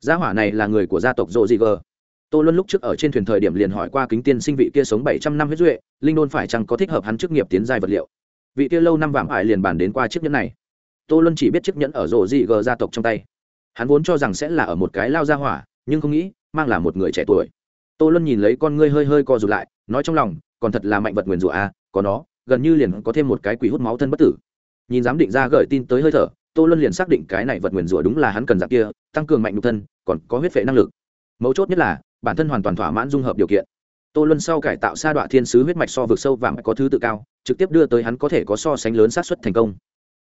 gia hỏa này là người của gia tộc rộ dị gờ tô luân lúc trước ở trên thuyền thời điểm liền hỏi qua kính tiên sinh vị kia sống bảy trăm năm huyết duệ linh đôn phải chăng có thích hợp hắn chức nghiệp tiến giai vật liệu. Vị kia lâu năm vạm ải liền bàn đến qua chiếc nhẫn này. Tô luân chỉ biết chiếc nhẫn ở rộ dị gờ gia tộc trong tay. Hắn vốn cho rằng sẽ là ở một cái lao gia hỏa nhưng không nghĩ mang là một người trẻ tuổi. Tô luân nhìn lấy con ngươi hơi hơi co rụt lại nói trong lòng còn thật là mạnh vật nguyền rủa a à, có nó gần như liền có thêm một cái quỷ hút máu thân bất tử. Nhìn dám định ra gửi tin tới hơi thở tô luân liền xác định cái này vật nguyền rủa đúng là hắn cần dạng kia tăng cường mạnh nhục thân còn có huyết vệ năng lực. Mấu chốt nhất là bản thân hoàn toàn thỏa mãn dung hợp điều kiện. Tô luân sau cải tạo sa đoạn thiên sứ huyết mạch so vực sâu và có thứ tự cao trực tiếp đưa tới hắn có thể có so sánh lớn sát xuất thành công.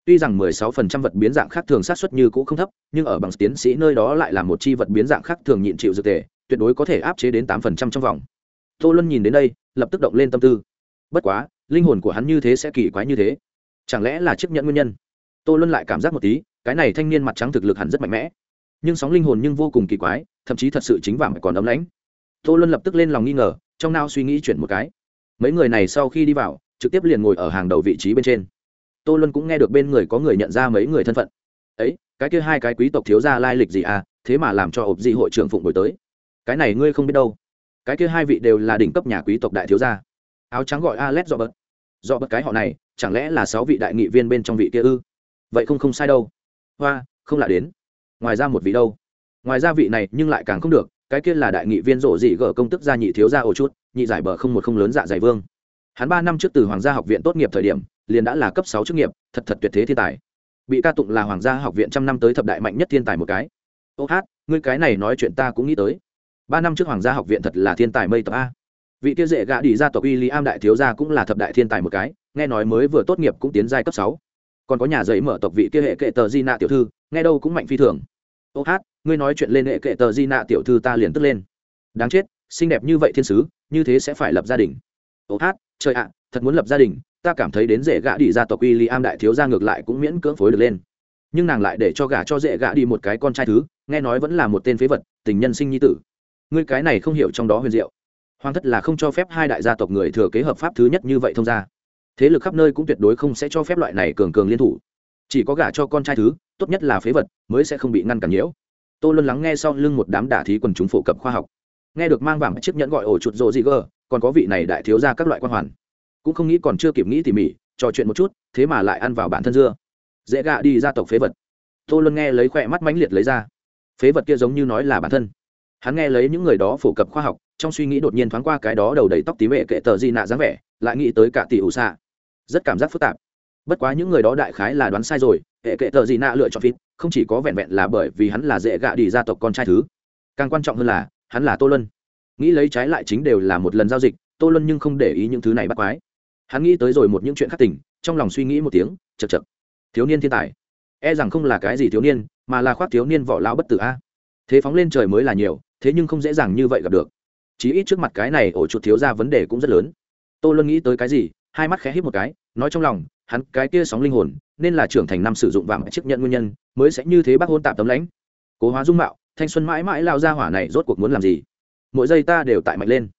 Tuy rằng 16% vật biến dạng khác thường sát xuất như cũ không thấp nhưng ở bằng tiến sĩ nơi đó lại là một chi vật biến dạng khác thường nhịn chịu dược thể, tuyệt đối có thể áp chế đến 8% trong vòng. Tô luân nhìn đến đây lập tức động lên tâm tư. Bất quá linh hồn của hắn như thế sẽ kỳ quái như thế. Chẳng lẽ là chiếc nhẫn nguyên nhân? Tô luân lại cảm giác một tí, cái này thanh niên mặt trắng thực lực hẳn rất mạnh mẽ. Nhưng sóng linh hồn nhưng vô cùng kỳ quái, thậm chí thật sự chính vàng còn ấm lãnh. Tô luân lập tức lên lòng nghi ngờ, trong nao suy nghĩ chuyển một cái. Mấy người này sau khi đi vào, trực tiếp liền ngồi ở hàng đầu vị trí bên trên. Tô luân cũng nghe được bên người có người nhận ra mấy người thân phận. Ấy, cái kia hai cái quý tộc thiếu gia lai lịch gì à? Thế mà làm cho ộp dị hội trưởng phụng đổi tới. Cái này ngươi không biết đâu. Cái kia hai vị đều là đỉnh cấp nhà quý tộc đại thiếu gia. Áo trắng gọi alex do bớt do bớt cái họ này, chẳng lẽ là sáu vị đại nghị viên bên trong vị kia ư? Vậy không không sai đâu. Hoa, không lạ đến. Ngoài ra một vị đâu? Ngoài ra vị này nhưng lại càng không được, cái kia là đại nghị viên rộ dị gở công tức gia nhị thiếu gia ổ chút nhị giải bờ không một không lớn dạ giải vương. Hắn ba năm trước từ hoàng gia học viện tốt nghiệp thời điểm, liền đã là cấp sáu chức nghiệp, thật thật tuyệt thế thiên tài. Bị ca tụng là hoàng gia học viện trăm năm tới thập đại mạnh nhất thiên tài một cái. Ô hát, ngươi cái này nói chuyện ta cũng nghĩ tới. Ba năm trước hoàng gia học viện thật là thiên tài mây tập a. Vị kia dễ gạ đi ra tộc uy lý am đại thiếu gia cũng là thập đại thiên tài một cái, nghe nói mới vừa tốt nghiệp cũng tiến giai cấp sáu còn có nhà giấy mở tộc vị kia hệ kệ tờ di nạ tiểu thư, nghe đâu cũng mạnh phi thường. Ô hát, ngươi nói chuyện lên hệ kệ tờ di nạ tiểu thư ta liền tức lên. Đáng chết, xinh đẹp như vậy thiên sứ, như thế sẽ phải lập gia đình. Ô hát, trời ạ, thật muốn lập gia đình, ta cảm thấy đến dễ gạ đi gia tộc uy lý am đại thiếu gia ngược lại cũng miễn cưỡng phối được lên. Nhưng nàng lại để cho gả cho dễ gạ đi một cái con trai thứ, nghe nói vẫn là một tên phế vật, tình nhân sinh nhi tử. Ngươi cái này không hiểu trong đó huyền diệu. Hoàng thất là không cho phép hai đại gia tộc người thừa kế hợp pháp thứ nhất như vậy thông ra thế lực khắp nơi cũng tuyệt đối không sẽ cho phép loại này cường cường liên thủ. Chỉ có gả cho con trai thứ, tốt nhất là phế vật, mới sẽ không bị ngăn cản nhiễu. Tôi luôn lắng nghe sau lưng một đám đả thí quần chúng phổ cập khoa học. Nghe được mang vàng chiếc nhẫn gọi ổ chuột rộ gì gờ, còn có vị này đại thiếu ra các loại quan hoàn. Cũng không nghĩ còn chưa kịp nghĩ tỉ mỉ, trò chuyện một chút, thế mà lại ăn vào bản thân dưa. Dễ gạ đi ra tộc phế vật. Tôi luôn nghe lấy khỏe mắt mãnh liệt lấy ra. Phế vật kia giống như nói là bản thân. Hắn nghe lấy những người đó phổ cập khoa học, trong suy nghĩ đột nhiên thoáng qua cái đó đầu đầy tóc tí mệ kệ tờ di nạ dáng vẻ, lại nghĩ tới cả tỷ ủ xạ rất cảm giác phức tạp. Bất quá những người đó đại khái là đoán sai rồi, hệ kệ tờ gì nạ lựa chọn phít, không chỉ có vẹn vẹn là bởi vì hắn là dễ gạ đi gia tộc con trai thứ. Càng quan trọng hơn là, hắn là tô lân nghĩ lấy trái lại chính đều là một lần giao dịch, tô lân nhưng không để ý những thứ này bắt quái. Hắn nghĩ tới rồi một những chuyện khác tỉnh trong lòng suy nghĩ một tiếng chật chật thiếu niên thiên tài. E rằng không là cái gì thiếu niên, mà là khoác thiếu niên vỏ lao bất tử a. Thế phóng lên trời mới là nhiều, thế nhưng không dễ dàng như vậy gặp được. Chí ít trước mặt cái này ổ chuột thiếu ra vấn đề cũng rất lớn. Tô luân nghĩ tới cái gì hai mắt khẽ hít một cái, nói trong lòng, hắn cái kia sóng linh hồn, nên là trưởng thành năm sử dụng vàng chiếc nhận nguyên nhân, mới sẽ như thế bác hôn tạm tấm lãnh. Cố hóa dung mạo, thanh xuân mãi mãi lao ra hỏa này rốt cuộc muốn làm gì? Mỗi giây ta đều tại mạnh lên.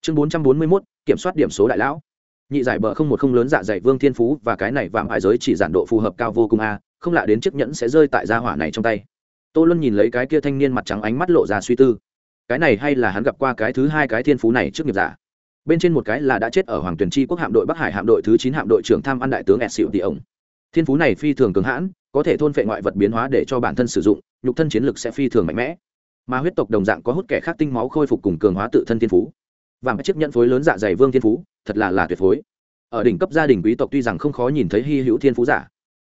Chương bốn trăm bốn mươi mốt, kiểm soát điểm số đại lão. Nhị giải bờ không một không lớn dạ dày vương thiên phú và cái này vạm hải giới chỉ giản độ phù hợp cao vô cùng a, không lạ đến chiếc nhẫn sẽ rơi tại gia hỏa này trong tay. Tô luân nhìn lấy cái kia thanh niên mặt trắng ánh mắt lộ ra suy tư. Cái này hay là hắn gặp qua cái thứ hai cái thiên phú này trước nghiệp giả? Bên trên một cái là đã chết ở hoàng tuyền tri quốc hạm đội bắc hải hạm đội thứ chín hạm đội trưởng tham ăn đại tướng s xịu tỷ ổng. Thiên phú này phi thường cường hãn, có thể thôn phệ ngoại vật biến hóa để cho bản thân sử dụng, nhục thân chiến lực sẽ phi thường mạnh mẽ. Mà huyết tộc đồng dạng có hút kẻ khác tinh máu khôi phục cùng cường hóa tự thân thiên phú. Và chiếc nhận phối lớn dạ dày vương thiên phú, thật là là tuyệt phối. Ở đỉnh cấp gia đình quý tộc tuy rằng không khó nhìn thấy hy hữu thiên phú giả,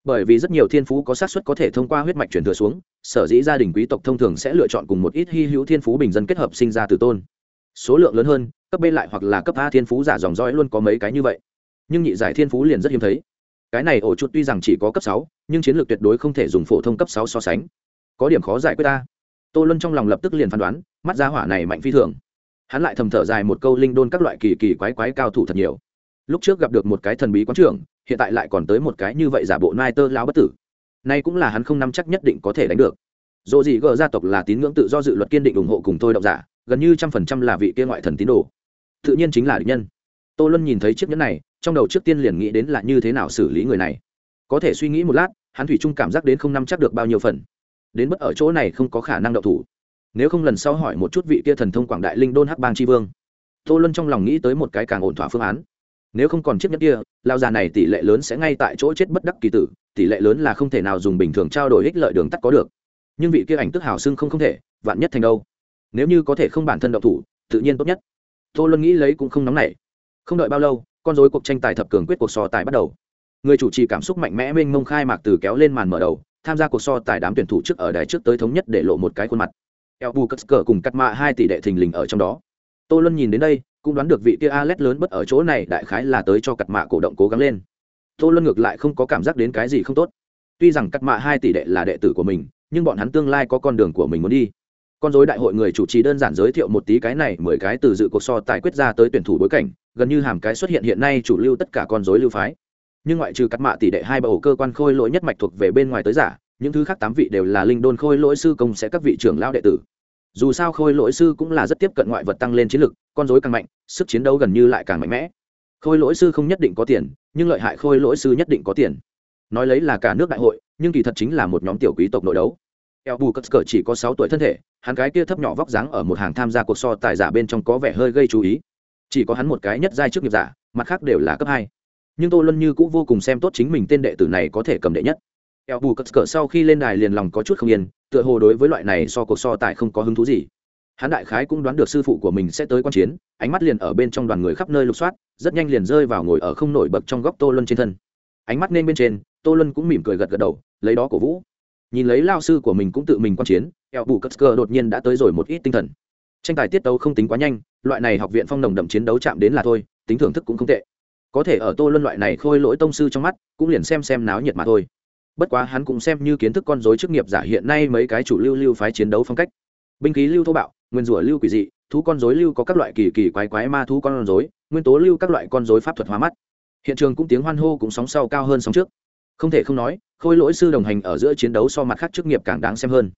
bởi vì rất nhiều thiên phú có xác suất có thể thông qua huyết mạch chuyển thừa xuống, sở dĩ gia đình quý tộc thông thường sẽ lựa chọn cùng một ít hy hữu thiên phú bình dân kết hợp sinh ra từ tôn. Số lượng lớn hơn cấp b lại hoặc là cấp a thiên phú giả dòng dõi luôn có mấy cái như vậy. Nhưng nhị giải thiên phú liền rất hiếm thấy. Cái này ổ chuột tuy rằng chỉ có cấp sáu, nhưng chiến lược tuyệt đối không thể dùng phổ thông cấp sáu so sánh. Có điểm khó giải quyết ta. Tô luân trong lòng lập tức liền phán đoán, mắt giá hỏa này mạnh phi thường. Hắn lại thầm thở dài một câu linh đôn các loại kỳ kỳ quái quái cao thủ thật nhiều. Lúc trước gặp được một cái thần bí quán trưởng, hiện tại lại còn tới một cái như vậy giả bộ nai tơ láo bất tử. Nay cũng là hắn không nắm chắc nhất định có thể đánh được. Dỗ gì gờ gia tộc là tín ngưỡng tự do dự luật kiên định ủng hộ cùng tôi động giả, gần như trăm phần trăm là vị kia ngoại thần tín đồ tự nhiên chính là địch nhân. Tô luân nhìn thấy chiếc nhẫn này, trong đầu trước tiên liền nghĩ đến là như thế nào xử lý người này. Có thể suy nghĩ một lát, hắn thủy chung cảm giác đến không nắm chắc được bao nhiêu phần. Đến bất ở chỗ này không có khả năng đậu thủ. Nếu không lần sau hỏi một chút vị kia thần thông quảng đại linh đôn hắc bang tri vương. Tô luân trong lòng nghĩ tới một cái càng ổn thỏa phương án. Nếu không còn chiếc nhẫn kia lao già này tỷ lệ lớn sẽ ngay tại chỗ chết bất đắc kỳ tử, tỷ lệ lớn là không thể nào dùng bình thường trao đổi ích lợi đường tắt có được. Nhưng vị kia ảnh tức hào xưng không không thể, vạn nhất thành đâu? Nếu như có thể không bản thân đậu thủ, tự nhiên tốt nhất tô luân nghĩ lấy cũng không nóng nảy không đợi bao lâu con dối cuộc tranh tài thập cường quyết cuộc so tài bắt đầu người chủ trì cảm xúc mạnh mẽ mênh mông khai mạc từ kéo lên màn mở đầu tham gia cuộc so tài đám tuyển thủ trước ở đài trước tới thống nhất để lộ một cái khuôn mặt eo bù cất cờ cùng cắt mạ hai tỷ đệ thình lình ở trong đó tô luân nhìn đến đây cũng đoán được vị kia Alex lớn bất ở chỗ này đại khái là tới cho cắt mạ cổ động cố gắng lên. Tô Luân ngược lại không có cảm giác đến cái gì không tốt. Tuy rằng cắt mạ hai tỷ đệ là đệ tử của mình, nhưng bọn hắn tương lai có con đường của mình muốn đi. Con rối đại hội người chủ trì đơn giản giới thiệu một tí cái này mười cái từ dự cuộc so tài quyết ra tới tuyển thủ bối cảnh, gần như hàm cái xuất hiện hiện nay chủ lưu tất cả con rối lưu phái. Nhưng ngoại trừ cắt mạ tỷ đệ hai bầu cơ quan khôi lỗi nhất mạch thuộc về bên ngoài tới giả, những thứ khác tám vị đều là linh đôn khôi lỗi sư công sẽ các vị trưởng lao đệ tử. Dù sao khôi lỗi sư cũng là rất tiếp cận ngoại vật tăng lên chiến lực con dối càng mạnh sức chiến đấu gần như lại càng mạnh mẽ. Khôi lỗi sư không nhất định có tiền nhưng lợi hại khôi lỗi sư nhất định có tiền. Nói lấy là cả nước đại hội nhưng kỳ thật chính là một nhóm tiểu quý tộc nội đấu. Eo bù cất cờ chỉ có sáu tuổi thân thể hắn cái kia thấp nhỏ vóc dáng ở một hàng tham gia cuộc so tài giả bên trong có vẻ hơi gây chú ý. Chỉ có hắn một cái nhất giai trước nghiệp giả, mặt khác đều là cấp hai. Nhưng tô luân như cũng vô cùng xem tốt chính mình tên đệ tử này có thể cầm đệ nhất. Eo bù cất cỡ sau khi lên đài liền lòng có chút không yên, tựa hồ đối với loại này so cuộc so tài không có hứng thú gì. Hắn đại khái cũng đoán được sư phụ của mình sẽ tới q u a n chiến, ánh mắt liền ở bên trong đoàn người khắp nơi lục soát, rất nhanh liền rơi vào ngồi ở không nổi bậc trong góc tô luân trên thân. Ánh mắt nên bên trên, tô luân cũng mỉm cười gật gật đầu, lấy đó cổ vũ nhìn lấy lao sư của mình cũng tự mình quan chiến, eo bù cất cơ đột nhiên đã tới rồi một ít tinh thần. Tranh tài tiết đấu không tính quá nhanh, loại này học viện phong nồng đậm chiến đấu chạm đến là thôi, tính thưởng thức cũng không tệ. Có thể ở tô luân loại này khôi lỗi tông sư trong mắt, cũng liền xem xem náo nhiệt mà thôi. Bất quá hắn cũng xem như kiến thức con dối chức nghiệp giả hiện nay mấy cái chủ lưu lưu phái chiến đấu phong cách. Binh khí lưu thô bạo, nguyên rủa lưu quỷ dị, thú con dối lưu có các loại kỳ kỳ quái quái ma thú con dối nguyên tố lưu các loại con dối pháp thuật hóa mắt. Hiện trường cũng tiếng hoan hô cũng sóng sau cao hơn sóng trước không thể không nói, khôi lỗi sư đồng hành ở giữa chiến đấu so mặt khác chức nghiệp càng đáng xem hơn.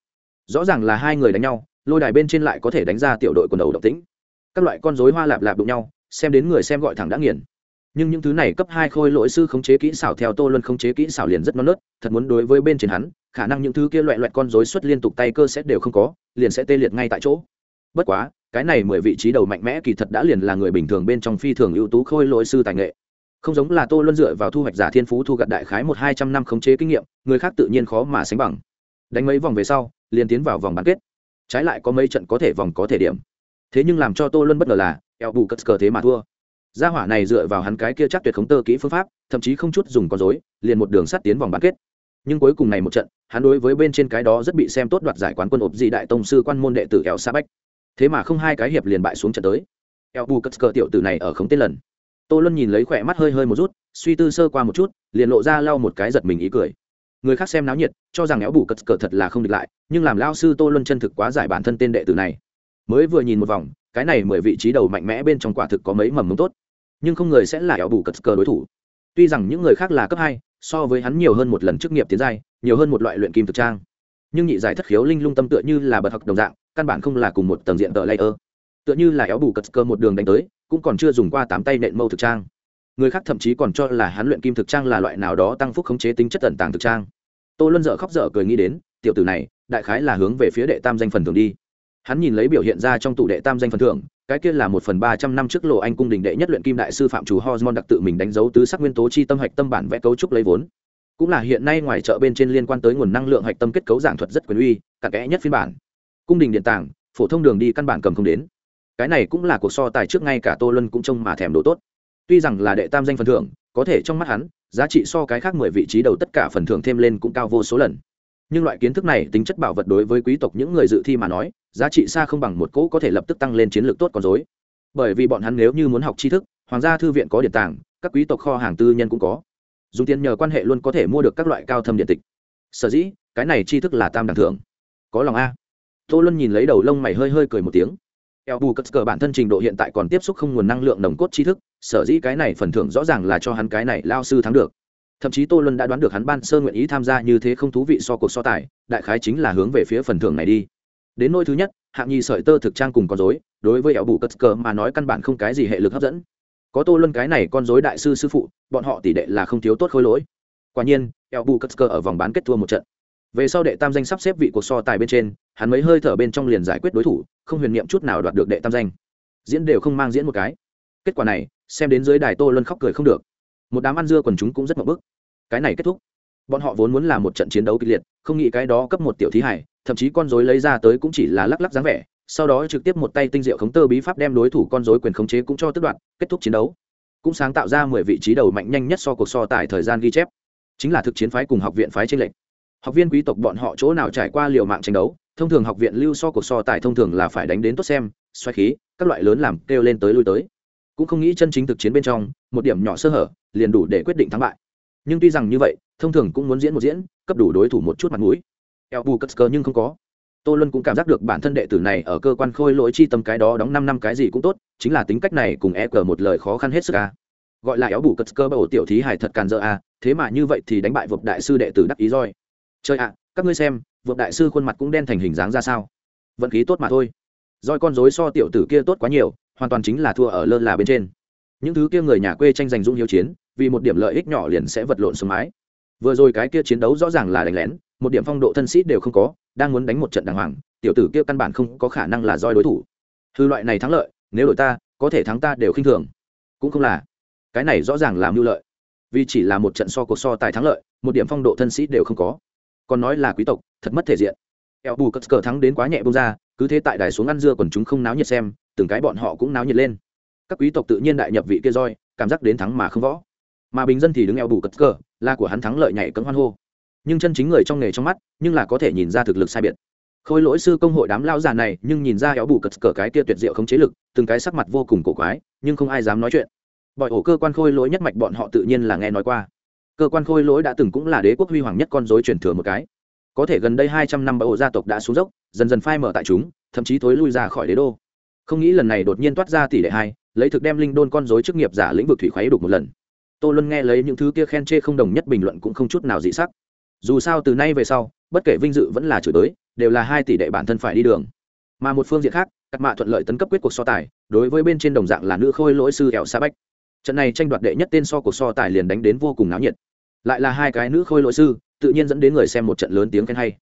Rõ ràng là hai người đánh nhau, lôi đài bên trên lại có thể đánh ra tiểu đội quần đầu độc tính các loại con dối hoa lạp lạp đụng nhau, xem đến người xem gọi thẳng đã nghiền. Nhưng những thứ này cấp hai khôi lỗi sư khống chế kỹ xảo theo tô luân khống chế kỹ xảo liền rất non nớt, thật muốn đối với bên trên hắn, khả năng những thứ kia loại loại con rối xuất liên tục tay cơ sẽ đều không có, liền sẽ tê liệt ngay tại chỗ. Bất quá, cái này mười vị trí đầu mạnh mẽ kỳ thật đã liền là người bình thường bên trong phi thường ưu tú khôi lỗi sư tài nghệ không giống là tô luân dựa vào thu hoạch giả thiên phú thu gặt đại khái một hai trăm năm khống chế kinh nghiệm, người khác tự nhiên khó mà sánh bằng. Đánh mấy vòng về sau, liền tiến vào vòng bán kết. Trái lại có mấy trận có thể vòng có thể điểm. Thế nhưng làm cho tô luân bất ngờ là, eo bù cất cờ thế mà thua. Gia hỏa này dựa vào hắn cái kia chắc tuyệt khống tơ kỹ phương pháp, thậm chí không chút dùng con dối liền một đường sắt tiến vòng bán kết. Nhưng cuối cùng này một trận, hắn đối với bên trên cái đó rất bị xem tốt đoạt giải quán quân ộp dị đại tông sư quan môn đệ tử eo sa bách. Thế mà không hai cái hiệp liền bại xuống trận tới. Eo bù cất cờ tiểu tử này ở khống tên lần tô luân nhìn lấy khỏe mắt hơi hơi một rút, suy tư sơ qua một chút, liền lộ ra lau một cái giật mình ý cười. Người khác xem náo nhiệt, cho rằng éo bù cất cờ thật là không địch lại, nhưng làm lao sư tô luân chân thực quá giải bản thân tên đệ tử này. Mới vừa nhìn một vòng, cái này mười vị trí đầu mạnh mẽ bên trong quả thực có mấy mầm mống tốt. Nhưng không người sẽ là éo bù cất cờ đối thủ. Tuy rằng những người khác là cấp hai, so với hắn nhiều hơn một lần chức nghiệp tiến giai, nhiều hơn một loại luyện kim thực trang. Nhưng nhị giải thất khiếu linh lung tâm tựa như là bật học đồng dạng, căn bản không là cùng một tầng diện tờ layer. Tựa như là éo bù cất cơ một đường đánh tới cũng còn chưa dùng qua tám tay nện mâu thực trang. Người khác thậm chí còn cho là hắn luyện kim thực trang là loại nào đó tăng phúc khống chế tính chất tận tàng thực trang. Tô luân dở khóc dở cười nghĩ đến, tiểu tử này, đại khái là hướng về phía đệ tam danh phần thường đi. Hắn nhìn lấy biểu hiện ra trong tủ đệ tam danh phần thưởng, cái kia là một phần ba trăm năm trước lộ anh cung đình đệ nhất luyện kim đại sư phạm chủ hosmon đặc tự mình đánh dấu tứ sắc nguyên tố chi tâm hạch tâm bản vẽ cấu trúc lấy vốn. Cũng là hiện nay ngoài chợ bên trên liên quan tới nguồn năng lượng hạch tâm kết cấu giảng thuật rất quyền uy, cặn kẽ nhất phiên bản. Cung đình điện tảng phổ thông đường đi căn bản cầm không đến cái này cũng là cuộc so tài trước ngay cả tô lân cũng trông mà thèm đồ tốt. Tuy rằng là đệ tam danh phần thưởng, có thể trong mắt hắn, giá trị so cái khác mười vị trí đầu tất cả phần thưởng thêm lên cũng cao vô số lần. Nhưng loại kiến thức này tính chất bảo vật đối với quý tộc những người dự thi mà nói, giá trị xa không bằng một cỗ có thể lập tức tăng lên chiến lược tốt con dối bởi vì bọn hắn nếu như muốn học tri thức, hoàng gia thư viện có điện tàng, các quý tộc kho hàng tư nhân cũng có. Dùng tiền nhờ quan hệ luôn có thể mua được các loại cao thâm điện tịch. Sở dĩ, cái này tri thức là tam đẳng thưởng. Có lòng a. Tô luân nhìn lấy đầu lông mày hơi hơi cười một tiếng eo bù cất cờ bản thân trình độ hiện tại còn tiếp xúc không nguồn năng lượng nồng cốt tri thức, sở dĩ cái này phần thưởng rõ ràng là cho hắn cái này lao sư thắng được. Thậm chí tô luân đã đoán được hắn ban sơ nguyện ý tham gia như thế không thú vị so cuộc so tài, đại khái chính là hướng về phía phần thưởng này đi. Đến nỗi thứ nhất, hạng nhi sợi tơ thực trang cùng con dối đối với eo bù cất cờ mà nói căn bản không cái gì hệ lực hấp dẫn. Có tô luân cái này con dối đại sư sư phụ, bọn họ tỷ đệ là không thiếu tốt khôi lỗi. Quả nhiên, eo bù cất cờ ở vòng bán kết thua một trận. Về sau đệ tam danh sắp xếp vị cuộc so tài bên trên hắn mấy hơi thở bên trong liền giải quyết đối thủ, không huyền niệm chút nào đoạt được đệ tam danh. Diễn đều không mang diễn một cái. Kết quả này, xem đến dưới đài tô luân khóc cười không được. Một đám ăn dưa quần chúng cũng rất mập bức. Cái này kết thúc. Bọn họ vốn muốn là một trận chiến đấu kịch liệt, không nghĩ cái đó cấp một tiểu thí hải, thậm chí con dối lấy ra tới cũng chỉ là lắc lắc dáng vẻ, sau đó trực tiếp một tay tinh diệu khống tơ bí pháp đem đối thủ con dối quyền khống chế cũng cho tức đoạn kết thúc chiến đấu. Cũng sáng tạo ra mười vị trí đầu mạnh nhanh nhất so cuộc so tại thời gian ghi chép. Chính là thực chiến phái cùng học viện phái trên lệnh học viên quý tộc bọn họ chỗ nào trải qua liều mạng tranh đấu thông thường học viện lưu so cuộc so tài thông thường là phải đánh đến tốt xem xoay khí các loại lớn làm kêu lên tới lui tới. Cũng không nghĩ chân chính thực chiến bên trong một điểm nhỏ sơ hở liền đủ để quyết định thắng bại. Nhưng tuy rằng như vậy thông thường cũng muốn diễn một diễn cấp đủ đối thủ một chút mặt mũi. Eo bù cất cơ nhưng không có. Tô luân cũng cảm giác được bản thân đệ tử này ở cơ quan khôi lỗi chi tâm cái đó đóng năm năm cái gì cũng tốt chính là tính cách này cùng e cờ một lời khó khăn hết sức à. gọi là éo bù cất cơ bầu tiểu thí hải thật càn dơ à, thế mà như vậy thì đánh bại vượt đại sư đệ tử đắc ý roi. Chơi ạ các ngươi xem, vượt đại sư khuôn mặt cũng đen thành hình dáng ra sao? Vận khí tốt mà thôi. Roi con dối so tiểu tử kia tốt quá nhiều, hoàn toàn chính là thua ở lơ là bên trên. Những thứ kia người nhà quê tranh giành dũng hiếu chiến, vì một điểm lợi ích nhỏ liền sẽ vật lộn xuống mái. Vừa rồi cái kia chiến đấu rõ ràng là đánh lén, một điểm phong độ thân sĩ đều không có, đang muốn đánh một trận đàng hoàng, tiểu tử kia căn bản không có khả năng là roi đối thủ. Hư loại này thắng lợi, nếu đội ta, có thể thắng ta đều khinh thường. Cũng không là. Cái này rõ ràng là mưu lợi. Vì chỉ là một trận so cuộc so tài thắng lợi, một điểm phong độ thân sĩ đều không có còn nói là quý tộc, thật mất thể diện. Eo bù cất cờ thắng đến quá nhẹ bông ra, cứ thế tại đài xuống ăn dưa còn chúng không náo nhiệt xem, từng cái bọn họ cũng náo nhiệt lên. Các quý tộc tự nhiên đại nhập vị kia roi, cảm giác đến thắng mà không võ. Mà bình dân thì đứng eo bù cất cờ, là của hắn thắng lợi nhảy cấm hoan hô. Nhưng chân chính người trong nghề trong mắt, nhưng là có thể nhìn ra thực lực sai biệt. Khôi lỗi sư công hội đám lao già này, nhưng nhìn ra éo bù cất cờ cái kia tuyệt diệu không chế lực, từng cái sắc mặt vô cùng cổ quái, nhưng không ai dám nói chuyện. Bọn ổ cơ quan khôi lỗi nhất mạch bọn họ tự nhiên là nghe nói qua cơ quan khôi lỗi đã từng cũng là đế quốc huy hoàng nhất con dối truyền thừa một cái. Có thể gần đây hai trăm năm bãi ổ gia tộc đã xuống dốc, dần dần phai mở tại chúng, thậm chí thối lui ra khỏi đế đô. Không nghĩ lần này đột nhiên toát ra tỷ lệ hai, lấy thực đem linh đôn con dối chức nghiệp giả lĩnh vực thủy khoáy đục một lần. Tô luân nghe lấy những thứ kia khen chê không đồng nhất bình luận cũng không chút nào dị sắc. Dù sao từ nay về sau, bất kể vinh dự vẫn là chửi tới đều là hai tỷ đệ bản thân phải đi đường. Mà một phương diện khác các mạ thuận lợi tấn cấp quyết cuộc so tài, đối với bên trên đồng dạng là nữ khôi lỗi sư kẹo sa bách. Trận này tranh đoạt đệ nhất tên so cuộc so tài liền đánh đến vô cùng náo nhiệt lại là hai cái nữ khôi lỗi sư, tự nhiên dẫn đến người xem một trận lớn tiếng khen hay.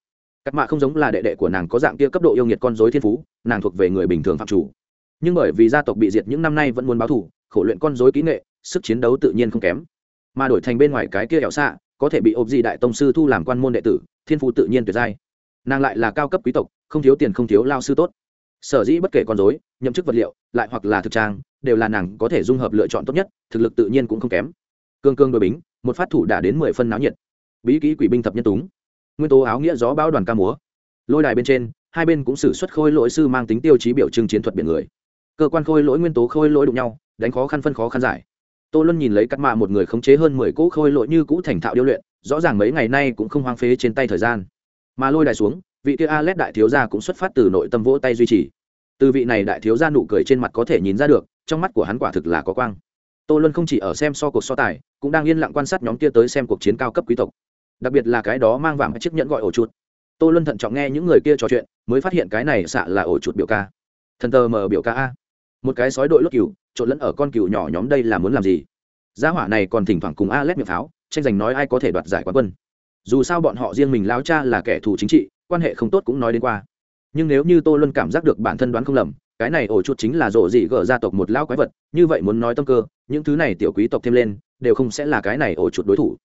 Các mạ không giống là đệ đệ của nàng có dạng kia cấp độ yêu nghiệt con dối thiên phú, nàng thuộc về người bình thường phạm chủ. Nhưng bởi vì gia tộc bị diệt những năm nay vẫn muốn báo thủ khổ luyện con dối kỹ nghệ, sức chiến đấu tự nhiên không kém. Mà đổi thành bên ngoài cái kia ẻo xạ có thể bị ốp di đại tông sư thu làm quan môn đệ tử, thiên phú tự nhiên tuyệt giai. Nàng lại là cao cấp quý tộc, không thiếu tiền không thiếu lao sư tốt. Sở dĩ bất kể con dối nhậm chức vật liệu, lại hoặc là thực trang, đều là nàng có thể dung hợp lựa chọn tốt nhất, thực lực tự nhiên cũng không kém. Cương cương đội bính một phát thủ đả đến mười phân náo nhiệt. Bí ký quỷ binh thập nhân túng. Nguyên tố áo nghĩa gió bao đoàn ca múa. Lôi đài bên trên, hai bên cũng xử xuất khôi lỗi sư mang tính tiêu chí biểu trưng chiến thuật biển người. Cơ quan khôi lỗi nguyên tố khôi lỗi đụng nhau, đánh khó khăn phân khó khăn giải. Tô luân nhìn lấy cắt mạ một người khống chế hơn mười cỗ khôi lỗi như cũ thành thạo điêu luyện, rõ ràng mấy ngày nay cũng không hoang phế trên tay thời gian. Mà lôi đài xuống, vị kia a l đại thiếu gia cũng xuất phát từ nội tâm vỗ tay duy trì. Từ vị này đại thiếu gia nụ cười trên mặt có thể nhìn ra được, trong mắt của hắn quả thực là có quang tô luân không chỉ ở xem so cuộc so tài, cũng đang yên lặng quan sát nhóm kia tới xem cuộc chiến cao cấp quý tộc. Đặc biệt là cái đó mang vàng chiếc nhẫn gọi ổ chuột. Tô luân thận trọng nghe những người kia trò chuyện, mới phát hiện cái này xạ là ổ chuột biểu ca. Thần tờ mờ biểu ca a. Một cái sói đội lốt cừu, trộn lẫn ở con cừu nhỏ nhóm đây là muốn làm gì? Gia hỏa này còn thỉnh thoảng cùng a lét miệng pháo, tranh giành nói ai có thể đoạt giải quán quân. Dù sao bọn họ riêng mình lao cha là kẻ thù chính trị, quan hệ không tốt cũng nói đến qua. Nhưng nếu như tô luân cảm giác được bản thân đoán không lầm, cái này ổ chuột chính là rộ dị gở gia tộc một lao quái vật, như vậy muốn nói tâm cơ những thứ này tiểu quý tộc thêm lên, đều không sẽ là cái này ổ chuột đối thủ.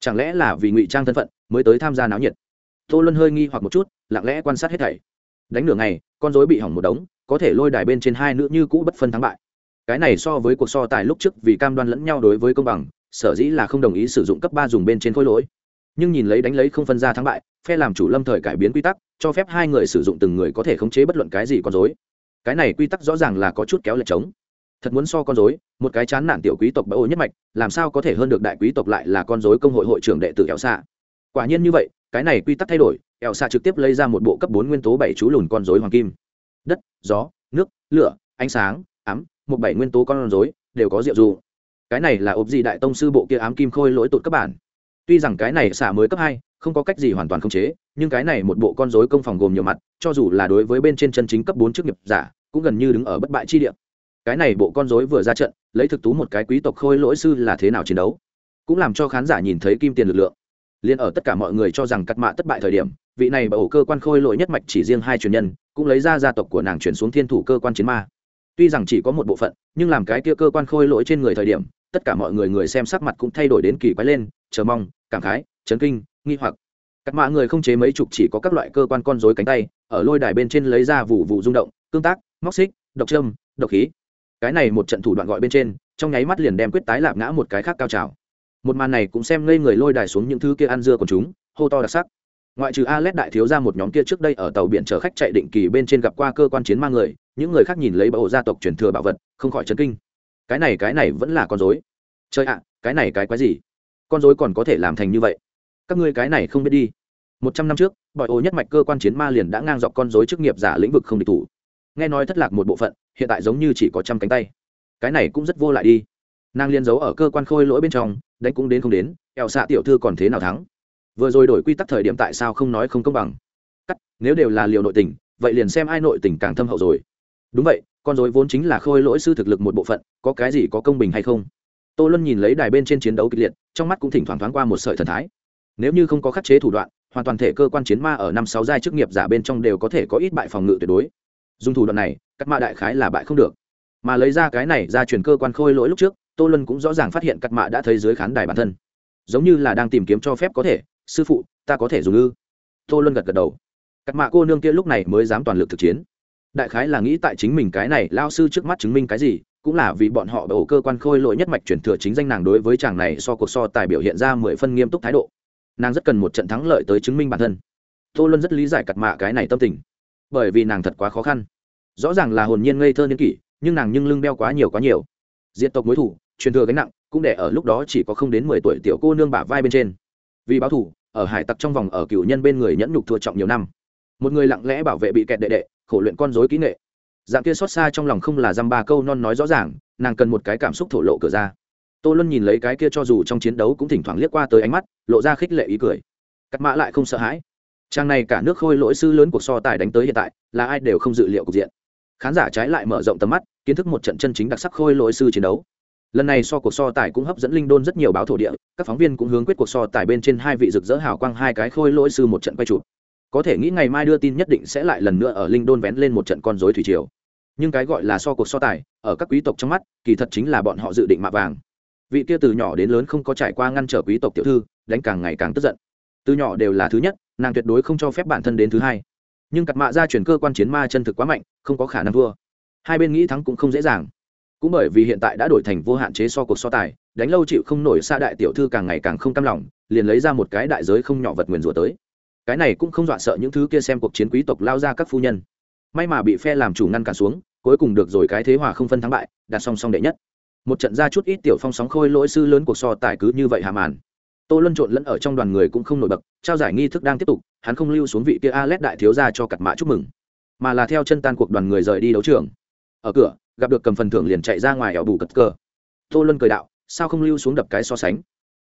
Chẳng lẽ là vì ngụy trang thân phận mới tới tham gia náo nhiệt? Tô luân hơi nghi hoặc một chút, lặng lẽ quan sát hết thảy. Đánh nửa ngày, con dối bị hỏng một đống, có thể lôi đài bên trên hai nữ như cũ bất phân thắng bại. Cái này so với cuộc so tài lúc trước vì cam đoan lẫn nhau đối với công bằng, sở dĩ là không đồng ý sử dụng cấp ba dùng bên trên khối lỗi. Nhưng nhìn lấy đánh lấy không phân ra thắng bại, phe làm chủ lâm thời cải biến quy tắc, cho phép hai người sử dụng từng người có thể khống chế bất luận cái gì con dối cái này quy tắc rõ ràng là có chút kéo lệch trống thật muốn so con dối một cái chán nản tiểu quý tộc bỡ ô nhất mạch, làm sao có thể hơn được đại quý tộc lại là con dối công hội hội trưởng đệ tử ẻo xạ quả nhiên như vậy, cái này quy tắc thay đổi ẻo xạ trực tiếp lấy ra một bộ cấp bốn nguyên tố bảy chú lùn con dối hoàng kim. Đất, gió, nước, lửa, ánh sáng ám một bảy nguyên tố con dối đều có diệu dù cái này là ốp gì đại tông sư bộ kia ám kim khôi lỗi tụt các bản. Tuy rằng cái này xả mới cấp hai, không có cách gì hoàn toàn khống chế, nhưng cái này một bộ con dối công phòng gồm nhiều mặt, cho dù là đối với bên trên chân chính cấp bốn chức nghiệp giả, cũng gần như đứng ở bất bại chi địa cái này bộ con rối vừa ra trận, lấy thực tú một cái quý tộc khôi lỗi sư là thế nào chiến đấu? Cũng làm cho khán giả nhìn thấy kim tiền lực lượng. Liền ở tất cả mọi người cho rằng cắt mạ thất bại thời điểm, vị này bởi ổ cơ quan khôi lỗi nhất mạch chỉ riêng hai truyền nhân, cũng lấy ra gia tộc của nàng chuyển xuống thiên thủ cơ quan chiến ma. Tuy rằng chỉ có một bộ phận, nhưng làm cái kia cơ quan khôi lỗi trên người thời điểm, tất cả mọi người người xem sắc mặt cũng thay đổi đến kỳ quái lên, chờ mong, cảm khái, chấn kinh, nghi hoặc. Các mạ người không chế mấy chục chỉ có các loại cơ quan con rối cánh tay, ở lôi đài bên trên lấy ra vụ vụ rung động, tương tác, móc xích, độc châm, độc khí cái này một trận thủ đoạn gọi bên trên, trong nháy mắt liền đem quyết tái lạp ngã một cái khác cao trào. Một màn này cũng xem ngây người lôi đài xuống những thứ kia ăn dưa của chúng, hô to đặc sắc. Ngoại trừ a l đại thiếu ra một nhóm kia trước đây ở tàu biển chở khách chạy định kỳ bên trên gặp qua cơ quan chiến ma người, những người khác nhìn lấy bộ gia tộc truyền thừa bảo vật, không khỏi chấn kinh. Cái này cái này vẫn là con dối chơi ạ, cái này cái quái gì? Con dối còn có thể làm thành như vậy? Các ngươi cái này không biết đi. Một trăm năm trước bọn ô nhất mạch cơ quan chiến ma liền đã ngang dọc con dối chức nghiệp giả lĩnh vực không địch thủ nghe nói thất lạc một bộ phận, hiện tại giống như chỉ có trăm cánh tay. Cái này cũng rất vô lại đi. Nàng liên giấu ở cơ quan khôi lỗi bên trong, đánh cũng đến không đến, eo xạ tiểu thư còn thế nào thắng? Vừa rồi đổi quy tắc thời điểm tại sao không nói không công bằng? Cắt, nếu đều là liều nội tình, vậy liền xem ai nội tình càng thâm hậu rồi. Đúng vậy, con dối vốn chính là khôi lỗi sư thực lực một bộ phận, có cái gì có công bình hay không? Tô luân nhìn lấy đài bên trên chiến đấu kịch liệt, trong mắt cũng thỉnh thoảng thoáng qua một sợi thần thái. Nếu như không có khắc chế thủ đoạn, hoàn toàn thể cơ quan chiến ma ở năm sáu giai chức nghiệp giả bên trong đều có thể có ít bại phòng ngự tuyệt đối dùng thủ đoạn này, cắt mạ đại khái là bại không được. Mà lấy ra cái này ra chuyển cơ quan khôi lỗi lúc trước, tô luân cũng rõ ràng phát hiện cắt mạ đã thấy dưới khán đài bản thân. Giống như là đang tìm kiếm cho phép có thể, sư phụ, ta có thể dùng ư? Tô luân gật gật đầu. Cắt mạ cô nương kia lúc này mới dám toàn lực thực chiến. Đại khái là nghĩ tại chính mình cái này lao sư trước mắt chứng minh cái gì, cũng là vì bọn họ bầu cơ quan khôi lỗi nhất mạch chuyển thừa chính danh nàng đối với chàng này so cuộc so tài biểu hiện ra mười phân nghiêm túc thái độ. Nàng rất cần một trận thắng lợi tới chứng minh bản thân. Tô luân rất lý giải cặt mạ cái này tâm tình bởi vì nàng thật quá khó khăn. Rõ ràng là hồn nhiên ngây thơ niên kỷ, nhưng nàng nhưng lưng đeo quá nhiều quá nhiều. Diện tộc mối thủ, truyền thừa gánh nặng, cũng để ở lúc đó chỉ có không đến mười tuổi tiểu cô nương bả vai bên trên. Vì báo thủ ở hải tặc trong vòng ở cựu nhân bên người nhẫn nhục thua trọng nhiều năm. Một người lặng lẽ bảo vệ bị kẹt đệ đệ, khổ luyện con dối kỹ nghệ. Dạng kia xót xa trong lòng không là dăm ba câu non nói rõ ràng, nàng cần một cái cảm xúc thổ lộ cửa ra. Tô luân nhìn lấy cái kia cho dù trong chiến đấu cũng thỉnh thoảng liếc qua tới ánh mắt, lộ ra khích lệ ý cười. Cắt mã lại không sợ hãi trang này cả nước khôi lỗi sư lớn cuộc so tài đánh tới hiện tại, là ai đều không dự liệu cục diện. Khán giả trái lại mở rộng tầm mắt, kiến thức một trận chân chính đặc sắc khôi lỗi sư chiến đấu. Lần này so cuộc so tài cũng hấp dẫn linh đôn rất nhiều báo thổ địa, các phóng viên cũng hướng quyết cuộc so tài bên trên hai vị rực rỡ hào quang hai cái khôi lỗi sư một trận quay chụp. Có thể nghĩ ngày mai đưa tin nhất định sẽ lại lần nữa ở linh đôn vén lên một trận con dối thủy triều. Nhưng cái gọi là so cuộc so tài, ở các quý tộc trong mắt, kỳ thật chính là bọn họ dự định mạ vàng. Vị kia từ nhỏ đến lớn không có trải qua ngăn trở quý tộc tiểu thư, đánh càng ngày càng tức giận. Từ nhỏ đều là thứ nhất nàng tuyệt đối không cho phép bản thân đến thứ hai. Nhưng cặp mạ ra chuyển cơ quan chiến ma chân thực quá mạnh, không có khả năng thua. Hai bên nghĩ thắng cũng không dễ dàng. Cũng bởi vì hiện tại đã đổi thành vô hạn chế so cuộc so tài, đánh lâu chịu không nổi xa đại tiểu thư càng ngày càng không cam lòng, liền lấy ra một cái đại giới không nhỏ vật nguyền rủa tới. Cái này cũng không dọa sợ những thứ kia xem cuộc chiến quý tộc lao ra các phu nhân. May mà bị phe làm chủ ngăn cản xuống, cuối cùng được rồi cái thế hòa không phân thắng bại đặt song song đệ nhất. Một trận ra chút ít tiểu phong sóng khôi lỗi sư lớn cuộc so tài cứ như vậy hàm màn tô luân trộn lẫn ở trong đoàn người cũng không nổi bật, trao giải nghi thức đang tiếp tục, hắn không lưu xuống vị kia a đại thiếu ra cho cặt mã chúc mừng, mà là theo chân tan cuộc đoàn người rời đi đấu trường. Ở cửa, gặp được cầm phần thưởng liền chạy ra ngoài ẻo bù cất cờ. Tô luân cười đạo, sao không lưu xuống đập cái so sánh?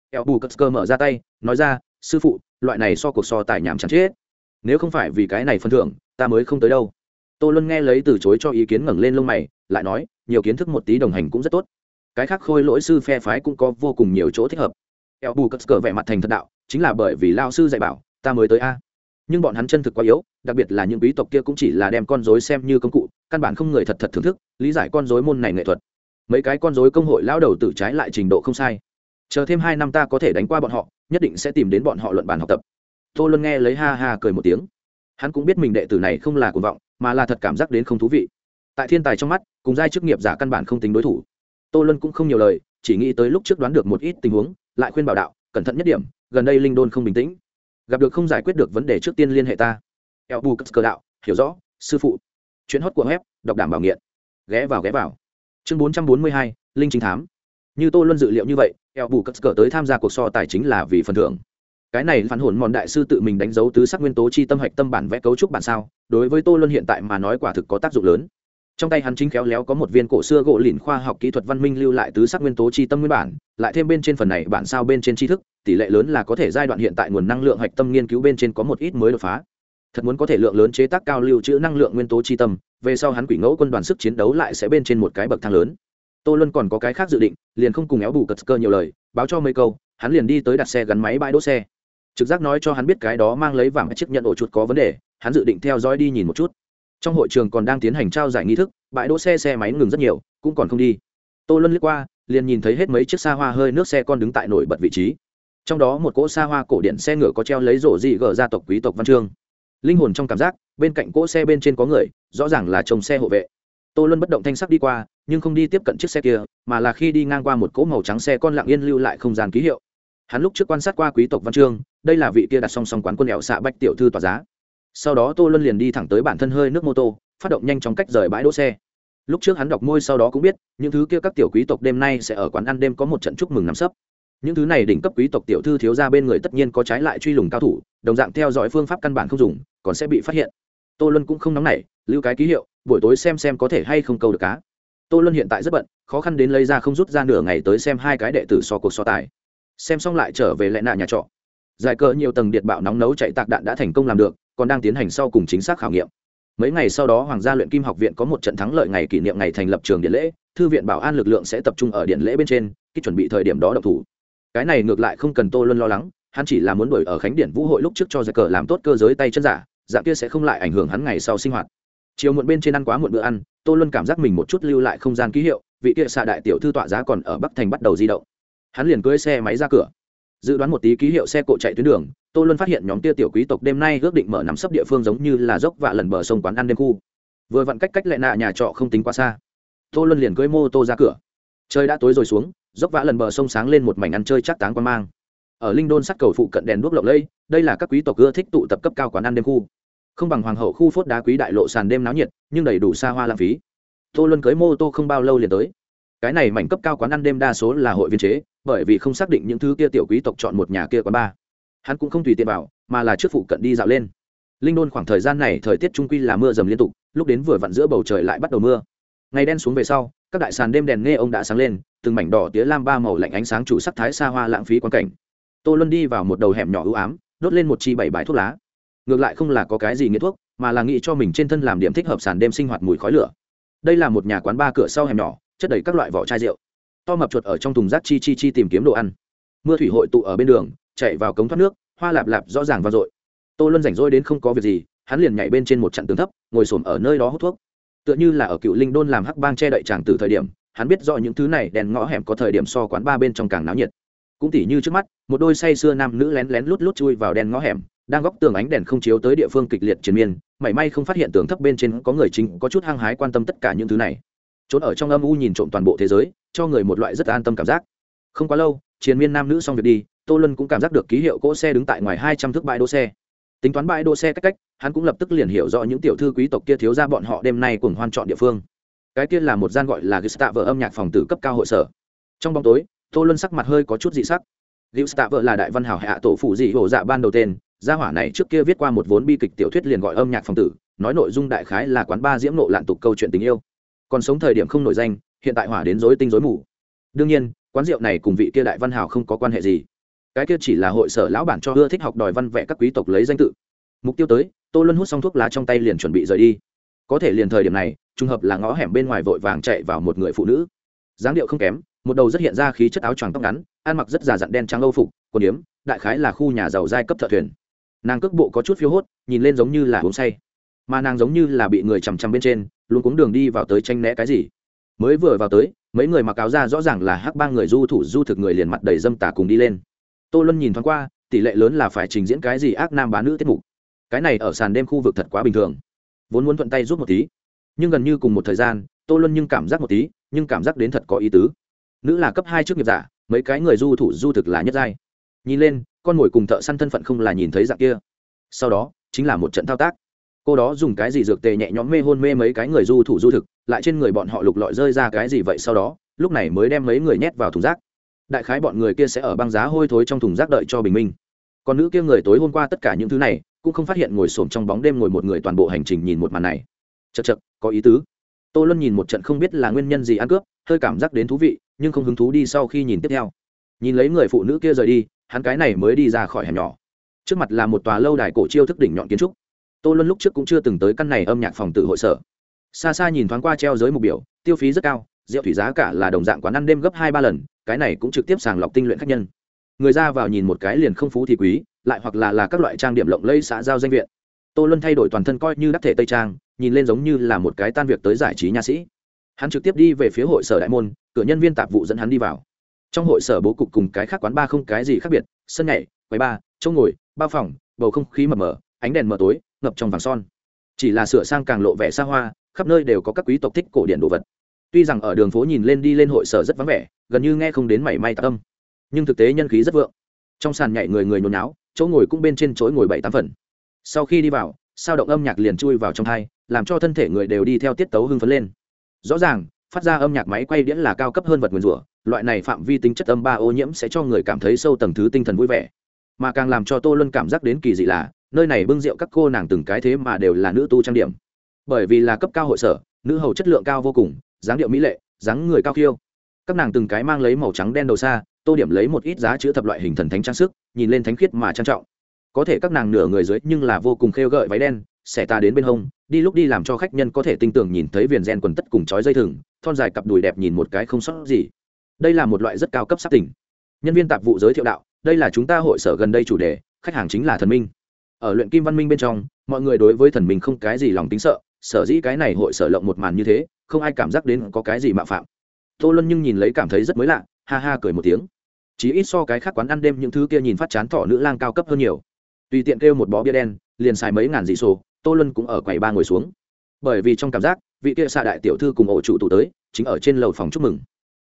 Ẻo bù cất cờ mở ra tay, nói ra, sư phụ, loại này so cuộc so tài nhảm chán chết. Nếu không phải vì cái này phần thưởng, ta mới không tới đâu. Tô luân nghe lấy từ chối cho ý kiến ngẩng lên lông mày, lại nói, nhiều kiến thức một tí đồng hành cũng rất tốt. Cái khác khôi lỗi sư phe phái cũng có vô cùng nhiều chỗ thích hợp eo bù cất cờ vẻ mặt thành thật đạo, chính là bởi vì lao sư dạy bảo, ta mới tới a. Nhưng bọn hắn chân thực quá yếu, đặc biệt là những quý tộc kia cũng chỉ là đem con dối xem như công cụ, căn bản không người thật thật thưởng thức, lý giải con dối môn này nghệ thuật. Mấy cái con dối công hội lao đầu tự trái lại trình độ không sai. Chờ thêm hai năm ta có thể đánh qua bọn họ, nhất định sẽ tìm đến bọn họ luận bàn học tập. Tô luân nghe lấy ha ha cười một tiếng. Hắn cũng biết mình đệ tử này không là cuồng vọng, mà là thật cảm giác đến không thú vị. Tại thiên tài trong mắt, cùng giai chức nghiệp giả căn bản không tính đối thủ. Tô luân cũng không nhiều lời, chỉ nghĩ tới lúc trước đoán được một ít tình huống lại khuyên bảo đạo, cẩn thận nhất điểm, gần đây linh đôn không bình tĩnh. Gặp được không giải quyết được vấn đề trước tiên liên hệ ta. Eo bù cờ đạo, hiểu rõ, sư phụ. Chuyến hót của web, đọc đảm bảo nghiện. Ghé vào ghé vào. Chương bốn trăm bốn mươi hai, linh chính thám. Như tô luân dự liệu như vậy, eo bù cờ tới tham gia cuộc so tài chính là vì phần thưởng. Cái này phản hồn mòn đại sư tự mình đánh dấu tứ sắc nguyên tố chi tâm hạch tâm bản vẽ cấu trúc bản sao, đối với tô luân hiện tại mà nói quả thực có tác dụng lớn. Trong tay hắn chính khéo léo có một viên cổ xưa gỗ lìn khoa học kỹ thuật văn minh lưu lại tứ sắc nguyên tố chi tâm nguyên bản lại thêm bên trên phần này bản sao bên trên tri thức, tỷ lệ lớn là có thể giai đoạn hiện tại nguồn năng lượng hạch tâm nghiên cứu bên trên có một ít mới đột phá. Thật muốn có thể lượng lớn chế tác cao lưu trữ năng lượng nguyên tố chi tâm, về sau hắn quỷ ngẫu quân đoàn sức chiến đấu lại sẽ bên trên một cái bậc thang lớn. Tô luân còn có cái khác dự định, liền không cùng éo bù cật cơ nhiều lời, báo cho mấy câu, hắn liền đi tới đặt xe gắn máy bãi đỗ xe. Trực giác nói cho hắn biết cái đó mang lấy vàng chiếc nhận ổ chuột có vấn đề, hắn dự định theo dõi đi nhìn một chút. Trong hội trường còn đang tiến hành trao giải nghi thức, bãi đỗ xe xe máy ngừng rất nhiều, cũng còn không đi. Tô luân liếc qua liền nhìn thấy hết mấy chiếc xa hoa hơi nước xe con đứng tại nổi bật vị trí. Trong đó một cỗ xa hoa cổ điện xe ngựa có treo lấy rổ dị gờ gia tộc quý tộc văn chương. Linh hồn trong cảm giác, bên cạnh cỗ xe bên trên có người, rõ ràng là chồng xe hộ vệ. Tô luân bất động thanh sắc đi qua, nhưng không đi tiếp cận chiếc xe kia, mà là khi đi ngang qua một cỗ màu trắng xe con lặng yên lưu lại không gian ký hiệu. Hắn lúc trước quan sát qua quý tộc văn chương, đây là vị kia đặt song song quán quân đèo xạ bách tiểu thư tỏa giá. Sau đó tô luân liền đi thẳng tới bản thân hơi nước mô tô, phát động nhanh chóng cách rời bãi đỗ xe lúc trước hắn đọc môi sau đó cũng biết, những thứ kia các tiểu quý tộc đêm nay sẽ ở quán ăn đêm có một trận chúc mừng nắm sấp những thứ này đỉnh cấp quý tộc tiểu thư thiếu ra bên người tất nhiên có trái lại truy lùng cao thủ, đồng dạng theo dõi phương pháp căn bản không dùng, còn sẽ bị phát hiện. Tô luân cũng không nóng nảy, lưu cái ký hiệu, buổi tối xem xem có thể hay không câu được cá. Tô luân hiện tại rất bận, khó khăn đến lấy ra không rút ra nửa ngày tới xem hai cái đệ tử so cuộc so tài. Xem xong lại trở về lại nạ nhà trọ. Giải cờ nhiều tầng điện bạo nóng nấu chạy tạc đạn đã thành công làm được, còn đang tiến hành sau cùng chính xác khảo nghiệm mấy ngày sau đó hoàng gia luyện kim học viện có một trận thắng lợi ngày kỷ niệm ngày thành lập trường điện lễ, thư viện bảo an lực lượng sẽ tập trung ở điện lễ bên trên, khi chuẩn bị thời điểm đó độc thủ. Cái này ngược lại không cần tô luân lo lắng, hắn chỉ là muốn đuổi ở khánh điển vũ hội lúc trước cho giải cờ làm tốt cơ giới tay chân giả, dạng kia sẽ không lại ảnh hưởng hắn ngày sau sinh hoạt. Chiều muộn bên trên ăn quá muộn bữa ăn, tô luân cảm giác mình một chút lưu lại không gian ký hiệu, vị kia xạ đại tiểu thư tọa giá còn ở bắc thành bắt đầu di động. Hắn liền cưới xe máy ra cửa. Dự đoán một tí ký hiệu xe cộ chạy tuyến đường tô luân phát hiện nhóm tia tiểu quý tộc đêm nay ước định mở nắm sấp địa phương giống như là dốc vạ lần bờ sông quán ăn đêm khu. Vừa vặn cách cách lại nạ nhà trọ không tính quá xa. Tô luân liền cưới mô tô ra cửa. Trời đã tối rồi xuống, dốc vã lần bờ sông sáng lên một mảnh ăn chơi chắc táng quan mang. Ở linh đôn sắt cầu phụ cận đèn đuốc lộng lây đây là các quý tộc ưa thích tụ tập cấp cao quán ăn đêm khu. Không bằng hoàng hậu khu phốt đá quý đại lộ sàn đêm náo nhiệt, nhưng đầy đủ xa hoa lãng phí. Tô luân cưới mô tô không bao lâu liền tới. Cái này mảnh cấp cao quán ăn đêm đa số là hội viên chế, bởi vì không xác định những thứ kia tiểu quý tộc chọn một nhà kia quán ba hắn cũng không tùy tiện vào, mà là trước phụ cận đi dạo lên. Linh đôn khoảng thời gian này thời tiết trung quy là mưa dầm liên tục, lúc đến vừa vặn giữa bầu trời lại bắt đầu mưa. Ngày đen xuống về sau, các đại sàn đêm đèn nghe ông đã sáng lên, từng mảnh đỏ tía lam ba màu lạnh ánh sáng chủ sắc thái xa hoa lãng phí quan cảnh. Tô luân đi vào một đầu hẻm nhỏ ưu ám, đốt lên một chi bảy bãi thuốc lá. Ngược lại không là có cái gì nghĩa thuốc, mà là nghĩ cho mình trên thân làm điểm thích hợp sàn đêm sinh hoạt mùi khói lửa. Đây là một nhà quán ba cửa sau hẻm nhỏ, chất đầy các loại vỏ chai rượu. To mập chuột ở trong thùng rác chi chi chi tìm kiếm đồ ăn. Mưa thủy hội tụ ở bên đường chạy vào cống thoát nước, hoa lạp lạp rõ ràng vang dội. Tô luân rảnh rỗi đến không có việc gì, hắn liền nhảy bên trên một chặn tường thấp, ngồi xổm ở nơi đó hút thuốc. Tựa như là ở cựu linh đôn làm hắc bang che đậy tràng từ thời điểm, hắn biết rõ những thứ này đèn ngõ hẻm có thời điểm so quán ba bên trong càng náo nhiệt. Cũng tỉ như trước mắt, một đôi say xưa nam nữ lén lén lút lút chui vào đèn ngõ hẻm, đang góc tường ánh đèn không chiếu tới địa phương kịch liệt triền miên, mảy may không phát hiện tường thấp bên trên có người chính có chút hăng hái quan tâm tất cả những thứ này. Trốn ở trong âm u nhìn trộm toàn bộ thế giới, cho người một loại rất an tâm cảm giác. Không quá lâu, triền miên nam nữ xong việc đi tô luân cũng cảm giác được ký hiệu cỗ xe đứng tại ngoài hai trăm thước bãi đỗ xe. Tính toán bãi đỗ xe cách cách, hắn cũng lập tức liền hiểu rõ những tiểu thư quý tộc kia thiếu ra bọn họ đêm nay cùng hoan chọn địa phương. Cái kia là một gian gọi là gista vợ âm nhạc phòng tử cấp cao hội sở. Trong bóng tối, tô luân sắc mặt hơi có chút dị sắc. Gista vợ là đại văn hảo hạ tổ phụ dị hổ dạ ban đầu tên, gia hỏa này trước kia viết qua một vốn bi kịch tiểu thuyết liền gọi âm nhạc phòng tử, nói nội dung đại khái là quán ba diễm nộ lạn tục câu chuyện tình yêu. Còn sống thời điểm không nổi danh, hiện tại hỏa đến dối tinh dối mù. Đương nhiên, quán rượu này cùng vị kia đại văn hào không có quan hệ gì cái kia chỉ là hội sở lão bản cho ưa thích học đòi văn vẽ các quý tộc lấy danh tự. Mục tiêu tới, tô luân hút xong thuốc lá trong tay liền chuẩn bị rời đi. Có thể liền thời điểm này, trùng hợp là ngõ hẻm bên ngoài vội vàng chạy vào một người phụ nữ. Dáng điệu không kém, một đầu rất hiện ra khí chất áo choàng tóc ngắn, ăn mặc rất già dặn đen trắng âu phục, quần điếm đại khái là khu nhà giàu giai cấp thợ thuyền. Nàng cước bộ có chút phiếu hốt, nhìn lên giống như là uống say. Mà nàng giống như là bị người chằm chằm bên trên, luôn cuống đường đi vào tới tranh né cái gì. Mới vừa vào tới, mấy người mặc áo ra rõ ràng là hắc ba người du thủ du thực người liền mặt đầy dâm tà cùng đi lên tô luân nhìn thoáng qua, tỷ lệ lớn là phải trình diễn cái gì ác nam bá nữ tiết mục. Cái này ở sàn đêm khu vực thật quá bình thường. Vốn muốn thuận tay giúp một tí. Nhưng gần như cùng một thời gian, tô luân nhưng cảm giác một tí, nhưng cảm giác đến thật có ý tứ. Nữ là cấp hai trước nghiệp giả, mấy cái người du thủ du thực là nhất giai. Nhìn lên, con mồi cùng thợ săn thân phận không là nhìn thấy dạng kia. Sau đó, chính là một trận thao tác. Cô đó dùng cái gì dược tề nhẹ nhõm mê hôn mê mấy cái người du thủ du thực, lại trên người bọn họ lục lọi rơi ra cái gì vậy sau đó, lúc này mới đem mấy người nhét vào thùng rác đại khái bọn người kia sẽ ở băng giá hôi thối trong thùng rác đợi cho bình minh. Còn nữ kia người tối hôm qua tất cả những thứ này, cũng không phát hiện ngồi xổm trong bóng đêm ngồi một người toàn bộ hành trình nhìn một màn này. Chật chật có ý tứ. Tô luân nhìn một trận không biết là nguyên nhân gì ăn cướp, hơi cảm giác đến thú vị, nhưng không hứng thú đi sau khi nhìn tiếp theo. Nhìn lấy người phụ nữ kia rời đi, hắn cái này mới đi ra khỏi hẻm nhỏ. Trước mặt là một tòa lâu đài cổ chiêu thức đỉnh nhọn kiến trúc. Tô luân lúc trước cũng chưa từng tới căn này âm nhạc phòng tự hội sở. Xa xa nhìn thoáng qua treo giới mục biểu, tiêu phí rất cao, rượu thủy giá cả là đồng dạng quán ăn đêm gấp hai ba lần cái này cũng trực tiếp sàng lọc tinh luyện khách nhân. Người ra vào nhìn một cái liền không phú thì quý, lại hoặc là là các loại trang điểm lộng lẫy xã giao danh viện. Tô luân thay đổi toàn thân coi như đắc thể tây trang, nhìn lên giống như là một cái tan việc tới giải trí nha sĩ. Hắn trực tiếp đi về phía hội sở đại môn, cửa nhân viên tạp vụ dẫn hắn đi vào. Trong hội sở bố cục cùng cái khác quán ba không cái gì khác biệt, sân nhảy, quầy ba, chỗ ngồi, bao phòng, bầu không khí mờ mờ, ánh đèn mờ tối, ngập trong vàng son. Chỉ là sửa sang càng lộ vẻ xa hoa, khắp nơi đều có các quý tộc thích cổ điển đồ vật tuy rằng ở đường phố nhìn lên đi lên hội sở rất vắng vẻ, gần như nghe không đến mảy may tạ tâm nhưng thực tế nhân khí rất vượng. Trong sàn nhảy người người nhốn náo chỗ ngồi cũng bên trên chối ngồi bảy tám phần. Sau khi đi vào, sao động âm nhạc liền chui vào trong thai, làm cho thân thể người đều đi theo tiết tấu hưng phấn lên. Rõ ràng, phát ra âm nhạc máy quay đĩa là cao cấp hơn vật nguyền rủa, loại này phạm vi tính chất âm ba ô nhiễm sẽ cho người cảm thấy sâu tầng thứ tinh thần vui vẻ. Mà càng làm cho tô luân cảm giác đến kỳ dị là, nơi này bưng rượu các cô nàng từng cái thế mà đều là nữ tu trang điểm. Bởi vì là cấp cao hội sở, nữ hầu chất lượng cao vô cùng dáng điệu mỹ lệ, dáng người cao khiêu. Các nàng từng cái mang lấy màu trắng đen đầu xa, tô điểm lấy một ít giá chữ thập loại hình thần thánh trang sức, nhìn lên thánh khiết mà trang trọng. Có thể các nàng nửa người dưới nhưng là vô cùng khêu gợi váy đen, xẻ ta đến bên hông, đi lúc đi làm cho khách nhân có thể tin tưởng nhìn thấy viền gen quần tất cùng chói dây thừng, thon dài cặp đùi đẹp nhìn một cái không sót gì. Đây là một loại rất cao cấp sắc tỉnh nhân viên tạp vụ giới thiệu đạo, đây là chúng ta hội sở gần đây chủ đề, khách hàng chính là thần minh. Ở luyện kim văn minh bên trong, mọi người đối với thần minh không cái gì lòng tính sợ sở dĩ cái này hội sở lộng một màn như thế, không ai cảm giác đến có cái gì mạo phạm. Tô luân nhưng nhìn lấy cảm thấy rất mới lạ, ha ha cười một tiếng. Chỉ ít so cái khác quán ăn đêm những thứ kia nhìn phát chán thỏ nữ lang cao cấp hơn nhiều. Tùy tiện kêu một bó bia đen, liền xài mấy ngàn dị sổ tô luân cũng ở quầy ba ngồi xuống. Bởi vì trong cảm giác, vị kia xạ đại tiểu thư cùng ổ chủ tụ tới, chính ở trên lầu phòng chúc mừng.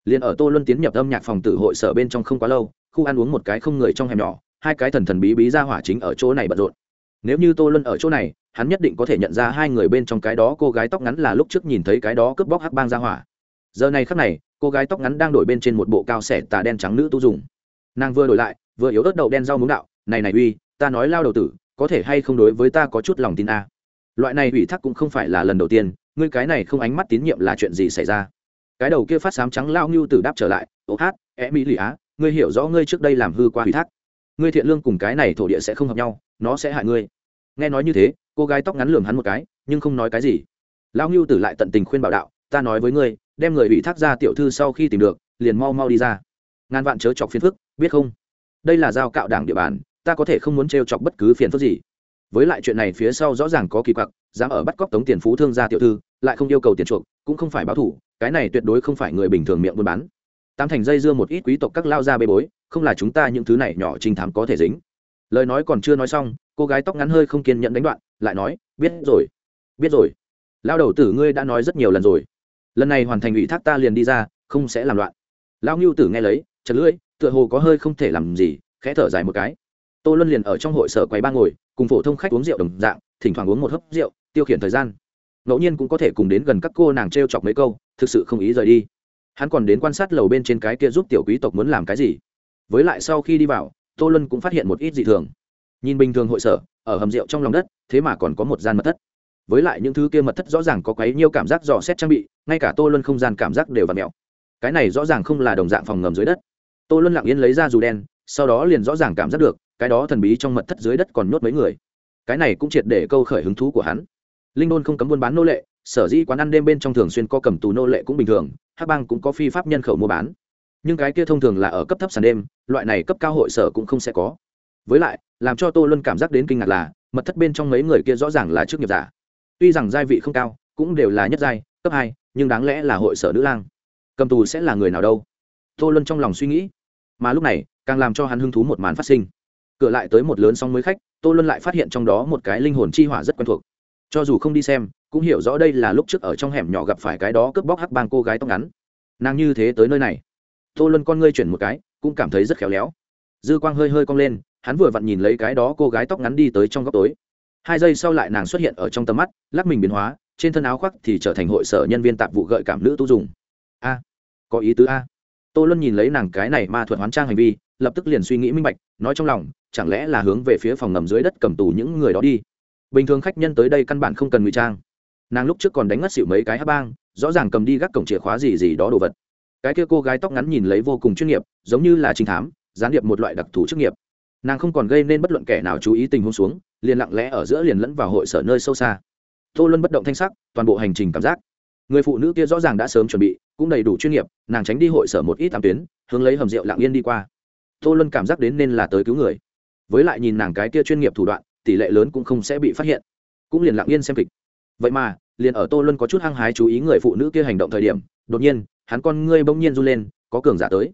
Liền ở tô luân tiến nhập âm nhạc phòng tử hội sở bên trong không quá lâu, khu ăn uống một cái không người trong hẻm nhỏ, hai cái thần thần bí bí ra hỏa chính ở chỗ này bận rộn nếu như tô luân ở chỗ này, hắn nhất định có thể nhận ra hai người bên trong cái đó cô gái tóc ngắn là lúc trước nhìn thấy cái đó cướp bóc hắc bang ra hỏa. Giờ này khắc này, cô gái tóc ngắn đang đổi bên trên một bộ cao xẻ tà đen trắng nữ tu dùng. Nàng vừa đổi lại, vừa yếu ớt đậu đen rau muống đạo, này này uy, ta nói lao đầu tử, có thể hay không đối với ta có chút lòng tin a loại này ủy thác cũng không phải là lần đầu tiên, ngươi cái này không ánh mắt tín nhiệm là chuyện gì xảy ra? Cái đầu kia phát sám trắng lao ngưu tử đáp trở lại, ô hát e mỹ lì á, ngươi hiểu rõ ngươi trước đây làm hư qua ủy thác. Ngươi thiện lương cùng cái này thổ địa sẽ không hợp nhau nó sẽ hại ngươi. Nghe nói như thế, cô gái tóc ngắn lườm hắn một cái, nhưng không nói cái gì. Lão ngưu tử lại tận tình khuyên bảo đạo, ta nói với ngươi, đem người ủy thác ra tiểu thư sau khi tìm được, liền mau mau đi ra. Ngàn vạn chớ chọc phiền phức, biết không? Đây là giao cạo đảng địa bàn, ta có thể không muốn t chọc bất cứ phiền phức gì. Với lại chuyện này phía sau rõ ràng có kỳ quặc, dám ở bắt cóc tống tiền phú thương gia tiểu thư, lại không yêu cầu tiền chuộc, cũng không phải báo thủ, cái này tuyệt đối không phải người bình thường miệng buôn bán. Tam thành dây dưa một ít quý tộc các lao ra bê bối, không là chúng ta những thứ này nhỏ trinh thám có thể dính lời nói còn chưa nói xong, cô gái tóc ngắn hơi không kiên nhẫn đánh đoạn, lại nói, biết rồi biết rồi. Lao đầu tử ngươi đã nói rất nhiều lần rồi. Lần này hoàn thành ủy thác ta liền đi ra, không sẽ làm loạn. Lao ngưu tử nghe lấy, chật lưỡi, tựa hồ có hơi không thể làm gì, khẽ thở dài một cái. Tô luân liền ở trong hội sở quầy ba ngồi, cùng phổ thông khách uống rượu đồng dạng, thỉnh thoảng uống một hớp rượu, tiêu khiển thời gian. Ngẫu nhiên cũng có thể cùng đến gần các cô nàng t r e o chọc mấy câu, thực sự không ý rời đi. Hắn còn đến quan sát lầu bên trên cái kia giúp tiểu quý tộc muốn làm cái gì. Với lại sau khi đi vào tô luân cũng phát hiện một ít dị thường. Nhìn bình thường hội sở, ở hầm rượu trong lòng đất, thế mà còn có một gian mật thất. Với lại những thứ kia mật thất rõ ràng có quấy nhiều cảm giác dò xét trang bị, ngay cả tô luân không gian cảm giác đều và mẹo cái này rõ ràng không là đồng dạng phòng ngầm dưới đất. Tô luân lặng yên lấy ra dù đen, sau đó liền rõ ràng cảm giác được, cái đó thần bí trong mật thất dưới đất còn nhốt mấy người. Cái này cũng triệt để câu khởi hứng thú của hắn. Linh đôn không cấm buôn bán nô lệ, sở dĩ quán ăn đêm bên trong thường xuyên có cầm tù nô lệ cũng bình thường, hắc bang cũng có phi pháp nhân khẩu mua bán nhưng cái kia thông thường là ở cấp thấp sàn đêm, loại này cấp cao hội sở cũng không sẽ có. Với lại, làm cho tô luân cảm giác đến kinh ngạc là, mật thất bên trong mấy người kia rõ ràng là chức nghiệp giả. Tuy rằng giai vị không cao, cũng đều là nhất giai, cấp hai, nhưng đáng lẽ là hội sở nữ lang. Cầm tù sẽ là người nào đâu? Tô luân trong lòng suy nghĩ. Mà lúc này, càng làm cho hắn hứng thú một màn phát sinh. Cửa lại tới một lớn song mới khách, tô luân lại phát hiện trong đó một cái linh hồn chi hỏa rất quen thuộc. Cho dù không đi xem, cũng hiểu rõ đây là lúc trước ở trong hẻm nhỏ gặp phải cái đó cướp bóc hắc bang cô gái tóc ngắn. Nàng như thế tới nơi này tô luân con ngươi chuyển một cái, cũng cảm thấy rất khéo léo. Dư quang hơi hơi cong lên, hắn vừa vặn nhìn lấy cái đó cô gái tóc ngắn đi tới trong góc tối. Hai giây sau lại nàng xuất hiện ở trong tầm mắt, lắc mình biến hóa, trên thân áo khoác thì trở thành hội sở nhân viên tạp vụ gợi cảm nữ tu dùng. A, có ý tứ a. Tô luân nhìn lấy nàng cái này ma thuật hoán trang hành vi, lập tức liền suy nghĩ minh bạch, nói trong lòng, chẳng lẽ là hướng về phía phòng ngầm dưới đất cầm tù những người đó đi? Bình thường khách nhân tới đây căn bản không cần ngụy trang. Nàng lúc trước còn đánh ngất xỉu mấy cái hát bang, rõ ràng cầm đi gác cổng chìa khóa gì gì đó đồ vật cái kia cô gái tóc ngắn nhìn lấy vô cùng chuyên nghiệp, giống như là trinh thám, gián điệp một loại đặc thù chức nghiệp. Nàng không còn gây nên bất luận kẻ nào chú ý tình huống xuống, liền lặng lẽ ở giữa liền lẫn vào hội sở nơi sâu xa. Tô luân bất động thanh sắc, toàn bộ hành trình cảm giác. Người phụ nữ kia rõ ràng đã sớm chuẩn bị, cũng đầy đủ chuyên nghiệp, nàng tránh đi hội sở một ít tám tuyến, hướng lấy hầm rượu lặng yên đi qua. Tô luân cảm giác đến nên là tới cứu người. Với lại nhìn nàng cái kia chuyên nghiệp thủ đoạn, tỷ lệ lớn cũng không sẽ bị phát hiện. Cũng liền lặng yên xem kịch. Vậy mà, liền ở tô luân có chút hăng hái chú ý người phụ nữ kia hành động thời điểm, đột nhiên hắn con ngươi bỗng nhiên run lên, có cường giả tới.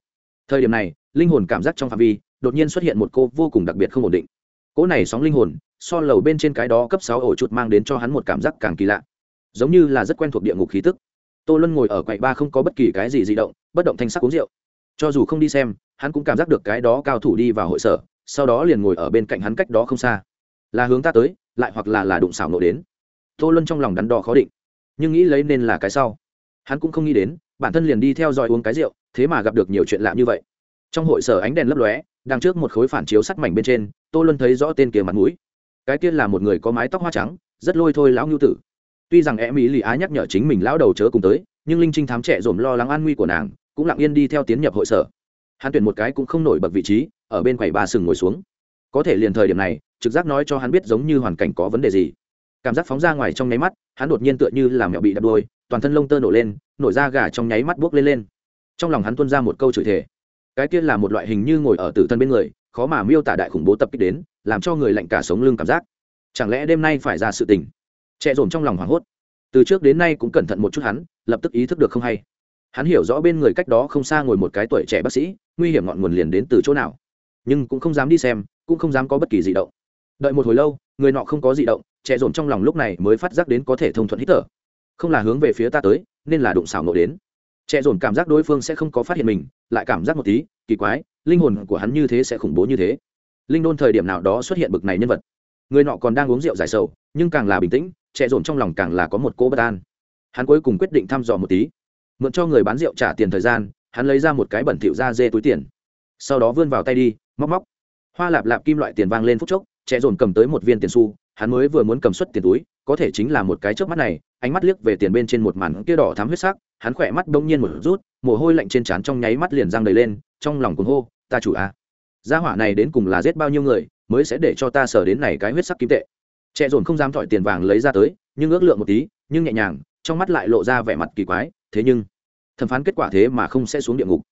Thời điểm này, linh hồn cảm giác trong phạm vi, đột nhiên xuất hiện một cô vô cùng đặc biệt không ổn định. Cỗ này sóng linh hồn, so lầu bên trên cái đó cấp sáu ổ chuột mang đến cho hắn một cảm giác càng kỳ lạ. Giống như là rất quen thuộc địa ngục khí tức. Tô luân ngồi ở quầy ba không có bất kỳ cái gì di động, bất động thanh sắc uống rượu. Cho dù không đi xem, hắn cũng cảm giác được cái đó cao thủ đi vào hội sở, sau đó liền ngồi ở bên cạnh hắn cách đó không xa. Là hướng ta tới, lại hoặc là là đụng xảo nộ đến. Tô luân trong lòng đắn đo khó định. Nhưng nghĩ lấy nên là cái sau. Hắn cũng không nghĩ đến bản thân liền đi theo dõi uống cái rượu, thế mà gặp được nhiều chuyện lạ như vậy. Trong hội sở ánh đèn lấp lóe, đằng trước một khối phản chiếu sắt mảnh bên trên, tô luân thấy rõ tên kia mặt mũi. Cái kia là một người có mái tóc hoa trắng, rất lôi thôi lão ngưu tử. Tuy rằng em ý lì á nhắc nhở chính mình lão đầu chớ cùng tới, nhưng linh trinh thám trẻ dồn lo lắng an nguy của nàng, cũng lặng yên đi theo tiến nhập hội sở. Hắn tuyển một cái cũng không nổi bậc vị trí, ở bên quầy ba sừng ngồi xuống. Có thể liền thời điểm này, trực giác nói cho hắn biết giống như hoàn cảnh có vấn đề gì. Cảm giác phóng ra ngoài trong nháy mắt, hắn đột nhiên tựa như làm mẹo bị đập đôi toàn thân lông tơ nổ lên, nổi da gà trong nháy mắt buốc lên lên. Trong lòng hắn tuôn ra một câu chửi thề. Cái kia là một loại hình như ngồi ở tử thân bên người, khó mà miêu tả đại khủng bố tập kích đến, làm cho người lạnh cả sống lưng cảm giác. Chẳng lẽ đêm nay phải ra sự tình? Trẻ dồn trong lòng hoảng hốt. Từ trước đến nay cũng cẩn thận một chút hắn, lập tức ý thức được không hay. Hắn hiểu rõ bên người cách đó không xa ngồi một cái tuổi trẻ bác sĩ, nguy hiểm ngọn nguồn liền đến từ chỗ nào. Nhưng cũng không dám đi xem, cũng không dám có bất kỳ gì động. Đợi một hồi lâu, người nọ không có gì động trẻ dồn trong lòng lúc này mới phát giác đến có thể thông thuận hít thở không là hướng về phía ta tới, nên là đụng xảo nộ đến. Trẻ dồn cảm giác đối phương sẽ không có phát hiện mình, lại cảm giác một tí, kỳ quái, linh hồn của hắn như thế sẽ khủng bố như thế. Linh đôn thời điểm nào đó xuất hiện bực này nhân vật. Người nọ còn đang uống rượu giải sầu, nhưng càng là bình tĩnh, trẻ dồn trong lòng càng là có một cô bất an. Hắn cuối cùng quyết định thăm dò một tí. Mượn cho người bán rượu trả tiền thời gian, hắn lấy ra một cái bẩn thỉu ra dê túi tiền. Sau đó vươn vào tay đi, móc móc. Hoa lạp lạp kim loại tiền vang lên phút chốc, trẻ dồn cầm tới một viên tiền xu, hắn mới vừa muốn cầm xuất tiền túi, có thể chính là một cái trước mắt này ánh mắt liếc về tiền bên trên một màn kia đỏ thắm huyết sắc, hắn khỏe mắt bỗng nhiên một rút, mồ hôi lạnh trên trán trong nháy mắt liền răng đầy lên, trong lòng cuồng hô, ta chủ a, gia hỏa này đến cùng là giết bao nhiêu người, mới sẽ để cho ta sở đến này cái huyết sắc kim tệ? Trẻ dồn không dám thỏi tiền vàng lấy ra tới, nhưng ước lượng một tí, nhưng nhẹ nhàng, trong mắt lại lộ ra vẻ mặt kỳ quái, thế nhưng, thẩm phán kết quả thế mà không sẽ xuống địa ngục.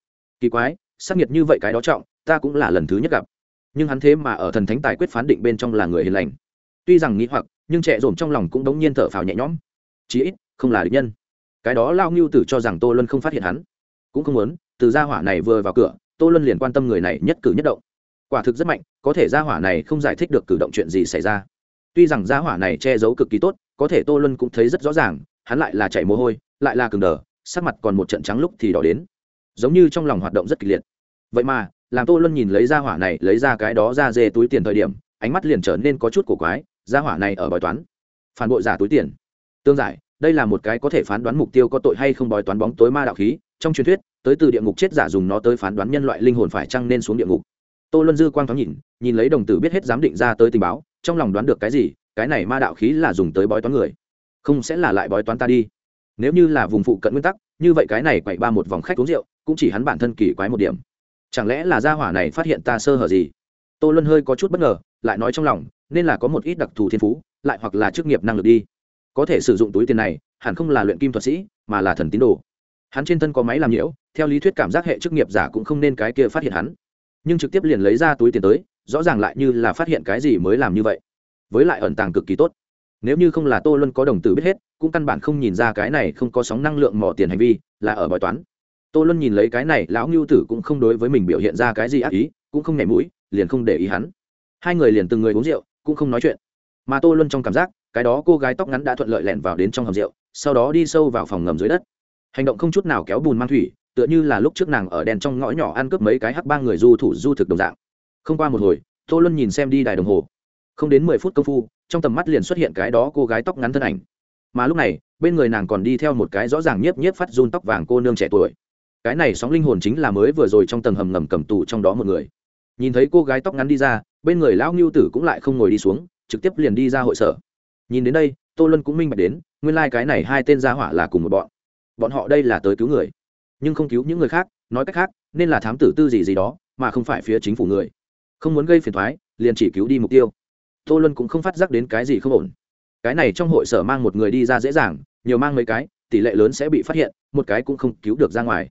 Kỳ quái sắc nhiệt như vậy cái đó trọng, ta cũng là lần thứ nhất gặp. Nhưng hắn thế mà ở thần thánh tài quyết phán định bên trong là người hiền lành. Tuy rằng nghĩ hoặc, nhưng trẻ dồn trong lòng cũng đống nhiên thở phào nhẹ nhõm chí ít, không là địch nhân. Cái đó lao ngưu tử cho rằng tô luân không phát hiện hắn. Cũng không muốn, từ gia hỏa này vừa vào cửa, tô luân liền quan tâm người này nhất cử nhất động. Quả thực rất mạnh, có thể gia hỏa này không giải thích được cử động chuyện gì xảy ra. Tuy rằng gia hỏa này che giấu cực kỳ tốt, có thể tô luân cũng thấy rất rõ ràng, hắn lại là chảy mồ hôi, lại là cứng đờ, sắc mặt còn một trận trắng lúc thì đỏ đến. Giống như trong lòng hoạt động rất kịch liệt. Vậy mà, làm tô luân nhìn lấy gia hỏa này, lấy ra cái đó ra dê túi tiền thời điểm, ánh mắt liền trở nên có chút cổ quái, gia hỏa này ở bói toán. Phản bội giả túi tiền tương giải, đây là một cái có thể phán đoán mục tiêu có tội hay không bói toán bóng tối ma đạo khí. Trong truyền thuyết, tới từ địa ngục chết giả dùng nó tới phán đoán nhân loại linh hồn phải chăng nên xuống địa ngục. Tô luân dư quang thoáng nhìn nhìn lấy đồng tử biết hết giám định ra tới tình báo, trong lòng đoán được cái gì, cái này ma đạo khí là dùng tới bói toán người. Không sẽ là lại bói toán ta đi. Nếu như là vùng phụ cận nguyên tắc, như vậy cái này quậy ba một vòng khách uống rượu, cũng chỉ hắn bản thân kỳ quái một điểm. Chẳng lẽ là gia hỏa này phát hiện ta sơ hở gì? Tô luân hơi có chút bất ngờ, lại nói trong lòng, nên là có một ít đặc thù thiên phú, lại hoặc là chức nghiệp năng lực đi có thể sử dụng túi tiền này, hẳn không là luyện kim thuật sĩ, mà là thần tín đồ. Hắn trên thân có máy làm nhiễu, theo lý thuyết cảm giác hệ chức nghiệp giả cũng không nên cái kia phát hiện hắn. Nhưng trực tiếp liền lấy ra túi tiền tới, rõ ràng lại như là phát hiện cái gì mới làm như vậy. Với lại ẩn tàng cực kỳ tốt. Nếu như không là tô luân có đồng tử biết hết, cũng căn bản không nhìn ra cái này không có sóng năng lượng mỏ tiền hành vi, là ở bói toán. Tô luân nhìn lấy cái này, lão ngưu tử cũng không đối với mình biểu hiện ra cái gì ác ý, cũng không nhảy mũi, liền không để ý hắn. Hai người liền từng người uống rượu, cũng không nói chuyện. Mà tô luân trong cảm giác cái đó cô gái tóc ngắn đã thuận lợi lẻn vào đến trong hầm rượu, sau đó đi sâu vào phòng ngầm dưới đất. Hành động không chút nào kéo bùn mang thủy, tựa như là lúc trước nàng ở đèn trong ngõ nhỏ ăn cướp mấy cái hắc ba người du thủ du thực đồng dạng. Không qua một hồi, tô luân nhìn xem đi đài đồng hồ. Không đến mười phút công phu, trong tầm mắt liền xuất hiện cái đó cô gái tóc ngắn thân ảnh. Mà lúc này, bên người nàng còn đi theo một cái rõ ràng nhiếp nhiếp phát run tóc vàng cô nương trẻ tuổi. Cái này sóng linh hồn chính là mới vừa rồi trong tầng hầm ngầm cầm tù trong đó một người. Nhìn thấy cô gái tóc ngắn đi ra, bên người lão ngưu tử cũng lại không ngồi đi xuống, trực tiếp liền đi ra hội sở nhìn đến đây, tô lân cũng minh bạch đến, nguyên lai、like、cái này hai tên gia hỏa là cùng một bọn. Bọn họ đây là tới cứu người, nhưng không cứu những người khác, nói cách khác, nên là thám tử tư gì gì đó, mà không phải phía chính phủ người. Không muốn gây phiền thoái liền chỉ cứu đi mục tiêu. Tô lân cũng không phát giác đến cái gì không ổn. Cái này trong hội sở mang một người đi ra dễ dàng, nhiều mang mấy cái, tỷ lệ lớn sẽ bị phát hiện, một cái cũng không cứu được ra ngoài.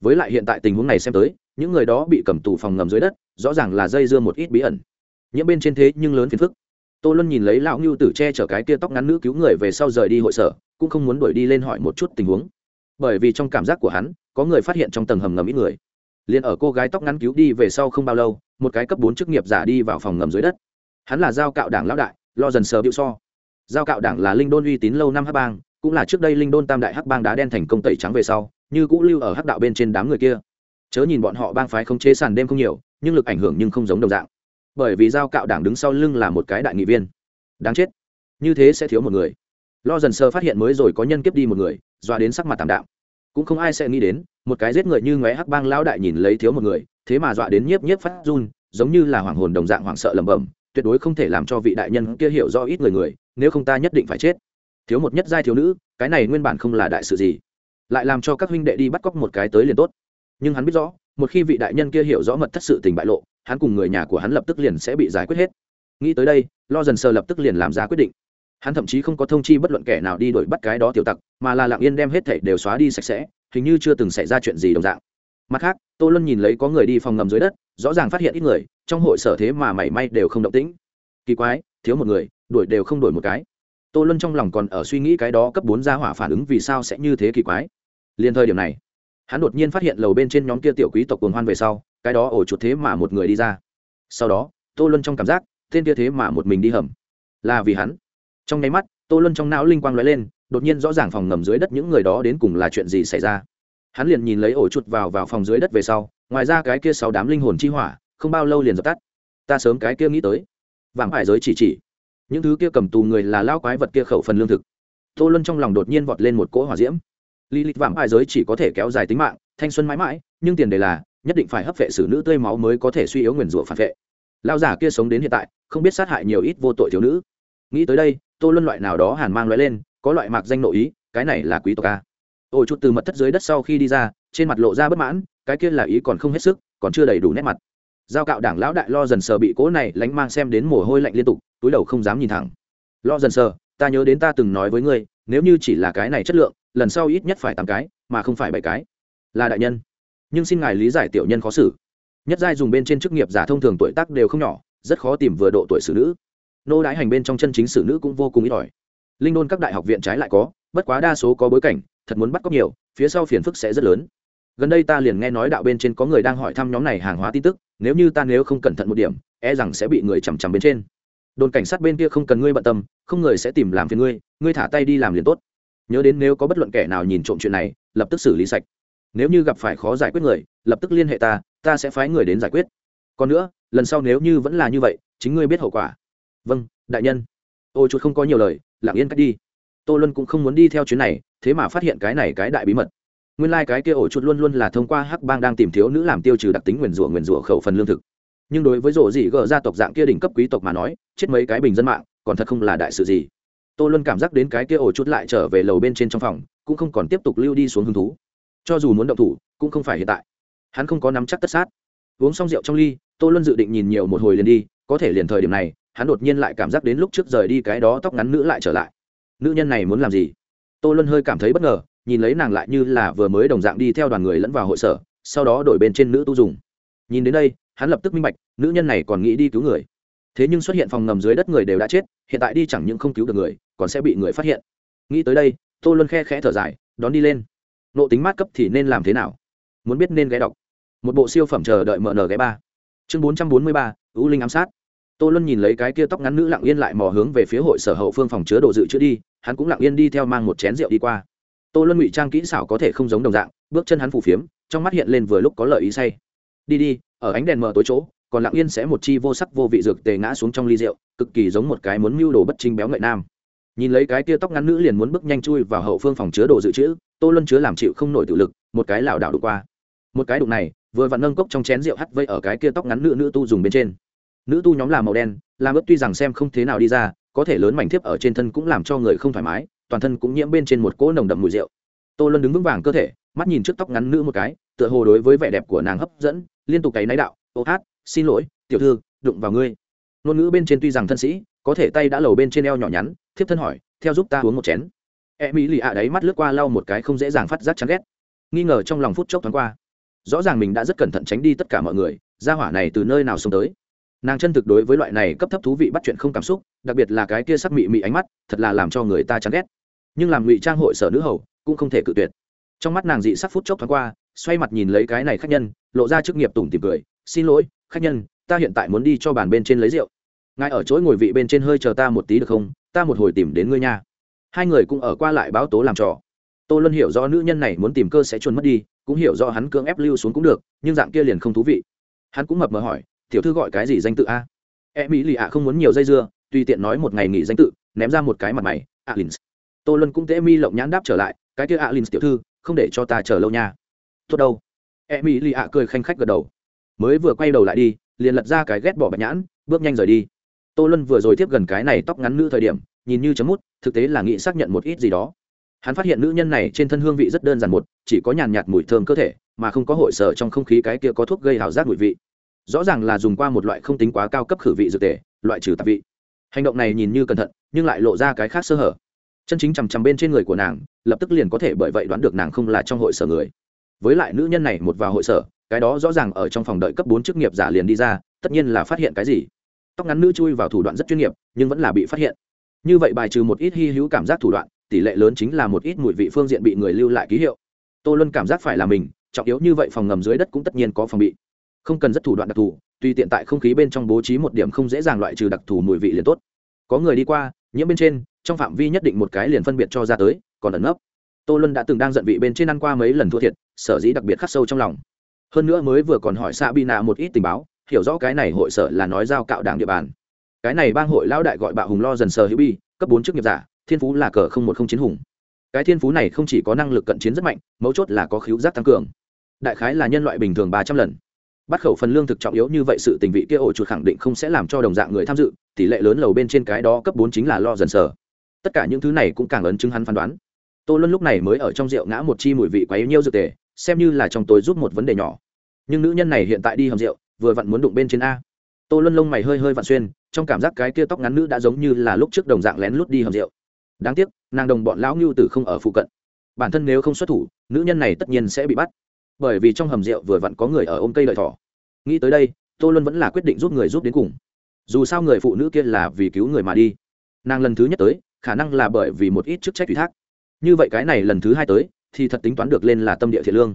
Với lại hiện tại tình huống này xem tới, những người đó bị cầm tù phòng ngầm dưới đất, rõ ràng là dây dưa một ít bí ẩn. Nhiễm bên trên thế nhưng lớn phiền phức tô luân nhìn lấy lão ngưu tử che chở cái kia tóc ngắn nữ cứu người về sau rời đi hội sở, cũng không muốn đuổi đi lên hỏi một chút tình huống. Bởi vì trong cảm giác của hắn, có người phát hiện trong tầng hầm ngầm ít người. Liền ở cô gái tóc ngắn cứu đi về sau không bao lâu, một cái cấp bốn chức nghiệp giả đi vào phòng ngầm dưới đất. Hắn là giao cạo đảng lão đại, lo dần sờ bịu so. Giao cạo đảng là linh đôn uy tín lâu năm hắc bang, cũng là trước đây linh đôn tam đại hắc bang đá đen thành công tẩy trắng về sau, như cũ lưu ở hắc đạo bên trên đám người kia. Chớ nhìn bọn họ bang phái không chế sàn đêm không nhiều, nhưng lực ảnh hưởng nhưng không giống đồng dạng bởi vì giao cạo đảng đứng sau lưng là một cái đại nghị viên. Đáng chết. Như thế sẽ thiếu một người. Lo dần sơ phát hiện mới rồi có nhân kiếp đi một người doa đến sắc mặt tạm đạm. Cũng không ai sẽ nghĩ đến, một cái giết người như ngóe hắc bang lão đại nhìn lấy thiếu một người, thế mà dọa đến nhiếp nhiếp phát run, giống như là hoàng hồn đồng dạng hoảng sợ lẩm bẩm, tuyệt đối không thể làm cho vị đại nhân kia hiểu rõ ít người người, nếu không ta nhất định phải chết. Thiếu một nhất giai thiếu nữ, cái này nguyên bản không là đại sự gì. Lại làm cho các huynh đệ đi bắt cóc một cái tới liền tốt. Nhưng hắn biết rõ, một khi vị đại nhân kia hiểu rõ mật thất sự tình bại lộ hắn cùng người nhà của hắn lập tức liền sẽ bị giải quyết hết. Nghĩ tới đây, lo dần sờ lập tức liền làm ra quyết định. Hắn thậm chí không có thông chi bất luận kẻ nào đi đuổi bắt cái đó tiểu tặc, mà là lặng yên đem hết thảy đều xóa đi sạch sẽ, hình như chưa từng xảy ra chuyện gì đồng dạng. Mặt khác, tô luân nhìn lấy có người đi phòng ngầm dưới đất, rõ ràng phát hiện ít người, trong hội sở thế mà mảy may đều không động tĩnh. Kỳ quái, thiếu một người, đuổi đều không đuổi một cái. Tô luân trong lòng còn ở suy nghĩ cái đó cấp bốn gia hỏa phản ứng vì sao sẽ như thế kỳ quái. Liền thời điểm này, hắn đột nhiên phát hiện lầu bên trên nhóm kia tiểu quý tộc cuồng hoan về sau cái đó ổ chuột thế mà một người đi ra. Sau đó, tô luân trong cảm giác, tên kia thế mà một mình đi hầm. Là vì hắn. Trong nháy mắt, tô luân trong não linh quang l ó e lên, đột nhiên rõ ràng phòng ngầm dưới đất những người đó đến cùng là chuyện gì xảy ra. Hắn liền nhìn lấy ổ chuột vào vào phòng dưới đất về sau, ngoài ra cái kia sáu đám linh hồn chi hỏa, không bao lâu liền dập tắt. Ta sớm cái kia nghĩ tới. Vàng hải giới chỉ chỉ. Những thứ kia cầm tù người là lao quái vật kia khẩu phần lương thực. Tô luân trong lòng đột nhiên vọt lên một cỗ hỏa diễm. Lý lịch vàng hải giới chỉ có thể kéo dài tính mạng, thanh xuân mãi mãi, nhưng tiền đề là nhất định phải hấp vệ xử nữ tươi máu mới có thể suy yếu nguyền rủa phản vệ. Lao giả kia sống đến hiện tại, không biết sát hại nhiều ít vô tội thiếu nữ. Nghĩ tới đây, tô luân loại nào đó hàn mang loại lên, có loại mạc danh nội ý, cái này là quý tộc ca ôi chút từ mật thất dưới đất sau khi đi ra, trên mặt lộ ra bất mãn, cái kia là ý còn không hết sức, còn chưa đầy đủ nét mặt. Giao cạo đảng lão đại lo dần sờ bị cố này lánh mang xem đến mồ hôi lạnh liên tục, túi đầu không dám nhìn thẳng. Lo dần sờ, ta nhớ đến ta từng nói với ngươi, nếu như chỉ là cái này chất lượng, lần sau ít nhất phải tám cái, mà không phải bảy cái. Là đại nhân nhưng xin ngài lý giải tiểu nhân khó xử. Nhất giai dùng bên trên chức nghiệp giả thông thường tuổi tác đều không nhỏ, rất khó tìm vừa độ tuổi xử nữ. Nô đái hành bên trong chân chính xử nữ cũng vô cùng ít ỏi. Linh đôn các đại học viện trái lại có, bất quá đa số có bối cảnh, thật muốn bắt cóc nhiều, phía sau phiền phức sẽ rất lớn. Gần đây ta liền nghe nói đạo bên trên có người đang hỏi thăm nhóm này hàng hóa tin tức, nếu như ta nếu không cẩn thận một điểm e rằng sẽ bị người chằm chằm bên trên. Đồn cảnh sát bên kia không cần ngươi bận tâm, không người sẽ tìm làm phiền ngươi ngươi thả tay đi làm liền tốt. Nhớ đến nếu có bất luận kẻ nào nhìn trộm chuyện này, lập tức xử lý sạch nếu như gặp phải khó giải quyết người, lập tức liên hệ ta ta sẽ phái người đến giải quyết. Còn nữa, lần sau nếu như vẫn là như vậy, chính ngươi biết hậu quả. Vâng đại nhân. Ô chuột không có nhiều lời, lặng yên cách đi. Tô luân cũng không muốn đi theo chuyến này, thế mà phát hiện cái này cái đại bí mật. Nguyên lai、like、cái kia ổ chuột luôn luôn là thông qua hắc bang đang tìm thiếu nữ làm tiêu trừ đặc tính nguyền rủa nguyền rủa khẩu phần lương thực. Nhưng đối với rổ dị gờ gia tộc dạng kia đỉnh cấp quý tộc mà nói, chết mấy cái bình dân mạng, còn thật không là đại sự gì. Tô luân cảm giác đến cái kia ổ chuột lại trở về lầu bên trên trong phòng, cũng không còn tiếp tục lưu đi xuống hứng thú cho dù muốn động thủ, cũng không phải hiện tại. Hắn không có nắm chắc tất sát. Uống xong rượu trong ly, tô luân dự định nhìn nhiều một hồi liền đi, có thể liền thời điểm này, hắn đột nhiên lại cảm giác đến lúc trước rời đi cái đó tóc ngắn nữ lại trở lại. Nữ nhân này muốn làm gì? Tô luân hơi cảm thấy bất ngờ, nhìn lấy nàng lại như là vừa mới đồng dạng đi theo đoàn người lẫn vào hội sở, sau đó đổi bên trên nữ tu dùng. Nhìn đến đây, hắn lập tức minh bạch, nữ nhân này còn nghĩ đi cứu người. Thế nhưng xuất hiện phòng ngầm dưới đất người đều đã chết, hiện tại đi chẳng những không cứu được người, còn sẽ bị người phát hiện. Nghĩ tới đây, tô luân khe khẽ thở dài, đón đi lên nộ tính mát cấp thì nên làm thế nào? Muốn biết nên ghé đọc. Một bộ siêu phẩm chờ đợi mở nở ghé ba. Chương bốn trăm bốn mươi ba ưu linh ám sát. Tô luân nhìn lấy cái kia tóc ngắn nữ lặng yên lại mò hướng về phía hội sở hậu phương phòng chứa đồ dự trữ đi, hắn cũng lặng yên đi theo mang một chén rượu đi qua. Tô luân ngụy trang kỹ xảo có thể không giống đồng dạng, bước chân hắn phủ phiếm, trong mắt hiện lên vừa lúc có lợi ý say. Đi đi, ở ánh đèn mờ tối chỗ, còn lặng yên sẽ một chi vô sắc vô vị dược tề ngã xuống trong ly rượu, cực kỳ giống một cái muốn mưu đồ bất trinh béo ngậy nam. Nhìn lấy cái tia tóc ngắn nữ liền muốn bước nhanh chui vào hậu phương phòng chứa đồ dự trữ tô luân chứa làm chịu không nổi tự lực, một cái lảo đảo đục qua. Một cái đụng này, vừa vặn nâng cốc trong chén rượu hắt vây ở cái kia tóc ngắn nữ nữ tu dùng bên trên. Nữ tu nhóm là màu đen, làm ướp tuy rằng xem không thế nào đi ra, có thể lớn mảnh thiếp ở trên thân cũng làm cho người không thoải mái, toàn thân cũng nhiễm bên trên một cỗ nồng đậm mùi rượu. Tô luân đứng vững vàng cơ thể, mắt nhìn trước tóc ngắn nữ một cái, tựa hồ đối với vẻ đẹp của nàng hấp dẫn, liên tục cấy náy đạo, ô hát, xin lỗi, tiểu thư, đụng vào ngươi. Ngôn ngữ bên trên tuy rằng thân sĩ, có thể tay đã lầu bên trên eo nhỏ nhắn, thiếp thân hỏi, theo giúp ta uống một chén e mỹ lì ạ đáy mắt lướt qua lau một cái không dễ dàng phát giác chán ghét. Nghi ngờ trong lòng phút chốc thoáng qua. Rõ ràng mình đã rất cẩn thận tránh đi tất cả mọi người ra hỏa này từ nơi nào xông tới? Nàng chân thực đối với loại này cấp thấp thú vị bắt chuyện không cảm xúc, đặc biệt là cái kia sắc mị mị ánh mắt, thật là làm cho người ta chán ghét. Nhưng làm ngụy trang hội sở nữ hầu, cũng không thể cự tuyệt. Trong mắt nàng dị sắc phút chốc thoáng qua, xoay mặt nhìn lấy cái này khách nhân, lộ ra chức nghiệp tủm tìm cười, xin lỗi, khách nhân, ta hiện tại muốn đi cho bàn bên trên lấy rượu. Ngài ở chỗ ngồi vị bên trên hơi chờ ta một tí được không? Ta một hồi tìm đến ngươi nha hai người cũng ở qua lại báo tố làm trò. Tô luân hiểu do nữ nhân này muốn tìm cơ sẽ chuồn mất đi, cũng hiểu do hắn cưỡng ép lưu xuống cũng được, nhưng dạng kia liền không thú vị. Hắn cũng mập mờ hỏi, tiểu thư gọi cái gì danh tự a? E mỹ lì ạ, không muốn nhiều dây dưa, tùy tiện nói một ngày nghỉ danh tự, ném ra một cái mặt mày alin tô luân cũng tễ mi lộng nhãn đáp trở lại, cái kia alin tiểu thư, không để cho ta chờ lâu nha. Tốt đâu. E mỹ lì ạ cười khanh khách gật đầu. Mới vừa quay đầu lại đi, liền lật ra cái ghét bỏ bạch nhãn, bước nhanh rời đi. Tô luân vừa rồi tiếp gần cái này tóc ngắn nữ thời điểm, nhìn như chấm mút thực tế là nghĩ xác nhận một ít gì đó. Hắn phát hiện nữ nhân này trên thân hương vị rất đơn giản một, chỉ có nhàn nhạt mùi thơm cơ thể, mà không có hội sở trong không khí cái kia có thuốc gây hào giác mùi vị. Rõ ràng là dùng qua một loại không tính quá cao cấp khử vị dược tề, loại trừ tạp vị. Hành động này nhìn như cẩn thận, nhưng lại lộ ra cái khác sơ hở. Chân chính chằm chằm bên trên người của nàng, lập tức liền có thể bởi vậy đoán được nàng không là trong hội sở người. Với lại nữ nhân này một vào hội sở, cái đó rõ ràng ở trong phòng đợi cấp bốn chức nghiệp giả liền đi ra, tất nhiên là phát hiện cái gì. Tóc ngắn nữ chui vào thủ đoạn rất chuyên nghiệp, nhưng vẫn là bị phát hiện như vậy bài trừ một ít hy hữu cảm giác thủ đoạn, tỷ lệ lớn chính là một ít mùi vị phương diện bị người lưu lại ký hiệu. Tô luân cảm giác phải là mình, trọng yếu như vậy phòng ngầm dưới đất cũng tất nhiên có phòng bị. Không cần rất thủ đoạn đặc thù tùy tiện tại không khí bên trong bố trí một điểm không dễ dàng loại trừ đặc thù mùi vị liền tốt. Có người đi qua, nhiễm bên trên, trong phạm vi nhất định một cái liền phân biệt cho ra tới, còn ẩn nấp. Tô luân đã từng đang giận vị bên trên ăn qua mấy lần thua thiệt, sở dĩ đặc biệt khắc sâu trong lòng. Hơn nữa mới vừa còn hỏi xạ bi nạ một ít tình báo, hiểu rõ cái này hội sở là nói giao cạo đảng địa bàn cái này bang hội lão đại gọi bạo hùng lo dần sờ hữu bi, cấp bốn chức nghiệp giả, thiên phú là cờ không một không chiến hùng. Cái thiên phú này không chỉ có năng lực cận chiến rất mạnh, mấu chốt là có khíu giác tăng cường. Đại khái là nhân loại bình thường ba trăm lần. Bắt khẩu phần lương thực trọng yếu như vậy sự tình vị kia ổ chuột khẳng định không sẽ làm cho đồng dạng người tham dự, tỷ lệ lớn lầu bên trên cái đó cấp bốn chính là lo dần sờ. Tất cả những thứ này cũng càng ấn chứng hắn phán đoán. Tô luân lúc này mới ở trong rượu ngã một chi mùi vị quá yếu nhiêu dược tề, xem như là trong tối giúp một vấn đề nhỏ. Nhưng nữ nhân này hiện tại đi hầm rượu, vừa vặn muốn đụng bên trên a. Tô luân lông mày hơi hơi vặn xuyên trong cảm giác cái kia tóc ngắn nữ đã giống như là lúc trước đồng dạng lén lút đi hầm rượu. Đáng tiếc, nàng đồng bọn lão ngưu tử không ở phụ cận. Bản thân nếu không xuất thủ, nữ nhân này tất nhiên sẽ bị bắt. Bởi vì trong hầm rượu vừa vặn có người ở ôm cây lợi thỏ. Nghĩ tới đây, tô luân vẫn là quyết định giúp người giúp đến cùng. Dù sao người phụ nữ kia là vì cứu người mà đi. Nàng lần thứ nhất tới, khả năng là bởi vì một ít chức trách ủy thác. Như vậy cái này lần thứ hai tới, thì thật tính toán được lên là tâm địa thiện lương.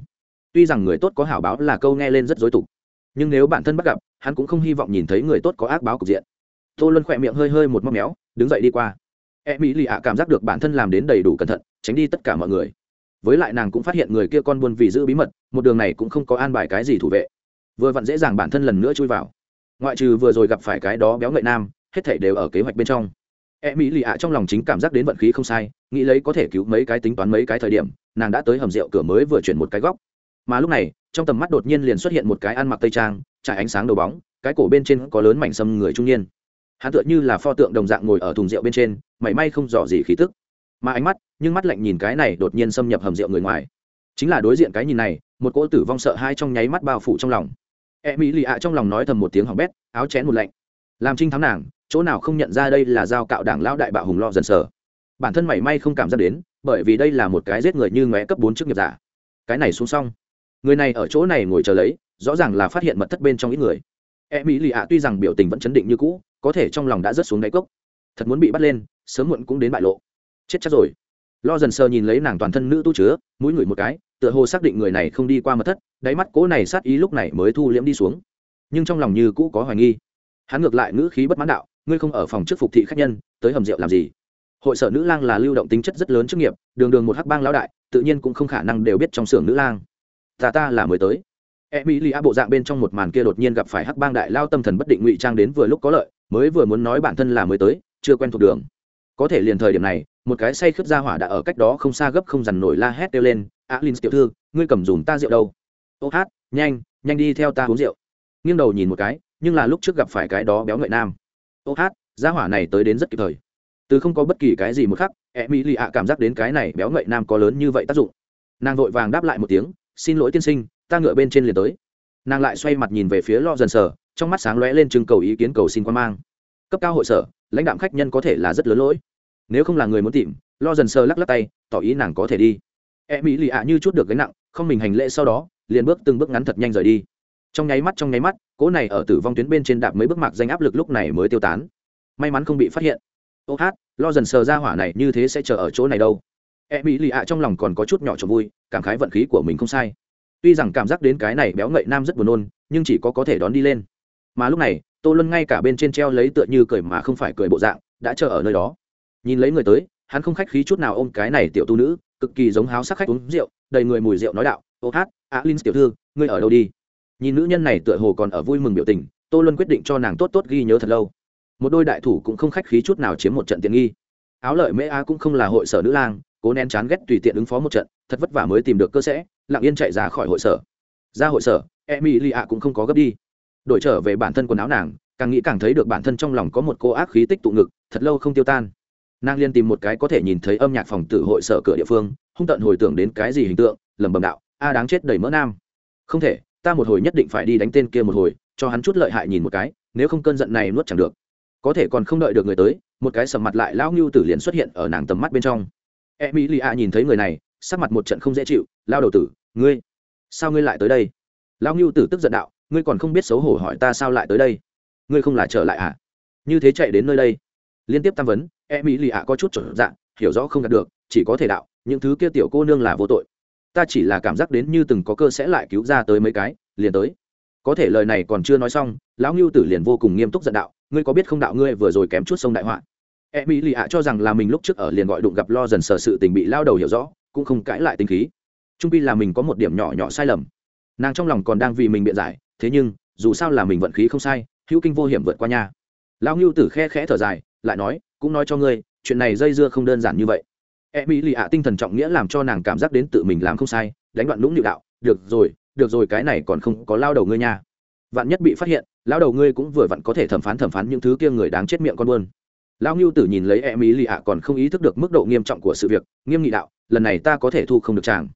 Tuy rằng người tốt có hảo báo là câu nghe lên rất dối tục, nhưng nếu bản thân bắt gặp, hắn cũng không hy vọng nhìn thấy người tốt có ác báo cục diện tô luân khỏe miệng hơi hơi một móc méo, đứng dậy đi qua. E mỹ lì ạ cảm giác được bản thân làm đến đầy đủ cẩn thận, tránh đi tất cả mọi người. Với lại nàng cũng phát hiện người kia con buôn vì giữ bí mật, một đường này cũng không có an bài cái gì thủ vệ. Vừa vặn dễ dàng bản thân lần nữa chui vào. Ngoại trừ vừa rồi gặp phải cái đó béo ngậy nam, hết thảy đều ở kế hoạch bên trong. E mỹ lì ạ trong lòng chính cảm giác đến vận khí không sai, nghĩ lấy có thể cứu mấy cái tính toán mấy cái thời điểm, nàng đã tới hầm rượu cửa mới vừa chuyển một cái góc. Mà lúc này, trong tầm mắt đột nhiên liền xuất hiện một cái ăn mặc tây trang, trải ánh sáng đầu bóng, cái cổ bên trên có lớn mảnh sâm người trung niên hắn tựa như là pho tượng đồng dạng ngồi ở thùng rượu bên trên, mảy may không dò gì khí tức. Mà ánh mắt, nhưng mắt lạnh nhìn cái này đột nhiên xâm nhập hầm rượu người ngoài. Chính là đối diện cái nhìn này, một cỗ tử vong sợ hai trong nháy mắt bao phủ trong lòng. E mỹ lì ạ trong lòng nói thầm một tiếng hỏng bét, áo chén một lạnh. Làm trinh thắng nàng, chỗ nào không nhận ra đây là giao cạo đảng lão đại bạo hùng lo dần sở bản thân mảy may không cảm giác đến, bởi vì đây là một cái giết người như ngóe cấp bốn chức nghiệp giả. Cái này xuống xong. Người này ở chỗ này ngồi chờ lấy, rõ ràng là phát hiện mật thất bên trong ít người. E mỹ lì ạ tuy rằng biểu tình vẫn chấn định như cũ có thể trong lòng đã rớt xuống đáy cốc. Thật muốn bị bắt lên, sớm muộn cũng đến bại lộ. Chết chắc rồi. Lo dần sờ nhìn lấy nàng toàn thân nữ tu chứa, mũi ngửi một cái, tựa hồ xác định người này không đi qua mật thất, đáy mắt cố này sát ý lúc này mới thu liễm đi xuống. Nhưng trong lòng như cũ có hoài nghi. Hắn ngược lại ngữ khí bất mãn đạo, ngươi không ở phòng trước phục thị khách nhân, tới hầm rượu làm gì? Hội sở nữ lang là lưu động tính chất rất lớn chức nghiệp, đường đường một hắc bang lão đại, tự nhiên cũng không khả năng đều biết trong xưởng nữ lang. Ta ta là mới tới. E mỹ lì a bộ dạng bên trong một màn kia đột nhiên gặp phải hắc bang đại lao tâm thần bất định ngụy trang đến vừa lúc có lợi mới vừa muốn nói bản thân là mới tới, chưa quen thuộc đường. Có thể liền thời điểm này, một cái say khướp ra hỏa đã ở cách đó không xa gấp không dằn nổi la hét kêu lên alin tiểu thư, ngươi cầm dùm ta rượu đâu? Ô hát, nhanh nhanh đi theo ta uống rượu. Nghiêng đầu nhìn một cái, nhưng là lúc trước gặp phải cái đó béo ngợi nam. Ô hát gia hỏa này tới đến rất kịp thời. Từ không có bất kỳ cái gì một khắc e mỹ lì ạ cảm giác đến cái này béo ngậy nam có lớn như vậy tác dụng. Nàng vội vàng đáp lại một tiếng, xin lỗi tiên sinh, ta ngựa bên trên liền tới. Nàng lại xoay mặt nhìn về phía lo dần sờ trong mắt sáng lóe lên trưng cầu ý kiến cầu xin quan mang. Cấp cao hội sở, lãnh đạm khách nhân có thể là rất lớn lỗi. Nếu không là người muốn tìm, lo dần sờ lắc lắc tay, tỏ ý nàng có thể đi. E mỹ lì ạ như chút được gánh nặng, không mình hành lễ sau đó, liền bước từng bước ngắn thật nhanh rời đi. Trong nháy mắt, trong nháy mắt, cỗ này ở tử vong tuyến bên trên đạp mấy bước mạc danh áp lực lúc này mới tiêu tán. May mắn không bị phát hiện. Ô hát, lo dần sờ ra hỏa này như thế sẽ chờ ở chỗ này đâu. E mỹ lì ạ trong lòng còn có chút nhỏ trộm vui, cảm khái vận khí của mình không sai. Tuy rằng cảm giác đến cái này béo ngậy nam rất buồn nôn, nhưng chỉ có có thể đón đi lên mà lúc này, tô luân ngay cả bên trên treo lấy tựa như cười mà không phải cười bộ dạng, đã chờ ở nơi đó. Nhìn lấy người tới, hắn không khách khí chút nào ôm cái này tiểu tu nữ, cực kỳ giống háo sắc khách uống rượu, đầy người mùi rượu nói đạo, ô hát á linh tiểu thư, ngươi ở đâu đi? Nhìn nữ nhân này tựa hồ còn ở vui mừng biểu tình, tô luân quyết định cho nàng tốt tốt ghi nhớ thật lâu. Một đôi đại thủ cũng không khách khí chút nào chiếm một trận tiện nghi. Áo lợi mễ á cũng không là hội sở nữ lang, cố nén chán ghét tùy tiện ứng phó một trận, thật vất vả mới tìm được cơ sẽ, lặng yên chạy ra khỏi hội sở. Ra hội sở em y lì ạ cũng không có gấp đi đổi trở về bản thân quần áo nàng, càng nghĩ càng thấy được bản thân trong lòng có một cô ác khí tích tụ ngực, thật lâu không tiêu tan. Nàng liên tìm một cái có thể nhìn thấy âm nhạc phòng tử hội sở cửa địa phương, hung tận hồi tưởng đến cái gì hình tượng lầm bầm đạo, a đáng chết đầy mỡ nam. Không thể, ta một hồi nhất định phải đi đánh tên kia một hồi, cho hắn chút lợi hại nhìn một cái, nếu không cơn giận này nuốt chẳng được. Có thể còn không đợi được người tới, một cái sầm mặt lại lão ngưu tử liền xuất hiện ở nàng tầm mắt bên trong. E mỹ lì a nhìn thấy người này, sắc mặt một trận không dễ chịu lao đầu tử, ngươi, sao ngươi lại tới đây? Lão ngưu tử tức giận đạo ngươi còn không biết xấu hổ hỏi ta sao lại tới đây? Ngươi không là trở lại à? Như thế chạy đến nơi đây. Liên tiếp tam vấn e mỹ lì ạ có chút trở dạng, hiểu rõ không đạt được, chỉ có thể đạo, những thứ kia tiểu cô nương là vô tội. Ta chỉ là cảm giác đến như từng có cơ sẽ lại cứu ra tới mấy cái, liền tới. Có thể lời này còn chưa nói xong, lão ngưu tử liền vô cùng nghiêm túc giận đạo, ngươi có biết không đạo ngươi vừa rồi kém chút sông đại họa. E mỹ lì ạ cho rằng là mình lúc trước ở liền gọi đụng gặp lo dần sở sự tình bị lao đầu hiểu rõ, cũng không cãi lại tính khí. Trung pi là mình có một điểm nhỏ nhỏ sai lầm. Nàng trong lòng còn đang vì mình biện giải thế nhưng, dù sao là mình vận khí không sai, hữu kinh vô hiểm vượt qua nhà lão ngưu tử khe khẽ thở dài, lại nói, cũng nói cho ngươi, chuyện này dây dưa không đơn giản như vậy. E mỹ lì ạ tinh thần trọng nghĩa làm cho nàng cảm giác đến tự mình làm không sai, đánh đoạn lũng nhự đạo, được rồi được rồi, cái này còn không có lao đầu ngươi nha. Vạn nhất bị phát hiện, lao đầu ngươi cũng vừa vặn có thể thẩm phán thẩm phán những thứ kia người đáng chết miệng con buôn. Lao ngưu tử nhìn lấy e mỹ lì ạ còn không ý thức được mức độ nghiêm trọng của sự việc, nghiêm nghị đạo, lần này ta có thể thu không được chàng.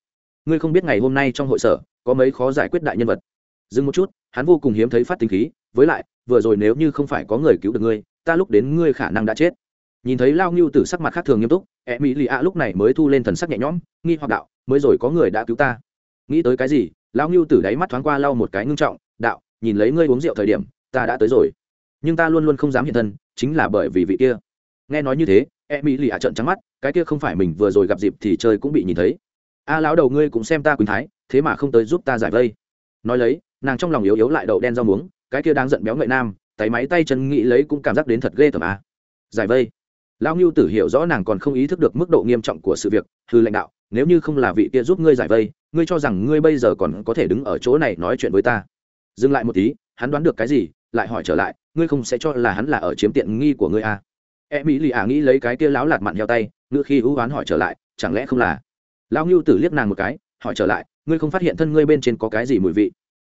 Ngươi không biết ngày hôm nay trong hội sở, có mấy khó giải quyết đại nhân vật dừng một chút, hắn vô cùng hiếm thấy phát tính khí, với lại, vừa rồi nếu như không phải có người cứu được ngươi, ta lúc đến ngươi khả năng đã chết. Nhìn thấy lao ngưu tử sắc mặt khác thường nghiêm túc e mỹ lì ạ lúc này mới thu lên thần sắc nhẹ nhõm, nghi hoặc đạo, mới rồi có người đã cứu ta. Nghĩ tới cái gì, lao ngưu tử đáy mắt thoáng qua lau một cái ngưng trọng, đạo, nhìn lấy ngươi uống rượu thời điểm, ta đã tới rồi. Nhưng ta luôn luôn không dám hiện thân, chính là bởi vì vị kia. Nghe nói như thế e mỹ lì ạ trợn trắng mắt, cái kia không phải mình vừa rồi gặp dịp thì chơi cũng bị nhìn thấy. A lão đầu ngươi cũng xem ta quỳnh thái, thế mà không tới giúp ta giải vây. Nói lấy nàng trong lòng yếu yếu lại đậu đen rau muống, cái kia đang giận béo ngậy nam, tay máy tay chân nghĩ lấy cũng cảm giác đến thật ghê tởm a giải vây. Lão ngưu tử hiểu rõ nàng còn không ý thức được mức độ nghiêm trọng của sự việc hư lãnh đạo, nếu như không là vị kia giúp ngươi giải vây, ngươi cho rằng ngươi bây giờ còn có thể đứng ở chỗ này nói chuyện với ta? Dừng lại một tí, hắn đoán được cái gì, lại hỏi trở lại, ngươi không sẽ cho là hắn là ở chiếm tiện nghi của ngươi à. e mỹ lì ả nghĩ lấy cái kia láo lạt mặn heo tay ngựa khi hữu oán hỏi trở lại, chẳng lẽ không là? Lão ngưu tử liếc nàng một cái, hỏi trở lại, ngươi không phát hiện thân ngươi bên trên có cái gì mùi vị?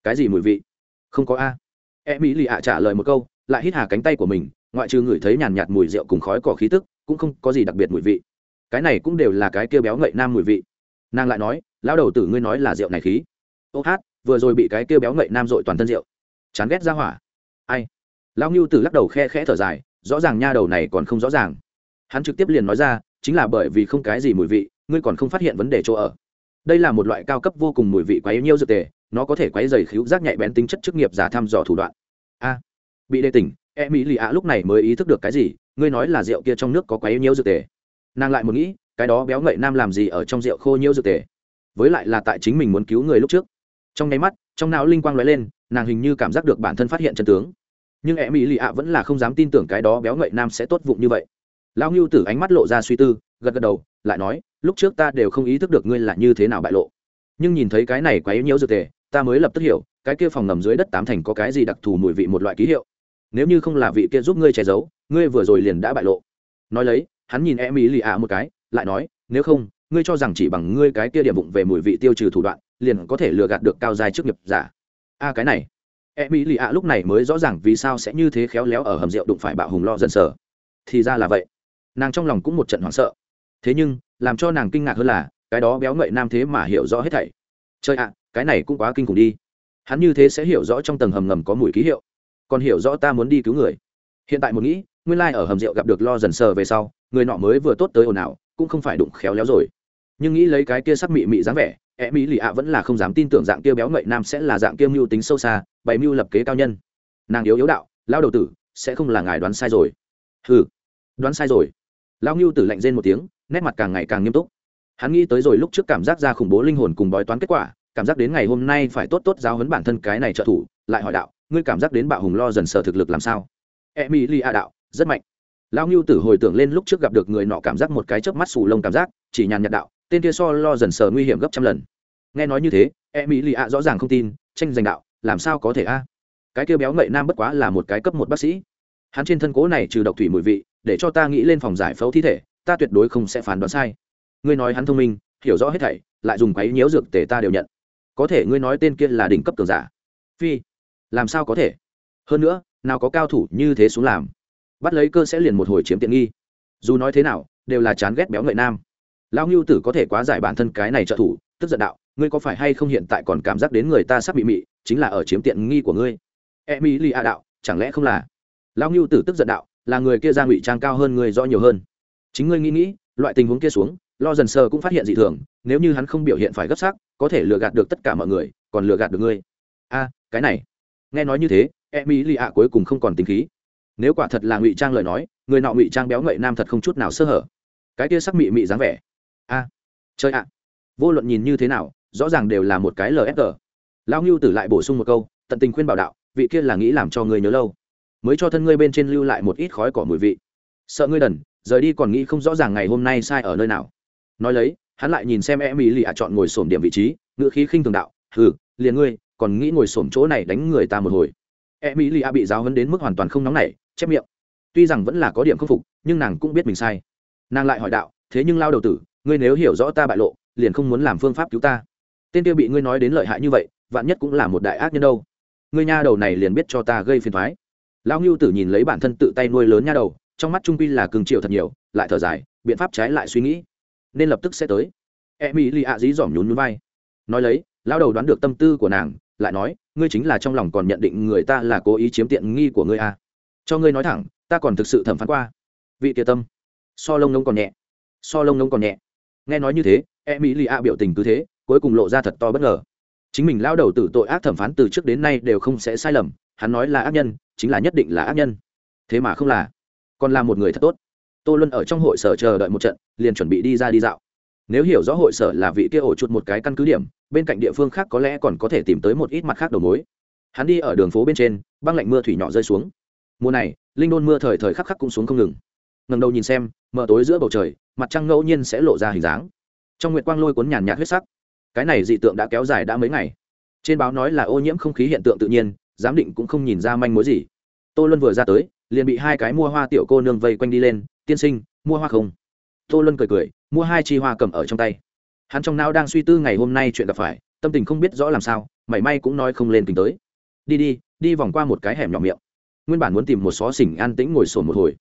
Cái gì mùi vị? Không có a. E mỹ lì ạ trả lời một câu, lại hít hà cánh tay của mình, ngoại trừ ngửi thấy nhàn nhạt mùi rượu cùng khói cỏ khí tức, cũng không có gì đặc biệt mùi vị. Cái này cũng đều là cái kia béo ngậy nam mùi vị. Nàng lại nói, lão đầu tử ngươi nói là rượu này khí. Ô hát, vừa rồi bị cái kia béo ngậy nam dội toàn thân rượu. Chán ghét ra hỏa. Ai? Lão ngưu tử lắc đầu khe khẽ thở dài, rõ ràng nha đầu này còn không rõ ràng. Hắn trực tiếp liền nói ra, chính là bởi vì không cái gì mùi vị, ngươi còn không phát hiện vấn đề chỗ ở đây là một loại cao cấp vô cùng mùi vị quấy nhiêu dược tề, nó có thể quấy dày khíu giác nhạy bén tính chất chức nghiệp giả thăm dò thủ đoạn. A, bị đề tỉnh e mỹ lì ạ lúc này mới ý thức được cái gì, ngươi nói là rượu kia trong nước có quấy nhiêu dược tề. Nàng lại một nghĩ, cái đó béo ngậy nam làm gì ở trong rượu khô nhiêu dược tề? Với lại là tại chính mình muốn cứu người lúc trước. Trong nháy mắt, trong não linh quang lóe lên, nàng hình như cảm giác được bản thân phát hiện chân tướng. Nhưng e mỹ lì ạ vẫn là không dám tin tưởng cái đó béo ngậy nam sẽ tốt vụng như vậy. Lao ngưu tử ánh mắt lộ ra suy tư, gật gật đầu, lại nói lúc trước ta đều không ý thức được ngươi là như thế nào bại lộ. Nhưng nhìn thấy cái này quá yếu nhiễu dược tề, ta mới lập tức hiểu, cái kia phòng ngầm dưới đất tám thành có cái gì đặc thù mùi vị một loại ký hiệu. Nếu như không là vị kia giúp ngươi che giấu, ngươi vừa rồi liền đã bại lộ. Nói lấy, hắn nhìn em ý lì ạ một cái, lại nói, nếu không, ngươi cho rằng chỉ bằng ngươi cái kia điểm vụng về mùi vị tiêu trừ thủ đoạn, liền có thể lừa gạt được cao dài trước nghiệp giả. A, cái này. Em ý lì ạ lúc này mới rõ ràng vì sao sẽ như thế khéo léo ở hầm rượu đụng phải bạo hùng lo dần sở. Thì ra là vậy. Nàng trong lòng cũng một trận hoảng sợ. Thế nhưng làm cho nàng kinh ngạc hơn là, cái đó béo ngậy nam thế mà hiểu rõ hết thảy. Chơi ạ, cái này cũng quá kinh khủng đi. Hắn như thế sẽ hiểu rõ trong tầng hầm ngầm có mùi ký hiệu. Còn hiểu rõ ta muốn đi cứu người. Hiện tại một nghĩ, nguyên lai、like、ở hầm rượu gặp được lo dần sờ về sau, người nọ mới vừa tốt tới ồn ào, cũng không phải đụng khéo léo rồi. Nhưng nghĩ lấy cái kia sắc mị mị dáng vẻ e mỹ lì ạ vẫn là không dám tin tưởng dạng kia béo ngậy nam sẽ là dạng kia mưu tính sâu xa, bày mưu lập kế cao nhân. Nàng yếu yếu đạo lao đầu tử, sẽ không là ngài đoán sai rồi. Ừ đoán sai rồi. Lao ngưu tử lạnh rên một tiếng nét mặt càng ngày càng nghiêm túc. Hắn nghĩ tới rồi lúc trước cảm giác ra khủng bố linh hồn cùng bói toán kết quả, cảm giác đến ngày hôm nay phải tốt tốt giáo huấn bản thân cái này trợ thủ, lại hỏi đạo, ngươi cảm giác đến bạo hùng lo dần sờ thực lực làm sao? E mỹ li a đạo, rất mạnh. Lao ngưu tử hồi tưởng lên lúc trước gặp được người nọ cảm giác một cái chớp mắt sù lông cảm giác, chỉ nhàn nhạt đạo, tên kia so lo dần sờ nguy hiểm gấp trăm lần. Nghe nói như thế e mỹ li a rõ ràng không tin, tranh giành đạo, làm sao có thể a? Cái kia béo ngậy nam bất quá là một cái cấp một bác sĩ. Hắn trên thân cố này trừ độc thủy mùi vị, để cho ta nghĩ lên phòng giải phẫu thi thể ta tuyệt đối không sẽ phán đoán sai. Ngươi nói hắn thông minh, hiểu rõ hết thảy, lại dùng quấy nhiễu dược tể ta đều nhận. Có thể ngươi nói tên kia là đỉnh cấp cường giả. Phi, làm sao có thể? Hơn nữa, nào có cao thủ như thế xuống làm? Bắt lấy cơ sẽ liền một hồi chiếm tiện nghi. Dù nói thế nào, đều là chán ghét béo ngậy nam. Lão ngưu tử có thể quá giải bản thân cái này trợ thủ, tức giận đạo, ngươi có phải hay không hiện tại còn cảm giác đến người ta sắp bị mị, chính là ở chiếm tiện nghi của ngươi? E mỹ lì a đạo, chẳng lẽ không là? Lão ngưu tử tức giận đạo, là người kia ra ngụy trang cao hơn ngươi rõ nhiều hơn chính ngươi nghĩ nghĩ, loại tình huống kia xuống, lo dần sờ cũng phát hiện dị thường, nếu như hắn không biểu hiện phải gấp sắc, có thể lừa gạt được tất cả mọi người, còn lừa gạt được ngươi. A, cái này. Nghe nói như thế e mỹ lì ạ cuối cùng không còn tính khí. Nếu quả thật là ngụy trang lời nói, người nọ ngụy trang béo ngậy nam thật không chút nào sơ hở. Cái kia sắc mị mị dáng vẻ. A chơi ạ. Vô luận nhìn như thế nào, rõ ràng đều là một cái lfg lão ngưu tử lại bổ sung một câu, tận tình khuyên bảo đạo, vị kia là nghĩ làm cho ngươi nhớ lâu. Mới cho thân ngươi bên trên lưu lại một ít khói cỏ mùi vị. Sợ ngươi đần rời đi còn nghĩ không rõ ràng ngày hôm nay sai ở nơi nào. Nói lấy, hắn lại nhìn xem em ý lì ạ chọn ngồi sổm điểm vị trí, ngữ khí khinh thường đạo, hừ, liền ngươi, còn nghĩ ngồi sổm chỗ này đánh người ta một hồi. Em ý lì ạ bị giáo hấn đến mức hoàn toàn không nóng nảy, chép miệng. Tuy rằng vẫn là có điểm khâm phục, nhưng nàng cũng biết mình sai. Nàng lại hỏi đạo, thế nhưng lao đầu tử, ngươi nếu hiểu rõ ta bại lộ, liền không muốn làm phương pháp cứu ta. Tên kia bị ngươi nói đến lợi hại như vậy, vạn nhất cũng là một đại ác nhân đâu. Ngươi nha đầu này liền biết cho ta gây phiền thoái lao ngưu tử nhìn lấy bản thân tự tay nuôi lớn nha đầu trong mắt trung quy là cường triệu thật nhiều, lại thở dài, biện pháp trái lại suy nghĩ. Nên lập tức sẽ tới. E mỹ lì ạ dí dỏm nhún núi vai. Nói lấy lao đầu đoán được tâm tư của nàng, lại nói, ngươi chính là trong lòng còn nhận định người ta là cố ý chiếm tiện nghi của ngươi à. cho ngươi nói thẳng, ta còn thực sự thẩm phán qua. Vị tiệ tâm. So lông nông còn nhẹ. So lông nông còn nhẹ. Nghe nói như thế e mỹ lì ạ biểu tình cứ thế, cuối cùng lộ ra thật to bất ngờ. Chính mình lao đầu tử tội ác thẩm phán từ trước đến nay đều không sẽ sai lầm, hắn nói là ác nhân, chính là nhất định là ác nhân. Thế mà không là còn là một người thật tốt. Tô luân ở trong hội sở chờ đợi một trận, liền chuẩn bị đi ra đi dạo. Nếu hiểu rõ hội sở là vị kia ổ chuột một cái căn cứ điểm, bên cạnh địa phương khác có lẽ còn có thể tìm tới một ít mặt khác đầu mối. Hắn đi ở đường phố bên trên, băng lạnh mưa thủy nhỏ rơi xuống. Mùa này, linh đôn mưa thời thời khắc khắc cũng xuống không ngừng. Ngầm đầu nhìn xem, mờ tối giữa bầu trời, mặt trăng ngẫu nhiên sẽ lộ ra hình dáng. Trong nguyệt quang lôi cuốn nhàn nhạt huyết sắc. Cái này dị tượng đã kéo dài đã mấy ngày. Trên báo nói là ô nhiễm không khí hiện tượng tự nhiên, giám định cũng không nhìn ra manh mối gì. Tô luân vừa ra tới liền bị hai cái mua hoa tiểu cô nương vây quanh đi lên, tiên sinh, mua hoa không? Tô luân cười cười, mua hai chi hoa cầm ở trong tay. Hắn trong não đang suy tư ngày hôm nay chuyện gặp phải, tâm tình không biết rõ làm sao, mảy may cũng nói không lên tình tới. Đi đi đi vòng qua một cái hẻm nhỏ miệng. Nguyên bản muốn tìm một xó xỉnh an tĩnh ngồi sồn một hồi,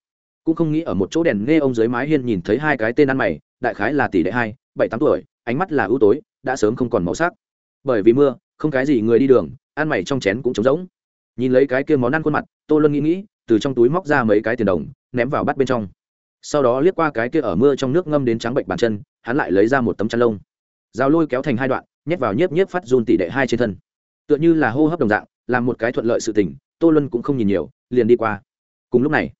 cũng không nghĩ ở một chỗ đèn nghe ông dưới mái hiên nhìn thấy hai cái tên ăn mày, đại khái là tỷ đệ hai, bảy, tám tuổi, ánh mắt là ưu tối, đã sớm không còn màu sắc. Bởi vì mưa, không cái gì người đi đường, ăn mày trong chén cũng trống rỗng. Nhìn lấy cái kia món ăn khuôn mặt, tô luân nghĩ nghĩ từ trong túi móc ra mấy cái tiền đồng, ném vào bắt bên trong. Sau đó liếc qua cái kia ở mưa trong nước ngâm đến trắng bệnh bàn chân, hắn lại lấy ra một tấm chăn lông. Dao lôi kéo thành hai đoạn, nhét vào nhiếp nhiếp phát run tỷ đệ hai trên thân. Tựa như là hô hấp đồng dạng, làm một cái thuận lợi sự tình, tô luân cũng không nhìn nhiều, liền đi qua. Cùng lúc này,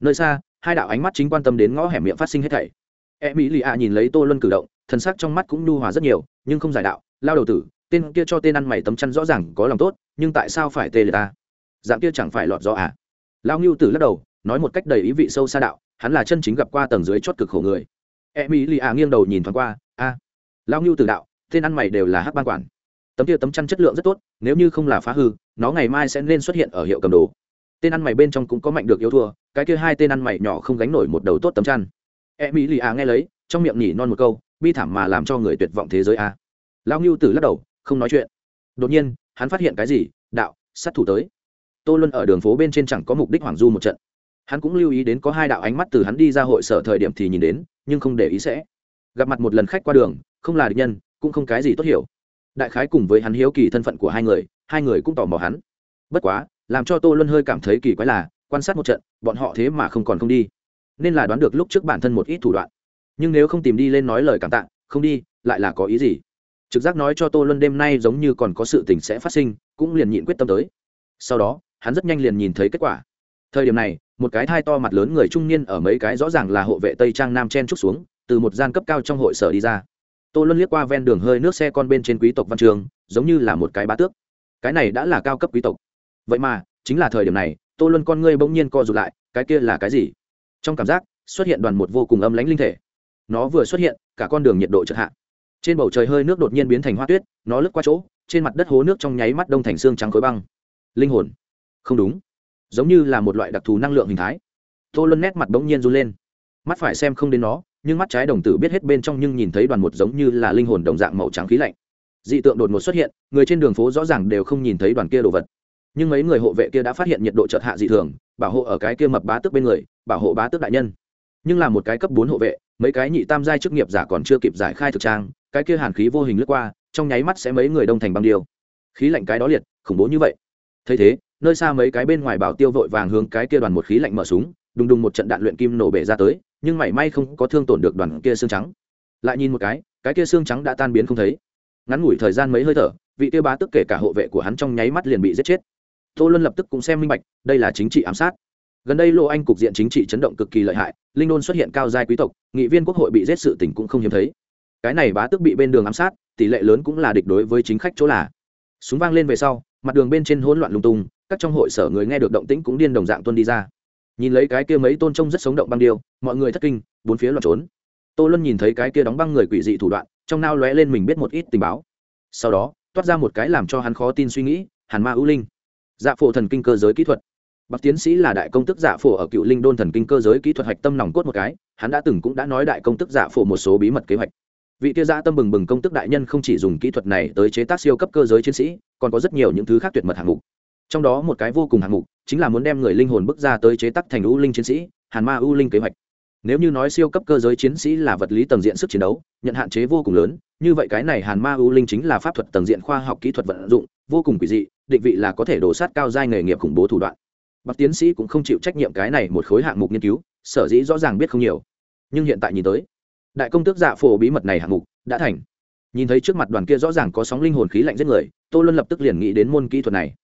nơi xa, hai đạo ánh mắt chính quan tâm đến ngõ hẻm miệng phát sinh hết thảy. E mỹ lì ạ nhìn lấy tô luân cử động, thần sắc trong mắt cũng nhu hòa rất nhiều, nhưng không giải đạo, lao đầu tử, tên kia cho tên ăn mày tấm chăn rõ ràng có lòng tốt, nhưng tại sao phải tê liệt ta? Dạng kia chẳng phải lọt do à? Lao ngưu tử lắc đầu, nói một cách đầy ý vị sâu xa đạo, hắn là chân chính gặp qua tầng dưới chót cực khổ người. E mỹ lì ạ nghiêng đầu nhìn thoáng qua, a. À. lao ngưu tử đạo, tên ăn mày đều là hát ban quản. Tấm kia tấm chăn chất lượng rất tốt, nếu như không là phá hư, nó ngày mai sẽ nên xuất hiện ở hiệu cầm đồ. Tên ăn mày bên trong cũng có mạnh được yếu thua, cái kia hai tên ăn mày nhỏ không gánh nổi một đầu tốt tấm chăn. E mỹ lì à nghe lấy, trong miệng nhỉ non một câu, bi thảm mà làm cho người tuyệt vọng thế giới a. À. lao ngưu tử lắc đầu, không nói chuyện. Đột nhiên, hắn phát hiện cái gì? Đạo, sát thủ tới tô luân ở đường phố bên trên chẳng có mục đích hoàng du một trận. Hắn cũng lưu ý đến có hai đạo ánh mắt từ hắn đi ra hội sở thời điểm thì nhìn đến, nhưng không để ý sẽ. Gặp mặt một lần khách qua đường, không là địch nhân, cũng không cái gì tốt hiểu. Đại khái cùng với hắn hiếu kỳ thân phận của hai người hai người cũng tò mò hắn. Bất quá, làm cho tô luân hơi cảm thấy kỳ quái là, quan sát một trận, bọn họ thế mà không còn không đi. Nên là đoán được lúc trước bản thân một ít thủ đoạn. Nhưng nếu không tìm đi lên nói lời cảm tạ, không đi, lại là có ý gì? Trực giác nói cho tô luân đêm nay giống như còn có sự tình sẽ phát sinh, cũng liền nhịn quyết tâm tới. Sau đó hắn rất nhanh liền nhìn thấy kết quả. Thời điểm này, một cái thai to mặt lớn người trung niên ở mấy cái rõ ràng là hộ vệ tây trang nam chen trúc xuống, từ một gian cấp cao trong hội sở đi ra. Tô luân liếc qua ven đường hơi nước xe con bên trên quý tộc văn trường, giống như là một cái bá tước. Cái này đã là cao cấp quý tộc. Vậy mà, chính là thời điểm này, tô luân con ngươi bỗng nhiên co rụt lại, cái kia là cái gì? Trong cảm giác, xuất hiện đoàn một vô cùng âm lãnh linh thể. Nó vừa xuất hiện, cả con đường nhiệt độ chợt hạ. Trên bầu trời hơi nước đột nhiên biến thành hoa tuyết, nó lướt qua chỗ, trên mặt đất hố nước trong nháy mắt đông thành xương trắng khối băng. Linh hồn không đúng. Giống như là một loại đặc thù năng lượng hình thái. Tô luân nét mặt bỗng nhiên run lên. Mắt phải xem không đến nó, nhưng mắt trái đồng tử biết hết bên trong nhưng nhìn thấy đoàn một giống như là linh hồn đồng dạng màu trắng khí lạnh. Dị tượng đột ngột xuất hiện, người trên đường phố rõ ràng đều không nhìn thấy đoàn kia đồ vật. Nhưng mấy người hộ vệ kia đã phát hiện nhiệt độ chợt hạ dị thường, bảo hộ ở cái kia mập bá tước bên người, bảo hộ bá tước đại nhân. Nhưng là một cái cấp bốn hộ vệ, mấy cái nhị tam giai chức nghiệp giả còn chưa kịp giải khai thực trang, cái kia hàn khí vô hình lướt qua, trong nháy mắt sẽ mấy người đông thành băng điêu. Khí lạnh cái đó liệt, khủng bố như vậy. Thấy thế nơi xa mấy cái bên ngoài bảo tiêu vội vàng hướng cái kia đoàn một khí lạnh mở súng, đùng đùng một trận đạn luyện kim nổ bể ra tới, nhưng mảy may không có thương tổn được đoàn kia xương trắng. Lại nhìn một cái cái kia xương trắng đã tan biến không thấy. Ngắn ngủi thời gian mấy hơi thở, vị kia bá tức kể cả hộ vệ của hắn trong nháy mắt liền bị giết chết. Tô luân lập tức cũng xem minh bạch, đây là chính trị ám sát. Gần đây lô anh cục diện chính trị chấn động cực kỳ lợi hại, linh đôn xuất hiện cao giai quý tộc, nghị viên quốc hội bị giết sự tình cũng không hiếm thấy. Cái này bá tức bị bên đường ám sát, tỷ lệ lớn cũng là địch đối với chính khách chỗ là. Súng vang lên về sau, mặt đường bên trên hỗn loạn lung tung các trong hội sở người nghe được động tĩnh cũng điên đồng dạng tuân đi ra. Nhìn lấy cái kia mấy tôn trông rất sống động băng điêu, mọi người thất kinh, bốn phía loạn trốn. Tô luân nhìn thấy cái kia đóng băng người quỷ dị thủ đoạn, trong nao lóe lên mình biết một ít tình báo. Sau đó, toát ra một cái làm cho hắn khó tin suy nghĩ, hàn ma ưu linh. Dạ phổ thần kinh cơ giới kỹ thuật. Bác tiến sĩ là đại công tức giả phổ ở cựu linh đôn thần kinh cơ giới kỹ thuật hạch tâm nòng cốt một cái, hắn đã từng cũng đã nói đại công tức giả phổ một số bí mật kế hoạch. Vị kia gia tâm bừng bừng công tức đại nhân không chỉ dùng kỹ thuật này tới chế tác siêu cấp cơ giới chiến sĩ, còn có rất nhiều những thứ khác tuyệt mật hạng mục trong đó một cái vô cùng hạng mục chính là muốn đem người linh hồn bước ra tới chế tác thành ưu linh chiến sĩ, hàn ma ưu linh kế hoạch. Nếu như nói siêu cấp cơ giới chiến sĩ là vật lý tầng diện sức chiến đấu, nhận hạn chế vô cùng lớn, như vậy cái này hàn ma ưu linh chính là pháp thuật tầng diện khoa học kỹ thuật vận dụng, vô cùng quỷ dị, định vị là có thể đổ sát cao giai nghề nghiệp khủng bố thủ đoạn. Bác tiến sĩ cũng không chịu trách nhiệm cái này một khối hạng mục nghiên cứu, sở dĩ rõ ràng biết không nhiều. Nhưng hiện tại nhìn tới, đại công tước dạ phổ bí mật này hạng mục đã thành. Nhìn thấy trước mặt đoàn kia rõ ràng có sóng linh hồn khí lạnh giết người, tô luân lập tức liền nghĩ đến môn kỹ thuật này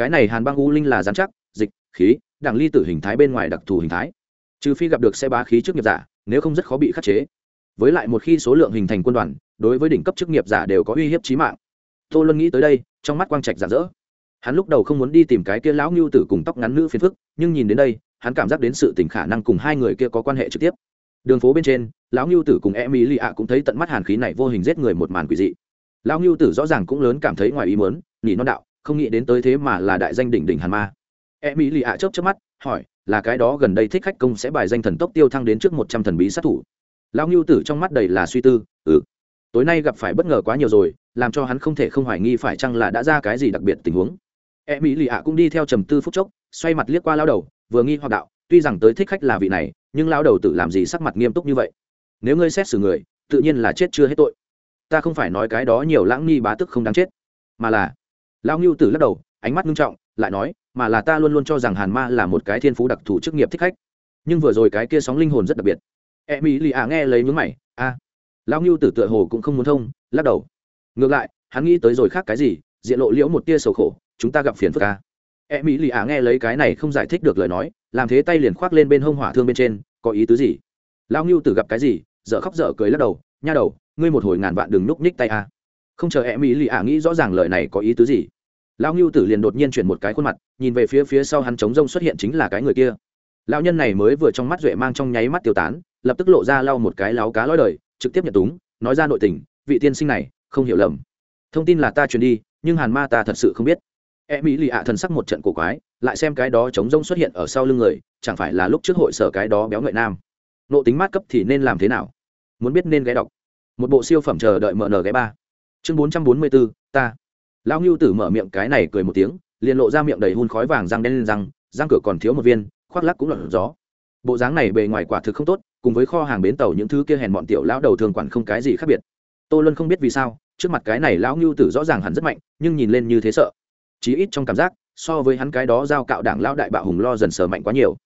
cái này hàn băng u linh là giám chắc, dịch, khí đảng ly tử hình thái bên ngoài đặc thù hình thái. Trừ phi gặp được xe bá khí trước nghiệp giả, nếu không rất khó bị khắc chế. Với lại một khi số lượng hình thành quân đoàn, đối với đỉnh cấp chức nghiệp giả đều có uy hiếp trí mạng. Tô luân nghĩ tới đây, trong mắt quang trạch giả dỡ hắn lúc đầu không muốn đi tìm cái kia lão ngưu tử cùng tóc ngắn nữ phiền phức, nhưng nhìn đến đây, hắn cảm giác đến sự tình khả năng cùng hai người kia có quan hệ trực tiếp. Đường phố bên trên, lão ngưu tử cùng em ý lì ạ cũng thấy tận mắt hàn khí này vô hình giết người một màn quỷ dị. Lão ngưu tử rõ ràng cũng lớn cảm thấy ngoài ý muốn nhỉ non đạo không nghĩ đến tới thế mà là đại danh đỉnh đỉnh hàn ma. Em mỹ lì ạ chớp chớp mắt, hỏi, là cái đó gần đây thích khách công sẽ bài danh thần tốc tiêu thăng đến trước một trăm thần bí sát thủ. Lão ngưu tử trong mắt đầy là suy tư ừ. Tối nay gặp phải bất ngờ quá nhiều rồi, làm cho hắn không thể không hoài nghi phải chăng là đã ra cái gì đặc biệt tình huống. E mỹ lì ạ cũng đi theo trầm tư phút chốc, xoay mặt liếc qua lao đầu, vừa nghi hoặc đạo, tuy rằng tới thích khách là vị này, nhưng lao đầu tự làm gì sắc mặt nghiêm túc như vậy? Nếu ngươi xét xử người, tự nhiên là chết chưa hết tội. Ta không phải nói cái đó nhiều lãng nghi bá tức không đáng chết, mà là lao ngưu tử lắc đầu, ánh mắt nghiêm trọng, lại nói, mà là ta luôn luôn cho rằng hàn ma là một cái thiên phú đặc thù chức nghiệp thích khách. Nhưng vừa rồi cái kia sóng linh hồn rất đặc biệt. E mỹ lì ạ nghe lấy nhướng mày, a. À. lao ngưu tử tựa hồ cũng không muốn thông, lắc đầu. Ngược lại, hắn nghĩ tới rồi khác cái gì, diện lộ liễu một tia sầu khổ, chúng ta gặp phiền phức ca e mỹ lì ạ nghe lấy cái này không giải thích được lời nói, làm thế tay liền khoác lên bên hông hỏa thương bên trên, có ý tứ gì? Lao ngưu tử gặp cái gì dợ khóc dở cười lắc đầu, nha đầu, ngươi một hồi ngàn vạn đừng núp nhích tay a không chờ e mỹ lì ạ nghĩ rõ ràng lời này có ý tứ gì. Lão ngưu tử liền đột nhiên chuyển một cái khuôn mặt, nhìn về phía phía sau hắn trống rông xuất hiện chính là cái người kia. Lão nhân này mới vừa trong mắt duệ mang trong nháy mắt tiêu tán, lập tức lộ ra lau một cái láo cá lõi đời, trực tiếp nhận túng, nói ra nội tình, vị tiên sinh này, không hiểu lầm. Thông tin là ta truyền đi, nhưng hàn ma ta thật sự không biết. E mỹ lì ạ thần sắc một trận cổ quái, lại xem cái đó chống rông xuất hiện ở sau lưng người, chẳng phải là lúc trước hội sở cái đó béo ngợi nam. Nộ tính mát cấp thì nên làm thế nào? Muốn biết nên ghé đọc. Một bộ siêu phẩm chờ đợi mở nở ghé ba chương bốn trăm bốn mươi bốn ta. Lão ngưu tử mở miệng cái này cười một tiếng, liền lộ ra miệng đầy hun khói vàng răng đen lên răng răng cửa còn thiếu một viên, khoác lắc cũng lọt gió. Bộ dáng này bề ngoài quả thực không tốt, cùng với kho hàng bến tàu những thứ kia hèn bọn tiểu lão đầu thường quản không cái gì khác biệt. Tô luân không biết vì sao, trước mặt cái này lão ngưu tử rõ ràng hẳn rất mạnh, nhưng nhìn lên như thế sợ. Chí ít trong cảm giác, so với hắn cái đó giao cạo đảng lão đại bạo hùng lo dần sờ mạnh quá nhiều.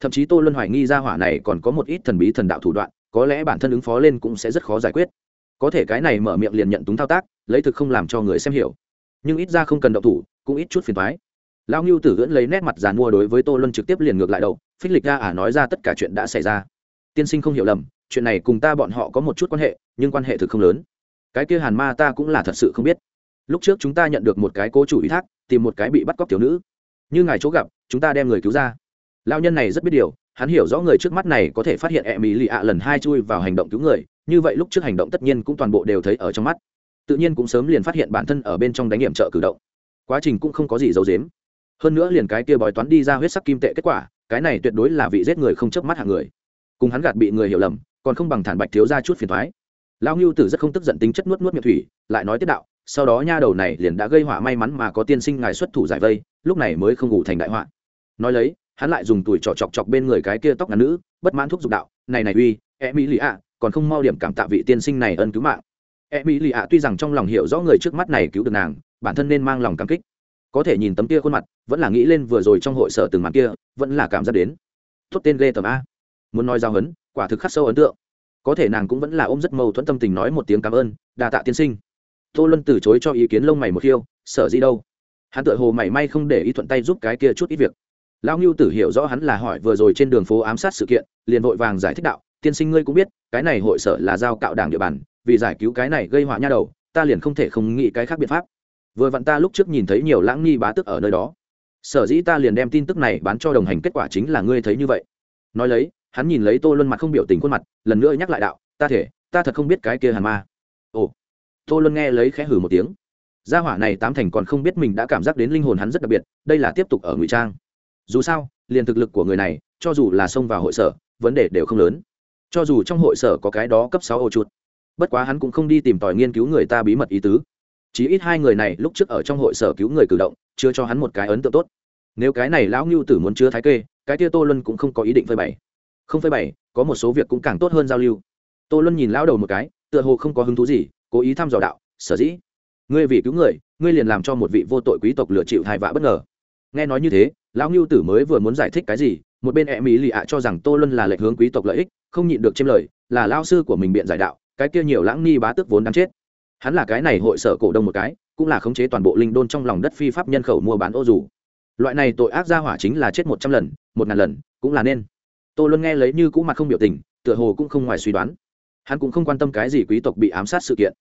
Thậm chí tô luân hoài nghi ra hỏa này còn có một ít thần bí thần đạo thủ đoạn, có lẽ bản thân ứng phó lên cũng sẽ rất khó giải quyết có thể cái này mở miệng liền nhận túng thao tác, lấy thực không làm cho người xem hiểu. Nhưng ít ra không cần động thủ, cũng ít chút phiền thoái lão ngưu tử gỡn lấy nét mặt giàn mua đối với tô luân trực tiếp liền ngược lại đầu, phích lịch ra ả nói ra tất cả chuyện đã xảy ra. Tiên sinh không hiểu lầm, chuyện này cùng ta bọn họ có một chút quan hệ, nhưng quan hệ thực không lớn. Cái kia hàn ma ta cũng là thật sự không biết. Lúc trước chúng ta nhận được một cái cố chủ ủy thác, tìm một cái bị bắt cóc thiếu nữ. Như ngài chỗ gặp, chúng ta đem người cứu ra. Lao nhân này rất biết điều, hắn hiểu rõ người trước mắt này có thể phát hiện e mỹ lì ạ lần hai chui vào hành động cứu người như vậy lúc trước hành động tất nhiên cũng toàn bộ đều thấy ở trong mắt. Tự nhiên cũng sớm liền phát hiện bản thân ở bên trong đánh nghiệm trợ cử động. Quá trình cũng không có gì giấu dếm hơn nữa liền cái kia bói toán đi ra huyết sắc kim tệ kết quả, cái này tuyệt đối là vị giết người không chớp mắt hạng người. Cùng hắn gạt bị người hiểu lầm, còn không bằng thản bạch thiếu ra chút phiền thoái lao ngưu tử rất không tức giận tính chất nuốt nuốt miệng thủy, lại nói tiết đạo, sau đó nha đầu này liền đã gây họa may mắn mà có tiên sinh ngài xuất thủ giải vây, lúc này mới không ngủ thành đại họa. Nói lấy, hắn lại dùng tuổi trọ chọc chọc bên người cái kia tóc ngắn nữ, bất mãn thuốc dục đạo, này này uy e mỹ lì ạ còn không mau điểm cảm tạ vị tiên sinh này ân cứu mạng. E mỹ lì ạ tuy rằng trong lòng hiểu rõ người trước mắt này cứu được nàng, bản thân nên mang lòng cảm kích. Có thể nhìn tấm kia khuôn mặt, vẫn là nghĩ lên vừa rồi trong hội sở từng màn kia, vẫn là cảm giác đến. Thốt tên lê tầm a. Muốn nói giao hấn, quả thực khắc sâu ấn tượng. Có thể nàng cũng vẫn là ôm rất mâu thuẫn tâm tình nói một tiếng cảm ơn đà tạ tiên sinh. Tô luân từ chối cho ý kiến lông mày một khiêu, sợ gì đâu. Hắn tự hồ mảy may không để ý thuận tay giúp cái kia chút ít việc. Lão ngưu tử hiểu rõ hắn là hỏi vừa rồi trên đường phố ám sát sự kiện, liền vội vàng giải thích đạo tiên sinh ngươi cũng biết, cái này hội sở là giao cạo đảng địa bàn, vì giải cứu cái này gây họa nha đầu, ta liền không thể không nghĩ cái khác biện pháp. Vừa vặn ta lúc trước nhìn thấy nhiều lãng nghi bá tức ở nơi đó. Sở dĩ ta liền đem tin tức này bán cho đồng hành kết quả chính là ngươi thấy như vậy. Nói lấy, hắn nhìn lấy tô luân mặt không biểu tình khuôn mặt, lần nữa nhắc lại đạo, ta thể, ta thật không biết cái kia hàn ma. Ồ. Tô luân nghe lấy khẽ hử một tiếng. Gia hỏa này tám thành còn không biết mình đã cảm giác đến linh hồn hắn rất đặc biệt, đây là tiếp tục ở ngụy trang. Dù sao, liền thực lực của người này, cho dù là xông vào hội sở, vấn đề đều không lớn cho dù trong hội sở có cái đó cấp sáu ô chuột, bất quá hắn cũng không đi tìm tòi nghiên cứu người ta bí mật ý tứ. Chí ít hai người này lúc trước ở trong hội sở cứu người cử động, chưa cho hắn một cái ấn tượng tốt. Nếu cái này lão ngưu tử muốn chứa thái kê, cái tia tô luân cũng không có ý định phơi bày. Không phơi bày, có một số việc cũng càng tốt hơn giao lưu. Tô luân nhìn lão đầu một cái, tựa hồ không có hứng thú gì, cố ý thăm dò đạo, sở dĩ, ngươi vì cứu người, ngươi liền làm cho một vị vô tội quý tộc lựa chịu thai vạ bất ngờ. Nghe nói như thế, lão ngưu tử mới vừa muốn giải thích cái gì một bên e mỹ lì ạ cho rằng tô luân là lệch hướng quý tộc lợi ích, không nhịn được chiêm lời, là lao sư của mình biện giải đạo, cái kia nhiều lãng ni bá tước vốn đáng chết. Hắn là cái này hội sở cổ đông một cái, cũng là khống chế toàn bộ linh đôn trong lòng đất phi pháp nhân khẩu mua bán ô dù. Loại này tội ác ra hỏa chính là chết một trăm lần, một ngàn lần, cũng là nên. Tô luân nghe lấy như cũ mặt không biểu tình, tựa hồ cũng không ngoài suy đoán. Hắn cũng không quan tâm cái gì quý tộc bị ám sát sự kiện.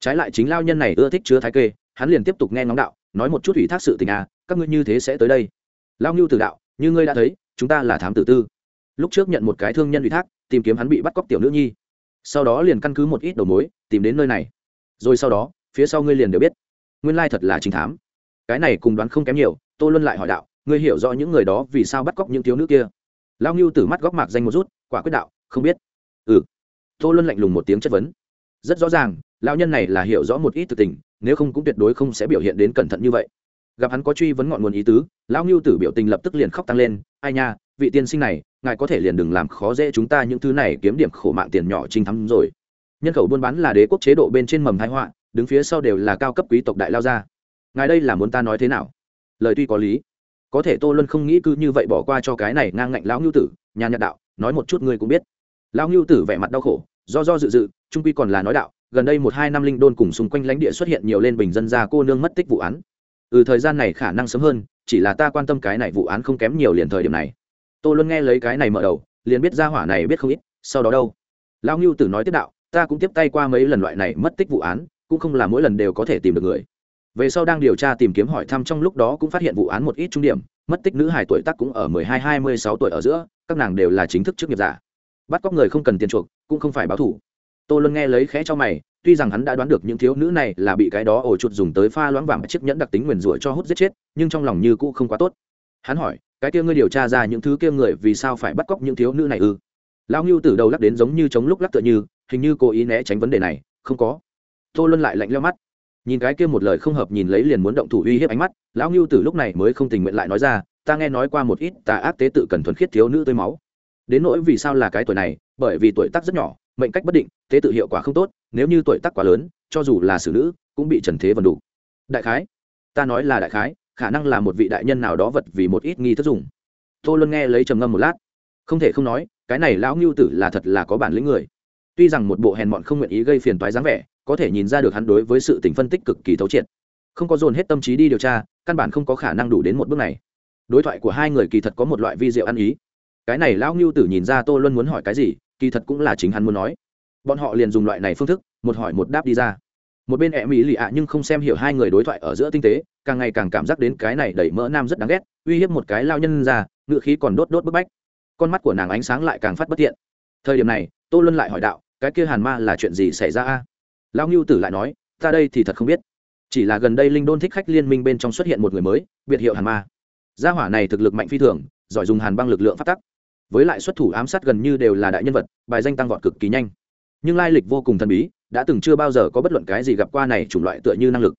Trái lại chính lao nhân này ưa thích chứa thái kê, hắn liền tiếp tục nghe ngóng đạo, nói một chút ủy thác sự tình à các ngươi như thế sẽ tới đây. Lao ngưu từ đạo, như ngươi đã thấy chúng ta là thám tử tư. Lúc trước nhận một cái thương nhân ủy thác, tìm kiếm hắn bị bắt cóc tiểu nữ nhi. Sau đó liền căn cứ một ít đầu mối, tìm đến nơi này. Rồi sau đó, phía sau ngươi liền đều biết. Nguyên lai thật là chính thám. Cái này cùng đoán không kém nhiều, tô luân lại hỏi đạo, ngươi hiểu rõ những người đó vì sao bắt cóc những thiếu nữ kia? Lao ngưu tử mắt góc mạc danh một rút, quả quyết đạo, không biết. Ừ. Tô luân lạnh lùng một tiếng chất vấn. Rất rõ ràng lao nhân này là hiểu rõ một ít thực tình, nếu không cũng tuyệt đối không sẽ biểu hiện đến cẩn thận như vậy gặp hắn có truy vấn ngọn nguồn ý tứ, lão ngưu tử biểu tình lập tức liền khóc tăng lên, ai nha, vị tiên sinh này, ngài có thể liền đừng làm khó dễ chúng ta những thứ này kiếm điểm khổ mạng tiền nhỏ trinh thắng rồi. Nhân khẩu buôn bán là đế quốc chế độ bên trên mầm thái họa, đứng phía sau đều là cao cấp quý tộc đại lao gia. Ngài đây là muốn ta nói thế nào? Lời tuy có lý, có thể tô luân không nghĩ cứ như vậy bỏ qua cho cái này ngang ngạnh lão ngưu tử nhà nhật đạo, nói một chút ngươi cũng biết. Lão ngưu tử vẻ mặt đau khổ, do do dự dự, trung quy còn là nói đạo, gần đây một hai năm linh đôn cùng xung quanh lãnh địa xuất hiện nhiều lên bình dân gia cô nương mất tích vụ án ừ thời gian này khả năng sớm hơn, chỉ là ta quan tâm cái này vụ án không kém nhiều liền thời điểm này. Tô luôn nghe lấy cái này mở đầu, liền biết ra hỏa này biết không ít, sau đó đâu? Lão ngưu tử nói tiếp đạo, ta cũng tiếp tay qua mấy lần loại này mất tích vụ án, cũng không là mỗi lần đều có thể tìm được người. Về sau đang điều tra tìm kiếm hỏi thăm trong lúc đó cũng phát hiện vụ án một ít trung điểm, mất tích nữ hài tuổi tác cũng ở mười hai hai mươi sáu tuổi ở giữa, các nàng đều là chính thức chức nghiệp giả. Bắt cóc người không cần tiền chuộc, cũng không phải báo thủ. Tô luôn nghe lấy khẽ cho mày tuy rằng hắn đã đoán được những thiếu nữ này là bị cái đó ổ chuột dùng tới pha loãng vàng chiếc nhẫn đặc tính nguyền rủa cho hút giết chết, nhưng trong lòng như cũ không quá tốt. Hắn hỏi, cái kia ngươi điều tra ra những thứ kia người vì sao phải bắt cóc những thiếu nữ này ư? Lão ngưu từ đầu lắc đến giống như chống lúc lắc tựa như, hình như cố ý né tránh vấn đề này, không có. Tô luân lại lạnh leo mắt. Nhìn cái kia một lời không hợp nhìn lấy liền muốn động thủ uy hiếp ánh mắt, lão ngưu từ lúc này mới không tình nguyện lại nói ra, ta nghe nói qua một ít tà ác tế tự cần thuần khiết thiếu nữ tươi máu. Đến nỗi vì sao là cái tuổi này, bởi vì tuổi tác rất nhỏ mệnh cách bất định, tế tự hiệu quả không tốt, nếu như tuổi tác quá lớn, cho dù là xử nữ, cũng bị trần thế vần đủ đại khái, ta nói là đại khái, khả năng là một vị đại nhân nào đó vật vì một ít nghi thức dùng. Tô luân nghe lấy trầm ngâm một lát. Không thể không nói, cái này lão ngưu tử là thật là có bản lĩnh người. Tuy rằng một bộ hèn mọn không nguyện ý gây phiền toái dáng vẻ, có thể nhìn ra được hắn đối với sự tình phân tích cực kỳ thấu triệt. Không có dồn hết tâm trí đi điều tra, căn bản không có khả năng đủ đến một bước này. Đối thoại của hai người kỳ thật có một loại vi diệu ăn ý cái này lão ngưu tử nhìn ra tô luân muốn hỏi cái gì, kỳ thật cũng là chính hắn muốn nói. Bọn họ liền dùng loại này phương thức, một hỏi một đáp đi ra. Một bên ẹ mỹ lì ạ nhưng không xem hiểu hai người đối thoại ở giữa tinh tế, càng ngày càng cảm giác đến cái này đẩy mỡ nam rất đáng ghét, uy hiếp một cái lao nhân ra, ngựa khí còn đốt đốt bức bách. Con mắt của nàng ánh sáng lại càng phát bất tiện thời điểm này, tô luân lại hỏi đạo, cái kia hàn ma là chuyện gì xảy ra a? Lão ngưu tử lại nói, ta đây thì thật không biết. Chỉ là gần đây linh đôn thích khách liên minh bên trong xuất hiện một người mới, biệt hiệu hàn ma. Gia hỏa này thực lực mạnh phi thường, giỏi dùng hàn băng lực lượng phát tắc với lại xuất thủ ám sát gần như đều là đại nhân vật, bài danh tăng vọt cực kỳ nhanh. Nhưng lai lịch vô cùng thần bí, đã từng chưa bao giờ có bất luận cái gì gặp qua này chủng loại tựa như năng lực.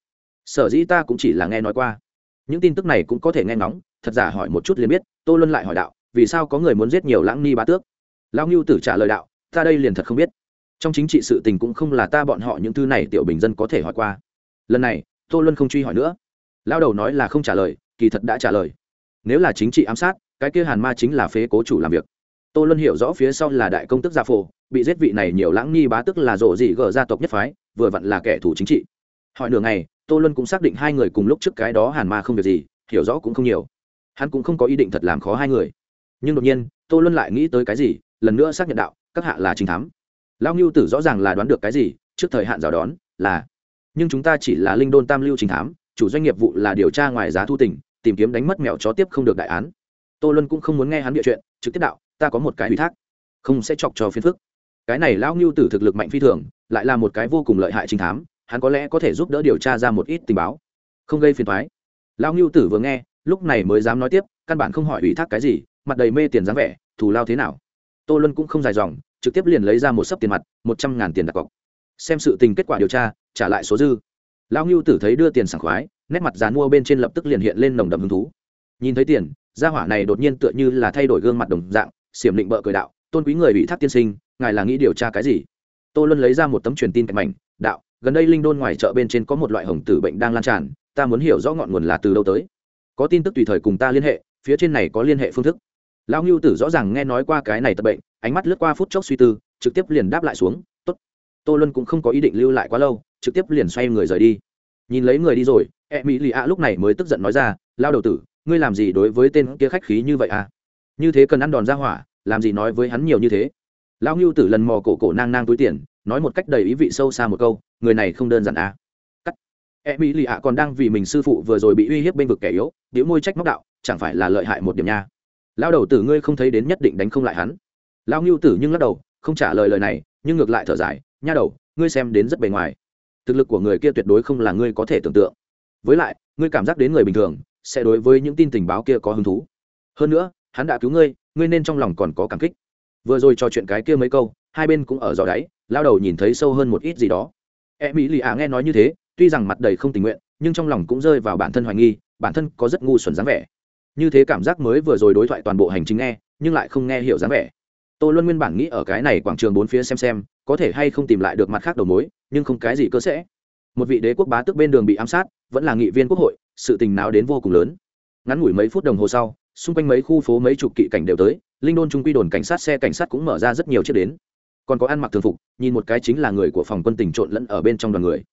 Sở dĩ ta cũng chỉ là nghe nói qua. Những tin tức này cũng có thể nghe ngóng, thật giả hỏi một chút liền biết, tô luân lại hỏi đạo, vì sao có người muốn giết nhiều lãng ni bá tước? Lão ngưu tử trả lời đạo, ta đây liền thật không biết. Trong chính trị sự tình cũng không là ta bọn họ những thứ này tiểu bình dân có thể hỏi qua. Lần này, tô luân không truy hỏi nữa. Lao đầu nói là không trả lời, kỳ thật đã trả lời. Nếu là chính trị ám sát cái kia hàn ma chính là phế cố chủ làm việc. Tô luân hiểu rõ phía sau là đại công tức gia phổ, bị giết vị này nhiều lãng nghi bá tức là rộ dị gờ gia tộc nhất phái, vừa vặn là kẻ thù chính trị. Hỏi nửa ngày, tô luân cũng xác định hai người cùng lúc trước cái đó hàn ma không việc gì, hiểu rõ cũng không nhiều. Hắn cũng không có ý định thật làm khó hai người. Nhưng đột nhiên, tô luân lại nghĩ tới cái gì, lần nữa xác nhận đạo, các hạ là chính thám. Lao ngưu tử rõ ràng là đoán được cái gì, trước thời hạn rào đón là, nhưng chúng ta chỉ là linh đôn tam lưu chính thám, chủ doanh nghiệp vụ là điều tra ngoài giá thu tỉnh tìm kiếm đánh mất mẹo chó tiếp không được đại án tô luân cũng không muốn nghe hắn địa chuyện, trực tiếp đạo, ta có một cái ủy thác, không sẽ chọc cho phiền phức. Cái này lão ngưu tử thực lực mạnh phi thường, lại là một cái vô cùng lợi hại trinh thám, hắn có lẽ có thể giúp đỡ điều tra ra một ít tình báo. Không gây phiền thoái lão ngưu tử vừa nghe, lúc này mới dám nói tiếp, căn bản không hỏi ủy thác cái gì, mặt đầy mê tiền dáng vẻ, thù lao thế nào? Tô luân cũng không dài dòng, trực tiếp liền lấy ra một sấp tiền mặt, một trăm ngàn tiền đặt cọc. Xem sự tình kết quả điều tra, trả lại số dư. Lão ngưu tử thấy đưa tiền sảng khoái, nét mặt dán mua bên trên lập tức liền hiện lên nồng đậm hứng thú. Nhìn thấy tiền gia hỏa này đột nhiên tựa như là thay đổi gương mặt đồng dạng, xiểm định bợ cười đạo, tôn quý người bị thác tiên sinh, ngài là nghĩ điều tra cái gì? Tô luân lấy ra một tấm truyền tin cạnh mảnh, đạo, gần đây linh đôn ngoài chợ bên trên có một loại hồng tử bệnh đang lan tràn, ta muốn hiểu rõ ngọn nguồn là từ đâu tới. Có tin tức tùy thời cùng ta liên hệ, phía trên này có liên hệ phương thức. Lão ngưu tử rõ ràng nghe nói qua cái này tập bệnh, ánh mắt lướt qua phút chốc suy tư, trực tiếp liền đáp lại xuống, tốt. Tô luân cũng không có ý định lưu lại quá lâu, trực tiếp liền xoay người rời đi. Nhìn lấy người đi rồi e mỹ lì ạ lúc này mới tức giận nói ra lao đầu tử ngươi làm gì đối với tên kia khách khí như vậy à? Như thế cần ăn đòn ra hỏa, làm gì nói với hắn nhiều như thế? Lão ngưu tử lần mò cổ cổ nang nang túi tiền, nói một cách đầy ý vị sâu xa một câu, người này không đơn giản à. cắt. E mỹ lì ạ còn đang vì mình sư phụ vừa rồi bị uy hiếp bên vực kẻ yếu điếu môi trách móc đạo, chẳng phải là lợi hại một điểm nha. Lao đầu tử ngươi không thấy đến nhất định đánh không lại hắn. Lao ngưu tử nhưng lắc đầu, không trả lời lời này, nhưng ngược lại thở dài, nha đầu, ngươi xem đến rất bề ngoài. Thực lực của người kia tuyệt đối không là ngươi có thể tưởng tượng. Với lại, ngươi cảm giác đến người bình thường sẽ đối với những tin tình báo kia có hứng thú. Hơn nữa, hắn đã cứu ngươi ngươi nên trong lòng còn có cảm kích. Vừa rồi trò chuyện cái kia mấy câu, hai bên cũng ở giò đáy, lao đầu nhìn thấy sâu hơn một ít gì đó. E mỹ lì ạ nghe nói như thế, tuy rằng mặt đầy không tình nguyện, nhưng trong lòng cũng rơi vào bản thân hoài nghi, bản thân có rất ngu xuẩn dáng vẻ. Như thế cảm giác mới vừa rồi đối thoại toàn bộ hành trình nghe, nhưng lại không nghe hiểu dáng vẻ. Tô luân nguyên bản nghĩ ở cái này quảng trường bốn phía xem xem, có thể hay không tìm lại được mặt khác đầu mối, nhưng không cái gì cơ sẽ. Một vị đế quốc bá tước bên đường bị ám sát, vẫn là nghị viên quốc hội sự tình nào đến vô cùng lớn. Ngắn ngủi mấy phút đồng hồ sau, xung quanh mấy khu phố mấy chục kỵ cảnh đều tới, linh đôn trung quy đồn cảnh sát xe cảnh sát cũng mở ra rất nhiều chiếc đến. Còn có ăn mặc thường phục, nhìn một cái chính là người của phòng quân tỉnh trộn lẫn ở bên trong đoàn người.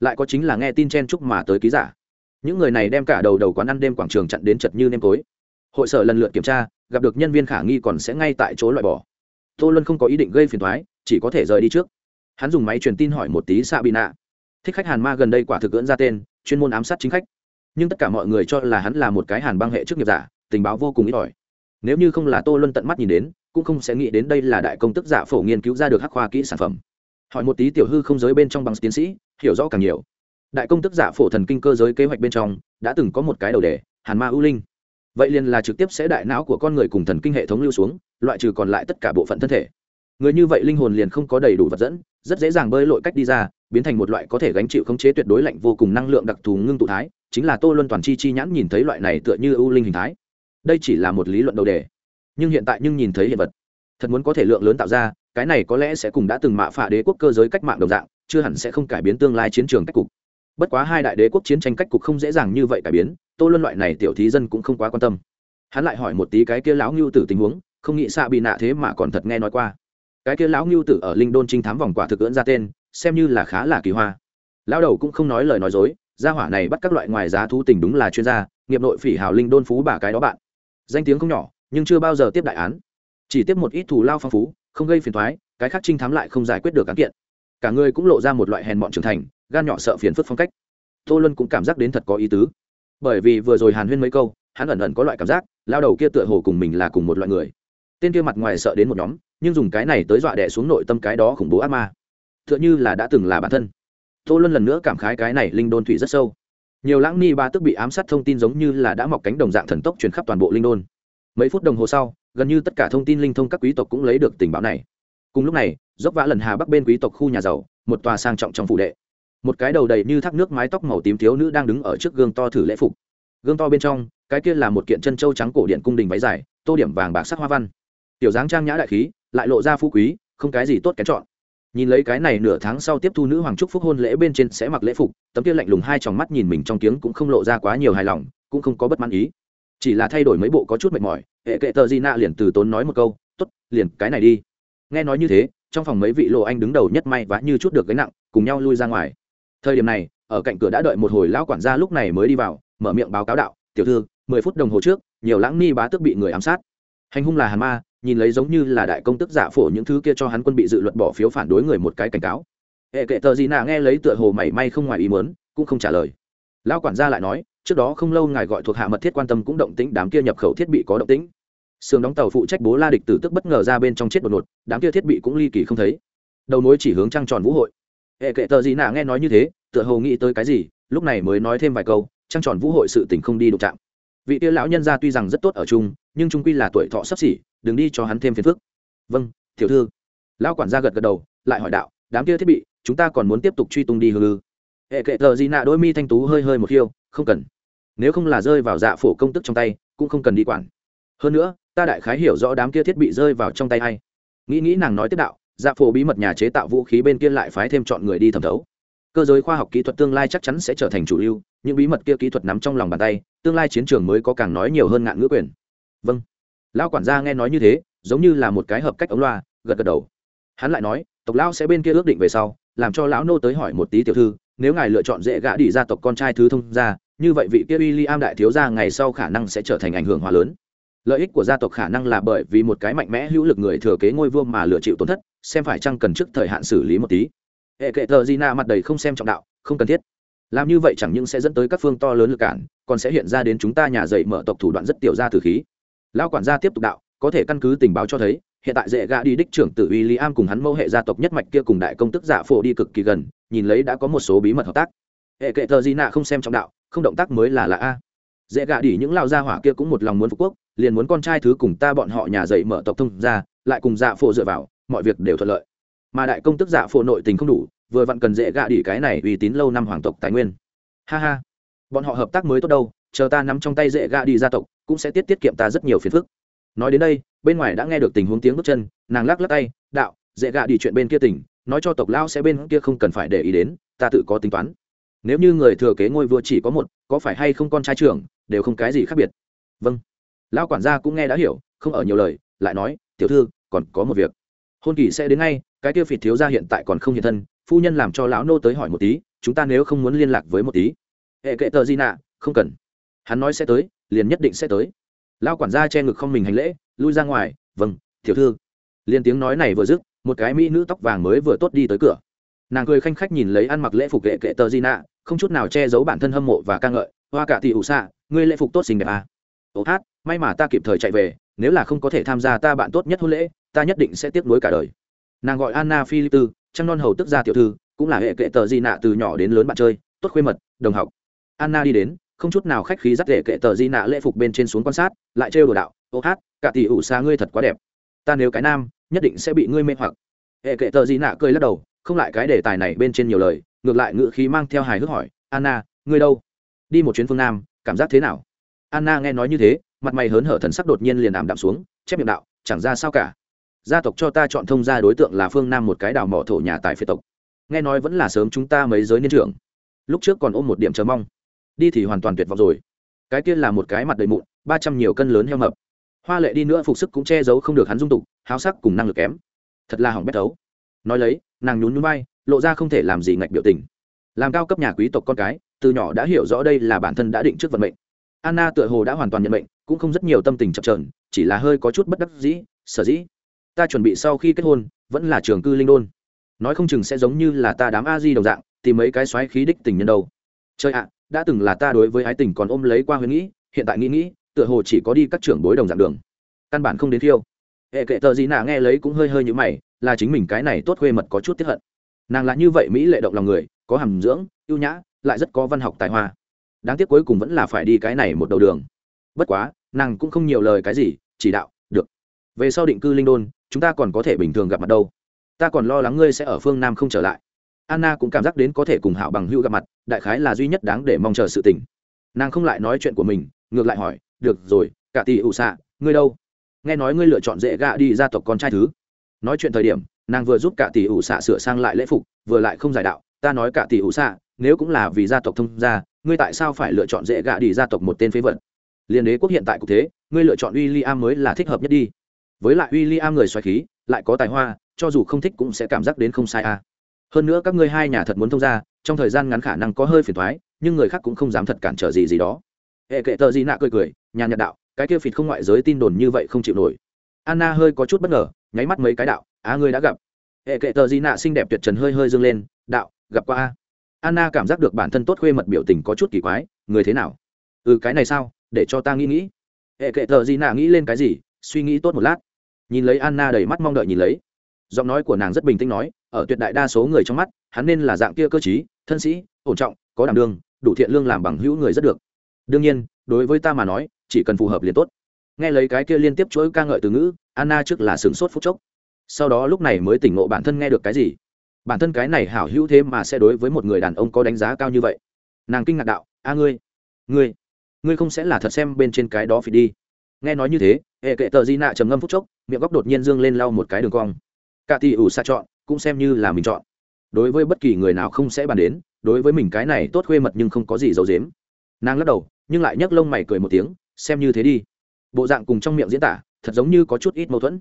Lại có chính là nghe tin chen chúc mà tới ký giả. Những người này đem cả đầu đầu quán ăn đêm quảng trường chặn đến chật như nêm tối hội sở lần lượt kiểm tra, gặp được nhân viên khả nghi còn sẽ ngay tại chỗ loại bỏ. Tô luân không có ý định gây phiền thoái chỉ có thể rời đi trước. Hắn dùng máy truyền tin hỏi một tí xạ bị nạ thích khách hàn ma gần đây quả thực cưỡng ra tên, chuyên môn ám sát chính khách nhưng tất cả mọi người cho là hắn là một cái hàn băng hệ trước nghiệp giả, tình báo vô cùng ít ỏi. Nếu như không là tô luân tận mắt nhìn đến, cũng không sẽ nghĩ đến đây là đại công tức giả phổ nghiên cứu ra được hắc khoa kỹ sản phẩm. Hỏi một tí tiểu hư không giới bên trong bằng tiến sĩ, hiểu rõ càng nhiều. Đại công tức giả phổ thần kinh cơ giới kế hoạch bên trong, đã từng có một cái đầu đề, hàn ma ưu linh. Vậy liền là trực tiếp sẽ đại não của con người cùng thần kinh hệ thống lưu xuống, loại trừ còn lại tất cả bộ phận thân thể. Người như vậy linh hồn liền không có đầy đủ vật dẫn, rất dễ dàng bơi lội cách đi ra, biến thành một loại có thể gánh chịu khống chế tuyệt đối lạnh vô cùng năng lượng đặc thù ngưng tụ thái chính là tô luân toàn chi chi nhãn nhìn thấy loại này tựa như ưu linh hình thái. Đây chỉ là một lý luận đầu đề. Nhưng hiện tại nhưng nhìn thấy hiện vật. Thật muốn có thể lượng lớn tạo ra, cái này có lẽ sẽ cùng đã từng mạ phạ đế quốc cơ giới cách mạng đồng dạng, chưa hẳn sẽ không cải biến tương lai chiến trường cách cục. Bất quá hai đại đế quốc chiến tranh cách cục không dễ dàng như vậy cải biến, tô luân loại này tiểu thí dân cũng không quá quan tâm. Hắn lại hỏi một tí cái kia lão ngưu tử tình huống, không nghĩ xạ bị nạ thế mà còn thật nghe nói qua. Cái kia lão ngưu tử ở linh đôn trinh thám vòng quả thực ưỡn ra tên, xem như là khá là kỳ hoa. Lão đầu cũng không nói lời nói dối gia hỏa này bắt các loại ngoài giá thú tình đúng là chuyên gia, nghiệp nội phỉ hào linh đôn phú bà cái đó bạn. Danh tiếng không nhỏ, nhưng chưa bao giờ tiếp đại án. Chỉ tiếp một ít thù lao phong phú, không gây phiền thoái cái khác trinh thám lại không giải quyết được án kiện. Cả người cũng lộ ra một loại hèn mọn trưởng thành, gan nhỏ sợ phiền phức phong cách. Tô luân cũng cảm giác đến thật có ý tứ. Bởi vì vừa rồi hàn huyên mấy câu, hắn ẩn ẩn có loại cảm giác, lao đầu kia tựa hồ cùng mình là cùng một loại người. Tên kia mặt ngoài sợ đến một nhóm, nhưng dùng cái này tới dọa đẻ xuống nội tâm cái đó khủng bố ác ma. Tựa như là đã từng là bản thân tô luân lần nữa cảm khái cái này linh đôn thủy rất sâu. Nhiều lãng ni ba tức bị ám sát thông tin giống như là đã mọc cánh đồng dạng thần tốc truyền khắp toàn bộ linh đôn. Mấy phút đồng hồ sau, gần như tất cả thông tin linh thông các quý tộc cũng lấy được tình báo này. Cùng lúc này, dốc vã lần hà bắc bên quý tộc khu nhà giàu, một tòa sang trọng trong phủ đệ. Một cái đầu đầy như thác nước mái tóc màu tím thiếu nữ đang đứng ở trước gương to thử lễ phục. Gương to bên trong, cái kia là một kiện chân trâu trắng cổ điện cung đình váy dài, tô điểm vàng bạc sắc hoa văn. Tiểu dáng trang nhã đại khí, lại lộ ra phú quý, không cái gì tốt kén chọn nhìn lấy cái này nửa tháng sau tiếp thu nữ hoàng trúc phúc hôn lễ bên trên sẽ mặc lễ phục, tấm kia lạnh lùng hai tròng mắt nhìn mình trong tiếng cũng không lộ ra quá nhiều hài lòng, cũng không có bất mãn ý. Chỉ là thay đổi mấy bộ có chút mệt mỏi, hệ kệ tờ di nạ liền từ tốn nói một câu t ố t liền cái này đi. Nghe nói như thế, trong phòng mấy vị lộ anh đứng đầu nhất may vá như chút được gánh nặng, cùng nhau lui ra ngoài. Thời điểm này, ở cạnh cửa đã đợi một hồi lão quản gia lúc này mới đi vào, mở miệng báo cáo đạo, tiểu thư, mười phút đồng hồ trước, nhiều lãng ni bá tước bị người ám sát. Hành hung là hàn ma nhìn lấy giống như là đại công tức giả phổ những thứ kia cho hắn quân bị dự luật bỏ phiếu phản đối người một cái cảnh cáo. Hệ kệ tờ gì nạ nghe lấy tựa hồ mảy may không ngoài ý mớn cũng không trả lời. Lão quản gia lại nói, trước đó không lâu ngài gọi thuộc hạ mật thiết quan tâm cũng động tĩnh, đám kia nhập khẩu thiết bị có động tĩnh. Sườn đóng tàu phụ trách bố la địch tử tức bất ngờ ra bên trong chết đột ngột, đám kia thiết bị cũng ly kỳ không thấy. Đầu mối chỉ hướng trăng tròn vũ hội. Hệ kệ tờ gì nạ nghe nói như thế, tựa hồ nghĩ tới cái gì, lúc này mới nói thêm vài câu, trăng tròn vũ hội sự tình không đi đụng chạm. Vị kia lão nhân gia tuy rằng rất tốt ở chung, nhưng trung quy là tuổi thọ sắp xỉ đừng đi cho hắn thêm phiền phức. Vâng tiểu thư. Lão quản gia gật gật đầu, lại hỏi đạo, đám kia thiết bị, chúng ta còn muốn tiếp tục truy tung đi hư hệ kệ tờ gì nạ đôi mi thanh tú hơi hơi một khiêu, không cần. Nếu không là rơi vào dạ phổ công tức trong tay, cũng không cần đi quản. Hơn nữa, ta đại khái hiểu rõ đám kia thiết bị rơi vào trong tay hay nghĩ nghĩ nàng nói tiếp đạo dạ phổ bí mật nhà chế tạo vũ khí bên kia lại phái thêm chọn người đi thẩm thấu. Cơ giới khoa học kỹ thuật tương lai chắc chắn sẽ trở thành chủ lưu, những bí mật kia kỹ thuật nắm trong lòng bàn tay, tương lai chiến trường mới có càng nói nhiều hơn ngạn ngữ quyền. Vâng lão quản gia nghe nói như thế, giống như là một cái hợp cách ống loa, gật gật đầu. Hắn lại nói, tộc lão sẽ bên kia ước định về sau, làm cho lão nô tới hỏi một tí tiểu thư, nếu ngài lựa chọn dễ gã đi gia tộc con trai thứ thông ra như vậy vị kia w i l l i am đại thiếu gia ngày sau khả năng sẽ trở thành ảnh hưởng hóa lớn. Lợi ích của gia tộc khả năng là bởi vì một cái mạnh mẽ hữu lực người thừa kế ngôi vương mà lựa chịu tổn thất, xem phải chăng cần trước thời hạn xử lý một tí. Hệ kệ thờ di na mặt đầy không xem trọng đạo, không cần thiết. Làm như vậy chẳng những sẽ dẫn tới các phương to lớn lực cản, còn sẽ hiện ra đến chúng ta nhà dạy mở tộc thủ đoạn rất tiểu ra từ khí lão quản gia tiếp tục đạo, có thể căn cứ tình báo cho thấy, hiện tại dễ gã đi đích trưởng tử w i am cùng hắn mẫu hệ gia tộc nhất mạch kia cùng đại công tức giả phổ đi cực kỳ gần, nhìn lấy đã có một số bí mật hợp tác. Hệ kệ thờ di nạ không xem trọng đạo, không động tác mới là là a. Dễ gạ đi những lao gia hỏa kia cũng một lòng muốn phục quốc, liền muốn con trai thứ cùng ta bọn họ nhà dạy mở tộc thông ra lại cùng dạ phổ dựa vào, mọi việc đều thuận lợi. Mà đại công tức dạ phổ nội tình không đủ, vừa vặn cần dễ gạ đi cái này uy tín lâu năm hoàng tộc tài nguyên. Ha ha. Bọn họ hợp tác mới tốt đâu chờ ta nắm trong tay dễ gạ đi gia tộc, cũng sẽ tiết tiết kiệm ta rất nhiều phiền phức. Nói đến đây, bên ngoài đã nghe được tình huống tiếng bước chân, nàng lắc lắc tay, đạo, dễ gạ đi chuyện bên kia tỉnh, nói cho tộc lao sẽ bên kia không cần phải để ý đến, ta tự có tính toán. Nếu như người thừa kế ngôi vua chỉ có một, có phải hay không con trai trưởng, đều không cái gì khác biệt. Vâng. Lão quản gia cũng nghe đã hiểu, không ở nhiều lời, lại nói, tiểu thư, còn có một việc. Hôn kỳ sẽ đến ngay, cái tiêu phịt thiếu gia hiện tại còn không hiện thân, phu nhân làm cho lão nô tới hỏi một tí, chúng ta nếu không muốn liên lạc với một tí. Hệ kệ tờ di nạ, không cần hắn nói sẽ tới, liền nhất định sẽ tới. Lão quản gia che ngực không mình hành lễ, lui ra ngoài vâng tiểu thư. Liền tiếng nói này vừa dứt, một cái mỹ nữ tóc vàng mới vừa tốt đi tới cửa. Nàng cười khanh khách nhìn lấy ăn mặc lễ phục kệ kệ tờ di nạ, không chút nào che giấu bản thân hâm mộ và ca ngợi. Hoa cả tỷ ủ xạ, ngươi lễ phục tốt xinh đẹp à. ô hát, may mà ta kịp thời chạy về, nếu là không có thể tham gia ta bạn tốt nhất hôn lễ, ta nhất định sẽ tiếc nuối cả đời. Nàng gọi anna philip tư trăng non hầu tức gia tiểu thư, cũng là hệ kệ tờ di nạ từ nhỏ đến lớn bạn chơi, tốt khuê mật, đồng học. Anna đi đến không chút nào khách khí dắt để kệ tờ di nạ lễ phục bên trên xuống quan sát, lại trêu đồ đạo, ô hát, cả tỷ ủ xa ngươi thật quá đẹp. Ta nếu cái nam, nhất định sẽ bị ngươi mê hoặc. Hệ kệ tờ di nạ cười lắc đầu, không lại cái đề tài này bên trên nhiều lời, ngược lại ngự khí mang theo hài hước hỏi, anna, ngươi đâu? Đi một chuyến phương nam, cảm giác thế nào? Anna nghe nói như thế, mặt mày hớn hở thần sắc đột nhiên liền ảm đạm xuống, chép miệng đạo, chẳng ra sao cả. Gia tộc cho ta chọn thông gia đối tượng là phương nam một cái đào mỏ thổ nhà tại phi tộc. Nghe nói vẫn là sớm chúng ta mấy giới niên trưởng. Lúc trước còn ôm một điểm chờ mong đi thì hoàn toàn tuyệt vọng rồi. Cái kia là một cái mặt đầy mụn, ba trăm nhiều cân lớn heo mập. Hoa lệ đi nữa phục sức cũng che giấu không được hắn dung tục, háo sắc cùng năng lực kém. Thật là hỏng bét thấu. Nói lấy, nàng nhún nhún vai, lộ ra không thể làm gì ngạch biểu tình. Làm cao cấp nhà quý tộc con cái, từ nhỏ đã hiểu rõ đây là bản thân đã định trước vận mệnh. Anna tựa hồ đã hoàn toàn nhận mệnh, cũng không rất nhiều tâm tình chập trờn chỉ là hơi có chút bất đắc dĩ, sở dĩ? Ta chuẩn bị sau khi kết hôn, vẫn là trường cư linh đôn. Nói không chừng sẽ giống như là ta đám a di đồng dạng, tìm mấy cái xoáy khí đích tình nhân đâu. Chơi ạ đã từng là ta đối với ái tình còn ôm lấy qua huyền nghĩ, hiện tại nghĩ nghĩ, tựa hồ chỉ có đi các trưởng bối đồng dạng đường. Căn bản không đến thiêu. Hệ kệ tờ gì nạ nghe lấy cũng hơi hơi như mày, là chính mình cái này tốt khuê mật có chút tiếp hận. Nàng là như vậy mỹ lệ động lòng người, có hàm dưỡng, ưu nhã, lại rất có văn học tài hoa. Đáng tiếc cuối cùng vẫn là phải đi cái này một đầu đường. Bất quá, nàng cũng không nhiều lời cái gì, chỉ đạo, được. Về sau định cư linh đôn, chúng ta còn có thể bình thường gặp mặt đâu. Ta còn lo lắng ngươi sẽ ở phương nam không trở lại anna cũng cảm giác đến có thể cùng hảo bằng hữu gặp mặt, đại khái là duy nhất đáng để mong chờ sự tình. Nàng không lại nói chuyện của mình, ngược lại hỏi, được rồi, cả tỷ ủ xạ ngươi đâu? Nghe nói ngươi lựa chọn dễ gạ đi gia tộc con trai thứ. Nói chuyện thời điểm, nàng vừa giúp cả tỷ ủ xạ sửa sang lại lễ phục, vừa lại không giải đạo, ta nói cả tỷ ủ xạ nếu cũng là vì gia tộc thông gia, ngươi tại sao phải lựa chọn dễ gạ đi gia tộc một tên phế vật? Liên đế quốc hiện tại cục thế, ngươi lựa chọn w i l l i am mới là thích hợp nhất đi. Với lại w i l l i am người xoài khí, lại có tài hoa, cho dù không thích cũng sẽ cảm giác đến không sai à hơn nữa các ngươi hai nhà thật muốn thông gia, trong thời gian ngắn khả năng có hơi phiền thoái nhưng người khác cũng không dám thật cản trở gì gì đó. Hệ kệ tờ gì nạ cười cười, nhà nhật đạo, cái kia phịt không ngoại giới tin đồn như vậy không chịu nổi. Anna hơi có chút bất ngờ, nháy mắt mấy cái đạo, á, ngươi đã gặp. Hệ kệ tờ gì nạ xinh đẹp tuyệt trần hơi hơi dâng lên, đạo, gặp qua a. Anna cảm giác được bản thân tốt khuê mật biểu tình có chút kỳ quái, người thế nào? Ừ cái này sao? Để cho ta nghĩ nghĩ. Hệ kệ tờ gì nạ nghĩ lên cái gì, suy nghĩ tốt một lát. Nhìn lấy anna đầy mắt mong đợi nhìn lấy. Giọng nói của nàng rất bình tĩnh nói ở tuyệt đại đa số người trong mắt, hắn nên là dạng kia cơ t thân sĩ, ổn trọng, có đảm đương, đủ thiện lương làm bằng hữu người rất được. Đương nhiên, đối với ta mà nói, chỉ cần phù hợp liền tốt. Nghe lấy cái kia liên tiếp chuỗi ca ngợi từ ngữ, anna trước là sửng sốt phút chốc. Sau đó lúc này mới tỉnh ngộ bản thân nghe được cái gì. Bản thân cái này hảo hữu thế mà sẽ đối với một người đàn ông có đánh giá cao như vậy. Nàng kinh ngạc đạo, a ngươi ngươi ngươi không sẽ là thật xem bên trên cái đó phải đi. Nghe nói như thế, hệ kệ tờ di nạ trầm ngâm phút chốc, miệng góc đột nhiên dương lên lau một cái đường cong. Cả tỷ ủ xa chọn cũng xem như là mình chọn. Đối với bất kỳ người nào không sẽ bàn đến, đối với mình cái này tốt khuê mật nhưng không có gì giấu dếm nàng lắc đầu, nhưng lại nhấc lông mày cười một tiếng, xem như thế đi. Bộ dạng cùng trong miệng diễn tả, thật giống như có chút ít mâu thuẫn.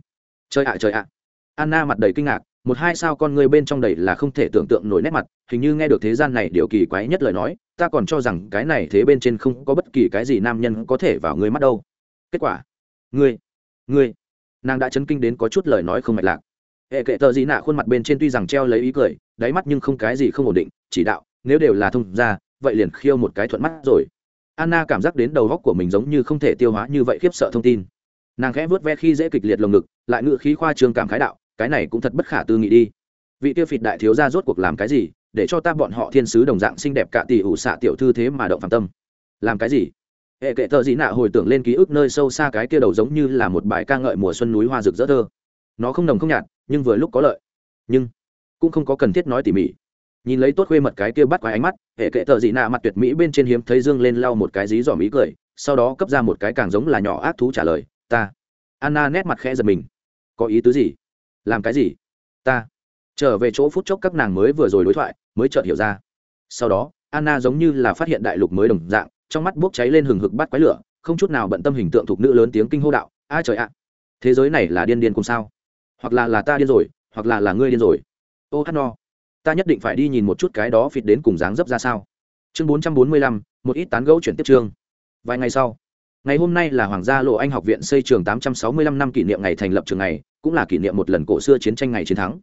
Trời ạ trời ạ. Anna mặt đầy kinh ngạc, một hai sao con người bên trong đầy là không thể tưởng tượng nổi nét mặt, hình như nghe được thế gian này điều kỳ quái nhất lời nói, ta còn cho rằng cái này thế bên trên không có bất kỳ cái gì nam nhân có thể vào người mắt đâu. Kết quả, ngươi ngươi, nàng đã chấn kinh đến có chút lời nói không mạch lạc hệ kệ tờ gì nạ khuôn mặt bên trên tuy rằng treo lấy ý cười, đáy mắt nhưng không cái gì không ổn định, chỉ đạo, nếu đều là thông ra vậy liền khiêu một cái thuận mắt rồi. Anna cảm giác đến đầu góc của mình giống như không thể tiêu hóa như vậy khiếp sợ thông tin. Nàng khẽ vớt ve khi dễ kịch liệt lồng ngực, lại ngự khí khoa trương cảm khái đạo, cái này cũng thật bất khả tư nghị đi. Vị tiêu phịt đại thiếu gia rốt cuộc làm cái gì, để cho ta bọn họ thiên sứ đồng dạng xinh đẹp cả tỷ ủ xạ tiểu thư thế mà động phạm tâm? Làm cái gì? Hệ kệ thợ dị nạ hồi tưởng lên ký ức nơi sâu xa cái kia đầu giống như là một bài ca ngợi mùa xuân núi hoa rực rỡ thơ. Nó không nồng không nhạt nhưng vừa lúc có lợi. Nhưng cũng không có cần thiết nói tỉ mỉ. Nhìn lấy tốt khuê mật cái kia bắt quái ánh mắt, hệ kệ tờ dị nạ mặt tuyệt mỹ bên trên hiếm thấy dương lên lau một cái dí dỏm mỹ cười, sau đó cấp ra một cái càng giống là nhỏ ác thú trả lời, ta. Anna nét mặt khẽ giật mình. Có ý tứ gì? Làm cái gì? Ta. Trở về chỗ phút chốc các nàng mới vừa rồi đối thoại, mới chợt hiểu ra. Sau đó, anna giống như là phát hiện đại lục mới đồng dạng, trong mắt bốc cháy lên hừng hực bắt quái lửa, không chút nào bận tâm hình tượng thuộc nữ lớn tiếng kinh hô đạo, a trời ạ! Thế giới này là điên điên cùng sao? Hoặc là là ta điên rồi, hoặc là là ngươi điên rồi. Ô hát no, ta nhất định phải đi nhìn một chút cái đó phịt đến cùng dáng dấp ra sao. Chương bốn trăm bốn mươi lăm, một ít tán gẫu chuyển tiếp chương. Vài ngày sau, ngày hôm nay là hoàng gia lộ anh học viện xây trường tám trăm sáu mươi lăm năm kỷ niệm ngày thành lập trường này, cũng là kỷ niệm một lần cổ xưa chiến tranh ngày chiến thắng.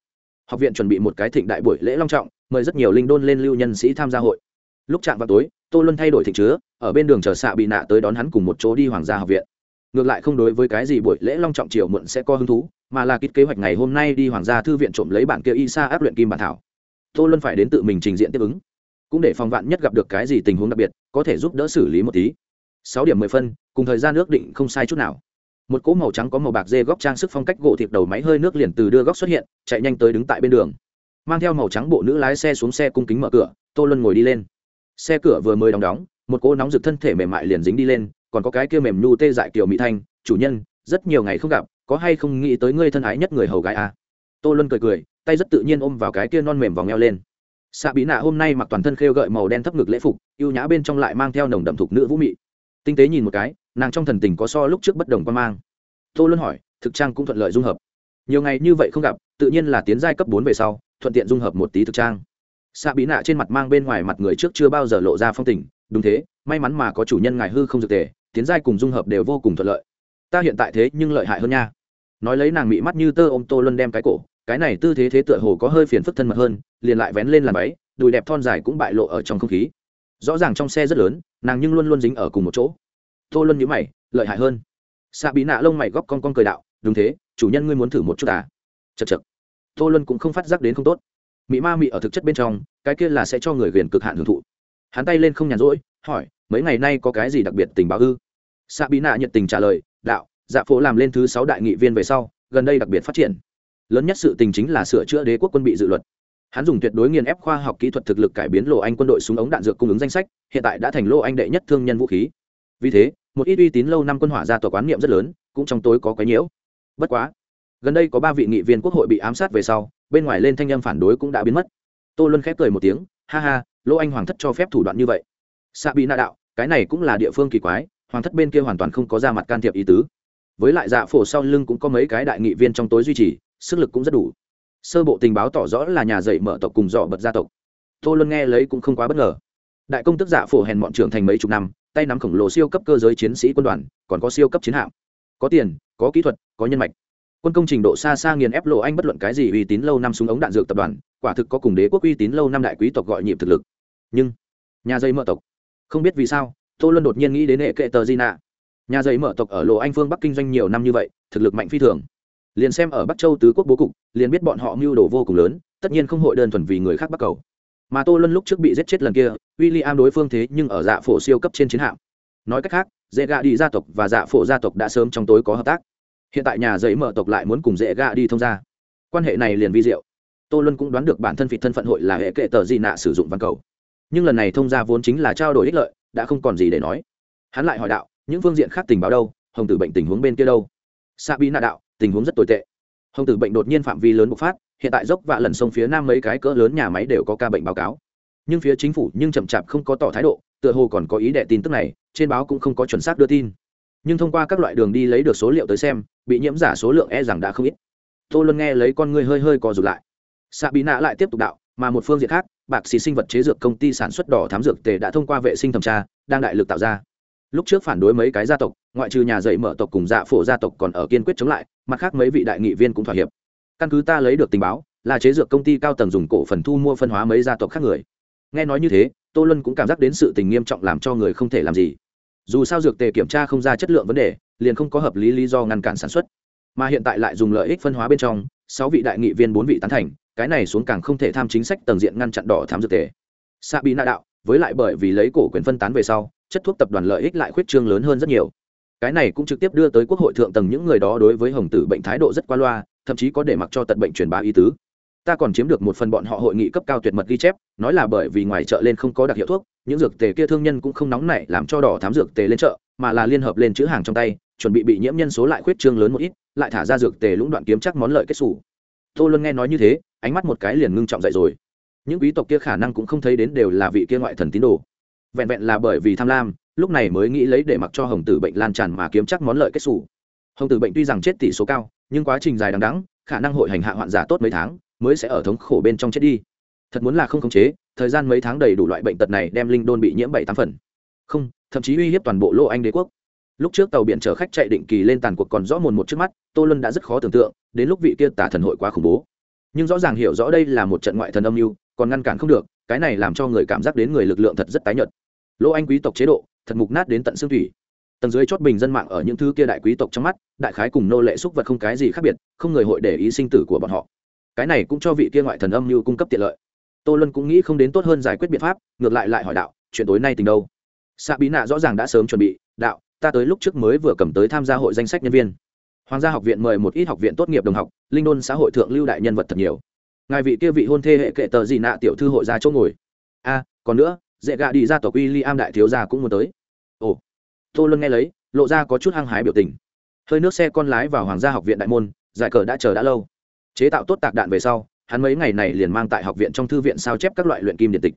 Học viện chuẩn bị một cái thịnh đại buổi lễ long trọng, mời rất nhiều linh đôn lên lưu nhân sĩ tham gia hội. Lúc chạm vào tối, tô luân thay đổi thịnh chứa, ở bên đường chờ xạ bị nạ tới đón hắn cùng một chỗ đi hoàng gia học viện. Ngược lại không đối với cái gì buổi lễ long trọng chiều muộn sẽ có hứng thú mà là kịch kế hoạch ngày hôm nay đi hoàng gia thư viện trộm lấy bản kia y sa áp luyện kim bản thảo. Tô luân phải đến tự mình trình diện tiếp ứng, cũng để phòng vạn nhất gặp được cái gì tình huống đặc biệt, có thể giúp đỡ xử lý một tí. Sáu điểm mười phân, cùng thời gian ước định không sai chút nào. Một cỗ màu trắng có màu bạc dê góc trang sức phong cách gỗ thịt đầu máy hơi nước liền từ đưa góc xuất hiện, chạy nhanh tới đứng tại bên đường. Mang theo màu trắng bộ nữ lái xe xuống xe cung kính mở cửa, tô luân ngồi đi lên. Xe cửa vừa mới đóng đóng, một cỗ nóng rực thân thể mềm mại liền dính đi lên, còn có cái kia mềm nhu tê dại kiều mỹ thanh, chủ nhân, rất nhiều ngày không gặp có hay không nghĩ tới ngươi thân ái nhất người hầu gái à? tô luân cười cười, tay rất tự nhiên ôm vào cái kia non mềm vòng eo lên. Xạ bí nạ hôm nay mặc toàn thân khêu gợi màu đen thấp ngực lễ phục, ưu nhã bên trong lại mang theo nồng đậm thục nữ vũ mị. Tinh tế nhìn một cái, nàng trong thần tình có so lúc trước bất đồng quan mang. Tô luân hỏi, thực trang cũng thuận lợi dung hợp. Nhiều ngày như vậy không gặp, tự nhiên là tiến giai cấp bốn về sau, thuận tiện dung hợp một tí thực trang. Xạ bí nạ trên mặt mang bên ngoài mặt người trước chưa bao giờ lộ ra phong tình, đúng thế, may mắn mà có chủ nhân ngài hư không dược tề, tiến giai cùng dung hợp đều vô cùng thuận lợi. Ta hiện tại thế nhưng lợi hại hơn nha nói lấy nàng mị mắt như tơ ôm tô luân đem cái cổ, cái này tư thế thế tựa hồ có hơi phiền phức thân mật hơn, liền lại vén lên làm váy, đùi đẹp thon dài cũng bại lộ ở trong không khí. Rõ ràng trong xe rất lớn, nàng nhưng luôn luôn dính ở cùng một chỗ. Tô luân nhữ mày, lợi hại hơn. Xạ bí nạ lông mày góc con con cười đạo, đúng thế, chủ nhân ngươi muốn thử một chút à? Chật chật tô luân cũng không phát giác đến không tốt. Mị ma mị ở thực chất bên trong, cái kia là sẽ cho người ghiền cực hạn hưởng thụ. Hắn tay lên không nhàn rỗi, hỏi, mấy ngày nay có cái gì đặc biệt tình báo ư? Xạ bí nạ nhiệt tình trả lời, đạo dạ phố làm lên thứ sáu đại nghị viên về sau, gần đây đặc biệt phát triển. Lớn nhất sự tình chính là sửa chữa đế quốc quân bị dự luật. Hắn dùng tuyệt đối nghiên ép khoa học kỹ thuật thực lực cải biến lộ anh quân đội súng ống đạn dược cung ứng danh sách, hiện tại đã thành lô anh đệ nhất thương nhân vũ khí. Vì thế, một ít uy tín lâu năm quân hỏa ra tòa quán niệm rất lớn, cũng trong tối có quái nhiễu. Bất quá, gần đây có ba vị nghị viên quốc hội bị ám sát về sau, bên ngoài lên thanh âm phản đối cũng đã biến mất. Tô luân khép cười một tiếng, ha ha lỗ anh hoàng thất cho phép thủ đoạn như vậy. Xạ bị nạ đạo, cái này cũng là địa phương kỳ quái, hoàng thất bên kia hoàn toàn không có ra mặt can thiệp ý tứ với lại dạ phổ sau lưng cũng có mấy cái đại nghị viên trong tối duy trì, sức lực cũng rất đủ. Sơ bộ tình báo tỏ rõ là nhà dạy mở tộc cùng dọ bật gia tộc. Tô luân nghe lấy cũng không quá bất ngờ. Đại công tức dạ phổ hèn bọn trưởng thành mấy chục năm, tay nắm khổng lồ siêu cấp cơ giới chiến sĩ quân đoàn, còn có siêu cấp chiến hạm. Có tiền, có kỹ thuật, có nhân mạch. Quân công trình độ xa xa nghiền ép lộ anh bất luận cái gì uy tín lâu năm súng ống đạn dược tập đoàn, quả thực có cùng đế quốc uy tín lâu năm đại quý tộc gọi nhịp thực lực. Nhưng, nhà dây mở tộc. Không biết vì sao, tô luân đột nhiên nghĩ đến hệ kệ tờ di nạ nhà dây mở tộc ở lộ anh phương bắc kinh doanh nhiều năm như vậy thực lực mạnh phi thường. Liền xem ở bắc châu tứ quốc bố cục liền biết bọn họ mưu đồ vô cùng lớn tất nhiên không hội đơn thuần vì người khác bắt cầu. Mà tô luân lúc trước bị giết chết lần kia w i l l i am đối phương thế nhưng ở dạ phổ siêu cấp trên chiến hạm. Nói cách khác dễ gạ đi gia tộc và dạ phổ gia tộc đã sớm trong tối có hợp tác. Hiện tại nhà giấy mở tộc lại muốn cùng dễ gạ đi thông gia, quan hệ này liền vi diệu. Tô luân cũng đoán được bản thân vị thân phận hội là hệ kệ tờ di nạ sử dụng văn cầu. Nhưng lần này thông gia vốn chính là trao đổi ích lợi đã không còn gì để nói. Hắn lại hỏi đạo những phương diện khác tình báo đâu, hồng tử bệnh tình huống bên kia đâu? Sa bi nạ đạo, tình huống rất tồi tệ. Hồng tử bệnh đột nhiên phạm vi lớn bộc phát, hiện tại dốc vạ lần sông phía nam mấy cái cỡ lớn nhà máy đều có ca bệnh báo cáo. Nhưng phía chính phủ nhưng chậm chạp không có tỏ thái độ, tựa hồ còn có ý đệ tin tức này, trên báo cũng không có chuẩn xác đưa tin. Nhưng thông qua các loại đường đi lấy được số liệu tới xem, bị nhiễm giả số lượng e rằng đã không ít. Tô luân nghe lấy con ngươi hơi hơi co rụt lại. Xạ Bi nạ lại tiếp tục đạo, mà một phương diện khác, bạc xì sinh vật chế dược công ty sản xuất đỏ thám dược tề đã thông qua vệ sinh thẩm tra, đang đại lực tạo ra lúc trước phản đối mấy cái gia tộc, ngoại trừ nhà dạy mở tộc cùng dạ phổ gia tộc còn ở kiên quyết chống lại, mặt khác mấy vị đại nghị viên cũng thỏa hiệp. Căn cứ ta lấy được tình báo, là chế dược công ty cao tầng dùng cổ phần thu mua phân hóa mấy gia tộc khác người. Nghe nói như thế, tô lân cũng cảm giác đến sự tình nghiêm trọng làm cho người không thể làm gì. Dù sao dược tề kiểm tra không ra chất lượng vấn đề, liền không có hợp lý lý do ngăn cản sản xuất. Mà hiện tại lại dùng lợi ích phân hóa bên trong, sáu vị đại nghị viên bốn vị tán thành, cái này xuống càng không thể tham chính sách tầng diện ngăn chặn đỏ thám dược tề. Xạ bị nạ đạo, với lại bởi vì lấy cổ quyền phân tán về sau chất thuốc tập đoàn lợi ích lại khuyết trương lớn hơn rất nhiều. Cái này cũng trực tiếp đưa tới quốc hội thượng tầng những người đó đối với hồng tử bệnh thái độ rất qua loa, thậm chí có để mặc cho tận bệnh truyền bá ý tứ. Ta còn chiếm được một phần bọn họ hội nghị cấp cao tuyệt mật ghi chép, nói là bởi vì ngoài chợ lên không có đặc hiệu thuốc, những dược tề kia thương nhân cũng không nóng nảy làm cho đỏ thám dược tề lên chợ, mà là liên hợp lên chữ hàng trong tay, chuẩn bị bị nhiễm nhân số lại khuyết trương lớn một ít, lại thả ra dược tề lũng đoạn kiếm chắc món lợi kết xù. Tô luân nghe nói như thế, ánh mắt một cái liền ngưng trọng dậy rồi. Những quý tộc kia khả năng cũng không thấy đến đều là vị kia ngoại thần tín đồ vẹn vẹn là bởi vì tham lam, lúc này mới nghĩ lấy để mặc cho hồng tử bệnh lan tràn mà kiếm chắc món lợi kết xù. Hồng tử bệnh tuy rằng chết tỷ số cao, nhưng quá trình dài đằng đắng khả năng hội hành hạ hoạn giả tốt mấy tháng, mới sẽ ở thống khổ bên trong chết đi. Thật muốn là không khống chế, thời gian mấy tháng đầy đủ loại bệnh tật này đem linh đôn bị nhiễm bảy tám phần. Không, thậm chí uy hiếp toàn bộ lô anh đế quốc. Lúc trước tàu biển chở khách chạy định kỳ lên tàn cuộc còn rõ mồn một trước mắt, tô lân đã rất khó tưởng tượng, đến lúc vị kia tả thần hội quá khủng bố. Nhưng rõ ràng hiểu rõ đây là một trận ngoại thần âm mưu, còn ngăn cản không được, cái này làm cho người cảm giác đến người lực lượng thật rất tái nhợt lỗ anh quý tộc chế độ, thật mục nát đến tận xương thủy. Tầng dưới chót bình dân mạng ở những thứ kia đại quý tộc trong mắt, đại khái cùng nô lệ xúc vật không cái gì khác biệt, không người hội để ý sinh tử của bọn họ. Cái này cũng cho vị kia ngoại thần âm như cung cấp tiện lợi. Tô lân cũng nghĩ không đến tốt hơn giải quyết biện pháp, ngược lại lại hỏi đạo, chuyện tối nay tình đâu? Xạ bí nạ rõ ràng đã sớm chuẩn bị, đạo, ta tới lúc trước mới vừa cầm tới tham gia hội danh sách nhân viên. Hoàng gia học viện mời một ít học viện tốt nghiệp đồng học, linh đôn xã hội thượng lưu đại nhân vật thật nhiều. Ngài vị kia vị hôn thê hệ kệ tờ gì nạ tiểu thư hội ra chỗ ngồi. A, còn nữa dễ gạ đi ra tộc uy li am đại thiếu gia cũng muốn tới. Ồ, tô luân nghe lấy, lộ ra có chút hăng hái biểu tình. Hơi nước xe con lái vào hoàng gia học viện đại môn, giải cờ đã chờ đã lâu. Chế tạo tốt tạc đạn về sau, hắn mấy ngày này liền mang tại học viện trong thư viện sao chép các loại luyện kim điện tịch.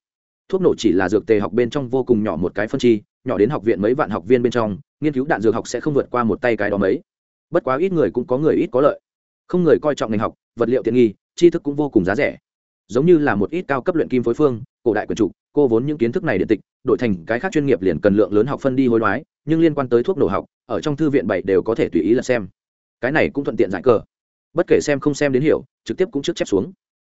Thuốc nổ chỉ là dược tề học bên trong vô cùng nhỏ một cái phân chi, nhỏ đến học viện mấy vạn học viên bên trong, nghiên cứu đạn dược học sẽ không vượt qua một tay cái đó mấy. Bất quá ít người cũng có người ít có lợi. Không người coi trọng ngành học, vật liệu tiện nghi, tri thức cũng vô cùng giá rẻ. Giống như là một ít cao cấp luyện kim phối phương, cổ đại quyền trục cô vốn những kiến thức này điện tịch, đổi thành cái khác chuyên nghiệp liền cần lượng lớn học phân đi hối đoái, nhưng liên quan tới thuốc nổ học, ở trong thư viện bảy đều có thể tùy ý là xem. Cái này cũng thuận tiện giải cờ. Bất kể xem không xem đến hiểu, trực tiếp cũng trước chép xuống.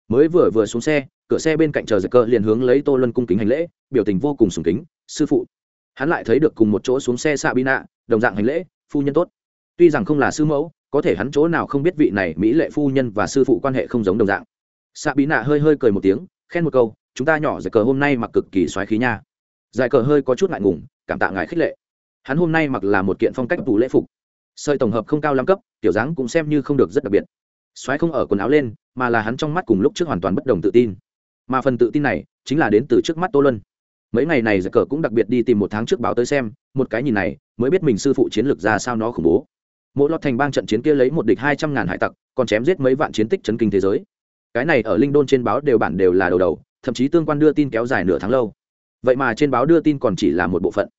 Mới vừa vừa xuống xe, cửa xe bên cạnh chờ giật cơ liền hướng lấy tô luân cung kính hành lễ, biểu tình vô cùng sùng kính, sư phụ. Hắn lại thấy được cùng một chỗ xuống xe xạ bi nạ đồng dạng hành lễ, phu nhân tốt. Tuy rằng không là sư mẫu, có thể hắn chỗ nào không biết vị này mỹ lệ phu nhân và sư phụ quan hệ không giống đồng dạng. Xạ bí nạ hơi hơi cười một tiếng, khen một câu chúng ta nhỏ giải cờ hôm nay mặc cực kỳ xoáy khí nha. Giải cờ hơi có chút ngại ngùng, cảm tạ ngài khích lệ. Hắn hôm nay mặc là một kiện phong cách tù lễ phục. Sợi tổng hợp không cao lắm cấp tiểu dáng cũng xem như không được rất đặc biệt. Xoáy không ở quần áo lên, mà là hắn trong mắt cùng lúc trước hoàn toàn bất đồng tự tin. Mà phần tự tin này, chính là đến từ trước mắt tô lân mấy ngày này giải cờ cũng đặc biệt đi tìm một tháng trước báo tới xem, một cái nhìn này, mới biết mình sư phụ chiến lược ra sao nó khủng bố. Mỗi lọt thành bang trận chiến kia lấy một địch hai trăm ngàn hải tặc, còn chém giết mấy vạn chiến tích chấn kinh thế giới. Cái này ở linh đôn trên báo đều bản đều là đầu đầu thậm chí tương quan đưa tin kéo dài nửa tháng lâu. Vậy mà trên báo đưa tin còn chỉ là một bộ phận.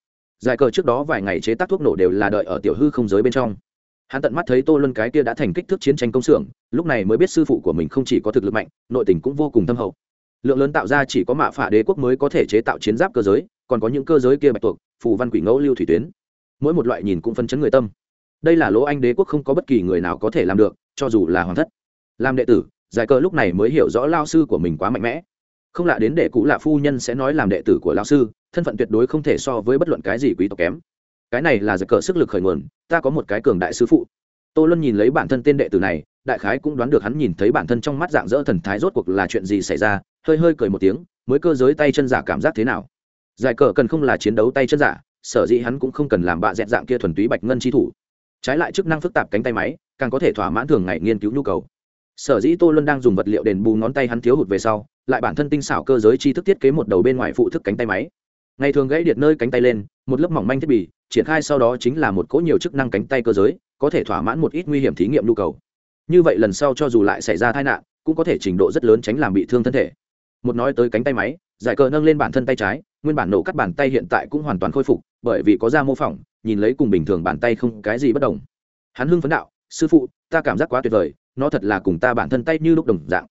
Giải cờ trước đó vài ngày chế tác thuốc nổ đều là đợi ở tiểu hư không giới bên trong. Hắn tận mắt thấy tô luân cái kia đã thành kích thước chiến tranh công xưởng, lúc này mới biết sư phụ của mình không chỉ có thực lực mạnh, nội tình cũng vô cùng thâm hậu. Lượng lớn tạo ra chỉ có mạ phả đế quốc mới có thể chế tạo chiến giáp cơ giới, còn có những cơ giới kia bạch tuộc, phù văn quỷ ngẫu lưu thủy tuyến. Mỗi một loại nhìn cũng phân chấn người tâm. Đây là lỗ anh đế quốc không có bất kỳ người nào có thể làm được, cho dù là hoàng thất. Làm đệ tử, giải cờ lúc này mới hiểu rõ lao sư của mình quá mạnh mẽ không lạ đến đệ cũ lạ phu nhân sẽ nói làm đệ tử của lão sư, thân phận tuyệt đối không thể so với bất luận cái gì quý tộc kém. Cái này là giải cờ sức lực khởi nguồn, ta có một cái cường đại sư phụ. Tô luân nhìn lấy bản thân tên đệ tử này, đại khái cũng đoán được hắn nhìn thấy bản thân trong mắt dạng dỡ thần thái rốt cuộc là chuyện gì xảy ra, hơi hơi cười một tiếng, mới cơ giới tay chân giả cảm giác thế nào. Giải cờ cần không là chiến đấu tay chân giả, sở dĩ hắn cũng không cần làm bạ dẹn dạng kia thuần túy bạch ngân chi thủ. Trái lại chức năng phức tạp cánh tay máy, càng có thể thỏa mãn thường ngày nghiên cứu nhu cầu sở dĩ tô luân đang dùng vật liệu đền bù ngón tay hắn thiếu hụt về sau, lại bản thân tinh xảo cơ giới chi thức thiết kế một đầu bên ngoài phụ thức cánh tay máy. Ngày thường gãy điện nơi cánh tay lên, một lớp mỏng manh thiết bị, triển khai sau đó chính là một cỗ nhiều chức năng cánh tay cơ giới, có thể thỏa mãn một ít nguy hiểm thí nghiệm nhu cầu. Như vậy lần sau cho dù lại xảy ra tai nạn, cũng có thể trình độ rất lớn tránh làm bị thương thân thể. Một nói tới cánh tay máy, giải cờ nâng lên bản thân tay trái, nguyên bản nổ cắt bàn tay hiện tại cũng hoàn toàn khôi phục, bởi vì có da mô phỏng, nhìn lấy cùng bình thường bàn tay không cái gì bất đồng. Hắn hưng phấn đạo, sư phụ, ta cảm giác quá tuyệt vời nó thật là cùng ta bản thân tay như lúc đồng dạng.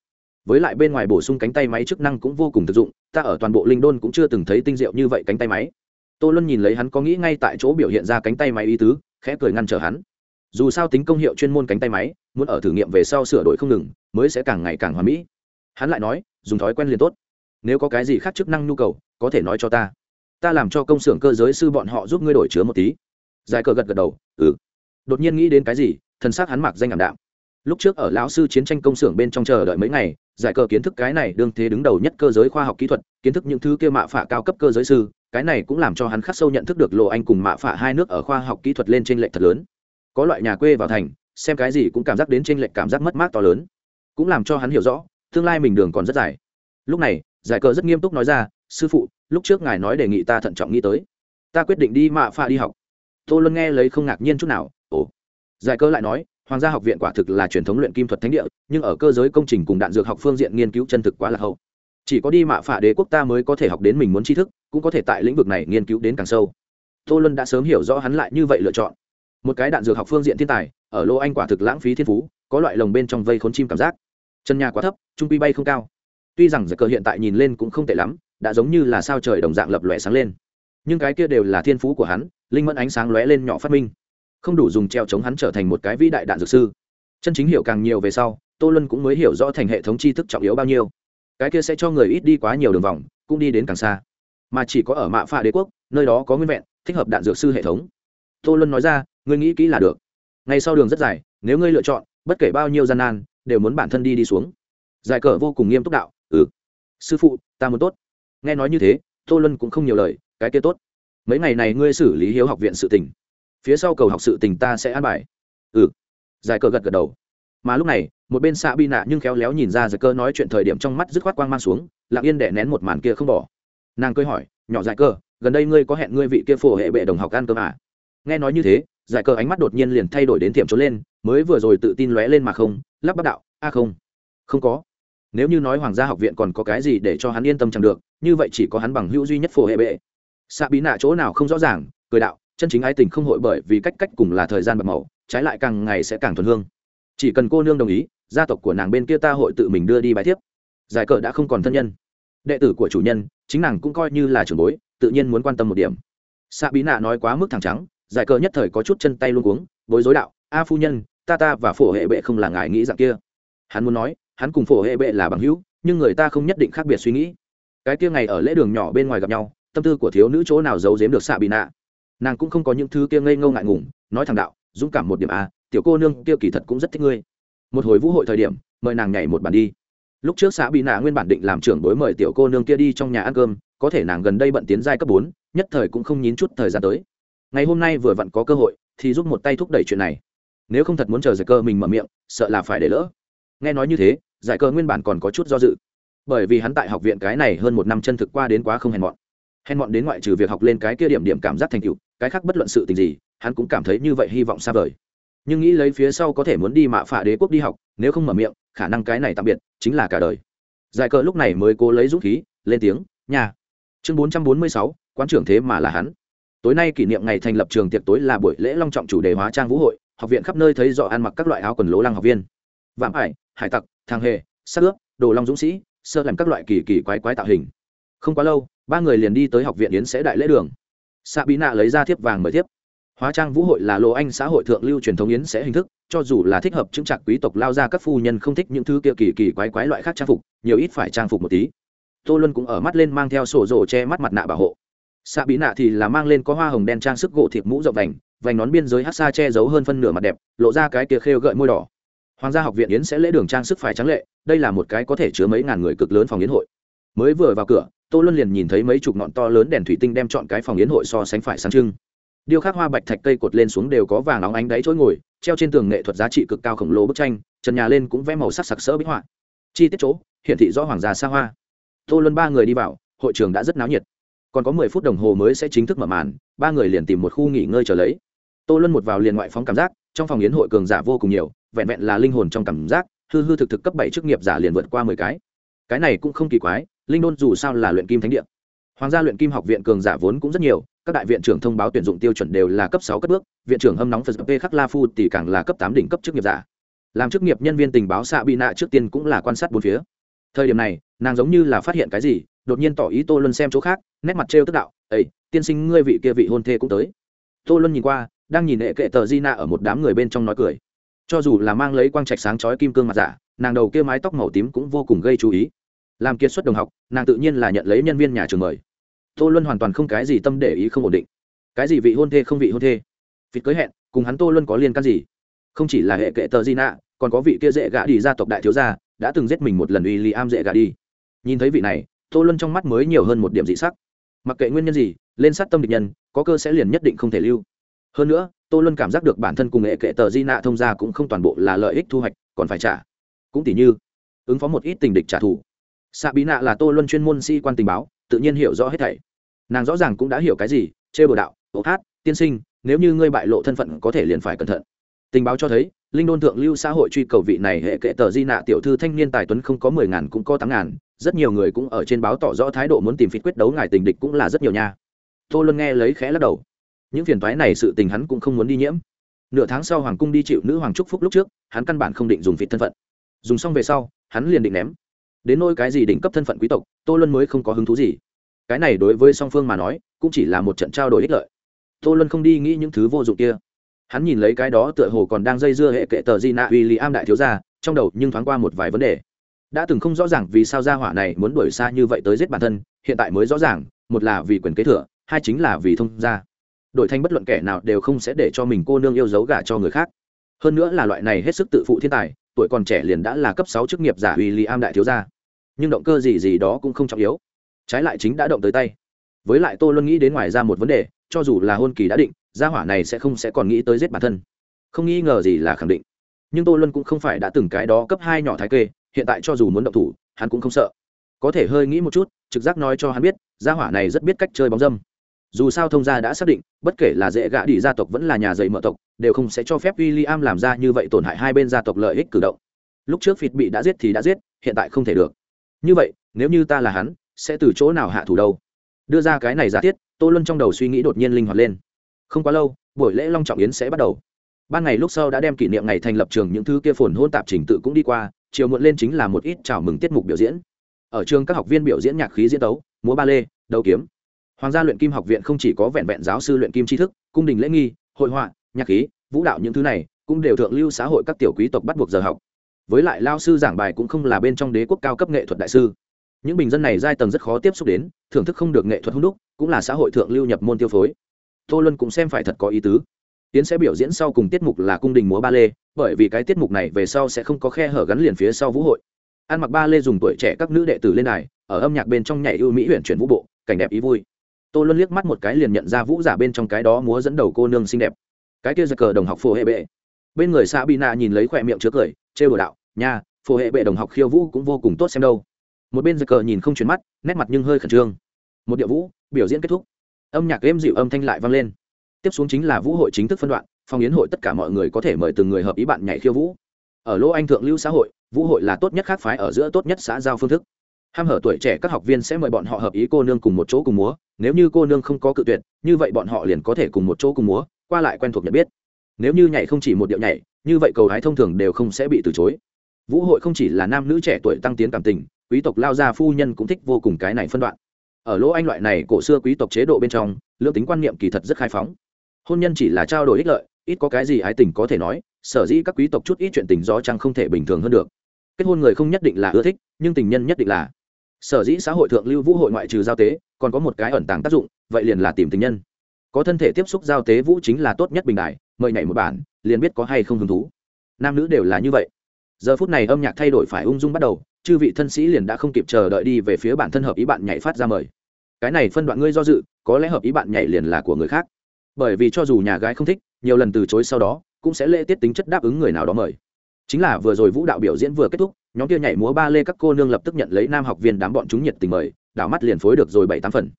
Với lại bên ngoài bổ sung cánh tay máy chức năng cũng vô cùng thực dụng, ta ở toàn bộ linh đôn cũng chưa từng thấy tinh diệu như vậy cánh tay máy. Tô luân nhìn lấy hắn có nghĩ ngay tại chỗ biểu hiện ra cánh tay máy ý tứ, khẽ cười ngăn trở hắn. Dù sao tính công hiệu chuyên môn cánh tay máy, muốn ở thử nghiệm về sau sửa đổi không ngừng, mới sẽ càng ngày càng hoàn mỹ. Hắn lại nói, dùng thói quen liền tốt. Nếu có cái gì khác chức năng nhu cầu, có thể nói cho ta. Ta làm cho công xưởng cơ giới sư bọn họ giúp ngươi đổi chứa một tí. Giải cờ gật gật đầu ừ. Đột nhiên nghĩ đến cái gì, thần xác hắn mặc danh ảm đạm lúc trước ở lão sư chiến tranh công xưởng bên trong chờ đợi mấy ngày, giải cờ kiến thức cái này đương thế đứng đầu nhất cơ giới khoa học kỹ thuật, kiến thức những thứ kia mạ phạ cao cấp cơ giới sư, cái này cũng làm cho hắn khắc sâu nhận thức được lộ anh cùng mạ phạ hai nước ở khoa học kỹ thuật lên t r ê n lệch thật lớn. Có loại nhà quê vào thành, xem cái gì cũng cảm giác đến t r ê n lệch cảm giác mất mát to lớn. Cũng làm cho hắn hiểu rõ, tương lai mình đường còn rất dài. Lúc này, giải cờ rất nghiêm túc nói ra, sư phụ, lúc trước ngài nói đề nghị ta thận trọng nghĩ tới. Ta quyết định đi mạ phạ đi học. Tô luân nghe lấy không ngạc nhiên chút nào, ồ. Giải cơ lại nói hoàng gia học viện quả thực là truyền thống luyện kim thuật thánh địa, nhưng ở cơ giới công trình cùng đạn dược học phương diện nghiên cứu chân thực quá là hậu. Chỉ có đi mạ phả đế quốc ta mới có thể học đến mình muốn tri thức, cũng có thể tại lĩnh vực này nghiên cứu đến càng sâu. Tô luân đã sớm hiểu rõ hắn lại như vậy lựa chọn. Một cái đạn dược học phương diện thiên tài, ở lô anh quả thực lãng phí thiên phú, có loại lồng bên trong vây khốn chim cảm giác. Chân nhà quá thấp, trung pi bay không cao. Tuy rằng giặc cờ hiện tại nhìn lên cũng không tệ lắm, đã giống như là sao trời đồng dạng lập lòe sáng lên. Nhưng cái kia đều là thiên phú của hắn, linh mẫn ánh sáng lóe lên nhỏ phát minh không đủ dùng treo chống hắn trở thành một cái vĩ đại đạn dược sư. Chân chính hiểu càng nhiều về sau, tô luân cũng mới hiểu rõ thành hệ thống tri thức trọng yếu bao nhiêu. Cái kia sẽ cho người ít đi quá nhiều đường vòng, cũng đi đến càng xa. Mà chỉ có ở mạ pha đế quốc, nơi đó có nguyên vẹn, thích hợp đạn dược sư hệ thống. Tô luân nói ra, ngươi nghĩ kỹ là được. Ngay sau đường rất dài, nếu ngươi lựa chọn, bất kể bao nhiêu gian nan, đều muốn bản thân đi đi xuống. Giải cờ vô cùng nghiêm túc đạo ừ. Sư phụ, ta muốn tốt. Nghe nói như thế, tô luân cũng không nhiều lời, cái kia tốt. Mấy ngày này ngươi xử lý hiếu học viện sự tình phía sau cầu học sự tình ta sẽ an bài. Ừ. Giải cờ gật gật đầu. Mà lúc này, một bên xạ bi nạ nhưng khéo léo nhìn ra giải cơ nói chuyện thời điểm trong mắt dứt khoát quang mang xuống, lặng yên đẻ nén một màn kia không bỏ. Nàng cười hỏi, nhỏ giải cơ gần đây ngươi có hẹn ngươi vị kia phổ hệ bệ đồng học ăn cơm à? nghe nói như thế, giải cơ ánh mắt đột nhiên liền thay đổi đến tiệm trốn lên, mới vừa rồi tự tin lóe lên mà không, lắp bắp đạo, a không. Không có. Nếu như nói hoàng gia học viện còn có cái gì để cho hắn yên tâm chẳng được, như vậy chỉ có hắn bằng hữu duy nhất phổ hệ bệ. Xạ bí nạ chỗ nào không rõ ràng, cười đạo chân chính ái tình không hội bởi vì cách cách cùng là thời gian bạc màu, trái lại càng ngày sẽ càng thuần hương. Chỉ cần cô nương đồng ý, gia tộc của nàng bên kia ta hội tự mình đưa đi bài thiếp. giải cờ đã không còn thân nhân. Đệ tử của chủ nhân, chính nàng cũng coi như là trưởng bối, tự nhiên muốn quan tâm một điểm. Xạ bí nạ nói quá mức thẳng trắng, giải cờ nhất thời có chút chân tay luôn cuống, bối rối đạo, a phu nhân, ta ta và phổ hệ bệ không là ngài nghĩ dạng kia. Hắn muốn nói, hắn cùng phổ hệ bệ là bằng hữu, nhưng người ta không nhất định khác biệt suy nghĩ. Cái kia ngày ở lễ đường nhỏ bên ngoài gặp nhau, tâm tư của thiếu nữ chỗ nào giấu giếm được xạ bị nạ? Nàng cũng không có những thứ kia ngây ngâu ngại ngùng, nói thẳng đạo, dũng cảm một điểm a tiểu cô nương kia kỳ thật cũng rất thích ngươi. Một hồi vũ hội thời điểm, mời nàng nhảy một bản đi. Lúc trước xã bị nạ nguyên bản định làm trưởng bối mời tiểu cô nương kia đi trong nhà ăn cơm, có thể nàng gần đây bận tiến giai cấp bốn, nhất thời cũng không nhín chút thời gian tới. Ngày hôm nay vừa vặn có cơ hội, thì giúp một tay thúc đẩy chuyện này. Nếu không thật muốn chờ giải cơ mình mở miệng, sợ là phải để lỡ. Nghe nói như thế, giải cơ nguyên bản còn có chút do dự. Bởi vì hắn tại học viện cái này hơn một năm chân thực qua đến quá không hèn mọn hèn mọn đến ngoại trừ việc học lên cái kia điểm điểm cảm giác thành tựu, cái khác bất luận sự tình gì, hắn cũng cảm thấy như vậy hy vọng xa vời. Nhưng nghĩ lấy phía sau có thể muốn đi mạ phả đế quốc đi học, nếu không mở miệng, khả năng cái này tạm biệt, chính là cả đời. Giải cờ lúc này mới cố lấy dũng khí, lên tiếng nhà chương bốn trăm bốn mươi sáu, quán trưởng thế mà là hắn. Tối nay kỷ niệm ngày thành lập trường tiệc tối là buổi lễ long trọng chủ đề hóa trang vũ hội, học viện khắp nơi thấy rõ ăn mặc các loại áo quần lố lăng học viên. Vạm ải, hải tặc thang hề sắc ướp, đồ long dũng sĩ, sơ làm các loại kỳ kỳ quái quái tạo hình. Không quá lâu ba người liền đi tới học viện yến sẽ đại lễ đường xạ bí nạ lấy ra thiếp vàng mời thiếp hóa trang vũ hội là lô anh xã hội thượng lưu truyền thống yến sẽ hình thức cho dù là thích hợp chứng trạc quý tộc lao ra các phu nhân không thích những thứ kia kỳ kỳ quái quái loại khác trang phục nhiều ít phải trang phục một tí tô luân cũng ở mắt lên mang theo sổ rổ che mắt mặt nạ bảo hộ xạ bí nạ thì là mang lên có hoa hồng đen trang sức gỗ thiệp mũ rộng vành vành nón biên giới hát xa che giấu hơn phân nửa mặt đẹp lộ ra cái kia khêu gợi môi đỏ hoàng gia học viện yến sẽ lễ đường trang sức phải trắng lệ đây là một cái có thể chứa mấy ngàn người cực lớn phòng yến hội mới vừa vào cửa, tô luân liền nhìn thấy mấy chục ngọn to lớn đèn thủy tinh đem chọn cái phòng yến hội so sánh phải sáng trưng. Điêu khắc hoa bạch thạch cây cột lên xuống đều có vàng óng ánh đáy chỗ ngồi, treo trên tường nghệ thuật giá trị cực cao khổng lồ bức tranh, trần nhà lên cũng vẽ màu sắc sặc sỡ bích họa. Chi tiết chỗ, hiển thị rõ hoàng gia xa hoa. Tô luân ba người đi vào, hội trường đã rất náo nhiệt. Còn có mười phút đồng hồ mới sẽ chính thức mở màn, ba người liền tìm một khu nghỉ ngơi trở lấy. Tô luân một vào liền ngoại phóng cảm giác, trong phòng yến hội cường giả vô cùng nhiều, vẹn vẹn là linh hồn trong cảm giác, hư hư thực thực cấp bảy chức nghiệp giả liền vượt qua mười cái. Cái này cũng không kỳ quái linh đôn dù sao là luyện kim thánh địa. Hoàng gia luyện kim học viện cường giả vốn cũng rất nhiều, các đại viện trưởng thông báo tuyển dụng tiêu chuẩn đều là cấp sáu cấp bước, viện trưởng hâm nóng phật p khắc la phu tỷ càng là cấp tám đỉnh cấp chức nghiệp giả. Làm chức nghiệp nhân viên tình báo xạ bị nạ trước tiên cũng là quan sát bốn phía. Thời điểm này, nàng giống như là phát hiện cái gì, đột nhiên tỏ ý tô luân xem chỗ khác, nét mặt trêu tức đạo ấy tiên sinh ngươi vị kia vị hôn thê cũng tới. Tô luân nhìn qua, đang nhìn hệ kệ tờ di nạ ở một đám người bên trong nói cười. Cho dù là mang lấy quang trạch sáng chói kim cương mặt giả, nàng đầu kia mái tóc màu tím cũng vô cùng gây chú ý làm kiệt xuất đồng học, nàng tự nhiên là nhận lấy nhân viên nhà trường mời. Tô luân hoàn toàn không cái gì tâm để ý không ổn định. Cái gì vị hôn thê không vị hôn thê? Vịt cưới hẹn, cùng hắn tô luân có liên can gì? Không chỉ là hệ kệ tờ di nạ còn có vị kia dễ gã đi gia tộc đại thiếu gia, đã từng giết mình một lần uy li am dễ gã đi. Nhìn thấy vị này, tô luân trong mắt mới nhiều hơn một điểm dị sắc. Mặc kệ nguyên nhân gì, lên sát tâm địch nhân, có cơ sẽ liền nhất định không thể lưu. Hơn nữa, tô luân cảm giác được bản thân cùng hệ kệ tờ di nạ thông gia cũng không toàn bộ là lợi ích thu hoạch, còn phải trả. Cũng tỷ như, ứng phó một ít tình địch trả thù xạ bí nạ là tô luân chuyên môn sĩ quan tình báo, tự nhiên hiểu rõ hết thảy. Nàng rõ ràng cũng đã hiểu cái gì, chê bồ đạo ổ hát tiên sinh, nếu như ngươi bại lộ thân phận có thể liền phải cẩn thận. Tình báo cho thấy, linh đôn thượng lưu xã hội truy cầu vị này hệ kệ tờ di nạ tiểu thư thanh niên tài tuấn không có mười ngàn cũng có tám ngàn, rất nhiều người cũng ở trên báo tỏ rõ thái độ muốn tìm phít quyết đấu ngài tình địch cũng là rất nhiều nha. Tô luân nghe lấy khẽ lắc đầu. Những phiền toái này sự tình hắn cũng không muốn đi nhiễm. Nửa tháng sau hoàng cung đi chịu nữ hoàng trúc phúc lúc trước, hắn căn bản không định dùng phịt thân phận. Dùng xong về sau, hắn liền định ném đến nôi cái gì đỉnh cấp thân phận quý tộc, tô luân mới không có hứng thú gì. Cái này đối với song phương mà nói, cũng chỉ là một trận trao đổi ích lợi. Tô luân không đi nghĩ những thứ vô dụng kia. Hắn nhìn lấy cái đó tựa hồ còn đang dây dưa hệ kệ tờ di nạ uy lý am đại thiếu gia, trong đầu nhưng thoáng qua một vài vấn đề. Đã từng không rõ ràng vì sao gia hỏa này muốn đuổi xa như vậy tới giết bản thân, hiện tại mới rõ ràng, một là vì quyền kế thừa, hai chính là vì thông gia. Đổi thành bất luận kẻ nào đều không sẽ để cho mình cô nương yêu dấu gả cho người khác. Hơn nữa là loại này hết sức tự phụ thiên tài, tuổi còn trẻ liền đã là cấp sáu chức nghiệp giả uy lý am đại thiếu gia nhưng động cơ gì gì đó cũng không trọng yếu. Trái lại chính đã động tới tay. Với lại tôi luôn nghĩ đến ngoài ra một vấn đề, cho dù là hôn kỳ đã định, gia hỏa này sẽ không sẽ còn nghĩ tới giết bản thân. Không nghi ngờ gì là khẳng định. Nhưng tô luôn cũng không phải đã từng cái đó cấp hai nhỏ thái kê, hiện tại cho dù muốn động thủ, hắn cũng không sợ. Có thể hơi nghĩ một chút, trực giác nói cho hắn biết, gia hỏa này rất biết cách chơi bóng dâm. Dù sao thông gia đã xác định, bất kể là dễ gã đi gia tộc vẫn là nhà dạy mở tộc, đều không sẽ cho phép w i l l i am làm ra như vậy tổn hại hai bên gia tộc lợi ích cử động. Lúc trước phịt bị đã giết thì đã giết, hiện tại không thể được như vậy, nếu như ta là hắn, sẽ từ chỗ nào hạ thủ đâu? Đưa ra cái này giả thiết, tô luân trong đầu suy nghĩ đột nhiên linh hoạt lên. Không quá lâu, buổi lễ long trọng yến sẽ bắt đầu. Ban ngày lúc sau đã đem kỷ niệm ngày thành lập trường những thứ kia phồn hôn tạp trình tự cũng đi qua, chiều muộn lên chính là một ít chào mừng tiết mục biểu diễn. Ở trường các học viên biểu diễn nhạc khí diễn tấu, múa ba lê đầu kiếm. Hoàng gia luyện kim học viện không chỉ có vẹn vẹn giáo sư luyện kim tri thức, cung đình lễ nghi, hội họa, nhạc khí, vũ đạo những thứ này cũng đều thượng lưu xã hội các tiểu quý tộc bắt buộc giờ học với lại lao sư giảng bài cũng không là bên trong đế quốc cao cấp nghệ thuật đại sư. Những bình dân này giai tầng rất khó tiếp xúc đến, thưởng thức không được nghệ thuật hung đúc, cũng là xã hội thượng lưu nhập môn tiêu phối. Tô luân cũng xem phải thật có ý tứ. Tiến sẽ biểu diễn sau cùng tiết mục là cung đình múa ba lê, bởi vì cái tiết mục này về sau sẽ không có khe hở gắn liền phía sau vũ hội. Ăn mặc ba lê dùng tuổi trẻ các nữ đệ tử lên đài, ở âm nhạc bên trong nhảy ưu mỹ huyện chuyển vũ bộ, cảnh đẹp ý vui. Tô luân liếc mắt một cái liền nhận ra vũ giả bên trong cái đó múa dẫn đầu cô nương xinh đẹp. Cái kia giật cờ đồng học phổ hệ bệ. Bên người xã bị nạ nhìn lấy khỏe miệng chứa cười trêu đồ đạo, nha, phổ hệ bệ đồng học khiêu vũ cũng vô cùng tốt xem đâu. Một bên giật cờ nhìn không chuyển mắt, nét mặt nhưng hơi khẩn trương. Một điệu vũ, biểu diễn kết thúc. Âm nhạc êm dịu âm thanh lại vang lên. Tiếp xuống chính là vũ hội chính thức phân đoạn, phòng yến hội tất cả mọi người có thể mời từng người hợp ý bạn nhảy khiêu vũ. Ở lỗ anh thượng lưu xã hội, vũ hội là tốt nhất khác phái ở giữa tốt nhất xã giao phương thức. Ham hở tuổi trẻ các học viên sẽ mời bọn họ hợp ý cô nương cùng một chỗ cùng múa, nếu như cô nương không có cự tuyệt, như vậy bọn họ liền có thể cùng một chỗ cùng múa, qua lại quen thuộc nhận biết. Nếu như nhảy không chỉ một điệu nhảy như vậy cầu hái thông thường đều không sẽ bị từ chối. Vũ hội không chỉ là nam nữ trẻ tuổi tăng tiến cảm tình, quý tộc lao gia phu nhân cũng thích vô cùng cái này phân đoạn. Ở lỗ anh loại này cổ xưa quý tộc chế độ bên trong lương tính quan niệm kỳ thật rất khai phóng. Hôn nhân chỉ là trao đổi ích lợi, ít có cái gì ái tình có thể nói, sở dĩ các quý tộc chút ít chuyện tình gió chăng không thể bình thường hơn được. Kết hôn người không nhất định là ưa thích, nhưng tình nhân nhất định là. Sở dĩ xã hội thượng lưu vũ hội ngoại trừ giao tế, còn có một cái ẩn tàng tác dụng, vậy liền là tìm tình nhân. Có thân thể tiếp xúc giao tế vũ chính là tốt nhất bình đại mời nhảy một bản liền biết có hay không hứng thú. Nam nữ đều là như vậy. Giờ phút này âm nhạc thay đổi phải ung dung bắt đầu, chư vị thân sĩ liền đã không kịp chờ đợi đi về phía bản thân hợp ý bạn nhảy phát ra mời. Cái này phân đoạn ngươi do dự, có lẽ hợp ý bạn nhảy liền là của người khác. Bởi vì cho dù nhà gái không thích, nhiều lần từ chối sau đó, cũng sẽ lễ tiết tính chất đáp ứng người nào đó mời. Chính là vừa rồi vũ đạo biểu diễn vừa kết thúc, nhóm kia nhảy múa ba lê các cô nương lập tức nhận lấy nam học viên đám bọn chúng nhiệt tình mời, đảo mắt liền phối được rồi bảy tám phần.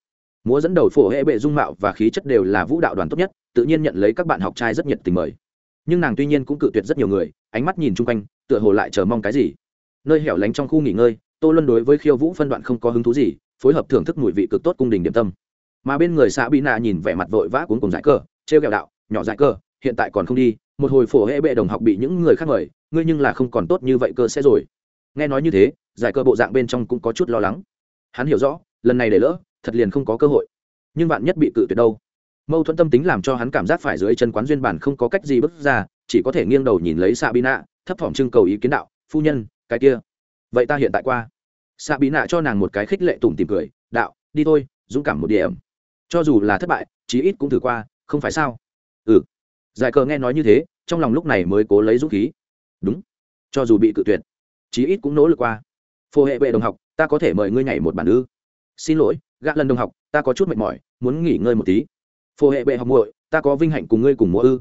Múa dẫn đầu phổ hệ bệ dung mạo và khí chất đều là vũ đạo đoàn tốt nhất, tự nhiên nhận lấy các bạn học trai rất nhiệt tình mời nhưng nàng tuy nhiên cũng cự tuyệt rất nhiều người, ánh mắt nhìn chung quanh, tựa hồ lại chờ mong cái gì. Nơi hẻo lánh trong khu nghỉ ngơi, tô luân đối với khiêu vũ phân đoạn không có hứng thú gì, phối hợp thưởng thức mùi vị cực tốt cung đình điểm tâm. Mà bên người xã bị nạ nhìn vẻ mặt vội vã cuốn cùng giải cơ, trêu ghẹo đạo, nhỏ giải cơ, hiện tại còn không đi, một hồi phổ hệ bệ đồng học bị những người khác mời, ngươi nhưng là không còn tốt như vậy cơ sẽ rồi. Nghe nói như thế, giải cơ bộ dạng bên trong cũng có chút lo lắng. Hắn hiểu rõ, lần này để lỡ, thật liền không có cơ hội. Nhưng bạn nhất bị cự tuyệt đâu? Mâu thuẫn tâm tính làm cho hắn cảm giác phải dưới chân quán duyên bản không có cách gì bước ra, chỉ có thể nghiêng đầu nhìn lấy xạ bí nạ thấp thỏm trưng cầu ý kiến đạo, phu nhân, cái kia, vậy ta hiện tại qua. Xạ bí nạ cho nàng một cái khích lệ tủm tìm cười, đạo, đi thôi, dũng cảm một điểm. Cho dù là thất bại, chí ít cũng thử qua, không phải sao? Ừ. Giải cờ nghe nói như thế, trong lòng lúc này mới cố lấy dũng khí. Đúng. Cho dù bị cự tuyệt, chí ít cũng nỗ lực qua. Phô hệ vệ đồng học, ta có thể mời ngươi nhảy một bản ư. Xin lỗi, gã lần đồng học, ta có chút mệt mỏi, muốn nghỉ ngơi một tí phô hệ bệ học muội, ta có vinh hạnh cùng ngươi cùng múa ư.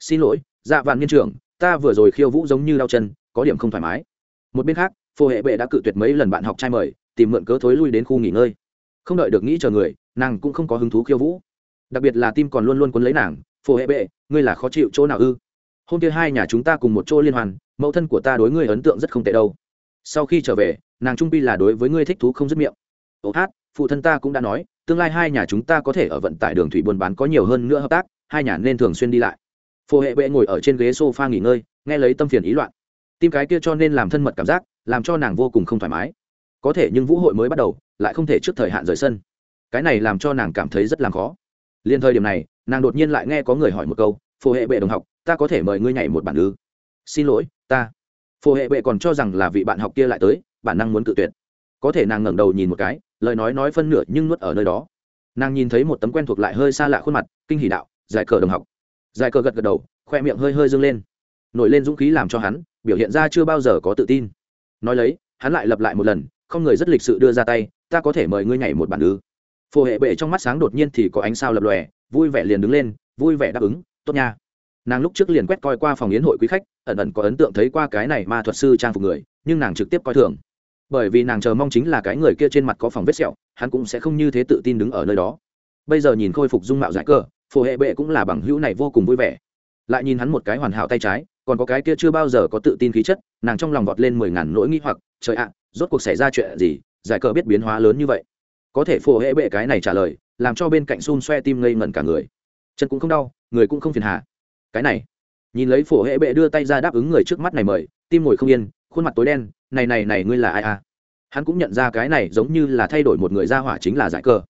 Xin lỗi dạ vạn nghiên trưởng, ta vừa rồi khiêu vũ giống như đau chân, có điểm không thoải mái. Một bên khác phô hệ bệ đã cự tuyệt mấy lần bạn học trai mời, tìm mượn cớ thối lui đến khu nghỉ ngơi. Không đợi được nghĩ chờ người, nàng cũng không có hứng thú khiêu vũ. Đặc biệt là tim còn luôn luôn quấn lấy nàng phô hệ bệ, ngươi là khó chịu chỗ nào ư? Hôm kia hai nhà chúng ta cùng một chỗ liên hoàn, mẫu thân của ta đối ngươi ấn tượng rất không tệ đâu. Sau khi trở về, nàng trung pi là đối với ngươi thích thú không dứt miệng. Ồ hát, phụ thân ta cũng đã nói tương lai hai nhà chúng ta có thể ở vận tải đường thủy buôn bán có nhiều hơn nữa hợp tác, hai nhà nên thường xuyên đi lại. Phổ hệ bệ ngồi ở trên ghế s o f a nghỉ ngơi, nghe lấy tâm phiền ý loạn. Tim cái kia cho nên làm thân mật cảm giác, làm cho nàng vô cùng không thoải mái. Có thể nhưng vũ hội mới bắt đầu, lại không thể trước thời hạn rời sân. Cái này làm cho nàng cảm thấy rất là khó. Liên thời điểm này, nàng đột nhiên lại nghe có người hỏi một câu, phổ hệ bệ đồng học, ta có thể mời ngươi nhảy một bản ư? Xin lỗi, ta. Phổ hệ bệ còn cho rằng là vị bạn học kia lại tới, bản năng muốn cự tuyệt có thể nàng ngẩng đầu nhìn một cái, lời nói nói phân nửa nhưng nuốt ở nơi đó. Nàng nhìn thấy một tấm quen thuộc lại hơi xa lạ khuôn mặt, kinh hỷ đạo, giải cờ đồng học. Giải cờ gật gật đầu, khoe miệng hơi hơi dâng lên. Nổi lên dũng khí làm cho hắn, biểu hiện ra chưa bao giờ có tự tin. Nói lấy, hắn lại lặp lại một lần, không người rất lịch sự đưa ra tay, ta có thể mời ngươi nhảy một bản ư. Phổ hệ bệ trong mắt sáng đột nhiên thì có ánh sao lập lòe, vui vẻ liền đứng lên, vui vẻ đáp ứng, tốt nha. Nàng lúc trước liền quét coi qua phòng yến hội quý khách, ẩn ẩn có ấn tượng thấy qua cái này ma thuật sư trang phục người, nhưng nàng trực tiếp coi thường bởi vì nàng chờ mong chính là cái người kia trên mặt có phòng vết sẹo, hắn cũng sẽ không như thế tự tin đứng ở nơi đó. Bây giờ nhìn khôi phục dung mạo giải cờ phổ hệ bệ cũng là bằng hữu này vô cùng vui vẻ. Lại nhìn hắn một cái hoàn hảo tay trái, còn có cái kia chưa bao giờ có tự tin khí chất, nàng trong lòng vọt lên mười ngàn nỗi nghĩ hoặc, trời ạ, rốt cuộc xảy ra chuyện gì, giải cờ biết biến hóa lớn như vậy. Có thể phổ hệ bệ cái này trả lời, làm cho bên cạnh xun xoe tim ngây ngẩn cả người. Chân cũng không đau, người cũng không phiền hà. Cái này, nhìn lấy phổ hệ bệ đưa tay ra đáp ứng người trước mắt này mời, tim ngồi không yên khuôn mặt tối đen, này này này, ngươi là ai à? Hắn cũng nhận ra cái này giống như là thay đổi một người ra hỏa chính là giải cờ.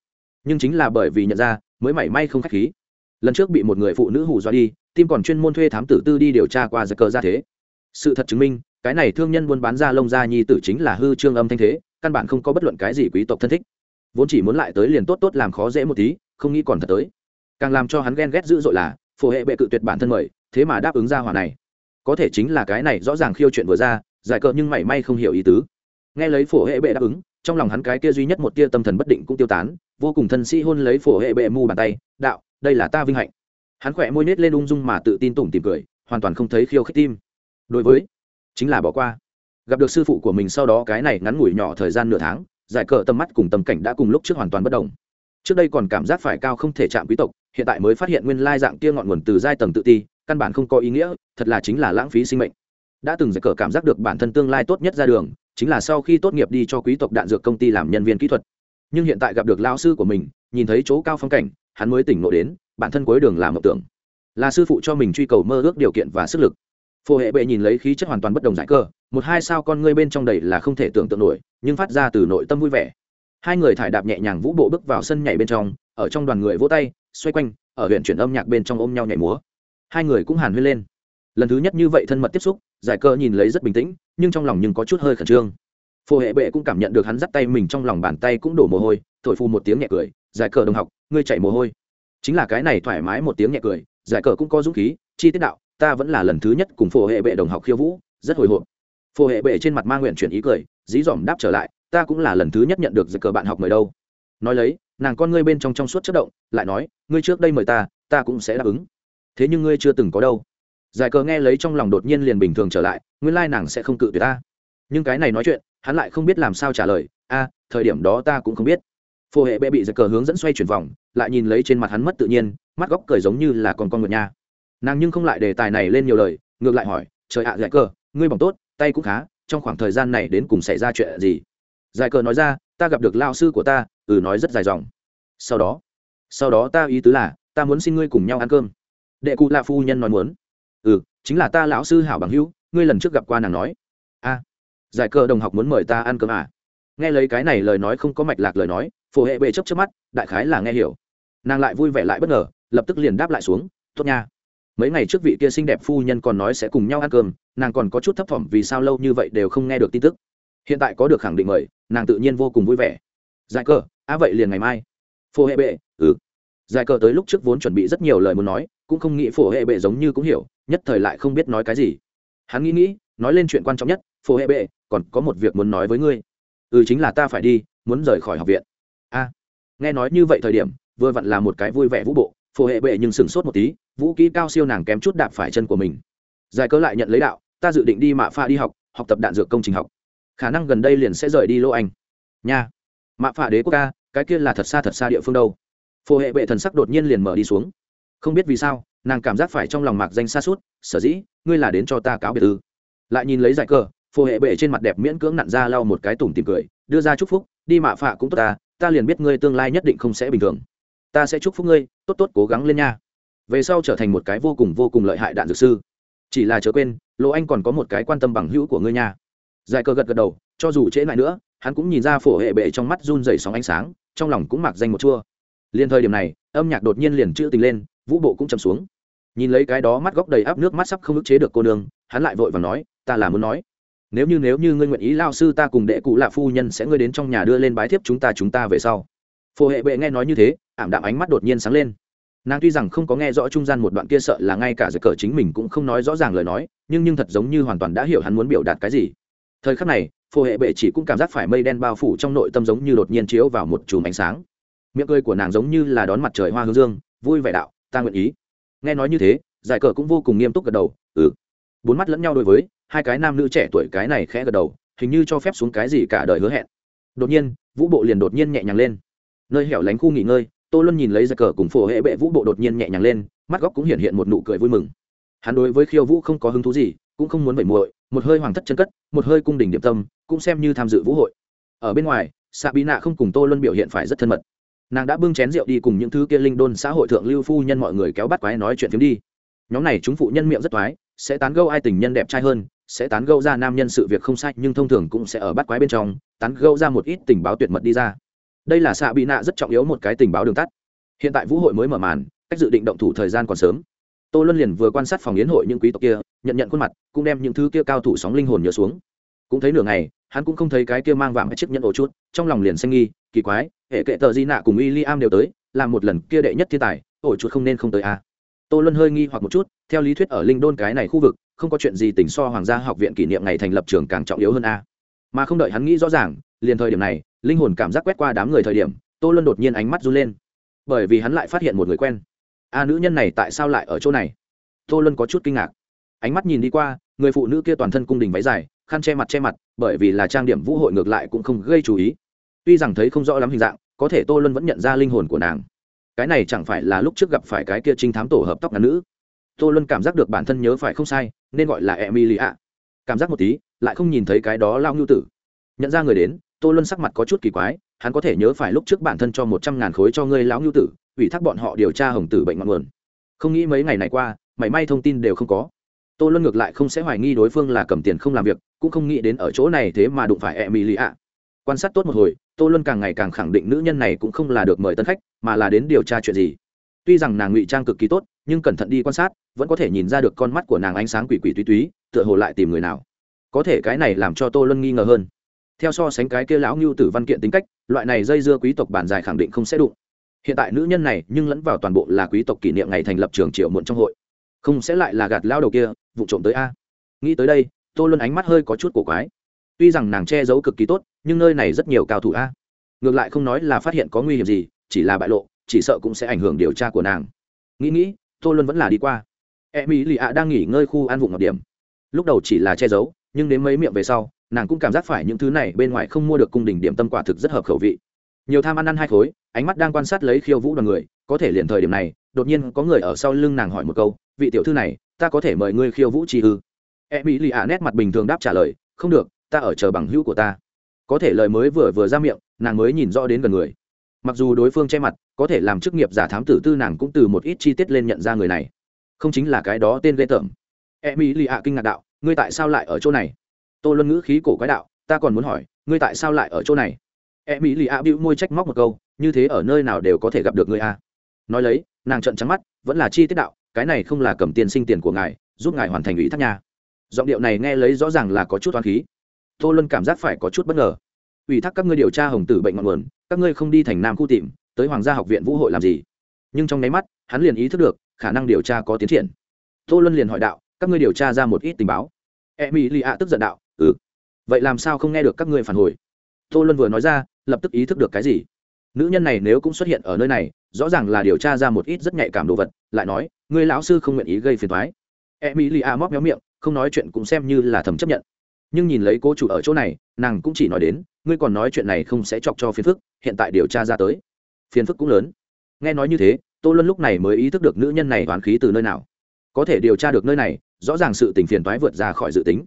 Nhưng chính là bởi vì nhận ra, mới mảy may không k h á c h khí. Lần trước bị một người phụ nữ hù dọa đi tim còn chuyên môn thuê thám tử tư đi điều tra qua giải cờ ra thế. Sự thật chứng minh, cái này thương nhân buôn bán ra lông ra nhi tử chính là hư trương âm thanh thế, căn bản không có bất luận cái gì quý tộc thân thích. Vốn chỉ muốn lại tới liền tốt tốt làm khó dễ một tí, không nghĩ còn thật tới. Càng làm cho hắn ghen ghét dữ dội là, phổ hệ bệ cự tuyệt bản thân mời, thế mà đáp ứng ra hỏa này. Có thể chính là cái này rõ ràng khiêu chuyện vừa ra giải cờ nhưng mảy may không hiểu ý tứ. Nghe lấy phổ hệ bệ đáp ứng, trong lòng hắn cái kia duy nhất một tia tâm thần bất định cũng tiêu tán, vô cùng thân sĩ hôn lấy phổ hệ bệ mu bàn tay, đạo, đây là ta vinh hạnh. Hắn khỏe môi nết lên ung dung mà tự tin tủm tìm cười, hoàn toàn không thấy khiêu khích tim. Đối với, chính là bỏ qua. Gặp được sư phụ của mình sau đó cái này ngắn ngủi nhỏ thời gian nửa tháng, giải cờ tầm mắt cùng tầm cảnh đã cùng lúc trước hoàn toàn bất đồng. Trước đây còn cảm giác phải cao không thể chạm quý tộc, hiện tại mới phát hiện nguyên lai dạng kia ngọn nguồn từ giai tầng tự ti, căn bản không có ý nghĩa, thật là chính là lãng phí sinh mệnh đã từng giải cờ cảm giác được bản thân tương lai tốt nhất ra đường, chính là sau khi tốt nghiệp đi cho quý tộc đạn dược công ty làm nhân viên kỹ thuật. Nhưng hiện tại gặp được lao sư của mình, nhìn thấy chỗ cao phong cảnh, hắn mới tỉnh ngộ đến, bản thân cuối đường làm mộng tưởng. Là sư phụ cho mình truy cầu mơ ước điều kiện và sức lực. Phổ hệ bệ nhìn lấy khí chất hoàn toàn bất đồng giải cơ một hai sao con ngươi bên trong đầy là không thể tưởng tượng nổi, nhưng phát ra từ nội tâm vui vẻ. Hai người thải đạp nhẹ nhàng vũ bộ bước vào sân nhảy bên trong, ở trong đoàn người vỗ tay, xoay quanh, ở huyện chuyển âm nhạc bên trong ôm nhau nhảy múa. Hai người cũng hàn huyên lên. Lần thứ nhất như vậy thân mật tiếp xúc giải cơ nhìn lấy rất bình tĩnh, nhưng trong lòng nhưng có chút hơi khẩn trương. Phổ hệ bệ cũng cảm nhận được hắn dắt tay mình trong lòng bàn tay cũng đổ mồ hôi, thổi phu một tiếng nhẹ cười, giải cờ đồng học, ngươi chạy mồ hôi. Chính là cái này thoải mái một tiếng nhẹ cười, giải cờ cũng có dũng khí, chi tiết đạo, ta vẫn là lần thứ nhất cùng phổ hệ bệ đồng học khiêu vũ, rất hồi hộp. Phổ hệ bệ trên mặt ma nguyện chuyển ý cười, dí dỏm đáp trở lại, ta cũng là lần thứ nhất nhận được giải cờ bạn học mời đâu. Nói lấy, nàng con ngươi bên trong trong suốt chất động, lại nói, ngươi trước đây mời ta ta cũng sẽ đáp ứng. Thế nhưng ngươi chưa từng có đâu giải cờ nghe lấy trong lòng đột nhiên liền bình thường trở lại nguyên lai nàng sẽ không cự tuyệt ta. Nhưng cái này nói chuyện hắn lại không biết làm sao trả lời a thời điểm đó ta cũng không biết. Phô hệ bệ bị giật cờ hướng dẫn xoay chuyển vòng lại nhìn lấy trên mặt hắn mất tự nhiên mắt góc cười giống như là con con ngựa nha. Nàng nhưng không lại đề tài này lên nhiều lời ngược lại hỏi trời ạ à, cờ ngươi bỏng tốt tay cũng khá trong khoảng thời gian này đến cùng xảy ra chuyện gì? Giải cờ nói ra ta gặp được lao sư của ta ừ nói rất dài dòng. Sau đó sau đó ta ý tứ là ta muốn xin ngươi cùng nhau ăn cơm. Đệ cụ là phu nhân nói muốn ừ chính là ta lão sư hảo bằng hữu, ngươi lần trước gặp qua nàng nói. A giải cờ đồng học muốn mời ta ăn cơm à? Nghe lấy cái này lời nói không có mạch lạc lời nói, phổ hệ bệ chấp chấp mắt, đại khái là nghe hiểu. Nàng lại vui vẻ lại bất ngờ, lập tức liền đáp lại xuống, tốt nha. Mấy ngày trước vị kia xinh đẹp phu nhân còn nói sẽ cùng nhau ăn cơm, nàng còn có chút thấp thỏm vì sao lâu như vậy đều không nghe được tin tức. Hiện tại có được khẳng định mời, nàng tự nhiên vô cùng vui vẻ. Giải cờ, á vậy liền ngày mai. Phổ hệ bệ ừ. Giải cờ tới lúc trước vốn chuẩn bị rất nhiều lời muốn nói cũng không nghĩ phổ hệ bệ giống như cũng hiểu, nhất thời lại không biết nói cái gì. Hắn nghĩ nghĩ, nói lên chuyện quan trọng nhất, phổ hệ bệ, còn có một việc muốn nói với ngươi. Ừ chính là ta phải đi, muốn rời khỏi học viện. A. Nghe nói như vậy thời điểm, vừa vặn là một cái vui vẻ vũ bộ, phổ hệ bệ nhưng sửng sốt một tí, vũ kỹ cao siêu nàng kém chút đạp phải chân của mình. Giải cớ lại nhận lấy đạo, ta dự định đi mạ pha đi học học tập đạn dược công trình học. Khả năng gần đây liền sẽ rời đi lô anh. Nha. Mạ pha đế quốc ca, cái kia là thật xa thật xa địa phương đâu. Phổ hệ bệ thần sắc đột nhiên liền mở đi xuống không biết vì sao, nàng cảm giác phải trong lòng mạc danh xa suốt, sở dĩ, ngươi là đến cho ta cáo biệt ư? Lại nhìn lấy giải cờ phổ hệ bệ trên mặt đẹp miễn cưỡng nặn ra lau một cái tủm tìm cười, đưa ra chúc phúc, đi mạ phạ cũng tốt ta ta liền biết ngươi tương lai nhất định không sẽ bình thường. Ta sẽ chúc phúc ngươi, tốt tốt cố gắng lên nha. Về sau trở thành một cái vô cùng vô cùng lợi hại đạn dược sư. Chỉ là chớ quên, lỗ anh còn có một cái quan tâm bằng hữu của ngươi nha. Giải cờ gật gật đầu, cho dù trễ lại nữa, hắn cũng nhìn ra phổ hệ bệ trong mắt run dày sóng ánh sáng, trong lòng cũng mặc danh một chua. Liền thời điểm này, âm nhạc đột nhiên liền chữ tình lên vũ bộ cũng chầm xuống. Nhìn lấy cái đó mắt góc đầy áp nước mắt sắp không ức chế được cô nương, hắn lại vội và nói, ta là muốn nói, nếu như nếu như ngươi nguyện ý, lao sư ta cùng đệ cụ lạ phu nhân sẽ ngươi đến trong nhà đưa lên bái thiếp chúng ta chúng ta về sau. Phổ hệ bệ nghe nói như thế, ảm đạm ánh mắt đột nhiên sáng lên. Nàng tuy rằng không có nghe rõ trung gian một đoạn kia sợ là ngay cả giật cờ chính mình cũng không nói rõ ràng lời nói, nhưng nhưng thật giống như hoàn toàn đã hiểu hắn muốn biểu đạt cái gì. Thời khắc này, phổ hệ bệ chỉ cũng cảm giác phải mây đen bao phủ trong nội tâm giống như đột nhiên chiếu vào một chùm ánh sáng. Miệng cười của nàng giống như là đón mặt trời hoa hướng dương, vui vẻ đạo ta nguyện ý. Nghe nói như thế, giải cờ cũng vô cùng nghiêm túc gật đầu ừ. Bốn mắt lẫn nhau đối với, hai cái nam nữ trẻ tuổi cái này khẽ gật đầu, hình như cho phép xuống cái gì cả đời hứa hẹn. Đột nhiên, vũ bộ liền đột nhiên nhẹ nhàng lên. Nơi hẻo lánh khu nghỉ ngơi, tô luân nhìn lấy giải cờ cùng phổ hệ bệ vũ bộ đột nhiên nhẹ nhàng lên, mắt góc cũng hiện hiện một nụ cười vui mừng. Hắn đối với khiêu vũ không có hứng thú gì, cũng không muốn bậy muội, một hơi hoàng thất chân cất, một hơi cung đình điểm tâm, cũng xem như tham dự vũ hội. Ở bên ngoài xạ bí nạ không cùng tô luân biểu hiện phải rất thân mật nàng đã bưng chén rượu đi cùng những thứ kia linh đôn xã hội thượng lưu phu nhân mọi người kéo bắt quái nói chuyện phiếm đi. Nhóm này chúng phụ nhân miệng rất thoái sẽ tán gẫu ai tình nhân đẹp trai hơn, sẽ tán gẫu ra nam nhân sự việc không sai, nhưng thông thường cũng sẽ ở bắt quái bên trong, tán gẫu ra một ít tình báo tuyệt mật đi ra. Đây là xạ bị nạ rất trọng yếu một cái tình báo đường tắt. Hiện tại vũ hội mới mở màn, cách dự định động thủ thời gian còn sớm. Tô luân liền vừa quan sát phòng yến hội những quý tộc kia, nhận nhận khuôn mặt, cũng đem những thứ kia cao thủ sóng linh hồn nhớ xuống. Cũng thấy nửa ngày hắn cũng không thấy cái kia mang vàng chiếc nhẫn ổ chút trong lòng liền xanh nghi, kỳ quái, hệ kệ tờ di nạ cùng y li am đều tới làm một lần kia đệ nhất thiên tài, ổ chút không nên không tới à. tô luân hơi nghi hoặc một chút, theo lý thuyết ở linh đôn cái này khu vực, không có chuyện gì tỉnh so hoàng gia học viện kỷ niệm ngày thành lập trường càng trọng yếu hơn a mà không đợi hắn nghĩ rõ ràng, liền thời điểm này, linh hồn cảm giác quét qua đám người thời điểm, tô luân đột nhiên ánh mắt run lên. Bởi vì hắn lại phát hiện một người quen. A nữ nhân này tại sao lại ở chỗ này? Tô luân có chút kinh ngạc. Ánh mắt nhìn đi qua, người phụ nữ kia toàn thân cung đình váy dài, khăn che mặt che mặt bởi vì là trang điểm vũ hội ngược lại cũng không gây chú ý. Tuy rằng thấy không rõ lắm hình dạng, có thể tô luân vẫn nhận ra linh hồn của nàng. Cái này chẳng phải là lúc trước gặp phải cái kia trinh thám tổ hợp tóc ngắn nữ. Tô luân cảm giác được bản thân nhớ phải không sai, nên gọi là emily ạ cảm giác một tí, lại không nhìn thấy cái đó lao ngưu tử. Nhận ra người đến, tô luân sắc mặt có chút kỳ quái, hắn có thể nhớ phải lúc trước bản thân cho một trăm ngàn khối cho ngươi lão ngưu tử, ủy thác bọn họ điều tra hồng tử bệnh ngọn nguồn. Không nghĩ mấy ngày này qua, mảy may thông tin đều không có tô luân ngược lại không sẽ hoài nghi đối phương là cầm tiền không làm việc, cũng không nghĩ đến ở chỗ này thế mà đụng phải emily ạ quan sát tốt một hồi, tô luân càng ngày càng khẳng định nữ nhân này cũng không là được mời tân khách, mà là đến điều tra chuyện gì. Tuy rằng nàng ngụy trang cực kỳ tốt, nhưng cẩn thận đi quan sát, vẫn có thể nhìn ra được con mắt của nàng ánh sáng quỷ quỷ túy túy, tựa hồ lại tìm người nào. Có thể cái này làm cho tô luân nghi ngờ hơn. Theo so sánh cái kia lão ngưu tử văn kiện tính cách, loại này dây dưa quý tộc bản dài khẳng định không sẽ đụng. Hiện tại nữ nhân này nhưng lẫn vào toàn bộ là quý tộc kỷ niệm ngày thành lập trường triệu muộn trong hội. Không sẽ lại là gạt lao đầu kia vụ trộm tới a. Nghĩ tới đây, tô luân ánh mắt hơi có chút cổ quái. Tuy rằng nàng che giấu cực kỳ tốt, nhưng nơi này rất nhiều cao thủ a. Ngược lại không nói là phát hiện có nguy hiểm gì, chỉ là bại lộ, chỉ sợ cũng sẽ ảnh hưởng điều tra của nàng. Nghĩ nghĩ, tô luân vẫn là đi qua. E mỹ lì ạ đang nghỉ ngơi khu ăn vụ ngọc điểm. Lúc đầu chỉ là che giấu, nhưng đến mấy miệng về sau, nàng cũng cảm giác phải những thứ này bên ngoài không mua được cung đình điểm tâm quả thực rất hợp khẩu vị. Nhiều tham ăn ăn hai khối, ánh mắt đang quan sát lấy khiêu vũ đoàn người, có thể liền thời điểm này, đột nhiên có người ở sau lưng nàng hỏi một câu, vị tiểu thư này ta có thể mời ngươi khiêu vũ chi ư e mỹ lì ạ nét mặt bình thường đáp trả lời, không được, ta ở chờ bằng hữu của ta. Có thể lời mới vừa vừa ra miệng, nàng mới nhìn rõ đến gần người. Mặc dù đối phương che mặt, có thể làm chức nghiệp giả thám tử tư nàng cũng từ một ít chi tiết lên nhận ra người này. Không chính là cái đó tên ghê tởm. E mỹ lì ạ kinh ngạc đạo, ngươi tại sao lại ở chỗ này? Tô luân ngữ khí cổ quái đạo, ta còn muốn hỏi, ngươi tại sao lại ở chỗ này? E mỹ lì ạ bĩu môi trách móc một câu, như thế ở nơi nào đều có thể gặp được ngươi a nói lấy, nàng trận trắng mắt, vẫn là chi tiết đạo cái này không là cầm tiền sinh tiền của ngài, giúp ngài hoàn thành ủy thác nhà giọng điệu này nghe lấy rõ ràng là có chút toán khí. Tô luân cảm giác phải có chút bất ngờ. Ủy thác các ngươi điều tra hồng tử bệnh ngọn nguồn, các ngươi không đi thành nam khu tìm, tới hoàng gia học viện vũ hội làm gì? Nhưng trong nháy mắt, hắn liền ý thức được, khả năng điều tra có tiến triển. Tô luân liền hỏi đạo, các ngươi điều tra ra một ít tình báo. E mỹ lì ạ tức giận đạo ừ. Vậy làm sao không nghe được các ngươi phản hồi? Tô luân vừa nói ra, lập tức ý thức được cái gì? Nữ nhân này nếu cũng xuất hiện ở nơi này, rõ ràng là điều tra ra một ít rất nhạy cảm đồ vật, lại nói ngươi lão sư không nguyện ý gây phiền thoái e mỹ lì a móc méo miệng, không nói chuyện cũng xem như là thầm chấp nhận. Nhưng nhìn lấy cô chủ ở chỗ này, nàng cũng chỉ nói đến, ngươi còn nói chuyện này không sẽ chọc cho phiền phức, hiện tại điều tra ra tới. Phiền phức cũng lớn. Nghe nói như thế, tô luân lúc này mới ý thức được nữ nhân này toán khí từ nơi nào. Có thể điều tra được nơi này, rõ ràng sự tình phiền toái vượt ra khỏi dự tính.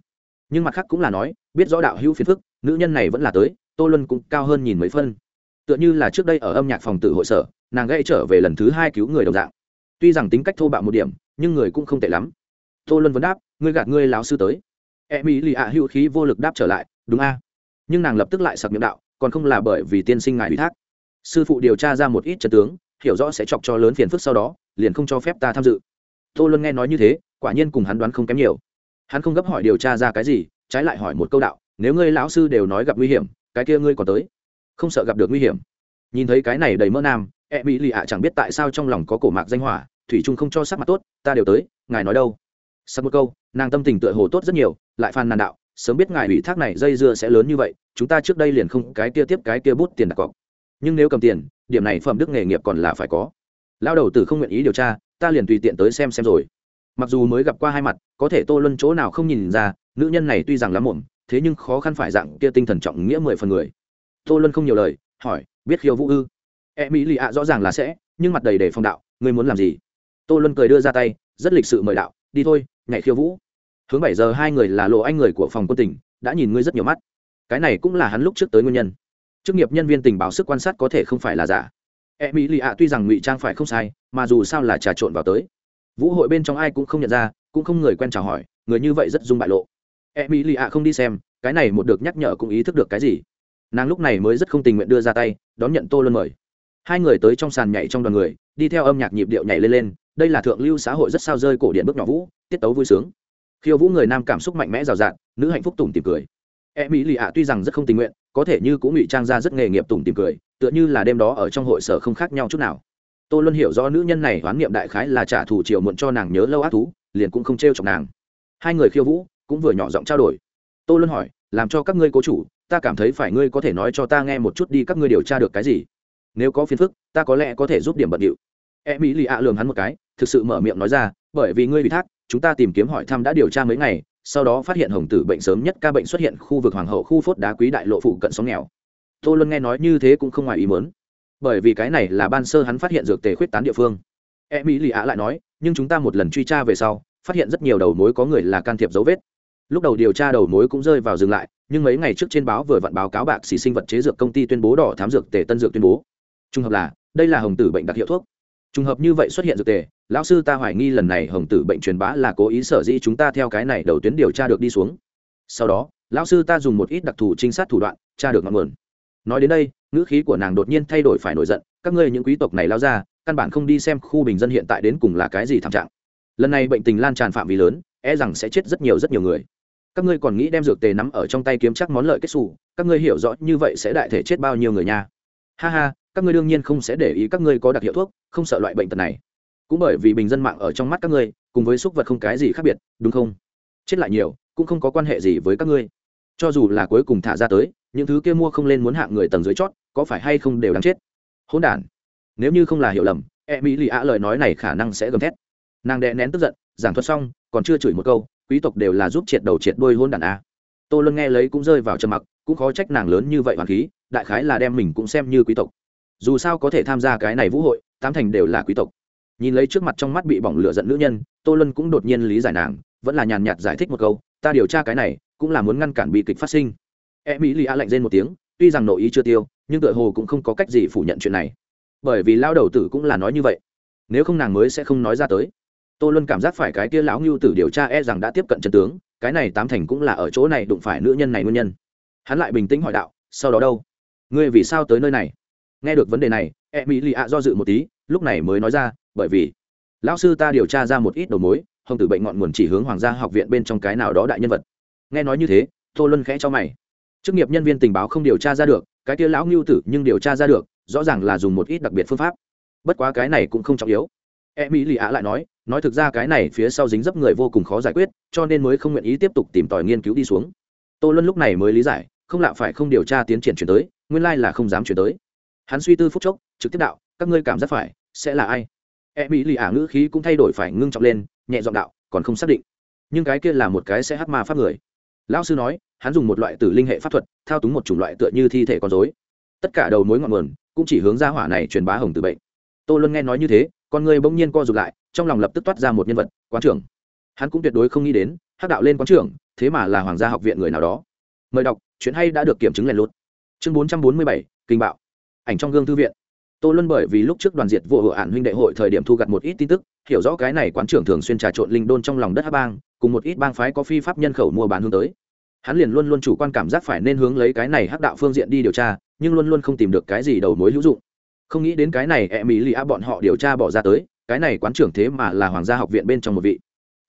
Nhưng mặt khác cũng là nói, biết rõ đạo hữu phiền phức, nữ nhân này vẫn là tới, tô luân cũng cao hơn nhìn mấy phân. Tựa như là trước đây ở âm nhạc phòng tự hội sở, nàng gây trở về lần thứ hai cứu người đồng dạng tuy rằng tính cách thô bạo một điểm, nhưng người cũng không tệ lắm. Tô luân vấn đáp, ngươi gạt ngươi lão sư tới. E mỹ lì ạ hữu khí vô lực đáp trở lại, đúng a. Nhưng nàng lập tức lại sặc miệng đạo, còn không là bởi vì tiên sinh ngài ủy thác. Sư phụ điều tra ra một ít trật tướng, hiểu rõ sẽ chọc cho lớn phiền phức sau đó, liền không cho phép ta tham dự. Tô luân nghe nói như thế, quả nhiên cùng hắn đoán không kém nhiều. Hắn không gấp hỏi điều tra ra cái gì, trái lại hỏi một câu đạo, nếu ngươi lão sư đều nói gặp nguy hiểm, cái kia ngươi còn tới? Không sợ gặp được nguy hiểm? Nhìn thấy cái này đầy mỡ nam e mỹ lì ạ chẳng biết tại sao trong lòng có cổ mạc danh hỏa, thủy trung không cho sắc mặt tốt, ta đều tới, ngài nói đâu? Sắc một câu, nàng tâm tình tựa hồ tốt rất nhiều, lại phàn nàn đạo, sớm biết ngài ủy thác này dây dưa sẽ lớn như vậy, chúng ta trước đây liền không cái kia tiếp cái kia bút tiền đặt cọc. Nhưng nếu cầm tiền, điểm này phẩm đức nghề nghiệp còn là phải có. Lao đầu tử không nguyện ý điều tra, ta liền tùy tiện tới xem xem rồi. Mặc dù mới gặp qua hai mặt, có thể tô luân chỗ nào không nhìn ra, nữ nhân này tuy rằng lắm muộn, thế nhưng khó khăn phải dạng kia tinh thần trọng nghĩa mười phần người. Tô luân không nhiều lời, hỏi, biết khiêu vũ ư? E mỹ lì ạ rõ ràng là sẽ, nhưng mặt đầy để phong đạo, ngươi muốn làm gì? Tô luân cười đưa ra tay, rất lịch sự mời đạo, đi thôi, nhảy khiêu vũ. Hướng bảy giờ hai người là lộ anh người của phòng quân tỉnh, đã nhìn ngươi rất nhiều mắt. Cái này cũng là hắn lúc trước tới nguyên nhân. Chức nghiệp nhân viên tình báo sức quan sát có thể không phải là giả. E mỹ lì ạ tuy rằng ngụy trang phải không sai, mà dù sao là trà trộn vào tới. Vũ hội bên trong ai cũng không nhận ra, cũng không người quen chào hỏi, người như vậy rất dung bại lộ. E mỹ lì ạ không đi xem, cái này một được nhắc nhở cũng ý thức được cái gì. Nàng lúc này mới rất không tình nguyện đưa ra tay, đón nhận tô luân mời hai người tới trong sàn nhảy trong đoàn người, đi theo âm nhạc nhịp điệu nhảy lên lên, đây là thượng lưu xã hội rất sao rơi cổ điện bước nhỏ vũ, tiết tấu vui sướng. Khiêu vũ người nam cảm xúc mạnh mẽ rào rạt, nữ hạnh phúc tùng tìm cười. E mỹ lì ạ tuy rằng rất không tình nguyện, có thể như cũng ngụy trang ra rất nghề nghiệp tùng tìm cười, tựa như là đêm đó ở trong hội sở không khác nhau chút nào. Tô luân hiểu rõ nữ nhân này oán niệm đại khái là trả thù chiều muộn cho nàng nhớ lâu ác thú, liền cũng không t chọc nàng. Hai người khiêu vũ, cũng vừa nhỏ giọng trao đổi. Tô luân hỏi, làm cho các ngươi cố chủ, ta cảm thấy phải ngươi có thể nói cho ta nghe một chút đi, các ngươi điều tra được cái gì? Nếu có phiền phức, ta có lẽ có thể giúp điểm bận điệu. E mỹ lì ạ lường hắn một cái, thực sự mở miệng nói ra, bởi vì ngươi bị thác, chúng ta tìm kiếm hỏi thăm đã điều tra mấy ngày, sau đó phát hiện hồng tử bệnh sớm nhất ca bệnh xuất hiện khu vực hoàng hậu khu phốt đá quý đại lộ phụ cận sóng nghèo. Tô luân nghe nói như thế cũng không ngoài ý mớn bởi vì cái này là ban sơ hắn phát hiện dược tề khuyết tán địa phương. E mỹ lì ạ lại nói, nhưng chúng ta một lần truy tra về sau, phát hiện rất nhiều đầu mối có người là can thiệp dấu vết. Lúc đầu điều tra đầu mối cũng rơi vào dừng lại, nhưng mấy ngày trước trên báo vừa vặn báo cáo bạc xì sinh vật chế dược công ty tuyên bố đỏ thám dược tề tân dược tuyên bố trùng hợp là, đây là hồng tử bệnh đặc hiệu thuốc. Trùng hợp như vậy xuất hiện dược tề, lão sư ta hoài nghi lần này hồng tử bệnh truyền bá là cố ý sở dĩ chúng ta theo cái này đầu tuyến điều tra được đi xuống. Sau đó, lão sư ta dùng một ít đặc thù trinh sát thủ đoạn, tra được ngọn nguồn. Nói đến đây, ngữ khí của nàng đột nhiên thay đổi phải nổi giận, các ngươi những quý tộc này lao ra, căn bản không đi xem khu bình dân hiện tại đến cùng là cái gì thảm trạng. Lần này bệnh tình lan tràn phạm vi lớn e rằng sẽ chết rất nhiều rất nhiều người. Các ngươi còn nghĩ đem dược tề nắm ở trong tay kiếm chắc món lợi kết xù, các ngươi hiểu rõ như vậy sẽ đại thể chết bao nhiêu người nha. Ha ha các ngươi đương nhiên không sẽ để ý các ngươi có đặc hiệu thuốc, không sợ loại bệnh tật này. Cũng bởi vì bình dân mạng ở trong mắt các ngươi, cùng với súc vật không cái gì khác biệt, đúng không? Chết lại nhiều, cũng không có quan hệ gì với các ngươi. Cho dù là cuối cùng thả ra tới, những thứ kia mua không lên muốn hạng người tầng dưới chót, có phải hay không đều đáng chết? Hỗn đản. Nếu như không là hiểu lầm e mỹ lì ạ lời nói này khả năng sẽ gầm thét. Nàng đè nén tức giận, giảng thuật xong, còn chưa chửi một câu, quý tộc đều là giúp triệt đầu triệt đôi hôn đản a. Tô luân nghe lấy cũng rơi vào trầm mặc, cũng khó trách nàng lớn như vậy hoàn khí, đại khái là đem mình cũng xem như quý tộc dù sao có thể tham gia cái này vũ hội, tám thành đều là quý tộc. Nhìn lấy trước mặt trong mắt bị bỏng lửa giận nữ nhân, tô luân cũng đột nhiên lý giải nàng, vẫn là nhàn nhạt giải thích một câu, ta điều tra cái này, cũng là muốn ngăn cản bi kịch phát sinh. E mỹ lì a lạnh rên một tiếng, tuy rằng nội ý chưa tiêu, nhưng tựa hồ cũng không có cách gì phủ nhận chuyện này. Bởi vì lao đầu tử cũng là nói như vậy. Nếu không nàng mới sẽ không nói ra tới. Tô luân cảm giác phải cái kia lão ngưu tử điều tra e rằng đã tiếp cận chân tướng, cái này tám thành cũng là ở chỗ này đụng phải nữ nhân này nguyên nhân. Hắn lại bình tĩnh hỏi đạo, sau đó đâu? Ngươi vì sao tới nơi này? Nghe được vấn đề này e mỹ lì ạ do dự một tí, lúc này mới nói ra, bởi vì lão sư ta điều tra ra một ít đầu mối, hồng tử bệnh ngọn nguồn chỉ hướng hoàng gia học viện bên trong cái nào đó đại nhân vật. Nghe nói như thế, tô luân khẽ cho mày. Chức nghiệp nhân viên tình báo không điều tra ra được, cái kia lão ngưu tử nhưng điều tra ra được, rõ ràng là dùng một ít đặc biệt phương pháp. Bất quá cái này cũng không trọng yếu. E mỹ lì ạ lại nói nói thực ra cái này phía sau dính dấp người vô cùng khó giải quyết, cho nên mới không nguyện ý tiếp tục tìm tòi nghiên cứu đi xuống. Tô luân lúc này mới lý giải, không lạ phải không điều tra tiến triển chuyển tới, nguyên lai là không dám chuyển tới hắn suy tư phút chốc, trực tiếp đạo, các ngươi cảm giác phải, sẽ là ai? E mỹ lì ả ngữ khí cũng thay đổi phải ngưng trọng lên, nhẹ giọng đạo, còn không xác định. Nhưng cái kia là một cái sẽ hắc ma pháp người. Lão sư nói, hắn dùng một loại tử linh hệ pháp thuật, thao túng một chủng loại tựa như thi thể con dối tất cả đầu mối ngọn nguồn cũng chỉ hướng ra hỏa này truyền bá hồng từ bệnh. Tô luân nghe nói như thế, con người bỗng nhiên co rụt lại, trong lòng lập tức toát ra một nhân vật, quán trưởng. Hắn cũng tuyệt đối không nghĩ đến, hắc đạo lên quán trưởng, thế mà là hoàng gia học viện người nào đó. Mời đọc, chuyện hay đã được kiểm chứng lèn lút chương bốn trăm bốn mươi bảy, kinh bạo ảnh trong gương thư viện. Tô luân bởi vì lúc trước đoàn diệt vụ hộ ản huynh đệ hội thời điểm thu gặt một ít tin tức, hiểu rõ cái này quán trưởng thường xuyên trà trộn linh đôn trong lòng đất hát bang, cùng một ít bang phái có phi pháp nhân khẩu mua bán hướng tới. Hắn liền luôn luôn chủ quan cảm giác phải nên hướng lấy cái này hắc đạo phương diện đi điều tra, nhưng luôn luôn không tìm được cái gì đầu mối hữu dụng. Không nghĩ đến cái này e mỹ lì a bọn họ điều tra bỏ ra tới, cái này quán trưởng thế mà là hoàng gia học viện bên trong một vị.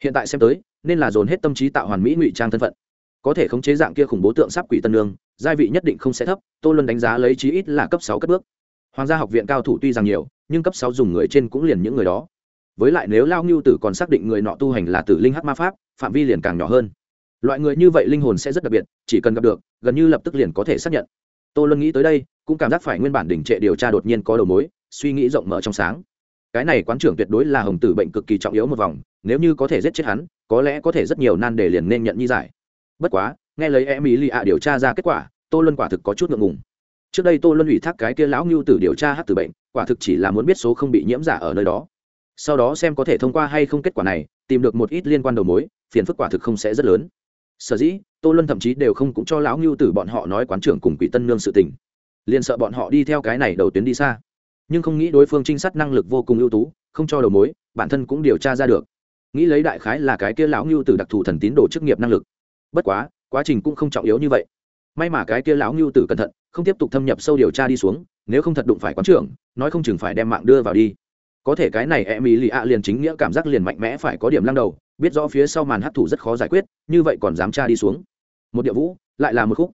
Hiện tại xem tới, nên là dồn hết tâm trí tạo hoàn mỹ ngụy trang thân phận có thể khống chế dạng kia khủng bố tượng sắp quỷ tân lương gia vị nhất định không sẽ thấp, tô luân đánh giá lấy chí ít là cấp sáu cất bước. Hoàng gia học viện cao thủ tuy rằng nhiều, nhưng cấp sáu dùng người trên cũng liền những người đó. Với lại nếu lao ngưu tử còn xác định người nọ tu hành là tử linh hát ma pháp, phạm vi liền càng nhỏ hơn. Loại người như vậy linh hồn sẽ rất đặc biệt, chỉ cần gặp được, gần như lập tức liền có thể xác nhận. Tô luân nghĩ tới đây, cũng cảm giác phải nguyên bản đỉnh trệ điều tra đột nhiên có đầu mối, suy nghĩ rộng mở trong sáng. Cái này quán trưởng tuyệt đối là hồng tử bệnh cực kỳ trọng yếu một vòng, nếu như có thể giết chết hắn, có lẽ có thể rất nhiều nan đề liền nên nhận nhi giải bất quá, nghe lấy em ý lì ạ điều tra ra kết quả, tô luân quả thực có chút ngượng ngùng. Trước đây tô luân ủy thác cái kia lão ngưu tử điều tra hát tử bệnh, quả thực chỉ là muốn biết số không bị nhiễm giả ở nơi đó. Sau đó xem có thể thông qua hay không kết quả này, tìm được một ít liên quan đầu mối, phiền phức quả thực không sẽ rất lớn. Sở dĩ, tô luân thậm chí đều không cũng cho lão ngưu tử bọn họ nói quán trưởng cùng quỷ tân nương sự tình. Liền sợ bọn họ đi theo cái này đầu tuyến đi xa. Nhưng không nghĩ đối phương trinh sát năng lực vô cùng ưu tú, không cho đầu mối, bản thân cũng điều tra ra được. Nghĩ lấy đại khái là cái kia lão ngưu tử đặc thù thần tín đồ chức nghiệp năng lực bất quá quá trình cũng không trọng yếu như vậy. May mà cái kia lão ngưu tử cẩn thận, không tiếp tục thâm nhập sâu điều tra đi xuống, nếu không thật đụng phải quán trưởng, nói không chừng phải đem mạng đưa vào đi. Có thể cái này em ý lì ạ liền chính nghĩa cảm giác liền mạnh mẽ phải có điểm lăng đầu, biết rõ phía sau màn hấp thụ rất khó giải quyết, như vậy còn dám tra đi xuống. Một địa vũ, lại là một khúc.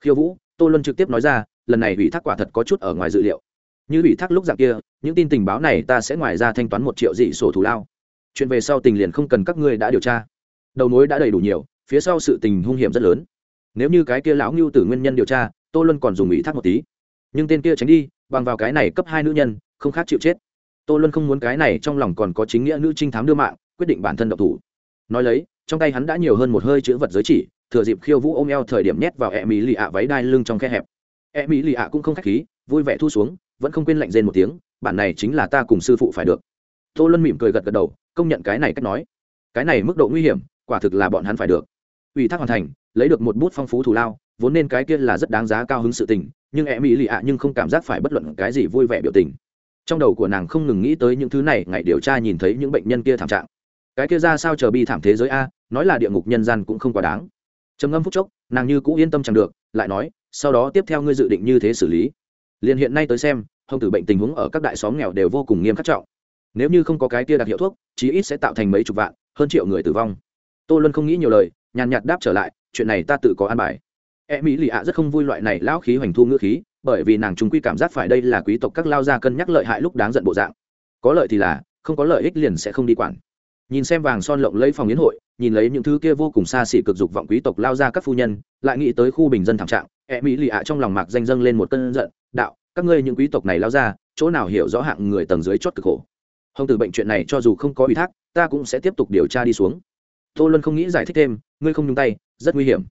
Khiêu vũ, tô luân trực tiếp nói ra, lần này ủy thác quả thật có chút ở ngoài dự liệu. Như ủy thác lúc dạng kia, những tin tình báo này ta sẽ ngoài ra thanh toán một triệu dị sổ thù lao. Chuyện về sau tình liền không cần các ngươi đã điều tra. Đầu mối đã đầy đủ nhiều phía sau sự tình hung hiểm rất lớn. Nếu như cái kia lão ngưu tử nguyên nhân điều tra, tô luân còn dùng ủy thác một tí. Nhưng tên kia tránh đi, bằng vào cái này cấp hai nữ nhân, không khác chịu chết. Tô luân không muốn cái này trong lòng còn có chính nghĩa nữ trinh thám đưa mạng, quyết định bản thân độc thủ. Nói lấy, trong tay hắn đã nhiều hơn một hơi chữ vật giới chỉ, thừa dịp khiêu vũ ôm eo thời điểm nhét vào e mỹ lì ạ váy đai lưng trong khe hẹp. E mỹ lì ạ cũng không k h á c h khí, vui vẻ thu xuống, vẫn không quên lạnh rên một tiếng, bản này chính là ta cùng sư phụ phải được. Tô luân mỉm cười gật gật đầu, công nhận cái này cách nói. Cái này mức độ nguy hiểm, quả thực là bọn hắn phải được ủy thác hoàn thành, lấy được một bút phong phú thù lao, vốn nên cái kia là rất đáng giá cao hứng sự tình, nhưng e mỹ lì ạ nhưng không cảm giác phải bất luận cái gì vui vẻ biểu tình. Trong đầu của nàng không ngừng nghĩ tới những thứ này, ngày điều tra nhìn thấy những bệnh nhân kia thảm trạng. Cái kia ra sao chờ bi thảm thế giới a, nói là địa ngục nhân gian cũng không quá đáng. Trầm ngâm phút chốc, nàng như cũng yên tâm chẳng được, lại nói, sau đó tiếp theo ngươi dự định như thế xử lý. Liền hiện nay tới xem, hồng tử bệnh tình huống ở các đại xóm nghèo đều vô cùng nghiêm khắc trọng. Nếu như không có cái kia đặc hiệu thuốc, chí ít sẽ tạo thành mấy chục vạn, hơn triệu người tử vong. Tô luân không nghĩ nhiều lời nhàn nhạt đáp trở lại, chuyện này ta tự có an bài. E mỹ lì ạ rất không vui loại này lão khí hoành thu ngữ khí, bởi vì nàng trung quy cảm giác phải đây là quý tộc các lao gia cân nhắc lợi hại lúc đáng giận bộ dạng. Có lợi thì là, không có lợi ích liền sẽ không đi quản. Nhìn xem vàng son lộng lấy phòng yến hội, nhìn lấy những thứ kia vô cùng xa xỉ cực dục vọng quý tộc lao ra các phu nhân, lại nghĩ tới khu bình dân thảm trạng e mỹ lì ạ trong lòng mạc danh dâng lên một cơn giận, đạo, các ngươi những quý tộc này lao ra chỗ nào hiểu rõ hạng người tầng dưới chót cực khổ? Hồng từ bệnh chuyện này cho dù không có ủy thác, ta cũng sẽ tiếp tục điều tra đi xuống tô luân không nghĩ giải thích thêm, ngươi không nhung tay, rất nguy hiểm.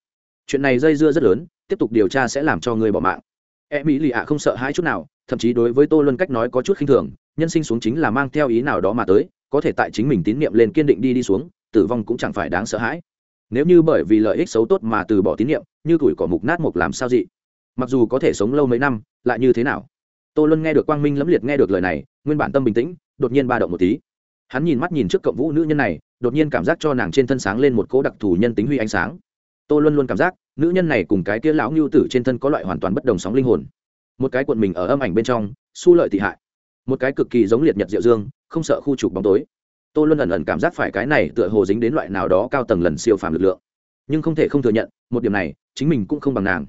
Chuyện này dây dưa rất lớn, tiếp tục điều tra sẽ làm cho ngươi bỏ mạng. E mỹ lì ạ không sợ hãi chút nào, thậm chí đối với tô luân cách nói có chút khinh thường, nhân sinh xuống chính là mang theo ý nào đó mà tới, có thể tại chính mình tín nhiệm lên kiên định đi đi xuống, tử vong cũng chẳng phải đáng sợ hãi. Nếu như bởi vì lợi ích xấu tốt mà từ bỏ tín nhiệm như tuổi cỏ mục nát mục làm sao dị? Mặc dù có thể sống lâu mấy năm, lại như thế nào? Tô luân nghe được quang minh lẫm liệt nghe được lời này, nguyên bản tâm bình tĩnh, đột nhiên ba động một tí. Hắn nhìn mắt nhìn trước cộng vũ nữ nhân này đột nhiên cảm giác cho nàng trên thân sáng lên một cỗ đặc thù nhân tính huy ánh sáng. Tô luân luôn cảm giác, nữ nhân này cùng cái kia lão ngưu tử trên thân có loại hoàn toàn bất đồng sóng linh hồn. Một cái cuộn mình ở âm ảnh bên trong, su lợi thị hại. Một cái cực kỳ giống liệt nhật diệu dương, không sợ khu trục bóng tối. Tô luân ẩn ẩn cảm giác phải cái này tựa hồ dính đến loại nào đó cao tầng lần siêu phàm lực lượng. Nhưng không thể không thừa nhận, một điểm này, chính mình cũng không bằng nàng.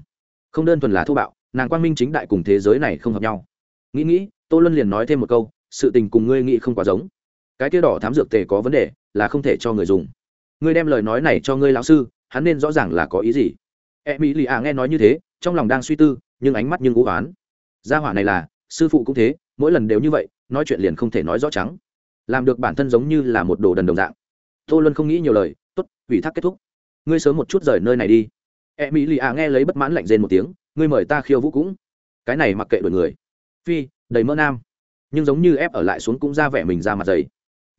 Không đơn thuần là thô bạo, nàng quang minh chính đại cùng thế giới này không hợp nhau. Nghĩ nghĩ, tô luân liền nói thêm một câu, sự tình cùng ngươi nghĩ không quá giống cái kia đỏ thám dược tề có vấn đề, là không thể cho người dùng. Ngươi đem lời nói này cho ngươi lão sư, hắn nên rõ ràng là có ý gì. E mỹ lì ạ nghe nói như thế, trong lòng đang suy tư, nhưng ánh mắt nhưng cố oán. Gia hỏa này là, sư phụ cũng thế, mỗi lần đều như vậy, nói chuyện liền không thể nói rõ trắng. Làm được bản thân giống như là một đồ đần đồng dạng. Tô luân không nghĩ nhiều lời t ố t ủy thác kết thúc. Ngươi sớm một chút rời nơi này đi. E mỹ lì ạ nghe lấy bất mãn lạnh rên một tiếng, ngươi mời ta khiêu vũ cũng. Cái này mặc kệ đổi người. Phi, đầy mỡ nam. Nhưng giống như ép ở lại xuống cũng ra vẻ mình ra mặt dày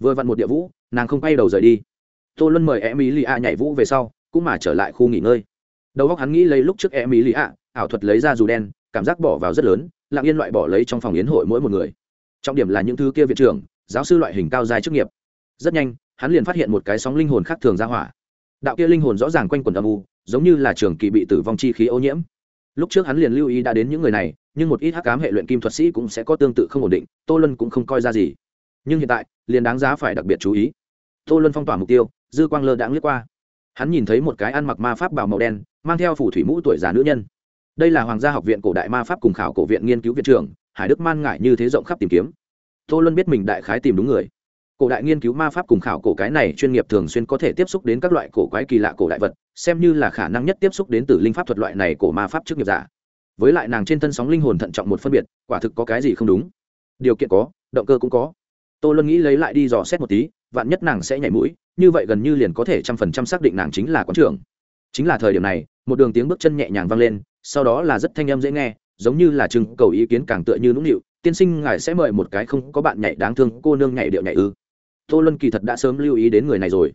vừa vặn một địa vũ, nàng không quay đầu rời đi. Tô luân mời em ý lì à nhảy vũ về sau, cũng mà trở lại khu nghỉ ngơi. Đầu óc hắn nghĩ lấy lúc trước em ý lì à ảo thuật lấy ra dù đen, cảm giác bỏ vào rất lớn, lặng yên loại bỏ lấy trong phòng yến hội mỗi một người. Trọng điểm là những thứ kia viện trưởng, giáo sư loại hình cao dài chức nghiệp. Rất nhanh, hắn liền phát hiện một cái sóng linh hồn khác thường ra hỏa. Đạo kia linh hồn rõ ràng quanh quần âm u, giống như là trường kỳ bị tử vong chi khí ô nhiễm. Lúc trước hắn liền lưu ý đã đến những người này, nhưng một ít hắc cám hệ luyện kim thuật sĩ cũng sẽ có tương tự không ổn định, tô lân cũng không coi ra gì. Nhưng hiện tại liền đáng giá phải đặc biệt chú ý. Tô luân phong tỏa mục tiêu, dư quang lơ đãng lướt qua. Hắn nhìn thấy một cái ăn mặc ma pháp bào màu đen, mang theo phủ thủy mũ tuổi già nữ nhân. Đây là hoàng gia học viện cổ đại ma pháp cùng khảo cổ viện nghiên cứu viện trưởng, hải đức man ngại như thế rộng khắp tìm kiếm. Tô luân biết mình đại khái tìm đúng người. Cổ đại nghiên cứu ma pháp cùng khảo cổ cái này chuyên nghiệp thường xuyên có thể tiếp xúc đến các loại cổ quái kỳ lạ cổ đại vật, xem như là khả năng nhất tiếp xúc đến từ linh pháp thuật loại này cổ ma pháp trước nghiệp giả. Với lại nàng trên thân sóng linh hồn thận trọng một phân biệt, quả thực có cái gì không đúng. Điều kiện có, động cơ cũng có tô luân nghĩ lấy lại đi dò xét một tí, vạn nhất nàng sẽ nhảy mũi, như vậy gần như liền có thể trăm phần trăm xác định nàng chính là quán trưởng. Chính là thời điểm này, một đường tiếng bước chân nhẹ nhàng vang lên, sau đó là rất thanh âm dễ nghe, giống như là chừng cầu ý kiến càng tựa như nũng nịu, tiên sinh, ngài sẽ mời một cái không có bạn nhảy đáng thương cô nương nhảy điệu nhảy ư? Tô luân kỳ thật đã sớm lưu ý đến người này rồi.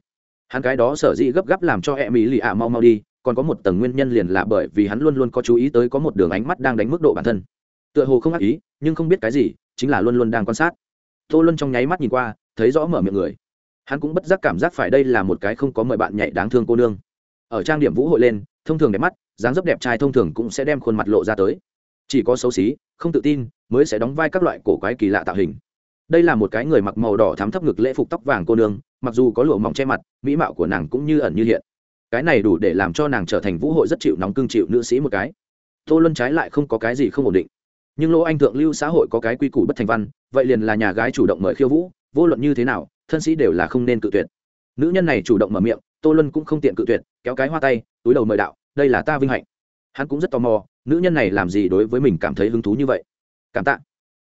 Hắn cái đó sở dĩ gấp gáp làm cho em mỹ lì ạ mau mau đi, còn có một tầng nguyên nhân liền là bởi vì hắn luôn luôn có chú ý tới có một đường ánh mắt đang đánh mức độ bản thân. Tựa hồ không ác ý, nhưng không biết cái gì, chính là luôn luôn đang quan sát tô luân trong nháy mắt nhìn qua, thấy rõ mở miệng người. Hắn cũng bất giác cảm giác phải đây là một cái không có mời bạn nhảy đáng thương cô nương. Ở trang điểm vũ hội lên, thông thường đẹp mắt, dáng dấp đẹp trai thông thường cũng sẽ đem khuôn mặt lộ ra tới. Chỉ có xấu xí, không tự tin, mới sẽ đóng vai các loại cổ quái kỳ lạ tạo hình. Đây là một cái người mặc màu đỏ thắm thấp ngực lễ phục tóc vàng cô nương, mặc dù có lụa mỏng che mặt, mỹ mạo của nàng cũng như ẩn như hiện. Cái này đủ để làm cho nàng trở thành vũ hội rất chịu nóng cương chịu nữ sĩ một cái. Tô luân trái lại không có cái gì không ổn định nhưng lỗ anh thượng lưu xã hội có cái quy củ bất thành văn, vậy liền là nhà gái chủ động mời khiêu vũ, vô luận như thế nào, thân sĩ đều là không nên cự tuyệt. Nữ nhân này chủ động mở miệng, tô luân cũng không tiện cự tuyệt, kéo cái hoa tay, túi đầu mời đạo, đây là ta vinh hạnh. Hắn cũng rất tò mò, nữ nhân này làm gì đối với mình cảm thấy hứng thú như vậy. Cảm tạ.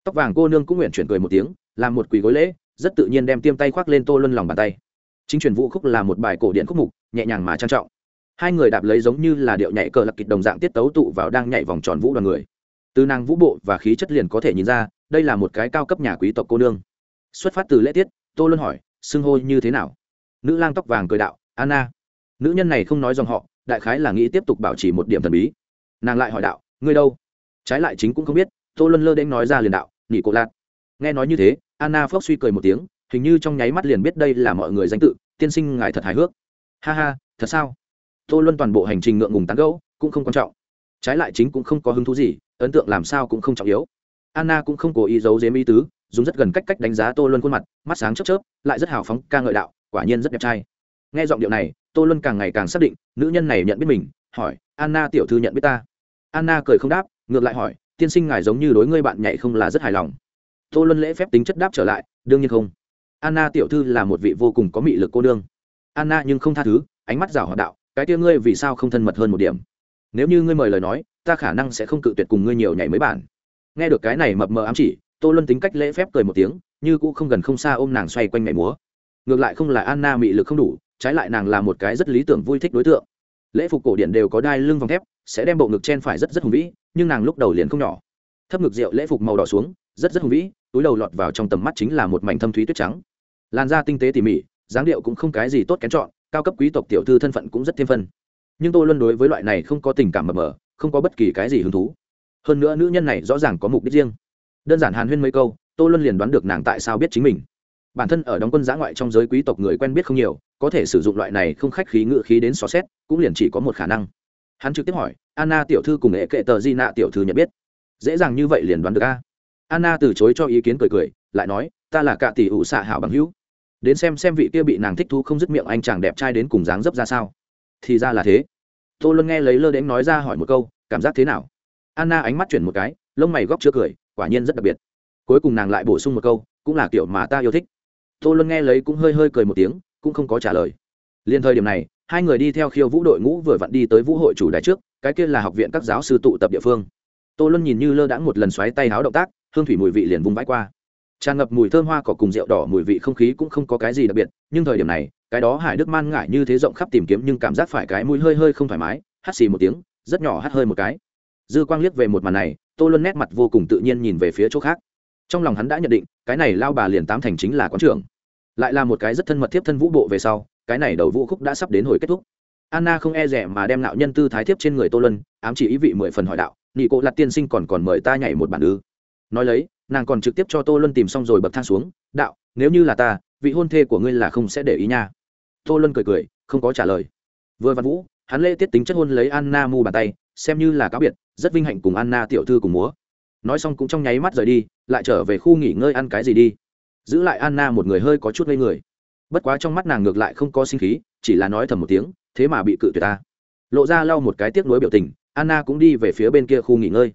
Tóc vàng cô nương cũng nguyện chuyển cười một tiếng, làm một quỳ gối lễ, rất tự nhiên đem tiêm tay khoác lên tô luân lòng bàn tay. Chính truyền vũ khúc là một bài cổ điện khúc mục, nhẹ nhàng mà trang trọng. Hai người đạp lấy giống như là điệu nhảy cờ lạc kịch đồng dạng tiết tấu tụ vào đang nhảy vòng tròn vũ đoàn người từ nàng vũ bộ và khí chất liền có thể nhìn ra, đây là một cái cao cấp nhà quý tộc cô nương. Xuất phát từ lễ tiết, tô luân hỏi, xưng hô như thế nào? Nữ lang tóc vàng cười đạo, anna. Nữ nhân này không nói dòng họ, đại khái là nghĩ tiếp tục bảo trì một điểm thần bí. Nàng lại hỏi đạo, ngươi đâu? Trái lại chính cũng không biết, tô luân lơ đễnh nói ra liền đạo nghỉ cổ lạc nghe nói như thế, anna phốc suy cười một tiếng, hình như trong nháy mắt liền biết đây là mọi người danh tự, tiên sinh ngài thật hài hước. Ha ha, thật sao? Tô luân toàn bộ hành trình ngượng ngùng tán gẫu, cũng không quan trọng. Trái lại chính cũng không có hứng thú gì ấn tượng làm sao cũng không trọng yếu. Anna cũng không cố ý giấu dếm ý tứ, dùng rất gần cách cách đánh giá tô luân khuôn mặt, mắt sáng chớp chớp, lại rất hào phóng, ca ngợi đạo, quả nhiên rất đẹp trai. Nghe giọng điệu này, tô luân càng ngày càng xác định, nữ nhân này nhận biết mình, hỏi, anna tiểu thư nhận biết ta? Anna cười không đáp, ngược lại hỏi, tiên sinh ngài giống như đối ngươi bạn nhảy không là rất hài lòng. Tô luân lễ phép tính chất đáp trở lại, đương nhiên không. Anna tiểu thư là một vị vô cùng có mị lực cô đương. anna nhưng không tha thứ, ánh mắt rào hoạt đạo, cái tia ngươi vì sao không thân mật hơn một điểm? Nếu như ngươi mời lời nói ta khả năng sẽ không cự tuyệt cùng ngươi nhiều nhảy mấy bản. Nghe được cái này mập mờ ám chỉ, tô luân tính cách lễ phép cười một tiếng, như cũng không gần không xa ôm nàng xoay quanh mẹ múa. Ngược lại không là anna mị lực không đủ, trái lại nàng là một cái rất lý tưởng vui thích đối tượng. Lễ phục cổ điển đều có đai lưng vòng thép, sẽ đem bộ ngực chen phải rất rất hùng vĩ, nhưng nàng lúc đầu liền không nhỏ. Thấp ngực rượu lễ phục màu đỏ xuống, rất rất hùng vĩ, túi đầu lọt vào trong tầm mắt chính là một mảnh thâm thúy tuyết trắng. Làn da tinh tế tỉ mỉ, dáng điệu cũng không cái gì tốt kén chọn, cao cấp quý tộc tiểu thư thân phận cũng rất thêm phân. Nhưng tôi luôn đối với loại này không có tình cảm mập mờ không có bất kỳ cái gì hứng thú. Hơn nữa nữ nhân này rõ ràng có mục đích riêng. Đơn giản hàn huyên mấy câu, tô luân liền đoán được nàng tại sao biết chính mình. Bản thân ở đóng quân giã ngoại trong giới quý tộc người quen biết không nhiều, có thể sử dụng loại này không khách khí ngự khí đến xó xét, cũng liền chỉ có một khả năng. Hắn trực tiếp hỏi, anna tiểu thư cùng hệ kệ tờ di nạ tiểu thư nhận biết? Dễ dàng như vậy liền đoán được a. Anna từ chối cho ý kiến cười cười, lại nói, ta là cạ tỷ ủ xạ hảo bằng hữu. Đến xem xem vị kia bị nàng thích thú không dứt miệng anh chàng đẹp trai đến cùng dáng dấp ra sao. Thì ra là thế tô luân nghe lấy lơ đễnh nói ra hỏi một câu, cảm giác thế nào? Anna ánh mắt chuyển một cái, lông mày góc chưa cười, quả nhiên rất đặc biệt. Cuối cùng nàng lại bổ sung một câu, cũng là kiểu mà ta yêu thích. Tô luân nghe lấy cũng hơi hơi cười một tiếng, cũng không có trả lời. Liên thời điểm này, hai người đi theo khiêu vũ đội ngũ vừa vặn đi tới vũ hội chủ đài trước, cái kia là học viện các giáo sư tụ tập địa phương. Tô luân nhìn như lơ đãng một lần xoáy tay háo động tác, hương thủy mùi vị liền vung vãi qua tràn ngập mùi thơm hoa cỏ cùng rượu đỏ mùi vị không khí cũng không có cái gì đặc biệt nhưng thời điểm này cái đó hải đức man ngại như thế rộng khắp tìm kiếm nhưng cảm giác phải cái mũi hơi hơi không thoải mái hắt xì một tiếng rất nhỏ hắt hơi một cái. Dư quang liếc về một màn này tô luân nét mặt vô cùng tự nhiên nhìn về phía chỗ khác. Trong lòng hắn đã nhận định cái này lao bà liền tám thành chính là quán trưởng. Lại là một cái rất thân mật tiếp thân vũ bộ về sau cái này đầu vũ khúc đã sắp đến hồi kết thúc. Anna không e rẻ mà đem nạo nhân tư thái thiếp trên người tô Luân, ám chỉ ý vị mười phần hỏi đạo nị cộ lặt tiên sinh còn còn mời ta nhảy một bản ư? Nói lấy nàng còn trực tiếp cho tô luân tìm xong rồi bậc thang xuống, đạo, nếu như là ta, vị hôn thê của ngươi là không sẽ để ý nha. Tô luân cười cười, không có trả lời. Vừa văn vũ, hắn lễ tiết tính chất hôn lấy anna mu bàn tay, xem như là cáo biệt, rất vinh hạnh cùng anna tiểu thư cùng múa. Nói xong cũng trong nháy mắt rời đi, lại trở về khu nghỉ ngơi ăn cái gì đi. Giữ lại anna một người hơi có chút ngây người. Bất quá trong mắt nàng ngược lại không có sinh khí, chỉ là nói thầm một tiếng, thế mà bị cự tuyệt ta. Lộ ra lau một cái tiếc nuối biểu tình, anna cũng đi về phía bên kia khu nghỉ ngơi.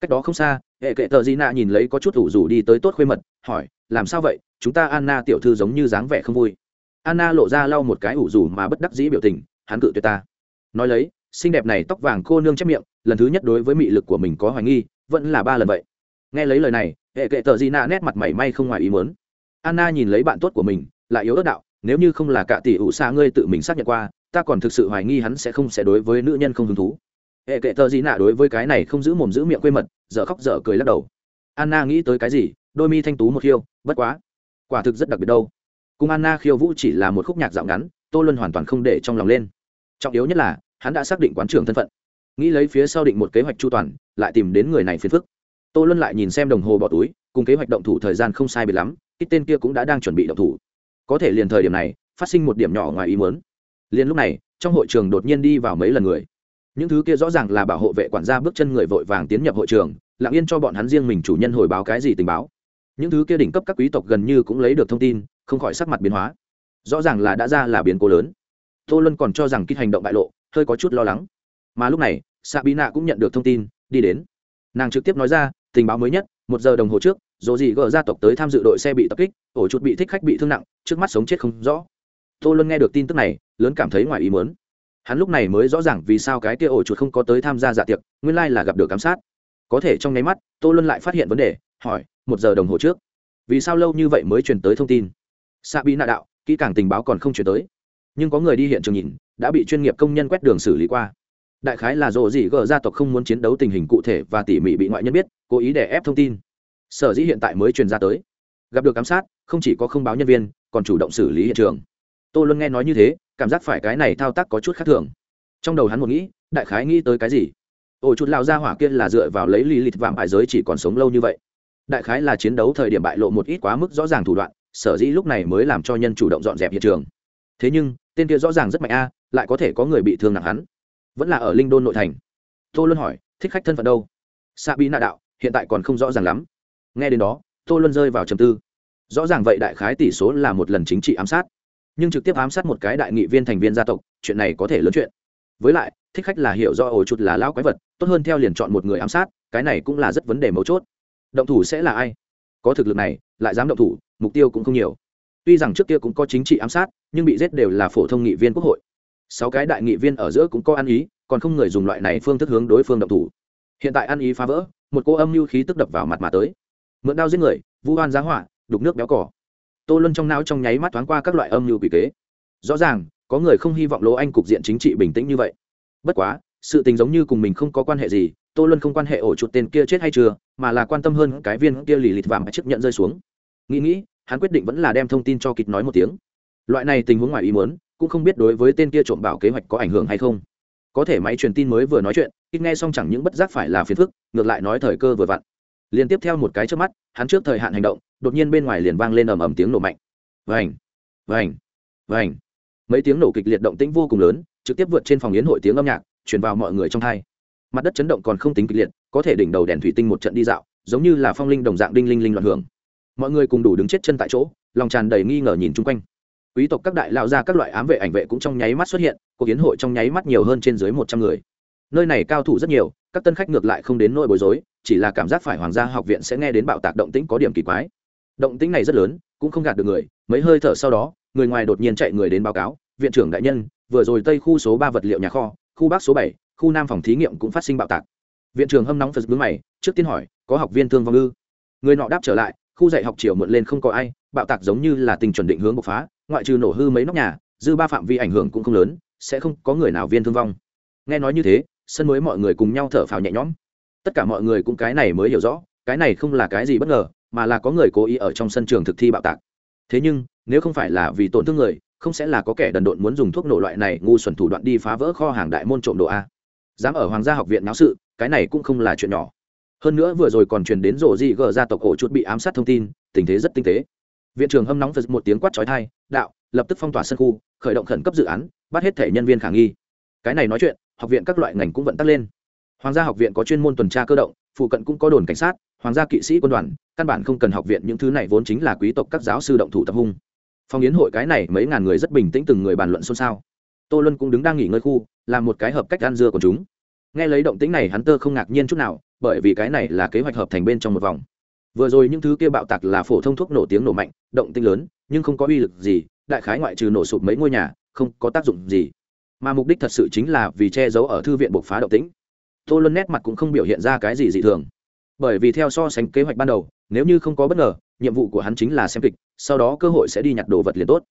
Cách đó không xa hệ kệ tờ di nạ nhìn lấy có chút ủ rủ đi tới tốt khuê mật, hỏi, làm sao vậy? Chúng ta anna tiểu thư giống như dáng vẻ không vui. Anna lộ ra lau một cái ủ rủ mà bất đắc dĩ biểu tình, hắn cự tuyệt ta. Nói lấy, xinh đẹp này tóc vàng cô nương chép miệng, lần thứ nhất đối với mị lực của mình có hoài nghi, vẫn là ba lần vậy. Nghe lấy lời này, hệ kệ tờ di nạ nét mặt mảy may không ngoài ý muốn. Anna nhìn lấy bạn tốt của mình, lại yếu ớt đạo, nếu như không là cả tỷ ủ xa ngươi tự mình xác nhận qua, ta còn thực sự hoài nghi hắn sẽ không sẽ đối với nữ nhân không hứng thú hệ kệ tờ gì nạ đối với cái này không giữ mồm giữ miệng quê mật, dở khóc dở cười lắc đầu. Anna nghĩ tới cái gì? Đôi mi thanh tú một khiêu, bất quá. Quả thực rất đặc biệt đâu. Cùng anna khiêu vũ chỉ là một khúc nhạc dạo ngắn, tô luân hoàn toàn không để trong lòng lên. Trọng yếu nhất là, hắn đã xác định quán trưởng thân phận. Nghĩ lấy phía sau định một kế hoạch chu toàn, lại tìm đến người này phiền phức. Tô luân lại nhìn xem đồng hồ bỏ túi, cùng kế hoạch động thủ thời gian không sai biệt lắm ít tên kia cũng đã đang chuẩn bị động thủ. Có thể liền thời điểm này, phát sinh một điểm nhỏ ngoài ý muốn. Liền lúc này, trong hội trường đột nhiên đi vào mấy lần người những thứ kia rõ ràng là bảo hộ vệ quản gia bước chân người vội vàng tiến nhập hội trường, lặng yên cho bọn hắn riêng mình chủ nhân hồi báo cái gì tình báo. Những thứ kia đỉnh cấp các quý tộc gần như cũng lấy được thông tin, không khỏi sắc mặt biến hóa. Rõ ràng là đã ra là biến cố lớn. Tô luân còn cho rằng kích hành động bại lộ, hơi có chút lo lắng. Mà lúc này xạ bí nạ cũng nhận được thông tin, đi đến. Nàng trực tiếp nói ra, tình báo mới nhất, một giờ đồng hồ trước dồ dị gờ gia tộc tới tham dự đội xe bị tập kích, ổ chuột bị thích khách bị thương nặng, trước mắt sống chết không rõ. Tô luân nghe được tin tức này, lớn cảm thấy ngoài ý mớn hắn lúc này mới rõ ràng vì sao cái kia ổ chuột không có tới tham gia dạ tiệc, nguyên lai là gặp được giám sát. Có thể trong nháy mắt, tô luân lại phát hiện vấn đề, hỏi, một giờ đồng hồ trước, vì sao lâu như vậy mới truyền tới thông tin? Xạ bị nạ đạo, kỹ càng tình báo còn không truyền tới. Nhưng có người đi hiện trường nhìn, đã bị chuyên nghiệp công nhân quét đường xử lý qua. Đại khái là rộ gì gờ gia tộc không muốn chiến đấu tình hình cụ thể và tỉ mỉ bị ngoại nhân biết, cố ý để ép thông tin. Sở dĩ hiện tại mới truyền ra tới. Gặp được giám sát, không chỉ có không báo nhân viên, còn chủ động xử lý hiện trường tô luân nghe nói như thế, cảm giác phải cái này thao tác có chút khác thường. Trong đầu hắn một nghĩ, đại khái nghĩ tới cái gì? Ổ chút lao ra hỏa kia là dựa vào lấy lì lịt vạm bại giới chỉ còn sống lâu như vậy. Đại khái là chiến đấu thời điểm bại lộ một ít quá mức rõ ràng thủ đoạn, sở dĩ lúc này mới làm cho nhân chủ động dọn dẹp hiện trường. Thế nhưng, tên kia rõ ràng rất mạnh a, lại có thể có người bị thương nặng hắn. Vẫn là ở linh đôn nội thành. Tô luân hỏi, thích khách thân phận đâu? Xạ bị nạ đạo, hiện tại còn không rõ ràng lắm. Nghe đến đó, tô luân rơi vào trầm tư. Rõ ràng vậy đại khái tỷ số là một lần chính trị ám sát nhưng trực tiếp ám sát một cái đại nghị viên thành viên gia tộc, chuyện này có thể lớn chuyện. Với lại, thích khách là hiểu do ổ chuột là lão quái vật, tốt hơn theo liền chọn một người ám sát, cái này cũng là rất vấn đề mấu chốt. Động thủ sẽ là ai? Có thực lực này, lại dám động thủ, mục tiêu cũng không nhiều. Tuy rằng trước kia cũng có chính trị ám sát, nhưng bị giết đều là phổ thông nghị viên quốc hội. Sáu cái đại nghị viên ở giữa cũng có ăn ý, còn không người dùng loại này phương thức hướng đối phương động thủ. Hiện tại ăn ý phá vỡ, một cô âm mưu khí tức đập vào mặt mà tới. Mượn đao giết người, vu oan giá họa, đục nước béo cỏ tô luân trong não trong nháy mắt thoáng qua các loại âm mưu quỷ kế. Rõ ràng, có người không hy vọng lỗ anh cục diện chính trị bình tĩnh như vậy. Bất quá, sự tình giống như cùng mình không có quan hệ gì, tô luân không quan hệ ổ chuột tên kia chết hay chưa, mà là quan tâm hơn cái viên kia lì lịt vàng chấp nhận rơi xuống. Nghĩ nghĩ, hắn quyết định vẫn là đem thông tin cho kịch nói một tiếng. Loại này tình huống ngoài ý muốn, cũng không biết đối với tên kia trộm bảo kế hoạch có ảnh hưởng hay không. Có thể máy truyền tin mới vừa nói chuyện ít nghe xong chẳng những bất giác phải là phiền phức, ngược lại nói thời cơ vừa vặn liên tiếp theo một cái trước mắt, hắn trước thời hạn hành động, đột nhiên bên ngoài liền vang lên ầm ầm tiếng nổ mạnh. Vành vành vành. Mấy tiếng nổ kịch liệt động tĩnh vô cùng lớn, trực tiếp vượt trên phòng yến hội tiếng âm nhạc, truyền vào mọi người trong thai mặt đất chấn động còn không tính kịch liệt, có thể đỉnh đầu đèn thủy tinh một trận đi dạo, giống như là phong linh đồng dạng đinh linh linh loạn hưởng. Mọi người cùng đủ đứng chết chân tại chỗ, lòng tràn đầy nghi ngờ nhìn chung quanh. Quý tộc các đại lao ra các loại ám vệ ảnh vệ cũng trong nháy mắt xuất hiện, cuộc hiến hội trong nháy mắt nhiều hơn trên dưới một trăm người. Nơi này cao thủ rất nhiều, các tân khách ngược lại không đến nỗi bối rối chỉ là cảm giác phải hoàng gia học viện sẽ nghe đến bạo tạc động tĩnh có điểm kỳ quái. Động tĩnh này rất lớn, cũng không gạt được người, mấy hơi thở sau đó, người ngoài đột nhiên chạy người đến báo cáo, viện trưởng đại nhân, vừa rồi tây khu số ba vật liệu nhà kho, khu bắc số bảy, khu nam phòng thí nghiệm cũng phát sinh bạo tạc. Viện trưởng hâm nóng phật bướng mày, trước tiên hỏi, có học viên thương vong ư? Người nọ đáp trở lại, khu dạy học chiều mượn lên không có ai, bạo tạc giống như là tình chuẩn định hướng bộc phá, ngoại trừ nổ hư mấy nóc nhà, dư ba phạm vi ảnh hưởng cũng không lớn, sẽ không có người nào viên thương vong. Nghe nói như thế, sân mới mọi người cùng nhau thở phào nhẹ nhõm tất cả mọi người cũng cái này mới hiểu rõ, cái này không là cái gì bất ngờ, mà là có người cố ý ở trong sân trường thực thi bạo tạc. Thế nhưng, nếu không phải là vì tổn thương người, không sẽ là có kẻ đần độn muốn dùng thuốc nổ loại này ngu xuẩn thủ đoạn đi phá vỡ kho hàng đại môn trộm đồ a. Dám ở hoàng gia học viện náo sự, cái này cũng không là chuyện nhỏ. Hơn nữa vừa rồi còn truyền đến rổ dị gờ ra tộc ổ chút bị ám sát thông tin, tình thế rất tinh tế. Viện trưởng hâm nóng phật một tiếng quát trói thai đạo, lập tức phong tỏa sân khu, khởi động khẩn cấp dự án, bắt hết thể nhân viên khả nghi. Cái này nói chuyện, học viện các loại ngành cũng vận tắc lên hoàng gia học viện có chuyên môn tuần tra cơ động, phụ cận cũng có đồn cảnh sát, hoàng gia kỵ sĩ quân đoàn, căn bản không cần học viện, những thứ này vốn chính là quý tộc các giáo sư động thủ tập hung. Phòng yến hội cái này mấy ngàn người rất bình tĩnh từng người bàn luận xôn xao. Tô luân cũng đứng đang nghỉ ngơi khu, làm một cái hợp cách ăn dưa của chúng. Nghe lấy động tĩnh này hắn tơ không ngạc nhiên chút nào, bởi vì cái này là kế hoạch hợp thành bên trong một vòng. Vừa rồi những thứ kia bạo tạc là phổ thông thuốc nổ tiếng nổ mạnh, động tinh lớn, nhưng không có uy lực gì, đại khái ngoại trừ nổ sụp mấy ngôi nhà, không có tác dụng gì. Mà mục đích thật sự chính là vì che giấu ở thư viện bộc phá động tĩnh tô luân nét mặt cũng không biểu hiện ra cái gì dị thường. Bởi vì theo so sánh kế hoạch ban đầu, nếu như không có bất ngờ, nhiệm vụ của hắn chính là xem kịch, sau đó cơ hội sẽ đi nhặt đồ vật liền tốt.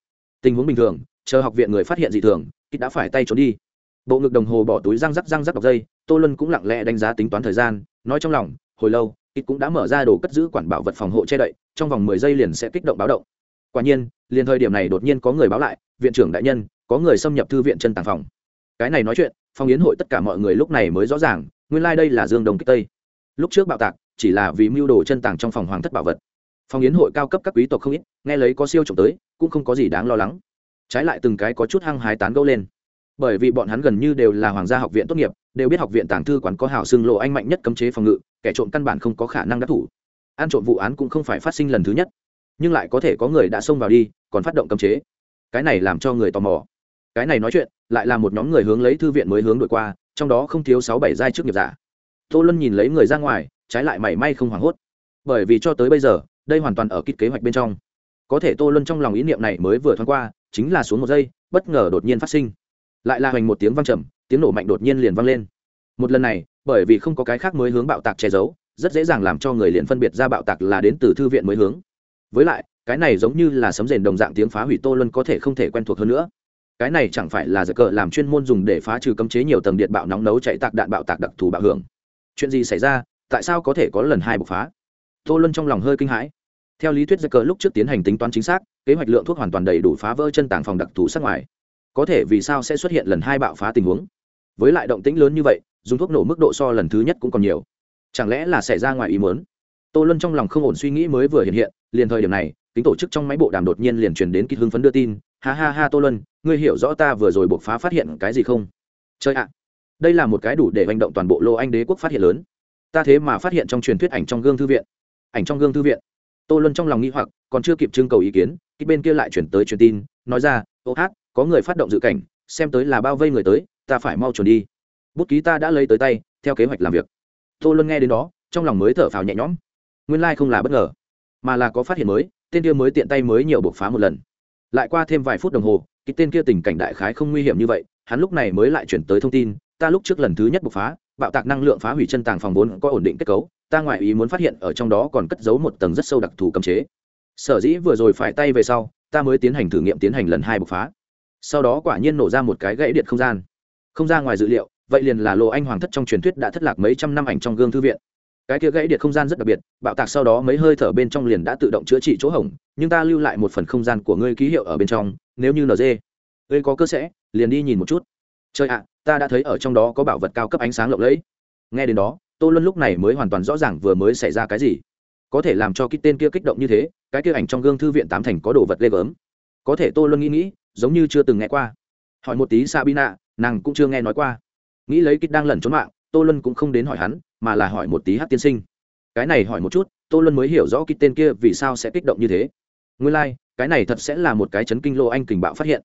Tình huống bình thường, chờ học viện người phát hiện dị thường, kịch đã phải tay trốn đi. Bộ ngực đồng hồ bỏ túi răng rắc răng rắc đọc dây, tô luân cũng lặng lẽ đánh giá tính toán thời gian, nói trong lòng, hồi lâu, kịch cũng đã mở ra đồ cất giữ quản bảo vật phòng hộ che đậy, trong vòng mười giây liền sẽ kích động báo động. Quả nhiên, liền thời điểm này đột nhiên có người báo lại, viện trưởng đại nhân, có người xâm nhập thư viện chân tàng phòng. Cái này nói chuyện Phong yến hội tất cả mọi người lúc này mới rõ ràng, nguyên lai、like、đây là dương Đông kích tây. Lúc trước bạo tạc, chỉ là vì mưu đồ chân tàng trong phòng hoàng thất bảo vật. Phong yến hội cao cấp các quý tộc không ít, nghe lấy có siêu trộm tới, cũng không có gì đáng lo lắng. Trái lại từng cái có chút hăng hái tán gẫu lên. Bởi vì bọn hắn gần như đều là hoàng gia học viện tốt nghiệp, đều biết học viện tàng thư quán có hảo xưng lộ anh mạnh nhất cấm chế phòng ngự, kẻ trộm căn bản không có khả năng đắc thủ. Ăn trộm vụ án cũng không phải phát sinh lần thứ nhất. Nhưng lại có thể có người đã xông vào đi, còn phát động cấm chế. Cái này làm cho người tò mò cái này nói chuyện, lại là một nhóm người hướng lấy thư viện mới hướng đổi qua, trong đó không thiếu sáu bảy giai trước nghiệp giả. Tô luân nhìn lấy người ra ngoài, trái lại mảy may không hoảng hốt. Bởi vì cho tới bây giờ, đây hoàn toàn ở kít kế hoạch bên trong. Có thể tô luân trong lòng ý niệm này mới vừa thoáng qua, chính là xuống một giây, bất ngờ đột nhiên phát sinh. Lại là hoành một tiếng vang trầm, tiếng nổ mạnh đột nhiên liền vang lên. Một lần này, bởi vì không có cái khác mới hướng bạo tạc che giấu, rất dễ dàng làm cho người liền phân biệt ra bạo tạc là đến từ thư viện mới hướng. Với lại, cái này giống như là sấm rền đồng dạng tiếng phá hủy tô luân có thể không thể quen thuộc hơn nữa cái này chẳng phải là giật cờ làm chuyên môn dùng để phá trừ cấm chế nhiều tầng điện bạo nóng nấu chạy tạc đạn bạo tạc đặc thù bạo hưởng. Chuyện gì xảy ra? Tại sao có thể có lần hai bộc phá? Tô luân trong lòng hơi kinh hãi. Theo lý thuyết giật cờ lúc trước tiến hành tính toán chính xác, kế hoạch lượng thuốc hoàn toàn đầy đủ phá vỡ chân tàng phòng đặc thù sát ngoài. Có thể vì sao sẽ xuất hiện lần hai bạo phá tình huống? Với lại động tĩnh lớn như vậy, dùng thuốc nổ mức độ so lần thứ nhất cũng còn nhiều. Chẳng lẽ là xảy ra ngoài ý muốn? Tô luân trong lòng không ổn suy nghĩ mới vừa hiện hiện, liền thời điểm này tính tổ chức trong máy bộ đàm đột nhiên liền truyền đến kịch hưng phấn đưa tin ha ha ha tô luân, ngươi hiểu rõ ta vừa rồi buộc phá phát hiện cái gì không? Chơi ạ, đây là một cái đủ để hành động toàn bộ lô anh đế quốc phát hiện lớn. Ta thế mà phát hiện trong truyền thuyết ảnh trong gương thư viện. Ảnh trong gương thư viện. Tô luân trong lòng nghi hoặc, còn chưa kịp trưng cầu ý kiến cái bên kia lại chuyển tới truyền tin, nói ra, ô hát, có người phát động dự cảnh, xem tới là bao vây người tới, ta phải mau trốn đi. Bút ký ta đã lấy tới tay, theo kế hoạch làm việc. Tô luân nghe đến đó, trong lòng mới thở phào nhẹ nhõm. Nguyên lai、like、không là bất ngờ, mà là có phát hiện mới, tên kia mới tiện tay mới nhiều bộc phá một lần lại qua thêm vài phút đồng hồ, cái tên kia tình cảnh đại khái không nguy hiểm như vậy, hắn lúc này mới lại chuyển tới thông tin, ta lúc trước lần thứ nhất bộc phá, bạo tạc năng lượng phá hủy chân tàng phòng vốn có ổn định kết cấu, ta ngoại ý muốn phát hiện ở trong đó còn cất giấu một tầng rất sâu đặc thù cấm chế. Sở dĩ vừa rồi phải tay về sau, ta mới tiến hành thử nghiệm tiến hành lần hai bộc phá. Sau đó quả nhiên nổ ra một cái gãy điện không gian. Không ra ngoài dự liệu, vậy liền là lộ anh hoàng thất trong truyền thuyết đã thất lạc mấy trăm năm ảnh trong gương thư viện cái kia gãy điện không gian rất đặc biệt, bạo tạc sau đó mấy hơi thở bên trong liền đã tự động chữa trị chỗ hỏng nhưng ta lưu lại một phần không gian của ngươi ký hiệu ở bên trong, nếu như nd ngươi có cơ sẽ, liền đi nhìn một chút. Chơi ạ, ta đã thấy ở trong đó có bảo vật cao cấp ánh sáng lộng lẫy. Nghe đến đó, tô luân lúc này mới hoàn toàn rõ ràng vừa mới xảy ra cái gì. Có thể làm cho cái tên kia kích động như thế, cái kia ảnh trong gương thư viện tám thành có đồ vật ghê gớm. Có thể tô luân nghĩ nghĩ, giống như chưa từng nghe qua. Hỏi một tí sabina, nàng cũng chưa nghe nói qua. Nghĩ lấy kích đang lẩn trốn mạng tô luân cũng không đến hỏi hắn mà là hỏi một tí hát tiên sinh. Cái này hỏi một chút tô luân mới hiểu rõ cái tên kia vì sao sẽ kích động như thế. Nguyên lai、like, cái này thật sẽ là một cái chấn kinh lô anh kình bạo phát hiện.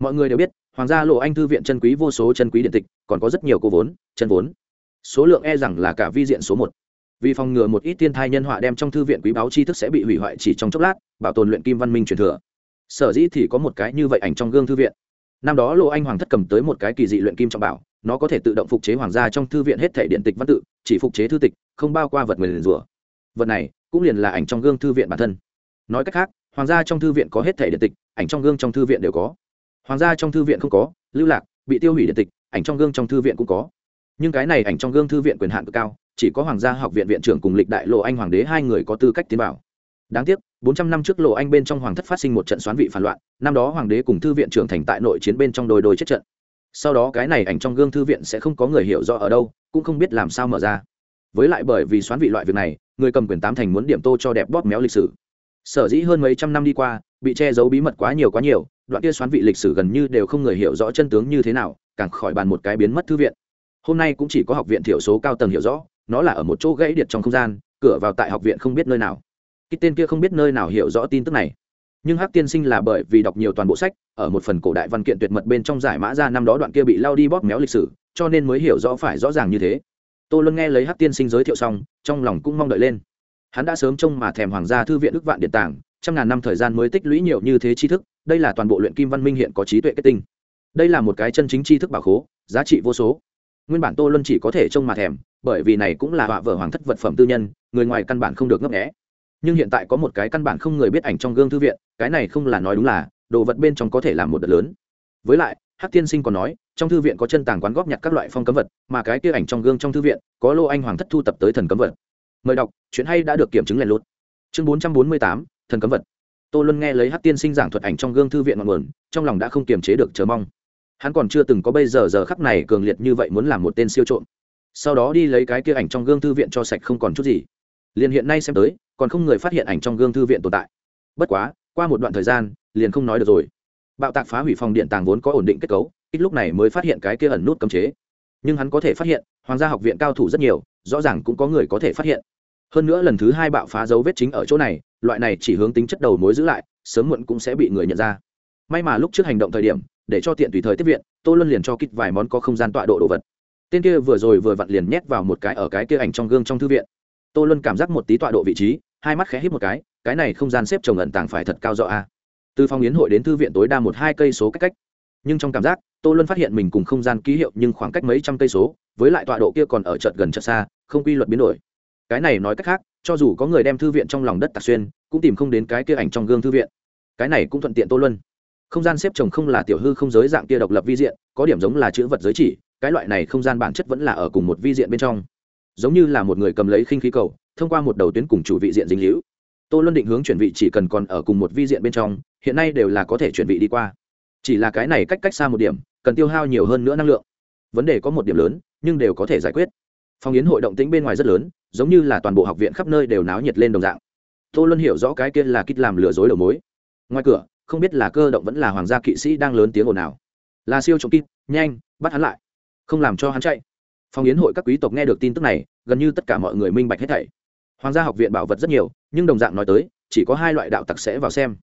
Mọi người đều biết hoàng gia lộ anh thư viện chân quý vô số chân quý điện tịch còn có rất nhiều cô vốn chân vốn. Số lượng e rằng là cả vi diện số một. Vì phòng ngừa một ít tiên thai nhân họa đem trong thư viện quý báo tri thức sẽ bị hủy hoại chỉ trong chốc lát bảo tồn luyện kim văn minh truyền thừa. Sở dĩ thì có một cái như vậy ảnh trong gương thư viện năm đó lộ anh hoàng thất cầm tới một cái kỳ dị luyện kim trọng bảo, nó có thể tự động phục chế hoàng gia trong thư viện hết thể điện tịch văn tự, chỉ phục chế thư tịch, không bao qua vật nguyền rủa. Vật này cũng liền là ảnh trong gương thư viện bản thân. Nói cách khác, hoàng gia trong thư viện có hết thể điện tịch, ảnh trong gương trong thư viện đều có. Hoàng gia trong thư viện không có, lưu lạc bị tiêu hủy điện tịch, ảnh trong gương trong thư viện cũng có. Nhưng cái này ảnh trong gương thư viện quyền hạn cực cao, chỉ có hoàng gia học viện viện trưởng cùng lịch đại lộ anh hoàng đế hai người có tư cách tiến bảo đáng tiếc, bốn trăm năm trước lộ anh bên trong hoàng thất phát sinh một trận xoán vị phản loạn, năm đó hoàng đế cùng thư viện trưởng thành tại nội chiến bên trong đôi đôi chết trận. Sau đó cái này ảnh trong gương thư viện sẽ không có người hiểu rõ ở đâu, cũng không biết làm sao mở ra. Với lại bởi vì xoán vị loại việc này, người cầm quyền tám thành muốn điểm tô cho đẹp bóp méo lịch sử. Sở dĩ hơn mấy trăm năm đi qua, bị che giấu bí mật quá nhiều quá nhiều, đoạn kia xoán vị lịch sử gần như đều không người hiểu rõ chân tướng như thế nào, càng khỏi bàn một cái biến mất thư viện. Hôm nay cũng chỉ có học viện thiểu số cao tầng hiểu rõ, nó là ở một chỗ gãy điện trong không gian, cửa vào tại học viện không biết nơi nào cái tên kia không biết nơi nào hiểu rõ tin tức này. Nhưng hắc tiên sinh là bởi vì đọc nhiều toàn bộ sách, ở một phần cổ đại văn kiện tuyệt mật bên trong giải mã ra năm đó đoạn kia bị lao đi bóp méo lịch sử, cho nên mới hiểu rõ phải rõ ràng như thế. Tô luân nghe lấy hắc tiên sinh giới thiệu xong, trong lòng cũng mong đợi lên. Hắn đã sớm trông mà thèm hoàng gia thư viện đức vạn điện tảng trăm ngàn năm thời gian mới tích lũy nhiều như thế tri thức, đây là toàn bộ luyện kim văn minh hiện có trí tuệ kết tinh. Đây là một cái chân chính tri thức bảo khố, giá trị vô số. Nguyên bản tô luân chỉ có thể trông mà thèm, bởi vì này cũng là họa vở hoàng thất vật phẩm tư nhân, người ngoài căn bản không được ngấp nghẽ nhưng hiện tại có một cái căn bản không người biết ảnh trong gương thư viện, cái này không là nói đúng là, đồ vật bên trong có thể làm một đợt lớn. Với lại, hắc tiên sinh còn nói, trong thư viện có chân tàng quán góp nhặt các loại phong cấm vật, mà cái kia ảnh trong gương trong thư viện, có lô anh hoàng thất thu tập tới thần cấm vật. Mời đọc, chuyện hay đã được kiểm chứng lèn lút. Chương bốn trăm bốn mươi tám, thần cấm vật. Tô luân nghe lấy hắc tiên sinh giảng thuật ảnh trong gương thư viện ngọn nguồn, trong lòng đã không kiềm chế được chờ mong. Hắn còn chưa từng có bây giờ giờ khắc này cường liệt như vậy muốn làm một tên siêu trộm. Sau đó đi lấy cái kia ảnh trong gương thư viện cho sạch không còn chút gì liền hiện nay xem tới, còn không người phát hiện ảnh trong gương thư viện tồn tại. Bất quá, qua một đoạn thời gian, liền không nói được rồi. Bạo tạc phá hủy phòng điện tàng vốn có ổn định kết cấu, ít lúc này mới phát hiện cái kia ẩn nút cấm chế. Nhưng hắn có thể phát hiện, hoàng gia học viện cao thủ rất nhiều, rõ ràng cũng có người có thể phát hiện. Hơn nữa lần thứ hai bạo phá dấu vết chính ở chỗ này, loại này chỉ hướng tính chất đầu mối giữ lại, sớm muộn cũng sẽ bị người nhận ra. May mà lúc trước hành động thời điểm, để cho tiện tùy thời tiếp viện, tô luân liền cho kích vài món có không gian tọa độ đồ vật. Tên kia vừa rồi vừa vặn liền nhét vào một cái ở cái kia ảnh trong gương trong thư viện tô luân cảm giác một tí tọa độ vị trí, hai mắt khẽ hít một cái cái này không gian xếp trồng ẩn tàng phải thật cao rõ a. Từ phòng yến hội đến thư viện tối đa một hai cây số cách cách. Nhưng trong cảm giác, tô luân phát hiện mình cùng không gian ký hiệu nhưng khoảng cách mấy trăm cây số, với lại tọa độ kia còn ở chợt gần chợt xa, không quy luật biến đổi. Cái này nói cách khác, cho dù có người đem thư viện trong lòng đất tạc xuyên, cũng tìm không đến cái kia ảnh trong gương thư viện. Cái này cũng thuận tiện tô luân. Không gian xếp trồng không là tiểu hư không giới dạng kia độc lập vi diện, có điểm giống là chữ vật giới chỉ, cái loại này không gian bản chất vẫn là ở cùng một vi diện bên trong giống như là một người cầm lấy khinh khí cầu, thông qua một đầu tuyến cùng chủ vị diện dính hữu tô luân định hướng chuyển vị chỉ cần còn ở cùng một vi diện bên trong, hiện nay đều là có thể chuyển vị đi qua. Chỉ là cái này cách cách xa một điểm, cần tiêu hao nhiều hơn nữa năng lượng. Vấn đề có một điểm lớn, nhưng đều có thể giải quyết. Phòng yến hội động tĩnh bên ngoài rất lớn, giống như là toàn bộ học viện khắp nơi đều náo nhiệt lên đồng dạng. Tô luân hiểu rõ cái kia là kích làm lừa dối đầu mối. Ngoài cửa, không biết là cơ động vẫn là hoàng gia kỵ sĩ đang lớn tiếng ồn ào. Là siêu trộm kít nhanh, bắt hắn lại. Không làm cho hắn chạy phòng yến hội các quý tộc nghe được tin tức này, gần như tất cả mọi người minh bạch hết thảy. Hoàng gia học viện bảo vật rất nhiều, nhưng đồng dạng nói tới, chỉ có hai loại đạo tặc sẽ vào xem.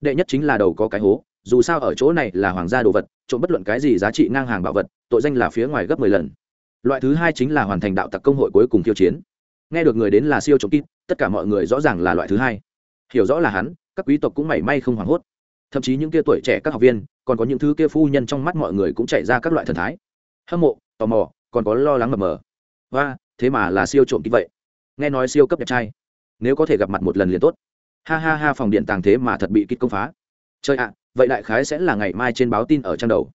Đệ nhất chính là đầu có cái hố, dù sao ở chỗ này là hoàng gia đồ vật, trộm bất luận cái gì giá trị ngang hàng bảo vật, tội danh là phía ngoài gấp mười lần. Loại thứ hai chính là hoàn thành đạo tặc công hội cuối cùng tiêu chiến. Nghe được người đến là siêu trộm kít, tất cả mọi người rõ ràng là loại thứ hai. Hiểu rõ là hắn, các quý tộc cũng mảy may không hoảng hốt. Thậm chí những kia tuổi trẻ các học viên, còn có những thứ kia phu nhân trong mắt mọi người cũng chạy ra các loại thần thái. Hâm mộ, tò mò còn có lo lắng mờ mờ. Và thế mà là siêu trộm kỹ vậy. Nghe nói siêu cấp đẹp trai. Nếu có thể gặp mặt một lần liền tốt. Ha ha ha, phòng điện tàng thế mà thật bị kích công phá. Chơi ạ, vậy đại khái sẽ là ngày mai trên báo tin ở trang đầu.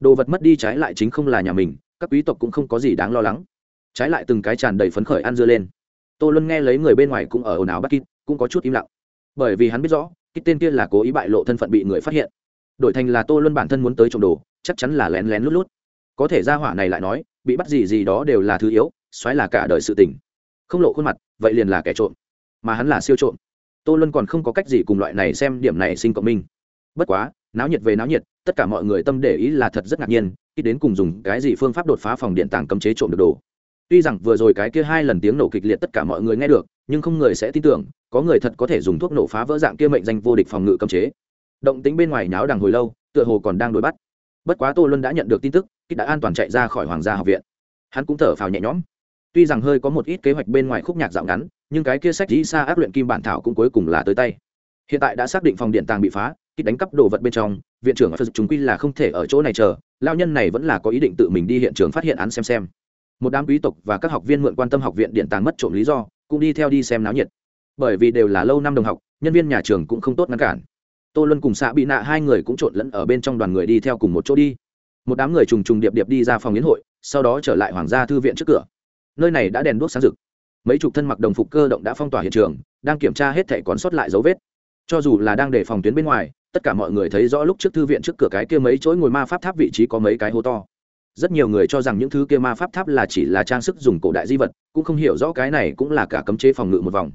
Đồ vật mất đi trái lại chính không là nhà mình, các quý tộc cũng không có gì đáng lo lắng. Trái lại từng cái tràn đầy phấn khởi ăn dưa lên. Tô luân nghe lấy người bên ngoài cũng ở ồn ào bắt kít, cũng có chút im lặng. Bởi vì hắn biết rõ, kít tên kia là cố ý bại lộ thân phận bị người phát hiện. Đổi thành là tô luân bản thân muốn tới trộm đồ, chắc chắn là lén lén lút lút có thể ra hỏa này lại nói, bị bắt gì gì đó đều là thứ yếu xoáy là cả đời sự tình. Không lộ khuôn mặt, vậy liền là kẻ trộm. Mà hắn là siêu trộm. Tô luân còn không có cách gì cùng loại này xem điểm này sinh cộng minh. Bất quá, náo nhiệt về náo nhiệt, tất cả mọi người tâm để ý là thật rất ngạc nhiên, khi đến cùng dùng cái gì phương pháp đột phá phòng điện tảng cấm chế trộm được đồ. Tuy rằng vừa rồi cái kia hai lần tiếng nổ kịch liệt tất cả mọi người nghe được, nhưng không người sẽ tin tưởng, có người thật có thể dùng thuốc nổ phá vỡ dạng kia mệnh danh vô địch phòng ngự cấm chế. Động tính bên ngoài nháo đằng hồi lâu, tựa hồ còn đang đuổi bắt. Bất quá tô luân đã nhận được tin tức kích đã an toàn chạy ra khỏi hoàng gia học viện. Hắn cũng thở phào nhẹ nhõm. Tuy rằng hơi có một ít kế hoạch bên ngoài khúc nhạc dạo ngắn, nhưng cái kia sách dĩ xa áp luyện kim bản thảo cũng cuối cùng là tới tay. Hiện tại đã xác định phòng điện tàng bị phá kích đánh cắp đồ vật bên trong, viện trưởng phật chúng quy là không thể ở chỗ này chờ lao nhân này vẫn là có ý định tự mình đi hiện trường phát hiện án xem xem. Một đám quý tộc và các học viên mượn quan tâm học viện điện tàng mất trộm lý do, cũng đi theo đi xem náo nhiệt. Bởi vì đều là lâu năm đồng học, nhân viên nhà trường cũng không tốt ngăn cản. Tô luân cùng xã bị nạ hai người cũng trộn lẫn ở bên trong đoàn người đi theo cùng một chỗ đi một đám người trùng trùng điệp điệp đi ra phòng yến hội, sau đó trở lại hoàng gia thư viện trước cửa. Nơi này đã đèn đuốc sáng rực. Mấy chục thân mặc đồng phục cơ động đã phong tỏa hiện trường, đang kiểm tra hết thẻ còn sót lại dấu vết. Cho dù là đang đề phòng tuyến bên ngoài, tất cả mọi người thấy rõ lúc trước thư viện trước cửa cái kia mấy chỗ ngồi ma pháp tháp vị trí có mấy cái hố to. Rất nhiều người cho rằng những thứ kia ma pháp tháp là chỉ là trang sức dùng cổ đại di vật, cũng không hiểu rõ cái này cũng là cả cấm chế phòng ngự một vòng.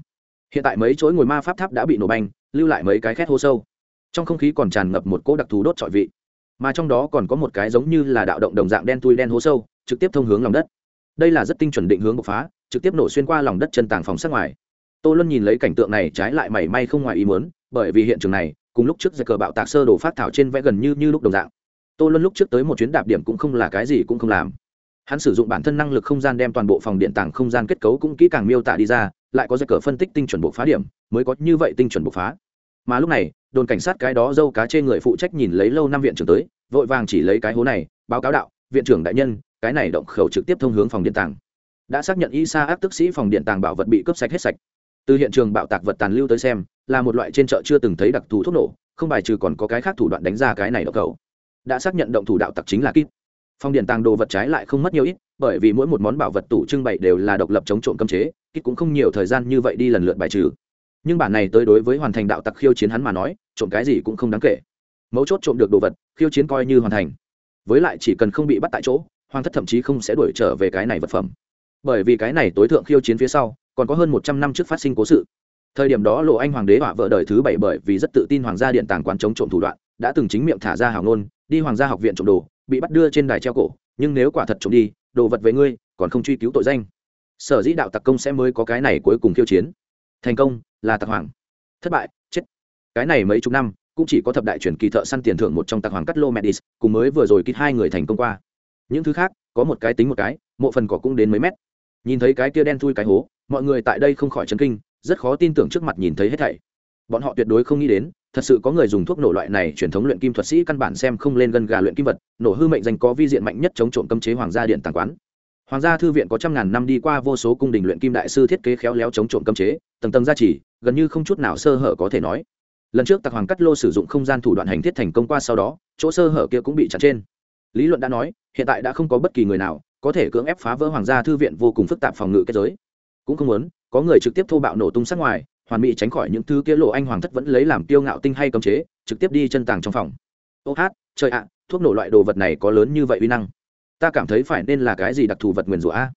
Hiện tại mấy chỗ ngồi ma pháp tháp đã bị nổ banh lưu lại mấy cái khét hố sâu. Trong không khí còn tràn ngập một cỗ đặc thù đốt trọi vị mà trong đó còn có một cái giống như là đạo động đồng dạng đen tui đen hố sâu, trực tiếp thông hướng lòng đất. Đây là rất tinh chuẩn định hướng bộc phá, trực tiếp nổ xuyên qua lòng đất chân tàng phòng sát ngoài. Tô luân nhìn lấy cảnh tượng này, trái lại mảy may không ngoài ý muốn, bởi vì hiện trường này, cùng lúc trước giặc cờ bạo tạc sơ đồ phát thảo trên vẽ gần như như lúc đồng dạng. Tô luân lúc trước tới một chuyến đạp điểm cũng không là cái gì cũng không làm. Hắn sử dụng bản thân năng lực không gian đem toàn bộ phòng điện tảng không gian kết cấu cũng kỹ càng miêu tả đi ra, lại có giặc cờ phân tích tinh chuẩn bộ phá điểm, mới có như vậy tinh chuẩn bộ phá. Mà lúc này đồn cảnh sát cái đó dâu cá trên người phụ trách nhìn lấy lâu năm viện trưởng tới, vội vàng chỉ lấy cái hố này, báo cáo đạo, viện trưởng đại nhân, cái này động khẩu trực tiếp thông hướng phòng điện tàng. Đã xác nhận y sa áp tức sĩ phòng điện tàng bảo vật bị cướp sạch hết sạch. Từ hiện trường bạo tạc vật tàn lưu tới xem, là một loại trên chợ chưa từng thấy đặc thù thuốc nổ, không bài trừ còn có cái khác thủ đoạn đánh ra cái này động khẩu. Đã xác nhận động thủ đạo tặc chính là kít phòng điện tàng đồ vật trái lại không mất nhiều ít, bởi vì mỗi một món bảo vật tủ trưng bày đều là độc lập chống trộm cấm chế kít cũng không nhiều thời gian như vậy đi lần lượt bài trừ nhưng bản này tới đối với hoàn thành đạo tặc khiêu chiến hắn mà nói, trộm cái gì cũng không đáng kể. Mấu chốt trộm được đồ vật, khiêu chiến coi như hoàn thành. Với lại chỉ cần không bị bắt tại chỗ, hoàng thất thậm chí không sẽ đuổi trở về cái này vật phẩm. Bởi vì cái này tối thượng khiêu chiến phía sau, còn có hơn một trăm năm trước phát sinh cố sự. Thời điểm đó lộ anh hoàng đế họa vợ đời thứ bảy bởi vì rất tự tin hoàng gia điện tàng quán chống trộm thủ đoạn, đã từng chính miệng thả ra hào ngôn, đi hoàng gia học viện trộm đồ, bị bắt đưa trên đài treo cổ, nhưng nếu quả thật trộm đi, đồ vật với ngươi, còn không truy cứu tội danh. Sở dĩ đạo tặc công sẽ mới có cái này cuối cùng khiêu chiến thành công, là tạc hoàng. Thất bại, chết. Cái này mấy chục năm, cũng chỉ có thập đại truyền kỳ thợ săn tiền thưởng một trong tạc hoàng cắt lô medis cùng mới vừa rồi kít hai người thành công qua. Những thứ khác, có một cái tính một cái, mộ phần cỏ cũng đến mấy mét. Nhìn thấy cái kia đen thui cái hố, mọi người tại đây không khỏi chấn kinh, rất khó tin tưởng trước mặt nhìn thấy hết thảy. Bọn họ tuyệt đối không nghĩ đến, thật sự có người dùng thuốc nổ loại này truyền thống luyện kim thuật sĩ căn bản xem không lên gần gà luyện kim vật, nổ hư mệnh danh có vi diện mạnh nhất chống trộm cấm chế hoàng gia điện tàng quán hoàng gia thư viện có trăm ngàn năm đi qua vô số cung đình luyện kim đại sư thiết kế khéo léo chống trộm cấm chế, tầng tầng gia trì, gần như không chút nào sơ hở có thể nói. Lần trước tặc hoàng cắt lô sử dụng không gian thủ đoạn hành thiết thành công qua sau đó, chỗ sơ hở kia cũng bị chặn trên. Lý luận đã nói, hiện tại đã không có bất kỳ người nào có thể cưỡng ép phá vỡ hoàng gia thư viện vô cùng phức tạp phòng ngự kết giới. Cũng không muốn có người trực tiếp thô bạo nổ tung sát ngoài, hoàn mỹ tránh khỏi những thứ kia lộ anh hoàng thất vẫn lấy làm tiêu ngạo tinh hay cấm chế, trực tiếp đi chân tàng trong phòng. Ô hát, trời ạ, thuốc nổ loại đồ vật này có lớn như vậy uy năng ta cảm thấy phải nên là cái gì đặc thù vật nguyền rủa a?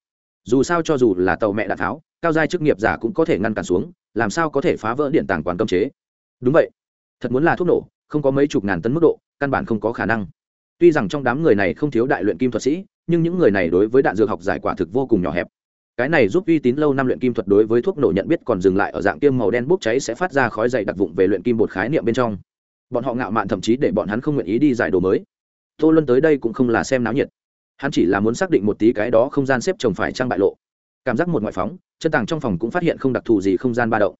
Dù sao cho dù là tàu mẹ đạn tháo, cao giai chức nghiệp giả cũng có thể ngăn cản xuống, làm sao có thể phá vỡ điện tàng quản cấm chế? Đúng vậy. Thật muốn là thuốc nổ, không có mấy chục ngàn tấn mức độ, căn bản không có khả năng. Tuy rằng trong đám người này không thiếu đại luyện kim thuật sĩ, nhưng những người này đối với đạn dược học giải quả thực vô cùng nhỏ hẹp. Cái này giúp uy tín lâu năm luyện kim thuật đối với thuốc nổ nhận biết còn dừng lại ở dạng tiêm màu đen bốc cháy sẽ phát ra khói dày đặc vụng về luyện kim bột khái niệm bên trong. Bọn họ ngạo mạn thậm chí để bọn hắn không nguyện ý đi giải đồ mới. Tô luân tới đây cũng không là xem náo nhiệt hắn chỉ là muốn xác định một tí cái đó không gian xếp chồng phải trang bại lộ. Cảm giác một ngoại phóng chân tàng trong phòng cũng phát hiện không đặc thù gì không gian ba động.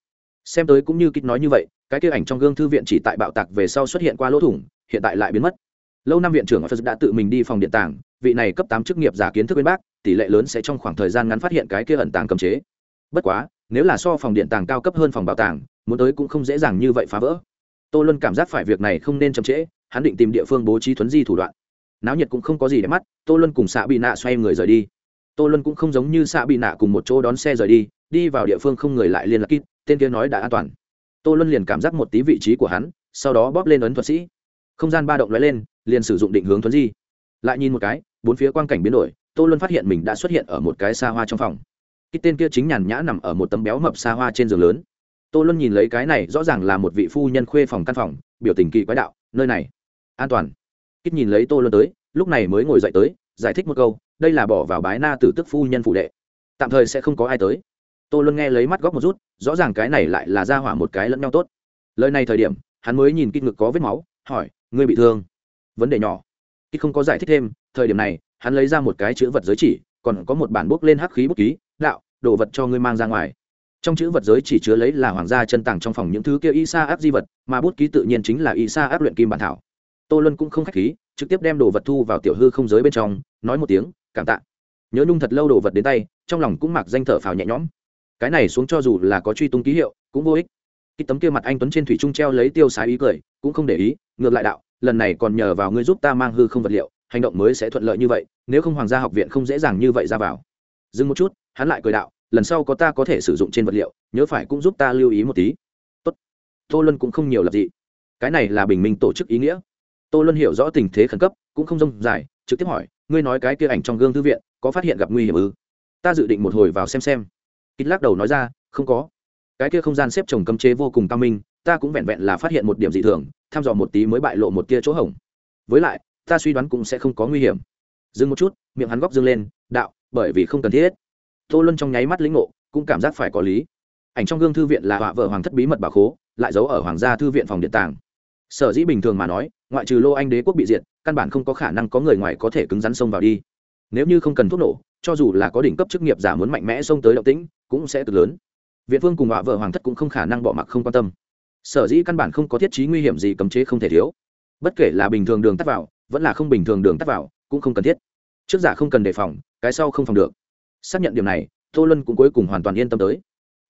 Xem tới cũng như kích nói như vậy cái kia ảnh trong gương thư viện chỉ tại bạo tạc về sau xuất hiện qua lỗ thủng hiện tại lại biến mất. Lâu năm viện trưởng phật đã tự mình đi phòng điện tảng, vị này cấp tám chức nghiệp giả kiến thức bên bác tỷ lệ lớn sẽ trong khoảng thời gian ngắn phát hiện cái kia ẩn tàng cấm chế. Bất quá nếu là so phòng điện tàng cao cấp hơn phòng bảo tàng muốn tới cũng không dễ dàng như vậy phá vỡ. Tô luân cảm giác phải việc này không nên chậm trễ hắn định tìm địa phương bố trí thuấn di thủ đoạn náo nhiệt cũng không có gì để mắt, tô luân cùng xạ bị nạ xoay người rời đi. Tô luân cũng không giống như xạ bị nạ cùng một chỗ đón xe rời đi đi vào địa phương không người lại liên lạc kít tên kia nói đã an toàn. Tô luân liền cảm giác một tí vị trí của hắn, sau đó bóp lên ấn thuật sĩ. Không gian ba động lóe lên, liền sử dụng định hướng thuấn di. Lại nhìn một cái, bốn phía quang cảnh biến đổi, tô luân phát hiện mình đã xuất hiện ở một cái xa hoa trong phòng. Cái tên kia chính nhàn nhã nằm ở một tấm béo mập xa hoa trên giường lớn. Tô luân nhìn lấy cái này rõ ràng là một vị phu nhân khuê phòng căn phòng, biểu tình kỳ quái đạo, nơi này, an toàn kít nhìn lấy tô luân tới, lúc này mới ngồi dậy tới, giải thích một câu, đây là bỏ vào bái na tử tức phu nhân phụ đệ. Tạm thời sẽ không có ai tới. Tô luân nghe lấy mắt góc một rút, rõ ràng cái này lại là ra hỏa một cái lẫn nhau tốt. Lời này thời điểm, hắn mới nhìn kít ngực có vết máu, hỏi, ngươi bị thương? Vấn đề nhỏ. Kít không có giải thích thêm, thời điểm này, hắn lấy ra một cái chữ vật giới chỉ, còn có một bản bút lên hắc khí bút ký, đạo, đồ vật cho ngươi mang ra ngoài. Trong chữ vật giới chỉ chứa lấy là hoàng gia chân tàng trong phòng những thứ kia y sa áp di vật, mà bút ký tự nhiên chính là y sa áp luyện kim bản thảo tô luân cũng không k h á c h khí, trực tiếp đem đồ vật thu vào tiểu hư không giới bên trong, nói một tiếng, cảm tạ. Nhớ nhung thật lâu đồ vật đến tay, trong lòng cũng mặc danh thở phào nhẹ nhõm. Cái này xuống cho dù là có truy tung ký hiệu, cũng vô ích. Cái tấm kia mặt anh tuấn trên thủy trung treo lấy tiêu sái ý cười, cũng không để ý, ngược lại đạo, lần này còn nhờ vào ngươi giúp ta mang hư không vật liệu, hành động mới sẽ thuận lợi như vậy, nếu không hoàng gia học viện không dễ dàng như vậy ra vào. Dừng một chút, hắn lại cười đạo, lần sau có ta có thể sử dụng trên vật liệu, nhớ phải cũng giúp ta lưu ý một tí. Tốt. Tô luân cũng không nhiều lập gì cái này là bình minh tổ chức ý nghĩa tô luân hiểu rõ tình thế khẩn cấp, cũng không rông dài, trực tiếp hỏi, ngươi nói cái kia ảnh trong gương thư viện, có phát hiện gặp nguy hiểm ư? Ta dự định một hồi vào xem xem. Ít lắc đầu nói ra, không có. Cái kia không gian xếp trồng cấm chế vô cùng cao minh, ta cũng vẹn vẹn là phát hiện một điểm dị thường thăm dò một tí mới bại lộ một tia chỗ hỏng với lại, ta suy đoán cũng sẽ không có nguy hiểm. Dừng một chút, miệng hắn góc dâng lên, đạo, bởi vì không cần thiết. Tô luân trong nháy mắt lĩnh ngộ, cũng cảm giác phải có lý. Ảnh trong gương thư viện là họa vợ hoàng thất bí mật bảo khố, lại giấu ở hoàng gia thư viện phòng điện tàng sở dĩ bình thường mà nói, ngoại trừ lô anh đế quốc bị diệt, căn bản không có khả năng có người ngoài có thể cứng rắn xông vào đi. Nếu như không cần thuốc nổ, cho dù là có đỉnh cấp chức nghiệp giả muốn mạnh mẽ xông tới động tĩnh, cũng sẽ cực lớn. Viện phương cùng họa vợ hoàng thất cũng không khả năng bỏ mặc không quan tâm. Sở dĩ căn bản không có thiết trí nguy hiểm gì cấm chế không thể thiếu. Bất kể là bình thường đường tắt vào, vẫn là không bình thường đường tắt vào, cũng không cần thiết. Trước giả không cần đề phòng, cái sau không phòng được. Xác nhận điểm này, tô lân cũng cuối cùng hoàn toàn yên tâm tới.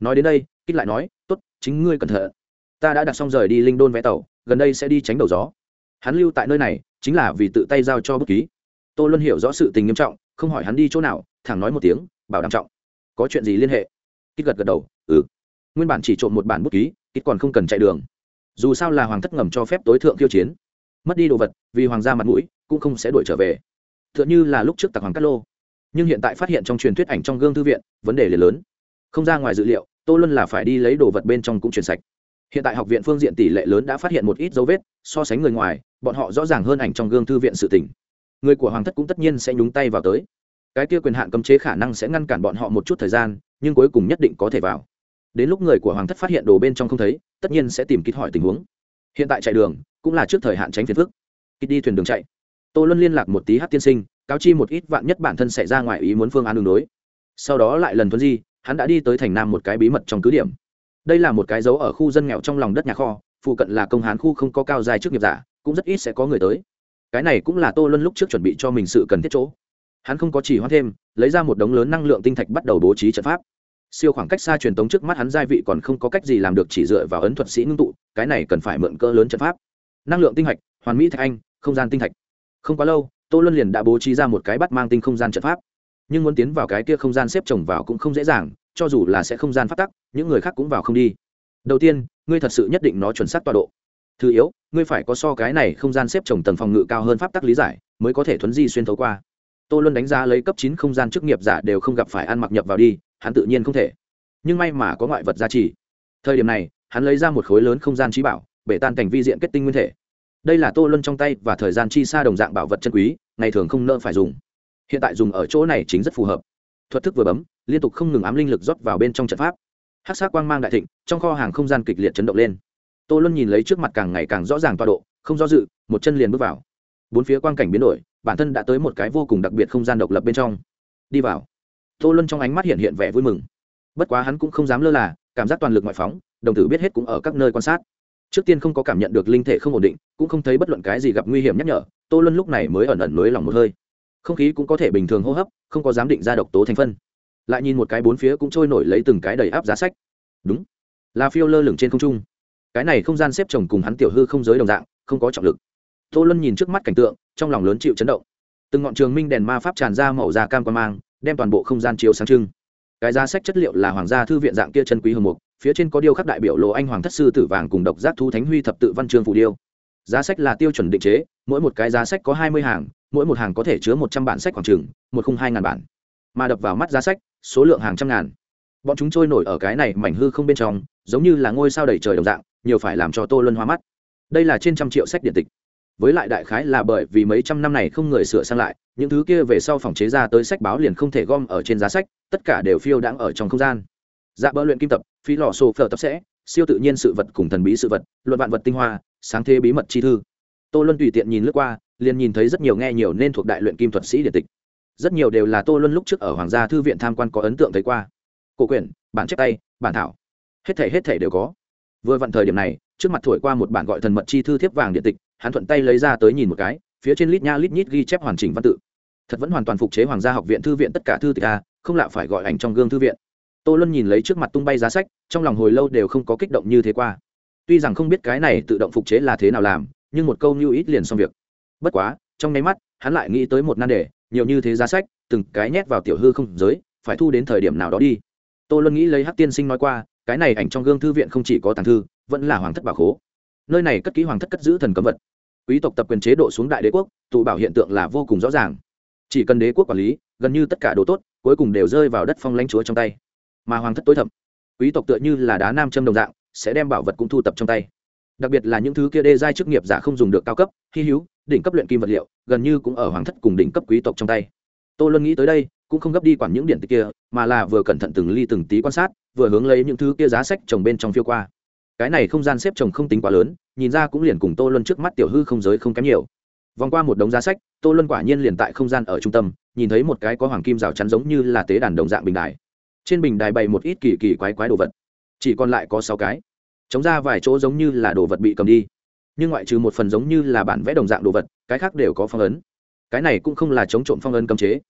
Nói đến đây, kích lại nói, tốt, chính ngươi cẩn thận ta đã đặt xong rời đi linh đôn vé tàu, gần đây sẽ đi tránh đầu gió. Hắn lưu tại nơi này, chính là vì tự tay giao cho bút ký. Tô luân hiểu rõ sự tình nghiêm trọng, không hỏi hắn đi chỗ nào, thẳng nói một tiếng, bảo đảm trọng. Có chuyện gì liên hệ? Kích gật gật đầu ừ. Nguyên bản chỉ trộm một bản bút ký kích còn không cần chạy đường. Dù sao là hoàng thất ngầm cho phép tối thượng khiêu chiến. Mất đi đồ vật, vì hoàng gia mặt mũi, cũng không sẽ đuổi trở về. T h ư ợ n h ư là lúc trước tặc hoàng cát lô. Nhưng hiện tại phát hiện trong truyền thuyết ảnh trong gương thư viện, vấn đề liền lớn. Không ra ngoài dự liệu, tô luân là phải đi lấy đồ vật bên trong cũng chuyển sạch hiện tại học viện phương diện tỷ lệ lớn đã phát hiện một ít dấu vết, so sánh người ngoài, bọn họ rõ ràng hơn ảnh trong gương thư viện sự tỉnh người của hoàng thất cũng tất nhiên sẽ nhúng tay vào tới. Cái kia quyền hạn cấm chế khả năng sẽ ngăn cản bọn họ một chút thời gian, nhưng cuối cùng nhất định có thể vào. Đến lúc người của hoàng thất phát hiện đồ bên trong không thấy, tất nhiên sẽ tìm kít hỏi tình huống. Hiện tại chạy đường, cũng là trước thời hạn tránh phiền phức. Kít đi thuyền đường chạy. Tô luân liên lạc một tí hát tiên sinh, cáo chi một ít vạn nhất bản thân xảy ra ngoài ý muốn phương án đường đối. Sau đó lại lần thuận di, hắn đã đi tới thành nam một cái bí mật trong cứ điểm đây là một cái dấu ở khu dân nghèo trong lòng đất nhà kho, phụ cận là công hán khu không có cao dài chức nghiệp giả, cũng rất ít sẽ có người tới. Cái này cũng là tô luân lúc trước chuẩn bị cho mình sự cần thiết chỗ. Hắn không có chỉ hoãn thêm, lấy ra một đống lớn năng lượng tinh thạch bắt đầu bố trí trận pháp. Siêu khoảng cách xa truyền tống trước mắt hắn gia vị còn không có cách gì làm được chỉ dựa vào ấn thuật sĩ ngưng tụ, cái này cần phải mượn cỡ lớn trận pháp. Năng lượng tinh thạch, hoàn mỹ thạch anh, không gian tinh thạch. Không quá lâu, tô luân liền đã bố trí ra một cái bắt mang tinh không gian trận pháp. Nhưng muốn tiến vào cái kia không gian xếp chồng vào cũng không dễ dàng cho dù là sẽ không gian phát tắc, những người khác cũng vào không đi. Đầu tiên, ngươi thật sự nhất định nó chuẩn xác tọa độ. Thứ yếu, ngươi phải có so cái này không gian xếp chồng tầng phòng ngự cao hơn pháp tắc lý giải, mới có thể thuấn di xuyên thấu qua. Tô luân đánh giá lấy cấp chín không gian chức nghiệp giả đều không gặp phải ăn mặc nhập vào đi, hắn tự nhiên không thể. Nhưng may mà có ngoại vật gia trì. Thời điểm này, hắn lấy ra một khối lớn không gian trí bảo, bể tan cảnh vi diện kết tinh nguyên thể. Đây là tô luân trong tay và thời gian chi xa đồng dạng bảo vật chân quý, ngày thường không nợ phải dùng. Hiện tại dùng ở chỗ này chính rất phù hợp thuật thức vừa bấm, liên tục không ngừng ám linh lực rót vào bên trong trận pháp. Hát sát quang mang đại thịnh, trong kho hàng không gian kịch liệt chấn động lên. Tô luân nhìn lấy trước mặt càng ngày càng rõ ràng tọa độ, không do dự, một chân liền bước vào. Bốn phía quang cảnh biến đổi, bản thân đã tới một cái vô cùng đặc biệt không gian độc lập bên trong. Đi vào. Tô luân trong ánh mắt hiện hiện vẻ vui mừng. Bất quá hắn cũng không dám lơ là, cảm giác toàn lực ngoại phóng, đồng tử biết hết cũng ở các nơi quan sát. Trước tiên không có cảm nhận được linh thể không ổn định, cũng không thấy bất luận cái gì gặp nguy hiểm nhắc nhở, tô luân lúc này mới ẩn ẩn nới lòng một hơi không khí cũng có thể bình thường hô hấp, không có dám định ra độc tố thành phân. Lại nhìn một cái bốn phía cũng trôi nổi lấy từng cái đầy áp giá sách. Đúng, là phiêu lơ lửng trên không trung. Cái này không gian xếp chồng cùng hắn tiểu hư không giới đồng dạng, không có trọng lực. Tô luân nhìn trước mắt cảnh tượng, trong lòng lớn chịu chấn động. Từng ngọn trường minh đèn ma pháp tràn ra màu da cam quan mang, đem toàn bộ không gian chiếu sáng trưng. Cái giá sách chất liệu là hoàng gia thư viện dạng kia chân quý hương mục, phía trên có điêu khắc đại biểu lộ anh hoàng thất sư tử vàng cùng độc giác thu thánh huy thập tự văn chương phù điêu giá sách là tiêu chuẩn định chế, mỗi một cái giá sách có hai mươi hàng, mỗi một hàng có thể chứa một trăm bản sách khoảng chừng, một khung hai ngàn bản. Mà đập vào mắt giá sách, số lượng hàng trăm ngàn. Bọn chúng trôi nổi ở cái này mảnh hư không bên trong, giống như là ngôi sao đầy trời đồng dạng, nhiều phải làm cho tô luân hoa mắt. Đây là trên trăm triệu sách điện tịch. Với lại đại khái là bởi vì mấy trăm năm này không người sửa sang lại, những thứ kia về sau phòng chế ra tới sách báo liền không thể gom ở trên giá sách, tất cả đều phiêu đãng ở trong không gian. Dạ bỡ luyện kim tập phi lò sô phở tập sẽ, siêu tự nhiên sự vật cùng thần bí sự vật, luận vạn vật tinh hoa sáng thế bí mật chi thư. Tô luân tùy tiện nhìn lướt qua, liền nhìn thấy rất nhiều nghe nhiều nên thuộc đại luyện kim thuật sĩ điện tịch. Rất nhiều đều là tô luân lúc trước ở hoàng gia thư viện tham quan có ấn tượng thấy qua. Cổ quyển, bản chép tay, bản thảo. Hết thể hết thể đều có. Vừa vặn thời điểm này, trước mặt thổi qua một bản gọi thần mật chi thư thiếp vàng điện tịch, hắn thuận tay lấy ra tới nhìn một cái, phía trên lít nha lít nhít ghi chép hoàn chỉnh văn tự. Thật vẫn hoàn toàn phục chế hoàng gia học viện thư viện tất cả thư tịch a, không lạ phải gọi ảnh trong gương thư viện. Tô luân nhìn lấy trước mặt tung bay giá sách, trong lòng hồi lâu đều không có kích động như thế qua tuy rằng không biết cái này tự động phục chế là thế nào làm, nhưng một câu như ít liền xong việc. Bất quá, trong nháy mắt, hắn lại nghĩ tới một nan đề, nhiều như thế giá sách, từng cái nhét vào tiểu hư không giới, phải thu đến thời điểm nào đó đi. Tôi luôn nghĩ lấy hát tiên sinh nói qua, cái này ảnh trong gương thư viện không chỉ có tàng thư, vẫn là hoàng thất bảo khố. Nơi này cất ký hoàng thất cất giữ thần cấm vật. Quý tộc tập quyền chế độ xuống đại đế quốc, tụ bảo hiện tượng là vô cùng rõ ràng. Chỉ cần đế quốc quản lý, gần như tất cả đồ tốt, cuối cùng đều rơi vào đất phong lãnh chúa trong tay. Mà hoàng thất tối thẩm quý tộc tựa như là đá nam châm đồng dạng sẽ đem bảo vật cũng thu tập trong tay. Đặc biệt là những thứ kia đê giai chức nghiệp giả không dùng được cao cấp, hy hữu, đỉnh cấp luyện kim vật liệu, gần như cũng ở hoàng thất cùng đỉnh cấp quý tộc trong tay. Tôi luôn nghĩ tới đây, cũng không gấp đi quản những điện tích kia, mà là vừa cẩn thận từng ly từng tí quan sát, vừa hướng lấy những thứ kia giá sách trồng bên trong phiêu qua. Cái này không gian xếp trồng không tính quá lớn, nhìn ra cũng liền cùng tô luân trước mắt tiểu hư không giới không kém nhiều. Vòng qua một đống giá sách, tô luân quả nhiên liền tại không gian ở trung tâm, nhìn thấy một cái có hoàng kim rào chắn giống như là tế đàn đồng dạng bình đài. Trên bình đài bày một ít kỳ kỳ quái quái đồ vật chỉ còn lại có sáu cái. Chống ra vài chỗ giống như là đồ vật bị cầm đi. Nhưng ngoại trừ một phần giống như là bản vẽ đồng dạng đồ vật, cái khác đều có phong ấn. Cái này cũng không là chống trộm phong ấn cấm chế,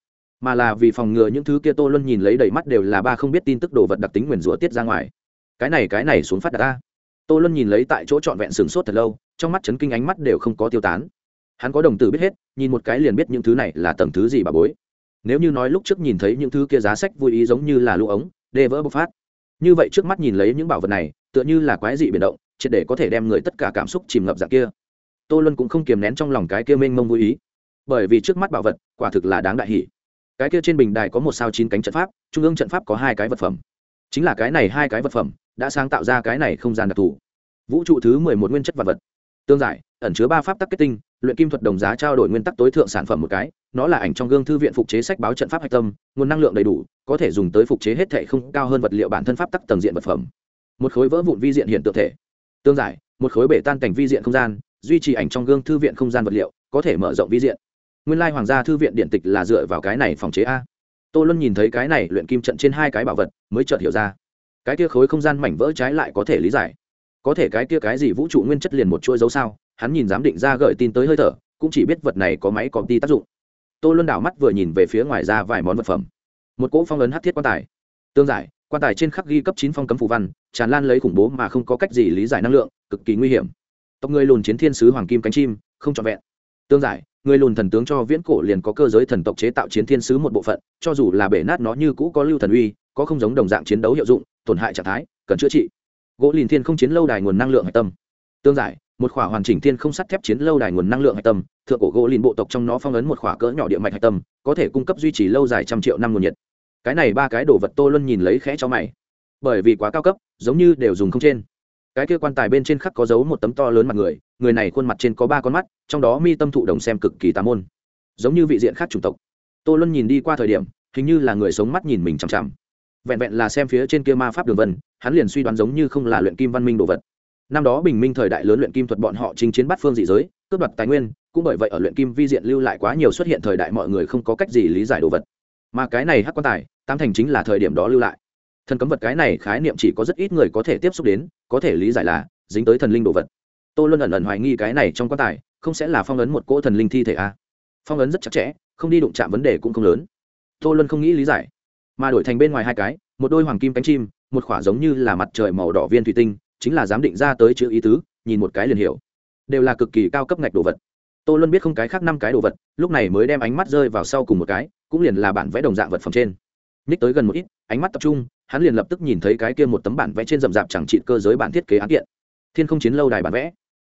mà là vì phòng ngừa những thứ kia tô luân nhìn lấy đầy mắt đều là ba không biết tin tức đồ vật đặc tính nguyền rủa tiết ra ngoài. Cái này cái này xuống phát đạt ta. Tô luân nhìn lấy tại chỗ trọn vẹn sừng sốt thật lâu, trong mắt chấn kinh ánh mắt đều không có tiêu tán. Hắn có đồng tử biết hết, nhìn một cái liền biết những thứ này là tầm thứ gì bà bối. Nếu như nói lúc trước nhìn thấy những thứ kia giá sách vui ý giống như là lũ ống, đê vỡ bộc phát như vậy trước mắt nhìn lấy những bảo vật này, tựa như là quái dị biển động, triệt để có thể đem người tất cả cảm xúc chìm ngập dạng kia. Tô luân cũng không kiềm nén trong lòng cái kia mênh mông vô ý. Bởi vì trước mắt bảo vật, quả thực là đáng đại hỷ cái kia trên bình đài có một sao chín cánh trận pháp, trung ương trận pháp có hai cái vật phẩm. Chính là cái này hai cái vật phẩm, đã sáng tạo ra cái này không gian đặc thù. Vũ trụ thứ mười một nguyên chất vật vật. Tương giải, ẩn chứa ba pháp tắc kết tinh luyện kim thuật đồng giá trao đổi nguyên tắc tối thượng sản phẩm một cái, nó là ảnh trong gương thư viện phục chế sách báo trận pháp hạch tâm, nguồn năng lượng đầy đủ, có thể dùng tới phục chế hết thể không cao hơn vật liệu bản thân pháp tắc tầng diện vật phẩm. Một khối vỡ vụn vi diện hiện tượng thể. Tương giải, một khối bể tan cảnh vi diện không gian, duy trì ảnh trong gương thư viện không gian vật liệu, có thể mở rộng vi diện. Nguyên lai hoàng gia thư viện điện tịch là dựa vào cái này phòng chế a. Tô luân nhìn thấy cái này luyện kim trận trên hai cái bảo vật, mới chợt hiểu ra. Cái kia khối không gian mảnh vỡ trái lại có thể lý giải. Có thể cái kia cái gì vũ trụ nguyên chất liền một chuỗi dấu sao? Hắn nhìn giám định ra gợi tin tới hơi thở, cũng chỉ biết vật này có máy có ti tác dụng. Tô luân đảo mắt vừa nhìn về phía ngoài ra vài món vật phẩm. Một cỗ phong ấn hát thiết quan tài. Tương giải, quan tài trên khắc ghi cấp chín phong cấm phù văn, tràn lan lấy khủng bố mà không có cách gì lý giải năng lượng, cực kỳ nguy hiểm. Tộc người lùn chiến thiên sứ hoàng kim cánh chim, không trọn vẹn. Tương giải, người lùn thần tướng cho viễn cổ liền có cơ giới thần tộc chế tạo chiến thiên sứ một bộ phận, cho dù là bể nát nó như cũ có lưu thần uy, có không giống đồng dạng chiến đấu hiệu dụng, tổn hại trạng thái, cần chữa trị. Gỗ lìn thiên không chiến lâu đài nguồn năng lượng hạch tâm. Tương giải một khỏa hoàn chỉnh thiên không sắt thép chiến lâu đài nguồn năng lượng hạch tâm, thượng cổ gỗ lìn bộ tộc trong nó phong ấn một khỏa cỡ nhỏ địa mạch hạch tâm, có thể cung cấp duy trì lâu dài trăm triệu năm nguồn nhiệt. Cái này ba cái đồ vật tô luân nhìn lấy khẽ cho mày. Bởi vì quá cao cấp, giống như đều dùng không trên. Cái kia quan tài bên trên khắc có dấu một tấm to lớn mặt người người này khuôn mặt trên có ba con mắt, trong đó mi tâm thụ đồng xem cực kỳ tà môn. Giống như vị diện khác chủng tộc. Tô luân nhìn đi qua thời điểm, hình như là người sống mắt nhìn mình chằm chằm. Vẹn vẹn là xem phía trên kia ma pháp đường vân, hắn liền suy đoán giống như không là luyện kim văn minh đồ vật năm đó bình minh thời đại lớn luyện kim thuật bọn họ chinh chiến bắt phương dị giới, cướp đoạt tài nguyên, cũng bởi vậy ở luyện kim vi diện lưu lại quá nhiều xuất hiện thời đại mọi người không có cách gì lý giải đồ vật. Mà cái này hắc quan tài tam thành chính là thời điểm đó lưu lại. Thần cấm vật cái này khái niệm chỉ có rất ít người có thể tiếp xúc đến, có thể lý giải là dính tới thần linh đồ vật. Tô luân ẩn ẩn hoài nghi cái này trong quan tài, không sẽ là phong ấn một cỗ thần linh thi thể a à? phong ấn rất chặt chẽ, không đi đụng chạm vấn đề cũng không lớn. Tô luân không nghĩ lý giải, mà đổi thành bên ngoài hai cái, một đôi hoàng kim cánh chim, một khỏa giống như là mặt trời màu đỏ viên thủy tinh chính là giám định ra tới chữ ý tứ, nhìn một cái liền hiểu. Đều là cực kỳ cao cấp ngạch đồ vật. Tô luân biết không cái khác năm cái đồ vật, lúc này mới đem ánh mắt rơi vào sau cùng một cái, cũng liền là bản vẽ đồng dạng vật phẩm trên. Nhích tới gần một ít, ánh mắt tập trung, hắn liền lập tức nhìn thấy cái kia một tấm bản vẽ trên rậm rạp chẳng trị cơ giới bản thiết kế án kiện. Thiên không chiến lâu đài bản vẽ.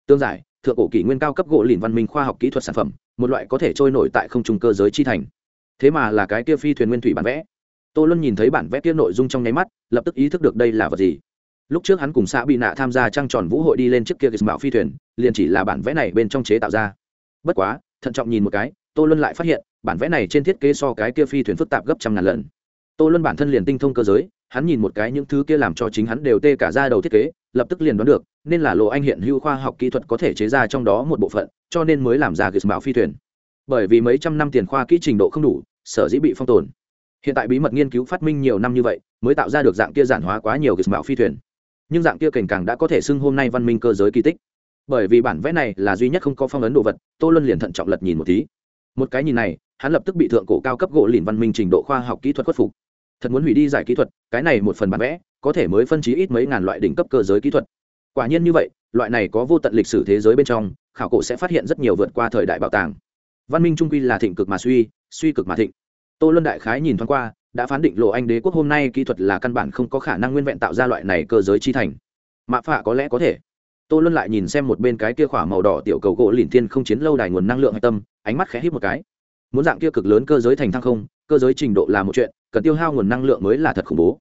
Tương giải, thượng cổ kỷ nguyên cao cấp gỗ lìn văn minh khoa học kỹ thuật sản phẩm, một loại có thể trôi nổi tại không trung cơ giới chi thành. Thế mà là cái kia phi thuyền nguyên thủy bản vẽ. Tô luân nhìn thấy bản vẽ kia nội dung trong nháy mắt, lập tức ý thức được đây là vật gì lúc trước hắn cùng xã bị nạ tham gia trăng tròn vũ hội đi lên trước kia bảo phi thuyền, liền chỉ là bản vẽ này bên trong chế tạo ra. Bất quá, thận trọng nhìn một cái, tô luân lại phát hiện, bản vẽ này trên thiết kế so cái kia phi thuyền phức tạp gấp trăm ngàn lần. Tô luân bản thân liền tinh thông cơ giới, hắn nhìn một cái những thứ kia làm cho chính hắn đều tê cả ra đầu thiết kế, lập tức liền đoán được, nên là lộ anh hiện hữu khoa học kỹ thuật có thể chế ra trong đó một bộ phận, cho nên mới làm ra gism bảo phi thuyền. Bởi vì mấy trăm năm tiền khoa kỹ trình độ không đủ, sở dĩ bị phong tồn. Hiện tại bí mật nghiên cứu phát minh nhiều năm như vậy, mới tạo ra được dạng kia giản hóa quá nhiều gism bảo phi thuyền nhưng dạng kia cảnh càng đã có thể xưng hôm nay văn minh cơ giới kỳ tích. Bởi vì bản vẽ này là duy nhất không có phong ấn đồ vật, tô luân liền thận trọng lật nhìn một tí. Một cái nhìn này, hắn lập tức bị thượng cổ cao cấp gỗ lìn văn minh trình độ khoa học kỹ thuật khuất phục. Thật muốn hủy đi giải kỹ thuật, cái này một phần bản vẽ, có thể mới phân trí ít mấy ngàn loại đỉnh cấp cơ giới kỹ thuật. Quả nhiên như vậy, loại này có vô tận lịch sử thế giới bên trong, khảo cổ sẽ phát hiện rất nhiều vượt qua thời đại bảo tàng. Văn minh trung quy là thịnh cực mà suy suy cực mà thịnh. Tô luân đại khái nhìn thoáng qua đã phán định lộ anh đế quốc hôm nay kỹ thuật là căn bản không có khả năng nguyên vẹn tạo ra loại này cơ giới chi thành. Mạ phạ có lẽ có thể. Tô luân lại nhìn xem một bên cái kia khỏa màu đỏ tiểu cầu gỗ liền thiên không chiến lâu đài nguồn năng lượng hạch tâm, ánh mắt khẽ hít một cái. Muốn dạng kia cực lớn cơ giới thành thăng không, cơ giới trình độ là một chuyện, cần tiêu hao nguồn năng lượng mới là thật khủng bố.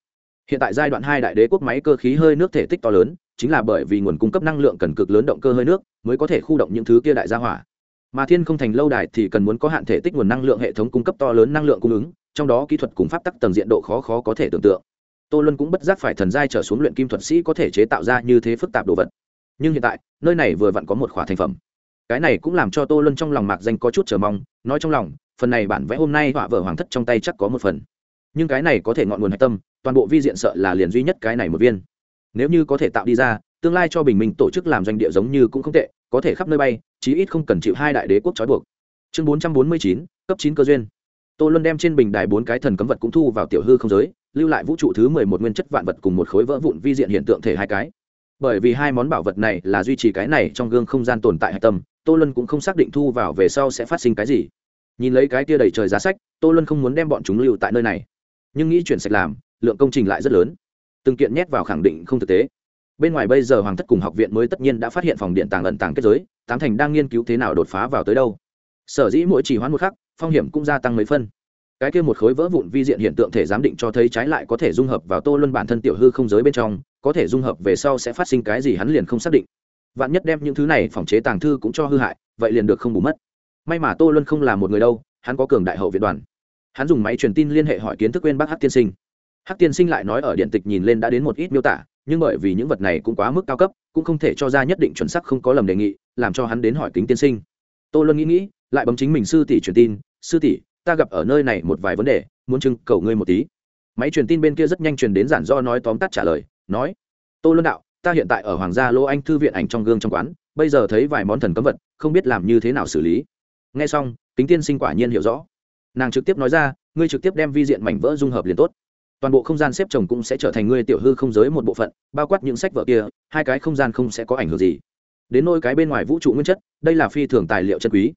Hiện tại giai đoạn hai đại đế quốc máy cơ khí hơi nước thể tích to lớn, chính là bởi vì nguồn cung cấp năng lượng cần cực lớn động cơ hơi nước mới có thể khu động những thứ kia đại gia hỏa. Mà thiên không thành lâu đài thì cần muốn có hạn thể tích nguồn năng lượng hệ thống cung cấp to lớn năng lượng cung ứng trong đó kỹ thuật cùng pháp tắc tầng diện độ khó khó có thể tưởng tượng. Tô luân cũng bất giác phải thần giai trở xuống luyện kim thuật sĩ có thể chế tạo ra như thế phức tạp đồ vật. Nhưng hiện tại, nơi này vừa vặn có một khỏa thành phẩm. Cái này cũng làm cho tô luân trong lòng mạc danh có chút chờ mong, nói trong lòng, phần này bản vẽ hôm nay họa vở hoàng thất trong tay chắc có một phần. Nhưng cái này có thể ngọn nguồn hạch tâm, toàn bộ vi diện sợ là liền duy nhất cái này một viên. Nếu như có thể tạo đi ra, tương lai cho bình minh tổ chức làm doanh địa giống như cũng không tệ, có thể khắp nơi bay, chí ít không cần chịu hai đại đế quốc trói buộc. Chương bốn trăm bốn mươi chín, cấp chín cơ duyên tô luân đem trên bình đài bốn cái thần cấm vật cũng thu vào tiểu hư không giới, lưu lại vũ trụ thứ mười một nguyên chất vạn vật cùng một khối vỡ vụn vi diện hiện tượng thể hai cái. Bởi vì hai món bảo vật này là duy trì cái này trong gương không gian tồn tại hạch tâm, tô luân cũng không xác định thu vào về sau sẽ phát sinh cái gì. Nhìn lấy cái tia đầy trời giá sách, tô luân không muốn đem bọn chúng lưu tại nơi này. Nhưng nghĩ chuyển sạch làm, lượng công trình lại rất lớn. Từng kiện nhét vào khẳng định không thực tế. Bên ngoài bây giờ hoàng thất cùng học viện mới tất nhiên đã phát hiện phòng điện tàng ẩn tàng kết giới, tám thành đang nghiên cứu thế nào đột phá vào tới đâu. Sở dĩ mỗi chỉ hoãn một khắc phong hiểm cũng gia tăng mấy phân. Cái kia một khối vỡ vụn vi diện hiện tượng thể giám định cho thấy trái lại có thể dung hợp vào tô luân bản thân tiểu hư không giới bên trong, có thể dung hợp về sau sẽ phát sinh cái gì hắn liền không xác định. Vạn nhất đem những thứ này phòng chế tàng thư cũng cho hư hại, vậy liền được không bù mất. May mà tô luân không là một người đâu, hắn có cường đại hậu viện đoàn. Hắn dùng máy truyền tin liên hệ hỏi kiến thức quên bác hát tiên sinh. Hát tiên sinh lại nói ở điện tịch nhìn lên đã đến một ít miêu tả, nhưng bởi vì những vật này cũng quá mức cao cấp, cũng không thể cho ra nhất định chuẩn sắc không có lầm đề nghị, làm cho hắn đến hỏi kính tiên sinh. Tô luân nghĩ nghĩ, lại bấm chính mình sư tỷ truyền tin sư tỷ, ta gặp ở nơi này một vài vấn đề, muốn trưng cầu ngươi một tí. Máy truyền tin bên kia rất nhanh truyền đến giản do nói tóm tắt trả lời, nói, tô luân đạo, ta hiện tại ở hoàng gia lô anh thư viện ảnh trong gương trong quán, bây giờ thấy vài món thần cấm vật, không biết làm như thế nào xử lý. Nghe xong, kính tiên sinh quả nhiên hiểu rõ. Nàng trực tiếp nói ra, ngươi trực tiếp đem vi diện mảnh vỡ dung hợp liền tốt. Toàn bộ không gian xếp chồng cũng sẽ trở thành ngươi tiểu hư không giới một bộ phận, bao quát những sách vở kia, hai cái không gian không sẽ có ảnh hưởng gì. Đến nôi cái bên ngoài vũ trụ nguyên chất, đây là phi thường tài liệu chân quý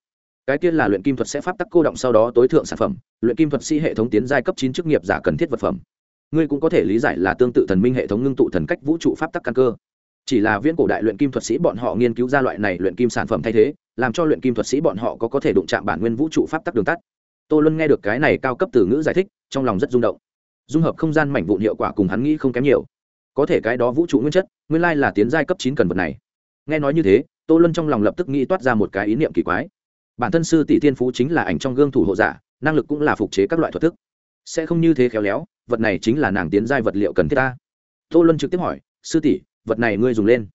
cái kia là luyện kim thuật sẽ pháp tắc cô động sau đó tối thượng sản phẩm, luyện kim thuật sĩ hệ thống tiến giai cấp chín chức nghiệp giả cần thiết vật phẩm. Ngươi cũng có thể lý giải là tương tự thần minh hệ thống ngưng tụ thần cách vũ trụ pháp tắc căn cơ. Chỉ là viễn cổ đại luyện kim thuật sĩ bọn họ nghiên cứu ra loại này luyện kim sản phẩm thay thế, làm cho luyện kim thuật sĩ bọn họ có có thể đụng chạm bản nguyên vũ trụ pháp tắc đường tắt. Tô luân nghe được cái này cao cấp từ ngữ giải thích, trong lòng rất rung động. Dung hợp không gian mảnh vụn hiệu quả cùng hắn nghĩ không kém nhiều. Có thể cái đó vũ trụ nguyên chất, nguyên lai là tiến giai cấp chín cần vật này. Nghe nói như thế, tô luân trong lòng lập tức nghĩ toát ra một cái ý niệm kỳ quái bản thân sư tỷ tiên phú chính là ảnh trong gương thủ hộ giả, năng lực cũng là phục chế các loại thuật thức. Sẽ không như thế khéo léo, vật này chính là nàng tiến giai vật liệu cần thiết ta. Tô luân trực tiếp hỏi, sư tỷ, vật này ngươi dùng lên.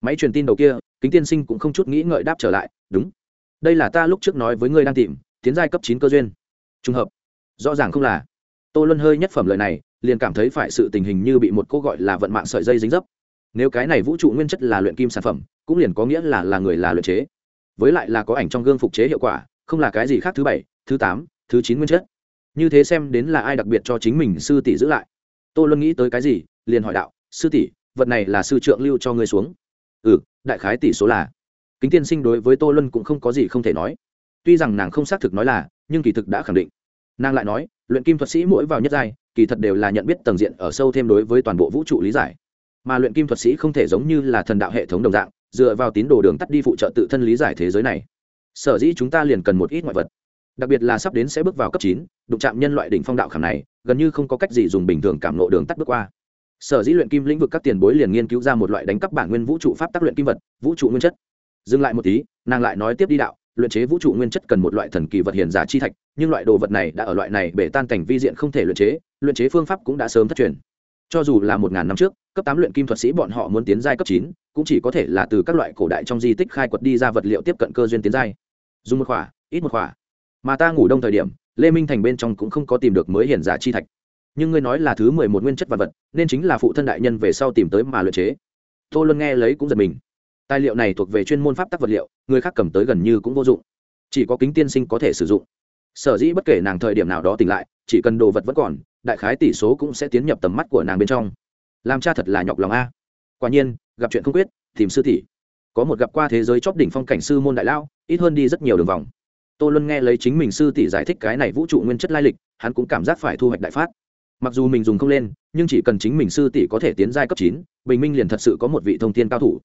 Máy truyền tin đầu kia, kính tiên sinh cũng không chút nghĩ ngợi đáp trở lại, đúng. Đây là ta lúc trước nói với ngươi đang tìm, tiến giai cấp chín cơ duyên. Trùng hợp. Rõ ràng không là. Tô luân hơi nhất phẩm lời này, liền cảm thấy phải sự tình hình như bị một cô gọi là vận mạng sợi dây dính dấp. Nếu cái này vũ trụ nguyên chất là luyện kim sản phẩm, cũng liền có nghĩa là là người là luyện chế với lại là có ảnh trong gương phục chế hiệu quả, không là cái gì khác thứ bảy, thứ tám, thứ chín nguyên chất. Như thế xem đến là ai đặc biệt cho chính mình sư tỷ giữ lại. Tô luân nghĩ tới cái gì, liền hỏi đạo, sư tỷ, vật này là sư trượng lưu cho ngươi xuống. Ừ đại khái tỷ số là. Kính tiên sinh đối với tô luân cũng không có gì không thể nói. Tuy rằng nàng không xác thực nói là, nhưng kỳ thực đã khẳng định. Nàng lại nói, luyện kim thuật sĩ mỗi vào nhất giai, kỳ thật đều là nhận biết tầng diện ở sâu thêm đối với toàn bộ vũ trụ lý giải. Mà luyện kim thuật sĩ không thể giống như là thần đạo hệ thống đồng dạng dựa vào tín đồ đường tắt đi phụ trợ tự thân lý giải thế giới này. Sở dĩ chúng ta liền cần một ít ngoại vật. Đặc biệt là sắp đến sẽ bước vào cấp chín, đụng chạm nhân loại đỉnh phong đạo khảm này, gần như không có cách gì dùng bình thường cảm nộ đường tắt bước qua. Sở dĩ luyện kim lĩnh vực các tiền bối liền nghiên cứu ra một loại đánh cắp bản nguyên vũ trụ pháp tác luyện kim vật, vũ trụ nguyên chất. Dừng lại một tí, nàng lại nói tiếp đi đạo, luyện chế vũ trụ nguyên chất cần một loại thần kỳ vật hiền giả chi thạch, nhưng loại đồ vật này đã ở loại này bể tan cảnh vi diện không thể luyện chế luyện chế phương pháp cũng đã sớm thất truyền. Cho dù là một ngàn năm trước, cấp tám luyện kim thuật sĩ bọn họ muốn tiến giai cấp chín cũng chỉ có thể là từ các loại cổ đại trong di tích khai quật đi ra vật liệu tiếp cận cơ duyên tiến giai. Dùng một khỏa, ít một khỏa. Mà ta ngủ đông thời điểm, lê minh thành bên trong cũng không có tìm được mới hiển giả chi thạch. Nhưng ngươi nói là thứ mười một nguyên chất vật vật, nên chính là phụ thân đại nhân về sau tìm tới mà luyện chế. Tô luân nghe lấy cũng giật mình. Tài liệu này thuộc về chuyên môn pháp tắc vật liệu, người khác cầm tới gần như cũng vô dụng. Chỉ có kính tiên sinh có thể sử dụng. Sở dĩ bất kể nàng thời điểm nào đó tỉnh lại, chỉ cần đồ vật vẫn còn, đại khái tỷ số cũng sẽ tiến nhập tầm mắt của nàng bên trong. Làm cha thật là nhọc lòng a quả nhiên, gặp chuyện không quyết, tìm sư tỷ. Có một gặp qua thế giới chóp đỉnh phong cảnh sư môn đại lao ít hơn đi rất nhiều đường vòng. Tô luân nghe lấy chính mình sư tỷ giải thích cái này vũ trụ nguyên chất lai lịch, hắn cũng cảm giác phải thu hoạch đại phát. Mặc dù mình dùng không lên, nhưng chỉ cần chính mình sư tỷ có thể tiến giai cấp chín, bình minh liền thật sự có một vị thông tin cao thủ.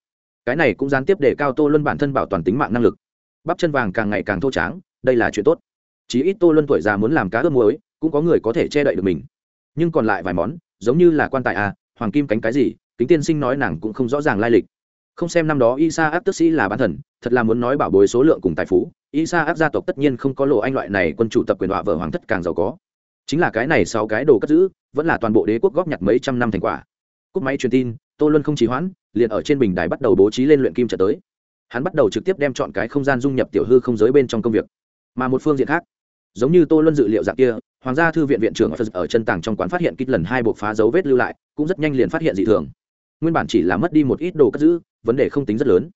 Cái này cũng gián tiếp để cao tô luân bản thân bảo toàn tính mạng năng lực. Bắp chân vàng càng ngày càng thô tráng, đây là chuyện tốt. Chí ít tô luân tuổi già muốn làm cá ướp muối, cũng có người có thể che đậy được mình. Nhưng còn lại vài món, giống như là quan tài à hoàng kim cánh cái gì kính tiên sinh nói nàng cũng không rõ ràng lai lịch. Không xem năm đó isa áp tức sĩ là bán thần, thật là muốn nói bảo bối số lượng cùng tài phú. Isa áp gia tộc tất nhiên không có lộ anh loại này quân chủ tập quyền họa vợ hoàng thất càng giàu có. Chính là cái này sau cái đồ cất giữ, vẫn là toàn bộ đế quốc góp nhặt mấy trăm năm thành quả. Cúp máy truyền tin, tô luân không trì hoãn, liền ở trên bình đài bắt đầu bố trí lên luyện kim trở tới. Hắn bắt đầu trực tiếp đem chọn cái không gian dung nhập tiểu hư không giới bên trong công việc. Mà một phương diện khác, giống như tô luân dự liệu dạng kia, hoàng gia thư viện viện trưởng ở chân tàng trong quán phát hiện kích lần hai buộc phá dấu vết lưu lại, cũng rất nhanh liền phát hiện dị thường nguyên bản chỉ là mất đi một ít đồ cất giữ, vấn đề không tính rất lớn.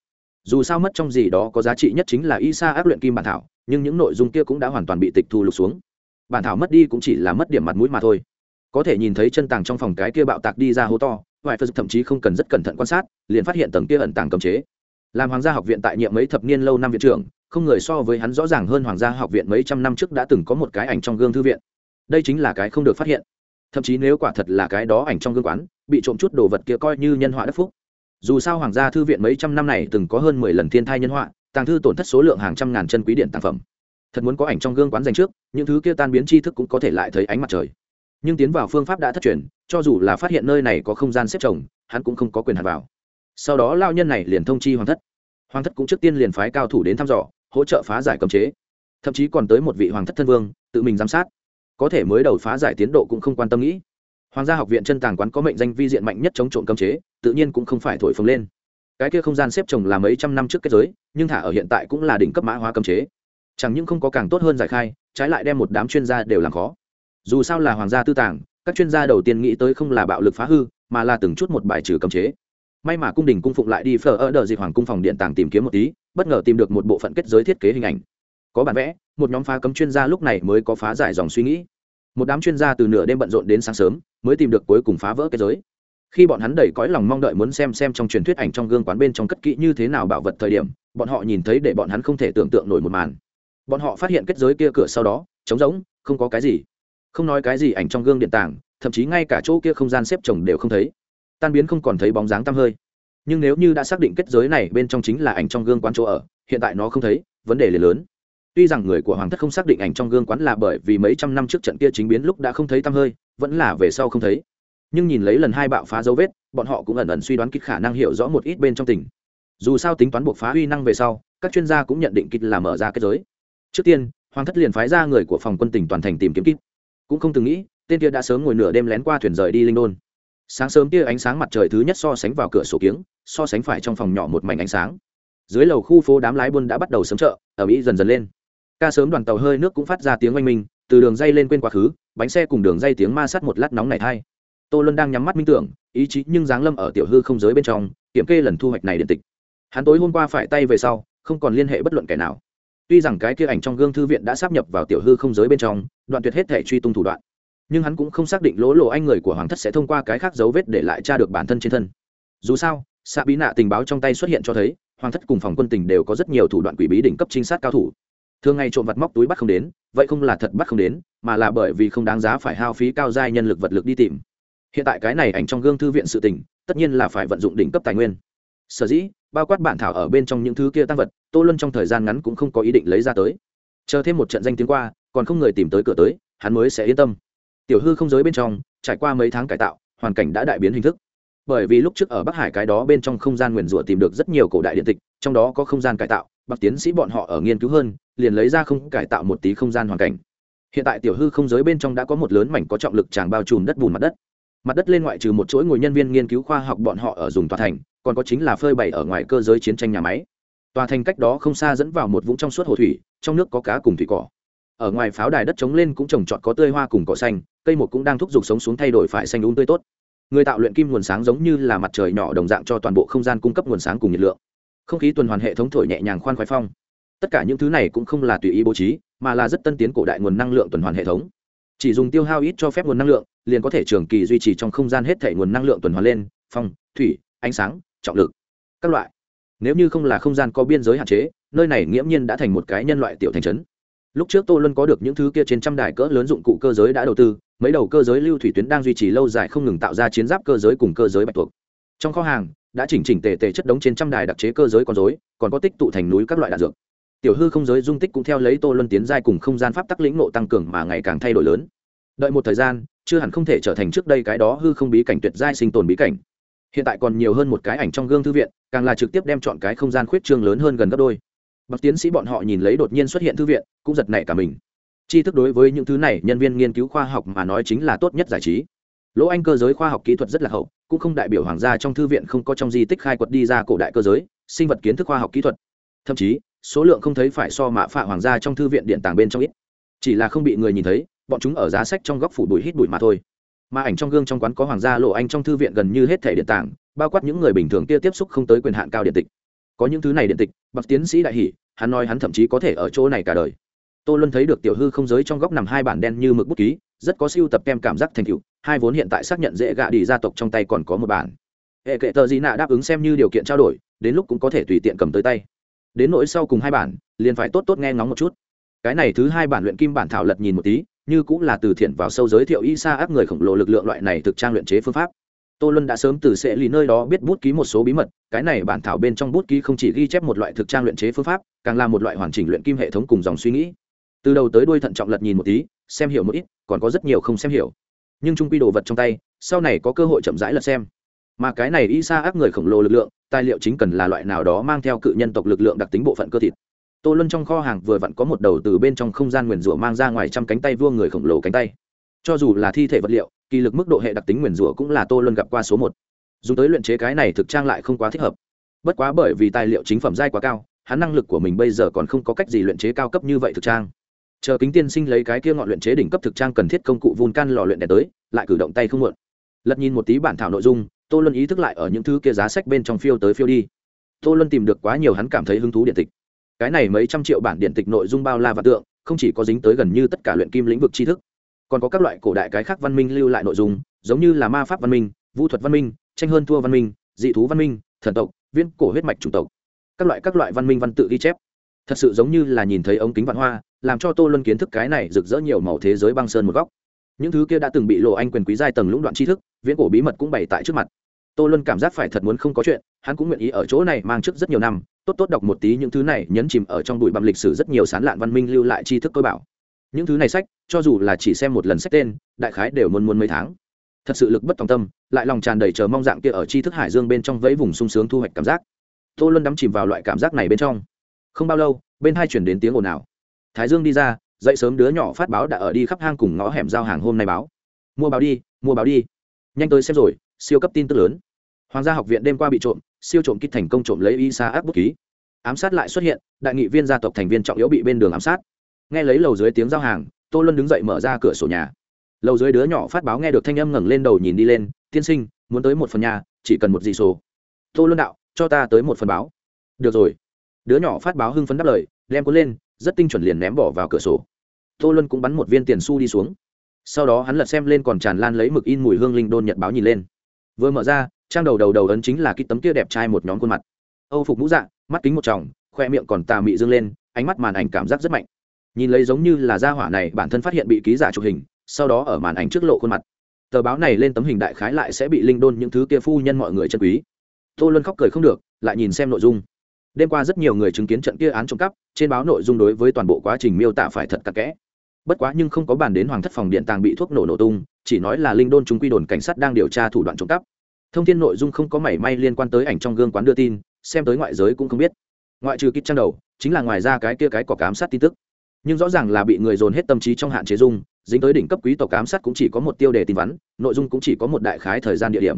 Dù sao mất trong gì đó có giá trị nhất chính là y sa áp luyện kim bản thảo, nhưng những nội dung kia cũng đã hoàn toàn bị tịch thu lục xuống. Bản thảo mất đi cũng chỉ là mất điểm mặt mũi mà thôi. Có thể nhìn thấy chân tàng trong phòng cái kia bạo tạc đi ra hố to ngoại phật thậm chí không cần rất cẩn thận quan sát, liền phát hiện tầng kia ẩn tàng cấm chế. Làm hoàng gia học viện tại nhiệm mấy thập niên lâu năm viện trưởng, không người so với hắn rõ ràng hơn hoàng gia học viện mấy trăm năm trước đã từng có một cái ảnh trong gương thư viện. Đây chính là cái không được phát hiện. Thậm chí nếu quả thật là cái đó ảnh trong gương quán bị trộm chút đồ vật kia coi như nhân họa đất phúc. Dù sao hoàng gia thư viện mấy trăm năm này từng có hơn mười lần thiên thai nhân họa, tàng thư tổn thất số lượng hàng trăm ngàn chân quý điện tàng phẩm. Thật muốn có ảnh trong gương quán dành trước, những thứ kia tan biến tri thức cũng có thể lại thấy ánh mặt trời. Nhưng tiến vào phương pháp đã thất truyền, cho dù là phát hiện nơi này có không gian xếp trồng hắn cũng không có quyền hạt vào. Sau đó lao nhân này liền thông chi hoàng thất. Hoàng thất cũng trước tiên liền phái cao thủ đến thăm dò, hỗ trợ phá giải cấm chế. Thậm chí còn tới một vị hoàng thất thân vương, tự mình giám sát. Có thể mới đầu phá giải tiến độ cũng không quan tâm nghĩ hoàng gia học viện chân tàng quán có mệnh danh vi diện mạnh nhất chống trộm cấm chế, tự nhiên cũng không phải thổi phồng lên. Cái kia không gian xếp trồng là mấy trăm năm trước kết giới, nhưng thả ở hiện tại cũng là đỉnh cấp mã hóa cấm chế. Chẳng những không có càng tốt hơn giải khai, trái lại đem một đám chuyên gia đều làm khó. Dù sao là hoàng gia tư tàng, các chuyên gia đầu tiên nghĩ tới không là bạo lực phá hư, mà là từng chút một bài trừ cấm chế. May mà cung đình cung phụng lại đi phở ở đợi dịp hoàng cung phòng điện tàng tìm kiếm một tí, bất ngờ tìm được một bộ phận kết giới thiết kế hình ảnh. Có bản vẽ, một nhóm phá cấm chuyên gia lúc này mới có phá giải dòng suy nghĩ một đám chuyên gia từ nửa đêm bận rộn đến sáng sớm mới tìm được cuối cùng phá vỡ cái giới. Khi bọn hắn đầy cõi lòng mong đợi muốn xem xem trong truyền thuyết ảnh trong gương quán bên trong cất kỹ như thế nào bảo vật thời điểm, bọn họ nhìn thấy để bọn hắn không thể tưởng tượng nổi một màn. Bọn họ phát hiện kết giới kia cửa sau đó, trống rỗng, không có cái gì. Không nói cái gì ảnh trong gương điện tảng, thậm chí ngay cả chỗ kia không gian xếp chồng đều không thấy. Tan biến không còn thấy bóng dáng tăm hơi. Nhưng nếu như đã xác định kết giới này bên trong chính là ảnh trong gương quán chỗ ở, hiện tại nó không thấy, vấn đề liền lớn tuy rằng người của hoàng thất không xác định ảnh trong gương quán là bởi vì mấy trăm năm trước trận kia chính biến lúc đã không thấy tăm hơi, vẫn là về sau không thấy. Nhưng nhìn lấy lần hai bạo phá dấu vết, bọn họ cũng ẩn ẩn suy đoán kích khả năng hiểu rõ một ít bên trong tỉnh dù sao tính toán buộc phá uy năng về sau, các chuyên gia cũng nhận định kích là mở ra kết giới. Trước tiên, hoàng thất liền phái ra người của phòng quân tỉnh toàn thành tìm kiếm kích cũng không từng nghĩ, tên kia đã sớm ngồi nửa đêm lén qua thuyền rời đi linh đôn. Sáng sớm kia ánh sáng mặt trời thứ nhất so sánh vào cửa sổ kiếng, so sánh phải trong phòng nhỏ một mảnh ánh sáng. Dưới lầu khu phố đám lái buôn đã bắt đầu sớm chợ ở mỹ dần dần lên ca sớm đoàn tàu hơi nước cũng phát ra tiếng oanh minh, từ đường dây lên quên quá khứ, bánh xe cùng đường dây tiếng ma sát một lát nóng này thay tô luân đang nhắm mắt minh tưởng, ý chí nhưng giáng lâm ở tiểu hư không giới bên trong, kiểm kê lần thu hoạch này điện tịch. Hắn tối hôm qua phải tay về sau, không còn liên hệ bất luận kẻ nào. Tuy rằng cái kia ảnh trong gương thư viện đã sắp nhập vào tiểu hư không giới bên trong, đoạn tuyệt hết thể truy tung thủ đoạn, nhưng hắn cũng không xác định lỗ lộ anh người của hoàng thất sẽ thông qua cái khác dấu vết để lại tra được bản thân trên thân. Dù sao xạ bí nạ tình báo trong tay xuất hiện cho thấy, hoàng thất cùng phòng quân tình đều có rất nhiều thủ đoạn quỷ bí đỉnh cấp trinh sát cao thủ thường ngày trộm vặt móc túi bắt không đến, vậy không là thật bắt không đến, mà là bởi vì không đáng giá phải hao phí cao giai nhân lực vật lực đi tìm. Hiện tại cái này ảnh trong gương thư viện sự tình, tất nhiên là phải vận dụng đỉnh cấp tài nguyên. Sở dĩ, bao quát bản thảo ở bên trong những thứ kia tăng vật, tô luân trong thời gian ngắn cũng không có ý định lấy ra tới. Chờ thêm một trận danh tiếng qua, còn không người tìm tới cửa tới, hắn mới sẽ yên tâm. Tiểu hư không giới bên trong, trải qua mấy tháng cải tạo, hoàn cảnh đã đại biến hình thức. Bởi vì lúc trước ở bắc hải cái đó bên trong không gian nguyền rủa tìm được rất nhiều cổ đại điện tịch, trong đó có không gian cải tạo bậc tiến sĩ bọn họ ở nghiên cứu hơn, liền lấy ra không cải tạo một tí không gian hoàn cảnh. Hiện tại tiểu hư không giới bên trong đã có một lớn mảnh có trọng lực tràng bao trùm đất bùn mặt đất. Mặt đất lên ngoại trừ một chuỗi ngồi nhân viên nghiên cứu khoa học bọn họ ở dùng tòa thành, còn có chính là phơi bày ở ngoài cơ giới chiến tranh nhà máy. Tòa thành cách đó không xa dẫn vào một vũng trong suốt hồ thủy, trong nước có cá cùng thủy cỏ. Ở ngoài pháo đài đất trống lên cũng trồng trọt có tươi hoa cùng cỏ xanh, cây một cũng đang thúc giục sống xuống thay đổi phải xanh đúng tươi tốt. Người tạo luyện kim nguồn sáng giống như là mặt trời nhỏ đồng dạng cho toàn bộ không gian cung cấp nguồn sáng cùng nhiệt lượng không khí tuần hoàn hệ thống thổi nhẹ nhàng khoan khoái phong. Tất cả những thứ này cũng không là tùy ý bố trí, mà là rất tân tiến cổ đại nguồn năng lượng tuần hoàn hệ thống. Chỉ dùng tiêu hao ít cho phép nguồn năng lượng, liền có thể trường kỳ duy trì trong không gian hết thể nguồn năng lượng tuần hoàn lên, phong, thủy, ánh sáng, trọng lực, các loại. Nếu như không là không gian có biên giới hạn chế, nơi này nghiễm nhiên đã thành một cái nhân loại tiểu thành trấn. Lúc trước tô luân có được những thứ kia trên trăm đài cỡ lớn dụng cụ cơ giới đã đầu tư, mấy đầu cơ giới lưu thủy tuyến đang duy trì lâu dài không ngừng tạo ra chiến giáp cơ giới cùng cơ giới bạch tuộc. Trong kho hàng đã chỉnh chỉnh tề tề chất đống trên trăm đài đặc chế cơ giới con dối còn có tích tụ thành núi các loại đạn dược. Tiểu hư không giới dung tích cũng theo lấy tô luân tiến giai cùng không gian pháp tắc lĩnh nộ tăng cường mà ngày càng thay đổi lớn. Đợi một thời gian, chưa hẳn không thể trở thành trước đây cái đó hư không bí cảnh tuyệt giai sinh tồn bí cảnh. Hiện tại còn nhiều hơn một cái ảnh trong gương thư viện, càng là trực tiếp đem chọn cái không gian khuyết trương lớn hơn gần gấp đôi. Bậc tiến sĩ bọn họ nhìn lấy đột nhiên xuất hiện thư viện, cũng giật nảy cả mình. Tri thức đối với những thứ này, nhân viên nghiên cứu khoa học mà nói chính là tốt nhất giải trí lỗ anh cơ giới khoa học kỹ thuật rất là hậu, cũng không đại biểu hoàng gia trong thư viện không có trong di tích khai quật đi ra cổ đại cơ giới, sinh vật kiến thức khoa học kỹ thuật. Thậm chí, số lượng không thấy phải so mạ phạ hoàng gia trong thư viện điện tàng bên trong ít. Chỉ là không bị người nhìn thấy, bọn chúng ở giá sách trong góc phủ bụi hít bụi mà thôi. Mà ảnh trong gương trong quán có hoàng gia lộ anh trong thư viện gần như hết thể điện tàng, bao quát những người bình thường kia tiếp xúc không tới quyền hạn cao điện tịch. Có những thứ này điện tịch, bậc tiến sĩ đại hỷ hắn nói hắn thậm chí có thể ở chỗ này cả đời. Tô luân thấy được tiểu hư không giới trong góc nằm hai bản đen như mực bút ký, rất có siêu tập kem cảm giác thành cựu hai vốn hiện tại xác nhận dễ gạ đi gia tộc trong tay còn có một bản. Hệ kệ tờ gì nạ đáp ứng xem như điều kiện trao đổi, đến lúc cũng có thể tùy tiện cầm tới tay. Đến nỗi sau cùng hai bản, liền phải tốt tốt nghe ngóng một chút. Cái này thứ hai bản luyện kim bản thảo lật nhìn một tí, như cũng là từ thiện vào sâu giới thiệu y sa áp người khổng lồ lực lượng loại này thực trang luyện chế phương pháp. Tô luân đã sớm từ sẽ lì nơi đó biết bút ký một số bí mật, cái này bản thảo bên trong bút ký không chỉ ghi chép một loại thực trang luyện chế phương pháp, càng là một loại hoàn chỉnh luyện kim hệ thống cùng dòng suy nghĩ. Từ đầu tới đuôi thận trọng lật nhìn một tí, xem hiểu một ít, còn có rất nhiều không xem hiểu nhưng trung quy đồ vật trong tay, sau này có cơ hội chậm rãi lật xem. Mà cái này y sa áp người khổng lồ lực lượng, tài liệu chính cần là loại nào đó mang theo cự nhân tộc lực lượng đặc tính bộ phận cơ thịt. Tô luân trong kho hàng vừa vặn có một đầu từ bên trong không gian nguyền rủa mang ra ngoài trăm cánh tay vua người khổng lồ cánh tay. Cho dù là thi thể vật liệu, kỳ lực mức độ hệ đặc tính nguyền rủa cũng là tô luân gặp qua số một. Dùng tới luyện chế cái này thực trang lại không quá thích hợp. Bất quá bởi vì tài liệu chính phẩm dai quá cao, hắn năng lực của mình bây giờ còn không có cách gì luyện chế cao cấp như vậy thực trang chờ kính tiên sinh lấy cái kia ngọn luyện chế đỉnh cấp thực trang cần thiết công cụ vun can lò luyện đèn tới, lại cử động tay không muộn lật nhìn một tí bản thảo nội dung, tô luân ý thức lại ở những thứ kia giá sách bên trong phiêu tới phiêu đi. Tô luân tìm được quá nhiều hắn cảm thấy hứng thú điện tịch. Cái này mấy trăm triệu bản điện tịch nội dung bao la và tượng, không chỉ có dính tới gần như tất cả luyện kim lĩnh vực tri thức, còn có các loại cổ đại cái khác văn minh lưu lại nội dung, giống như là ma pháp văn minh, vũ thuật văn minh, tranh hơn thua văn minh, dị thú văn minh, thần tộc viên cổ huyết mạch chủng tộc. Các loại các loại văn minh văn tự ghi chép. Thật sự giống như là nhìn thấy ống kính vạn hoa làm cho tô luân kiến thức cái này rực rỡ nhiều màu thế giới băng sơn một góc. Những thứ kia đã từng bị lộ anh quyền quý giai tầng lũng đoạn tri thức, viễn cổ bí mật cũng bày tại trước mặt. Tô luân cảm giác phải thật muốn không có chuyện, hắn cũng nguyện ý ở chỗ này mang trước rất nhiều năm, tốt tốt đọc một tí những thứ này, nhấn chìm ở trong bụi bặm lịch sử rất nhiều sán lạn văn minh lưu lại tri thức tôi bảo. Những thứ này sách, cho dù là chỉ xem một lần sách tên, đại khái đều muốn muốn mấy tháng. Thật sự lực bất tòng tâm, lại lòng tràn đầy chờ mong dạng kia ở tri thức hải dương bên trong vẫy vùng sung sướng thu hoạch cảm giác. Tô luân đắm chìm vào loại cảm giác này bên trong. Không bao lâu, bên hai chuyển đến tiếng ồn ào thái dương đi ra, dậy sớm đứa nhỏ phát báo đã ở đi khắp hang cùng ngõ hẻm giao hàng hôm nay báo. Mua báo đi, mua báo đi. Nhanh tới xem rồi, siêu cấp tin tức lớn. Hoàng gia học viện đêm qua bị trộm, siêu trộm kích thành công trộm lấy y sa áp bút ký. Ám sát lại xuất hiện, đại nghị viên gia tộc thành viên trọng yếu bị bên đường ám sát. Nghe lấy lầu dưới tiếng giao hàng, tô luân đứng dậy mở ra cửa sổ nhà. Lầu dưới đứa nhỏ phát báo nghe được thanh âm ngẩng lên đầu nhìn đi lên, tiên sinh, muốn tới một phần nhà, chỉ cần một gì số? Tô luân đạo, cho ta tới một phần báo. Được rồi. Đứa nhỏ phát báo hưng phấn đáp lời, đem cuốn lên rất tinh chuẩn liền ném bỏ vào cửa sổ. Tô luân cũng bắn một viên tiền su đi xuống. Sau đó hắn lật xem lên còn tràn lan lấy mực in mùi hương linh đôn nhật báo nhìn lên. Vừa mở ra, trang đầu đầu đầu ấn chính là cái tấm kia đẹp trai một nhóm khuôn mặt. Âu phục mũ dạ mắt kính một tròng, khoe miệng còn tà mị dương lên, ánh mắt màn ảnh cảm giác rất mạnh. Nhìn lấy giống như là gia hỏa này, bản thân phát hiện bị ký giả chụp hình, sau đó ở màn ảnh trước lộ khuôn mặt. Tờ báo này lên tấm hình đại khái lại sẽ bị linh đôn những thứ kia phu nhân mọi người chân quý. Tô luân khóc cười không được, lại nhìn xem nội dung đêm qua rất nhiều người chứng kiến trận kia án trộm cắp, trên báo nội dung đối với toàn bộ quá trình miêu tả phải thật cặn kẽ. Bất quá nhưng không có bàn đến hoàng thất phòng điện tàng bị thuốc nổ nổ tung, chỉ nói là linh đôn chúng quy đồn cảnh sát đang điều tra thủ đoạn trộm cắp. Thông tin nội dung không có mảy may liên quan tới ảnh trong gương quán đưa tin, xem tới ngoại giới cũng không biết. Ngoại trừ kích trang đầu, chính là ngoài ra cái kia cái có cám sát tin tức. Nhưng rõ ràng là bị người dồn hết tâm trí trong hạn chế dung, dính tới đỉnh cấp quý tộc cám sát cũng chỉ có một tiêu đề tin vắn, nội dung cũng chỉ có một đại khái thời gian địa điểm.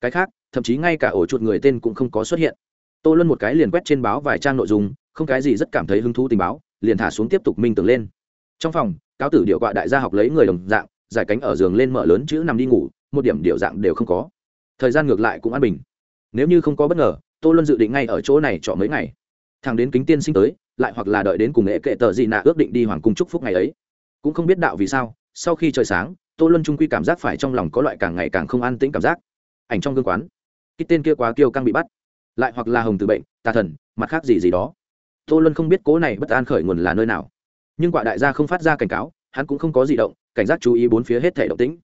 Cái khác, thậm chí ngay cả ổ chuột người tên cũng không có xuất hiện tô luân một cái liền quét trên báo vài trang nội dung, không cái gì rất cảm thấy hứng thú tình báo, liền thả xuống tiếp tục minh tưởng lên. Trong phòng, cáo tử điệu quạ đại gia học lấy người đồng dạng, giải cánh ở giường lên mở lớn chữ nằm đi ngủ, một điểm điệu dạng đều không có. Thời gian ngược lại cũng an bình. Nếu như không có bất ngờ, tô luân dự định ngay ở chỗ này trọ mấy ngày. Thằng đến kính tiên sinh tới, lại hoặc là đợi đến cùng nghệ kệ tờ gì nạ ước định đi hoàng cung chúc phúc ngày ấy. Cũng không biết đạo vì sao, sau khi trời sáng, tô luân trung quy cảm giác phải trong lòng có loại càng ngày càng không an tĩnh cảm giác. Ảnh trong gương quán, cái tên kia quá kiêu căng bị bắt lại hoặc là hồng từ bệnh, tà thần, mặt khác gì gì đó. Tô luân không biết cố này bất an khởi nguồn là nơi nào. Nhưng quả đại gia không phát ra cảnh cáo, hắn cũng không có gì động, cảnh giác chú ý bốn phía hết thể động tĩnh.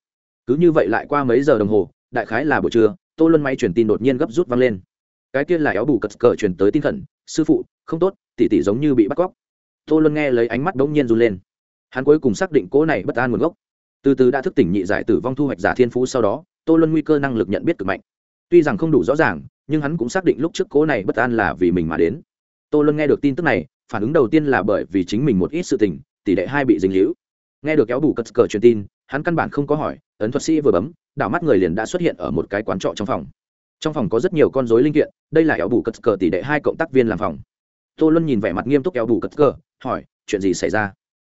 Cứ như vậy lại qua mấy giờ đồng hồ, đại khái là buổi trưa, tô luân may truyền tin đột nhiên gấp rút vang lên. Cái kia là éo bù cật cờ truyền tới tin thần sư phụ, không tốt tỉ tỉ giống như bị bắt cóc. Tô luân nghe lấy ánh mắt bỗng nhiên run lên. Hắn cuối cùng xác định cố này bất an nguồn gốc. Từ từ đã thức tỉnh nhị giải tử vong thu hoạch giả thiên phú sau đó, tô luân nguy cơ năng lực nhận biết cực mạnh. Tuy rằng không đủ rõ ràng nhưng hắn cũng xác định lúc trước cố này bất an là vì mình mà đến. Tô luân nghe được tin tức này phản ứng đầu tiên là bởi vì chính mình một ít sự tình tỷ đệ hai bị dính hữu nghe được kéo bù cất cờ truyền tin hắn căn bản không có hỏi ấn thuật sĩ vừa bấm đảo mắt người liền đã xuất hiện ở một cái quán trọ trong phòng. Trong phòng có rất nhiều con dối linh kiện đây là kéo bù cất cờ tỷ đệ hai cộng tác viên làm phòng. Tô luân nhìn vẻ mặt nghiêm túc kéo bù cất cờ hỏi chuyện gì xảy ra?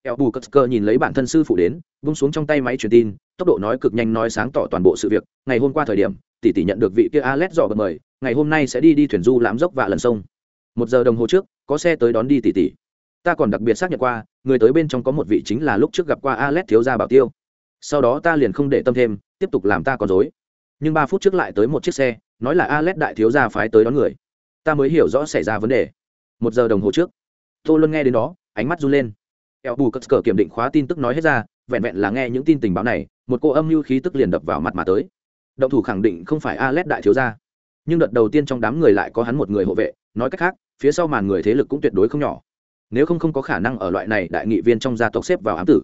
Kéo bù cất cờ nhìn lấy bản thân sư phụ đến vung xuống trong tay máy truyền tin tốc độ nói cực nhanh nói sáng tỏ toàn bộ sự việc. Ngày hôm qua thời điểm tỷ tỷ nhận được vị kia Alex dò bật mời, ngày hôm nay sẽ đi đi thuyền du lãm dốc và lần sông. Một giờ đồng hồ trước, có xe tới đón đi tỷ tỷ. Ta còn đặc biệt xác nhận qua, người tới bên trong có một vị chính là lúc trước gặp qua Alex thiếu gia Bảo Tiêu. Sau đó ta liền không để tâm thêm, tiếp tục làm ta còn rối. Nhưng ba phút trước lại tới một chiếc xe, nói là Alex đại thiếu gia phái tới đón người. Ta mới hiểu rõ xảy ra vấn đề. Một giờ đồng hồ trước, Tô Luân nghe đến đó, ánh mắt run lên. Eo bù cất cờ kiểm định khóa tin tức nói hết ra, vẹn vẹn là nghe những tin tình báo này, một cô âm mưu khí tức liền đập vào mặt mà tới động thủ khẳng định không phải Alet đại thiếu gia nhưng đợt đầu tiên trong đám người lại có hắn một người hộ vệ, nói cách khác, phía sau màn người thế lực cũng tuyệt đối không nhỏ. Nếu không không có khả năng ở loại này đại nghị viên trong gia tộc xếp vào ám tử,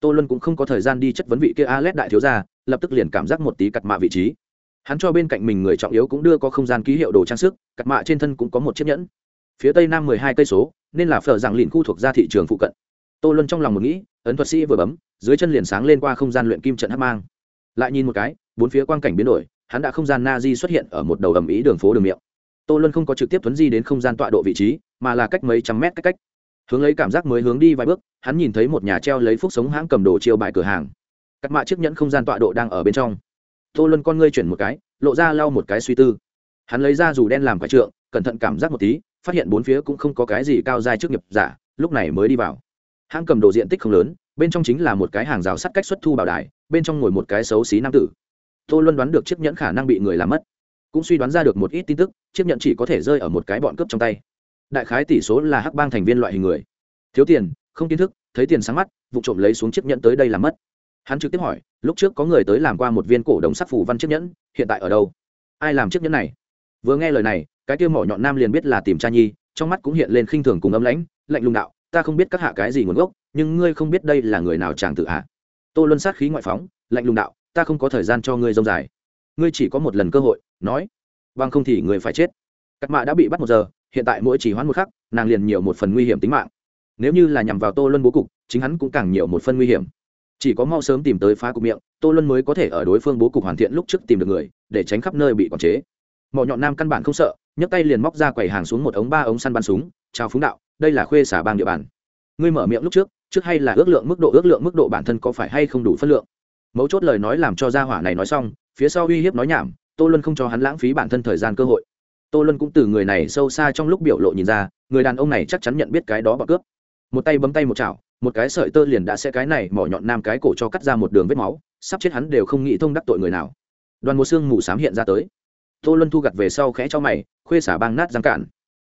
tô luân cũng không có thời gian đi chất vấn vị kia a l đại thiếu gia, lập tức liền cảm giác một tí cặt mạ vị trí. Hắn cho bên cạnh mình người trọng yếu cũng đưa có không gian ký hiệu đồ trang sức cặt mạ trên thân cũng có một chiếc nhẫn. Phía tây nam mười hai cây số, nên là phở rằng lìn khu thuộc ra thị trường phụ cận. Tô luân trong lòng một nghĩ, ấn thuật sĩ vừa bấm, dưới chân liền sáng lên qua không gian luyện kim trận hát mang. Lại nhìn một cái, bốn phía quang cảnh biến đổi hắn đã không gian na di xuất hiện ở một đầu ầm ĩ đường phố đường miệng. Tô luân không có trực tiếp tuấn di đến không gian tọa độ vị trí, mà là cách mấy trăm mét cách cách. Hướng lấy cảm giác mới hướng đi vài bước, hắn nhìn thấy một nhà treo lấy phúc sống hãng cầm đồ chiêu bài cửa hàng. Cắt mạ chiếc nhẫn không gian tọa độ đang ở bên trong. Tô luân con ngươi chuyển một cái, lộ ra lau một cái suy tư. Hắn lấy ra dù đen làm quả trượng, cẩn thận cảm giác một tí, phát hiện bốn phía cũng không có cái gì cao dài trước nghiệp giả, lúc này mới đi vào. Hãng cầm đồ diện tích không lớn, bên trong chính là một cái hàng rào sắt cách xuất thu bảo đài, bên trong ngồi một cái xấu xí nam tử tô luân đoán được chiếc nhẫn khả năng bị người làm mất. Cũng suy đoán ra được một ít tin tức, chiếc nhẫn chỉ có thể rơi ở một cái bọn cướp trong tay. Đại khái tỷ số là hắc bang thành viên loại hình người. Thiếu tiền, không kiến thức, thấy tiền sáng mắt, vụ trộm lấy xuống chiếc nhẫn tới đây làm mất. Hắn trực tiếp hỏi, lúc trước có người tới làm qua một viên cổ đồng sắc phủ văn chiếc nhẫn, hiện tại ở đâu? Ai làm chiếc nhẫn này? Vừa nghe lời này, cái tiêu mỏ nhọn nam liền biết là tìm cha nhi, trong mắt cũng hiện lên khinh thường cùng ấm lãnh, lạnh lùng đạo, ta không biết các hạ cái gì nguồn gốc, nhưng ngươi không biết đây là người nào chàng tự hạ tô luân sát khí ngoại phóng, lạnh lùng đạo ta không có thời gian cho ngươi rông dài. Ngươi chỉ có một lần cơ hội, nói vâng không thì người phải chết. Cắt mạ đã bị bắt một giờ, hiện tại mỗi chỉ hoãn một khắc, nàng liền nhiều một phần nguy hiểm tính mạng. Nếu như là nhằm vào tô luân bố cục, chính hắn cũng càng nhiều một phần nguy hiểm. Chỉ có mau sớm tìm tới phá cục miệng, tô luân mới có thể ở đối phương bố cục hoàn thiện lúc trước tìm được người, để tránh khắp nơi bị quản chế. Mỏ nhọn nam căn bản không sợ, nhấc tay liền móc ra quầy hàng xuống một ống ba ống săn bắn súng, chào phúng đạo, đây là khuê xả bang địa bàn. Ngươi mở miệng lúc trước trước hay là ước lượng mức độ, ước lượng mức độ bản thân có phải hay không đủ phân lượng? Mấu chốt lời nói làm cho gia hỏa này nói xong, phía sau uy hiếp nói nhảm, tô luân không cho hắn lãng phí bản thân thời gian cơ hội. Tô luân cũng từ người này sâu xa trong lúc biểu lộ nhìn ra, người đàn ông này chắc chắn nhận biết cái đó bọc cướp. Một tay bấm tay một chảo, một cái sợi tơ liền đã sẽ cái này mỏ nhọn nam cái cổ cho cắt ra một đường vết máu, sắp chết hắn đều không nghĩ thông đắc tội người nào. Đoàn một xương mù s hiện ra tới. Tô luân thu gặt về sau khẽ cho mày, khuê xả bang nát răng cản.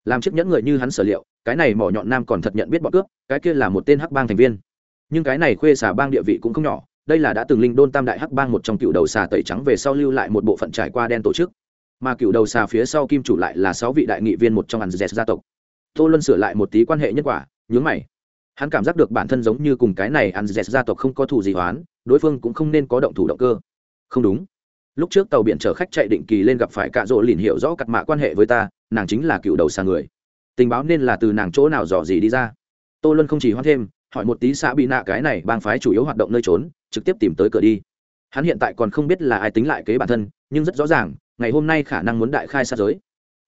Làm chiếc nhẫn người như hắn sở liệu, cái này mỏ nhọn nam còn thật nhận biết bọn cướp, cái kia là một tên hắc bang thành viên. Nhưng cái này khuê xả bang địa vị cũng không nhỏ đây là đã từng linh đôn tam đại hắc bang một trong cựu đầu xà tẩy trắng về sau lưu lại một bộ phận trải qua đen tổ chức. Mà cựu đầu xà phía sau kim chủ lại là sáu vị đại nghị viên một trong ăn dẹt gia tộc. Tô luân sửa lại một tí quan hệ nhân quả, nhướng mày. Hắn cảm giác được bản thân giống như cùng cái này ăn dẹt gia tộc không có thù gì hoán, đối phương cũng không nên có động thủ động cơ. Không đúng. Lúc trước tàu biển chở khách chạy định kỳ lên gặp phải cạ rỗ lìn hiểu rõ cặt mạ quan hệ với ta, nàng chính là cựu đầu xa người. Tình báo nên là từ nàng chỗ nào dò gì đi ra. Tô luân không chỉ hoan thêm, hỏi một tí xã bị nạ cái này bang phái chủ yếu hoạt động nơi trốn trực tiếp tìm tới cửa đi. Hắn hiện tại còn không biết là ai tính lại kế bản thân, nhưng rất rõ ràng, ngày hôm nay khả năng muốn đại khai sát giới.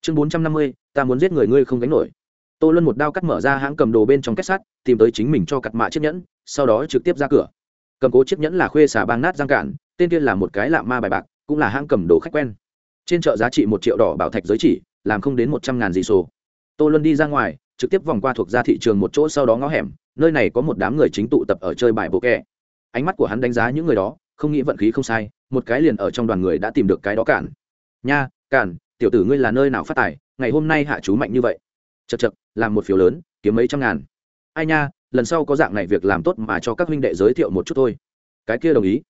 Chương bốn trăm năm mươi, ta muốn giết người ngươi không gánh nổi. Tô luân một đao cắt mở ra hãng cầm đồ bên trong kết sắt tìm tới chính mình cho cặt mạ chiếc nhẫn, sau đó trực tiếp ra cửa. Cầm cố chiếc nhẫn là khuê xả bang nát giang cản, tên kia là một cái lạ ma bài bạc, cũng là hãng cầm đồ khách quen. Trên chợ giá trị một triệu đỏ bảo thạch giới chỉ, làm không đến một trăm ngàn dị sổ. Tô luân đi ra ngoài, trực tiếp vòng qua thuộc ra thị trường một chỗ sau đó ngõ hẻm, nơi này có một đám người chính tụ tập ở chơi bài bộ kẹ ánh mắt của hắn đánh giá những người đó, không nghĩ vận khí không sai, một cái liền ở trong đoàn người đã tìm được cái đó cản. Nha, cản, tiểu tử ngươi là nơi nào phát tài, ngày hôm nay hạ chú mạnh như vậy. Chật chật làm một phiếu lớn, kiếm mấy trăm ngàn. Ai nha, lần sau có dạng này việc làm tốt mà cho các huynh đệ giới thiệu một chút thôi. Cái kia đồng ý.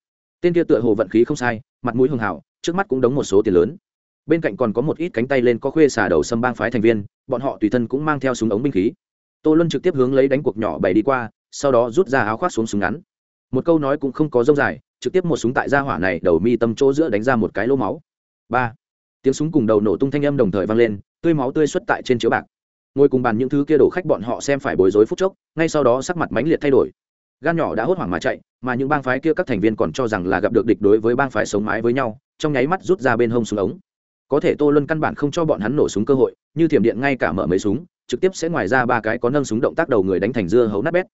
Tên kia tựa hồ vận khí không sai, mặt mũi hường hảo, trước mắt cũng đóng một số tiền lớn. Bên cạnh còn có một ít cánh tay lên có khuê xả đầu xâm bang phái thành viên, bọn họ tùy thân cũng mang theo súng ống binh khí. Tô luân trực tiếp hướng lấy đánh cuộc nhỏ bày đi qua, sau đó rút ra áo khoác xuống súng ngắn một câu nói cũng không có dông dài, trực tiếp một súng tại gia hỏa này đầu mi tâm chỗ giữa đánh ra một cái lỗ máu. Ba. Tiếng súng cùng đầu nổ tung thanh âm đồng thời vang lên, tươi máu tươi xuất tại trên chiếu bạc. Ngồi cùng bàn những thứ kia đổ khách bọn họ xem phải bối rối phút chốc, ngay sau đó sắc mặt mãnh liệt thay đổi. Gan nhỏ đã hốt hoảng mà chạy, mà những bang phái kia các thành viên còn cho rằng là gặp được địch đối với bang phái sống mái với nhau, trong nháy mắt rút ra bên hông súng ống. Có thể tô luân căn bản không cho bọn hắn nổ súng cơ hội, như thiểm điện ngay cả mở mấy súng, trực tiếp sẽ ngoài ra ba cái có nâng súng động tác đầu người đánh thành dưa hấu nát bét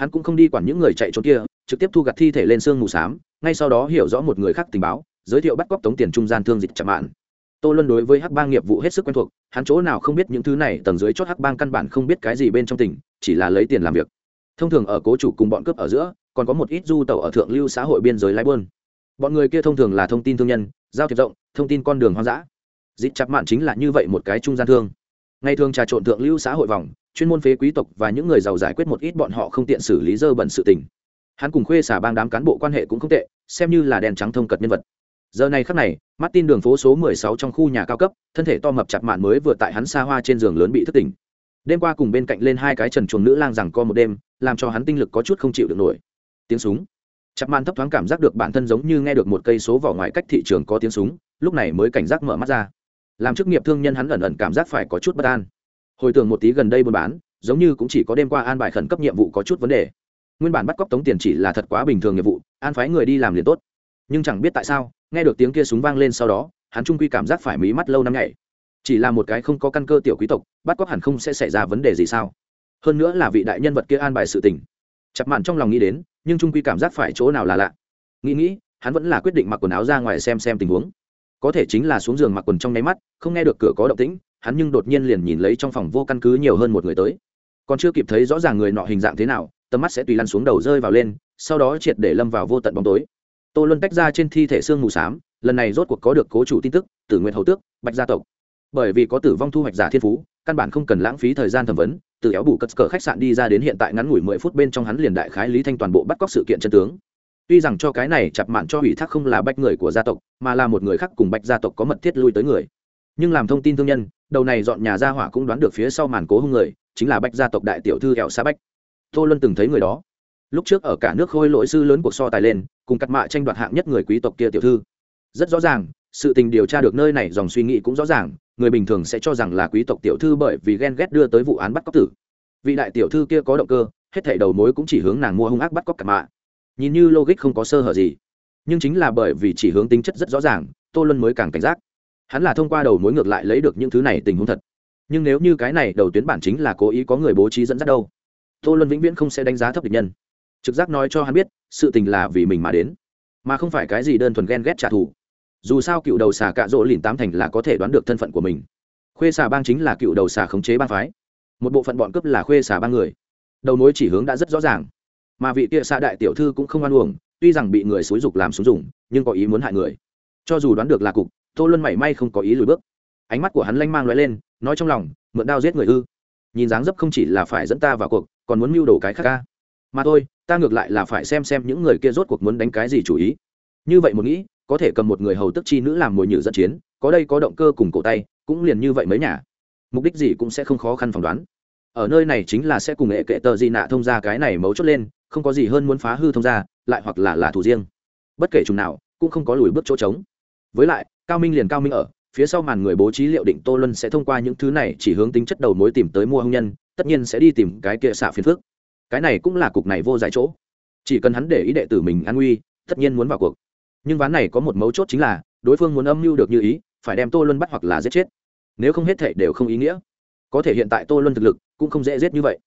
hắn cũng không đi quản những người chạy trốn kia, trực tiếp thu gặt thi thể lên xương mù s á m ngay sau đó hiểu rõ một người khác tình báo, giới thiệu bắt cóc tống tiền trung gian thương dịch chậm mạn. Tô luân đối với hắc bang nghiệp vụ hết sức quen thuộc, hắn chỗ nào không biết những thứ này, tầng dưới chót hắc bang căn bản không biết cái gì bên trong tỉnh, chỉ là lấy tiền làm việc. Thông thường ở cố chủ cùng bọn cướp ở giữa, còn có một ít du tàu ở thượng lưu xã hội biên giới lái buôn bọn người kia thông thường là thông tin thương nhân, giao thiệp rộng, thông tin con đường hoang dã. Dịp chặt mạn chính là như vậy một cái trung gian thương. Ngày thường trà trộn thượng lưu xã hội vòng chuyên môn phế quý tộc và những người giàu giải quyết một ít bọn họ không tiện xử lý dơ bẩn sự tình. Hắn cùng khuê xả bang đám cán bộ quan hệ cũng không tệ, xem như là đèn trắng thông cật nhân vật. Giờ này khắc này, martin đường phố số 16 trong khu nhà cao cấp, thân thể to mập chặt mạn mới vừa tại hắn xa hoa trên giường lớn bị thất tỉnh. Đêm qua cùng bên cạnh lên hai cái trần chuồng nữ lang rằng co một đêm, làm cho hắn tinh lực có chút không chịu được nổi. Tiếng súng. Chặt mạn thấp thoáng cảm giác được bản thân giống như nghe được một cây số vỏ ngoài cách thị trường có tiếng súng, lúc này mới cảnh giác mở mắt ra. Làm chức nghiệp thương nhân hắn ẩn ẩn cảm giác phải có chút bất an hồi tưởng một tí gần đây buôn bán, giống như cũng chỉ có đêm qua an bài khẩn cấp nhiệm vụ có chút vấn đề. Nguyên bản bắt cóc tống tiền chỉ là thật quá bình thường nghiệp vụ, an phái người đi làm liền tốt. Nhưng chẳng biết tại sao, nghe được tiếng kia súng vang lên sau đó, hắn trung quy cảm giác phải mí mắt lâu năm ngày chỉ là một cái không có căn cơ tiểu quý tộc, bắt cóc hẳn không sẽ xảy ra vấn đề gì sao? Hơn nữa là vị đại nhân vật kia an bài sự tình. Chặt mạn trong lòng nghĩ đến, nhưng trung quy cảm giác phải chỗ nào là lạ. Nghĩ nghĩ, hắn vẫn là quyết định mặc quần áo ra ngoài xem xem tình huống. Có thể chính là xuống giường mặc quần trong nháy mắt, không nghe được cửa có động tĩnh hắn nhưng đột nhiên liền nhìn lấy trong phòng vô căn cứ nhiều hơn một người tới. Còn chưa kịp thấy rõ ràng người nọ hình dạng thế nào, tầm mắt sẽ tùy lăn xuống đầu rơi vào lên, sau đó triệt để lâm vào vô tận bóng tối. Tô luân tách ra trên thi thể xương mù s á m lần này rốt cuộc có được cố chủ tin tức, tử nguyện hầu tước, bạch gia tộc. Bởi vì có tử vong thu hoạch giả thiên phú, căn bản không cần lãng phí thời gian thẩm vấn, từ éo bù cất cờ khách sạn đi ra đến hiện tại ngắn ngủi mười phút bên trong hắn liền đại khái lý thanh toàn bộ bắt cóc sự kiện chân tướng. Tuy rằng cho cái này chặt mạn cho ủy thác không là bách người của gia tộc, mà là một người khác cùng bách gia tộc có mật thiết lui tới người. Nhưng làm thông tin thương nhân đầu này dọn nhà ra hỏa cũng đoán được phía sau màn cố hung người, chính là bách gia tộc đại tiểu thư kẹo xa bách. Tô luân từng thấy người đó. Lúc trước ở cả nước khôi lỗi sư lớn cuộc so tài lên, cùng cắt mạ tranh đoạt hạng nhất người quý tộc kia tiểu thư. Rất rõ ràng, sự tình điều tra được nơi này dòng suy nghĩ cũng rõ ràng, người bình thường sẽ cho rằng là quý tộc tiểu thư bởi vì ghen ghét đưa tới vụ án bắt cóc tử. Vị đại tiểu thư kia có động cơ, hết thảy đầu mối cũng chỉ hướng nàng mua hung ác bắt cóc cặp mạ. Nhìn như logic không có sơ hở gì, nhưng chính là bởi vì chỉ hướng tính chất rất rõ ràng, tô luân mới càng cảnh giác hắn là thông qua đầu mối ngược lại lấy được những thứ này tình huống thật. Nhưng nếu như cái này đầu tuyến bản chính là cố ý có người bố trí dẫn dắt đâu, tô luân vĩnh viễn không sẽ đánh giá thấp địch nhân. Trực giác nói cho hắn biết, sự tình là vì mình mà đến, mà không phải cái gì đơn thuần ghen ghét trả thù. Dù sao cựu đầu xà cạ rỗ lìn tám thành là có thể đoán được thân phận của mình. Khuê xà bang chính là cựu đầu xà khống chế bang phái. Một bộ phận bọn cướp là khuê xà ba người. Đầu mối chỉ hướng đã rất rõ ràng. Mà vị kia xạ đại tiểu thư cũng không oan uổng, tuy rằng bị người xúi dục làm xuống dùng, nhưng có ý muốn hại người. Cho dù đoán được là cục tô luân mảy may không có ý lùi bước. Ánh mắt của hắn lanh mang loại lên, nói trong lòng, mượn đao giết người ư. Nhìn dáng dấp không chỉ là phải dẫn ta vào cuộc, còn muốn mưu đồ cái khác ca. Mà thôi, ta ngược lại là phải xem xem những người kia rốt cuộc muốn đánh cái gì chủ ý. Như vậy một nghĩ, có thể cầm một người hầu tức chi nữ làm mồi nhử dẫn chiến, có đây có động cơ cùng cổ tay, cũng liền như vậy mấy nhà. Mục đích gì cũng sẽ không khó khăn phỏng đoán. Ở nơi này chính là sẽ cùng nghệ kệ tờ gì nạ thông ra cái này mấu chốt lên, không có gì hơn muốn phá hư thông ra lại hoặc là là thủ riêng. Bất kể chúng nào, cũng không có lùi bước chỗ trống. Với lại cao minh liền cao minh ở, phía sau màn người bố trí liệu định tô luân sẽ thông qua những thứ này chỉ hướng tính chất đầu mối tìm tới mua hông nhân, tất nhiên sẽ đi tìm cái kia xạ phiền phước cái này cũng là cục này vô giải chỗ. Chỉ cần hắn để ý đệ tử mình an nguy, tất nhiên muốn vào cuộc. Nhưng ván này có một mấu chốt chính là, đối phương muốn âm mưu được như ý, phải đem tô luân bắt hoặc là giết chết. Nếu không hết thể đều không ý nghĩa. Có thể hiện tại tô luân thực lực cũng không dễ giết như vậy.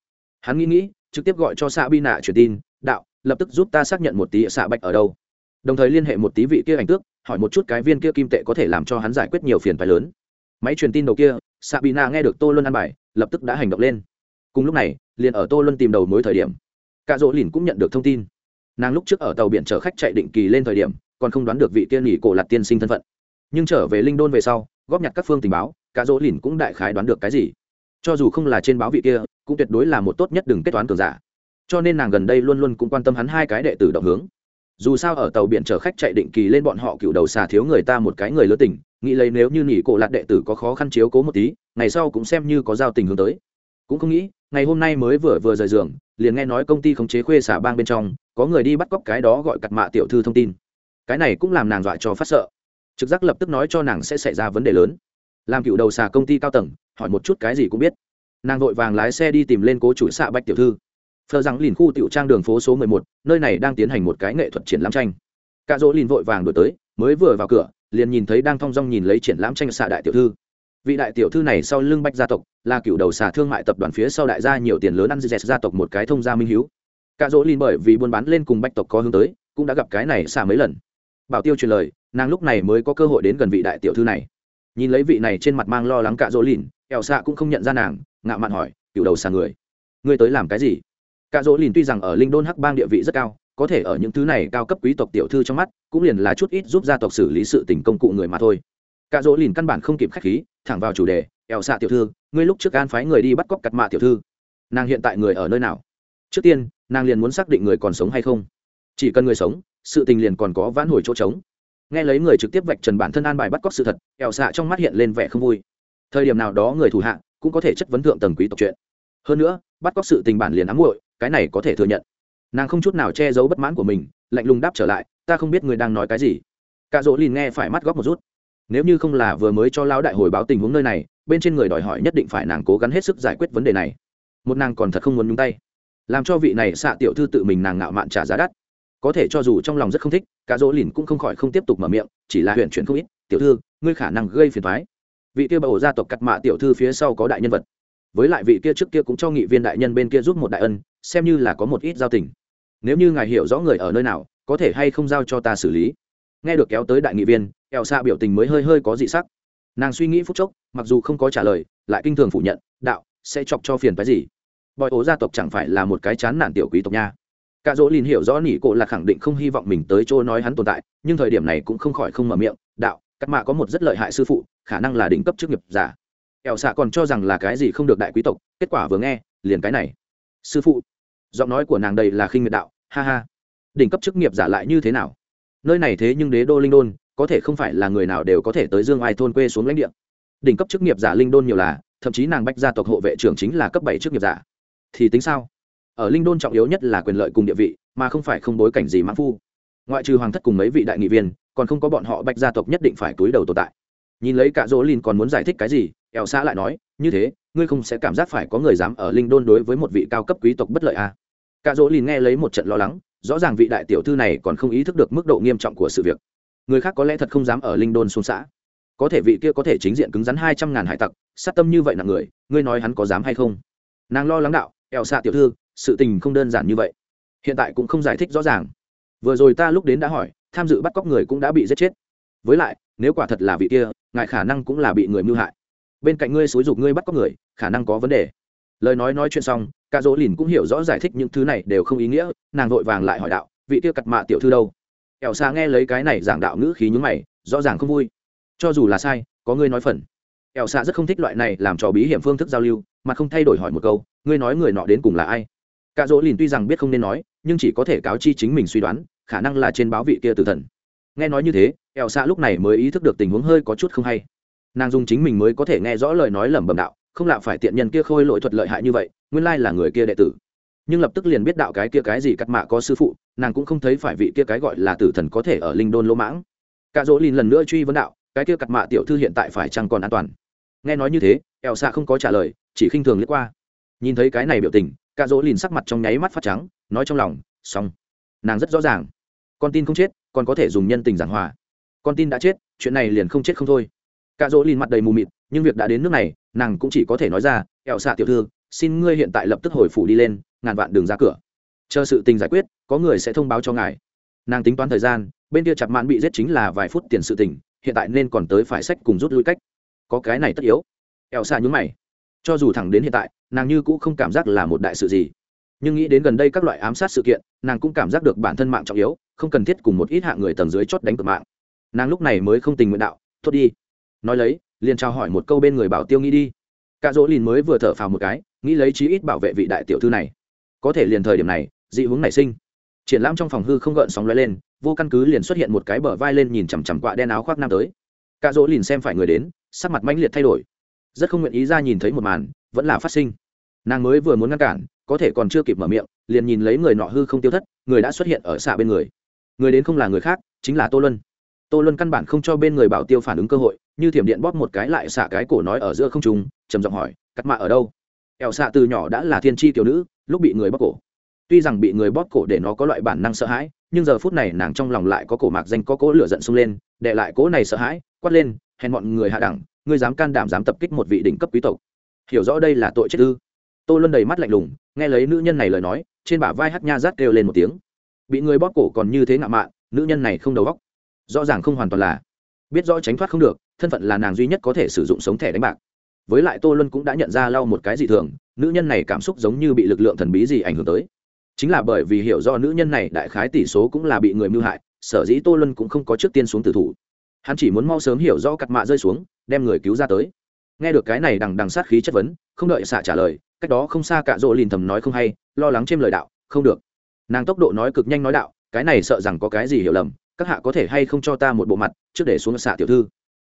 Hắn nghĩ nghĩ, trực tiếp gọi cho xạ bi nạ truyền tin, đạo, lập tức giúp ta xác nhận một tí xạ bạch ở đâu đồng thời liên hệ một tí vị kia ảnh tước, hỏi một chút cái viên kia kim tệ có thể làm cho hắn giải quyết nhiều phiền phái lớn. Máy truyền tin đầu kia xạ nghe được tô luân ăn bài, lập tức đã hành động lên. Cùng lúc này, liền ở tô luân tìm đầu mối thời điểm, cả dỗ lìn cũng nhận được thông tin. Nàng lúc trước ở tàu biển chở khách chạy định kỳ lên thời điểm, còn không đoán được vị tiên nghỉ cổ lạt tiên sinh thân phận. Nhưng trở về linh đôn về sau, góp nhặt các phương tình báo, cả dỗ lìn cũng đại khái đoán được cái gì. Cho dù không là trên báo vị kia, cũng tuyệt đối là một tốt nhất đừng kết toán cường giả. Cho nên nàng gần đây luôn luôn cũng quan tâm hắn hai cái đệ tử động hướng dù sao ở tàu biển chở khách chạy định kỳ lên bọn họ cựu đầu xà thiếu người ta một cái người lớn tỉnh nghĩ lấy nếu như nghỉ cổ lạc đệ tử có khó khăn chiếu cố một tí, ngày sau cũng xem như có giao tình hướng tới. Cũng không nghĩ, ngày hôm nay mới vừa vừa rời giường, liền nghe nói công ty khống chế khuê xả bang bên trong, có người đi bắt cóc cái đó gọi cặt mạ tiểu thư thông tin. Cái này cũng làm nàng dọa cho phát sợ. Trực giác lập tức nói cho nàng sẽ xảy ra vấn đề lớn. Làm cựu đầu xà công ty cao tầng, hỏi một chút cái gì cũng biết. Nàng vội vàng lái xe đi tìm lên cố chủ xạ bách tiểu thư phờ rằng lìn khu tiểu trang đường phố số mười một, nơi này đang tiến hành một cái nghệ thuật triển lãm tranh. Cả dỗ lìn vội vàng đổi tới, mới vừa vào cửa, liền nhìn thấy đang thong dong nhìn lấy triển lãm tranh xạ đại tiểu thư. Vị đại tiểu thư này sau lưng bách gia tộc, là cựu đầu xà thương mại tập đoàn phía sau đại gia nhiều tiền lớn ăn dẹt gia tộc một cái thông gia minh hiếu. Cả dỗ lìn bởi vì buôn bán lên cùng bách tộc có hướng tới, cũng đã gặp cái này xả mấy lần. Bảo tiêu truyền lời, nàng lúc này mới có cơ hội đến gần vị đại tiểu thư này. Nhìn lấy vị này trên mặt mang lo lắng cả dỗ lìn ẻo xạ cũng không nhận ra nàng, ngạo mạn hỏi, cựu đầu xà người, ngươi tới làm cái gì? Cả dỗ lìn tuy rằng ở linh đôn hắc bang địa vị rất cao, có thể ở những thứ này cao cấp quý tộc tiểu thư trong mắt, cũng liền là chút ít giúp gia tộc xử lý sự tình công cụ người mà thôi. Cả dỗ lìn căn bản không kịp khách khí, thẳng vào chủ đề ẻo xạ tiểu thư, ngươi lúc trước an phái người đi bắt cóc cặt mạ tiểu thư, nàng hiện tại người ở nơi nào? Trước tiên, nàng liền muốn xác định người còn sống hay không. Chỉ cần người sống, sự tình liền còn có vãn hồi chỗ trống. Nghe lấy người trực tiếp vạch trần bản thân an bài bắt cóc sự thật ẻo xạ trong mắt hiện lên vẻ không vui. Thời điểm nào đó người thủ hạ cũng có thể chất vấn thượng tầng quý tộc chuyện. Hơn nữa, bắt cóc sự tình bản liền ám muội cái này có thể thừa nhận. Nàng không chút nào che giấu bất mãn của mình, lạnh lùng đáp trở lại, ta không biết người đang nói cái gì. Cả dỗ lìn nghe phải mắt góc một rút. Nếu như không là vừa mới cho lão đại hồi báo tình huống nơi này, bên trên người đòi hỏi nhất định phải nàng cố gắng hết sức giải quyết vấn đề này. Một nàng còn thật không muốn nhúng tay. Làm cho vị này xạ tiểu thư tự mình nàng ngạo mạn trả giá đắt. Có thể cho dù trong lòng rất không thích, cả dỗ lìn cũng không khỏi không tiếp tục mở miệng, chỉ là huyện chuyển không ít, tiểu thư, ngươi khả năng gây phiền thoái vị kia bầu gia tộc cắt mạ tiểu thư phía sau có đại nhân vật với lại vị kia trước kia cũng cho nghị viên đại nhân bên kia giúp một đại ân, xem như là có một ít giao tình. Nếu như ngài hiểu rõ người ở nơi nào, có thể hay không giao cho ta xử lý. Nghe được kéo tới đại nghị viên, eo xa biểu tình mới hơi hơi có dị sắc. Nàng suy nghĩ phút chốc, mặc dù không có trả lời, lại kinh thường phủ nhận, đạo, sẽ chọc cho phiền cái gì? Bòi ố gia tộc chẳng phải là một cái chán nản tiểu quý tộc nha. Cả dỗ liền hiểu rõ nỉ cổ là khẳng định không hy vọng mình tới chỗ nói hắn tồn tại, nhưng thời điểm này cũng không khỏi không mở miệng, đạo cắt mạ có một rất lợi hại sư phụ, khả năng là đỉnh cấp chức nghiệp giả ẻo xạ còn cho rằng là cái gì không được đại quý tộc, kết quả vừa nghe, liền cái này. Sư phụ, giọng nói của nàng đây là khinh miệt đạo, ha ha. Đỉnh cấp chức nghiệp giả lại như thế nào? Nơi này thế nhưng đế đô linh đôn, có thể không phải là người nào đều có thể tới dương ai thôn quê xuống lãnh địa. Đỉnh cấp chức nghiệp giả linh đôn nhiều là, thậm chí nàng bách gia tộc hộ vệ trưởng chính là cấp bảy chức nghiệp giả. Thì tính sao? Ở linh đôn trọng yếu nhất là quyền lợi cùng địa vị, mà không phải không bối cảnh gì mãn phu. Ngoại trừ hoàng thất cùng mấy vị đại nghị viên, còn không có bọn họ bách gia tộc nhất định phải túi đầu tồn tại. Nhìn lấy cả dỗ lin còn muốn giải thích cái gì Eo xã lại nói, như thế, ngươi không sẽ cảm giác phải có người dám ở linh đôn đối với một vị cao cấp quý tộc bất lợi à. cả dỗ lìn nghe lấy một trận lo lắng, rõ ràng vị đại tiểu thư này còn không ý thức được mức độ nghiêm trọng của sự việc. Người khác có lẽ thật không dám ở linh đôn xuống xã. Có thể vị kia có thể chính diện cứng rắn hai trăm ngàn hải tặc, sát tâm như vậy nặng người, ngươi nói hắn có dám hay không? Nàng lo lắng đạo, Eo xạ tiểu thư, sự tình không đơn giản như vậy. Hiện tại cũng không giải thích rõ ràng. Vừa rồi ta lúc đến đã hỏi, tham dự bắt cóc người cũng đã bị giết chết. Với lại, nếu quả thật là vị kia ngại khả năng cũng là bị người mưu hại bên cạnh ngươi xúi dục ngươi bắt cóc người, khả năng có vấn đề. Lời nói nói chuyện xong cả dỗ lìn cũng hiểu rõ giải thích những thứ này đều không ý nghĩa, nàng vội vàng lại hỏi đạo, vị kia cặt mạ tiểu thư đâu? Ẻo xa nghe lấy cái này giảng đạo ngữ khí nhúng mày, rõ ràng không vui. Cho dù là sai, có ngươi nói phần. Ẻo xa rất không thích loại này làm trò bí hiểm phương thức giao lưu, mà không thay đổi hỏi một câu, ngươi nói người nọ đến cùng là ai? Cả dỗ lìn tuy rằng biết không nên nói, nhưng chỉ có thể cáo chi chính mình suy đoán, khả năng là trên báo vị kia tử thần. Nghe nói như thế ẻo xa lúc này mới ý thức được tình huống hơi có chút không hay nàng dùng chính mình mới có thể nghe rõ lời nói lẩm bẩm đạo, không lạ phải tiện nhân kia khôi lỗi thuật lợi hại như vậy, nguyên lai là người kia đệ tử. Nhưng lập tức liền biết đạo cái kia cái gì cắt mạ có sư phụ, nàng cũng không thấy phải vị kia cái gọi là tử thần có thể ở linh đôn lỗ mãng. Cả dỗ lìn lần nữa truy vấn đạo, cái kia cắt mạ tiểu thư hiện tại phải chăng còn an toàn? Nghe nói như thế, eo xạ không có trả lời, chỉ khinh thường liếc qua. Nhìn thấy cái này biểu tình, cả dỗ lìn sắc mặt trong nháy mắt phát trắng, nói trong lòng, xong. Nàng rất rõ ràng. Con tin không chết, còn có thể dùng nhân tình giảng hòa. Con tin đã chết, chuyện này liền không chết không thôi cả dỗ lìn mặt đầy mù mịt, nhưng việc đã đến nước này, nàng cũng chỉ có thể nói ra eo xạ tiểu thư, xin ngươi hiện tại lập tức hồi phủ đi lên, ngàn vạn đường ra cửa. Chờ sự tình giải quyết, có người sẽ thông báo cho ngài. Nàng tính toán thời gian, bên kia chặt mạn bị giết chính là vài phút tiền sự tình, hiện tại nên còn tới phải sách cùng rút lui cách. Có cái này tất yếu. Eo xạ nhúng mày. Cho dù thẳng đến hiện tại, nàng như cũng không cảm giác là một đại sự gì. Nhưng nghĩ đến gần đây các loại ám sát sự kiện, nàng cũng cảm giác được bản thân mạng trọng yếu, không cần thiết cùng một ít hạng người tầng dưới chót đánh cược mạng. Nàng lúc này mới không tình nguyện đạo tốt đi nói lấy, liền trao hỏi một câu bên người bảo tiêu nghĩ đi. Cạ dỗ lìn mới vừa thở phào một cái, nghĩ lấy chí ít bảo vệ vị đại tiểu thư này. Có thể liền thời điểm này, dị hướng nảy sinh. Triển lãm trong phòng hư không gợn sóng lóe lên, vô căn cứ liền xuất hiện một cái bờ vai lên nhìn chằm chằm quạ đen áo khoác nam tới. Cạ dỗ lìn xem phải người đến, sắc mặt mãnh liệt thay đổi. Rất không nguyện ý ra nhìn thấy một màn, vẫn là phát sinh. Nàng mới vừa muốn ngăn cản, có thể còn chưa kịp mở miệng, liền nhìn lấy người nọ hư không tiêu thất, người đã xuất hiện ở xạ bên người. Người đến không là người khác, chính là tô luân. Tô luân căn bản không cho bên người bảo tiêu phản ứng cơ hội như thiểm điện bóp một cái lại xả cái cổ nói ở giữa không trùng trầm giọng hỏi, cắt mạ ở đâu? Ẹo xạ từ nhỏ đã là thiên tri tiểu nữ, lúc bị người bóp cổ. Tuy rằng bị người bóp cổ để nó có loại bản năng sợ hãi, nhưng giờ phút này nàng trong lòng lại có cổ mạc danh có cỗ lửa giận sung lên, để lại cỗ này sợ hãi, quát lên, hèn bọn người hạ đẳng, ngươi dám can đảm dám tập kích một vị đỉnh cấp quý tộc. Hiểu rõ đây là tội chết ư? Tôi luôn đầy mắt lạnh lùng, nghe lấy nữ nhân này lời nói, trên bả vai hát nha rát kêu lên một tiếng. Bị người bóp cổ còn như thế ngạo mạn, nữ nhân này không đầu góc rõ ràng không hoàn toàn là biết rõ tránh thoát không được thân phận là nàng duy nhất có thể sử dụng sống thẻ đánh bạc. Với lại tô luân cũng đã nhận ra lau một cái gì thường, nữ nhân này cảm xúc giống như bị lực lượng thần bí gì ảnh hưởng tới. Chính là bởi vì hiểu do nữ nhân này đại khái tỷ số cũng là bị người mưu hại, sở dĩ tô luân cũng không có trước tiên xuống tử thủ. Hắn chỉ muốn mau sớm hiểu rõ cặt mạ rơi xuống, đem người cứu ra tới. Nghe được cái này đằng đằng sát khí chất vấn, không đợi xạ trả lời, cách đó không xa cạ rỗ lìn thầm nói không hay, lo lắng trên lời đạo, không được. Nàng tốc độ nói cực nhanh nói đạo, cái này sợ rằng có cái gì hiểu lầm, các hạ có thể hay không cho ta một bộ mặt, trước để xuống xạ tiểu thư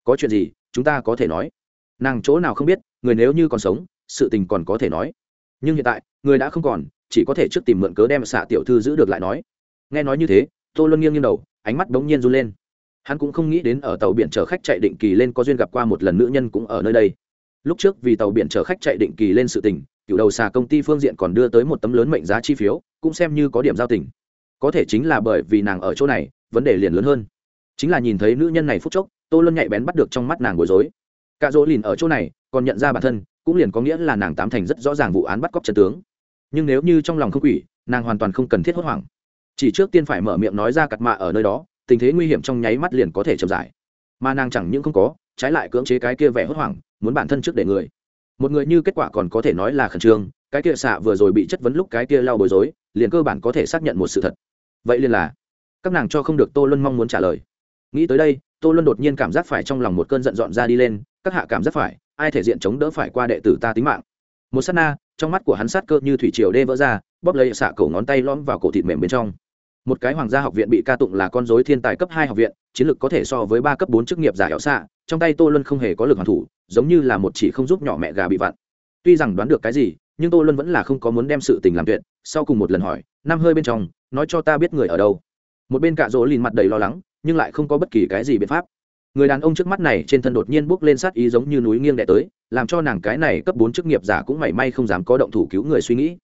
có chuyện gì, chúng ta có thể nói. Nàng chỗ nào không biết, người nếu như còn sống, sự tình còn có thể nói. Nhưng hiện tại, người đã không còn, chỉ có thể trước tìm mượn cớ đem xạ tiểu thư giữ được lại nói. Nghe nói như thế, tô luân nghiêng nghiêng đầu, ánh mắt bỗng nhiên run lên. Hắn cũng không nghĩ đến ở tàu biển chở khách chạy định kỳ lên có duyên gặp qua một lần nữ nhân cũng ở nơi đây. Lúc trước vì tàu biển chở khách chạy định kỳ lên sự tình, cựu đầu xà công ty phương diện còn đưa tới một tấm lớn mệnh giá chi phiếu, cũng xem như có điểm giao tình. Có thể chính là bởi vì nàng ở chỗ này, vấn đề liền lớn hơn. Chính là nhìn thấy nữ nhân này phút chốc tô luân nhạy bén bắt được trong mắt nàng bối rối. Cạ dỗ lìn ở chỗ này, còn nhận ra bản thân, cũng liền có nghĩa là nàng tám thành rất rõ ràng vụ án bắt cóc trần tướng. Nhưng nếu như trong lòng không quỷ, nàng hoàn toàn không cần thiết hốt hoảng. Chỉ trước tiên phải mở miệng nói ra cặt mạ ở nơi đó, tình thế nguy hiểm trong nháy mắt liền có thể chậm giải mà nàng chẳng những không có, trái lại cưỡng chế cái kia vẻ hốt hoảng, muốn bản thân trước để người. Một người như kết quả còn có thể nói là khẩn trương, cái kia xạ vừa rồi bị chất vấn lúc cái kia lau bối rối, liền cơ bản có thể xác nhận một sự thật. Vậy liền là, các nàng cho không được tô luân mong muốn trả lời. Nghĩ tới đây tô luân đột nhiên cảm giác phải trong lòng một cơn giận dọn ra đi lên, các hạ cảm giác phải, ai thể diện chống đỡ phải qua đệ tử ta tính mạng. Một s á t na, trong mắt của hắn sát cơ như thủy triều đê vỡ ra, bóp lấy xạ cổ ngón tay lõm vào cổ thịt mềm bên trong. Một cái hoàng gia học viện bị ca tụng là con dối thiên tài cấp hai học viện, chiến lược có thể so với ba cấp bốn chức nghiệp giả éo xạ trong tay tô luân không hề có lực hoàn thủ, giống như là một chỉ không giúp nhỏ mẹ gà bị vặn. Tuy rằng đoán được cái gì, nhưng tô luân vẫn là không có muốn đem sự tình làm tuyệt, sau cùng một lần hỏi, năm hơi bên trong, nói cho ta biết người ở đâu? Một bên cạ rỗ lìn mặt đầy lo lắng nhưng lại không có bất kỳ cái gì biện pháp. Người đàn ông trước mắt này trên thân đột nhiên bốc lên sát ý giống như núi nghiêng đẻ tới, làm cho nàng cái này cấp bốn chức nghiệp giả cũng mảy may không dám có động thủ cứu người suy nghĩ.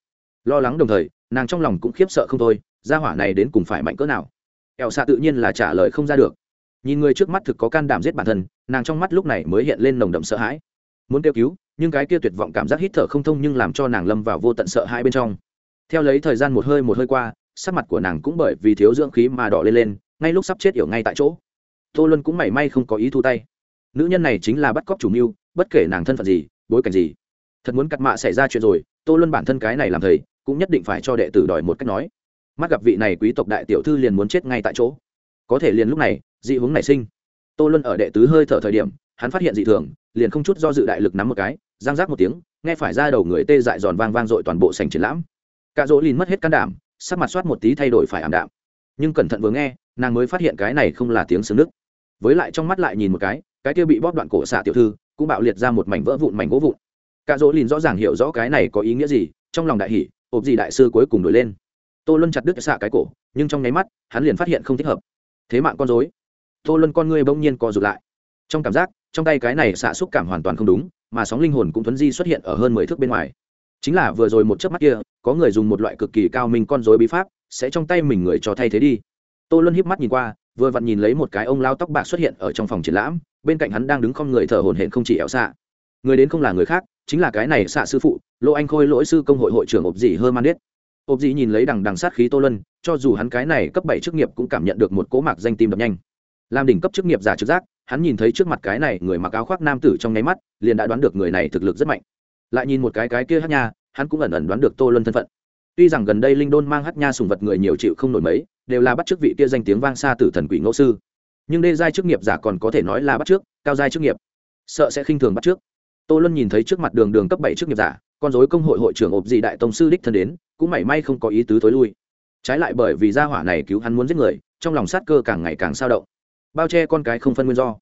Lo lắng đồng thời, nàng trong lòng cũng khiếp sợ không thôi, gia hỏa này đến cùng phải mạnh cỡ nào? Eo xạ tự nhiên là trả lời không ra được. Nhìn người trước mắt thực có can đảm giết bản thân, nàng trong mắt lúc này mới hiện lên nồng đậm sợ hãi. Muốn kêu cứu, nhưng cái kia tuyệt vọng cảm giác hít thở không thông nhưng làm cho nàng lâm vào vô tận sợ hãi bên trong. Theo lấy thời gian một hơi một hơi qua, sắc mặt của nàng cũng bởi vì thiếu dưỡng khí mà đỏ lên lên ngay lúc sắp chết yểu ngay tại chỗ. Tô luân cũng mảy may không có ý thu tay. Nữ nhân này chính là bắt cóc chủ mưu, bất kể nàng thân phận gì, bối cảnh gì. Thật muốn cặt mạ xảy ra chuyện rồi, tô luân bản thân cái này làm thầy, cũng nhất định phải cho đệ tử đòi một cách nói. Mắt gặp vị này quý tộc đại tiểu thư liền muốn chết ngay tại chỗ. Có thể liền lúc này, dị hướng nảy sinh. Tô luân ở đệ tứ hơi thở thời điểm, hắn phát hiện dị thường, liền không chút do dự đại lực nắm một cái giang giác một tiếng, nghe phải ra đầu người tê dại giòn vang vang dội toàn bộ sành triển lãm. Cả dỗ lìn mất hết can đảm, sắc mặt soát một tí thay đổi phải ảm đạm. Nhưng cẩn thận vừa nghe nàng mới phát hiện cái này không là tiếng xương nước. Với lại trong mắt lại nhìn một cái cái kia bị bóp đoạn cổ xạ tiểu thư, cũng bạo liệt ra một mảnh vỡ vụn mảnh gỗ vụn. Cả dỗ lìn rõ ràng hiểu rõ cái này có ý nghĩa gì, trong lòng đại hỷ ộp gì đại sư cuối cùng đổi lên. Tô luân chặt đứt xạ cái cổ, nhưng trong nháy mắt, hắn liền phát hiện không thích hợp. Thế mạng con dối tô luân con ngươi bỗng nhiên co rụt lại. Trong cảm giác, trong tay cái này xạ xúc cảm hoàn toàn không đúng, mà sóng linh hồn cũng thuấn di xuất hiện ở hơn mười thước bên ngoài. Chính là vừa rồi một chớp mắt kia, có người dùng một loại cực kỳ cao minh con dối bí pháp, sẽ trong tay mình người cho thay thế đi tô luân híp mắt nhìn qua, vừa vặn nhìn lấy một cái ông lao tóc bạc xuất hiện ở trong phòng triển lãm, bên cạnh hắn đang đứng không người thở hổn hển không chỉ éo xạ. Người đến không là người khác, chính là cái này xạ sư phụ, lô anh khôi lỗi sư công hội hội trưởng ộp dị hơn man đết ộp dị nhìn lấy đằng đằng sát khí tô lân cho dù hắn cái này cấp bảy chức nghiệp cũng cảm nhận được một cố mạc danh tim đập nhanh. Làm đỉnh cấp chức nghiệp giả trực giác, hắn nhìn thấy trước mặt cái này người mặc áo khoác nam tử trong nháy mắt, liền đã đoán được người này thực lực rất mạnh. Lại nhìn một cái cái kia hát nha, hắn cũng ẩn ẩn đoán được tô luân thân phận tuy rằng gần đây linh đôn mang hát nha sùng vật người nhiều chịu không nổi mấy, đều là bắt chức vị kia danh tiếng vang xa từ thần quỷ ngẫu sư. Nhưng đê giai chức nghiệp giả còn có thể nói là bắt trước cao giai chức nghiệp. Sợ sẽ khinh thường bắt trước tô luân nhìn thấy trước mặt đường đường cấp bảy chức nghiệp giả, con dối công hội hội trưởng ộp dị đại tông sư đích thân đến, cũng mảy may không có ý tứ tối lui. Trái lại bởi vì gia hỏa này cứu hắn muốn giết người, trong lòng sát cơ càng ngày càng sao động. Bao che con cái không phân nguyên do.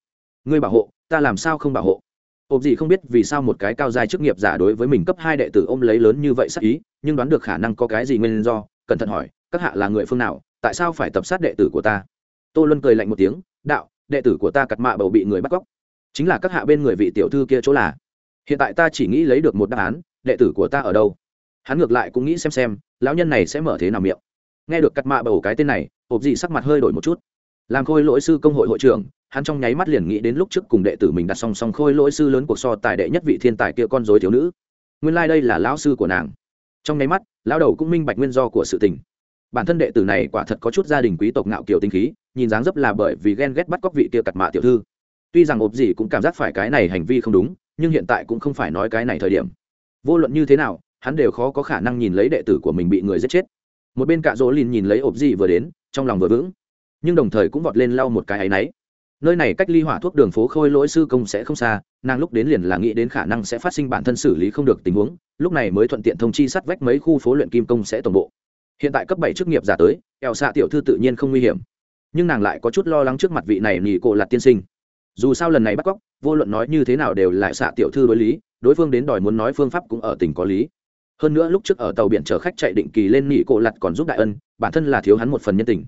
Ngươi bảo hộ, ta làm sao không bảo hộ? Ộp gì không biết vì sao một cái cao dài chức nghiệp giả đối với mình cấp hai đệ tử ôm lấy lớn như vậy sắc ý, nhưng đoán được khả năng có cái gì nguyên do, cẩn thận hỏi, các hạ là người phương nào, tại sao phải tập sát đệ tử của ta? Tô luân cười lạnh một tiếng, đạo, đệ tử của ta cặt mạ bầu bị người bắt cóc. Chính là các hạ bên người vị tiểu thư kia chỗ là. Hiện tại ta chỉ nghĩ lấy được một đáp án, đệ tử của ta ở đâu? Hắn ngược lại cũng nghĩ xem xem, lão nhân này sẽ mở thế nào miệng. Nghe được cắt mạ bầu cái tên này ộp dị sắc mặt hơi đổi một chút. Làm khôi lỗi sư công hội hội trưởng hắn trong nháy mắt liền nghĩ đến lúc trước cùng đệ tử mình đặt song song khôi lỗi sư lớn cuộc so tài đệ nhất vị thiên tài kia con dối thiếu nữ. Nguyên lai、like、đây là lão sư của nàng. Trong nháy mắt, lão đầu cũng minh bạch nguyên do của sự tình. Bản thân đệ tử này quả thật có chút gia đình quý tộc ngạo kiều tinh khí, nhìn dáng dấp là bởi vì ghen ghét bắt cóc vị kia cặt mạ tiểu thư. Tuy rằng ộp gì cũng cảm giác phải cái này hành vi không đúng, nhưng hiện tại cũng không phải nói cái này thời điểm. Vô luận như thế nào, hắn đều khó có khả năng nhìn lấy đệ tử của mình bị người giết chết. Một bên cạ dỗ lìn nhìn lấy ộp gì vừa đến, trong lòng vừa vững. Nhưng đồng thời cũng vọt lên lau một cái áy náy nơi này cách ly hỏa thuốc đường phố khôi lỗi sư công sẽ không xa, nàng lúc đến liền là nghĩ đến khả năng sẽ phát sinh bản thân xử lý không được tình huống, lúc này mới thuận tiện thông chi sát vách mấy khu phố luyện kim công sẽ tổng bộ. Hiện tại cấp bảy chức nghiệp giả tới, eo xạ tiểu thư tự nhiên không nguy hiểm. Nhưng nàng lại có chút lo lắng trước mặt vị này nghỉ cổ lạt tiên sinh. Dù sao lần này bắt cóc, vô luận nói như thế nào đều lại xạ tiểu thư đối lý, đối phương đến đòi muốn nói phương pháp cũng ở tỉnh có lý. Hơn nữa lúc trước ở tàu biển chở khách chạy định kỳ lên nghỉ cổ lặt còn giúp đại ân, bản thân là thiếu hắn một phần nhân tình.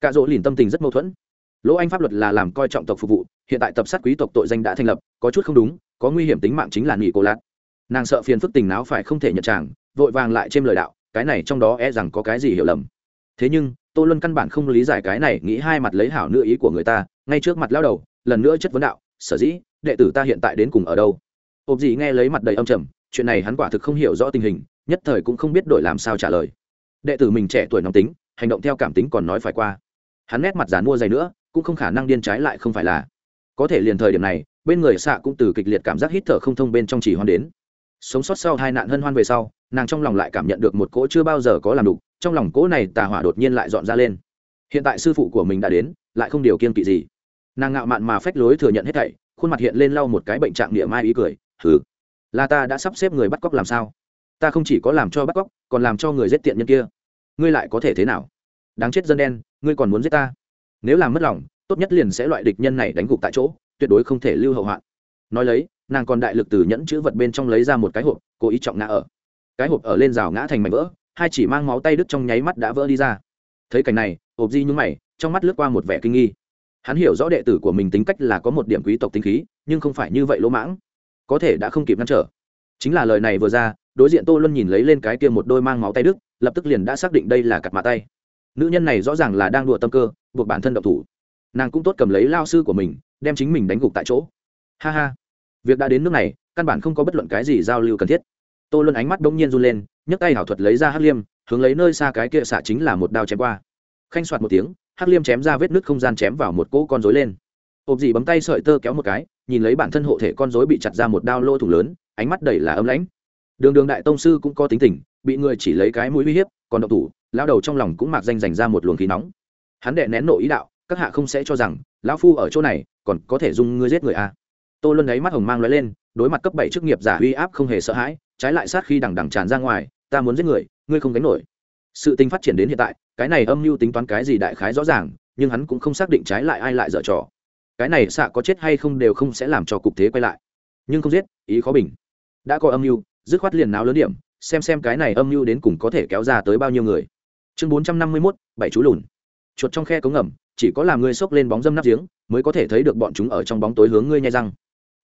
Cạ dỗ lìn tâm tình rất mâu thuẫn lỗ anh pháp luật là làm coi trọng tộc phục vụ, hiện tại tập sát quý tộc tội danh đã thành lập, có chút không đúng, có nguy hiểm tính mạng chính là nghỉ cô lặt nàng sợ phiền phức tình não phải không thể nhận chàng vội vàng lại trên lời đạo, cái này trong đó e rằng có cái gì hiểu lầm. Thế nhưng, tô luân căn bản không lý giải cái này, nghĩ hai mặt lấy hảo nữ ý của người ta, ngay trước mặt lao đầu, lần nữa chất vấn đạo, sở dĩ, đệ tử ta hiện tại đến cùng ở đâu? Ộp gì nghe lấy mặt đầy âm trầm, chuyện này hắn quả thực không hiểu rõ tình hình, nhất thời cũng không biết đổi làm sao trả lời. Đệ tử mình trẻ tuổi nóng tính, hành động theo cảm tính còn nói phải qua. Hắn nét mặt dán mua dày nữa cũng không khả năng điên trái lại không phải là. Có thể liền thời điểm này, bên người xạ cũng từ kịch liệt cảm giác hít thở không thông bên trong chỉ hoan đến. Sống sót sau hai nạn hân hoan về sau, nàng trong lòng lại cảm nhận được một cỗ chưa bao giờ có làm đục, trong lòng cỗ này tà hỏa đột nhiên lại dọn ra lên. Hiện tại sư phụ của mình đã đến, lại không điều kiên kỵ gì. Nàng ngạo mạn mà phách lối thừa nhận hết thảy, khuôn mặt hiện lên lau một cái bệnh trạng địa mai ý cười thử là ta đã sắp xếp người bắt cóc làm sao? Ta không chỉ có làm cho bắt cóc, còn làm cho người giết tiện nhân kia. Ngươi lại có thể thế nào? Đáng chết dân đen, ngươi còn muốn giết ta? Nếu làm mất lòng, tốt nhất liền sẽ loại địch nhân này đánh gục tại chỗ, tuyệt đối không thể lưu hậu hoạn. Nói lấy, nàng còn đại lực từ nhẫn chữ vật bên trong lấy ra một cái hộp, cố ý trọng ngã ở. Cái hộp ở lên rào ngã thành mảnh vỡ, hai chỉ mang máu tay đứt trong nháy mắt đã vỡ đi ra. Thấy cảnh này, hộp di nhúng mày, trong mắt lướt qua một vẻ kinh nghi. Hắn hiểu rõ đệ tử của mình tính cách là có một điểm quý tộc tính khí, nhưng không phải như vậy lỗ mãng. Có thể đã không kịp ngăn trở. Chính là lời này vừa ra, đối diện tô luân nhìn lấy lên cái kia một đôi mang máu tay đức lập tức liền đã xác định đây là cặp mạ tay. Nữ nhân này rõ ràng là đang đùa tâm cơ buộc bản thân độc thủ. Nàng cũng tốt cầm lấy lao sư của mình, đem chính mình đánh gục tại chỗ. Ha ha. Việc đã đến nước này, căn bản không có bất luận cái gì giao lưu cần thiết. Tô luân ánh mắt đông nhiên run lên, nhấc tay hảo thuật lấy ra hắc liêm, hướng lấy nơi xa cái kia xạ chính là một đao chém qua. Khanh soạt một tiếng, hắc liêm chém ra vết nứt không gian chém vào một cỗ con rối lên. Ộp dì bấm tay sợi tơ kéo một cái, nhìn lấy bản thân hộ thể con rối bị chặt ra một đao lô thủ lớn, ánh mắt đầy là ấm lãnh. Đường đường đại tông sư cũng có tính tình, bị người chỉ lấy cái mũi uy hiếp, còn độc thủ lao đầu trong lòng cũng mạc danh dành ra một luồng khí nóng hắn đệ nén nộ ý đạo, các hạ không sẽ cho rằng, lão phu ở chỗ này, còn có thể dùng ngươi giết người à. tô luân ấy mắt hồng mang lóe lên, đối mặt cấp bảy chức nghiệp giả uy áp không hề sợ hãi, trái lại sát khi đằng đằng tràn ra ngoài, ta muốn giết người, ngươi không đánh nổi. Sự tình phát triển đến hiện tại, cái này âm mưu tính toán cái gì đại khái rõ ràng, nhưng hắn cũng không xác định trái lại ai lại dở trò. Cái này xạ có chết hay không đều không sẽ làm cho cục thế quay lại. Nhưng không giết, ý khó bình. Đã có âm mưu, dứt khoát liền náo lớn điểm, xem xem cái này âm mưu đến cùng có thể kéo ra tới bao nhiêu người. Chương bốn trăm năm mươi mốt, bảy chú lùn chuột trong khe cống ngầm, chỉ có làm ngươi xốc lên bóng dâm nắp giếng, mới có thể thấy được bọn chúng ở trong bóng tối hướng ngươi nhai răng.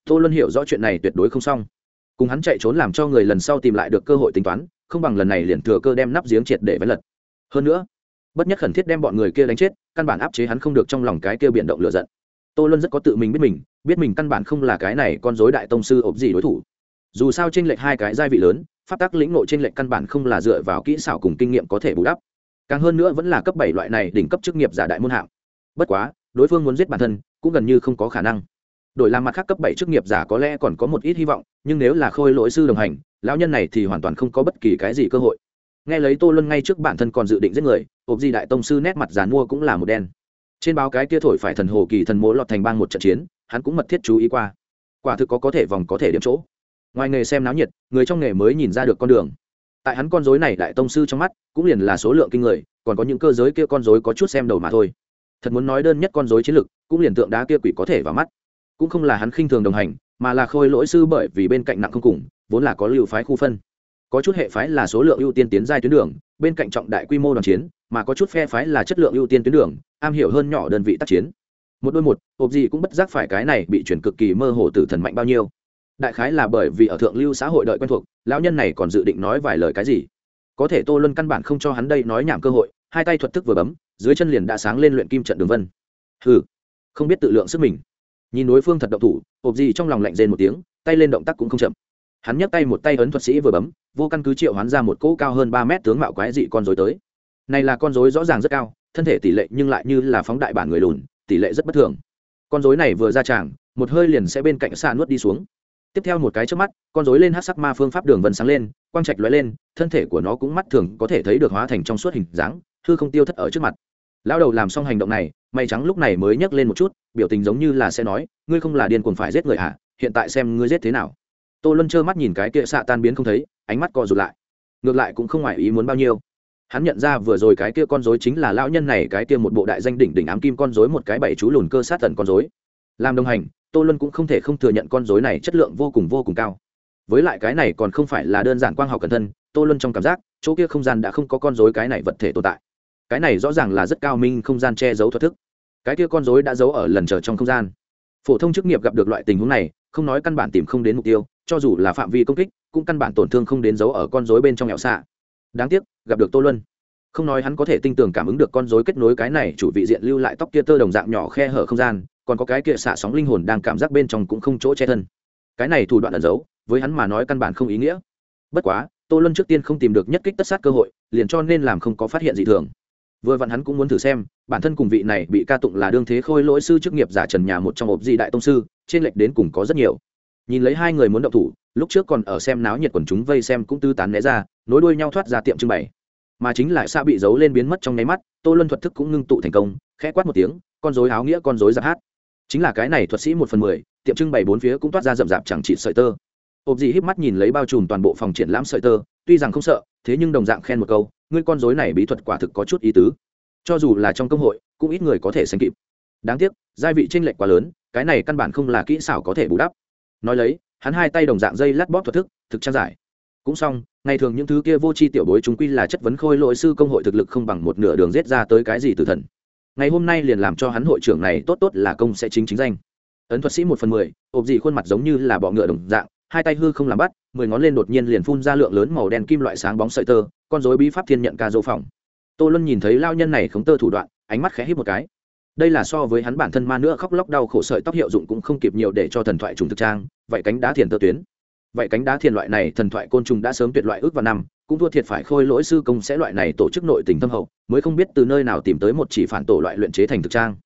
Tô luân hiểu rõ chuyện này tuyệt đối không xong. Cùng hắn chạy trốn làm cho người lần sau tìm lại được cơ hội tính toán, không bằng lần này liền thừa cơ đem nắp giếng triệt để vén lật. Hơn nữa, bất nhất khẩn thiết đem bọn người kia đánh chết, căn bản áp chế hắn không được trong lòng cái kia biển động lửa giận. Tô luân rất có tự mình biết mình biết mình căn bản không là cái này con dối đại tông sư ốp gì đối thủ. Dù sao t r ê n lệch hai cái gia vị lớn, pháp tắc lĩnh nội t r ê n lệch căn bản không là dựa vào kỹ xảo cùng kinh nghiệm có thể bù đắp càng hơn nữa vẫn là cấp bảy loại này đỉnh cấp chức nghiệp giả đại môn hạng. Bất quá, đối phương muốn giết bản thân, cũng gần như không có khả năng. Đổi làm mặt khác cấp bảy chức nghiệp giả có lẽ còn có một ít hy vọng, nhưng nếu là khôi lỗi sư đồng hành, lão nhân này thì hoàn toàn không có bất kỳ cái gì cơ hội. Nghe lấy tô luân ngay trước bản thân còn dự định giết người, hộp di đại tông sư nét mặt giàn mua cũng là một đen. Trên báo cái kia thổi phải thần hồ kỳ thần mỗ lọt thành bang một trận chiến, hắn cũng mật thiết chú ý qua. Quả thực có có thể vòng có thể điểm chỗ. Ngoài nghề xem náo nhiệt, người trong nghề mới nhìn ra được con đường tại hắn con dối này đại tông sư trong mắt, cũng liền là số lượng kinh người, còn có những cơ giới kia con dối có chút xem đầu mà thôi. Thật muốn nói đơn nhất con dối chiến lực, cũng liền tượng đá kia quỷ có thể vào mắt. Cũng không là hắn khinh thường đồng hành, mà là khôi lỗi sư bởi vì bên cạnh nặng không cùng, vốn là có lưu phái khu phân. Có chút hệ phái là số lượng ưu tiên tiến giai tuyến đường, bên cạnh trọng đại quy mô đoàn chiến, mà có chút phe phái là chất lượng ưu tiên tuyến đường, am hiểu hơn nhỏ đơn vị tác chiến. Một đôi một hộp gì cũng bất giác phải cái này bị chuyển cực kỳ mơ hồ tử thần mạnh bao nhiêu đại khái là bởi vì ở thượng lưu xã hội đợi quen thuộc, lão nhân này còn dự định nói vài lời cái gì. Có thể tô luân căn bản không cho hắn đây nói nhảm cơ hội, hai tay thuật thức vừa bấm, dưới chân liền đã sáng lên luyện kim trận đường vân. Hừ, không biết tự lượng sức mình. Nhìn đối phương thật động thủ, hộp gì trong lòng lạnh rên một tiếng, tay lên động tác cũng không chậm. Hắn nhấc tay một tay ấn thuật sĩ vừa bấm, vô căn cứ triệu hắn ra một cỗ cao hơn ba mét tướng mạo quái dị con dối tới. Này là con dối rõ ràng rất cao, thân thể tỷ lệ nhưng lại như là phóng đại bản người lùn, tỷ lệ rất bất thường. Con dối này vừa ra tràng, một hơi liền sẽ bên cạnh xa nuốt đi xuống tiếp theo một cái trước mắt con dối lên hát sắc ma phương pháp đường vân sáng lên quang trạch lóe lên thân thể của nó cũng mắt thường có thể thấy được hóa thành trong suốt hình dáng hư không tiêu thất ở trước mặt. Lão đầu làm xong hành động này may trắng lúc này mới nhấc lên một chút biểu tình giống như là sẽ nói ngươi không là điên cuồng phải giết người ạ à, hiện tại xem ngươi giết thế nào. Tô luân trơ mắt nhìn cái kia xạ tan biến không thấy ánh mắt co rụt lại. Ngược lại cũng không ngoài ý muốn bao nhiêu. Hắn nhận ra vừa rồi cái kia con dối chính là lão nhân này cái kia một bộ đại danh đỉnh đỉnh ám kim con dối một cái bảy chú lùn cơ sát tần con dối làm đồng hành tô luân cũng không thể không thừa nhận con dối này chất lượng vô cùng vô cùng cao. Với lại cái này còn không phải là đơn giản quang học cẩn thân tô luân trong cảm giác, chỗ kia không gian đã không có con dối cái này vật thể tồn tại. Cái này rõ ràng là rất cao minh không gian che giấu thuật thức. Cái kia con dối đã giấu ở lần chờ trong không gian. Phổ thông chức nghiệp gặp được loại tình huống này, không nói căn bản tìm không đến mục tiêu, cho dù là phạm vi công kích, cũng căn bản tổn thương không đến giấu ở con dối bên trong nhạo xạ. Đáng tiếc, gặp được tô luân. Không nói hắn có thể tinh tường cảm ứng được con dối kết nối cái này chủ vị diện lưu lại tóc kia tơ đồng dạng nhỏ khe hở không gian còn có cái kia xạ sóng linh hồn đang cảm giác bên trong cũng không chỗ che thân. Cái này thủ đoạn ẩn giấu, với hắn mà nói căn bản không ý nghĩa. Bất quá, tô luân trước tiên không tìm được nhất kích tất sát cơ hội, liền cho nên làm không có phát hiện gì thường. Vừa vặn hắn cũng muốn thử xem, bản thân cùng vị này bị ca tụng là đương thế khôi lỗi sư chức nghiệp giả trần nhà một trong ộp di đại tông sư, trên lệch đến cùng có rất nhiều. Nhìn lấy hai người muốn động thủ, lúc trước còn ở xem náo nhiệt quần chúng vây xem cũng tư tán né ra, nối đuôi nhau thoát ra tiệm trưng bày. Mà chính lại xa bị giấu lên biến mất trong nháy mắt, tô luân thuật thức cũng ngưng tụ thành công, khẽ quát một tiếng, con dối áo nghĩa, con dối giáp hát chính là cái này thuật sĩ một phần mười, tiệm trưng bày bốn phía cũng toát ra rậm rạp chẳng chỉ sợi tơ. Ộp dì híp mắt nhìn lấy bao trùm toàn bộ phòng triển lãm sợi tơ, tuy rằng không sợ, thế nhưng đồng dạng khen một câu, ngươi con dối này bí thuật quả thực có chút ý tứ. Cho dù là trong công hội, cũng ít người có thể sánh kịp. Đáng tiếc gia vị tranh lệch quá lớn, cái này căn bản không là kỹ xảo có thể bù đắp. Nói lấy, hắn hai tay đồng dạng dây lát bóp thuật thức, thực trang giải. Cũng xong, ngày thường những thứ kia vô tri tiểu bối chúng quy là chất vấn khôi lỗi sư công hội thực lực không bằng một nửa đường giết ra tới cái gì từ thần ngày hôm nay liền làm cho hắn hội trưởng này tốt tốt là công sẽ chính chính danh. Ấn thuật sĩ một phần mười ộp dị khuôn mặt giống như là bọ ngựa đồng dạng, hai tay hư không làm bắt, mười ngón lên đột nhiên liền phun ra lượng lớn màu đen kim loại sáng bóng sợi tơ, con dối bí pháp thiên nhận ca dỗ phòng. Tô luân nhìn thấy lao nhân này khống tơ thủ đoạn, ánh mắt khẽ hít một cái. Đây là so với hắn bản thân ma nữa khóc lóc đau khổ sợi tóc hiệu dụng cũng không kịp nhiều để cho thần thoại trùng thực trang, vậy cánh đá thiền tơ tuyến. Vậy cánh đá thiền loại này thần thoại côn trùng đã sớm tuyệt loại ước vào năm cũng thua thiệt phải khôi lỗi sư công sẽ loại này tổ chức nội tình thâm hậu, mới không biết từ nơi nào tìm tới một chỉ phản tổ loại luyện chế thành thực trang.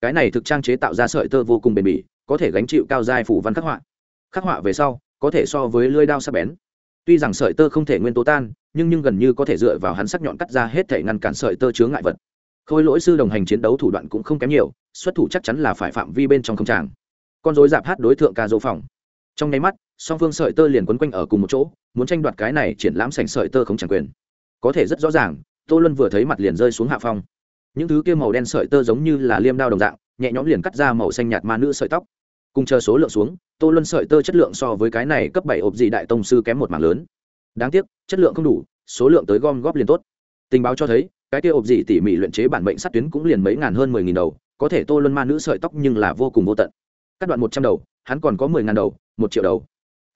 Cái này thực trang chế tạo ra sợi tơ vô cùng bền bỉ, có thể gánh chịu cao giai phủ văn khắc họa. Khắc họa về sau, có thể so với lưỡi dao sắc bén. Tuy rằng sợi tơ không thể nguyên tố tan, nhưng nhưng gần như có thể dựa vào hắn sắc nhọn cắt ra hết thể ngăn cản sợi tơ chứa ngại vật. Khôi lỗi sư đồng hành chiến đấu thủ đoạn cũng không kém nhiều, xuất thủ chắc chắn là phải phạm vi bên trong không tràng. Con dối dạp hát đối tượng ca dỗ phòng. Trong nháy mắt, song phương sợi tơ liền quấn quanh ở cùng một chỗ muốn tranh đoạt cái này triển lãm sành sợi tơ không chẳng quyền. Có thể rất rõ ràng, tô luân vừa thấy mặt liền rơi xuống hạ phong. Những thứ kia màu đen sợi tơ giống như là liêm đao đồng dạng, nhẹ nhõm liền cắt ra màu xanh nhạt ma nữ sợi tóc. Cùng chờ số lượng xuống, tô luân sợi tơ chất lượng so với cái này cấp bảy ộp dị đại tông sư kém một mảng lớn. Đáng tiếc, chất lượng không đủ, số lượng tới gom góp liền tốt. Tình báo cho thấy, cái kia ộp dị tỉ mỉ luyện chế bản mệnh sắt tuyến cũng liền mấy ngàn hơn mười nghìn đầu, có thể tô luân ma nữ sợi tóc nhưng là vô cùng vô tận. Cắt đoạn một trăm đầu, hắn còn có mười ngàn đầu, một triệu đầu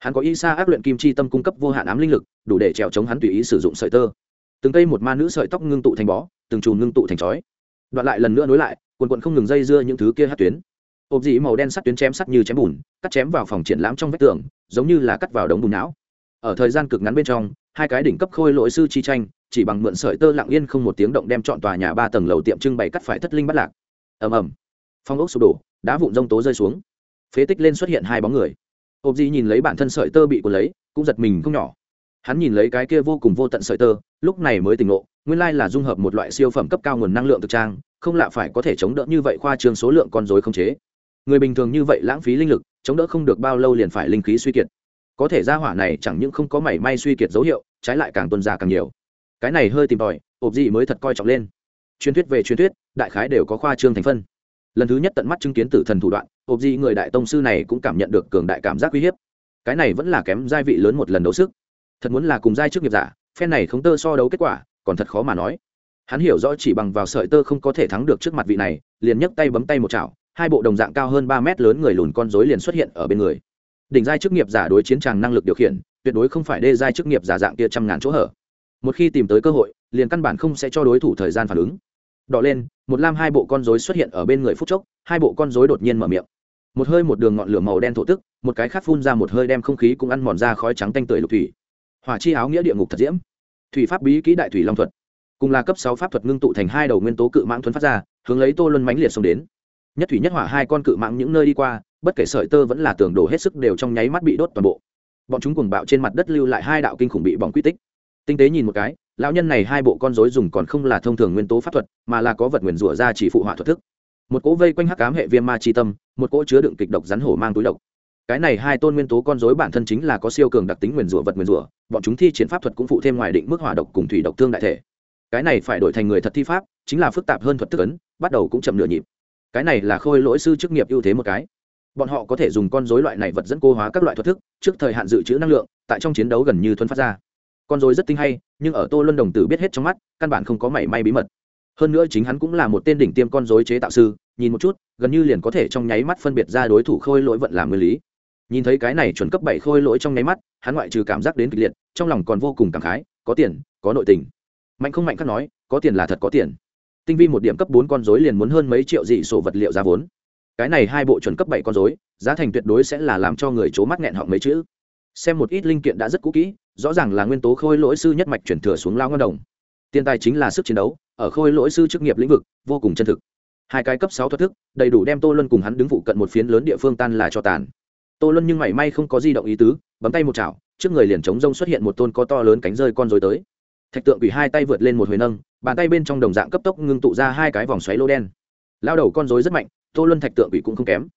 hắn có y sa ác luyện kim chi tâm cung cấp vô hạn ám linh lực, đủ để trèo chống hắn tùy ý sử dụng sợi tơ. Từng cây một ma nữ sợi tóc ngưng tụ thành bó, từng chùm ngưng tụ thành chói. Đoạn lại lần nữa nối lại, quần quận không ngừng dây dưa những thứ kia hát tuyến. Ộp dị màu đen sắt tuyến chém sắt như chém bùn, cắt chém vào phòng triển lãm trong vách tường, giống như là cắt vào đống bùn não. Ở thời gian cực ngắn bên trong, hai cái đỉnh cấp khôi lỗi sư chi tranh, chỉ bằng mượn sợi tơ lặng yên không một tiếng động đem chọn tòa nhà ba tầng lầu tiệm trưng bày cắt phải thất linh bắt lạc. Ầm ầm. Phong ốc sụp đổ, đá vụn rông tố rơi xuống. Phế tích lên xuất hiện hai bóng người ộp dị nhìn lấy bản thân sợi tơ bị cuốn lấy, cũng giật mình không nhỏ. Hắn nhìn lấy cái kia vô cùng vô tận sợi tơ, lúc này mới tỉnh ngộ, nguyên lai là dung hợp một loại siêu phẩm cấp cao nguồn năng lượng thực trang, không lạ phải có thể chống đỡ như vậy khoa trương số lượng con dối không chế. Người bình thường như vậy lãng phí linh lực, chống đỡ không được bao lâu liền phải linh khí suy kiệt. Có thể ra hỏa này chẳng những không có mảy may suy kiệt dấu hiệu, trái lại càng tuân ra càng nhiều. Cái này hơi tìm tòi ộp dị mới thật coi trọng lên. Truyền thuyết về truyền thuyết, đại khái đều có khoa trương thành phân lần thứ nhất tận mắt chứng kiến tử thần thủ đoạn, ộp dị người đại tông sư này cũng cảm nhận được cường đại cảm giác uy hiếp. Cái này vẫn là kém giai vị lớn một lần đấu sức. Thật muốn là cùng giai trước nghiệp giả, phen này không tơ so đấu kết quả, còn thật khó mà nói. Hắn hiểu rõ chỉ bằng vào sợi tơ không có thể thắng được trước mặt vị này, liền nhấc tay bấm tay một chảo, hai bộ đồng dạng cao hơn ba mét lớn người lùn con rối liền xuất hiện ở bên người. Đỉnh giai chức nghiệp giả đối chiến tràng năng lực điều khiển, tuyệt đối không phải đê giai chức nghiệp giả dạng kia trăm ngàn chỗ hở. Một khi tìm tới cơ hội, liền căn bản không sẽ cho đối thủ thời gian phản ứng đỏ lên, một lam hai bộ con rối xuất hiện ở bên người phút chốc, hai bộ con rối đột nhiên mở miệng. Một hơi một đường ngọn lửa màu đen thổ tức, một cái khác phun ra một hơi đem không khí cũng ăn mòn ra khói trắng tanh tưởi lục thủy. Hỏa chi áo nghĩa địa ngục thật diễm. Thủy pháp bí kỹ đại thủy long thuật. Cùng là cấp sáu pháp thuật ngưng tụ thành hai đầu nguyên tố cự mãng thuấn phát ra, hướng lấy tô luân mánh liệt xông đến. Nhất thủy nhất hỏa hai con cự mãng những nơi đi qua, bất kể sợi tơ vẫn là tường đổ hết sức đều trong nháy mắt bị đốt toàn bộ. Bọn chúng cùng bạo trên mặt đất lưu lại hai đạo kinh khủng bị bỏng quy tích. Tinh tế nhìn một cái lão nhân này hai bộ con rối dùng còn không là thông thường nguyên tố pháp thuật, mà là có vật nguyền rủa ra chỉ phụ hỏa thuật thức. Một cỗ vây quanh hắc cám hệ viêm ma chi tâm, một cỗ chứa đựng kịch độc rắn hổ mang túi độc. Cái này hai tôn nguyên tố con rối bản thân chính là có siêu cường đặc tính nguyền rủa vật nguyền rủa, bọn chúng thi triển pháp thuật cũng phụ thêm ngoài định mức hỏa độc cùng thủy độc thương đại thể. Cái này phải đổi thành người thật thi pháp, chính là phức tạp hơn thuật thức ấn, bắt đầu cũng chậm nửa nhịp. Cái này là khôi lỗi sư chức nghiệp ưu thế một cái. Bọn họ có thể dùng con rối loại này vật dẫn cô hóa các loại thuật thức, trước thời hạn dự trữ năng lượng, tại trong chiến đấu gần như thuần phát ra con dối rất tinh hay, nhưng ở tô luân đồng tử biết hết trong mắt, căn bản không có mảy may bí mật. Hơn nữa chính hắn cũng là một tên đỉnh tiêm con dối chế tạo sư, nhìn một chút, gần như liền có thể trong nháy mắt phân biệt ra đối thủ khôi lỗi vận làm nguyên lý. Nhìn thấy cái này chuẩn cấp bảy khôi lỗi trong nháy mắt, hắn ngoại trừ cảm giác đến kịch liệt, trong lòng còn vô cùng cảm khái, có tiền, có nội tình. Mạnh không mạnh khác nói, có tiền là thật có tiền. Tinh vi một điểm cấp bốn con dối liền muốn hơn mấy triệu dị sổ vật liệu ra vốn. Cái này hai bộ chuẩn cấp bảy con dối giá thành tuyệt đối sẽ là làm cho người c mắt nghẹn họng mấy chữ. Xem một ít linh kiện đã rất cũ kỹ rõ ràng là nguyên tố khôi lỗi sư nhất mạch chuyển thừa xuống lao ngân đồng. Tiền tài chính là sức chiến đấu, ở khôi lỗi sư chức nghiệp lĩnh vực, vô cùng chân thực. Hai cái cấp sáu thoát thức, đầy đủ đem tô luân cùng hắn đứng phụ cận một phiến lớn địa phương tan là cho tàn. Tô luân nhưng mảy may không có di động ý tứ, bấm tay một chảo, trước người liền chống rông xuất hiện một tôn có to lớn cánh rơi con rối tới. Thạch tượng quỷ hai tay vượt lên một hồi nâng, bàn tay bên trong đồng dạng cấp tốc ngưng tụ ra hai cái vòng xoáy lô đen. Lao đầu con rối rất mạnh, tô luân thạch tượng quỷ cũng không kém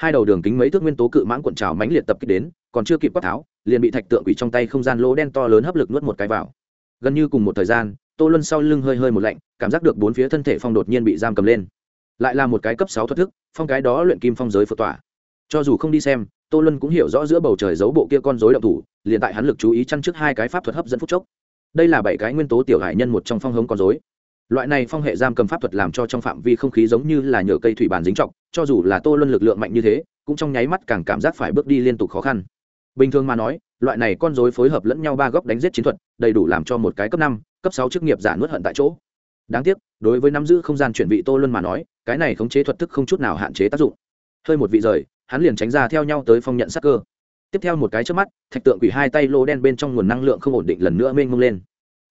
hai đầu đường kính mấy thước nguyên tố cự mãng cuộn trào mãnh liệt tập kích đến, còn chưa kịp quát tháo, liền bị thạch tượng quỷ trong tay không gian lỗ đen to lớn hấp lực nuốt một cái vào. Gần như cùng một thời gian, tô luân sau lưng hơi hơi một lạnh, cảm giác được bốn phía thân thể phong đột nhiên bị giam cầm lên. Lại là một cái cấp sáu thoát thức, phong cái đó luyện kim phong giới phật tỏa cho dù không đi xem, tô luân cũng hiểu rõ giữa bầu trời giấu bộ kia con dối động thủ, liền tại hắn lực chú ý chăn trước hai cái pháp thuật hấp dẫn phút chốc. Đây là bảy cái nguyên tố tiểu hải nhân một trong phong hống con dối loại này phong hệ giam cầm pháp thuật làm cho trong phạm vi không khí giống như là nhựa cây thủy bàn dính trọng cho dù là tô luân lực lượng mạnh như thế, cũng trong nháy mắt càng cảm giác phải bước đi liên tục khó khăn. Bình thường mà nói, loại này con dối phối hợp lẫn nhau ba góc đánh giết chiến thuật, đầy đủ làm cho một cái cấp năm, cấp sáu chức nghiệp giả nuốt hận tại chỗ. Đáng tiếc, đối với nắm giữ không gian chuyển vị tô luân mà nói, cái này khống chế thuật thức không chút nào hạn chế tác dụng. Hơi một vị rời, hắn liền tránh ra theo nhau tới phong nhận sắc cơ. Tiếp theo một cái trước mắt, thạch tượng quỷ hai tay lô đen bên trong nguồn năng lượng không ổn định lần nữa mênh mông lên.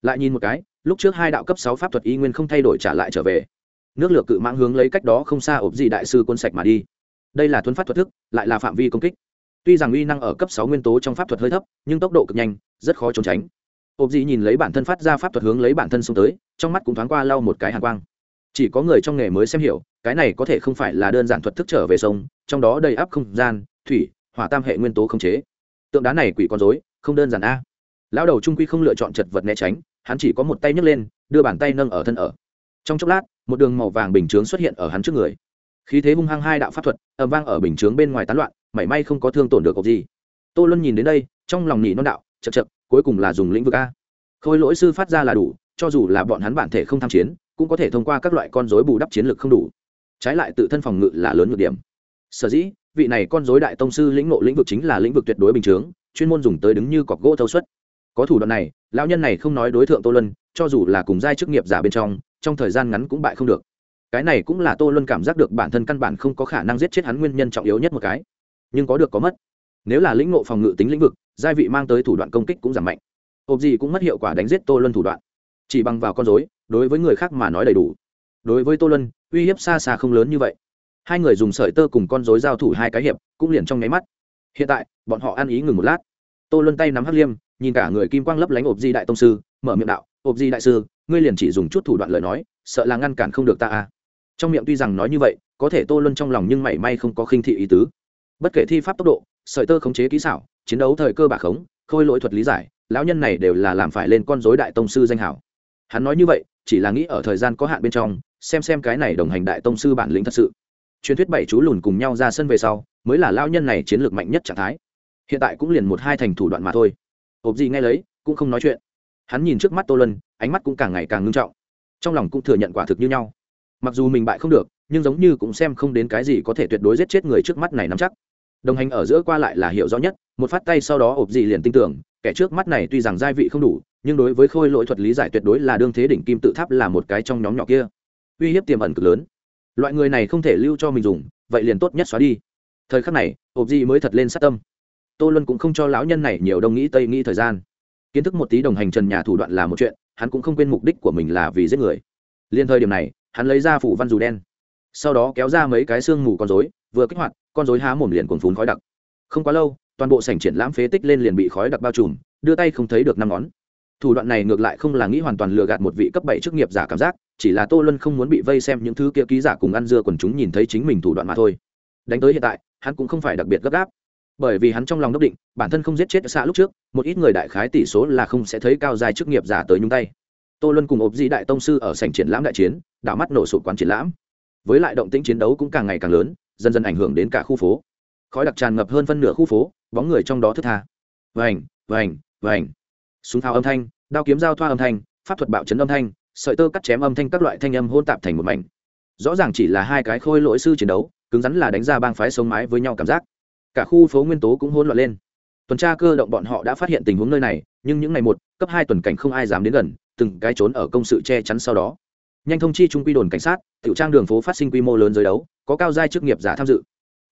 Lại nhìn một cái lúc trước hai đạo cấp sáu pháp thuật y nguyên không thay đổi trả lại trở về. Nước lửa cự mãng hướng lấy cách đó không xa ộp gì đại sư quân sạch mà đi. Đây là thuấn phát thuật thức, lại là phạm vi công kích. Tuy rằng uy năng ở cấp sáu nguyên tố trong pháp thuật hơi thấp, nhưng tốc độ cực nhanh, rất khó trốn tránh. Ộp gì nhìn lấy bản thân phát ra pháp thuật hướng lấy bản thân xông tới, trong mắt cũng thoáng qua lau một cái hàng quang. Chỉ có người trong nghề mới xem hiểu, cái này có thể không phải là đơn giản thuật thức trở về sông, trong đó đầy áp không gian, thủy, hỏa tam hệ nguyên tố không chế. Tượng đá này quỷ con dối không đơn giản a. Lão đầu trung quy không lựa chọn chật vật né tránh hắn chỉ có một tay nhấc lên, đưa bàn tay nâng ở thân ở. Trong chốc lát, một đường màu vàng bình chướng xuất hiện ở hắn trước người. Khí thế hung hăng hai đạo pháp thuật, ầm vang ở bình chướng bên ngoài tán loạn, mảy may không có thương tổn được cọc gì tô luân nhìn đến đây, trong lòng nhị non đạo chật chật cuối cùng là dùng lĩnh vực a. Khôi lỗi sư phát ra là đủ, cho dù là bọn hắn bản thể không tham chiến, cũng có thể thông qua các loại con dối bù đắp chiến lược không đủ. Trái lại tự thân phòng ngự là lớn nhược điểm. Sở dĩ, vị này con dối đại tông sư lĩnh ngộ lĩnh vực chính là lĩnh vực tuyệt đối bình chướng, chuyên môn dùng tới đứng như cọc gỗ thâu suất. Có thủ đoạn này lão nhân này không nói đối tượng tô luân, cho dù là cùng giai chức nghiệp giả bên trong trong thời gian ngắn cũng bại không được. Cái này cũng là tô luân cảm giác được bản thân căn bản không có khả năng giết chết hắn nguyên nhân trọng yếu nhất một cái. Nhưng có được có mất. Nếu là lĩnh ngộ phòng ngự tính lĩnh vực giai vị mang tới thủ đoạn công kích cũng giảm mạnh. Hộp gì cũng mất hiệu quả đánh giết tô luân thủ đoạn. Chỉ bằng vào con dối đối với người khác mà nói đầy đủ. Đối với tô luân uy hiếp xa xa không lớn như vậy. Hai người dùng sợi tơ cùng con dối giao thủ hai cái hiệp cũng liền trong nháy mắt. Hiện tại bọn họ ăn ý ngừng một lát. Tô luân tay nắm hắc liêm nhìn cả người kim quang lấp lánh ộp di đại tông sư, mở miệng đạo, ộp di đại sư, ngươi liền chỉ dùng chút thủ đoạn lời nói, sợ là ngăn cản không được ta à? Trong miệng tuy rằng nói như vậy, có thể tô luân trong lòng nhưng mảy may không có khinh thị ý tứ. Bất kể thi pháp tốc độ, sợi tơ khống chế kỹ xảo, chiến đấu thời cơ bà khống, khôi lỗi thuật lý giải, lão nhân này đều là làm phải lên con dối đại tông sư danh hảo. Hắn nói như vậy, chỉ là nghĩ ở thời gian có hạn bên trong, xem xem cái này đồng hành đại tông sư bản lĩnh thật sự. Truyền thuyết bảy chú lùn cùng nhau ra sân về sau, mới là lao nhân này chiến lược mạnh nhất trạng thái. Hiện tại cũng liền một hai thành thủ đoạn mà thôi ộp gì nghe lấy, cũng không nói chuyện. Hắn nhìn trước mắt tô lân ánh mắt cũng càng ngày càng ngưng trọng. Trong lòng cũng thừa nhận quả thực như nhau. Mặc dù mình bại không được, nhưng giống như cũng xem không đến cái gì có thể tuyệt đối giết chết người trước mắt này nắm chắc. Đồng hành ở giữa qua lại là hiểu rõ nhất, một phát tay sau đó ộp gì liền tin tưởng, kẻ trước mắt này tuy rằng gia vị không đủ, nhưng đối với khôi lỗi thuật lý giải tuyệt đối là đương thế đỉnh kim tự tháp là một cái trong nhóm nhỏ kia. Uy hiếp tiềm ẩn cực lớn. Loại người này không thể lưu cho mình dùng, vậy liền tốt nhất xóa đi. Thời khắc này, ộp gì mới thật lên sát tâm tô luân cũng không cho lão nhân này nhiều đông nghĩ tây nghĩ thời gian. Kiến thức một tí đồng hành trần nhà thủ đoạn là một chuyện, hắn cũng không quên mục đích của mình là vì giết người. Liên thời điểm này, hắn lấy ra phủ văn dù đen, sau đó kéo ra mấy cái xương mù con dối vừa kích hoạt, con dối há mồm liền cuồn phún khói đặc. Không quá lâu, toàn bộ sảnh triển lãm phế tích lên liền bị khói đặc bao trùm, đưa tay không thấy được năm ngón. Thủ đoạn này ngược lại không là nghĩ hoàn toàn lừa gạt một vị cấp bảy chức nghiệp giả cảm giác, chỉ là tô luân không muốn bị vây xem những thứ kia ký giả cùng ăn dưa quần chúng nhìn thấy chính mình thủ đoạn mà thôi. Đánh tới hiện tại, hắn cũng không phải đặc biệt gấp gáp bởi vì hắn trong lòng đốc định, bản thân không giết chết xã lúc trước, một ít người đại khái tỷ số là không sẽ thấy cao dài chức nghiệp giả tới nhung tay. Tô luân cùng ộp di đại tông sư ở sảnh triển lãm đại chiến, đảo mắt nổ sụt quán triển lãm. Với lại động tĩnh chiến đấu cũng càng ngày càng lớn, dần dần ảnh hưởng đến cả khu phố. Khói đặc tràn ngập hơn phân nửa khu phố, bóng người trong đó thức tha. Vành vành vành. Súng pháo âm thanh, đao kiếm giao thoa âm thanh, pháp thuật bạo chấn âm thanh, sợi tơ cắt chém âm thanh các loại thanh âm hôn tạp thành một mảnh. Rõ ràng chỉ là hai cái khôi lỗi sư chiến đấu, cứng rắn là đánh ra bang phái sống mái với nhau cảm giác cả khu phố nguyên tố cũng hỗn loạn lên. Tuần tra cơ động bọn họ đã phát hiện tình huống nơi này, nhưng những ngày một, cấp hai tuần cảnh không ai dám đến gần, từng cái trốn ở công sự che chắn sau đó. Nhanh thông chi trung quy đồn cảnh sát, tiểu trang đường phố phát sinh quy mô lớn giới đấu, có cao giai chức nghiệp giả tham dự.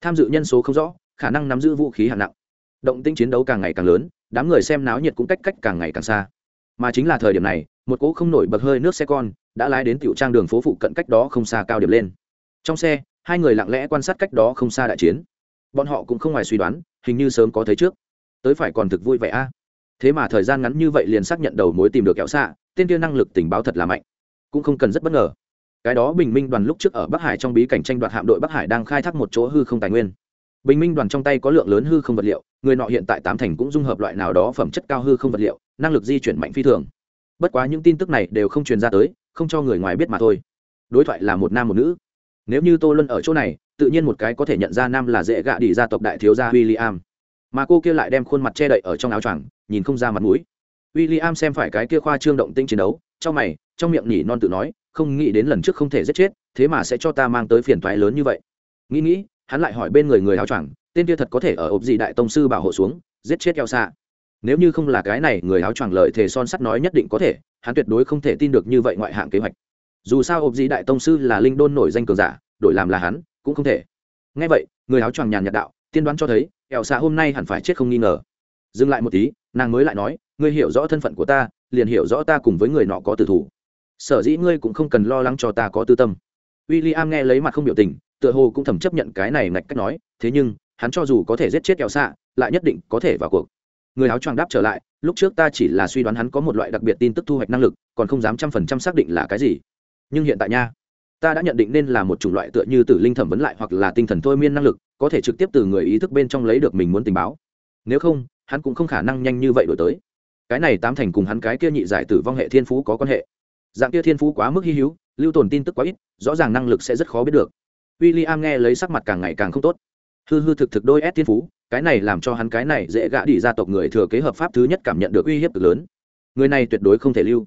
Tham dự nhân số không rõ, khả năng nắm giữ vũ khí hạng nặng. Động tĩnh chiến đấu càng ngày càng lớn, đám người xem náo nhiệt cũng cách cách càng ngày càng xa. Mà chính là thời điểm này, một cỗ không nổi bật hơi nước xe con đã lái đến tiểu trang đường phố phụ cận cách đó không xa cao điểm lên. Trong xe, hai người lặng lẽ quan sát cách đó không xa đại chiến bọn họ cũng không ngoài suy đoán, hình như sớm có thấy trước. Tới phải còn thực vui vẻ a. Thế mà thời gian ngắn như vậy liền xác nhận đầu mối tìm được kẹo xạ, tên kia năng lực tình báo thật là mạnh. Cũng không cần rất bất ngờ. Cái đó bình minh đoàn lúc trước ở bắc hải trong bí cảnh tranh đoạt hạm đội bắc hải đang khai thác một chỗ hư không tài nguyên. Bình minh đoàn trong tay có lượng lớn hư không vật liệu, người nọ hiện tại tám thành cũng dung hợp loại nào đó phẩm chất cao hư không vật liệu, năng lực di chuyển mạnh phi thường. Bất quá những tin tức này đều không truyền ra tới, không cho người ngoài biết mà thôi. Đối thoại là một nam một nữ. Nếu như tô luân ở chỗ này tự nhiên một cái có thể nhận ra nam là dễ gạ đi gia tộc đại thiếu gia William, mà cô kia lại đem khuôn mặt che đậy ở trong áo choàng nhìn không ra mặt mũi. William xem phải cái kia khoa trương động tinh chiến đấu trong mày trong miệng nhỉ non tự nói không nghĩ đến lần trước không thể giết chết thế mà sẽ cho ta mang tới phiền toái lớn như vậy. Nghĩ nghĩ hắn lại hỏi bên người người áo choàng tên kia thật có thể ở ộp gì đại tông sư bảo hộ xuống giết chết Elsa. xa nếu như không là cái này người áo choàng lợi thề son sắt nói nhất định có thể hắn tuyệt đối không thể tin được như vậy ngoại hạng kế hoạch. Dù sao ộp gì đại tông sư là linh đôn nổi danh cường giả đổi làm là hắn cũng không thể. Ngay vậy, người áo choàng nhàn nhạt đạo, tiên đoán cho thấy ẹo xạ hôm nay hẳn phải chết không nghi ngờ. Dừng lại một tí, nàng mới lại nói, ngươi hiểu rõ thân phận của ta, liền hiểu rõ ta cùng với người nọ có tử thủ. Sở dĩ ngươi cũng không cần lo lắng cho ta có tư tâm. W i l l i am nghe lấy mặt không biểu tình, tựa hồ cũng thầm chấp nhận cái này ngạch cách nói, thế nhưng, hắn cho dù có thể giết chết kẹo xạ, lại nhất định có thể vào cuộc. Người áo choàng đáp trở lại, lúc trước ta chỉ là suy đoán hắn có một loại đặc biệt tin tức thu hoạch năng lực, còn không dám trăm phần trăm xác định là cái gì. Nhưng hiện tại nha ta đã nhận định nên là một chủng loại tựa như tử linh thẩm vấn lại hoặc là tinh thần thôi miên năng lực, có thể trực tiếp từ người ý thức bên trong lấy được mình muốn tình báo. Nếu không, hắn cũng không khả năng nhanh như vậy đổi tới. Cái này tám thành cùng hắn cái kia nhị giải tử vong hệ thiên phú có quan hệ. Dạng kia thiên phú quá mức hy hữu, lưu tồn tin tức quá ít, rõ ràng năng lực sẽ rất khó biết được. W i l l i am nghe lấy sắc mặt càng ngày càng không tốt. Hư hư thực thực đôi ép thiên phú, cái này làm cho hắn cái này dễ gã đi gia tộc người thừa kế hợp pháp thứ nhất cảm nhận được uy hiếp cực lớn. Người này tuyệt đối không thể lưu.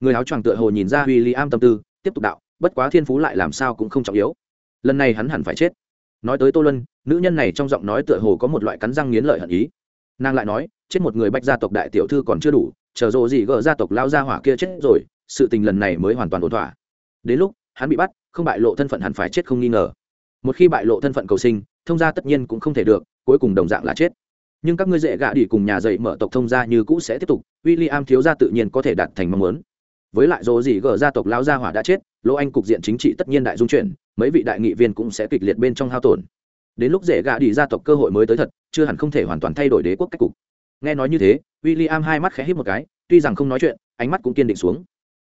Người áo choàng tựa hồ nhìn ra w i l l i am tâm tư, tiếp tục đạo bất quá thiên phú lại làm sao cũng không trọng yếu. Lần này hắn hẳn phải chết. Nói tới tô lân nữ nhân này trong giọng nói tựa hồ có một loại cắn răng nghiến lợi hận ý. Nàng lại nói, chết một người bách gia tộc đại tiểu thư còn chưa đủ, chờ rộ gì gỡ gia tộc lao gia hỏa kia chết rồi, sự tình lần này mới hoàn toàn ổn thỏa. Đến lúc, hắn bị bắt, không bại lộ thân phận hẳn phải chết không nghi ngờ. Một khi bại lộ thân phận cầu sinh, thông gia tất nhiên cũng không thể được, cuối cùng đồng dạng là chết. Nhưng các ngươi dễ gạ đi cùng nhà dạy mở tộc thông gia như cũ sẽ tiếp tục w i l l i am thiếu gia tự nhiên có thể đạt thành mong muốn với lại dỗ gì gờ gia tộc lao gia hỏa đã chết, lỗ anh cục diện chính trị tất nhiên đại dung chuyển, mấy vị đại nghị viên cũng sẽ kịch liệt bên trong hao tổn. Đến lúc dễ gạ đi gia tộc cơ hội mới tới thật, chưa hẳn không thể hoàn toàn thay đổi đế quốc cách cục. Nghe nói như thế w i l l i am hai mắt khẽ hít một cái, tuy rằng không nói chuyện, ánh mắt cũng kiên định xuống.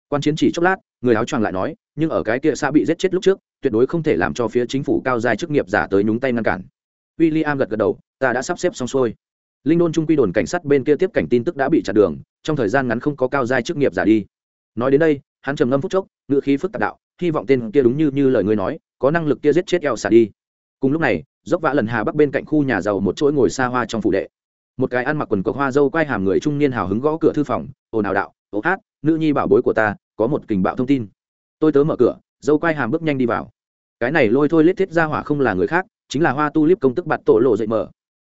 Quan chiến chỉ chốc lát, người áo choàng lại nói, nhưng ở cái kia xã bị giết chết lúc trước, tuyệt đối không thể làm cho phía chính phủ cao dài chức nghiệp giả tới nhúng tay ngăn cản. W i l l i am gật gật đầu, ta đã sắp xếp xong xuôi. Linh đôn trung quy đồn cảnh sát bên kia tiếp cảnh tin tức đã bị chặn đường, trong thời gian ngắn không có cao giai chức nghiệp giả đi nói đến đây, hắn trầm ngâm phút chốc ngựa khí phức tạp đạo, hy vọng tên kia đúng như như lời ngươi nói, có năng lực kia giết chết eo xả đi. Cùng lúc này, dốc vã lần hà bắc bên cạnh khu nhà giàu một chuỗi ngồi xa hoa trong phủ đệ. Một cái ăn mặc quần cộc hoa dâu quay hàm người trung niên hào hứng gõ cửa thư phòng, ồn ào đạo, ố hát, nữ nhi bảo bối của ta, có một kình bạo thông tin. Tôi tớ mở cửa, dâu quay hàm bước nhanh đi vào. Cái này lôi thôi lết thiết ra hỏa không là người khác, chính là hoa tu líp công tức bạt tổ lộ dậy mở.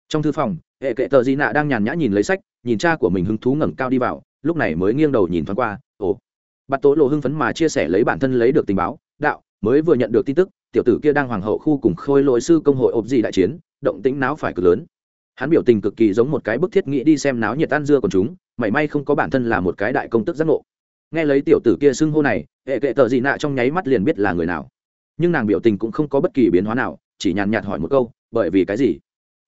Trong thư phòng, hệ kệ tờ di nạ đang nhàn nhã nhìn lấy sách, nhìn cha của mình hứng thú ngẩng cao đi vào, lúc này mới nghiêng đầu nhìn thoáng qua, ồ bạt Tố lộ hưng phấn mà chia sẻ lấy bản thân lấy được tình báo, đạo, mới vừa nhận được tin tức, tiểu tử kia đang hoàng hậu khu cùng khôi lội sư công hội ộp gì đại chiến, động tính náo phải cực lớn. Hắn biểu tình cực kỳ giống một cái bức thiết nghĩ đi xem náo nhiệt tan dưa còn chúng, mảy may không có bản thân là một cái đại công tức giác ngộ. Nghe lấy tiểu tử kia xưng hô này, hệ kệ tờ gì nạ trong nháy mắt liền biết là người nào. Nhưng nàng biểu tình cũng không có bất kỳ biến hóa nào, chỉ nhàn nhạt hỏi một câu, bởi vì cái gì?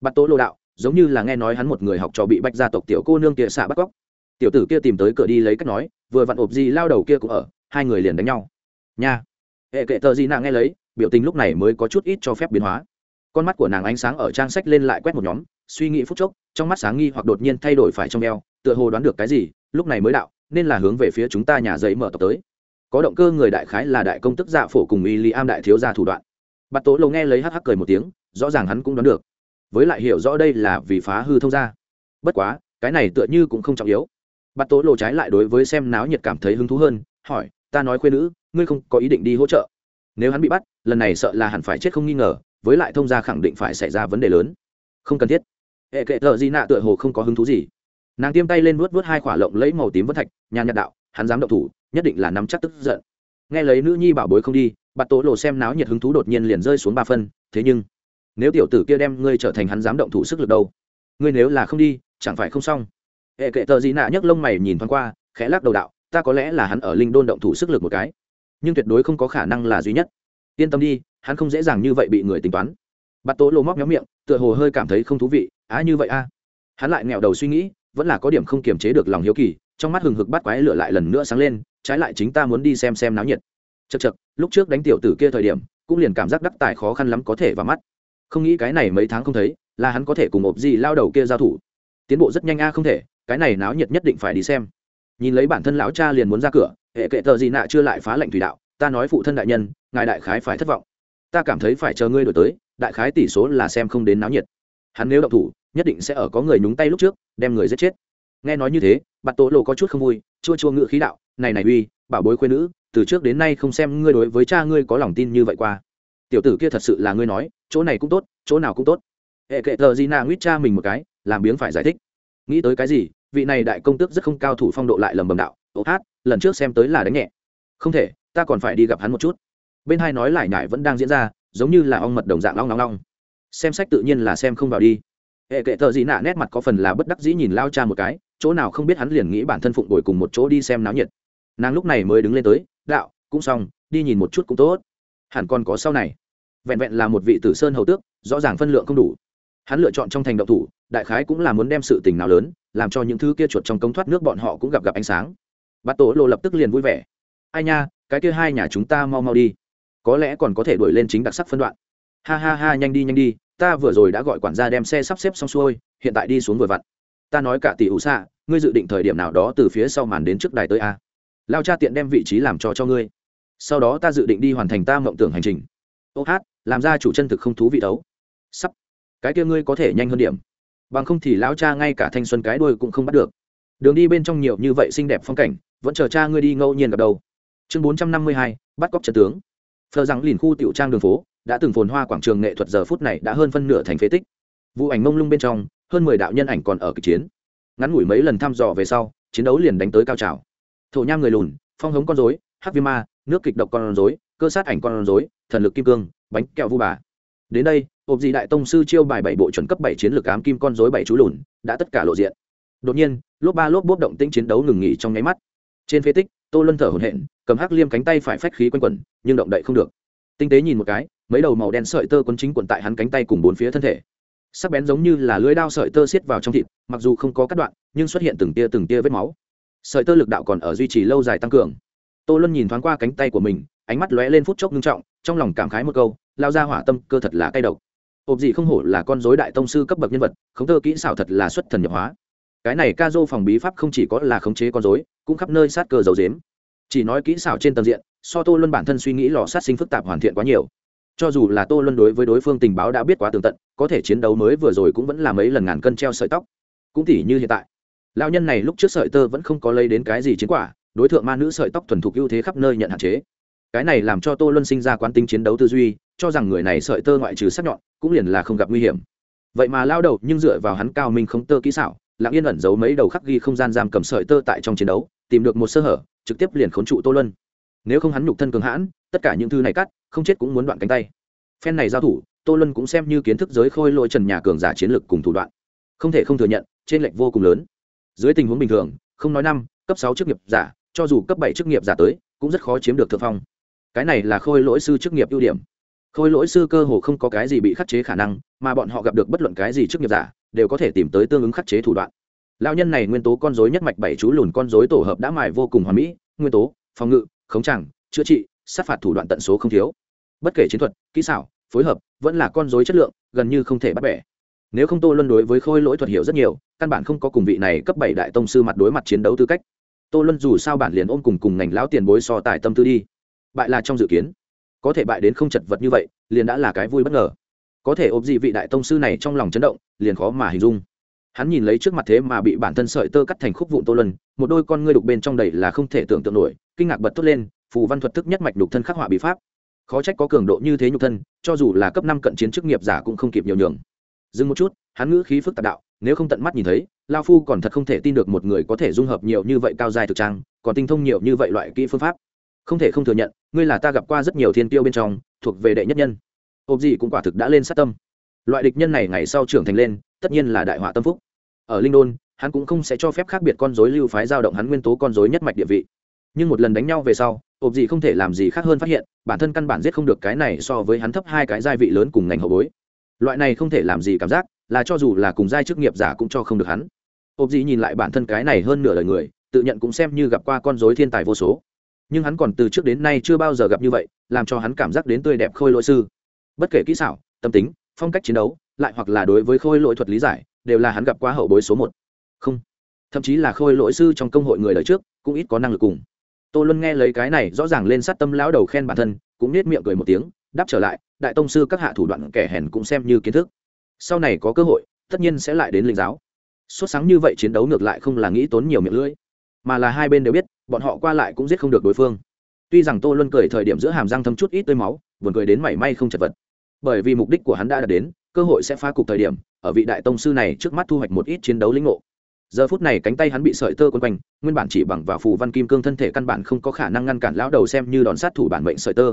Bắt tố lô đạo, giống như là nghe nói hắn một người học trò bị bách gia tộc tiểu cô nương kia xạ bắt cóc tiểu tử kia tìm tới cửa đi lấy cách nói, vừa vặn ộp gì lao đầu kia cũng ở, hai người liền đánh nhau. Nha. Hệ kệ tờ gì nàng nghe lấy, biểu tình lúc này mới có chút ít cho phép biến hóa. Con mắt của nàng ánh sáng ở trang sách lên lại quét một nhóm, suy nghĩ phút chốc, trong mắt sáng nghi hoặc đột nhiên thay đổi phải trong eo, tựa hồ đoán được cái gì, lúc này mới đạo, nên là hướng về phía chúng ta nhà giấy mở tộc tới. Có động cơ người đại khái là đại công tức dạ phổ cùng y li am đại thiếu gia thủ đoạn. Bạt tố lâu nghe lấy hắc hắc cười một tiếng, rõ ràng hắn cũng đoán được. Với lại hiểu rõ đây là vì phá hư thông gia. Bất quá, cái này tựa như cũng không trọng yếu bắt tố lộ trái lại đối với xem náo nhiệt cảm thấy hứng thú hơn, hỏi, ta nói khuyên nữ, ngươi không có ý định đi hỗ trợ? Nếu hắn bị bắt, lần này sợ là hẳn phải chết không nghi ngờ, với lại thông gia khẳng định phải xảy ra vấn đề lớn. Không cần thiết. Hệ kệ thợ di nạ tựa hồ không có hứng thú gì. Nàng tiêm tay lên vuốt vuốt hai khỏa lộng lấy màu tím vân thạch nhà nhật đạo, hắn dám động thủ, nhất định là nắm chắc tức giận. Nghe lấy nữ nhi bảo bối không đi, bạt tố lộ xem náo nhiệt hứng thú đột nhiên liền rơi xuống ba phân, thế nhưng, nếu tiểu tử kia đem ngươi trở thành hắn dám động thủ sức lực đâu? Ngươi nếu là không đi, chẳng phải không xong hệ kệ tờ gì nạ nhấc lông mày nhìn thoáng qua, khẽ lắc đầu đạo, ta có lẽ là hắn ở linh đôn động thủ sức lực một cái, nhưng tuyệt đối không có khả năng là duy nhất. Yên tâm đi, hắn không dễ dàng như vậy bị người tính toán. Bắt tổ lô móc nhóm miệng, tựa hồ hơi cảm thấy không thú vị, á, như vậy a? Hắn lại nghẹo đầu suy nghĩ, vẫn là có điểm không kiềm chế được lòng hiếu kỳ, trong mắt hừng hực bắt quái lửa lại lần nữa sáng lên, trái lại chính ta muốn đi xem xem náo nhiệt. Chật chật lúc trước đánh tiểu tử kia thời điểm, cũng liền cảm giác đắc tài khó khăn lắm có thể vào mắt. Không nghĩ cái này mấy tháng không thấy, là hắn có thể cùng ộp gì lao đầu kia giao thủ. Tiến bộ rất nhanh a không thể cái này náo nhiệt nhất định phải đi xem. Nhìn lấy bản thân lão cha liền muốn ra cửa, hệ kệ tờ gì nạ chưa lại phá lệnh thủy đạo, ta nói phụ thân đại nhân, ngài đại khái phải thất vọng. Ta cảm thấy phải chờ ngươi đổi tới, đại khái tỷ số là xem không đến náo nhiệt. Hắn nếu động thủ, nhất định sẽ ở có người nhúng tay lúc trước, đem người giết chết. Nghe nói như thế, bạt tổ lộ có chút không vui, chua chua ngự khí đạo, này này uy, bảo bối khuyên nữ, từ trước đến nay không xem ngươi đối với cha ngươi có lòng tin như vậy qua. Tiểu tử kia thật sự là ngươi nói, chỗ này cũng tốt, chỗ nào cũng tốt. Hệ kệ tờ gì nạ nguyết cha mình một cái, làm biếng phải giải thích. Nghĩ tới cái gì vị này đại công tước rất không cao thủ phong độ lại lầm bầm đạo, ô hát, lần trước xem tới là đánh nhẹ. Không thể, ta còn phải đi gặp hắn một chút. Bên hai nói lại nhải vẫn đang diễn ra, giống như là ong mật đồng dạng long long long. Xem sách tự nhiên là xem không vào đi. Hệ kệ thợ gì nạ nét mặt có phần là bất đắc dĩ nhìn lao cha một cái, chỗ nào không biết hắn liền nghĩ bản thân phụng đổi cùng một chỗ đi xem náo nhiệt. Nàng lúc này mới đứng lên tới, đạo, cũng xong, đi nhìn một chút cũng tốt. Hẳn còn có sau này. Vẹn vẹn là một vị tử sơn hầu tước, rõ ràng phân lượng không đủ. Hắn lựa chọn trong thành động thủ, đại khái cũng là muốn đem sự tình nào lớn làm cho những thứ kia chuột trong công thoát nước bọn họ cũng gặp gặp ánh sáng. Bát tổ lộ lập tức liền vui vẻ. Ai nha, cái kia hai nhà chúng ta mau mau đi. Có lẽ còn có thể đuổi lên chính đặc sắc phân đoạn. Ha ha ha, nhanh đi nhanh đi. Ta vừa rồi đã gọi quản gia đem xe sắp xếp xong xuôi, hiện tại đi xuống vừa vặn. Ta nói cả tỷ ủ xạ ngươi dự định thời điểm nào đó từ phía sau màn đến trước đài tới a. Lao cha tiện đem vị trí làm cho cho ngươi. Sau đó ta dự định đi hoàn thành ta mộng tưởng hành trình. Ô hát, làm ra chủ chân thực không thú vị đấu. Sắp. Cái kia ngươi có thể nhanh hơn điểm bằng không thì lão cha ngay cả thanh xuân cái đuôi cũng không bắt được. Đường đi bên trong nhiều như vậy xinh đẹp phong cảnh, vẫn chờ cha ngươi đi ngẫu nhiên gặp đâu chương bốn trăm năm mươi hai, bắt cóc trận tướng. Phờ rằng liền khu tiểu trang đường phố, đã từng phồn hoa quảng trường nghệ thuật giờ phút này đã hơn phân nửa thành phế tích. Vụ ảnh mông lung bên trong, hơn mười đạo nhân ảnh còn ở kịch chiến. Ngắn ngủi mấy lần thăm dò về sau, chiến đấu liền đánh tới cao trào. Thổ nham người lùn, phong hống con dối hắc vi ma, nước kịch độc con dối cơ sát ảnh con dối thần lực kim cương, bánh kẹo vu bà. Đến đây hộp gì đại tông sư chiêu bài bảy bộ chuẩn cấp bảy chiến lược ám kim con dối bảy chú lùn, đã tất cả lộ diện. Đột nhiên, lốp ba lốp bốp động tĩnh chiến đấu ngừng nghỉ trong nháy mắt. Trên phế tích, tô luân thở hổn hển, cầm hắc liêm cánh tay phải phách khí quanh quẩn, nhưng động đậy không được. Tinh tế nhìn một cái, mấy đầu màu đen sợi tơ quấn chính quần tại hắn cánh tay cùng bốn phía thân thể. Sắc bén giống như là lưỡi đao sợi tơ xiết vào trong thịt, mặc dù không có cắt đoạn, nhưng xuất hiện từng tia từng tia vết máu. Sợi tơ lực đạo còn ở duy trì lâu dài tăng cường. Tô luân nhìn thoáng qua cánh tay của mình, ánh mắt lóe lên phút chốc ngưng trọng, trong lòng cảm khái một câu, lao ra hỏa tâm cơ thật là cay độc ộp gì không hổ là con dối đại tông sư cấp bậc nhân vật, khống tơ kỹ xảo thật là xuất thần nhập hóa. Cái này ca dô phòng bí pháp không chỉ có là khống chế con dối, cũng khắp nơi sát cơ dầu dếm chỉ nói kỹ xảo trên tầng diện, so tô luân bản thân suy nghĩ lò sát sinh phức tạp hoàn thiện quá nhiều. Cho dù là tô luân đối với đối phương tình báo đã biết quá tường tận, có thể chiến đấu mới vừa rồi cũng vẫn là mấy lần ngàn cân treo sợi tóc. Cũng tỉ như hiện tại lao nhân này lúc trước sợi tơ vẫn không có lấy đến cái gì chiến quả, đối tượng ma nữ sợi tóc thuần thục ưu thế khắp nơi nhận hạn chế. Cái này làm cho tô luân sinh ra quán tính chiến đấu tư duy cho rằng người này sợi tơ ngoại trừ sắc nhọn, cũng liền là không gặp nguy hiểm. Vậy mà lao đầu nhưng dựa vào hắn cao minh không tơ kỹ xảo, lặng yên ẩn giấu mấy đầu khắc ghi không gian giam cầm sợi tơ tại trong chiến đấu, tìm được một sơ hở, trực tiếp liền khốn trụ tô luân. Nếu không hắn nhục thân cường hãn, tất cả những thứ này cắt, không chết cũng muốn đoạn cánh tay. Phen này giao thủ, tô luân cũng xem như kiến thức giới khôi lỗi trần nhà cường giả chiến lực cùng thủ đoạn. Không thể không thừa nhận, trên lệnh vô cùng lớn. Dưới tình huống bình thường, không nói năm, cấp sáu chức nghiệp giả, cho dù cấp bảy chức nghiệp giả tới, cũng rất khó chiếm được thượng phong. Cái này là khôi lỗi sư chức nghiệp ưu điểm khôi lỗi sư cơ hồ không có cái gì bị khắc chế khả năng, mà bọn họ gặp được bất luận cái gì trước nghiệp giả, đều có thể tìm tới tương ứng khắc chế thủ đoạn. Lao nhân này nguyên tố con dối nhất mạch bảy chú lùn con dối tổ hợp đã mài vô cùng hoàn mỹ, nguyên tố, phòng ngự, khống tràng, chữa trị, sát phạt thủ đoạn tận số không thiếu. Bất kể chiến thuật, kỹ xảo, phối hợp, vẫn là con dối chất lượng, gần như không thể bắt bẻ. Nếu không tô luân đối với khôi lỗi thuật hiểu rất nhiều, căn bản không có cùng vị này cấp bảy đại tông sư mặt đối mặt chiến đấu tư cách. Tô luân dù sao bản liền ôm cùng cùng ngành lão tiền bối so tài tâm tư đi. Bại là trong dự kiến có thể bại đến không chật vật như vậy, liền đã là cái vui bất ngờ. Có thể ốp gì vị đại tông sư này trong lòng chấn động, liền khó mà hình dung. Hắn nhìn lấy trước mặt thế mà bị bản thân sợi tơ cắt thành khúc vụn tô lân một đôi con ngươi đục bên trong đầy là không thể tưởng tượng nổi, kinh ngạc bật thốt lên, phù văn thuật thức nhất mạch đục thân khắc họa bị pháp. Khó trách có cường độ như thế nhục thân, cho dù là cấp năm cận chiến chức nghiệp giả cũng không kịp nhiều nhường. Dừng một chút, hắn ngữ khí phức tạp đạo, nếu không tận mắt nhìn thấy, lao phu còn thật không thể tin được một người có thể dung hợp nhiều như vậy cao dài thực trang, còn tinh thông nhiều như vậy loại kỹ phương pháp không thể không thừa nhận, ngươi là ta gặp qua rất nhiều thiên tiêu bên trong, thuộc về đệ nhất nhân. Ộp gì cũng quả thực đã lên sát tâm. Loại địch nhân này ngày sau trưởng thành lên, tất nhiên là đại họa tâm phúc. Ở linh đôn, hắn cũng không sẽ cho phép khác biệt con dối lưu phái giao động hắn nguyên tố con dối nhất mạch địa vị. Nhưng một lần đánh nhau về sau ộp gì không thể làm gì khác hơn phát hiện, bản thân căn bản giết không được cái này so với hắn thấp hai cái gia vị lớn cùng ngành hậu bối. Loại này không thể làm gì cảm giác, là cho dù là cùng giai chức nghiệp giả cũng cho không được hắn. Ộp gì nhìn lại bản thân cái này hơn nửa đời người, tự nhận cũng xem như gặp qua con dối thiên tài vô số nhưng hắn còn từ trước đến nay chưa bao giờ gặp như vậy, làm cho hắn cảm giác đến tươi đẹp khôi lỗi sư. Bất kể kỹ xảo, tâm tính, phong cách chiến đấu, lại hoặc là đối với khôi lỗi thuật lý giải, đều là hắn gặp qua hậu bối số một. Không, thậm chí là khôi lỗi sư trong công hội người đời trước, cũng ít có năng lực cùng. Tô luân nghe lấy cái này, rõ ràng lên sát tâm lão đầu khen bản thân, cũng nết miệng cười một tiếng, đáp trở lại, đại tông sư, các hạ thủ đoạn kẻ hèn cũng xem như kiến thức. Sau này có cơ hội, tất nhiên sẽ lại đến linh giáo. Xuất sáng như vậy chiến đấu ngược lại không là nghĩ tốn nhiều miệng lưỡi mà là hai bên đều biết, bọn họ qua lại cũng giết không được đối phương. Tuy rằng tô luân cười thời điểm giữa hàm răng thấm chút ít tươi máu, buồn cười đến mảy may không chật vật. Bởi vì mục đích của hắn đã đạt đến, cơ hội sẽ phá cục thời điểm, ở vị đại tông sư này trước mắt thu hoạch một ít chiến đấu lĩnh ngộ. Giờ phút này cánh tay hắn bị sợi tơ quấn quanh, nguyên bản chỉ bằng vào phù văn kim cương thân thể căn bản không có khả năng ngăn cản lão đầu xem như đòn sát thủ bản mệnh sợi tơ.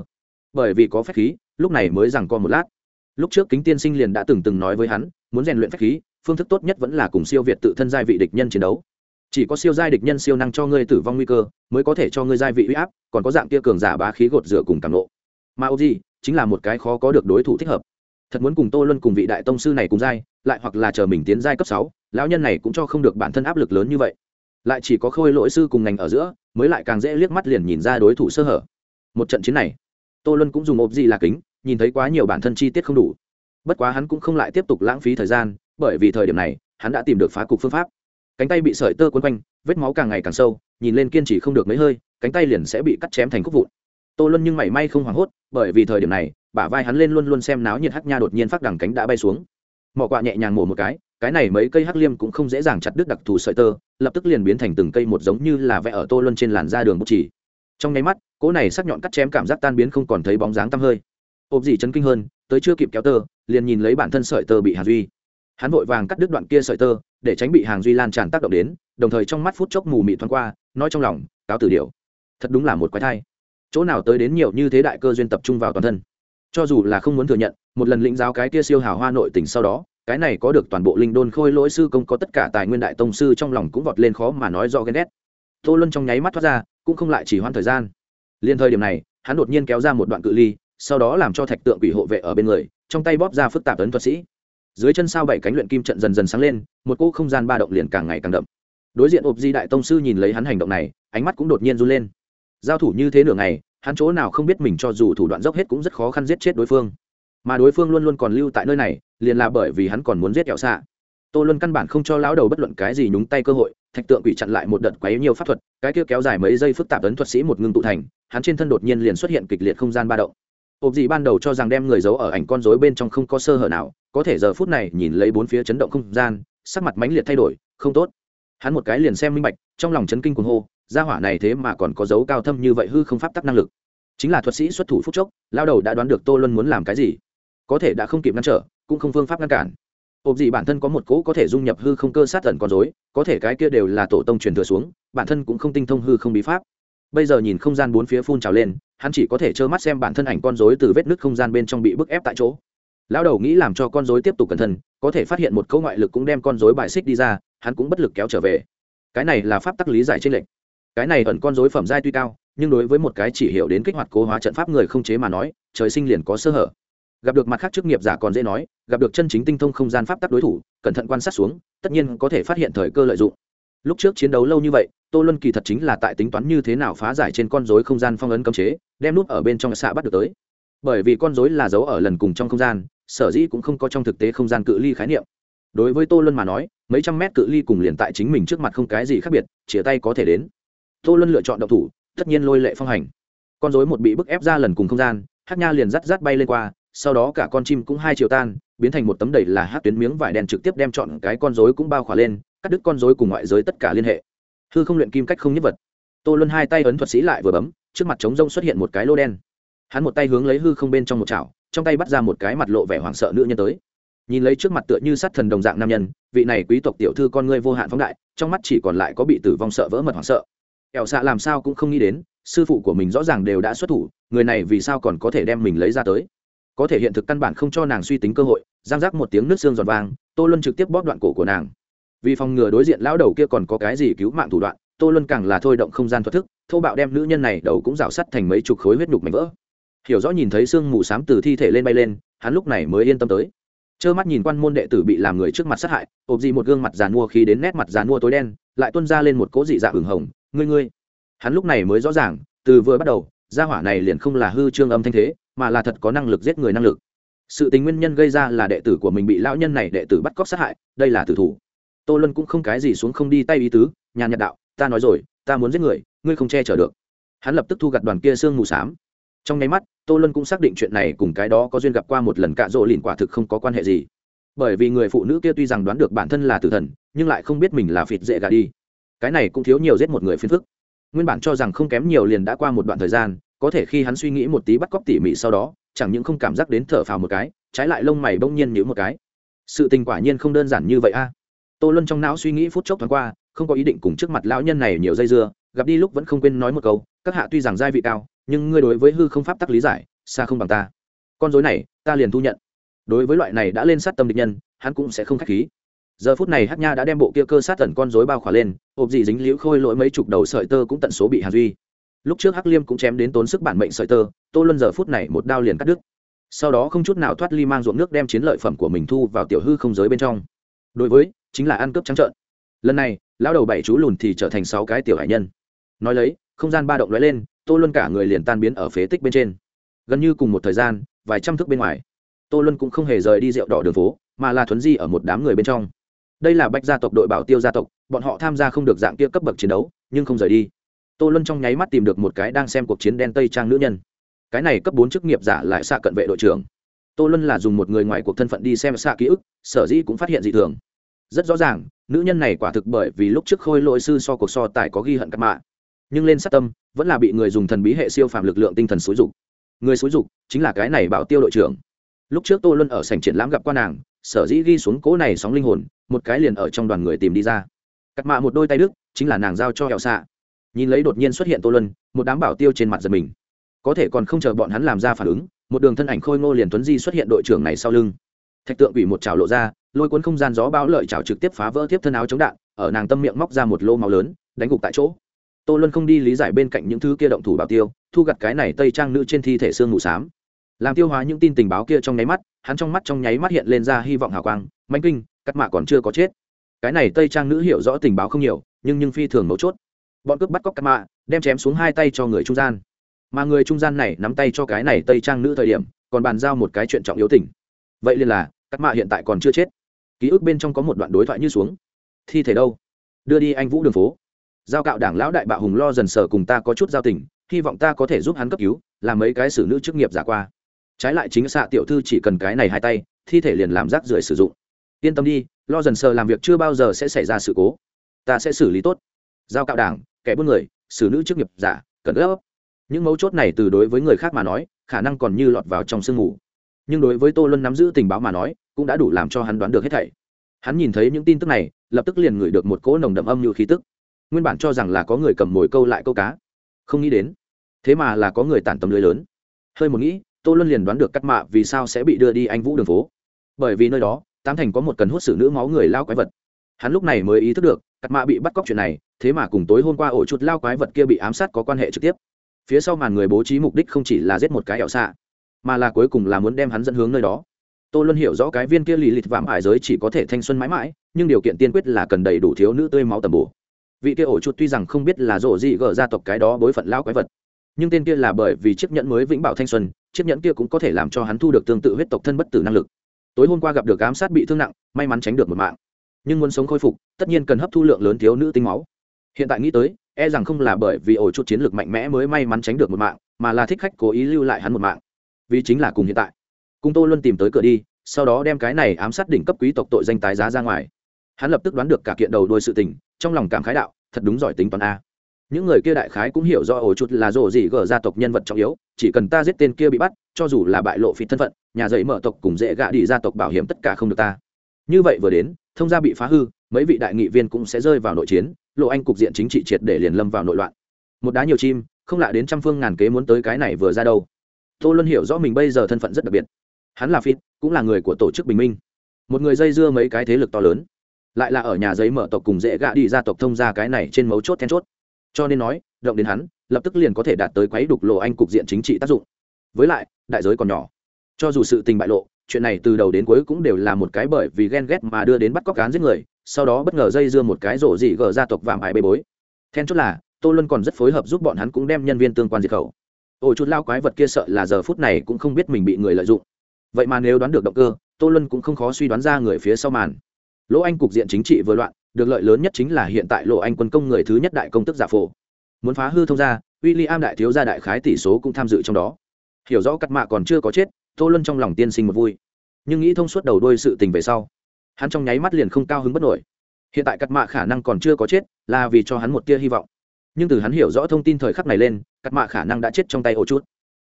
Bởi vì có phép khí, lúc này mới rằng co một lát. Lúc trước kính tiên sinh liền đã từng từng nói với hắn, muốn rèn luyện phép khí, phương thức tốt nhất vẫn là cùng siêu việt tự thân giai vị địch nhân chiến đấu chỉ có siêu giai địch nhân siêu năng cho ngươi tử vong nguy cơ, mới có thể cho ngươi giai vị uy áp, còn có dạng kia cường giả bá khí gột rửa cùng cảm nộ. Mà ô gì chính là một cái khó có được đối thủ thích hợp. Thật muốn cùng tô luân cùng vị đại tông sư này cùng giai, lại hoặc là chờ mình tiến giai cấp sáu, lão nhân này cũng cho không được bản thân áp lực lớn như vậy. Lại chỉ có khôi lỗi sư cùng ngành ở giữa, mới lại càng dễ liếc mắt liền nhìn ra đối thủ sơ hở. Một trận chiến này, tô luân cũng dùng ộp gì là kính, nhìn thấy quá nhiều bản thân chi tiết không đủ. Bất quá hắn cũng không lại tiếp tục lãng phí thời gian, bởi vì thời điểm này, hắn đã tìm được phá cục phương pháp cánh tay bị sợi tơ quấn quanh, vết máu càng ngày càng sâu, nhìn lên kiên trì không được mấy hơi, cánh tay liền sẽ bị cắt chém thành khúc vụn. Tô luân nhưng mảy may không hoảng hốt, bởi vì thời điểm này, bả vai hắn lên luôn luôn xem náo nhiệt hắc nha đột nhiên phát đằng cánh đã bay xuống. Mỏ quạ nhẹ nhàng mổ một cái cái này mấy cây hắc liêm cũng không dễ dàng chặt đứt đặc thù sợi tơ, lập tức liền biến thành từng cây một giống như là vẽ ở tô luân trên làn da đường bút chỉ trong nháy mắt, cỗ này sắc nhọn cắt chém cảm giác tan biến không còn thấy bóng dáng tăm hơi. Ộp gì chấn kinh hơn, tới chưa kịp kéo tơ, liền nhìn lấy bản thân sợi tơ bị hàn duy hắn vội vàng cắt đứt đoạn kia sợi tơ, để tránh bị hàng duy lan tràn tác động đến, đồng thời trong mắt phút chốc mù mị thoáng qua, nói trong lòng, cáo tử điều. Thật đúng là một quái thai. Chỗ nào tới đến nhiều như thế đại cơ duyên tập trung vào toàn thân. Cho dù là không muốn thừa nhận, một lần lĩnh giáo cái kia siêu hào hoa nội tình sau đó, cái này có được toàn bộ linh đôn khôi lỗi sư công có tất cả tài nguyên đại tông sư trong lòng cũng vọt lên khó mà nói do ghen ghét. Tô luân trong nháy mắt thoát ra, cũng không lại chỉ hoãn thời gian. Liên thời điểm này, hắn đột nhiên kéo ra một đoạn cự ly, sau đó làm cho thạch tượng quỷ hộ vệ ở bên người, trong tay bóp ra phức tạp ấn thuật sĩ dưới chân sao bảy cánh luyện kim trận dần dần sáng lên, một cỗ không gian ba động liền càng ngày càng đậm. Đối diện ộp di đại tông sư nhìn lấy hắn hành động này, ánh mắt cũng đột nhiên run lên. Giao thủ như thế nửa ngày, hắn chỗ nào không biết mình cho dù thủ đoạn dốc hết cũng rất khó khăn giết chết đối phương. Mà đối phương luôn luôn còn lưu tại nơi này, liền là bởi vì hắn còn muốn giết kẹo xạ. Tô luân căn bản không cho lão đầu bất luận cái gì nhúng tay cơ hội, thạch tượng quỷ chặn lại một đợt quấy nhiều pháp thuật, cái kia kéo dài mấy giây phức tạp ấn thuật sĩ một ngưng tụ thành, hắn trên thân đột nhiên liền xuất hiện kịch liệt không gian ba động ộp Dị ban đầu cho rằng đem người giấu ở ảnh con rối bên trong không có sơ hở nào, có thể giờ phút này nhìn lấy bốn phía chấn động không gian, sắc mặt mãnh liệt thay đổi, không tốt. Hắn một cái liền xem minh bạch, trong lòng chấn kinh cuồng hô, gia hỏa này thế mà còn có dấu cao thâm như vậy hư không pháp tắc năng lực. Chính là thuật sĩ xuất thủ phúc chốc, lao đầu đã đoán được tô luân muốn làm cái gì. Có thể đã không kịp ngăn trở, cũng không phương pháp ngăn cản. Ộp Dị bản thân có một cỗ có thể dung nhập hư không cơ sát tần con dối có thể cái kia đều là tổ tông truyền thừa xuống, bản thân cũng không tinh thông hư không bí pháp bây giờ nhìn không gian bốn phía phun trào lên, hắn chỉ có thể trơ mắt xem bản thân ảnh con dối từ vết nứt không gian bên trong bị bức ép tại chỗ. Lão đầu nghĩ làm cho con dối tiếp tục cẩn thận, có thể phát hiện một câu ngoại lực cũng đem con dối bài xích đi ra, hắn cũng bất lực kéo trở về. Cái này là pháp tắc lý giải trên lệnh. Cái này ẩn con dối phẩm giai tuy cao, nhưng đối với một cái chỉ hiểu đến kích hoạt cố hóa trận pháp người không chế mà nói, trời sinh liền có sơ hở. Gặp được mặt khác chức nghiệp giả còn dễ nói, gặp được chân chính tinh thông không gian pháp tắc đối thủ, cẩn thận quan sát xuống, tất nhiên có thể phát hiện thời cơ lợi dụng lúc trước chiến đấu lâu như vậy, tô luân kỳ thật chính là tại tính toán như thế nào phá giải trên con dối không gian phong ấn cấm chế, đem nút ở bên trong xạ bắt được tới. Bởi vì con dối là dấu ở lần cùng trong không gian, sở dĩ cũng không có trong thực tế không gian cự ly khái niệm. Đối với tô luân mà nói, mấy trăm mét cự ly cùng liền tại chính mình trước mặt không cái gì khác biệt chia tay có thể đến. Tô luân lựa chọn độc thủ, tất nhiên lôi lệ phong hành. Con dối một bị bức ép ra lần cùng không gian, hát nha liền rắt rắt bay lên qua, sau đó cả con chim cũng hai chiều tan, biến thành một tấm đầy là hát tuyến miếng vải đen trực tiếp đem chọn cái con rối cũng bao khỏa lên cắt đứt con rối cùng ngoại giới tất cả liên hệ. Hư không luyện kim cách không nhất vật. Tô luân hai tay ấn thuật sĩ lại vừa bấm, trước mặt trống rông xuất hiện một cái lô đen. Hắn một tay hướng lấy hư không bên trong một chảo, trong tay bắt ra một cái mặt lộ vẻ hoảng sợ nữ nhân tới. Nhìn lấy trước mặt tựa như sát thần đồng dạng nam nhân, vị này quý tộc tiểu thư con ngươi vô hạn phóng đại, trong mắt chỉ còn lại có bị tử vong sợ vỡ mật hoảng sợ. Ẻo xạ làm sao cũng không nghĩ đến, sư phụ của mình rõ ràng đều đã xuất thủ, người này vì sao còn có thể đem mình lấy ra tới? Có thể hiện thực căn bản không cho nàng suy tính cơ hội, giang giác một tiếng nước xương giòn vang tô luân trực tiếp bóp đoạn cổ của nàng vì phòng ngừa đối diện lão đầu kia còn có cái gì cứu mạng thủ đoạn, tô luân càng là thôi động không gian thoát thức, thô bạo đem nữ nhân này đầu cũng rào sắt thành mấy chục khối huyết nhục mảnh vỡ. Hiểu rõ nhìn thấy sương mù s á m từ thi thể lên bay lên, hắn lúc này mới yên tâm tới. Trơ mắt nhìn quan môn đệ tử bị làm người trước mặt sát hại, ộp dị một gương mặt dàn mua khi đến nét mặt dàn mua tối đen, lại tuân ra lên một cỗ dị dạ hửng hồng, ngươi ngươi. Hắn lúc này mới rõ ràng, từ vừa bắt đầu, gia hỏa này liền không là hư trương âm thanh thế, mà là thật có năng lực giết người năng lực. Sự tình nguyên nhân gây ra là đệ tử của mình bị lão nhân này đệ tử bắt cóc sát hại, đây là tử thủ tô luân cũng không cái gì xuống không đi tay ý tứ nhà nhật đạo, ta nói rồi, ta muốn giết người, ngươi không che chở được. Hắn lập tức thu gặt đoàn kia sương mù s á m trong nháy mắt, tô luân cũng xác định chuyện này cùng cái đó có duyên gặp qua một lần cạ rỗ lìn quả thực không có quan hệ gì. Bởi vì người phụ nữ kia tuy rằng đoán được bản thân là tử thần, nhưng lại không biết mình là phịt dễ gà đi. Cái này cũng thiếu nhiều giết một người phiền phức. Nguyên bản cho rằng không kém nhiều liền đã qua một đoạn thời gian, có thể khi hắn suy nghĩ một tí bắt cóc tỉ mỉ sau đó, chẳng những không cảm giác đến thở phào một cái, trái lại lông mày bỗng nhiên nhữ một cái. Sự tình quả nhiên không đơn giản như vậy a tô luân trong não suy nghĩ phút chốc thoáng qua, không có ý định cùng trước mặt lão nhân này nhiều dây dưa, gặp đi lúc vẫn không quên nói một câu, các hạ tuy rằng giai vị cao, nhưng ngươi đối với hư không pháp tắc lý giải, xa không bằng ta. Con dối này, ta liền thu nhận. Đối với loại này đã lên sát tâm địch nhân, hắn cũng sẽ không k h á c h khí. Giờ phút này hát nha đã đem bộ kia cơ sát tẩn con dối bao khỏa lên, hộp gì dính liễu khôi lỗi mấy chục đầu sợi tơ cũng tận số bị hàn duy. Lúc trước hắc liêm cũng chém đến tốn sức bản mệnh sợi tơ, tô luân giờ phút này một đao liền cắt đứt. Sau đó không chút nào thoát ly mang ruộng nước đem chiến lợi phẩm của mình thu vào tiểu hư không giới bên trong. Đối với chính là ăn cướp trắng trợn. Lần này, lão đầu bảy chú lùn thì trở thành sáu cái tiểu hải nhân. Nói lấy, không gian ba động lóe lên, tô luân cả người liền tan biến ở phế tích bên trên. Gần như cùng một thời gian, vài trăm thước bên ngoài, tô luân cũng không hề rời đi rượu đỏ đường phố, mà là thuấn di ở một đám người bên trong. Đây là bách gia tộc đội bảo tiêu gia tộc, bọn họ tham gia không được dạng kia cấp bậc chiến đấu, nhưng không rời đi. Tô luân trong nháy mắt tìm được một cái đang xem cuộc chiến đen tây trang nữ nhân. Cái này cấp bốn chức nghiệp giả lại xạ cận vệ đội trưởng. Tô luân là dùng một người ngoài cuộc thân phận đi xem xạ ký ức, sở dĩ cũng phát hiện dị thường rất rõ ràng, nữ nhân này quả thực bởi vì lúc trước khôi lỗi sư so cuộc so tài có ghi hận cắt mạ. Nhưng lên sát tâm, vẫn là bị người dùng thần bí hệ siêu phàm lực lượng tinh thần xúi dục. Người xúi dục chính là cái này bảo tiêu đội trưởng. Lúc trước tô luân ở sảnh triển lãm gặp qua nàng, sở dĩ ghi xuống cỗ này sóng linh hồn, một cái liền ở trong đoàn người tìm đi ra. Cắt mạ một đôi tay đức, chính là nàng giao cho hẹo xạ nhìn lấy đột nhiên xuất hiện tô luân, một đám bảo tiêu trên mặt giật mình. Có thể còn không chờ bọn hắn làm ra phản ứng, một đường thân ảnh khôi ngô liền tuấn di xuất hiện đội trưởng này sau lưng. Thạch tượng bị một trào lộ ra lôi cuốn không gian gió bão lợi chảo trực tiếp phá vỡ tiếp thân áo chống đạn, ở nàng tâm miệng móc ra một lô máu lớn, đánh gục tại chỗ. Tô luân không đi lý giải bên cạnh những thứ kia động thủ bảo tiêu, thu gặt cái này tây trang nữ trên thi thể xương mù xám. Làm tiêu hóa những tin tình báo kia trong nháy mắt, hắn trong mắt trong nháy mắt hiện lên ra hy vọng hào quang manh kinh, cắt mạ còn chưa có chết. Cái này tây trang nữ hiểu rõ tình báo không nhiều, nhưng nhưng phi thường mấu chốt. Bọn cướp bắt cóc cắt mạ, đem chém xuống hai tay cho người trung gian. Mà người trung gian này nắm tay cho cái này tây trang nữ thời điểm, còn bàn giao một cái chuyện trọng yếu tình. Vậy liền là, cắt mạ hiện tại còn chưa chết ký ức bên trong có một đoạn đối thoại như xuống. Thi thể đâu? Đưa đi anh vũ đường phố. Giao cạo đảng lão đại bạo hùng lo dần sờ cùng ta có chút giao tình, hy vọng ta có thể giúp hắn cấp cứu, làm mấy cái xử nữ chức nghiệp giả qua. Trái lại chính xạ tiểu thư chỉ cần cái này hai tay, thi thể liền làm rác rưởi sử dụng. Yên tâm đi, lo dần sờ làm việc chưa bao giờ sẽ xảy ra sự cố. Ta sẽ xử lý tốt. Giao cạo đảng, kẻ buôn người, xử nữ chức nghiệp giả, cần gấp. Những mấu chốt này từ đối với người khác mà nói, khả năng còn như lọt vào trong sương mù nhưng đối với tô luân nắm giữ tình báo mà nói, cũng đã đủ làm cho hắn đoán được hết thảy. Hắn nhìn thấy những tin tức này, lập tức liền ngửi được một cỗ nồng đậm âm như khí tức. Nguyên bản cho rằng là có người cầm mồi câu lại câu cá. Không nghĩ đến, thế mà là có người tản tầm lưới lớn. Hơi một nghĩ, tô luân liền đoán được cắt mạ vì sao sẽ bị đưa đi anh vũ đường phố. Bởi vì nơi đó, tám thành có một cần hút xử nữ máu người lao quái vật. Hắn lúc này mới ý thức được, cắt mạ bị bắt cóc chuyện này, thế mà cùng tối hôm qua ổ chuột lao quái vật kia bị ám sát có quan hệ trực tiếp. Phía sau màn người bố trí mục đích không chỉ là giết một cái ẻo xạ mà là cuối cùng là muốn đem hắn dẫn hướng nơi đó. Tô luân hiểu rõ cái viên kia lì lịt vạm hải giới chỉ có thể thanh xuân mãi mãi, nhưng điều kiện tiên quyết là cần đầy đủ thiếu nữ tươi máu tầm bổ. Vị kia ổ chuột tuy rằng không biết là rổ gì gở gia tộc cái đó bối phận lao quái vật, nhưng tên kia là bởi vì chiếc nhẫn mới vĩnh bảo thanh xuân, chiếc nhẫn kia cũng có thể làm cho hắn thu được tương tự huyết tộc thân bất tử năng lực. Tối hôm qua gặp được ám sát bị thương nặng, may mắn tránh được một mạng. Nhưng muốn sống khôi phục, tất nhiên cần hấp thu lượng lớn thiếu nữ tinh máu. Hiện tại nghĩ tới e rằng không là bởi vì ổ chuột chiến lược mạnh mẽ mới may mắn tránh được một mạng, mà là thích khách cố ý lưu lại hắn một mạng vì chính là cùng hiện tại. Cùng tô luân tìm tới cửa đi, sau đó đem cái này ám sát đỉnh cấp quý tộc tội danh tái giá ra ngoài. Hắn lập tức đoán được cả kiện đầu đuôi sự tình, trong lòng cảm khái đạo, thật đúng giỏi tính toán a. Những người kia đại khái cũng hiểu do ổ chuột là rổ gì gở gia tộc nhân vật trọng yếu, chỉ cần ta giết tên kia bị bắt, cho dù là bại lộ phi thân phận, nhà dạy mở tộc cùng dễ gạ đi gia tộc bảo hiểm tất cả không được ta. Như vậy vừa đến, thông gia bị phá hư, mấy vị đại nghị viên cũng sẽ rơi vào nội chiến, lộ anh cục diện chính trị triệt để liền lâm vào nội loạn. Một đá nhiều chim, không lạ đến trăm phương ngàn kế muốn tới cái này vừa ra đâu tô luân hiểu rõ mình bây giờ thân phận rất đặc biệt. Hắn là phít cũng là người của tổ chức bình minh. Một người dây dưa mấy cái thế lực to lớn. Lại là ở nhà giấy mở tộc cùng dễ gạ đi ra tộc thông ra cái này trên mấu chốt then chốt. Cho nên nói, động đến hắn, lập tức liền có thể đạt tới quấy đục lộ anh cục diện chính trị tác dụng. Với lại, đại giới còn nhỏ. Cho dù sự tình bại lộ, chuyện này từ đầu đến cuối cũng đều là một cái bởi vì ghen ghét mà đưa đến bắt cóc cán giết người, sau đó bất ngờ dây dưa một cái rổ dị gờ gia tộc vạm ải bê bối. Then chốt là, tô luân còn rất phối hợp giúp bọn hắn cũng đem nhân viên tương quan diệt khẩu ổ chút lao quái vật kia sợ là giờ phút này cũng không biết mình bị người lợi dụng. Vậy mà nếu đoán được động cơ, tô luân cũng không khó suy đoán ra người phía sau màn. Lỗ anh cục diện chính trị vừa loạn, được lợi lớn nhất chính là hiện tại lộ anh quân công người thứ nhất đại công tức giả phổ. Muốn phá hư thông gia w i l l i am đại thiếu gia đại khái tỷ số cũng tham dự trong đó. Hiểu rõ cắt mạ còn chưa có chết, tô luân trong lòng tiên sinh một vui. Nhưng nghĩ thông suốt đầu đôi sự tình về sau, hắn trong nháy mắt liền không cao hứng bất nổi. Hiện tại cắt mạ khả năng còn chưa có chết, là vì cho hắn một tia hy vọng. Nhưng từ hắn hiểu rõ thông tin thời khắc này lên cắt mạ khả năng đã chết trong tay ổ chuột,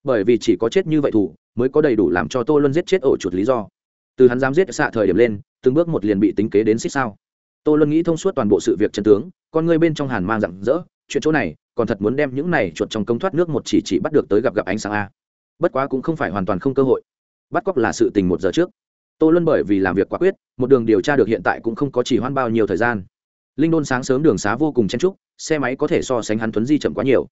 bởi vì chỉ có chết như vậy thủ mới có đầy đủ làm cho tô luân giết chết ổ chuột lý do. Từ hắn dám giết xạ thời điểm lên từng bước một liền bị tính kế đến xích sao. Tô luân nghĩ thông suốt toàn bộ sự việc chân tướng con người bên trong hàn mang rặng rỡ chuyện chỗ này còn thật muốn đem những này chuột trong công thoát nước một chỉ chỉ bắt được tới gặp gặp ánh sáng a. Bất quá cũng không phải hoàn toàn không cơ hội. Bắt cóc là sự tình một giờ trước. Tô luân bởi vì làm việc quả quyết một đường điều tra được hiện tại cũng không có chỉ hoan bao nhiêu thời gian. Linh đôn sáng sớm đường xá vô cùng chen trúc xe máy có thể so sánh hắn tuấn di chậm quá nhiều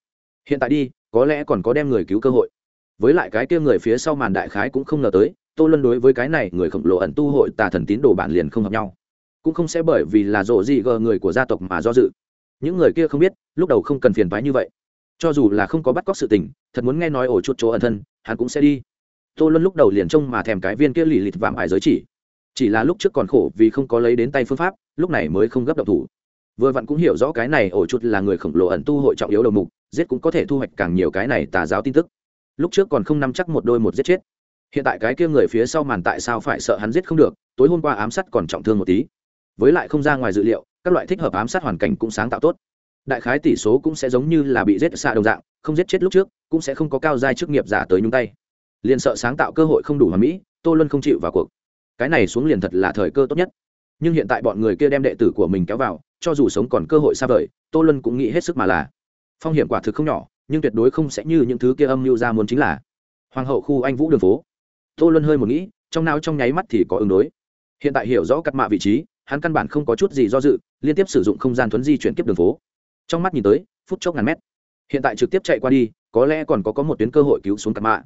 hiện tại đi, có lẽ còn có đem người cứu cơ hội. Với lại cái kia người phía sau màn đại khái cũng không ngờ tới, tô luân đối với cái này người khổng lồ ẩn tu hội tà thần tín đồ bản liền không hợp nhau. Cũng không sẽ bởi vì là rộ gì gờ người của gia tộc mà do dự. Những người kia không biết, lúc đầu không cần phiền phái như vậy. Cho dù là không có bắt cóc sự tình, thật muốn nghe nói ổ chút chỗ ẩn thân, hắn cũng sẽ đi. Tô luân lúc đầu liền trông mà thèm cái viên kia lì lịt vạm ải giới chỉ. Chỉ là lúc trước còn khổ vì không có lấy đến tay phương pháp, lúc này mới không gấp độc thủ vừa vặn cũng hiểu rõ cái này ổ chút là người khổng lồ ẩn tu hội trọng yếu đầu mục, giết cũng có thể thu hoạch càng nhiều cái này tà giáo tin tức. Lúc trước còn không nắm chắc một đôi một giết chết. Hiện tại cái kia người phía sau màn tại sao phải sợ hắn giết không được, tối hôm qua ám sát còn trọng thương một tí. Với lại không ra ngoài dự liệu, các loại thích hợp ám sát hoàn cảnh cũng sáng tạo tốt. Đại khái tỷ số cũng sẽ giống như là bị giết xạ đồng dạng, không giết chết lúc trước, cũng sẽ không có cao giai chức nghiệp giả tới nhung tay. Liền sợ sáng tạo cơ hội không đủ hoàn mỹ, tô luân không chịu vào cuộc. Cái này xuống liền thật là thời cơ tốt nhất. Nhưng hiện tại bọn người kia đem đệ tử của mình kéo vào cho dù sống còn cơ hội xa vời, tô luân cũng nghĩ hết sức mà là. Phong hiểm quả thực không nhỏ, nhưng tuyệt đối không sẽ như những thứ kia âm mưu ra muốn chính là. Hoàng hậu khu anh vũ đường phố. Tô luân hơi một nghĩ, trong nào trong nháy mắt thì có ứng đối. Hiện tại hiểu rõ cắt mạ vị trí, hắn căn bản không có chút gì do dự, liên tiếp sử dụng không gian thuấn di chuyển kiếp đường phố. Trong mắt nhìn tới, phút chốc ngàn mét. Hiện tại trực tiếp chạy qua đi, có lẽ còn có có một tuyến cơ hội cứu xuống cắt mạ.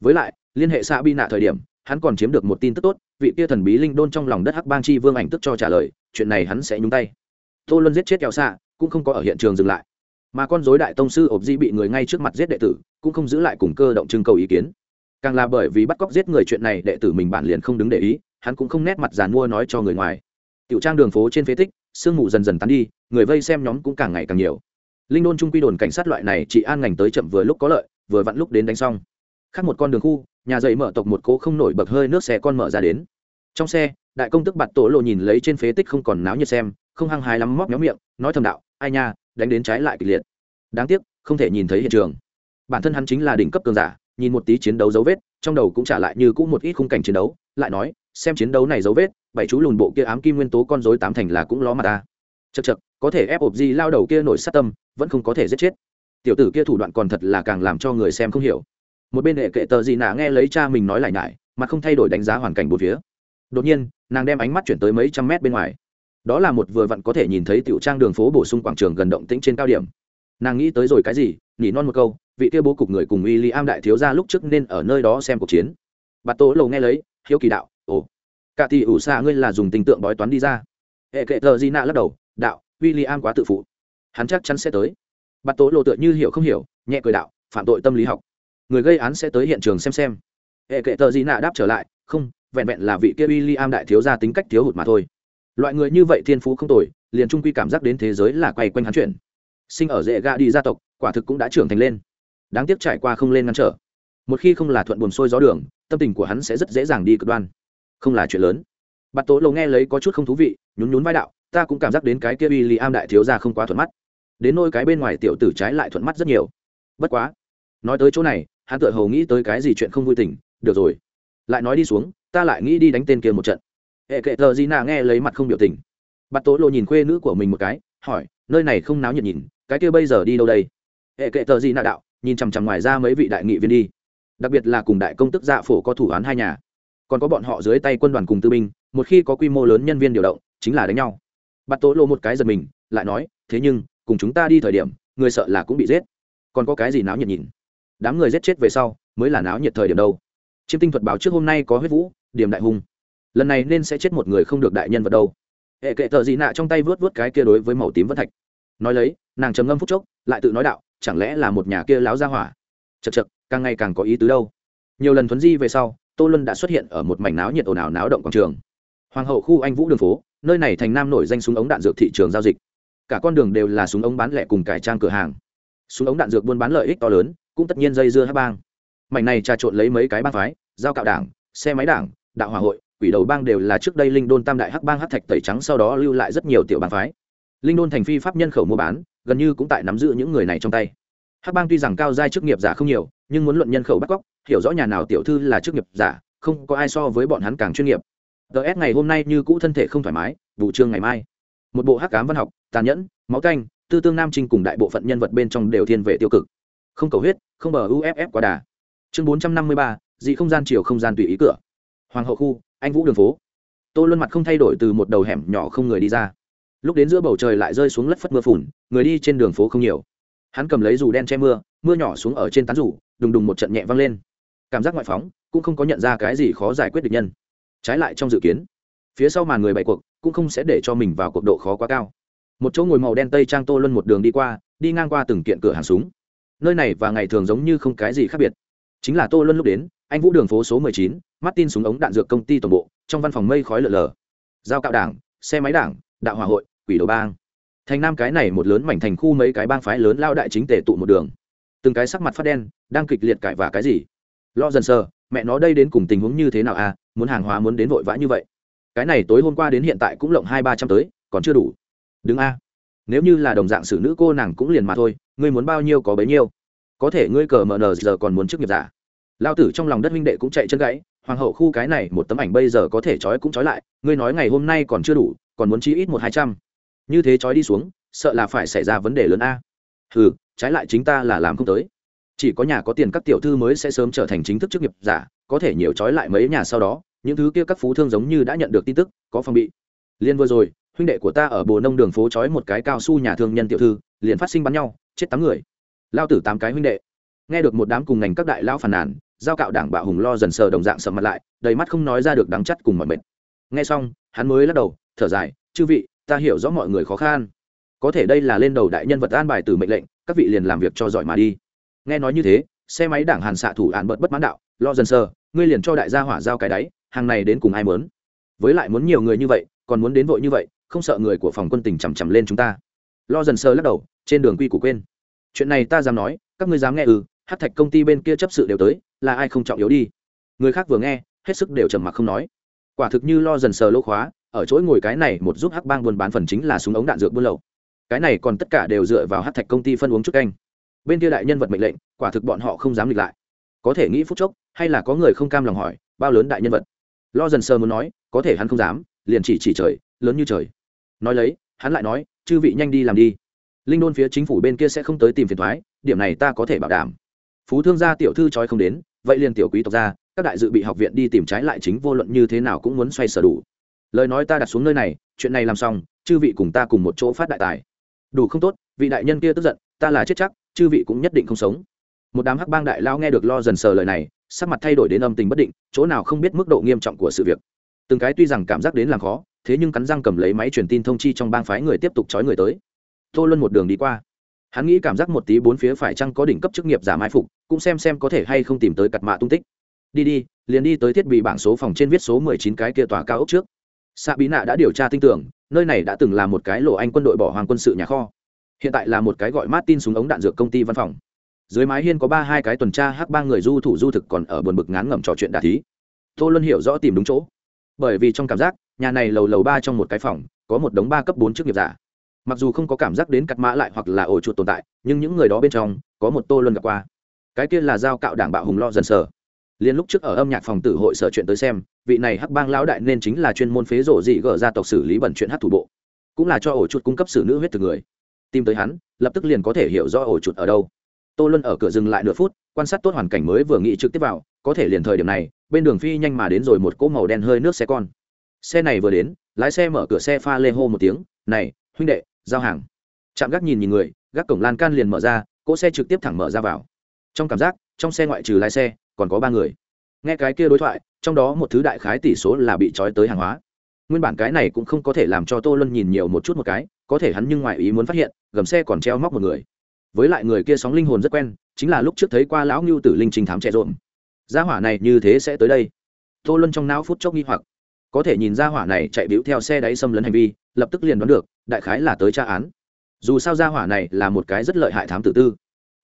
Với lại, liên hệ xa bi nạ thời điểm, hắn còn chiếm được một tin tức tốt, vị kia thần bí linh đôn trong lòng đất hắc bang chi vương ảnh tức cho trả lời, chuyện này hắn sẽ nhúng tay tô luân giết chết kéo xạ cũng không có ở hiện trường dừng lại. Mà con dối đại tông sư ộp di bị người ngay trước mặt giết đệ tử, cũng không giữ lại cùng cơ động trưng cầu ý kiến. Càng là bởi vì bắt cóc giết người chuyện này, đệ tử mình bản liền không đứng để ý, hắn cũng không nét mặt giàn mua nói cho người ngoài. Tiểu trang đường phố trên phế tích, sương mù dần dần tán đi, người vây xem nhóm cũng càng ngày càng nhiều. Linh đôn trung quy đồn cảnh sát loại này chỉ an ngành tới chậm vừa lúc có lợi, vừa vặn lúc đến đánh xong. Khác một con đường khu, nhà dậy mở tộc một cố không nổi bậc hơi nước xe con mở ra đến. Trong xe, đại công tức bạt tổ lộ nhìn lấy trên phế tích không còn náo nhiệt xem không hăng hái lắm móc méo miệng, nói thầm đạo, ai nha, đánh đến trái lại kịch liệt. Đáng tiếc, không thể nhìn thấy hiện trường. Bản thân hắn chính là đỉnh cấp cường giả, nhìn một tí chiến đấu dấu vết, trong đầu cũng trả lại như cũ một ít khung cảnh chiến đấu, lại nói, xem chiến đấu này dấu vết, bảy chú lùn bộ kia ám kim nguyên tố con dối tám thành là cũng ló mặt ta. Chật chật có thể ép ộp gì lao đầu kia nổi sát tâm, vẫn không có thể giết chết. Tiểu tử kia thủ đoạn còn thật là càng làm cho người xem không hiểu. Một bên hệ kệ tờ gì nạ nghe lấy cha mình nói lại nại mà không thay đổi đánh giá hoàn cảnh bốn phía. Đột nhiên, nàng đem ánh mắt chuyển tới mấy trăm mét bên ngoài đó là một vừa vặn có thể nhìn thấy tiểu trang đường phố bổ sung quảng trường gần động tĩnh trên cao điểm. Nàng nghĩ tới rồi cái gì nhỉ non một câu, vị kia bố cục người cùng w i am đại thiếu ra lúc trước nên ở nơi đó xem cuộc chiến. Bà tô lầu nghe lấy, hiếu kỳ đạo, ồ, cả tỷ ủ xa ngươi là dùng tình tượng bói toán đi ra. Hệ kệ thờ di nạ lắc đầu, đạo w i l l i am quá tự phụ. Hắn chắc chắn sẽ tới. Bà tô lộ tựa như hiểu không hiểu, nhẹ cười đạo, phạm tội tâm lý học. Người gây án sẽ tới hiện trường xem xem. Hệ kệ thờ di nạ đáp trở lại, không, vẹn vẹn là vị kia w i l i am đại thiếu ra tính cách thiếu hụt mà thôi loại người như vậy thiên phú không tồi, liền trung quy cảm giác đến thế giới là quay quanh hắn chuyển. Sinh ở dễ gạ đi gia tộc, quả thực cũng đã trưởng thành lên. Đáng tiếc trải qua không lên ngăn trở. Một khi không là thuận buồn sôi gió đường, tâm tình của hắn sẽ rất dễ dàng đi cực đoan. Không là chuyện lớn. Bạt tố lâu nghe lấy có chút không thú vị, nhún nhún vai đạo, ta cũng cảm giác đến cái kia uy li am đại thiếu ra không quá thuận mắt. Đến nôi cái bên ngoài tiểu tử trái lại thuận mắt rất nhiều. Bất quá, nói tới chỗ này, hắn tự hầu nghĩ tới cái gì chuyện không vui tình, được rồi, lại nói đi xuống, ta lại nghĩ đi đánh tên kia một trận hệ kệ thờ gì nà nghe lấy mặt không biểu tình. Bắt tố lộ nhìn khuê nữ của mình một cái, hỏi, nơi này không náo nhiệt nhìn, cái kia bây giờ đi đâu đây? Hệ kệ thờ gì nà đạo, nhìn chằm chằm ngoài ra mấy vị đại nghị viên đi. Đặc biệt là cùng đại công tức dạ phổ có thủ án hai nhà. Còn có bọn họ dưới tay quân đoàn cùng tư binh, một khi có quy mô lớn nhân viên điều động, chính là đánh nhau. Bắt tố lộ một cái giật mình, lại nói, thế nhưng, cùng chúng ta đi thời điểm, người sợ là cũng bị giết. Còn có cái gì náo nhiệt nhìn? Đám người giết chết về sau, mới là náo nhiệt thời điểm đâu. Chiêm tinh thuật báo trước hôm nay có huyết vũ, điểm đại hung lần này nên sẽ chết một người không được đại nhân vật đâu. Hệ kệ tờ gì nạ trong tay vớt vớt cái kia đối với màu tím vân thạch. Nói lấy, nàng trầm ngâm phúc chốc, lại tự nói đạo, chẳng lẽ là một nhà kia láo ra hỏa? Chật chật càng ngày càng có ý tứ đâu. Nhiều lần thuấn di về sau, tô luân đã xuất hiện ở một mảnh náo nhiệt ồn ào náo động quảng trường. Hoàng hậu khu anh vũ đường phố, nơi này thành nam nổi danh súng ống đạn dược thị trường giao dịch. Cả con đường đều là súng ống bán lẻ cùng cải trang cửa hàng. Súng ống đạn dược buôn bán lợi ích to lớn, cũng tất nhiên dây dưa hát bang. Mảnh này trà trộn lấy mấy cái bang phái, giao cạo đảng, xe máy đảng, đạo hòa hội quỷ đầu bang đều là trước đây linh đôn tam đại hắc bang hắc thạch tẩy trắng, sau đó lưu lại rất nhiều tiểu bang phái. Linh đôn thành phi pháp nhân khẩu mua bán, gần như cũng tại nắm giữ những người này trong tay. Hắc bang tuy rằng cao giai chức nghiệp giả không nhiều, nhưng muốn luận nhân khẩu bắt cóc, hiểu rõ nhà nào tiểu thư là chức nghiệp giả, không có ai so với bọn hắn càng chuyên nghiệp. Ts ngày hôm nay như cũ thân thể không thoải mái, vụ trương ngày mai. Một bộ hắc cám văn học, tàn nhẫn, máu canh, tư tương nam trinh cùng đại bộ phận nhân vật bên trong đều thiên về tiêu cực. Không cầu huyết, không bờ uff quá đà. Chương bốn trăm năm mươi ba, dị không gian chiều không gian tùy ý cửa. Hoàng hậu khu anh vũ đường phố. Tô luân mặt không thay đổi từ một đầu hẻm nhỏ không người đi ra. Lúc đến giữa bầu trời lại rơi xuống lất phất mưa phùn, người đi trên đường phố không nhiều. Hắn cầm lấy dù đen che mưa mưa nhỏ xuống ở trên tán rủ, đùng đùng một trận nhẹ văng lên. Cảm giác ngoại phóng, cũng không có nhận ra cái gì khó giải quyết được nhân. Trái lại trong dự kiến, phía sau màn người bày cuộc, cũng không sẽ để cho mình vào cuộc độ khó quá cao. Một chỗ ngồi màu đen tây trang tô luân một đường đi qua, đi ngang qua từng kiện cửa hàng súng. Nơi này và ngày thường giống như không cái gì khác biệt. Chính là tô luân lúc đến anh vũ đường phố số mười chín mắt tin súng ống đạn dược công ty toàn bộ, trong văn phòng mây khói lờ lờ. giao cạo đảng, xe máy đảng, đạo hòa hội, quỷ đầu bang. Thành nam cái này một lớn mảnh thành khu mấy cái bang phái lớn lao đại chính tề tụ một đường. Từng cái sắc mặt phát đen, đang kịch liệt cãi và cái gì? Lo dần sờ, mẹ nó đây đến cùng tình huống như thế nào à muốn hàng hóa muốn đến vội vã như vậy. Cái này tối hôm qua đến hiện tại cũng lộng hai ba trăm tới, còn chưa đủ. Đứng a. Nếu như là đồng dạng xử nữ cô nàng cũng liền mà thôi, ngươi muốn bao nhiêu có bấy nhiêu. Có thể ngươi cờ mờ nờ giờ còn muốn chức nghiệp giả lao tử trong lòng đất minh đệ cũng chạy chân gãy, hoàng hậu khu cái này một tấm ảnh bây giờ có thể trói cũng trói lại, ngươi nói ngày hôm nay còn chưa đủ, còn muốn chi ít một hai trăm. Như thế trói đi xuống, sợ là phải xảy ra vấn đề lớn a. Ừ trái lại chính ta là làm không tới. Chỉ có nhà có tiền các tiểu thư mới sẽ sớm trở thành chính thức chức nghiệp giả, có thể nhiều trói lại mấy nhà sau đó, những thứ kia các phú thương giống như đã nhận được tin tức, có phòng bị. Liên vừa rồi, huynh đệ của ta ở bồ nông đường phố trói một cái cao su nhà thương nhân tiểu thư, liền phát sinh bắn nhau, chết tám người. Lao tử tám cái huynh đệ. Nghe được một đám cùng ngành các đại lao phàn nàn giao cạo đảng bạo hùng lo dần sờ đồng dạng sầm mặt lại, đầy mắt không nói ra được đắng chắt cùng mọi mệt. Nghe xong, hắn mới lắc đầu, thở dài, chư vị, ta hiểu rõ mọi người khó khăn. Có thể đây là lên đầu đại nhân vật an bài từ mệnh lệnh, các vị liền làm việc cho giỏi mà đi. Nghe nói như thế, xe máy đảng hàn xạ thủ án bật bất mãn đạo, lo dần sờ, ngươi liền cho đại gia hỏa giao cái đáy, hàng này đến cùng ai mớn với lại muốn nhiều người như vậy, còn muốn đến vội như vậy, không sợ người của phòng quân tỉnh chằm chằm lên chúng ta. Lo dần sờ lắc đầu, trên đường quy củ quên. Chuyện này ta dám nói, các ngươi dám nghe ừ hát thạch công ty bên kia chấp sự đều tới là ai không trọng yếu đi. Người khác vừa nghe, hết sức đều trầm mặc không nói. Quả thực như lo dần sờ lỗ khóa, ở chỗ ngồi cái này một giúp hắc bang buôn bán phần chính là súng ống đạn dược buôn lậu. Cái này còn tất cả đều dựa vào hát thạch công ty phân uống chút canh. Bên kia đại nhân vật mệnh lệnh, quả thực bọn họ không dám nghịch lại. Có thể nghĩ phút chốc, hay là có người không cam lòng hỏi, bao lớn đại nhân vật? Lo dần sờ muốn nói, có thể hắn không dám, liền chỉ chỉ trời, lớn như trời. Nói lấy, hắn lại nói, chư vị nhanh đi làm đi. Linh đôn phía chính phủ bên kia sẽ không tới tìm phiền thoái, điểm này ta có thể bảo đảm. Phú thương gia tiểu thư trói không đến vậy liền tiểu quý tộc ra, các đại dự bị học viện đi tìm trái lại chính vô luận như thế nào cũng muốn xoay sở đủ. Lời nói ta đặt xuống nơi này, chuyện này làm xong, chư vị cùng ta cùng một chỗ phát đại tài. Đủ không tốt, vị đại nhân kia tức giận, ta là chết chắc, chư vị cũng nhất định không sống. Một đám hắc bang đại lao nghe được lo dần sờ lời này, sắc mặt thay đổi đến âm tình bất định, chỗ nào không biết mức độ nghiêm trọng của sự việc. Từng cái tuy rằng cảm giác đến làm khó, thế nhưng cắn răng cầm lấy máy truyền tin thông chi trong bang phái người tiếp tục trói người tới. Tô luân một đường đi qua hắn nghĩ cảm giác một tí bốn phía phải chăng có đỉnh cấp chức nghiệp giả mai phục, cũng xem xem có thể hay không tìm tới cặt mạ tung tích. Đi đi, liền đi tới thiết bị bảng số phòng trên viết số mười chín cái kia tòa cao ốc trước. Xạ bí nạ đã điều tra tin tưởng, nơi này đã từng là một cái lộ anh quân đội bỏ hoàng quân sự nhà kho. Hiện tại là một cái gọi mát tin súng ống đạn dược công ty văn phòng. Dưới mái hiên có ba hai cái tuần tra hắc ba người du thủ du thực còn ở buồn bực ngán ngẩm trò chuyện đà thí. Tô luân hiểu rõ tìm đúng chỗ. Bởi vì trong cảm giác, nhà này lầu lầu ba trong một cái phòng, có một đống ba cấp bốn chức nghiệp giả mặc dù không có cảm giác đến cắt mã lại hoặc là ổ chuột tồn tại, nhưng những người đó bên trong có một tô luân gặp qua. Cái kia là giao cạo đảng bạo hùng lo dần sở. Liên lúc trước ở âm nhạc phòng tử hội sở chuyện tới xem, vị này hắc bang lão đại nên chính là chuyên môn phế rổ dị gở gia tộc xử lý bẩn chuyện hát thủ bộ. Cũng là cho ổ chuột cung cấp xử nữ huyết từ người. Tìm tới hắn, lập tức liền có thể hiểu rõ ổ chuột ở đâu. Tô luân ở cửa dừng lại nửa phút, quan sát tốt hoàn cảnh mới vừa nghĩ trực tiếp vào, có thể liền thời điểm này, bên đường phi nhanh mà đến rồi một cỗ màu đen hơi nước xe con. Xe này vừa đến, lái xe mở cửa xe pha lê hô một tiếng, này, huynh đệ giao hàng. Chạm gác nhìn nhìn người, gác cổng lan can liền mở ra, cỗ xe trực tiếp thẳng mở ra vào. Trong cảm giác, trong xe ngoại trừ lái xe, còn có ba người. Nghe cái kia đối thoại, trong đó một thứ đại khái tỷ số là bị trói tới hàng hóa. Nguyên bản cái này cũng không có thể làm cho tô luân nhìn nhiều một chút một cái, có thể hắn nhưng ngoại ý muốn phát hiện, gầm xe còn treo móc một người. Với lại người kia sóng linh hồn rất quen, chính là lúc trước thấy qua lão ngưu tử linh trình thám trẻ rộn. Gia hỏa này như thế sẽ tới đây. Tô luân trong não phút chốc nghi hoặc. Có thể nhìn gia hỏa này chạy bĩu theo xe đáy xâm lấn hành vi lập tức liền đoán được, đại khái là tới tra án. Dù sao gia hỏa này là một cái rất lợi hại thám tử tư.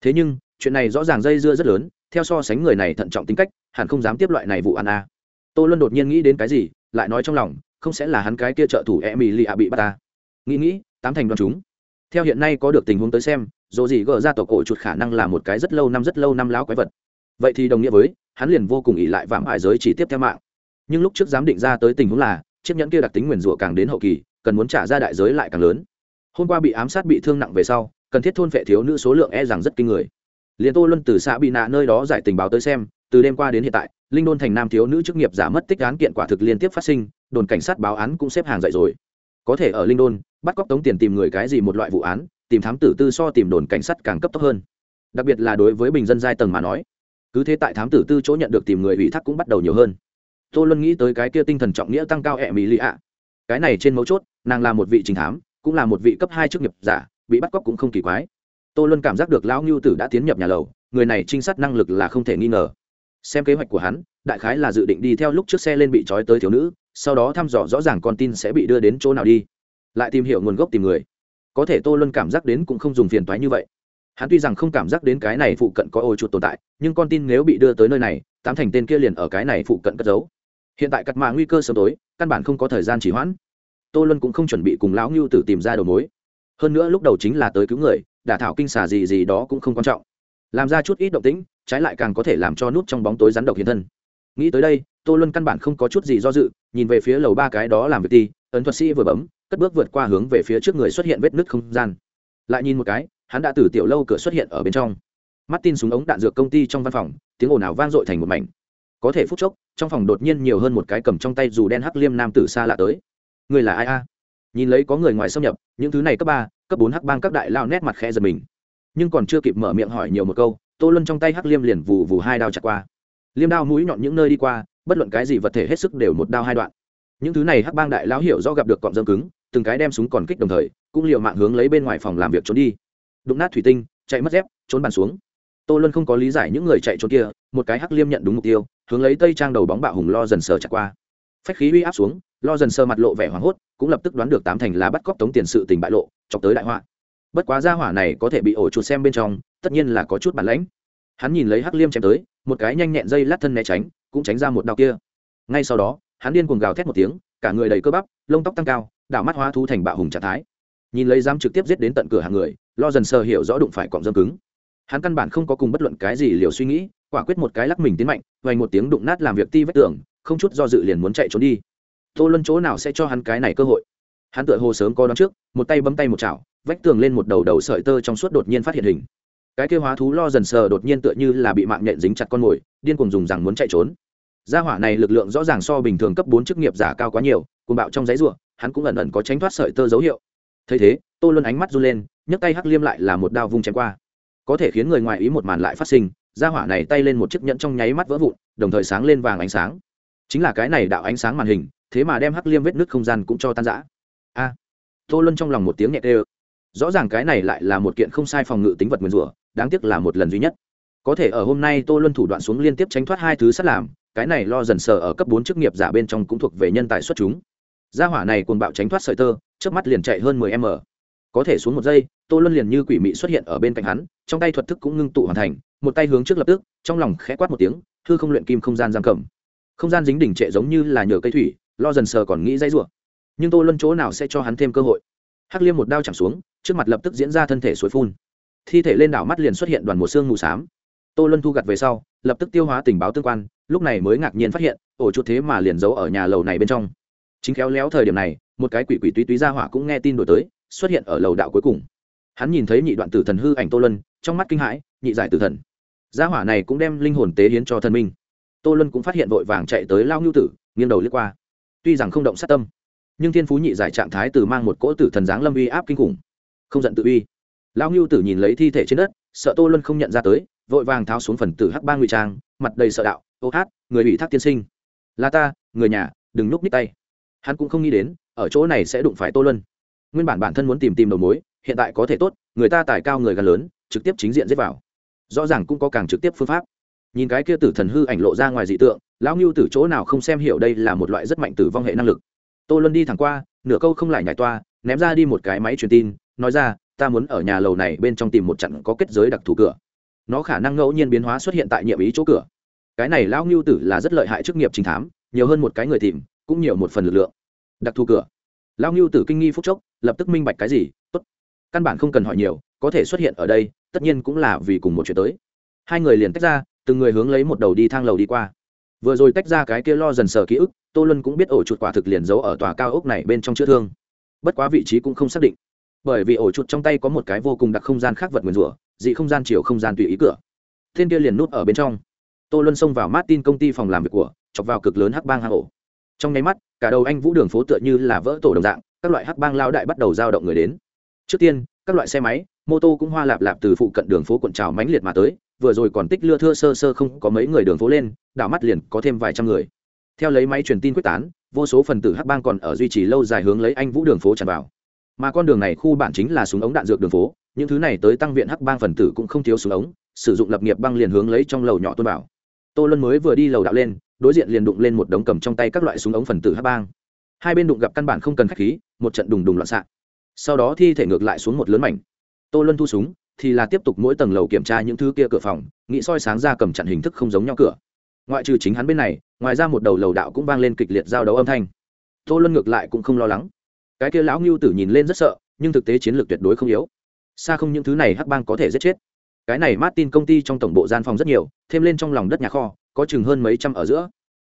Thế nhưng, chuyện này rõ ràng dây dưa rất lớn, theo so sánh người này thận trọng tính cách, hẳn không dám tiếp loại này vụ ăn a. Tô luân đột nhiên nghĩ đến cái gì, lại nói trong lòng, không sẽ là hắn cái kia trợ thủ e mỹ lì ạ bị bắt ta. Nghĩ nghĩ, tám thành đoàn chúng. Theo hiện nay có được tình huống tới xem, dù gì gỡ ra tổ cổ chuột khả năng là một cái rất lâu năm rất lâu năm láo quái vật. Vậy thì đồng nghĩa với, hắn liền vô cùng ỉ lại vạm hại giới chỉ tiếp theo mạng. Nhưng lúc trước dám định ra tới tình huống là, chiếc nhẫn kia đặc tính nguyền rủa càng đến hậu kỳ cần muốn trả ra đại giới lại càng lớn. Hôm qua bị ám sát bị thương nặng về sau, cần thiết thôn vệ thiếu nữ số lượng e rằng rất kinh người. Liền tô luân từ xã bị nạ nơi đó giải tình báo tới xem, từ đêm qua đến hiện tại, linh đôn thành nam thiếu nữ chức nghiệp giả mất tích án kiện quả thực liên tiếp phát sinh, đồn cảnh sát báo án cũng xếp hàng dậy rồi. Có thể ở linh đôn, bắt cóc tống tiền tìm người cái gì một loại vụ án, tìm thám tử tư so tìm đồn cảnh sát càng cấp tốc hơn. Đặc biệt là đối với bình dân giai tầng mà nói, cứ thế tại thám tử tư chỗ nhận được tìm người ủy thác cũng bắt đầu nhiều hơn. Tô luân nghĩ tới cái kia tinh thần trọng nghĩa tăng cao ẹ mỹ lì ạ cái này trên mấu chốt, nàng là một vị trình thám, cũng là một vị cấp hai chức nghiệp giả, bị bắt cóc cũng không kỳ quái. Tô luân cảm giác được lão ngưu tử đã tiến nhập nhà lầu, người này trinh sát năng lực là không thể nghi ngờ. Xem kế hoạch của hắn, đại khái là dự định đi theo lúc trước xe lên bị trói tới thiếu nữ, sau đó thăm dò rõ ràng con tin sẽ bị đưa đến chỗ nào đi. Lại tìm hiểu nguồn gốc tìm người. Có thể tô luân cảm giác đến cũng không dùng phiền toái như vậy. Hắn tuy rằng không cảm giác đến cái này phụ cận có ô chuột tồn tại, nhưng con tin nếu bị đưa tới nơi này, tám thành tên kia liền ở cái này phụ cận cất giấu hiện tại cắt mạng nguy cơ sớm tối, căn bản không có thời gian chỉ hoãn. Tô luân cũng không chuẩn bị cùng lão ngưu tử tìm ra đầu mối. Hơn nữa lúc đầu chính là tới cứu người, đả thảo kinh xà gì gì đó cũng không quan trọng. Làm ra chút ít động tĩnh, trái lại càng có thể làm cho nút trong bóng tối rắn độc hiện thân. Nghĩ tới đây, tô luân căn bản không có chút gì do dự, nhìn về phía lầu ba cái đó làm việc ti ấn thuật sĩ vừa bấm, cất bước vượt qua hướng về phía trước người xuất hiện vết nứt không gian. Lại nhìn một cái, hắn đã từ tiểu lâu cửa xuất hiện ở bên trong. Mắt tin súng ống đạn dược công ty trong văn phòng, tiếng ồn ào vang dội thành một mảnh có thể phút chốc, trong phòng đột nhiên nhiều hơn một cái cầm trong tay dù đen hắc liêm nam tử xa lạ tới. Người là ai a? Nhìn lấy có người ngoài xâm nhập, những thứ này cấp ba, cấp bốn hắc bang các đại lao nét mặt khẽ giật mình. Nhưng còn chưa kịp mở miệng hỏi nhiều một câu, tô luân trong tay hắc liêm liền vù vù hai đao chặt qua. Liêm đao mũi nhọn những nơi đi qua, bất luận cái gì vật thể hết sức đều một đao hai đoạn. Những thứ này hắc bang đại lão hiểu do gặp được cọm dâm cứng, từng cái đem súng còn kích đồng thời, cũng liều mạng hướng lấy bên ngoài phòng làm việc trốn đi. Đụng nát thủy tinh, chạy mất dép, trốn bàn xuống tô luân không có lý giải những người chạy trốn kia, một cái hắc liêm nhận đúng mục tiêu, hướng lấy tây trang đầu bóng bạo hùng lo dần sờ chặt qua. Phách khí uy áp xuống, lo dần sờ mặt lộ vẻ hoảng hốt, cũng lập tức đoán được tám thành là bắt cóc tống tiền sự tình bại lộ, chọc tới đại họa. Bất quá gia hỏa này có thể bị ổ chuột xem bên trong, tất nhiên là có chút bản lãnh. Hắn nhìn lấy hắc liêm chém tới, một cái nhanh nhẹn dây lát thân né tránh, cũng tránh ra một đao kia. Ngay sau đó, hắn điên cuồng gào thét một tiếng, cả người đầy cơ bắp, lông tóc tăng cao, đảo mắt hóa thu thành bạo hùng trạng thái. Nhìn lấy dám trực tiếp giết đến tận cửa hàng người, lo dần sờ hiểu rõ đụng phải cọng dâm cứng hắn căn bản không có cùng bất luận cái gì liều suy nghĩ, quả quyết một cái lắc mình tiến mạnh, vành một tiếng đụng nát làm việc ti vách tường, không chút do dự liền muốn chạy trốn đi. Tô luân chỗ nào sẽ cho hắn cái này cơ hội? Hắn tựa hồ sớm có đón trước, một tay bấm tay một chảo, vách tường lên một đầu đầu sợi tơ trong suốt đột nhiên phát hiện hình. Cái kêu hóa thú lo dần sờ đột nhiên tựa như là bị mạng nhện dính chặt con mồi, điên cuồng dùng rằng muốn chạy trốn. Gia hỏa này lực lượng rõ ràng so bình thường cấp bốn chức nghiệp giả cao quá nhiều, cuồng bạo trong giấy ruộng hắn cũng ẩn ẩn có tránh thoát sợi tơ dấu hiệu. Thấy thế, tô luân ánh mắt run lên, nhấc tay hắc liêm lại là một đao vung chém qua có thể khiến người ngoài ý một màn lại phát sinh, gia hỏa này tay lên một chiếc nhẫn trong nháy mắt vỡ vụn, đồng thời sáng lên vàng ánh sáng. Chính là cái này đạo ánh sáng màn hình, thế mà đem hắc liêm vết nứt không gian cũng cho tan rã. A. Tô luân trong lòng một tiếng nhẹ tê rõ ràng cái này lại là một kiện không sai phòng ngự tính vật nguyên rủa, đáng tiếc là một lần duy nhất. Có thể ở hôm nay tô luân thủ đoạn xuống liên tiếp tránh thoát hai thứ sắt làm, cái này lo dần sờ ở cấp bốn chức nghiệp giả bên trong cũng thuộc về nhân tài xuất chúng. Gia hỏa này cuồng bạo tránh thoát sợi tơ trước mắt liền chạy hơn mười m. Có thể xuống một giây, tô luân liền như quỷ mị xuất hiện ở bên cạnh hắn trong tay thuật thức cũng ngưng tụ hoàn thành, một tay hướng trước lập tức, trong lòng khẽ quát một tiếng, hư không luyện kim không gian giam cầm. Không gian dính đỉnh trệ giống như là nhờ cây thủy, lo dần sờ còn nghĩ dãy rủa. Nhưng tô luân chỗ nào sẽ cho hắn thêm cơ hội? Hắc liêm một đao chạm xuống, trước mặt lập tức diễn ra thân thể suối phun. Thi thể lên đảo mắt liền xuất hiện đoàn một xương mù xám. Tô luân thu gặt về sau, lập tức tiêu hóa tình báo tương quan, lúc này mới ngạc nhiên phát hiện, ổ chuột thế mà liền giấu ở nhà lầu này bên trong. Chính khéo léo thời điểm này, một cái quỷ quỷ túy túy ra hỏa cũng nghe tin đổi tới, xuất hiện ở lầu đạo cuối cùng. Hắn nhìn thấy nhị đoạn tử thần hư ảnh tô luân trong mắt kinh hãi, nhị giải tử thần. Gia hỏa này cũng đem linh hồn tế hiến cho thần minh. Tô luân cũng phát hiện vội vàng chạy tới lao ngưu tử, nghiêng đầu lướt qua. Tuy rằng không động sát tâm, nhưng thiên phú nhị giải trạng thái từ mang một cỗ tử thần giáng lâm uy áp kinh khủng. Không giận tự uy. Lao ngưu tử nhìn lấy thi thể trên đất, sợ tô luân không nhận ra tới, vội vàng tháo xuống phần tử hắc ba ngụy trang, mặt đầy sợ đạo, ô hát, người bị thác tiên sinh. Là ta, người nhà, đừng núp ních tay. Hắn cũng không nghĩ đến, ở chỗ này sẽ đụng phải tô luân. Nguyên bản bản thân muốn tìm tìm đầu mối, hiện tại có thể tốt, người ta tài cao người gần lớn trực tiếp chính diện giết vào. Rõ ràng cũng có càng trực tiếp phương pháp. Nhìn cái kia tử thần hư ảnh lộ ra ngoài dị tượng, lão ngưu từ chỗ nào không xem hiểu đây là một loại rất mạnh tử vong hệ năng lực. Tô luân đi thẳng qua, nửa câu không lại nhảy toa, ném ra đi một cái máy truyền tin, nói ra, ta muốn ở nhà lầu này bên trong tìm một trận có kết giới đặc thù cửa. Nó khả năng ngẫu nhiên biến hóa xuất hiện tại nhiệm ý chỗ cửa. Cái này lão ngưu tử là rất lợi hại chức nghiệp trình thám, nhiều hơn một cái người tìm, cũng nhiều một phần lực lượng. Đặc thù cửa. Lão ngưu tử kinh nghi phúc chốc, lập tức minh bạch cái gì, tốt, căn bản không cần hỏi nhiều có thể xuất hiện ở đây, tất nhiên cũng là vì cùng một chuyện tới. Hai người liền tách ra, từng người hướng lấy một đầu đi thang lầu đi qua. Vừa rồi tách ra cái kia lo dần sờ ký ức, tô luân cũng biết ổ chuột quả thực liền giấu ở tòa cao ốc này bên trong chữa thương. Bất quá vị trí cũng không xác định. Bởi vì ổ chuột trong tay có một cái vô cùng đặc không gian khác vật nguyền rủa, dị không gian chiều không gian tùy ý cửa. Thiên kia liền nút ở bên trong. Tô luân xông vào martin công ty phòng làm việc của, chọc vào cực lớn hắc bang hang ổ. Trong nháy mắt, cả đầu anh vũ đường phố tựa như là vỡ tổ đồng dạng, các loại hắc bang lao đại bắt đầu giao động người đến. Trước tiên các loại xe máy, mô tô cũng hoa lạp lạp từ phụ cận đường phố quận trào mãnh liệt mà tới, vừa rồi còn tích lưa thưa sơ sơ không có mấy người đường phố lên, đảo mắt liền có thêm vài trăm người. Theo lấy máy truyền tin quyết tán, vô số phần tử hắc bang còn ở duy trì lâu dài hướng lấy anh vũ đường phố tràn vào. Mà con đường này khu bản chính là súng ống đạn dược đường phố, những thứ này tới tăng viện hắc bang phần tử cũng không thiếu súng ống, sử dụng lập nghiệp băng liền hướng lấy trong lầu nhỏ tôn bảo tô luân mới vừa đi lầu đạo lên, đối diện liền đụng lên một đống cầm trong tay các loại súng ống phần tử hắc bang. Hai bên đụng gặp căn bản không cần khách khí, một trận đùng đùng loạn xạ sau đó thi thể ngược lại xuống một lớn mảnh. Tô luân thu súng, thì là tiếp tục mỗi tầng lầu kiểm tra những thứ kia cửa phòng, nghĩ soi sáng ra cầm chặn hình thức không giống nhau cửa. Ngoại trừ chính hắn bên này, ngoài ra một đầu lầu đạo cũng vang lên kịch liệt giao đấu âm thanh. Tô luân ngược lại cũng không lo lắng. Cái kia lão ngưu tử nhìn lên rất sợ, nhưng thực tế chiến lược tuyệt đối không yếu. Xa không những thứ này hắc bang có thể giết chết. Cái này martin công ty trong tổng bộ gian phòng rất nhiều, thêm lên trong lòng đất nhà kho, có chừng hơn mấy trăm ở giữa.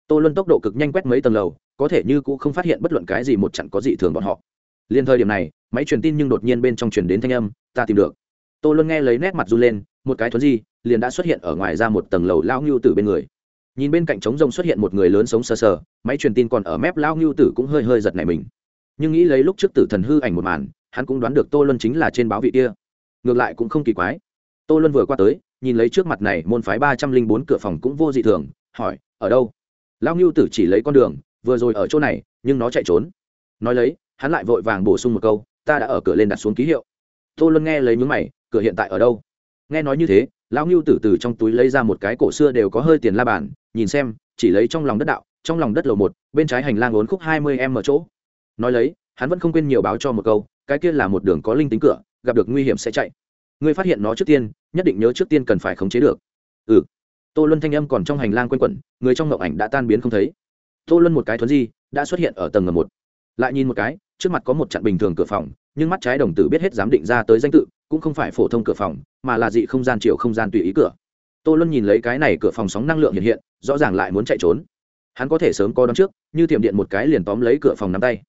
Tô luân tốc độ cực nhanh quét mấy tầng lầu, có thể như cũng không phát hiện bất luận cái gì một chặn có gì thường bọn họ. Liên thời điểm này máy truyền tin nhưng đột nhiên bên trong truyền đến thanh âm, ta tìm được. Tô luân nghe lấy nét mặt run lên, một cái thuấn di, liền đã xuất hiện ở ngoài ra một tầng lầu lao ngưu tử bên người. Nhìn bên cạnh trống rông xuất hiện một người lớn sống sờ sờ, máy truyền tin còn ở mép lao ngưu tử cũng hơi hơi giật này mình. Nhưng nghĩ lấy lúc trước tử thần hư ảnh một màn, hắn cũng đoán được tô luân chính là trên báo vị kia. Ngược lại cũng không kỳ quái. Tô luân vừa qua tới, nhìn lấy trước mặt này, môn phái ba trăm linh bốn cửa phòng cũng vô dị thường, hỏi, ở đâu? Lao ngưu tử chỉ lấy con đường, vừa rồi ở chỗ này, nhưng nó chạy trốn. Nói lấy, hắn lại vội vàng bổ sung một câu ta đã ở cửa lên đặt xuống ký hiệu. Tô luân nghe lấy mướn mày, cửa hiện tại ở đâu? Nghe nói như thế, lão ngưu tử từ trong túi lấy ra một cái cổ xưa đều có hơi tiền la bàn, nhìn xem, chỉ lấy trong lòng đất đạo, trong lòng đất lầu một, bên trái hành lang ốn khúc hai mươi em ở chỗ. Nói lấy, hắn vẫn không quên nhiều báo cho một câu, cái kia là một đường có linh tính cửa, gặp được nguy hiểm sẽ chạy. Ngươi phát hiện nó trước tiên, nhất định nhớ trước tiên cần phải khống chế được. Ừ. Tô luân thanh âm còn trong hành lang quanh quẩn, người trong ngậu ảnh đã tan biến không thấy. Tô luân một cái thuấn di, đã xuất hiện ở tầng ngầm một. Lại nhìn một cái trước mặt có một chặn bình thường cửa phòng, nhưng mắt trái đồng tử biết hết giám định ra tới danh tự, cũng không phải phổ thông cửa phòng, mà là dị không gian chiều không gian tùy ý cửa. Tô luân nhìn lấy cái này cửa phòng sóng năng lượng hiện hiện, rõ ràng lại muốn chạy trốn. Hắn có thể sớm có đón trước, như tiệm điện một cái liền tóm lấy cửa phòng nắm tay.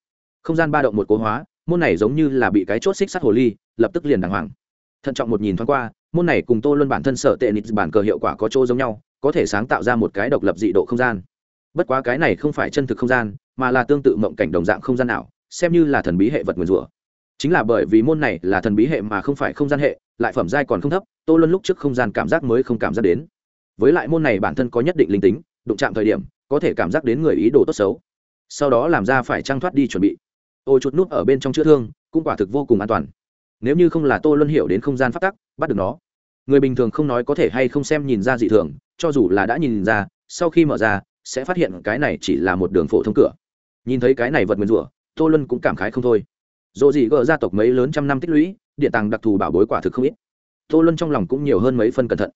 Không gian ba động một cố hóa, môn này giống như là bị cái chốt xích sắt hồ ly, lập tức liền đàng hoàng. Thận trọng một nhìn thoáng qua, môn này cùng tô luân bản thân sợ tệ nịt bản cờ hiệu quả có chỗ giống nhau, có thể sáng tạo ra một cái độc lập dị độ không gian. Bất quá cái này không phải chân thực không gian, mà là tương tự mộng cảnh đồng dạng không gian nào xem như là thần bí hệ vật nguyền rủa. Chính là bởi vì môn này là thần bí hệ mà không phải không gian hệ, lại phẩm giai còn không thấp, tô luân lúc trước không gian cảm giác mới không cảm giác đến. Với lại môn này bản thân có nhất định linh tính, đụng chạm thời điểm, có thể cảm giác đến người ý đồ tốt xấu. Sau đó làm ra phải trang thoát đi chuẩn bị. Ô chút nút ở bên trong chữa thương, cũng quả thực vô cùng an toàn. Nếu như không là tô luân hiểu đến không gian phát tắc, bắt được nó. Người bình thường không nói có thể hay không xem nhìn ra dị thường, cho dù là đã nhìn ra, sau khi mở ra, sẽ phát hiện cái này chỉ là một đường phổ thông cửa. Nhìn thấy cái này vật nguyên rủa tô luân cũng cảm khái không thôi. Dồ dị gỡ gia tộc mấy lớn trăm năm tích lũy địa tàng đặc thù bảo bối quả thực không ít. Tô luân trong lòng cũng nhiều hơn mấy phân cẩn thận.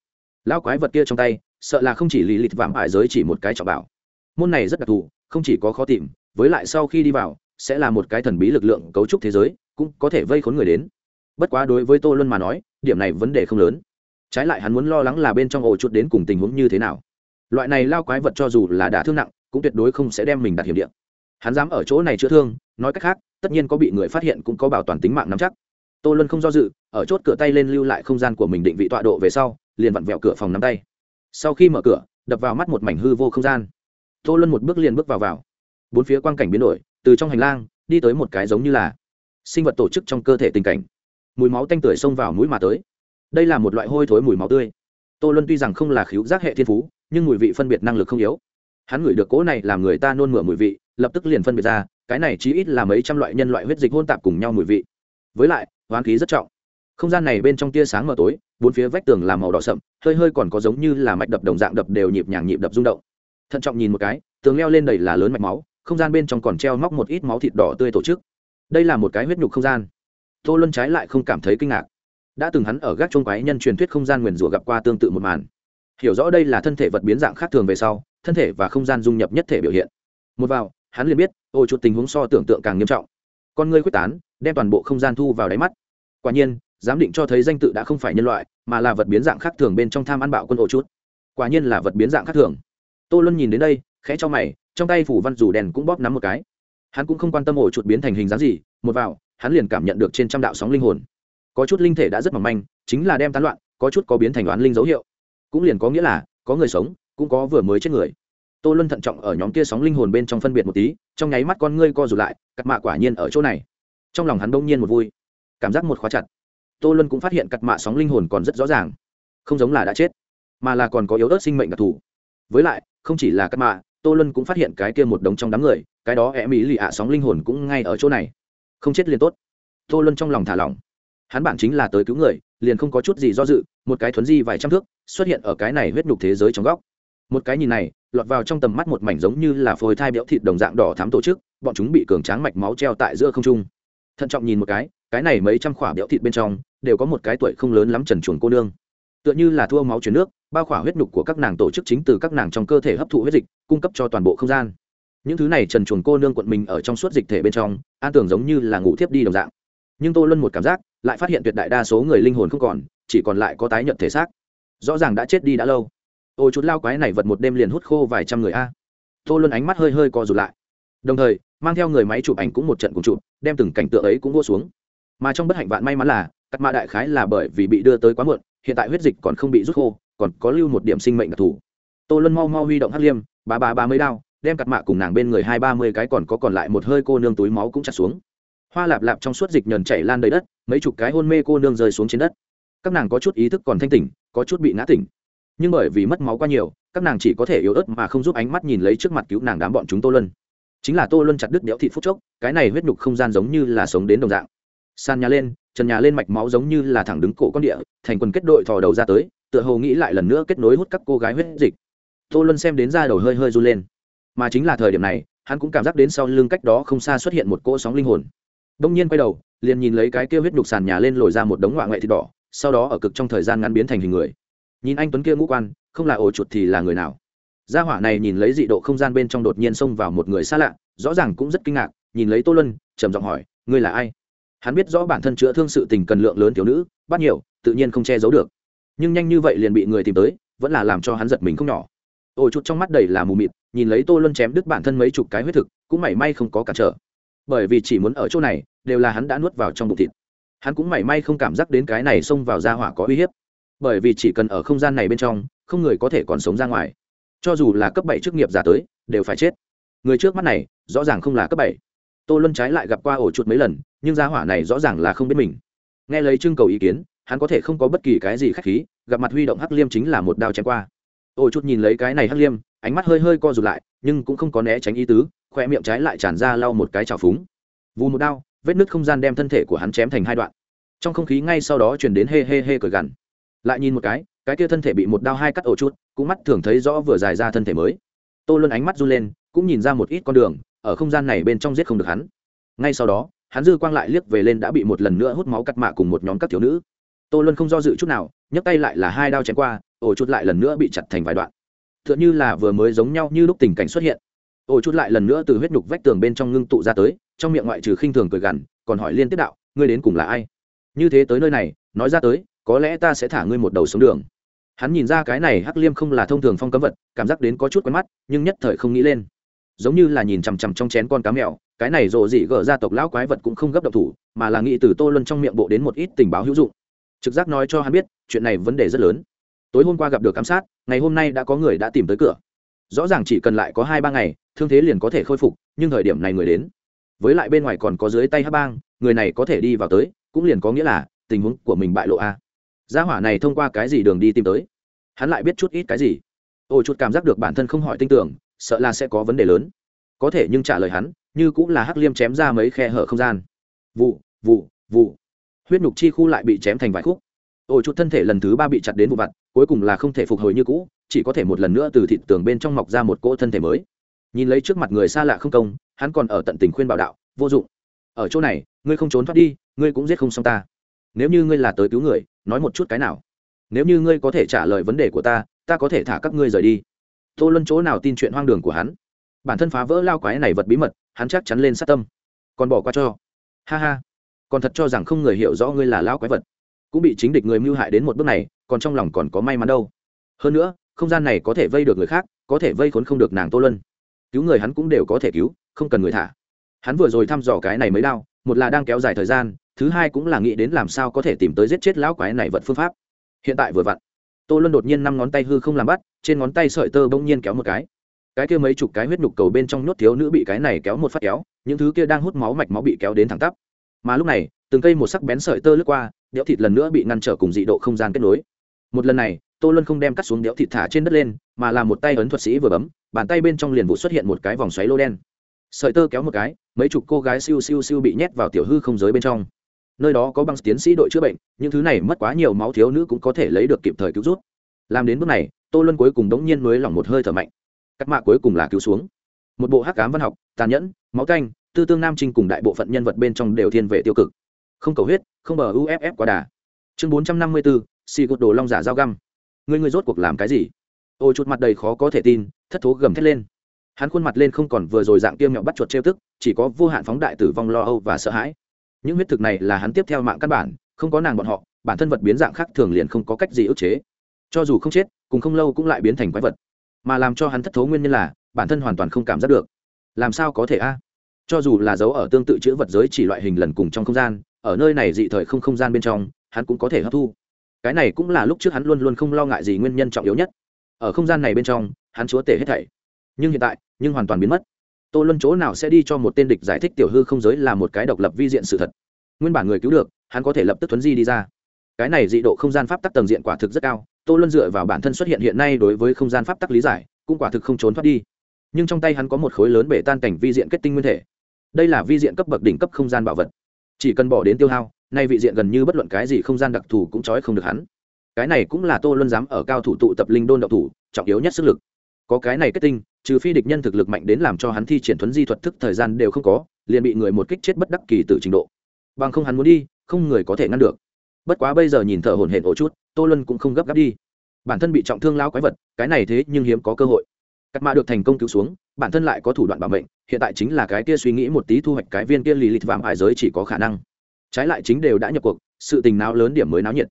Lão quái vật kia trong tay, sợ là không chỉ lì lịt vạm ải giới chỉ một cái trọng bảo. Môn này rất đặc thù, không chỉ có khó tìm, với lại sau khi đi vào, sẽ là một cái thần bí lực lượng cấu trúc thế giới, cũng có thể vây khốn người đến. Bất quá đối với tô luân mà nói, điểm này vấn đề không lớn. Trái lại hắn muốn lo lắng là bên trong ổ chuột đến cùng tình huống như thế nào. Loại này lao quái vật cho dù là đã thương nặng, cũng tuyệt đối không sẽ đem mình đặt hiểm điện hắn dám ở chỗ này chữa thương nói cách khác, tất nhiên có bị người phát hiện cũng có bảo toàn tính mạng nắm chắc. Tô luân không do dự, ở chốt cửa tay lên lưu lại không gian của mình định vị tọa độ về sau, liền vặn vẹo cửa phòng nắm tay. Sau khi mở cửa, đập vào mắt một mảnh hư vô không gian. Tô luân một bước liền bước vào vào. Bốn phía quang cảnh biến đổi, từ trong hành lang đi tới một cái giống như là sinh vật tổ chức trong cơ thể tình cảnh. Mùi máu tanh tưởi xông vào mũi mà tới. Đây là một loại hôi thối mùi máu tươi. Tô luân tuy rằng không là khíu giác hệ thiên phú, nhưng mùi vị phân biệt năng lực không yếu. Hắn ngửi được cỗ này làm người ta nôn mửa mùi vị, lập tức liền phân biệt ra cái này chí ít là mấy trăm loại nhân loại huyết dịch hôn tạp cùng nhau mùi vị. Với lại, hoán khí rất trọng. Không gian này bên trong tia sáng mờ tối, bốn phía vách tường làm màu đỏ sậm, hơi hơi còn có giống như là mạch đập đồng dạng đập đều nhịp nhàng nhịp đập rung động. Thận trọng nhìn một cái, tường leo lên đầy là lớn mạch máu, không gian bên trong còn treo móc một ít máu thịt đỏ tươi tổ chức. Đây là một cái huyết nhục không gian. Tô luân trái lại không cảm thấy kinh ngạc. Đã từng hắn ở gác chuông quái nhân truyền thuyết không gian nguyền rủa gặp qua tương tự một màn. Hiểu rõ đây là thân thể vật biến dạng khác thường về sau, thân thể và không gian dung nhập nhất thể biểu hiện. Một vào, hắn liền biết ôi chuột tình huống so tưởng tượng càng nghiêm trọng. Con ngươi quyết tán, đem toàn bộ không gian thu vào đáy mắt. Quả nhiên, giám định cho thấy danh tự đã không phải nhân loại, mà là vật biến dạng khác thường bên trong tham ăn bạo quân ổ chút. Quả nhiên là vật biến dạng khác thường. Tô luân nhìn đến đây, khẽ cho mày, trong tay phủ văn rủ đèn cũng bóp nắm một cái. Hắn cũng không quan tâm ổ chuột biến thành hình dáng gì, một vào, hắn liền cảm nhận được trên trăm đạo sóng linh hồn. Có chút linh thể đã rất mỏng manh, chính là đem tán loạn, có chút có biến thành đoán linh dấu hiệu. Cũng liền có nghĩa là, có người sống, cũng có vừa mới chết người tô luân thận trọng ở nhóm kia sóng linh hồn bên trong phân biệt một tí, trong nháy mắt con ngươi co rụt lại, cặp mạ quả nhiên ở chỗ này. Trong lòng hắn đông nhiên một vui. Cảm giác một khóa chặt. Tô luân cũng phát hiện cặp mạ sóng linh hồn còn rất rõ ràng. Không giống là đã chết, mà là còn có yếu ớt sinh mệnh đặc thù. Với lại, không chỉ là cắt mạ, tô luân cũng phát hiện cái kia một đống trong đám người, cái đó e mỹ lì ạ sóng linh hồn cũng ngay ở chỗ này. Không chết liền tốt. Tô luân trong lòng thả lỏng. Hắn bản chính là tới cứu người, liền không có chút gì do dự, một cái thuấn di vài trăm thước, xuất hiện ở cái này huyết nhục thế giới trong góc một cái nhìn này, lọt vào trong tầm mắt một mảnh giống như là phôi thai béo thịt đồng dạng đỏ thám tổ chức, bọn chúng bị cường tráng mạch máu treo tại giữa không trung. Thận trọng nhìn một cái cái này mấy trăm khỏa béo thịt bên trong, đều có một cái tuổi không lớn lắm trần chuồng cô nương. Tựa như là thua máu chuyển nước, bao khỏa huyết nhục của các nàng tổ chức chính từ các nàng trong cơ thể hấp thụ huyết dịch, cung cấp cho toàn bộ không gian. Những thứ này trần chuồng cô nương quận mình ở trong suốt dịch thể bên trong, an tưởng giống như là ngủ thiếp đi đồng dạng. Nhưng tôi luôn một cảm giác, lại phát hiện tuyệt đại đa số người linh hồn không còn, chỉ còn lại có tái nhận thể xác. Rõ ràng đã chết đi đã lâu ôi chút lao quái này vật một đêm liền hút khô vài trăm người a. Tô luân ánh mắt hơi hơi co rụt lại. Đồng thời, mang theo người máy chụp ảnh cũng một trận cùng chụp, đem từng cảnh tượng ấy cũng vô xuống. Mà trong bất hạnh vạn may mắn là, cắt mạ đại khái là bởi vì bị đưa tới quá muộn, hiện tại huyết dịch còn không bị rút khô, còn có lưu một điểm sinh mệnh đặc thù. Tô luân mau mau huy động hắc liêm, ba ba ba mươi đao, đem cắt mạ cùng nàng bên người hai ba mươi cái còn có còn lại một hơi cô nương túi máu cũng chặt xuống. Hoa lạp lạp trong suốt dịch nhờn chảy lan đầy đất, mấy chục cái hôn mê cô nương rơi xuống trên đất. Các nàng có chút ý thức còn thanh tỉnh, có chút bị ngã tỉnh nhưng bởi vì mất máu quá nhiều, các nàng chỉ có thể yếu ớt mà không giúp ánh mắt nhìn lấy trước mặt cứu nàng đám bọn chúng tô luân. Chính là tô luân chặt đứt đẽo thịt phút chốc, cái này huyết nhục không gian giống như là sống đến đồng dạng. Sàn nhà lên, trần nhà lên mạch máu giống như là thẳng đứng cổ con địa, thành quần kết đội thò đầu ra tới, tựa hồ nghĩ lại lần nữa kết nối hút các cô gái huyết dịch. Tô luân xem đến ra đầu hơi hơi run lên. Mà chính là thời điểm này, hắn cũng cảm giác đến sau lưng cách đó không xa xuất hiện một cỗ sóng linh hồn. Đông nhiên quay đầu, liền nhìn lấy cái kia huyết nhục sàn nhà lên lồi ra một đống ngoạ ngoại thịt đỏ, sau đó ở cực trong thời gian ngắn biến thành hình người nhìn anh tuấn kia ngũ quan, không là ổ chuột thì là người nào? Gia hỏa này nhìn lấy dị độ không gian bên trong đột nhiên xông vào một người xa lạ, rõ ràng cũng rất kinh ngạc, nhìn lấy tô Luân, trầm giọng hỏi, ngươi là ai? Hắn biết rõ bản thân chữa thương sự tình cần lượng lớn thiếu nữ, bắt nhiều, tự nhiên không che giấu được. Nhưng nhanh như vậy liền bị người tìm tới, vẫn là làm cho hắn giật mình không nhỏ. Ổ chuột trong mắt đầy là mù mịt, nhìn lấy tô Luân chém đứt bản thân mấy chục cái huyết thực, cũng mảy may không có cản trở. Bởi vì chỉ muốn ở chỗ này, đều là hắn đã nuốt vào trong bụng thịt. Hắn cũng mảy may không cảm giác đến cái này xông vào gia hỏa có uy hiếp bởi vì chỉ cần ở không gian này bên trong, không người có thể còn sống ra ngoài. Cho dù là cấp bảy chức nghiệp giả tới, đều phải chết. Người trước mắt này, rõ ràng không là cấp bảy. Tô luân trái lại gặp qua ổ chuột mấy lần, nhưng gia hỏa này rõ ràng là không biết mình. Nghe lấy trưng cầu ý kiến, hắn có thể không có bất kỳ cái gì k h á c h khí, gặp mặt huy động hắc liêm chính là một đao chém qua. Ổ chuột nhìn lấy cái này hắc liêm, ánh mắt hơi hơi co rụt lại, nhưng cũng không có né tránh ý tứ, khoe miệng trái lại tràn ra lau một cái trào phúng. Vù một đao, vết nứt không gian đem thân thể của hắn chém thành hai đoạn. Trong không khí ngay sau đó chuyển đến hê hê hê cười gằn lại nhìn một cái cái kia thân thể bị một đao hai cắt ổ chút cũng mắt thường thấy rõ vừa dài ra thân thể mới. Tô luân ánh mắt run lên, cũng nhìn ra một ít con đường, ở không gian này bên trong giết không được hắn. Ngay sau đó, hắn dư quang lại liếc về lên đã bị một lần nữa hút máu cắt mạ cùng một nhóm các thiếu nữ. Tô luân không do dự chút nào, nhấc tay lại là hai đao chém qua, ổ chút lại lần nữa bị chặt thành vài đoạn. T h ư ợ n h ư là vừa mới giống nhau như lúc tình cảnh xuất hiện. Ổ chút lại lần nữa từ huyết nhục vách tường bên trong ngưng tụ ra tới, trong miệng ngoại trừ khinh thường cười gằn, còn hỏi liên tiếp đạo, ngươi đến cùng là ai? Như thế tới nơi này, nói ra tới có lẽ ta sẽ thả ngươi một đầu xuống đường. Hắn nhìn ra cái này hắc liêm không là thông thường phong cấm vật, cảm giác đến có chút quen mắt, nhưng nhất thời không nghĩ lên. Giống như là nhìn chằm chằm trong chén con cá mèo, cái này rộ dị gỡ ra tộc lão quái vật cũng không gấp độc thủ, mà là nghĩ từ tô luân trong miệng bộ đến một ít tình báo hữu dụng. Trực giác nói cho hắn biết, chuyện này vấn đề rất lớn. Tối hôm qua gặp được ám sát, ngày hôm nay đã có người đã tìm tới cửa. Rõ ràng chỉ cần lại có hai ba ngày, thương thế liền có thể khôi phục, nhưng thời điểm này người đến. Với lại bên ngoài còn có dưới tay hát bang, người này có thể đi vào tới, cũng liền có nghĩa là tình huống của mình bại lộ a gia hỏa này thông qua cái gì đường đi tìm tới? Hắn lại biết chút ít cái gì? Ôi chút cảm giác được bản thân không hỏi tin tưởng, sợ là sẽ có vấn đề lớn. Có thể nhưng trả lời hắn, như cũng là hắc liêm chém ra mấy khe hở không gian. Vụ vụ vụ. Huyết nhục chi khu lại bị chém thành vài khúc. Ôi chút thân thể lần thứ ba bị chặt đến vụ vặt, cuối cùng là không thể phục hồi như cũ, chỉ có thể một lần nữa từ thịt tường bên trong mọc ra một cỗ thân thể mới. Nhìn lấy trước mặt người xa lạ không công, hắn còn ở tận tình khuyên bảo đạo, vô dụng. Ở chỗ này, ngươi không trốn thoát đi, ngươi cũng giết không xong ta nếu như ngươi là tới cứu người nói một chút cái nào? Nếu như ngươi có thể trả lời vấn đề của ta ta có thể thả các ngươi rời đi. Tô luân chỗ nào tin chuyện hoang đường của hắn? Bản thân phá vỡ lao quái này vật bí mật hắn chắc chắn lên sát tâm. Còn bỏ qua cho. Ha ha. Còn thật cho rằng không người hiểu rõ ngươi là lao quái vật. Cũng bị chính địch người mưu hại đến một bước này còn trong lòng còn có may mắn đâu. Hơn nữa không gian này có thể vây được người khác có thể vây khốn không được nàng tô luân, cứu người hắn cũng đều có thể cứu không cần người thả. Hắn vừa rồi thăm dò cái này mới đau một là đang kéo dài thời gian thứ hai cũng là nghĩ đến làm sao có thể tìm tới giết chết lão quái này vật phương pháp. Hiện tại vừa vặn, tô luân đột nhiên năm ngón tay hư không làm bắt, trên ngón tay sợi tơ bỗng nhiên kéo một cái. Cái kia mấy chục cái huyết nhục cầu bên trong nhốt thiếu nữ bị cái này kéo một phát kéo, những thứ kia đang hút máu mạch máu bị kéo đến thẳng tắp. Mà lúc này, từng cây một sắc bén sợi tơ lướt qua, đẽo thịt lần nữa bị ngăn trở cùng dị độ không gian kết nối. Một lần này, tô luân không đem cắt xuống đẽo thịt thả trên đất lên, mà là một tay ấn thuật sĩ vừa bấm, bàn tay bên trong liền vụ xuất hiện một cái vòng xoáy lô đen. Sợi tơ kéo một cái, mấy chục cô gái siêu siêu siêu bị nhét vào tiểu hư không giới bên trong nơi đó có băng tiến sĩ đội chữa bệnh, những thứ này mất quá nhiều máu thiếu nữ cũng có thể lấy được kịp thời cứu rút làm đến bước này, tô luân cuối cùng đống nhiên mới lỏng một hơi thở mạnh. Cắt mạ cuối cùng là cứu xuống. Một bộ hắc cám văn học, tàn nhẫn, máu canh, tư tương nam trinh cùng đại bộ phận nhân vật bên trong đều thiên về tiêu cực. Không cầu huyết, không bờ uff quá đà. Chương bốn trăm năm mươi bốn xì gột đồ long giả dao găm. Người người rốt cuộc làm cái gì? Ôi chút mặt đầy khó có thể tin, thất thố gầm thét lên. Hắn khuôn mặt lên không còn vừa rồi dạng tiêm mẹo bắt chuột trêu tức, chỉ có vô hạn phóng đại tử vong lo âu và sợ hãi những huyết thực này là hắn tiếp theo mạng căn bản, không có nàng bọn họ, bản thân vật biến dạng khác thường liền không có cách gì ức chế. Cho dù không chết, cùng không lâu cũng lại biến thành quái vật. Mà làm cho hắn thất thố nguyên nhân là, bản thân hoàn toàn không cảm giác được. Làm sao có thể a? Cho dù là dấu ở tương tự chữ vật giới chỉ loại hình lần cùng trong không gian, ở nơi này dị thời không không gian bên trong, hắn cũng có thể hấp thu. Cái này cũng là lúc trước hắn luôn luôn không lo ngại gì nguyên nhân trọng yếu nhất. Ở không gian này bên trong, hắn chúa tể hết thảy. Nhưng hiện tại, nhưng hoàn toàn biến mất tô luân chỗ nào sẽ đi cho một tên địch giải thích tiểu hư không giới là một cái độc lập vi diện sự thật. Nguyên bản người cứu được, hắn có thể lập tức thuấn di đi ra. Cái này dị độ không gian pháp tắc tầng diện quả thực rất cao, tô luân dựa vào bản thân xuất hiện hiện nay đối với không gian pháp tắc lý giải, cũng quả thực không trốn thoát đi. Nhưng trong tay hắn có một khối lớn bể tan cảnh vi diện kết tinh nguyên thể. Đây là vi diện cấp bậc đỉnh cấp không gian bảo vật. Chỉ cần bỏ đến tiêu hao, nay vị diện gần như bất luận cái gì không gian đặc thù cũng trói không được hắn. Cái này cũng là tô luân dám ở cao thủ tụ tập linh đôn đậu thủ, trọng yếu nhất sức lực. Có cái này kết tinh trừ phi địch nhân thực lực mạnh đến làm cho hắn thi triển thuấn di thuật thức thời gian đều không có, liền bị người một kích chết bất đắc kỳ từ trình độ. Bằng không hắn muốn đi, không người có thể ngăn được. Bất quá bây giờ nhìn thở hổn hển ổ chút, tô luân cũng không gấp gáp đi. Bản thân bị trọng thương lao quái vật, cái này thế nhưng hiếm có cơ hội. Cắt mạ được thành công cứu xuống, bản thân lại có thủ đoạn bảo mệnh, hiện tại chính là cái kia suy nghĩ một tí thu hoạch cái viên kia lì lịt vàng hải giới chỉ có khả năng. Trái lại chính đều đã nhập cuộc, sự tình nào lớn điểm mới náo nhiệt.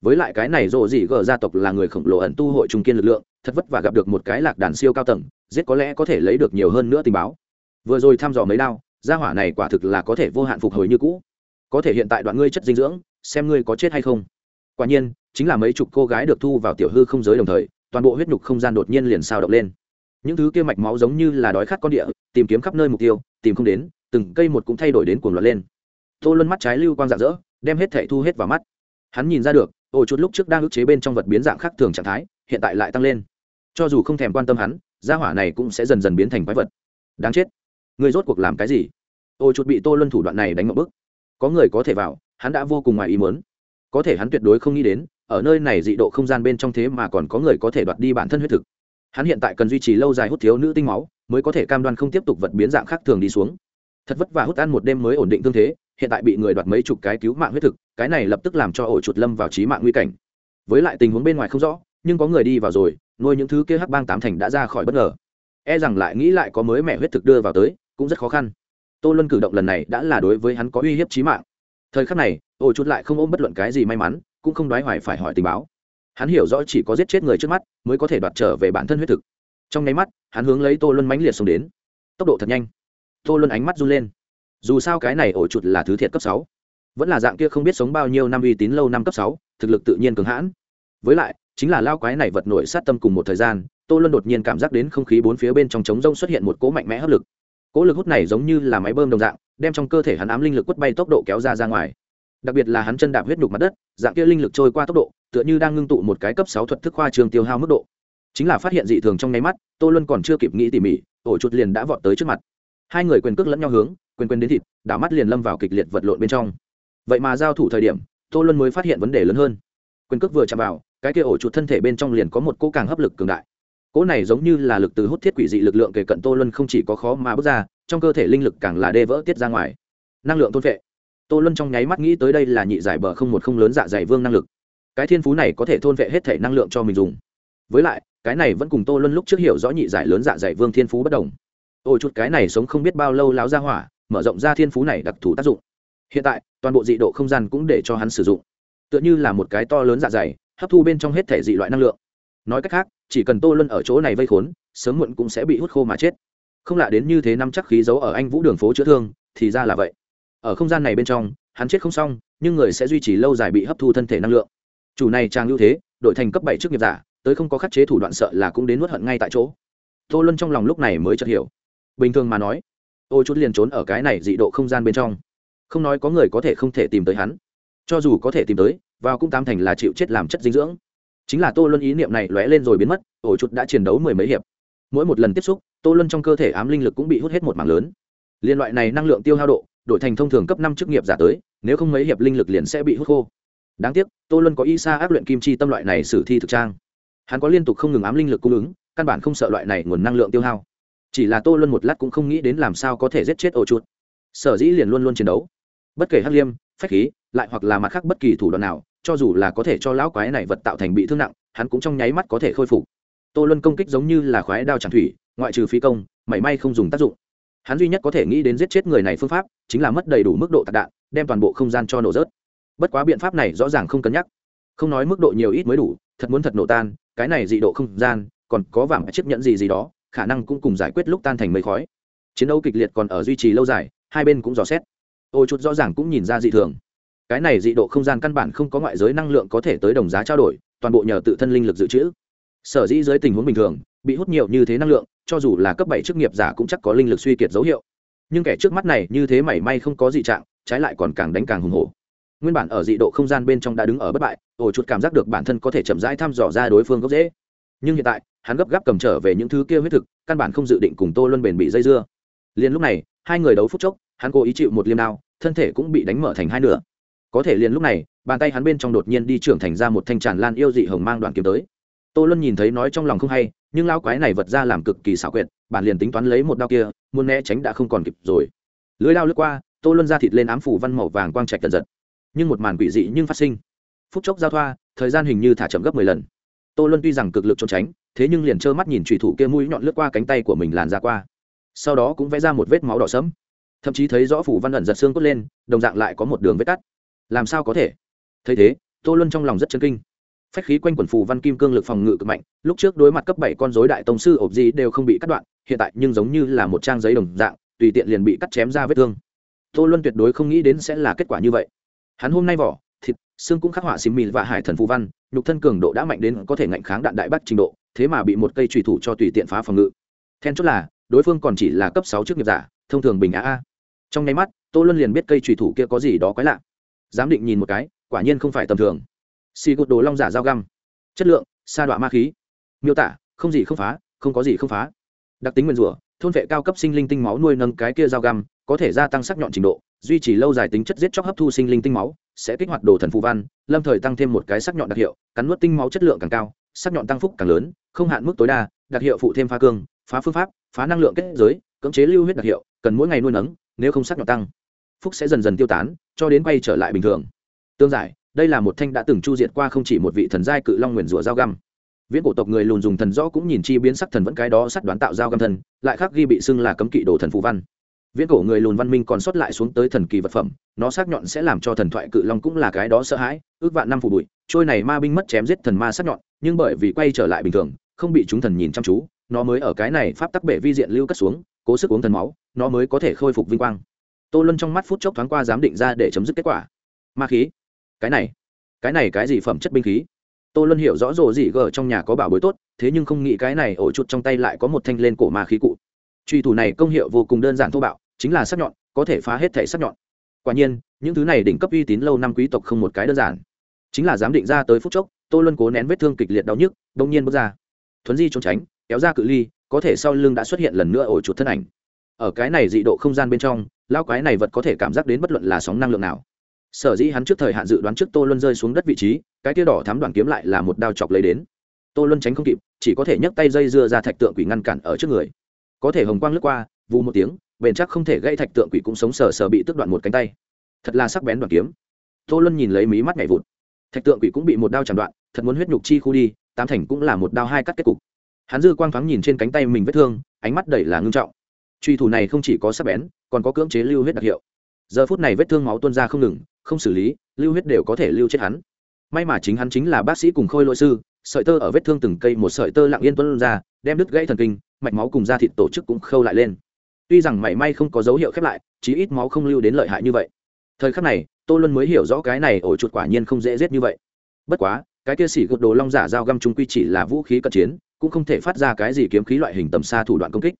Với lại cái này rộ gì gờ gia tộc là người khổng lồ ẩn tu hội trung kiên lực lượng thật vất vả gặp được một cái lạc đàn siêu cao tầng, giết có lẽ có thể lấy được nhiều hơn nữa tình báo. Vừa rồi thăm dò mấy đao, gia hỏa này quả thực là có thể vô hạn phục hồi như cũ. Có thể hiện tại đoạn ngươi chất dinh dưỡng, xem ngươi có chết hay không. Quả nhiên, chính là mấy chục cô gái được thu vào tiểu hư không giới đồng thời, toàn bộ huyết nhục không gian đột nhiên liền sao động lên. Những thứ kia mạch máu giống như là đói khát con địa, tìm kiếm khắp nơi mục tiêu, tìm không đến, từng cây một cũng thay đổi đến cuồng loạn lên. Tô luân mắt trái lưu quang rạng rỡ, đem hết thẻ thu hết vào mắt. Hắn nhìn ra được, ồ, chút lúc trước đang ức chế bên trong vật biến dạng khác thường trạng thái, hiện tại lại tăng lên cho dù không thèm quan tâm hắn, gia hỏa này cũng sẽ dần dần biến thành quái vật. Đáng chết. Người rốt cuộc làm cái gì? Ôi chuột bị tô luân thủ đoạn này đánh một bức có người có thể vào, hắn đã vô cùng ngoài ý muốn. Có thể hắn tuyệt đối không nghĩ đến, ở nơi này dị độ không gian bên trong thế mà còn có người có thể đoạt đi bản thân huyết thực. Hắn hiện tại cần duy trì lâu dài hút thiếu nữ tinh máu, mới có thể cam đoan không tiếp tục vật biến dạng khác thường đi xuống. Thật vất vả hút ăn một đêm mới ổn định tương thế, hiện tại bị người đoạt mấy chục cái cứu mạng huyết thực, cái này lập tức làm cho ổ chuột lâm vào trí mạng nguy cảnh. Với lại tình huống bên ngoài không rõ, nhưng có người đi vào rồi nuôi những thứ kia hắc bang tám thành đã ra khỏi bất ngờ. E rằng lại nghĩ lại có mới mẹ huyết thực đưa vào tới, cũng rất khó khăn. Tô luân cử động lần này đã là đối với hắn có uy hiếp trí mạng. Thời khắc này ổ chuột lại không ôm bất luận cái gì may mắn, cũng không đoái hoài phải hỏi tình báo. Hắn hiểu rõ chỉ có giết chết người trước mắt, mới có thể đoạt trở về bản thân huyết thực. Trong nháy mắt, hắn hướng lấy tô luân mãnh liệt xông đến. Tốc độ thật nhanh. Tô luân ánh mắt run lên. Dù sao cái này ổ chuột là thứ thiệt cấp sáu. Vẫn là dạng kia không biết sống bao nhiêu năm uy tín lâu năm cấp sáu, thực lực tự nhiên cường hãn. Với lại chính là lao quái này vật nổi sát tâm cùng một thời gian, tô luân đột nhiên cảm giác đến không khí bốn phía bên trong trống rông xuất hiện một cỗ mạnh mẽ hấp lực. Cỗ lực hút này giống như là máy bơm đồng dạng, đem trong cơ thể hắn ám linh lực quất bay tốc độ kéo ra ra ngoài. Đặc biệt là hắn chân đạp huyết nhục mặt đất, dạng kia linh lực trôi qua tốc độ, tựa như đang ngưng tụ một cái cấp sáu thuật thức khoa trường tiêu hao mức độ. Chính là phát hiện dị thường trong nháy mắt, tô luân còn chưa kịp nghĩ tỉ mỉ, ổ chuột liền đã vọt tới trước mặt. Hai người quyền cước lẫn nhau hướng, quyền quyền đến thịt, đảo mắt liền lâm vào kịch liệt vật lộn bên trong. Vậy mà giao thủ thời điểm, tô luân mới phát hiện vấn đề lớn hơn. Quyền cước vừa chạm vào cái kia ổ chuột thân thể bên trong liền có một cỗ càng hấp lực cường đại. Cỗ này giống như là lực từ hút thiết quỷ dị lực lượng kể cận tô luân không chỉ có khó mà bước ra, trong cơ thể linh lực càng là đê vỡ tiết ra ngoài. Năng lượng tôn vệ tô luân trong nháy mắt nghĩ tới đây là nhị giải bờ không một không lớn dạ dày vương năng lực. Cái thiên phú này có thể thôn vệ hết thể năng lượng cho mình dùng. Với lại, cái này vẫn cùng tô luân lúc trước hiểu rõ nhị giải lớn dạ dày vương thiên phú bất đồng. Ôi chút cái này sống không biết bao lâu láo ra hỏa, mở rộng ra thiên phú này đặc thù tác dụng. Hiện tại, toàn bộ dị độ không gian cũng để cho hắn sử dụng. Tựa như là một cái to lớn dạ dày hấp thu bên trong hết thể dị loại năng lượng. Nói cách khác, chỉ cần tô luân ở chỗ này vây khốn, sớm muộn cũng sẽ bị hút khô mà chết. Không lạ đến như thế năm chắc khí giấu ở anh vũ đường phố chữa thương, thì ra là vậy. Ở không gian này bên trong, hắn chết không xong, nhưng người sẽ duy trì lâu dài bị hấp thu thân thể năng lượng. Chủ này trang ưu thế đổi thành cấp bảy chức nghiệp giả, tới không có khắc chế thủ đoạn sợ là cũng đến nuốt hận ngay tại chỗ. Tô luân trong lòng lúc này mới chợt hiểu. Bình thường mà nói, ô chút liền trốn ở cái này dị độ không gian bên trong. Không nói có người có thể không thể tìm tới hắn. Cho dù có thể tìm tới vào cũng tám thành là chịu chết làm chất dinh dưỡng. Chính là tô luân ý niệm này lóe lên rồi biến mất, ổ chuột đã chiến đấu mười mấy hiệp. Mỗi một lần tiếp xúc, tô luân trong cơ thể ám linh lực cũng bị hút hết một mảng lớn. Liên loại này năng lượng tiêu hao độ, đổi thành thông thường cấp năm chức nghiệp giả tới, nếu không mấy hiệp linh lực liền sẽ bị hút khô. Đáng tiếc, tô luân có y sa áp luyện kim chi tâm loại này sử thi thực trang. Hắn có liên tục không ngừng ám linh lực cung ứng, căn bản không sợ loại này nguồn năng lượng tiêu hao. Chỉ là tô luân một lát cũng không nghĩ đến làm sao có thể giết chết ổ chuột. Sở dĩ liền luôn luôn chiến đấu. Bất kể hắc liêm phách khí, lại hoặc là mặt khác bất kỳ thủ đoạn nào, cho dù là có thể cho lão quái này vật tạo thành bị thương nặng, hắn cũng trong nháy mắt có thể khôi phục. Tô luân công kích giống như là khoái đao tràng thủy, ngoại trừ phi công, mảy may không dùng tác dụng. Hắn duy nhất có thể nghĩ đến giết chết người này phương pháp, chính là mất đầy đủ mức độ tạc đạn, đem toàn bộ không gian cho nổ rớt. Bất quá biện pháp này rõ ràng không cân nhắc. Không nói mức độ nhiều ít mới đủ, thật muốn thật nổ tan, cái này dị độ không gian, còn có vàng chiếc nhẫn gì gì đó, khả năng cũng cùng giải quyết lúc tan thành mây khói. Chiến đấu kịch liệt còn ở duy trì lâu dài, hai bên cũng dò xét ô chút rõ ràng cũng nhìn ra dị thường. Cái này dị độ không gian căn bản không có ngoại giới năng lượng có thể tới đồng giá trao đổi, toàn bộ nhờ tự thân linh lực dự trữ. Sở dĩ dưới tình huống bình thường, bị hút nhiều như thế năng lượng, cho dù là cấp bảy chức nghiệp giả cũng chắc có linh lực suy kiệt dấu hiệu. Nhưng kẻ trước mắt này như thế mảy may không có gì trạng, trái lại còn càng đánh càng hùng hổ. Nguyên bản ở dị độ không gian bên trong đã đứng ở bất bại ổ chuột cảm giác được bản thân có thể chậm rãi thăm dò ra đối phương gốc dễ nhưng hiện tại, hắn gấp gáp cầm trở về những thứ kia huyết thực, căn bản không dự định cùng tô luân bền bị dây dưa. Liền lúc này, hai người đấu phút chốc, hắn cố ý chịu một liêm đao thân thể cũng bị đánh mở thành hai nửa. Có thể liền lúc này, bàn tay hắn bên trong đột nhiên đi trưởng thành ra một thanh tràn lan yêu dị hồng mang đoàn kiếm tới. Tô luân nhìn thấy nói trong lòng không hay, nhưng lao quái này vật ra làm cực kỳ xảo quyệt, bản liền tính toán lấy một đao kia, muốn né tránh đã không còn kịp rồi. Lưới lao lướt qua, tô luân ra thịt lên ám phủ văn màu vàng quang trạch tần giật. Nhưng một màn quỷ dị nhưng phát sinh. Phút chốc giao thoa, thời gian hình như thả chậm gấp mười lần. Tô luân tuy rằng cực lực trốn tránh, thế nhưng liền trơ mắt nhìn trùy thủ kia mũi nhọn lướt qua cánh tay của mình làn ra qua. Sau đó cũng vẽ ra một vết máu đỏ sẫm thậm chí thấy rõ phủ văn ẩn giật xương cốt lên, đồng dạng lại có một đường vết cắt. Làm sao có thể? Thấy thế, tô luân trong lòng rất chân kinh. Phách khí quanh quần phù văn kim cương lực phòng ngự cực mạnh, lúc trước đối mặt cấp bảy con dối đại tông sư ộp gì đều không bị cắt đoạn, hiện tại nhưng giống như là một trang giấy đồng dạng, tùy tiện liền bị cắt chém ra vết thương. Tô luân tuyệt đối không nghĩ đến sẽ là kết quả như vậy. Hắn hôm nay vỏ, thịt, xương cũng khắc họa xìm mì và hải thần phù văn, nhục thân cường độ đã mạnh đến có thể ngạnh kháng đạn đại bắt trình độ, thế mà bị một cây trùy thủ cho tùy tiện phá phòng ngự. Then chốt là, đối phương còn chỉ là cấp sáu trước nghiệp giả, thông thường bình á a trong nháy mắt, tô luân liền biết cây trùy thủ kia có gì đó quái lạ. Giám định nhìn một cái, quả nhiên không phải tầm thường. Xì gột đồ long giả dao găm. Chất lượng, sa đọa ma khí. Miêu tả, không gì không phá, không có gì không phá. Đặc tính nguyên rủa, thôn vệ cao cấp sinh linh tinh máu nuôi nâng cái kia dao găm, có thể gia tăng sắc nhọn trình độ, duy trì lâu dài tính chất giết chóc hấp thu sinh linh tinh máu, sẽ kích hoạt đồ thần phù văn, lâm thời tăng thêm một cái sắc nhọn đặc hiệu, cắn nuốt tinh máu chất lượng càng cao, sắc nhọn tăng phúc càng lớn, không hạn mức tối đa, đặc hiệu phụ thêm phá cương, phá phương pháp, phá năng lượng kết giới, cưỡng chế lưu huyết đặc hiệu, cần mỗi ngày nuôi nấng nếu không sắc nhọn tăng, phúc sẽ dần dần tiêu tán, cho đến quay trở lại bình thường. Tương giải, đây là một thanh đã từng chu diệt qua không chỉ một vị thần giai cự long nguyền rủa dao găm. Viễn cổ tộc người lùn dùng thần rõ cũng nhìn chi biến sắc thần vẫn cái đó sắt đoán tạo dao găm thần, lại khác ghi bị xưng là cấm kỵ đồ thần phù văn. Viễn cổ người lùn văn minh còn xuất lại xuống tới thần kỳ vật phẩm, nó sắc nhọn sẽ làm cho thần thoại cự long cũng là cái đó sợ hãi, ước vạn năm phủ bụi, trôi này ma binh mất chém giết thần ma sắc nhọn, nhưng bởi vì quay trở lại bình thường, không bị chúng thần nhìn chăm chú nó mới ở cái này pháp tắc bể vi diện lưu cất xuống, cố sức uống thần máu, nó mới có thể khôi phục vinh quang. Tô luân trong mắt phút chốc thoáng qua giám định ra để chấm dứt kết quả. Ma khí? Cái này? Cái này cái gì phẩm chất binh khí? Tô luân hiểu rõ rồ gì gờ trong nhà có bảo bối tốt, thế nhưng không nghĩ cái này ổ chuột trong tay lại có một thanh lên cổ ma khí cụ. Truy thủ này công hiệu vô cùng đơn giản thô bạo, chính là sắc nhọn, có thể phá hết thể sắc nhọn. Quả nhiên, những thứ này đỉnh cấp uy tín lâu năm quý tộc không một cái đơn giản. Chính là giám định ra tới phút chốc, tô luân cố nén vết thương kịch liệt đau nhức đông nhiên bước ra. Thuấn di trốn tránh kéo ra cự ly, có thể sau lưng đã xuất hiện lần nữa ổ chuột thân ảnh. Ở cái này dị độ không gian bên trong lao quái này vật có thể cảm giác đến bất luận là sóng năng lượng nào. Sở dĩ hắn trước thời hạn dự đoán trước tô luân rơi xuống đất vị trí, cái tia đỏ thám đoàn kiếm lại là một đao chọc lấy đến. Tô luân tránh không kịp, chỉ có thể nhấc tay dây dưa ra thạch tượng quỷ ngăn cản ở trước người. Có thể hồng quang lướt qua, vù một tiếng, bền chắc không thể gây thạch tượng quỷ cũng sống sờ sờ bị tước đoạn một cánh tay. Thật là sắc bén đoàn kiếm. Tô luân nhìn lấy mí mắt nhảy vụt. Thạch tượng quỷ cũng bị một đao chạm đoạn, thật muốn huyết nhục chi khu đi, tám thành cũng là một đao hai cắt kết cục hắn dư quang thoáng nhìn trên cánh tay mình vết thương, ánh mắt đầy là ngưng trọng. Truy thủ này không chỉ có sắc bén, còn có cưỡng chế lưu huyết đặc hiệu. Giờ phút này vết thương máu tuôn ra không ngừng, không xử lý, lưu huyết đều có thể lưu chết hắn. May mà chính hắn chính là bác sĩ cùng khôi lỗi sư, sợi tơ ở vết thương từng cây một sợi tơ lặng yên tuân ra, đem đứt gãy thần kinh, mạch máu cùng da thịt tổ chức cũng khâu lại lên. Tuy rằng mảy may không có dấu hiệu khép lại, chí ít máu không lưu đến lợi hại như vậy. Thời khắc này, tô luân mới hiểu rõ cái này ổ chuột quả nhiên không dễ giết như vậy. Bất quá, cái kia xỉ gột đồ long giả dao găm trung quy chỉ là vũ khí cận chiến cũng không thể phát ra cái gì kiếm khí loại hình tầm xa thủ đoạn công kích.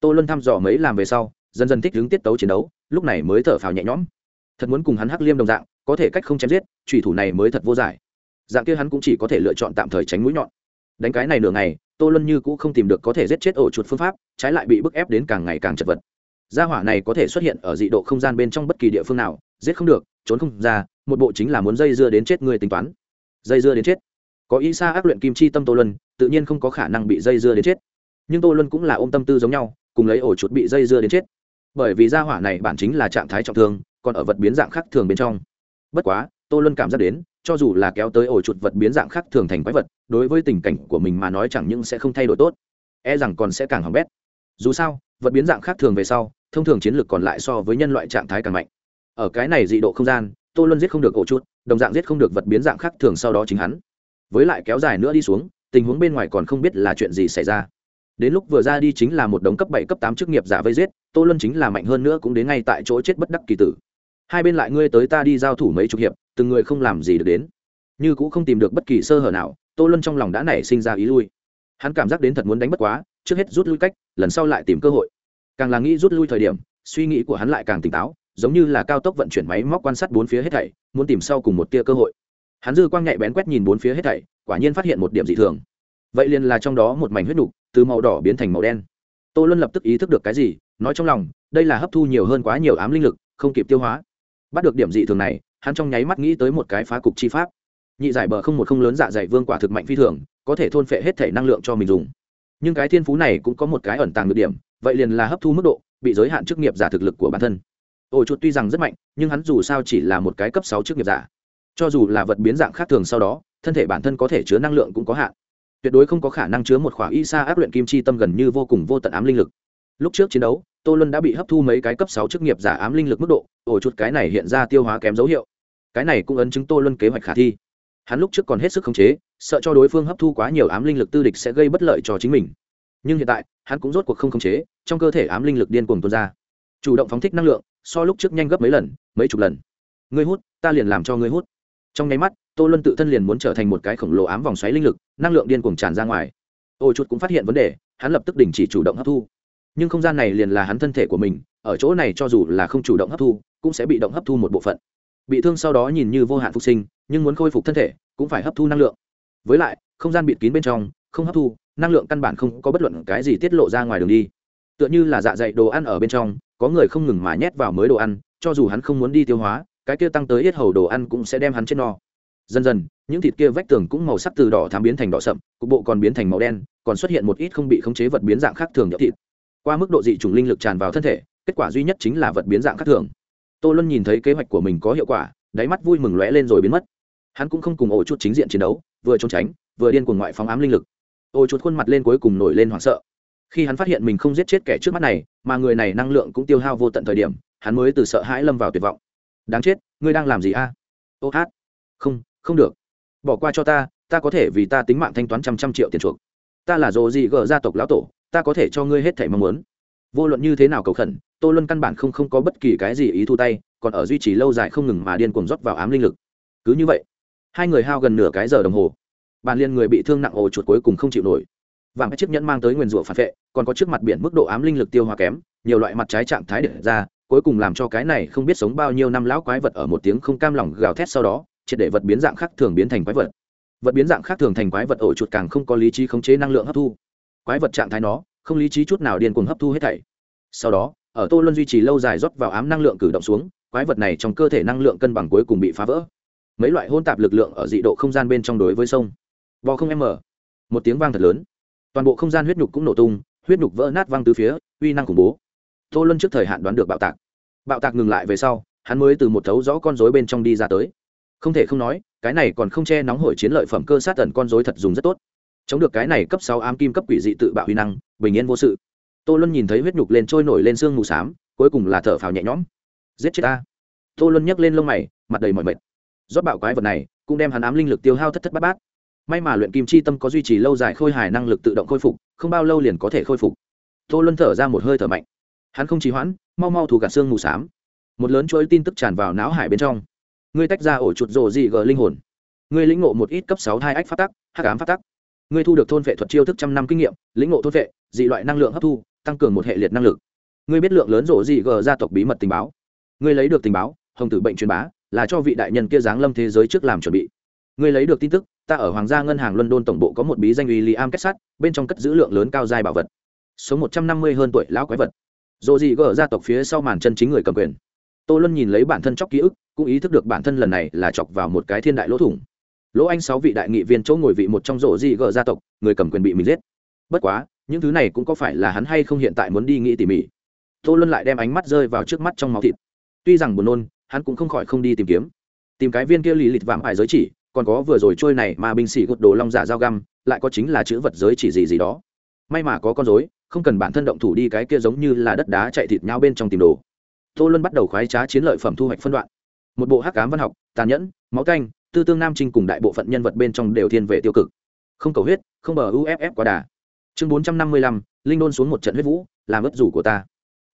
Tô luân thăm dò mấy làm về sau, dần dần thích hướng tiết tấu chiến đấu, lúc này mới thở phào nhẹ nhõm. Thật muốn cùng hắn hắc liêm đồng dạng, có thể cách không chém giết trùy thủ này mới thật vô giải. Dạng kia hắn cũng chỉ có thể lựa chọn tạm thời tránh mũi nhọn. Đánh cái này nửa ngày, tô luân như cũng không tìm được có thể giết chết ổ chuột phương pháp, trái lại bị bức ép đến càng ngày càng chật vật. Gia hỏa này có thể xuất hiện ở dị độ không gian bên trong bất kỳ địa phương nào, giết không được, trốn không ra, một bộ chính là muốn dây dưa đến chết người tính toán. Dây dưa đến chết có ý xa ác luyện kim chi tâm tô luân, tự nhiên không có khả năng bị dây dưa đến chết. Nhưng tô luân cũng là ôm tâm tư giống nhau, cùng lấy ổ chuột bị dây dưa đến chết. Bởi vì gia hỏa này bản chính là trạng thái trọng thương, còn ở vật biến dạng khác thường bên trong. Bất quá, tô luân cảm giác đến, cho dù là kéo tới ổ chuột vật biến dạng khác thường thành quái vật, đối với tình cảnh của mình mà nói chẳng những sẽ không thay đổi tốt e rằng còn sẽ càng hỏng bét. Dù sao, vật biến dạng khác thường về sau, thông thường chiến lược còn lại so với nhân loại trạng thái càng mạnh. Ở cái này dị độ không gian, tô luân giết không được ổ chuột, đồng dạng giết không được vật biến dạng khác thường sau đó chính hắn với lại kéo dài nữa đi xuống, tình huống bên ngoài còn không biết là chuyện gì xảy ra. Đến lúc vừa ra đi chính là một đống cấp bảy, cấp tám chức nghiệp giả vây giết, tô luân chính là mạnh hơn nữa cũng đến ngay tại chỗ chết bất đắc kỳ tử. Hai bên lại ngươi tới ta đi giao thủ mấy chục hiệp, từng người không làm gì được đến. Như cũng không tìm được bất kỳ sơ hở nào, tô luân trong lòng đã nảy sinh ra ý lui. Hắn cảm giác đến thật muốn đánh bất quá, trước hết rút lui cách, lần sau lại tìm cơ hội. Càng là nghĩ rút lui thời điểm, suy nghĩ của hắn lại càng tỉnh táo, giống như là cao tốc vận chuyển máy móc quan sát bốn phía hết thảy, muốn tìm sau cùng một tia cơ hội hắn dư quang nhạy bén quét nhìn bốn phía hết thảy, quả nhiên phát hiện một điểm dị thường. Vậy liền là trong đó một mảnh huyết nục, từ màu đỏ biến thành màu đen. Tô luân lập tức ý thức được cái gì, nói trong lòng, đây là hấp thu nhiều hơn quá nhiều ám linh lực, không kịp tiêu hóa. Bắt được điểm dị thường này, hắn trong nháy mắt nghĩ tới một cái phá cục chi pháp. Nhị giải bờ không một không lớn dạ dày vương quả thực mạnh phi thường, có thể thôn phệ hết thể năng lượng cho mình dùng. Nhưng cái thiên phú này cũng có một cái ẩn tàng được điểm, vậy liền là hấp thu mức độ, bị giới hạn chức nghiệp giả thực lực của bản thân. Ổ chuột tuy rằng rất mạnh, nhưng hắn dù sao chỉ là một cái cấp sáu chức nghiệp giả cho dù là vật biến dạng khác thường sau đó, thân thể bản thân có thể chứa năng lượng cũng có hạn. Tuyệt đối không có khả năng chứa một khỏa y sa áp luyện kim chi tâm gần như vô cùng vô tận ám linh lực. Lúc trước chiến đấu, tô luân đã bị hấp thu mấy cái cấp sáu chức nghiệp giả ám linh lực mức độ, ổ chuột cái này hiện ra tiêu hóa kém dấu hiệu. Cái này cũng ấn chứng tô luân kế hoạch khả thi. Hắn lúc trước còn hết sức khống chế, sợ cho đối phương hấp thu quá nhiều ám linh lực tư địch sẽ gây bất lợi cho chính mình. Nhưng hiện tại, hắn cũng rốt cuộc không khống chế, trong cơ thể ám linh lực điên cuồng tuôn ra. Chủ động phóng thích năng lượng, so lúc trước nhanh gấp mấy lần, mấy chục lần. Ngươi hút, ta liền làm cho ngươi hút trong nháy mắt, tô luân tự thân liền muốn trở thành một cái khổng lồ ám vòng xoáy linh lực, năng lượng điên cuồng tràn ra ngoài. Ô chút cũng phát hiện vấn đề, hắn lập tức đình chỉ chủ động hấp thu. Nhưng không gian này liền là hắn thân thể của mình, ở chỗ này cho dù là không chủ động hấp thu, cũng sẽ bị động hấp thu một bộ phận. Bị thương sau đó nhìn như vô hạn phục sinh, nhưng muốn khôi phục thân thể, cũng phải hấp thu năng lượng. Với lại, không gian bịt kín bên trong, không hấp thu, năng lượng căn bản không có bất luận cái gì tiết lộ ra ngoài đường đi. Tựa như là dạ dày đồ ăn ở bên trong, có người không ngừng mà nhét vào mới đồ ăn, cho dù hắn không muốn đi tiêu hóa cái kia tăng tới yết hầu đồ ăn cũng sẽ đem hắn chết no. Dần dần, những thịt kia vách tường cũng màu sắc từ đỏ thám biến thành đỏ sậm, cục bộ còn biến thành màu đen, còn xuất hiện một ít không bị khống chế vật biến dạng khác thường nhỡ thịt. Qua mức độ dị chủng linh lực tràn vào thân thể, kết quả duy nhất chính là vật biến dạng khác thường. Tô luân nhìn thấy kế hoạch của mình có hiệu quả, đáy mắt vui mừng lóe lên rồi biến mất. Hắn cũng không cùng ổ chút chính diện chiến đấu, vừa trốn tránh, vừa điên cuồng ngoại phóng ám linh lực. Ổ chút khuôn mặt lên cuối cùng nổi lên hoảng sợ. Khi hắn phát hiện mình không giết chết kẻ trước mắt này, mà người này năng lượng cũng tiêu hao vô tận thời điểm, hắn mới từ sợ hãi lâm vào tuyệt vọng đáng chết, ngươi đang làm gì a? Ô hát. Không không được. Bỏ qua cho ta ta có thể vì ta tính mạng thanh toán trăm trăm triệu tiền chuộc. Ta là dồ dị gờ gia tộc lão tổ, ta có thể cho ngươi hết thảy mong muốn. Vô luận như thế nào cầu khẩn, tô luân căn bản không không có bất kỳ cái gì ý thu tay, còn ở duy trì lâu dài không ngừng mà điên cuồng rót vào ám linh lực. Cứ như vậy, hai người hao gần nửa cái giờ đồng hồ. Bàn liên người bị thương nặng ồ chuột cuối cùng không chịu nổi. Vàng chiếc nhẫn mang tới nguyền rủa phản vệ, còn có trước mặt biển mức độ ám linh lực tiêu hóa kém, nhiều loại mặt trái trạng thái để ra cuối cùng làm cho cái này không biết sống bao nhiêu năm lão quái vật ở một tiếng không cam lòng gào thét sau đó, triệt để vật biến dạng khác thường biến thành quái vật. Vật biến dạng khác thường thành quái vật ổ chuột càng không có lý trí khống chế năng lượng hấp thu. Quái vật trạng thái nó, không lý trí chút nào điên cuồng hấp thu hết thảy. Sau đó, ở tô luân duy trì lâu dài rót vào ám năng lượng cử động xuống, quái vật này trong cơ thể năng lượng cân bằng cuối cùng bị phá vỡ. Mấy loại hôn tạp lực lượng ở dị độ không gian bên trong đối với sông. Vò không m một tiếng vang thật lớn. Toàn bộ không gian huyết nhục cũng nổ tung, huyết nhục vỡ nát văng từ phía, uy năng khủng bố tô luân trước thời hạn đoán được bạo tạc. Bạo tạc ngừng lại về sau, hắn mới từ một thấu rõ con rối bên trong đi ra tới. Không thể không nói, cái này còn không che nóng hổi chiến lợi phẩm cơ sát tần con rối thật dùng rất tốt. Chống được cái này cấp sáu ám kim cấp quỷ dị tự bạo huy năng, bình yên vô sự. Tô luân nhìn thấy huyết nhục lên trôi nổi lên xương mù s á m cuối cùng là thở phào nhẹ nhõm. Giết chết ta. Tô luân nhấc lên lông mày, mặt đầy mọi mệt. Rót bạo quái vật này, cũng đem hắn ám linh lực tiêu hao thất thất bát bát. May mà luyện kim chi tâm có duy trì lâu dài khôi hài năng lực tự động khôi phục, không bao lâu liền có thể khôi phục. Tô luân thở ra một hơi thở mạnh hắn không trì hoãn, mau mau thủ gạt xương mù s á m một lớn chuỗi tin tức tràn vào não hải bên trong. Ngươi tách ra ổ chuột rồ dị gờ linh hồn. Ngươi lĩnh ngộ một ít cấp sáu hai ách phát tắc, hắc ám phát tắc. Ngươi thu được thôn vệ thuật chiêu thức trăm năm kinh nghiệm, lĩnh ngộ thôn vệ, dị loại năng lượng hấp thu, tăng cường một hệ liệt năng lực. Ngươi biết lượng lớn rổ dị gờ gia tộc bí mật tình báo. Ngươi lấy được tình báo, hồng tử bệnh truyền bá, là cho vị đại nhân kia giáng lâm thế giới trước làm chuẩn bị. Ngươi lấy được tin tức, ta ở hoàng gia ngân hàng london tổng bộ có một bí danh uy li am kết sắt bên trong cất giữ lượng lớn cao giai bảo vật. Số một trăm năm mươi hơn tuổi lão quái vật dồ dị gỡ gia tộc phía sau màn chân chính người cầm quyền. Tô luân nhìn lấy bản thân chóc ký ức, cũng ý thức được bản thân lần này là chọc vào một cái thiên đại lỗ thủng. Lỗ anh sáu vị đại nghị viên chỗ ngồi vị một trong rổ dị gỡ gia tộc, người cầm quyền bị mình giết. Bất quá, những thứ này cũng có phải là hắn hay không hiện tại muốn đi nghĩ tỉ mỉ. Tô luân lại đem ánh mắt rơi vào trước mắt trong máu thịt. Tuy rằng buồn nôn, hắn cũng không khỏi không đi tìm kiếm. Tìm cái viên kia lì lịt vạm ải giới chỉ, còn có vừa rồi trôi này mà binh sĩ gột đồ long giả dao găm, lại có chính là chữ vật giới chỉ gì gì đó. May mà có con dối không cần bản thân động thủ đi cái kia giống như là đất đá chạy thịt nhau bên trong tìm đồ. Tô luân bắt đầu khoái trá chiến lợi phẩm thu hoạch phân đoạn. Một bộ hắc cám văn học, tàn nhẫn, máu canh, tư tương nam trinh cùng đại bộ phận nhân vật bên trong đều thiên về tiêu cực. Không cầu huyết, không bờ uff quá đà. Chương bốn trăm năm mươi lăm, linh đôn xuống một trận huyết vũ, làm ấp rủ của ta.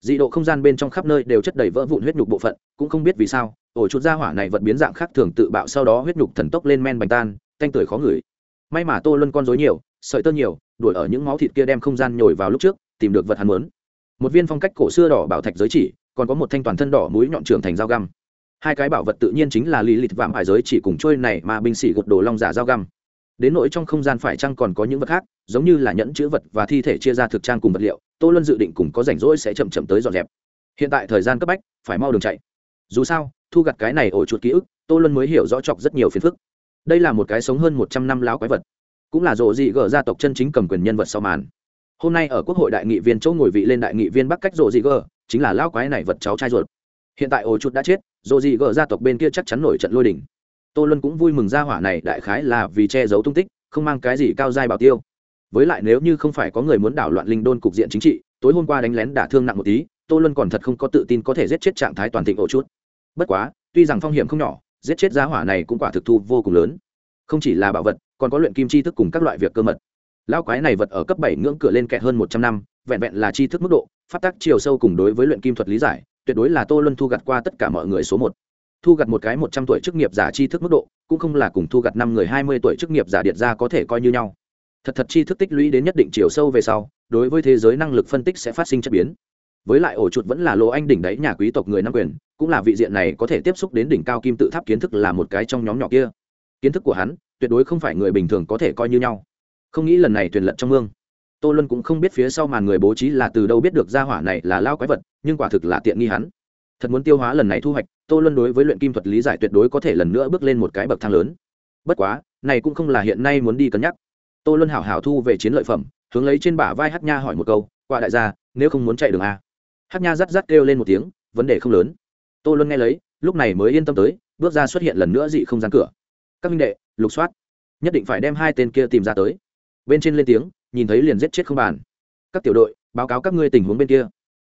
Dị độ không gian bên trong khắp nơi đều chất đầy vỡ vụn huyết nhục bộ phận, cũng không biết vì sao, ổ chút ra hỏa này vật biến dạng khác thường tự bạo sau đó huyết nhục thần tốc lên men bành tan, tanh tưởi khó ngửi. May mà tô luân con dối nhiều sợi tơ nhiều, đuổi ở những máu thịt kia đem không gian nhồi vào lúc trước, tìm được vật hắn muốn. Một viên phong cách cổ xưa đỏ bảo thạch giới chỉ, còn có một thanh toàn thân đỏ mũi nhọn trưởng thành dao găm. Hai cái bảo vật tự nhiên chính là lý lịch vạm hải giới chỉ cùng trôi này mà binh sĩ gột đồ long giả dao găm. Đến nỗi trong không gian phải chăng còn có những vật khác, giống như là nhẫn chữ vật và thi thể chia ra thực trang cùng vật liệu, tô luân dự định cùng có rảnh rỗi sẽ chậm chậm tới dọn dẹp. Hiện tại thời gian cấp bách, phải mau đường chạy. Dù sao, thu gặt cái này ổ chuột ký ức, tô luân mới hiểu rõ chọc rất nhiều phiền phức. Đây là một cái sống hơn một trăm năm láo quái vật cũng là rộ dị gờ gia tộc chân chính cầm quyền nhân vật sau màn. Hôm nay ở quốc hội đại nghị viên chỗ ngồi vị lên đại nghị viên bắc cách rộ dị gờ, chính là lao quái này vật cháu trai ruột. Hiện tại ổ chuột đã chết, rộ dị gờ gia tộc bên kia chắc chắn nổi trận lôi đỉnh tô luân cũng vui mừng ra hỏa này, đại khái là vì che giấu tung tích, không mang cái gì cao dai bảo tiêu. Với lại nếu như không phải có người muốn đảo loạn linh đôn cục diện chính trị, tối hôm qua đánh lén đả thương nặng một tí, tô luân còn thật không có tự tin có thể giết chết trạng thái toàn thịnh ổ chút bất quá, tuy rằng phong hiểm không nhỏ, giết chết giá hỏa này cũng quả thực thu vô cùng lớn. Không chỉ là bảo vật còn có luyện kim chi thức cùng các loại việc cơ mật. Lão quái này vật ở cấp bảy ngưỡng cửa lên kẹt hơn một trăm năm, vẹn vẹn là chi thức mức độ phát tác chiều sâu cùng đối với luyện kim thuật lý giải, tuyệt đối là tô luân thu gặt qua tất cả mọi người số một. Thu gặt một cái một trăm tuổi chức nghiệp giả chi thức mức độ, cũng không là cùng thu gặt năm người hai mươi tuổi chức nghiệp giả điện ra có thể coi như nhau. Thật thật chi thức tích lũy đến nhất định chiều sâu về sau, đối với thế giới năng lực phân tích sẽ phát sinh chất biến. Với lại ổ chuột vẫn là lỗ anh đỉnh đấy nhà quý tộc người nam quyền, cũng là vị diện này có thể tiếp xúc đến đỉnh cao kim tự tháp kiến thức là một cái trong nhóm nhỏ kia. Kiến thức của hắn tuyệt đối không phải người bình thường có thể coi như nhau. Không nghĩ lần này thuyền lận trong mương. Tô luân cũng không biết phía sau màn người bố trí là từ đâu biết được ra hỏa này là lao quái vật, nhưng quả thực là tiện nghi hắn. Thật muốn tiêu hóa lần này thu hoạch, tô luân đối với luyện kim thuật lý giải tuyệt đối có thể lần nữa bước lên một cái bậc thang lớn. Bất quá, này cũng không là hiện nay muốn đi cân nhắc. Tô luân hảo hảo thu về chiến lợi phẩm, hướng lấy trên bả vai hát nha hỏi một câu qua đại gia, nếu không muốn chạy đường a? Hát nha rắt rắt kêu lên một tiếng, vấn đề không lớn. Tô luân nghe lấy, lúc này mới yên tâm tới, bước ra xuất hiện lần nữa dị không gian cửa. Các minh đệ lục soát. Nhất định phải đem hai tên kia tìm ra tới. Bên trên lên tiếng, nhìn thấy liền giết chết không bàn. Các tiểu đội, báo cáo các ngươi tình huống bên kia.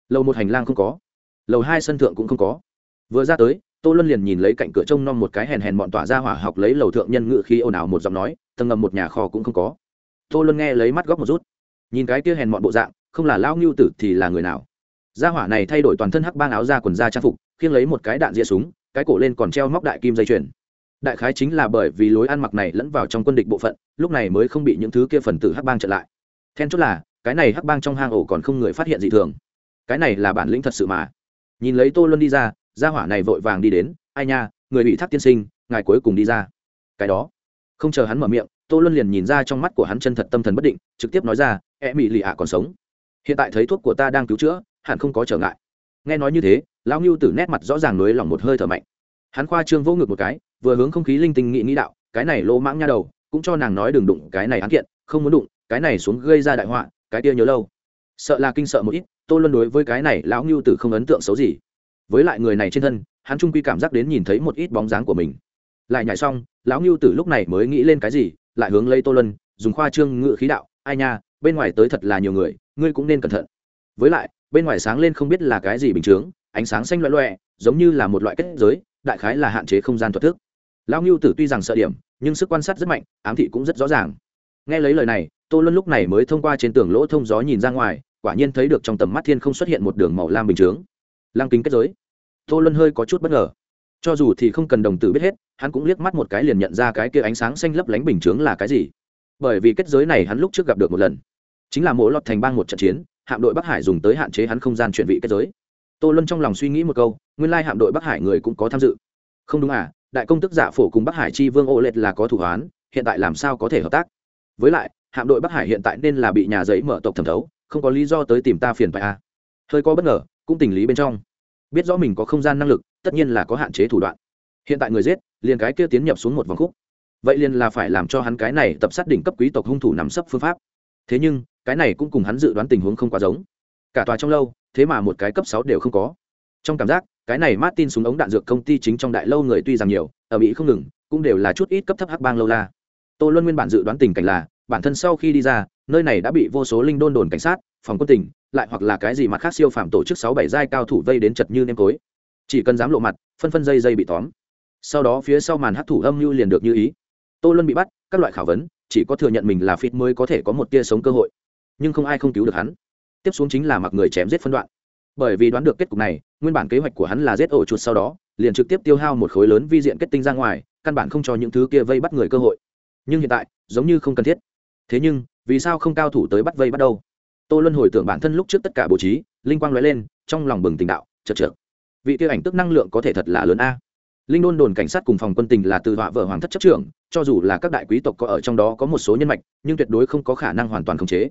Lầu một hành lang không có. Lầu hai sân thượng cũng không có. Vừa ra tới, tô luân liền nhìn lấy cạnh cửa trông nom một cái hèn hèn bọn tỏa ra hỏa học lấy lầu thượng nhân ngự khi ồn ào một giọng nói, tầng ngầm một nhà kho cũng không có. Tô luân nghe lấy mắt góc một rút. Nhìn cái kia hèn bọn bộ dạng, không là lão ngưu tử thì là người nào? Gia hỏa này thay đổi toàn thân hắc bang áo ra quần da trang phục, khiêng lấy một cái đạn ria súng, cái cổ lên còn treo móc đại kim dây chuyền đại khái chính là bởi vì lối ăn mặc này lẫn vào trong quân địch bộ phận, lúc này mới không bị những thứ kia phần tử hắc bang chặn lại. Then chốt là, cái này hắc bang trong hang ổ còn không người phát hiện gì thường. Cái này là bản lĩnh thật sự mà. Nhìn lấy tô luân đi ra, gia hỏa này vội vàng đi đến, ai nha, người bị thác tiên sinh, ngài cuối cùng đi ra. Cái đó. Không chờ hắn mở miệng, tô luân liền nhìn ra trong mắt của hắn chân thật tâm thần bất định, trực tiếp nói ra e mỹ lì ạ còn sống. Hiện tại thấy thuốc của ta đang cứu chữa, hẳn không có trở ngại. Nghe nói như thế, lão ngưu tử nét mặt rõ ràng nới lỏng một hơi thở mạnh hắn khoa trương vô ngực một cái, vừa hướng không khí linh tinh nghĩ nghĩ đạo, cái này lỗ mãng nha đầu, cũng cho nàng nói đừng đụng, cái này án kiện, không muốn đụng, cái này xuống gây ra đại họa, cái kia nhớ lâu. Sợ là kinh sợ một ít, tô luân đối với cái này lão ngưu tử không ấn tượng xấu gì. Với lại người này trên thân, hắn trung quy cảm giác đến nhìn thấy một ít bóng dáng của mình. Lại nhảy xong, lão ngưu tử lúc này mới nghĩ lên cái gì, lại hướng lấy tô luân, dùng khoa trương ngự khí đạo, ai nha, bên ngoài tới thật là nhiều người, ngươi cũng nên cẩn thận. Với lại, bên ngoài sáng lên không biết là cái gì bình chướng, ánh sáng xanh loẹ loẹ giống như là một loại kết giới đại khái là hạn chế không gian thuật thức. Lão ngưu tử tuy rằng sợ điểm, nhưng sức quan sát rất mạnh, ám thị cũng rất rõ ràng. Nghe lấy lời này, tô luân lúc này mới thông qua trên tường lỗ thông gió nhìn ra ngoài, quả nhiên thấy được trong tầm mắt thiên không xuất hiện một đường màu lam bình chướng. Lăng kính kết giới. Tô luân hơi có chút bất ngờ. Cho dù thì không cần đồng tử biết hết, hắn cũng liếc mắt một cái liền nhận ra cái kia ánh sáng xanh lấp lánh bình chướng là cái gì. Bởi vì kết giới này hắn lúc trước gặp được một lần, chính là mỗi lọt thành bang một trận chiến, hạm đội bắc hải dùng tới hạn chế hắn không gian chuyển vị kết giới tô luân trong lòng suy nghĩ một câu, nguyên lai hạm đội bắc hải người cũng có tham dự. Không đúng à đại công tức giả phổ cùng bắc hải chi vương ô lệch là có thủ hoán, hiện tại làm sao có thể hợp tác? Với lại, hạm đội bắc hải hiện tại nên là bị nhà giấy mở tộc thẩm thấu, không có lý do tới tìm ta phiền phải à. hơi có bất ngờ, cũng tình lý bên trong. Biết rõ mình có không gian năng lực, tất nhiên là có hạn chế thủ đoạn. Hiện tại người giết, liền cái kia tiến nhập xuống một vòng khúc. Vậy liền là phải làm cho hắn cái này tập sát đỉnh cấp quý tộc hung thủ nắm sấp phương pháp. Thế nhưng, cái này cũng cùng hắn dự đoán tình huống không quá giống. Cả tòa trong lâu thế mà một cái cấp sáu đều không có. Trong cảm giác, cái này martin súng ống đạn dược công ty chính trong đại lâu người tuy rằng nhiều, ở mỹ không ngừng, cũng đều là chút ít cấp thấp hắc bang lâu la. Tô luân nguyên bản dự đoán tình cảnh là, bản thân sau khi đi ra, nơi này đã bị vô số linh đôn đồn cảnh sát, phòng quân tỉnh, lại hoặc là cái gì mặt khác siêu phạm tổ chức sáu bảy giai cao thủ vây đến chật như nêm tối chỉ cần dám lộ mặt, phân phân dây dây bị tóm. Sau đó phía sau màn hắc thủ âm mưu liền được như ý. Tô luân bị bắt, các loại khảo vấn, chỉ có thừa nhận mình là fit mới có thể có một tia sống cơ hội. Nhưng không ai không cứu được hắn tiếp xuống chính là mặc người chém giết phân đoạn. Bởi vì đoán được kết cục này, nguyên bản kế hoạch của hắn là giết ổ chuột sau đó, liền trực tiếp tiêu hao một khối lớn vi diện kết tinh ra ngoài, căn bản không cho những thứ kia vây bắt người cơ hội. Nhưng hiện tại, giống như không cần thiết. Thế nhưng, vì sao không cao thủ tới bắt vây bắt đâu? Tô luân hồi tưởng bản thân lúc trước tất cả bố trí, linh quang lóe lên, trong lòng bừng tình đạo chật chật vị kia ảnh tức năng lượng có thể thật là lớn a. Linh đôn đồn cảnh sát cùng phòng quân tình là từ họa vợ hoàng thất chấp trưởng, cho dù là các đại quý tộc có ở trong đó có một số nhân mạch, nhưng tuyệt đối không có khả năng hoàn toàn khống chế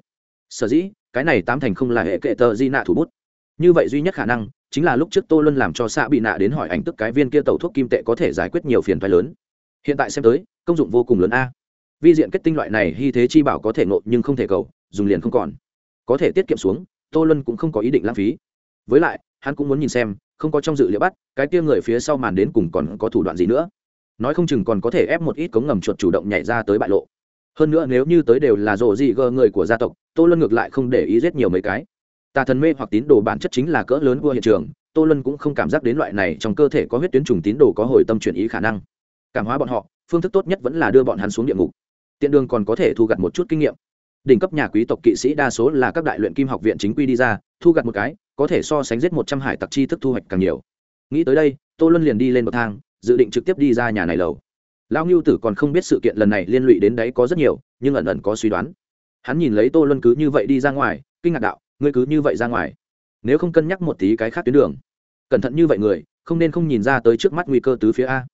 sở dĩ, cái này tám thành không là hệ kệ tờ di nạ thủ bút. Như vậy duy nhất khả năng, chính là lúc trước tô luân làm cho xạ bị nạ đến hỏi ảnh tức cái viên kia tàu thuốc kim tệ có thể giải quyết nhiều phiền thoái lớn. Hiện tại xem tới, công dụng vô cùng lớn a. Vi diện kết tinh loại này hy thế chi bảo có thể nộp nhưng không thể cầu, dùng liền không còn. Có thể tiết kiệm xuống, tô luân cũng không có ý định lãng phí. Với lại, hắn cũng muốn nhìn xem, không có trong dự liệu bắt, cái kia người phía sau màn đến cùng còn có thủ đoạn gì nữa. Nói không chừng còn có thể ép một ít cống ngầm chuột chủ động nhảy ra tới bại lộ hơn nữa nếu như tới đều là rộ dị gờ người của gia tộc, tô luân ngược lại không để ý rất nhiều mấy cái. Tà thần mê hoặc tín đồ bản chất chính là cỡ lớn vua hiện trường, tô luân cũng không cảm giác đến loại này trong cơ thể có huyết tuyến trùng tín đồ có hồi tâm chuyển ý khả năng. Cảm hóa bọn họ, phương thức tốt nhất vẫn là đưa bọn hắn xuống địa ngục. Tiện đường còn có thể thu gặt một chút kinh nghiệm. Đỉnh cấp nhà quý tộc kỵ sĩ đa số là các đại luyện kim học viện chính quy đi ra, thu gặt một cái, có thể so sánh giết một trăm hải tặc chi thức thu hoạch càng nhiều. Nghĩ tới đây, tô luân liền đi lên bậc thang, dự định trực tiếp đi ra nhà này lầu lão ngưu tử còn không biết sự kiện lần này liên lụy đến đấy có rất nhiều, nhưng ẩn ẩn có suy đoán. Hắn nhìn lấy tô luân cứ như vậy đi ra ngoài, kinh ngạc đạo, ngươi cứ như vậy ra ngoài? Nếu không cân nhắc một tí cái khác tuyến đường. Cẩn thận như vậy người, không nên không nhìn ra tới trước mắt nguy cơ tứ phía a.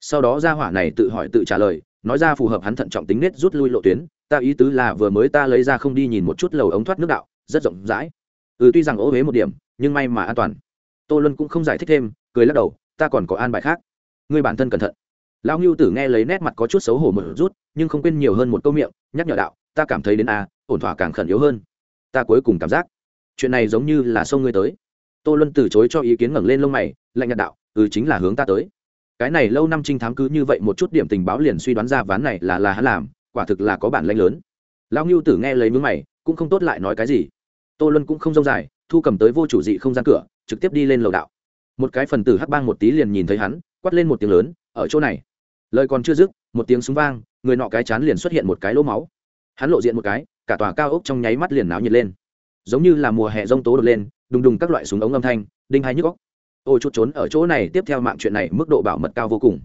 Sau đó ra hỏa này tự hỏi tự trả lời, nói ra phù hợp hắn thận trọng tính nết rút lui lộ tuyến, ta ý tứ là vừa mới ta lấy ra không đi nhìn một chút lầu ống thoát nước đạo, rất rộng rãi. Ừ tuy rằng ố huế một điểm, nhưng may mà an toàn. Tô luân cũng không giải thích thêm, cười lắc đầu, ta còn có an bài khác. Ngươi bản thân cẩn thận lão ngưu tử nghe lấy nét mặt có chút xấu hổ một rút nhưng không quên nhiều hơn một câu miệng, nhắc nhở đạo, ta cảm thấy đến a, ổn thỏa càng khẩn yếu hơn. Ta cuối cùng cảm giác, chuyện này giống như là sông ngươi tới. Tô luân từ chối cho ý kiến ngẩng lên lông mày, lạnh nhạt đạo ừ chính là hướng ta tới. Cái này lâu năm trinh thám cứ như vậy một chút điểm tình báo liền suy đoán ra ván này là là hắn làm, quả thực là có bản lãnh lớn. Lão ngưu tử nghe lấy mướn mày, cũng không tốt lại nói cái gì. Tô luân cũng không rông dài, thu cầm tới vô chủ dị không gian cửa, trực tiếp đi lên lầu đạo. Một cái phần tử hắc bang một tí liền nhìn thấy hắn, quát lên một tiếng lớn, ở chỗ này lời còn chưa dứt, một tiếng súng vang, người nọ cái chán liền xuất hiện một cái lỗ máu. Hắn lộ diện một cái, cả tòa cao ốc trong nháy mắt liền náo nhiệt lên. Giống như là mùa hè rông tố đột lên, đùng đùng các loại súng ống âm thanh, đinh hai nhức góc ôi chút trốn ở chỗ này, tiếp theo mạng chuyện này mức độ bảo mật cao vô cùng.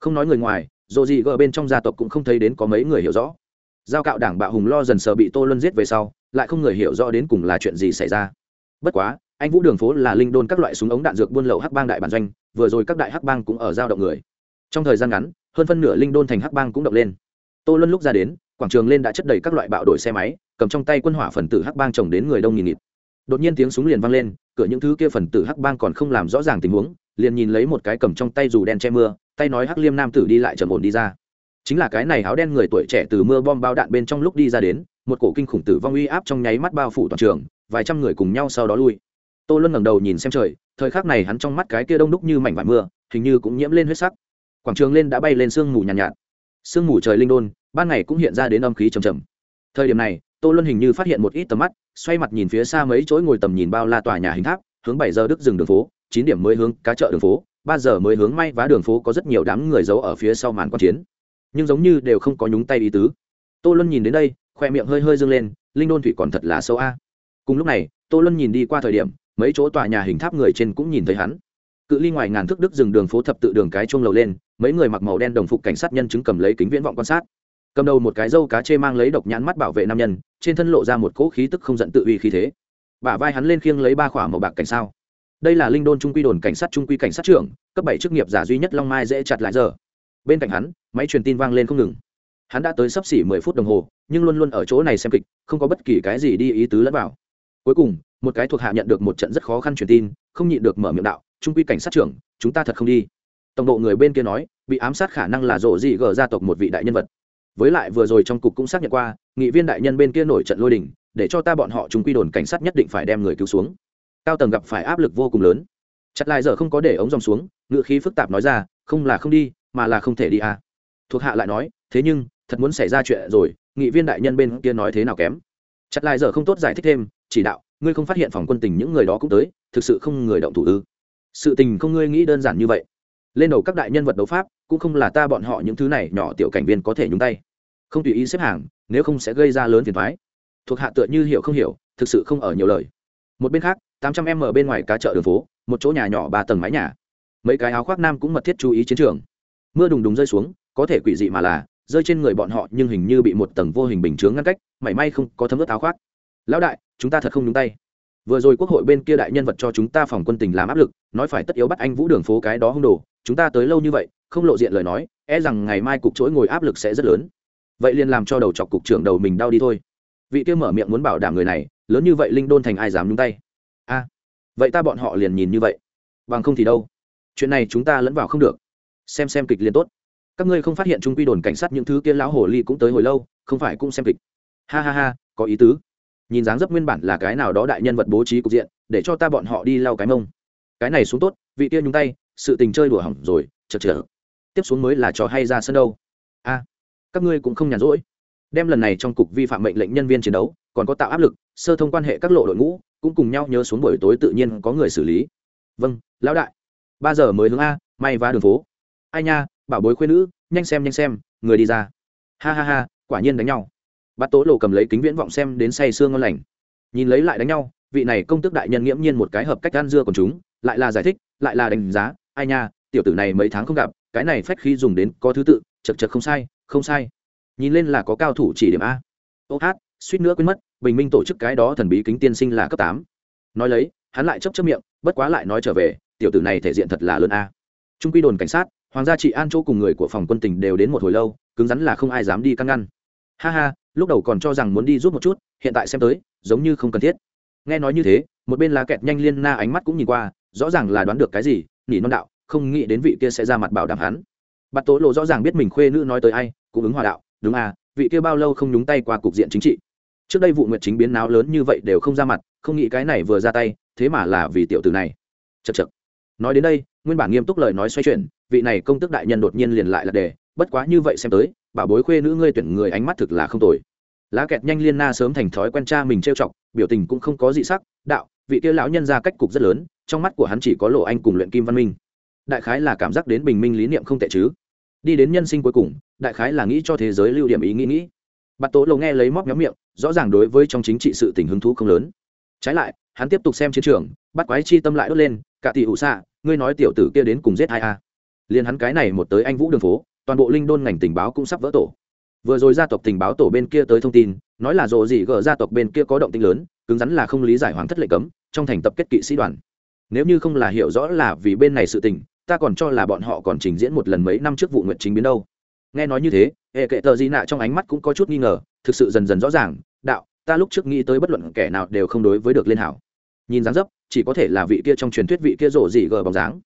Không nói người ngoài, dù gì gờ bên trong gia tộc cũng không thấy đến có mấy người hiểu rõ. Giao cạo đảng bạo hùng lo dần sờ bị tô luân giết về sau, lại không người hiểu rõ đến cùng là chuyện gì xảy ra. Bất quá, anh vũ đường phố là linh đôn các loại súng ống đạn dược buôn lậu hắc bang đại bản doanh, vừa rồi các đại hắc bang cũng ở giao động người. Trong thời gian ngắn hơn phân nửa linh đôn thành hắc bang cũng động lên. Tô luân lúc ra đến, quảng trường lên đã chất đầy các loại bạo đổi xe máy, cầm trong tay quân hỏa phần tử hắc bang chồng đến người đông nghìn nghịt. Đột nhiên tiếng súng liền vang lên, cửa những thứ kia phần tử hắc bang còn không làm rõ ràng tình huống, liền nhìn lấy một cái cầm trong tay dù đen che mưa, tay nói hắc liêm nam tử đi lại trầm ổn đi ra. Chính là cái này áo đen người tuổi trẻ từ mưa bom bao đạn bên trong lúc đi ra đến, một cổ kinh khủng tử vong uy áp trong nháy mắt bao phủ toàn trường, vài trăm người cùng nhau sau đó lui. Tô luân ngẩng đầu nhìn xem trời, thời khắc này hắn trong mắt cái kia đông đúc như mảnh vải mưa, hình như cũng nhiễm lên huyết sắc quảng trường lên đã bay lên sương mù nhàn nhạt, nhạt. Sương mù trời linh đôn ban ngày cũng hiện ra đến âm khí trầm trầm. Thời điểm này tô luân hình như phát hiện một ít tầm mắt xoay mặt nhìn phía xa mấy chỗ ngồi tầm nhìn bao la tòa nhà hình tháp hướng bảy giờ đức dừng đường phố chín điểm mới hướng cá chợ đường phố ba giờ mới hướng may vá đường phố có rất nhiều đám người giấu ở phía sau màn quan chiến. Nhưng giống như đều không có nhúng tay ý tứ. Tô luân nhìn đến đây khoe miệng hơi hơi dâng lên linh đôn thủy còn thật là sâu a. Cùng lúc này tô luân nhìn đi qua thời điểm mấy chỗ tòa nhà hình tháp người trên cũng nhìn thấy hắn cự ly ngoài ngàn thước đức dừng đường phố thập tự đường cái chuông lầu lên, mấy người mặc màu đen đồng phục cảnh sát nhân chứng cầm lấy kính viễn vọng quan sát. Cầm đầu một cái dâu cá chê mang lấy độc nhãn mắt bảo vệ nam nhân, trên thân lộ ra một cỗ khí tức không giận tự uy khí thế. Bả vai hắn lên khiêng lấy ba khỏa màu bạc cảnh sao. Đây là linh đôn trung quy đồn cảnh sát trung quy cảnh sát trưởng, cấp bảy chức nghiệp giả duy nhất long mai dễ chặt lại giờ. Bên cạnh hắn, máy truyền tin vang lên không ngừng. Hắn đã tới sắp xỉ mười phút đồng hồ, nhưng luôn luôn ở chỗ này xem kịch, không có bất kỳ cái gì đi ý tứ lẫn vào. Cuối cùng, một cái thuộc hạ nhận được một trận rất khó khăn truyền tin, không nhịn được mở miệng đạo trung quy cảnh sát trưởng, chúng ta thật không đi. Tổng độ người bên kia nói, bị ám sát khả năng là rộ dị gờ gia tộc một vị đại nhân vật. Với lại vừa rồi trong cục cũng xác nhận qua, nghị viên đại nhân bên kia nổi trận lôi đình, để cho ta bọn họ chúng quy đồn cảnh sát nhất định phải đem người cứu xuống. Cao tầng gặp phải áp lực vô cùng lớn. Chặt lại giờ không có để ống dòng xuống, ngựa khí phức tạp nói ra, không là không đi, mà là không thể đi à. thuộc hạ lại nói, thế nhưng, thật muốn xảy ra chuyện rồi, nghị viên đại nhân bên kia nói thế nào kém. Chặt lại giờ không tốt giải thích thêm, chỉ đạo, ngươi không phát hiện phòng quân tình những người đó cũng tới, thực sự không người động thủ ư sự tình không ngươi nghĩ đơn giản như vậy. Lên đầu các đại nhân vật đấu pháp, cũng không là ta bọn họ những thứ này nhỏ tiểu cảnh viên có thể nhúng tay. Không tùy ý xếp hàng, nếu không sẽ gây ra lớn phiền thoái thuộc hạ tựa như hiểu không hiểu, thực sự không ở nhiều lời. Một bên khác, tám trăm em ở bên ngoài cá chợ đường phố, một chỗ nhà nhỏ ba tầng mái nhà. Mấy cái áo khoác nam cũng mật thiết chú ý chiến trường. Mưa đùng đùng rơi xuống, có thể quỷ dị mà là, rơi trên người bọn họ nhưng hình như bị một tầng vô hình bình chướng ngăn cách, mảy may không có thấm ướt áo khoác. Lão đại, chúng ta thật không nhúng tay vừa rồi quốc hội bên kia đại nhân vật cho chúng ta phòng quân tình làm áp lực, nói phải tất yếu bắt anh vũ đường phố cái đó hung đồ, chúng ta tới lâu như vậy, không lộ diện lời nói e rằng ngày mai cục chối ngồi áp lực sẽ rất lớn. Vậy liền làm cho đầu chọc cục trưởng đầu mình đau đi thôi. Vị kia mở miệng muốn bảo đảm người này, lớn như vậy linh đôn thành ai dám nhúng tay? A à, vậy ta bọn họ liền nhìn như vậy. Bằng không thì đâu? Chuyện này chúng ta lẫn vào không được. Xem xem kịch liền tốt. Các ngươi không phát hiện trung quy đồn cảnh sát những thứ kia lão hồ ly cũng tới hồi lâu, không phải cũng xem kịch. Ha ha ha, có ý tứ nhìn dáng dấp nguyên bản là cái nào đó đại nhân vật bố trí cục diện, để cho ta bọn họ đi lau cái mông. Cái này xuống tốt, vị kia nhúng tay, sự tình chơi đùa hỏng rồi chật chở tiếp xuống mới là trò hay ra sân đâu. A, các ngươi cũng không nhàn rỗi. Đem lần này trong cục vi phạm mệnh lệnh nhân viên chiến đấu, còn có tạo áp lực, sơ thông quan hệ các lộ đội ngũ, cũng cùng nhau nhớ xuống buổi tối tự nhiên có người xử lý. Vâng lão đại. Ba giờ mới hướng a, may vá đường phố. Ai nha, bảo bối khuyên nữ, nhanh xem nhanh xem, người đi ra. Ha ha ha, quả nhiên đánh nhau bắt tố lộ cầm lấy kính viễn vọng xem đến say sương ngon lành. Nhìn lấy lại đánh nhau, vị này công tước đại nhân nghiễm nhiên một cái hợp cách gan dưa còn chúng, lại là giải thích, lại là đánh giá, ai nha, tiểu tử này mấy tháng không gặp, cái này phách khi dùng đến có thứ tự, chật chật không sai không sai. Nhìn lên là có cao thủ chỉ điểm a. Ô hát, suýt nữa quên mất, bình minh tổ chức cái đó thần bí kính tiên sinh là cấp tám. Nói lấy, hắn lại chấp chấp miệng, bất quá lại nói trở về, tiểu tử này thể diện thật là lớn a. Trung quy đồn cảnh sát, hoàng gia trị an chỗ cùng người của phòng quân tình đều đến một hồi lâu, cứng rắn là không ai dám đi căn ngăn. Ha ha lúc đầu còn cho rằng muốn đi giúp một chút, hiện tại xem tới, giống như không cần thiết. Nghe nói như thế, một bên lá kẹt nhanh liên na ánh mắt cũng nhìn qua, rõ ràng là đoán được cái gì, nỉ non đạo, không nghĩ đến vị kia sẽ ra mặt bảo đảm hắn. Bạt tố lộ rõ ràng biết mình khuê nữ nói tới ai, cũng ứng hòa đạo, đúng à vị kia bao lâu không nhúng tay qua cục diện chính trị? Trước đây vụ nguyệt chính biến náo lớn như vậy đều không ra mặt, không nghĩ cái này vừa ra tay, thế mà là vì tiểu tử này. Chật chật nói đến đây, nguyên bản nghiêm túc lời nói xoay chuyển, vị này công tức đại nhân đột nhiên liền lại là đề bất quá như vậy xem tới bảo bối khuê nữ ngươi tuyển người ánh mắt thực là không tồi. Lá kẹt nhanh liên na sớm thành thói quen cha mình trêu chọc, biểu tình cũng không có dị sắc, đạo, vị kia lão nhân ra cách cục rất lớn, trong mắt của hắn chỉ có lộ anh cùng luyện kim văn minh. Đại khái là cảm giác đến bình minh lý niệm không tệ chứ. Đi đến nhân sinh cuối cùng, đại khái là nghĩ cho thế giới lưu điểm ý nghĩ nghĩ. Bạt tố lầu nghe lấy móc nhóm miệng, rõ ràng đối với trong chính trị sự tình hứng thú không lớn. Trái lại, hắn tiếp tục xem chiến trường, bắt quái chi tâm lại đốt lên, cả tỷ ủ xạ, ngươi nói tiểu tử kia đến cùng giết hai a à? liền hắn cái này một tới anh vũ đường phố toàn bộ linh đôn ngành tình báo cũng sắp vỡ tổ. Vừa rồi gia tộc tình báo tổ bên kia tới thông tin, nói là rộ gì gỡ gia tộc bên kia có động tinh lớn, cứng rắn là không lý giải hoàng thất lệnh cấm, trong thành tập kết kỵ sĩ đoàn. Nếu như không là hiểu rõ là vì bên này sự tình, ta còn cho là bọn họ còn trình diễn một lần mấy năm trước vụ nguyện chính biến đâu. Nghe nói như thế, hệ kệ tờ di nạ trong ánh mắt cũng có chút nghi ngờ, thực sự dần dần rõ ràng, đạo, ta lúc trước nghĩ tới bất luận kẻ nào đều không đối với được liên hảo. Nhìn dáng dấp, chỉ có thể là vị kia trong truyền thuyết vị kia rổ dị gờ bóng dáng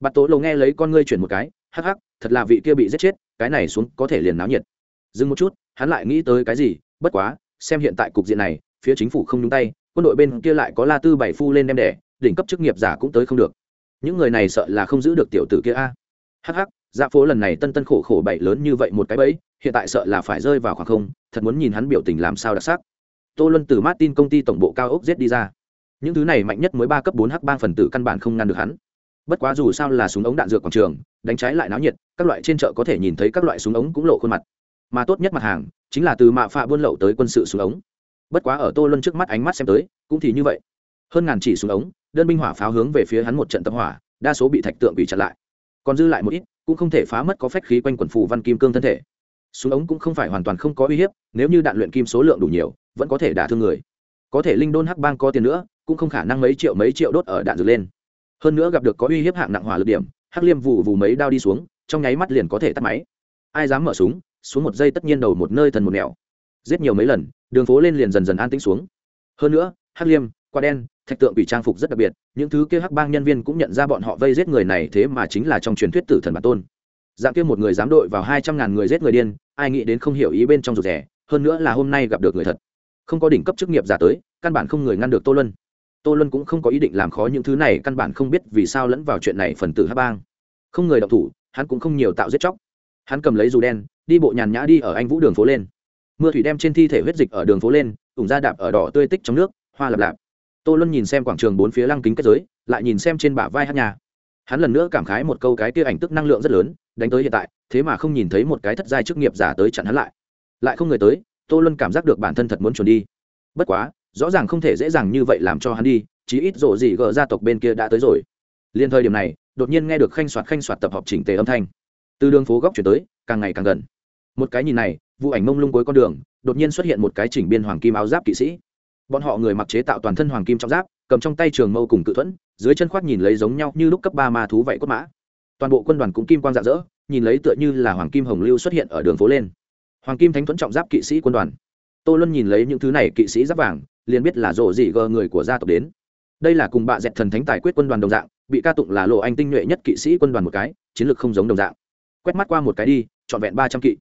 bạt tố lầu nghe lấy con ngươi chuyển một cái, hắc hắc, thật là vị kia bị giết chết, cái này xuống có thể liền náo nhiệt. Dừng một chút, hắn lại nghĩ tới cái gì, bất quá, xem hiện tại cục diện này, phía chính phủ không nhúng tay, quân đội bên kia lại có la tư bảy phu lên đem đẻ, đỉnh cấp chức nghiệp giả cũng tới không được. Những người này sợ là không giữ được tiểu tử kia a. Hh dạ phố lần này tân tân khổ khổ bảy lớn như vậy một cái bẫy, hiện tại sợ là phải rơi vào khoảng không, thật muốn nhìn hắn biểu tình làm sao đặc sắc. Tô luân từ martin công ty tổng bộ cao ốc giết đi ra. Những thứ này mạnh nhất mới ba cấp bốn h bang phần tử căn bản không ngăn được hắn bất quá dù sao là súng ống đạn dược quảng trường, đánh trái lại náo nhiệt, các loại trên chợ có thể nhìn thấy các loại súng ống cũng lộ khuôn mặt. Mà tốt nhất mặt hàng, chính là từ mạ phạ buôn lậu tới quân sự súng ống. Bất quá ở tô luân trước mắt ánh mắt xem tới, cũng thì như vậy. Hơn ngàn chỉ súng ống, đơn binh hỏa pháo hướng về phía hắn một trận tập hỏa, đa số bị thạch tượng bị chặn lại. Còn dư lại một ít, cũng không thể phá mất có phách khí quanh quần phù văn kim cương thân thể. Súng ống cũng không phải hoàn toàn không có uy hiếp, nếu như đạn luyện kim số lượng đủ nhiều, vẫn có thể đả thương người. Có thể linh đôn hắc bang có tiền nữa, cũng không khả năng mấy triệu mấy triệu đốt ở đạn dược lên hơn nữa gặp được có uy hiếp hạng nặng hỏa lực điểm, hắc liêm vụ vù mấy đao đi xuống, trong nháy mắt liền có thể tắt máy. Ai dám mở súng, xuống một giây tất nhiên đầu một nơi thần một nẻo. Giết nhiều mấy lần, đường phố lên liền dần dần an tĩnh xuống. Hơn nữa, hắc liêm, quả đen, thạch tượng bị trang phục rất đặc biệt, những thứ kia hắc bang nhân viên cũng nhận ra bọn họ vây giết người này thế mà chính là trong truyền thuyết tử thần bản tôn. Dạng kia một người dám đội vào hai trăm ngàn người giết người điên, ai nghĩ đến không hiểu ý bên trong rụt rẻ hơn nữa là hôm nay gặp được người thật. Không có đỉnh cấp chức nghiệp giả tới, căn bản không người ngăn được tô luân tô luân cũng không có ý định làm khó những thứ này, căn bản không biết vì sao lẫn vào chuyện này phần tử hát bang. Không người đọc thủ, hắn cũng không nhiều tạo giết chóc. Hắn cầm lấy dù đen, đi bộ nhàn nhã đi ở anh vũ đường phố lên. Mưa thủy đem trên thi thể huyết dịch ở đường phố lên, ủng ra đạp ở đỏ tươi tích trong nước, hoa lập lạp. Tô luân nhìn xem quảng trường bốn phía lăng kính kết giới, lại nhìn xem trên bả vai hát nhà. Hắn lần nữa cảm khái một câu cái kia ảnh tức năng lượng rất lớn, đánh tới hiện tại, thế mà không nhìn thấy một cái thất giai chức nghiệp giả tới chặn hắn lại. Lại không người tới, tô luân cảm giác được bản thân thật muốn chuồn đi. Bất quá rõ ràng không thể dễ dàng như vậy làm cho hắn đi, chí ít rộ gì gờ gia tộc bên kia đã tới rồi. Liên thời điểm này, đột nhiên nghe được khanh soạt khanh soạt tập hợp chỉnh tề âm thanh. Từ đường phố góc chuyển tới, càng ngày càng gần. Một cái nhìn này, vụ ảnh mông lung cuối con đường, đột nhiên xuất hiện một cái chỉnh biên hoàng kim áo giáp kỵ sĩ. Bọn họ người mặc chế tạo toàn thân hoàng kim trong giáp, cầm trong tay trường mâu cùng cự thuẫn, dưới chân khoác nhìn lấy giống nhau như lúc cấp ba ma thú vậy cốt mã. Toàn bộ quân đoàn cũng kim quang rạng rỡ, nhìn lấy tựa như là hoàng kim hồng lưu xuất hiện ở đường phố lên. Hoàng kim thánh thuẫn trọng giáp kỵ sĩ quân đoàn tô luân nhìn lấy những thứ này kỵ sĩ giáp vàng, liền biết là rộ dị gờ người của gia tộc đến. Đây là cùng bạ dẹt thần thánh tài quyết quân đoàn đồng dạng, bị ca tụng là lộ anh tinh nhuệ nhất kỵ sĩ quân đoàn một cái, chiến lược không giống đồng dạng. Quét mắt qua một cái đi, trọn vẹn ba trăm kỵ.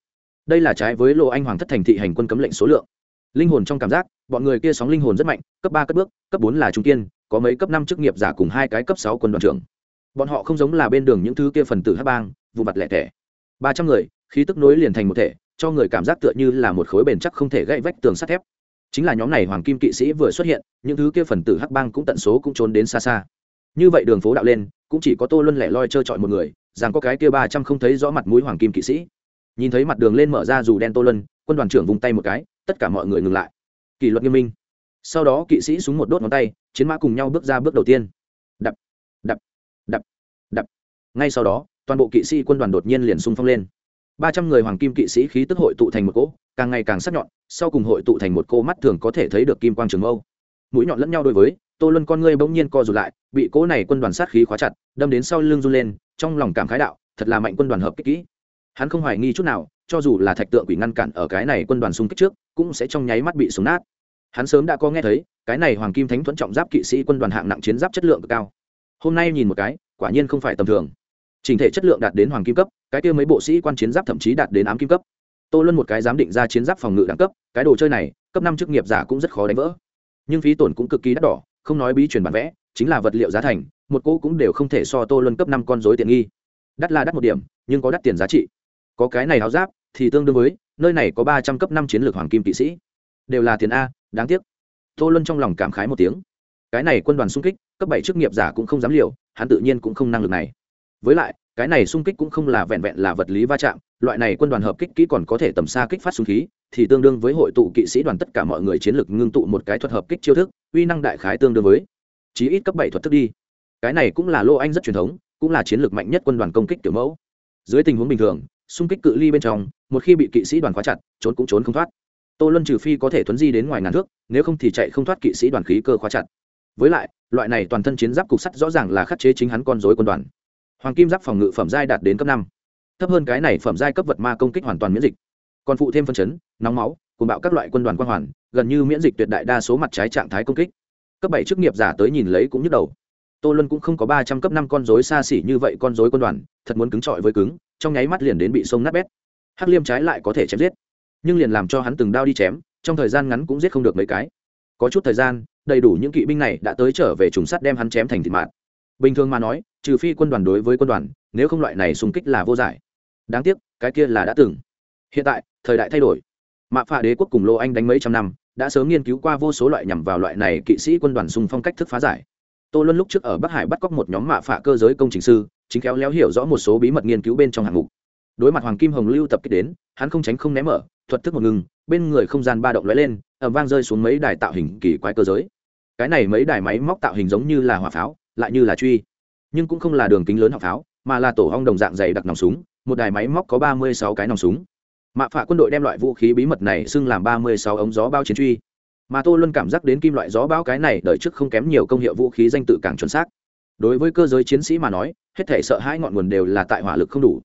Đây là trái với lộ anh hoàng thất thành thị hành quân cấm lệnh số lượng. Linh hồn trong cảm giác, bọn người kia sóng linh hồn rất mạnh, cấp ba cất bước, cấp bốn là trung kiên, có mấy cấp năm chức nghiệp giả cùng hai cái cấp sáu quân đoàn trưởng. Bọn họ không giống là bên đường những thứ kia phần tử hát bang, vụ mặt lẻ tẻ. Ba trăm người, khí tức nối liền thành một thể cho người cảm giác tựa như là một khối bền chắc không thể gãy vách tường sắt thép. Chính là nhóm này hoàng kim kỵ sĩ vừa xuất hiện, những thứ kia phần tử hắc bang cũng tận số cũng trốn đến xa xa. Như vậy đường phố đạo lên, cũng chỉ có tô luân lẻ loi trơ trọi một người, rằng có cái kia ba trăm không thấy rõ mặt mũi hoàng kim kỵ sĩ. Nhìn thấy mặt đường lên mở ra dù đen tô luân, quân đoàn trưởng vùng tay một cái, tất cả mọi người ngừng lại. Kỷ luật nghiêm minh. Sau đó kỵ sĩ súng một đốt ngón tay, chiến mã cùng nhau bước ra bước đầu tiên. Đập đập đập đập. Ngay sau đó, toàn bộ kỵ sĩ quân đoàn đột nhiên liền xung phong lên ba trăm người hoàng kim kỵ sĩ khí tức hội tụ thành một cỗ, càng ngày càng sắc nhọn, sau cùng hội tụ thành một cô mắt thường có thể thấy được kim quang trường mâu. Mũi nhọn lẫn nhau đối với, tô luân con ngươi bỗng nhiên co rụt lại, bị cỗ này quân đoàn sát khí khóa chặt, đâm đến sau lưng run lên, trong lòng cảm khái đạo, thật là mạnh quân đoàn hợp kích kỹ. Hắn không hoài nghi chút nào, cho dù là thạch tượng quỷ ngăn cản ở cái này quân đoàn xung kích trước, cũng sẽ trong nháy mắt bị súng nát. Hắn sớm đã có nghe thấy, cái này hoàng kim thánh thuẫn trọng giáp kỵ sĩ quân đoàn hạng nặng chiến giáp chất lượng cực cao. Hôm nay nhìn một cái, quả nhiên không phải tầm thường chỉnh thể chất lượng đạt đến hoàng kim cấp, cái kia mấy bộ sĩ quan chiến giáp thậm chí đạt đến ám kim cấp. Tô luân một cái dám định ra chiến giáp phòng ngự đẳng cấp, cái đồ chơi này, cấp năm chức nghiệp giả cũng rất khó đánh vỡ. Nhưng phí tổn cũng cực kỳ đắt đỏ, không nói bí truyền bản vẽ, chính là vật liệu giá thành, một cỗ cũng đều không thể so tô luân cấp năm con dối tiện nghi. Đắt là đắt một điểm, nhưng có đắt tiền giá trị. Có cái này áo giáp, thì tương đương với, nơi này có ba trăm cấp năm chiến lược hoàng kim kỵ sĩ. Đều là tiền a, đáng tiếc. Tô luân trong lòng cảm khái một tiếng. Cái này quân đoàn xung kích, cấp bảy chức nghiệp giả cũng không dám liều, hắn tự nhiên cũng không năng lực này với lại, cái này xung kích cũng không là vẹn vẹn là vật lý va chạm, loại này quân đoàn hợp kích kỹ còn có thể tầm xa kích phát súng khí, thì tương đương với hội tụ kỵ sĩ đoàn tất cả mọi người chiến lược ngưng tụ một cái thuật hợp kích chiêu thức, uy năng đại khái tương đương với chí ít cấp bảy thuật thức đi. Cái này cũng là lô anh rất truyền thống, cũng là chiến lược mạnh nhất quân đoàn công kích kiểu mẫu. Dưới tình huống bình thường, xung kích cự ly bên trong, một khi bị kỵ sĩ đoàn khóa chặt, trốn cũng trốn không thoát. Tô luân trừ phi có thể thuấn di đến ngoài ngàn thước, nếu không thì chạy không thoát kỵ sĩ đoàn khí cơ khóa chặt. Với lại, loại này toàn thân chiến giáp cục sắt rõ ràng là khắc chế chính hắn con dối quân đoàn hoàng kim giáp phòng ngự phẩm giai đạt đến cấp năm. Thấp hơn cái này phẩm giai cấp vật ma công kích hoàn toàn miễn dịch. Còn phụ thêm phân chấn, nóng máu cùng bạo các loại quân đoàn quang hoàn, gần như miễn dịch tuyệt đại đa số mặt trái trạng thái công kích. Cấp bảy chức nghiệp giả tới nhìn lấy cũng nhức đầu. Tô luân cũng không có ba trăm cấp năm con dối xa xỉ như vậy con dối quân đoàn, thật muốn cứng trọi với cứng, trong nháy mắt liền đến bị sông nát bét. Hắc liêm trái lại có thể chém giết, nhưng liền làm cho hắn từng đao đi chém, trong thời gian ngắn cũng giết không được mấy cái. Có chút thời gian, đầy đủ những kỵ binh này đã tới trở về trùng sắt đem hắn chém thành thịt mạng bình thường mà nói, trừ phi quân đoàn đối với quân đoàn, nếu không loại này xung kích là vô giải. Đáng tiếc, cái kia là đã từng. Hiện tại, thời đại thay đổi. Mạ phạ đế quốc cùng lô anh đánh mấy trăm năm, đã sớm nghiên cứu qua vô số loại nhằm vào loại này kỵ sĩ quân đoàn xung phong cách thức phá giải. Tô luân lúc trước ở bắc hải bắt cóc một nhóm mạ phạ cơ giới công trình sư, chính khéo léo hiểu rõ một số bí mật nghiên cứu bên trong hạng mục. Đối mặt hoàng kim hồng lưu tập kích đến, hắn không tránh không ném mở, thuật thức một ngừng, bên người không gian ba động lóe lên ẩm vang rơi xuống mấy đài tạo hình kỳ quái cơ giới. Cái này mấy đài máy móc tạo hình giống như là hỏa pháo lại như là truy. Nhưng cũng không là đường kính lớn học pháo, mà là tổ hong đồng dạng dày đặc nòng súng, một đài máy móc có ba mươi sáu cái nòng súng. Mạ phạ quân đội đem loại vũ khí bí mật này xưng làm ba mươi sáu ống gió bao chiến truy. Mà tô luôn cảm giác đến kim loại gió bao cái này đợi trước không kém nhiều công hiệu vũ khí danh tự càng chuẩn xác. Đối với cơ giới chiến sĩ mà nói, hết thể sợ hãi ngọn nguồn đều là tại hỏa lực không đủ.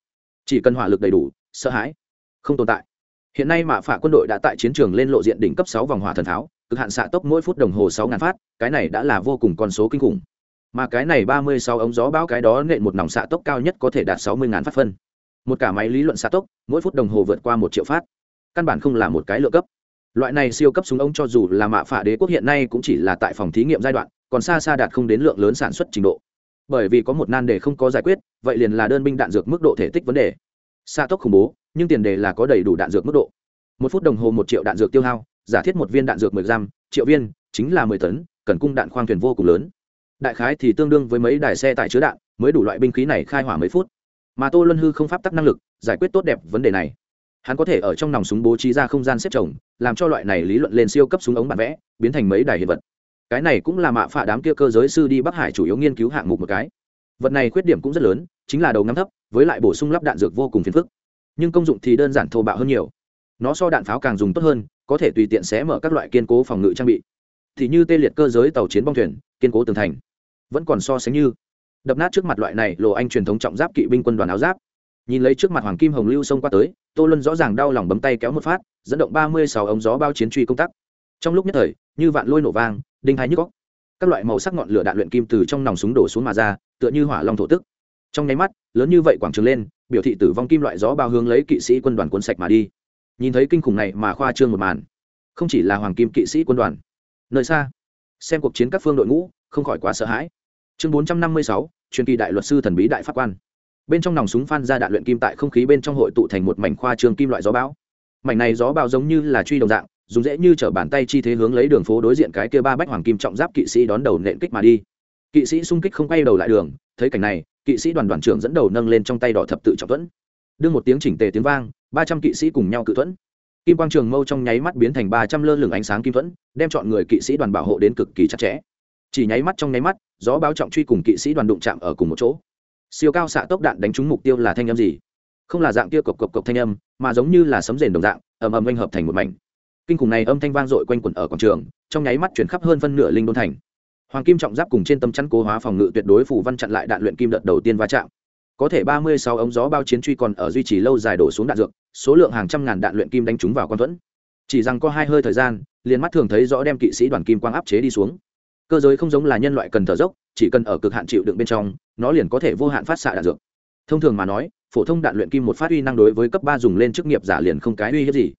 Chỉ cần hỏa lực đầy đủ, sợ hãi không tồn tại. Hiện nay mạ phạ quân đội đã tại chiến trường lên lộ diện đỉnh cấp sáu vòng hỏa thần tháo cực hạn xạ tốc mỗi phút đồng hồ sáu ngàn phát, cái này đã là vô cùng con số kinh khủng mà cái này ba mươi sáu ống gió bão cái đó nện một nòng xạ tốc cao nhất có thể đạt sáu mươi ngàn phát phân. Một cả máy lý luận xạ tốc, mỗi phút đồng hồ vượt qua một triệu phát. Căn bản không là một cái lựa cấp. Loại này siêu cấp súng ống cho dù là mạ phả đế quốc hiện nay cũng chỉ là tại phòng thí nghiệm giai đoạn, còn xa xa đạt không đến lượng lớn sản xuất trình độ. Bởi vì có một nan đề không có giải quyết, vậy liền là đơn binh đạn dược mức độ thể tích vấn đề. Xa tốc khủng bố, nhưng tiền đề là có đầy đủ đạn dược mức độ. Một phút đồng hồ một triệu đạn dược tiêu hao, giả thiết một viên đạn dược mười gram, triệu viên, chính là mười tấn, cần cung đạn khoang thuyền vô cùng lớn đại khái thì tương đương với mấy đài xe tải chứa đạn, mới đủ loại binh khí này khai hỏa mấy phút. Mà tô luân hư không pháp tắc năng lực, giải quyết tốt đẹp vấn đề này. Hắn có thể ở trong nòng súng bố trí ra không gian xếp chồng, làm cho loại này lý luận lên siêu cấp súng ống bản vẽ, biến thành mấy đài hiện vật. Cái này cũng là mạ phạ đám kia cơ giới sư đi bắc hải chủ yếu nghiên cứu hạng mục một cái. Vật này khuyết điểm cũng rất lớn, chính là đầu ngắm thấp, với lại bổ sung lắp đạn dược vô cùng phiền phức. Nhưng công dụng thì đơn giản thô bạo hơn nhiều. Nó so đạn pháo càng dùng tốt hơn, có thể tùy tiện xé mở các loại kiên cố phòng ngự trang bị. Thì như tê liệt cơ giới tàu chiến bong thuyền, kiên cố tường thành vẫn còn so sánh như. Đập nát trước mặt loại này lộ anh truyền thống trọng giáp kỵ binh quân đoàn áo giáp. Nhìn lấy trước mặt hoàng kim hồng lưu xông qua tới, tô luân rõ ràng đau lòng bấm tay kéo một phát, dẫn động ba mươi sáu ống gió bao chiến truy công tác. Trong lúc nhất thời, như vạn lôi nổ vang, đinh hai nhức góc các loại màu sắc ngọn lửa đạn luyện kim từ trong nòng súng đổ xuống mà ra, tựa như hỏa long thổ tức. Trong nháy mắt, lớn như vậy quảng trường lên, biểu thị tử vong kim loại gió bao hướng lấy kỵ sĩ quân đoàn cuốn sạch mà đi. Nhìn thấy kinh khủng này mà khoa trương một màn, không chỉ là hoàng kim kỵ sĩ quân đoàn, nơi xa, xem cuộc chiến các phương đội ngũ, không khỏi quá sợ hãi chương bốn trăm năm mươi sáu, truyền kỳ đại luật sư thần bí đại pháp quan. Bên trong nòng súng phan ra đạn luyện kim tại không khí bên trong hội tụ thành một mảnh khoa trường kim loại gió bão. Mảnh này gió bão giống như là truy đồng dạng, dùng dễ như t bàn tay chi thế hướng lấy đường phố đối diện cái kia ba bách hoàng kim trọng giáp kỵ sĩ đón đầu nện kích mà đi. Kỵ sĩ xung kích không quay đầu lại đường, thấy cảnh này, kỵ sĩ đoàn đoàn trưởng dẫn đầu nâng lên trong tay đỏ thập tự trọng thuẫn. Đương một tiếng chỉnh tề tiếng vang, ba trăm kỵ sĩ cùng nhau cự thuẫn. Kim quang trường mâu trong nháy mắt biến thành ba trăm lơ lửng ánh sáng kim thuẫn, đem chọn người kỵ sĩ đoàn bảo hộ đến cực kỳ chặt chẽ chỉ nháy mắt trong nháy mắt, gió báo trọng truy cùng kỵ sĩ đoàn đụng chạm ở cùng một chỗ. Siêu cao xạ tốc đạn đánh trúng mục tiêu là thanh âm gì? Không là dạng kia cộc cộc cộc thanh âm, mà giống như là sấm rền đồng dạng, ầm ầm anh hợp thành một mảnh. Kinh khủng này âm thanh vang dội quanh quẩn ở quảng trường, trong nháy mắt chuyển khắp hơn phân nửa linh đôn thành. Hoàng kim trọng giáp cùng trên tâm chắn cố hóa phòng ngự tuyệt đối phủ văn chặn lại đạn luyện kim đợt đầu tiên va chạm. Có thể ba mươi sáu ống gió bao chiến truy còn ở duy trì lâu dài đổ xuống đạn dược, số lượng hàng trăm ngàn đạn luyện kim đánh trúng vào quan thuẫn. Chỉ rằng có hai hơi thời gian, liền mắt thường thấy rõ đem kỵ sĩ đoàn kim quang áp chế đi xuống cơ giới không giống là nhân loại cần thở dốc, chỉ cần ở cực hạn chịu đựng bên trong, nó liền có thể vô hạn phát xạ đạn dược. Thông thường mà nói, phổ thông đạn luyện kim một phát uy năng đối với cấp ba dùng lên chức nghiệp giả liền không cái uy hiếp gì.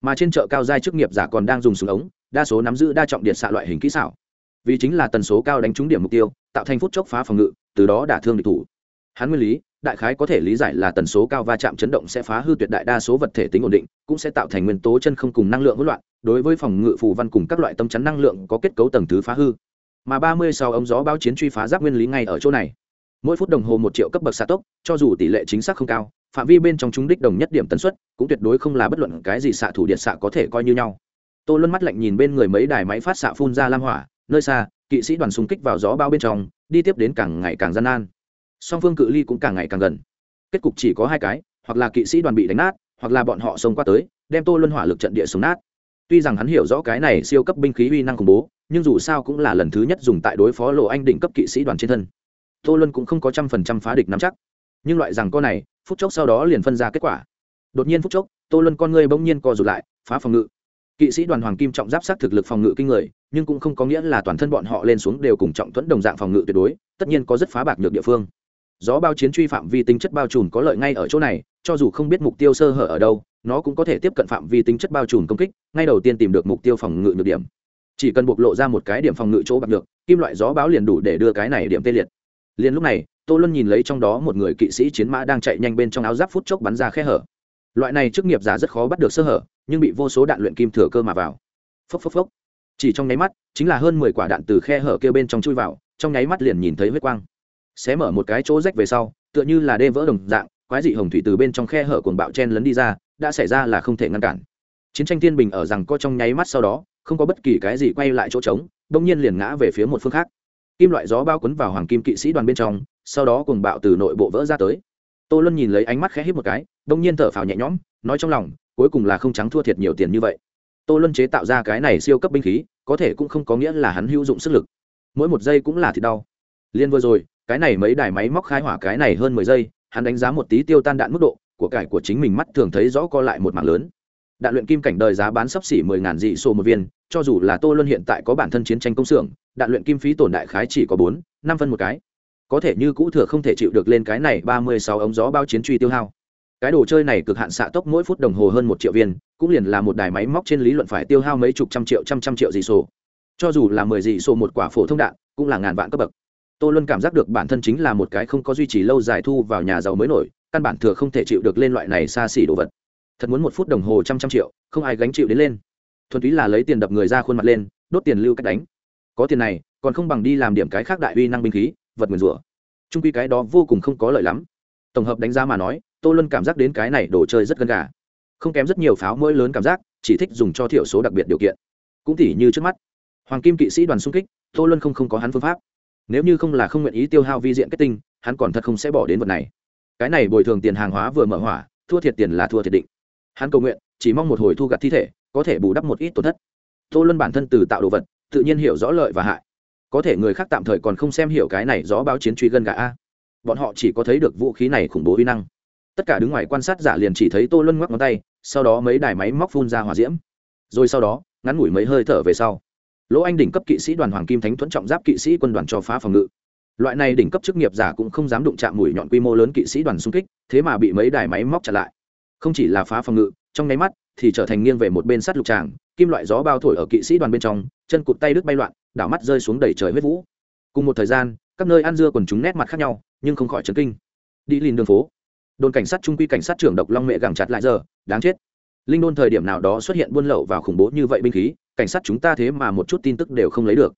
Mà trên chợ cao giai chức nghiệp giả còn đang dùng súng ống, đa số nắm giữ đa trọng điện xạ loại hình kỹ xảo. Vì chính là tần số cao đánh trúng điểm mục tiêu, tạo thành phút chốc phá phòng ngự, từ đó đả thương địch thủ. Hắn nguyên lý, đại khái có thể lý giải là tần số cao va chạm chấn động sẽ phá hư tuyệt đại đa số vật thể tính ổn định, cũng sẽ tạo thành nguyên tố chân không cùng năng lượng hỗn loạn, đối với phòng ngự phù văn cùng các loại tâm chắn năng lượng có kết cấu tầng thứ phá hư mà ba mươi sau ống gió báo chiến truy phá giáp nguyên lý ngay ở chỗ này. Mỗi phút đồng hồ một triệu cấp bậc xạ tốc, cho dù tỷ lệ chính xác không cao, phạm vi bên trong chúng đích đồng nhất điểm tần suất, cũng tuyệt đối không là bất luận cái gì xạ thủ điện xạ có thể coi như nhau. Tô luân mắt lạnh nhìn bên người mấy đài máy phát xạ phun ra lam hỏa, nơi xa, kỵ sĩ đoàn xung kích vào gió bao bên trong, đi tiếp đến càng ngày càng gian nan. Song phương cự ly cũng càng ngày càng gần. Kết cục chỉ có hai cái, hoặc là kỵ sĩ đoàn bị đánh nát, hoặc là bọn họ xông qua tới, đem tô luân hỏa lực trận địa xuống nát tuy rằng hắn hiểu rõ cái này siêu cấp binh khí uy năng khủng bố, nhưng dù sao cũng là lần thứ nhất dùng tại đối phó lộ anh đỉnh cấp kỵ sĩ đoàn trên thân. Tô luân cũng không có trăm phần trăm phá địch nắm chắc. Nhưng loại rằng con này, phút chốc sau đó liền phân ra kết quả. Đột nhiên phút chốc, tô luân con ngươi bỗng nhiên co rụt lại, phá phòng ngự. Kỵ sĩ đoàn hoàng kim trọng giáp sát thực lực phòng ngự kinh người, nhưng cũng không có nghĩa là toàn thân bọn họ lên xuống đều cùng trọng thuẫn đồng dạng phòng ngự tuyệt đối, tất nhiên có rất phá bạc được địa phương. Gió bao chiến truy phạm vi tính chất bao trùm có lợi ngay ở chỗ này, cho dù không biết mục tiêu sơ hở ở đâu nó cũng có thể tiếp cận phạm vi tính chất bao trùm công kích, ngay đầu tiên tìm được mục tiêu phòng ngự nhược điểm. Chỉ cần bộc lộ ra một cái điểm phòng ngự chỗ bạc được kim loại gió báo liền đủ để đưa cái này điểm tê liệt. Liền lúc này, tô luân nhìn lấy trong đó một người kỵ sĩ chiến mã đang chạy nhanh bên trong áo giáp phút chốc bắn ra khe hở. Loại này chức nghiệp giả rất khó bắt được sơ hở, nhưng bị vô số đạn luyện kim thừa cơ mà vào. Phốc phốc phốc. Chỉ trong nháy mắt, chính là hơn mười quả đạn từ khe hở kia bên trong chui vào, trong nháy mắt liền nhìn thấy huyết quang. Xé mở một cái chỗ rách về sau, tựa như là đê vỡ đồng dạng, quái dị hồng thủy từ bên trong khe hở cuồng bạo chen lấn đi ra đã xảy ra là không thể ngăn cản. Chiến tranh thiên bình ở rằng có trong nháy mắt sau đó, không có bất kỳ cái gì quay lại chỗ trống đông nhiên liền ngã về phía một phương khác. Kim loại gió bao quấn vào hoàng kim kỵ sĩ đoàn bên trong, sau đó cùng bạo từ nội bộ vỡ ra tới. Tô luân nhìn lấy ánh mắt khẽ hít một cái đông nhiên thở phào nhẹ nhõm, nói trong lòng, cuối cùng là không trắng thua thiệt nhiều tiền như vậy. Tô luân chế tạo ra cái này siêu cấp binh khí, có thể cũng không có nghĩa là hắn hữu dụng sức lực. Mỗi một giây cũng là thịt đau. Liên vừa rồi, cái này mấy đài máy móc khai hỏa cái này hơn mười giây, hắn đánh giá một tí tiêu tan đạn mức độ của cải của chính mình mắt thường thấy rõ co lại một mảng lớn. Đạn luyện kim cảnh đời giá bán sấp xỉ mười ngàn dị sô một viên, cho dù là tô luân hiện tại có bản thân chiến tranh công xưởng, đạn luyện kim phí tổn đại khái chỉ có bốn, năm phân một cái. Có thể như cũ thừa không thể chịu được lên cái này ba mươi sáu ống gió bao chiến truy tiêu hao. Cái đồ chơi này cực hạn xạ tốc mỗi phút đồng hồ hơn một triệu viên, cũng liền là một đài máy móc trên lý luận phải tiêu hao mấy chục trăm triệu, trăm trăm triệu dị sổ. Cho dù là mười dị sổ một quả phổ thông đạn, cũng là ngàn vạn cấp bậc. Tô luân cảm giác được bản thân chính là một cái không có duy trì lâu dài thu vào nhà giàu mới nổi căn bản thừa không thể chịu được lên loại này xa xỉ đồ vật. Thật muốn một phút đồng hồ trăm trăm triệu, không ai gánh chịu đến lên. Thuần túy là lấy tiền đập người ra khuôn mặt lên, đốt tiền lưu cách đánh. Có tiền này, còn không bằng đi làm điểm cái khác đại uy năng binh khí, vật nguyền rủa. Trung quy cái đó vô cùng không có lợi lắm. Tổng hợp đánh giá mà nói, tô luân cảm giác đến cái này đồ chơi rất gần gà. Không kém rất nhiều pháo mỗi lớn cảm giác, chỉ thích dùng cho thiểu số đặc biệt điều kiện. Cũng tỉ như trước mắt. Hoàng kim kỵ sĩ đoàn xung kích, tô luân không không có hắn phương pháp. Nếu như không là không nguyện ý tiêu hao vi diện kết tinh, hắn còn thật không sẽ bỏ đến vật này cái này bồi thường tiền hàng hóa vừa mở hỏa, thua thiệt tiền là thua thiệt định. Hắn cầu nguyện, chỉ mong một hồi thu gặt thi thể, có thể bù đắp một ít tổn thất. Tô luân bản thân từ tạo đồ vật, tự nhiên hiểu rõ lợi và hại. Có thể người khác tạm thời còn không xem hiểu cái này rõ báo chiến truy gân gà a. Bọn họ chỉ có thấy được vũ khí này khủng bố uy năng. Tất cả đứng ngoài quan sát giả liền chỉ thấy tô luân ngoắc ngón tay, sau đó mấy đài máy móc phun ra hỏa diễm. Rồi sau đó, ngắn ngủi mấy hơi thở về sau. Lỗ anh đỉnh cấp kỵ sĩ đoàn hoàng kim thánh thuẫn trọng giáp kỵ sĩ quân đoàn cho phá phòng ngự loại này đỉnh cấp chức nghiệp giả cũng không dám đụng chạm mũi nhọn quy mô lớn kỵ sĩ đoàn xung kích, thế mà bị mấy đài máy móc chặn lại. Không chỉ là phá phòng ngự, trong nháy mắt thì trở thành nghiêng về một bên sắt lục tràng, kim loại gió bao thổi ở kỵ sĩ đoàn bên trong, chân cụt tay đứt bay loạn, đảo mắt rơi xuống đầy trời huyết vũ. Cùng một thời gian, các nơi ăn dưa còn chúng nét mặt khác nhau, nhưng không khỏi chấn kinh. Đi lìn đường phố. Đồn cảnh sát trung quy cảnh sát trưởng độc long mẹ gẳng chặt lại giờ, đáng chết. Linh đôn thời điểm nào đó xuất hiện buôn lậu và khủng bố như vậy binh khí, cảnh sát chúng ta thế mà một chút tin tức đều không lấy được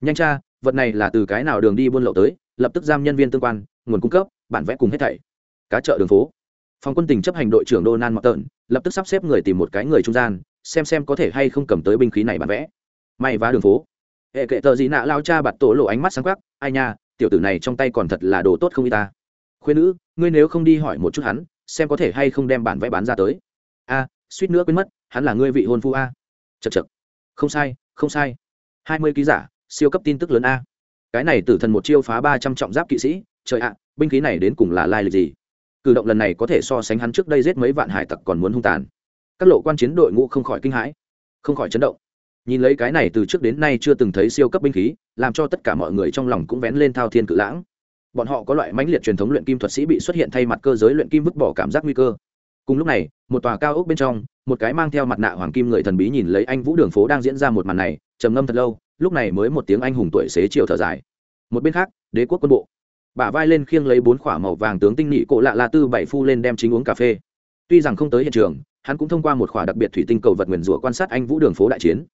nhanh cha vật này là từ cái nào đường đi buôn lậu tới lập tức giam nhân viên tương quan nguồn cung cấp bản vẽ cùng hết thảy. Cá chợ đường phố. Phòng quân tình chấp hành đội trưởng donald tợn, lập tức sắp xếp người tìm một cái người trung gian xem xem có thể hay không cầm tới binh khí này bản vẽ. May vá đường phố. Hệ kệ tờ gì nạ lao cha bạt tổ lộ ánh mắt sáng quắc ai nha tiểu tử này trong tay còn thật là đồ tốt không y ta. Khuyên nữ ngươi nếu không đi hỏi một chút hắn xem có thể hay không đem bản vẽ bán ra tới. A suýt nữa quên mất hắn là ngươi vị hôn phu a. Chật chật không sai không sai. Hai mươi ký giả siêu cấp tin tức lớn a. Cái này tử thần một chiêu phá ba trăm trọng giáp kỵ sĩ, trời ạ, binh khí này đến cùng là lai lịch gì? Cử động lần này có thể so sánh hắn trước đây giết mấy vạn hải tặc còn muốn hung tàn. Các lộ quan chiến đội ngũ không khỏi kinh hãi, không khỏi chấn động. Nhìn lấy cái này từ trước đến nay chưa từng thấy siêu cấp binh khí, làm cho tất cả mọi người trong lòng cũng vén lên thao thiên cự lãng. Bọn họ có loại mãnh liệt truyền thống luyện kim thuật sĩ bị xuất hiện thay mặt cơ giới luyện kim vứt bỏ cảm giác nguy cơ. Cùng lúc này, một tòa cao ốc bên trong, một cái mang theo mặt nạ hoàng kim người thần bí nhìn lấy anh vũ đường phố đang diễn ra một màn này, trầm ngâm thật lâu lúc này mới một tiếng anh hùng tuổi xế chiều thở dài. Một bên khác, đế quốc quân bộ. Bả vai lên khiêng lấy bốn khỏa màu vàng tướng tinh nhị cổ lạ la tư bảy phu lên đem chính uống cà phê. Tuy rằng không tới hiện trường, hắn cũng thông qua một khỏa đặc biệt thủy tinh cầu vật nguyền rủa quan sát anh vũ đường phố đại chiến.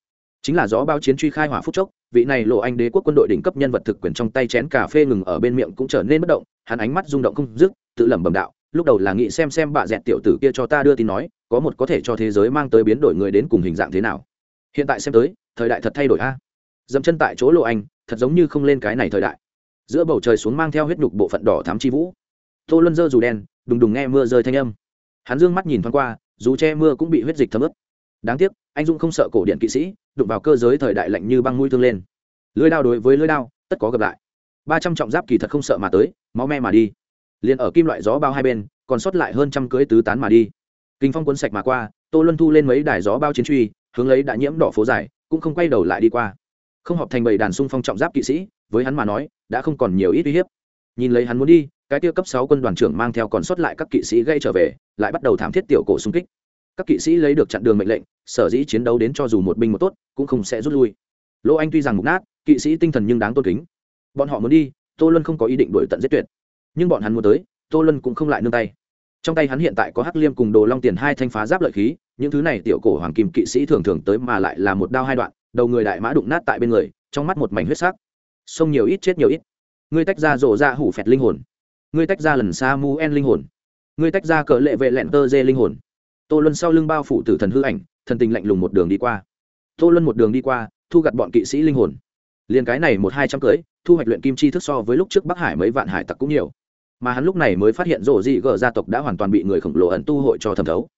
Chính là gió bao chiến truy khai hỏa phúc chốc, vị này lộ anh đế quốc quân đội đỉnh cấp nhân vật thực quyền trong tay chén cà phê ngừng ở bên miệng cũng trở nên bất động, hắn ánh mắt rung động không dứt, tự lẩm bẩm đạo, lúc đầu là nghĩ xem xem bà dẹt tiểu tử kia cho ta đưa tin nói, có một có thể cho thế giới mang tới biến đổi người đến cùng hình dạng thế nào. Hiện tại xem tới, thời đại thật thay đổi a dẫm chân tại chỗ lộ anh, thật giống như không lên cái này thời đại. Giữa bầu trời xuống mang theo huyết nhục bộ phận đỏ thám chi vũ. Tô luân dơ dù đen, đùng đùng nghe mưa rơi thanh âm. Hắn dương mắt nhìn thoáng qua, dù che mưa cũng bị huyết dịch thấm ướt. Đáng tiếc, anh dung không sợ cổ điện kỵ sĩ, đụng vào cơ giới thời đại lạnh như băng mũi thương lên. Lưới đao đối với lưới đao, tất có gặp lại. Ba trăm trọng giáp kỳ thật không sợ mà tới, máu me mà đi. Liền ở kim loại gió bao hai bên, còn sót lại hơn trăm cưới tứ tán mà đi. Kinh phong cuốn sạch mà qua, tô luân thu lên mấy đài gió bao chiến truy, hướng lấy đã nhiễm đỏ phố dài, cũng không quay đầu lại đi qua không họp thành bầy đàn xung phong trọng giáp kỵ sĩ, với hắn mà nói, đã không còn nhiều ít uy hiếp. Nhìn lấy hắn muốn đi, cái tiêu cấp sáu quân đoàn trưởng mang theo còn sót lại các kỵ sĩ gây trở về, lại bắt đầu thảm thiết tiểu cổ xung kích. Các kỵ sĩ lấy được chặn đường mệnh lệnh, sở dĩ chiến đấu đến cho dù một binh một tốt, cũng không sẽ rút lui. Lỗ anh tuy rằng mục nát, kỵ sĩ tinh thần nhưng đáng tôn kính. Bọn họ muốn đi, tô luân không có ý định đuổi tận giết tuyệt. Nhưng bọn hắn muốn tới, tô luân cũng không lại nương tay. Trong tay hắn hiện tại có hắc liêm cùng đồ long tiền hai thanh phá giáp lợi khí, những thứ này tiểu cổ hoàng kim kỵ sĩ thường thường tới mà lại là một đao hai đoạn đầu người đại mã đụng nát tại bên người, trong mắt một mảnh huyết sắc. Sông nhiều ít chết nhiều ít. Ngươi tách ra rổ ra hủ phẹt linh hồn. Ngươi tách ra lần xa mu en linh hồn. Ngươi tách ra cỡ lệ vệ lẹn tơ dê linh hồn. Tô luân sau lưng bao phủ tử thần hư ảnh, thần tình lạnh lùng một đường đi qua. Tô luân một đường đi qua, thu gặt bọn kỵ sĩ linh hồn. Liền cái này một hai trăm cưới, thu hoạch luyện kim chi thức so với lúc trước bắc hải mấy vạn hải tặc cũng nhiều. Mà hắn lúc này mới phát hiện rổ dị gờ gia tộc đã hoàn toàn bị người khổng lồ ẩn tu hội cho thẩm thấu.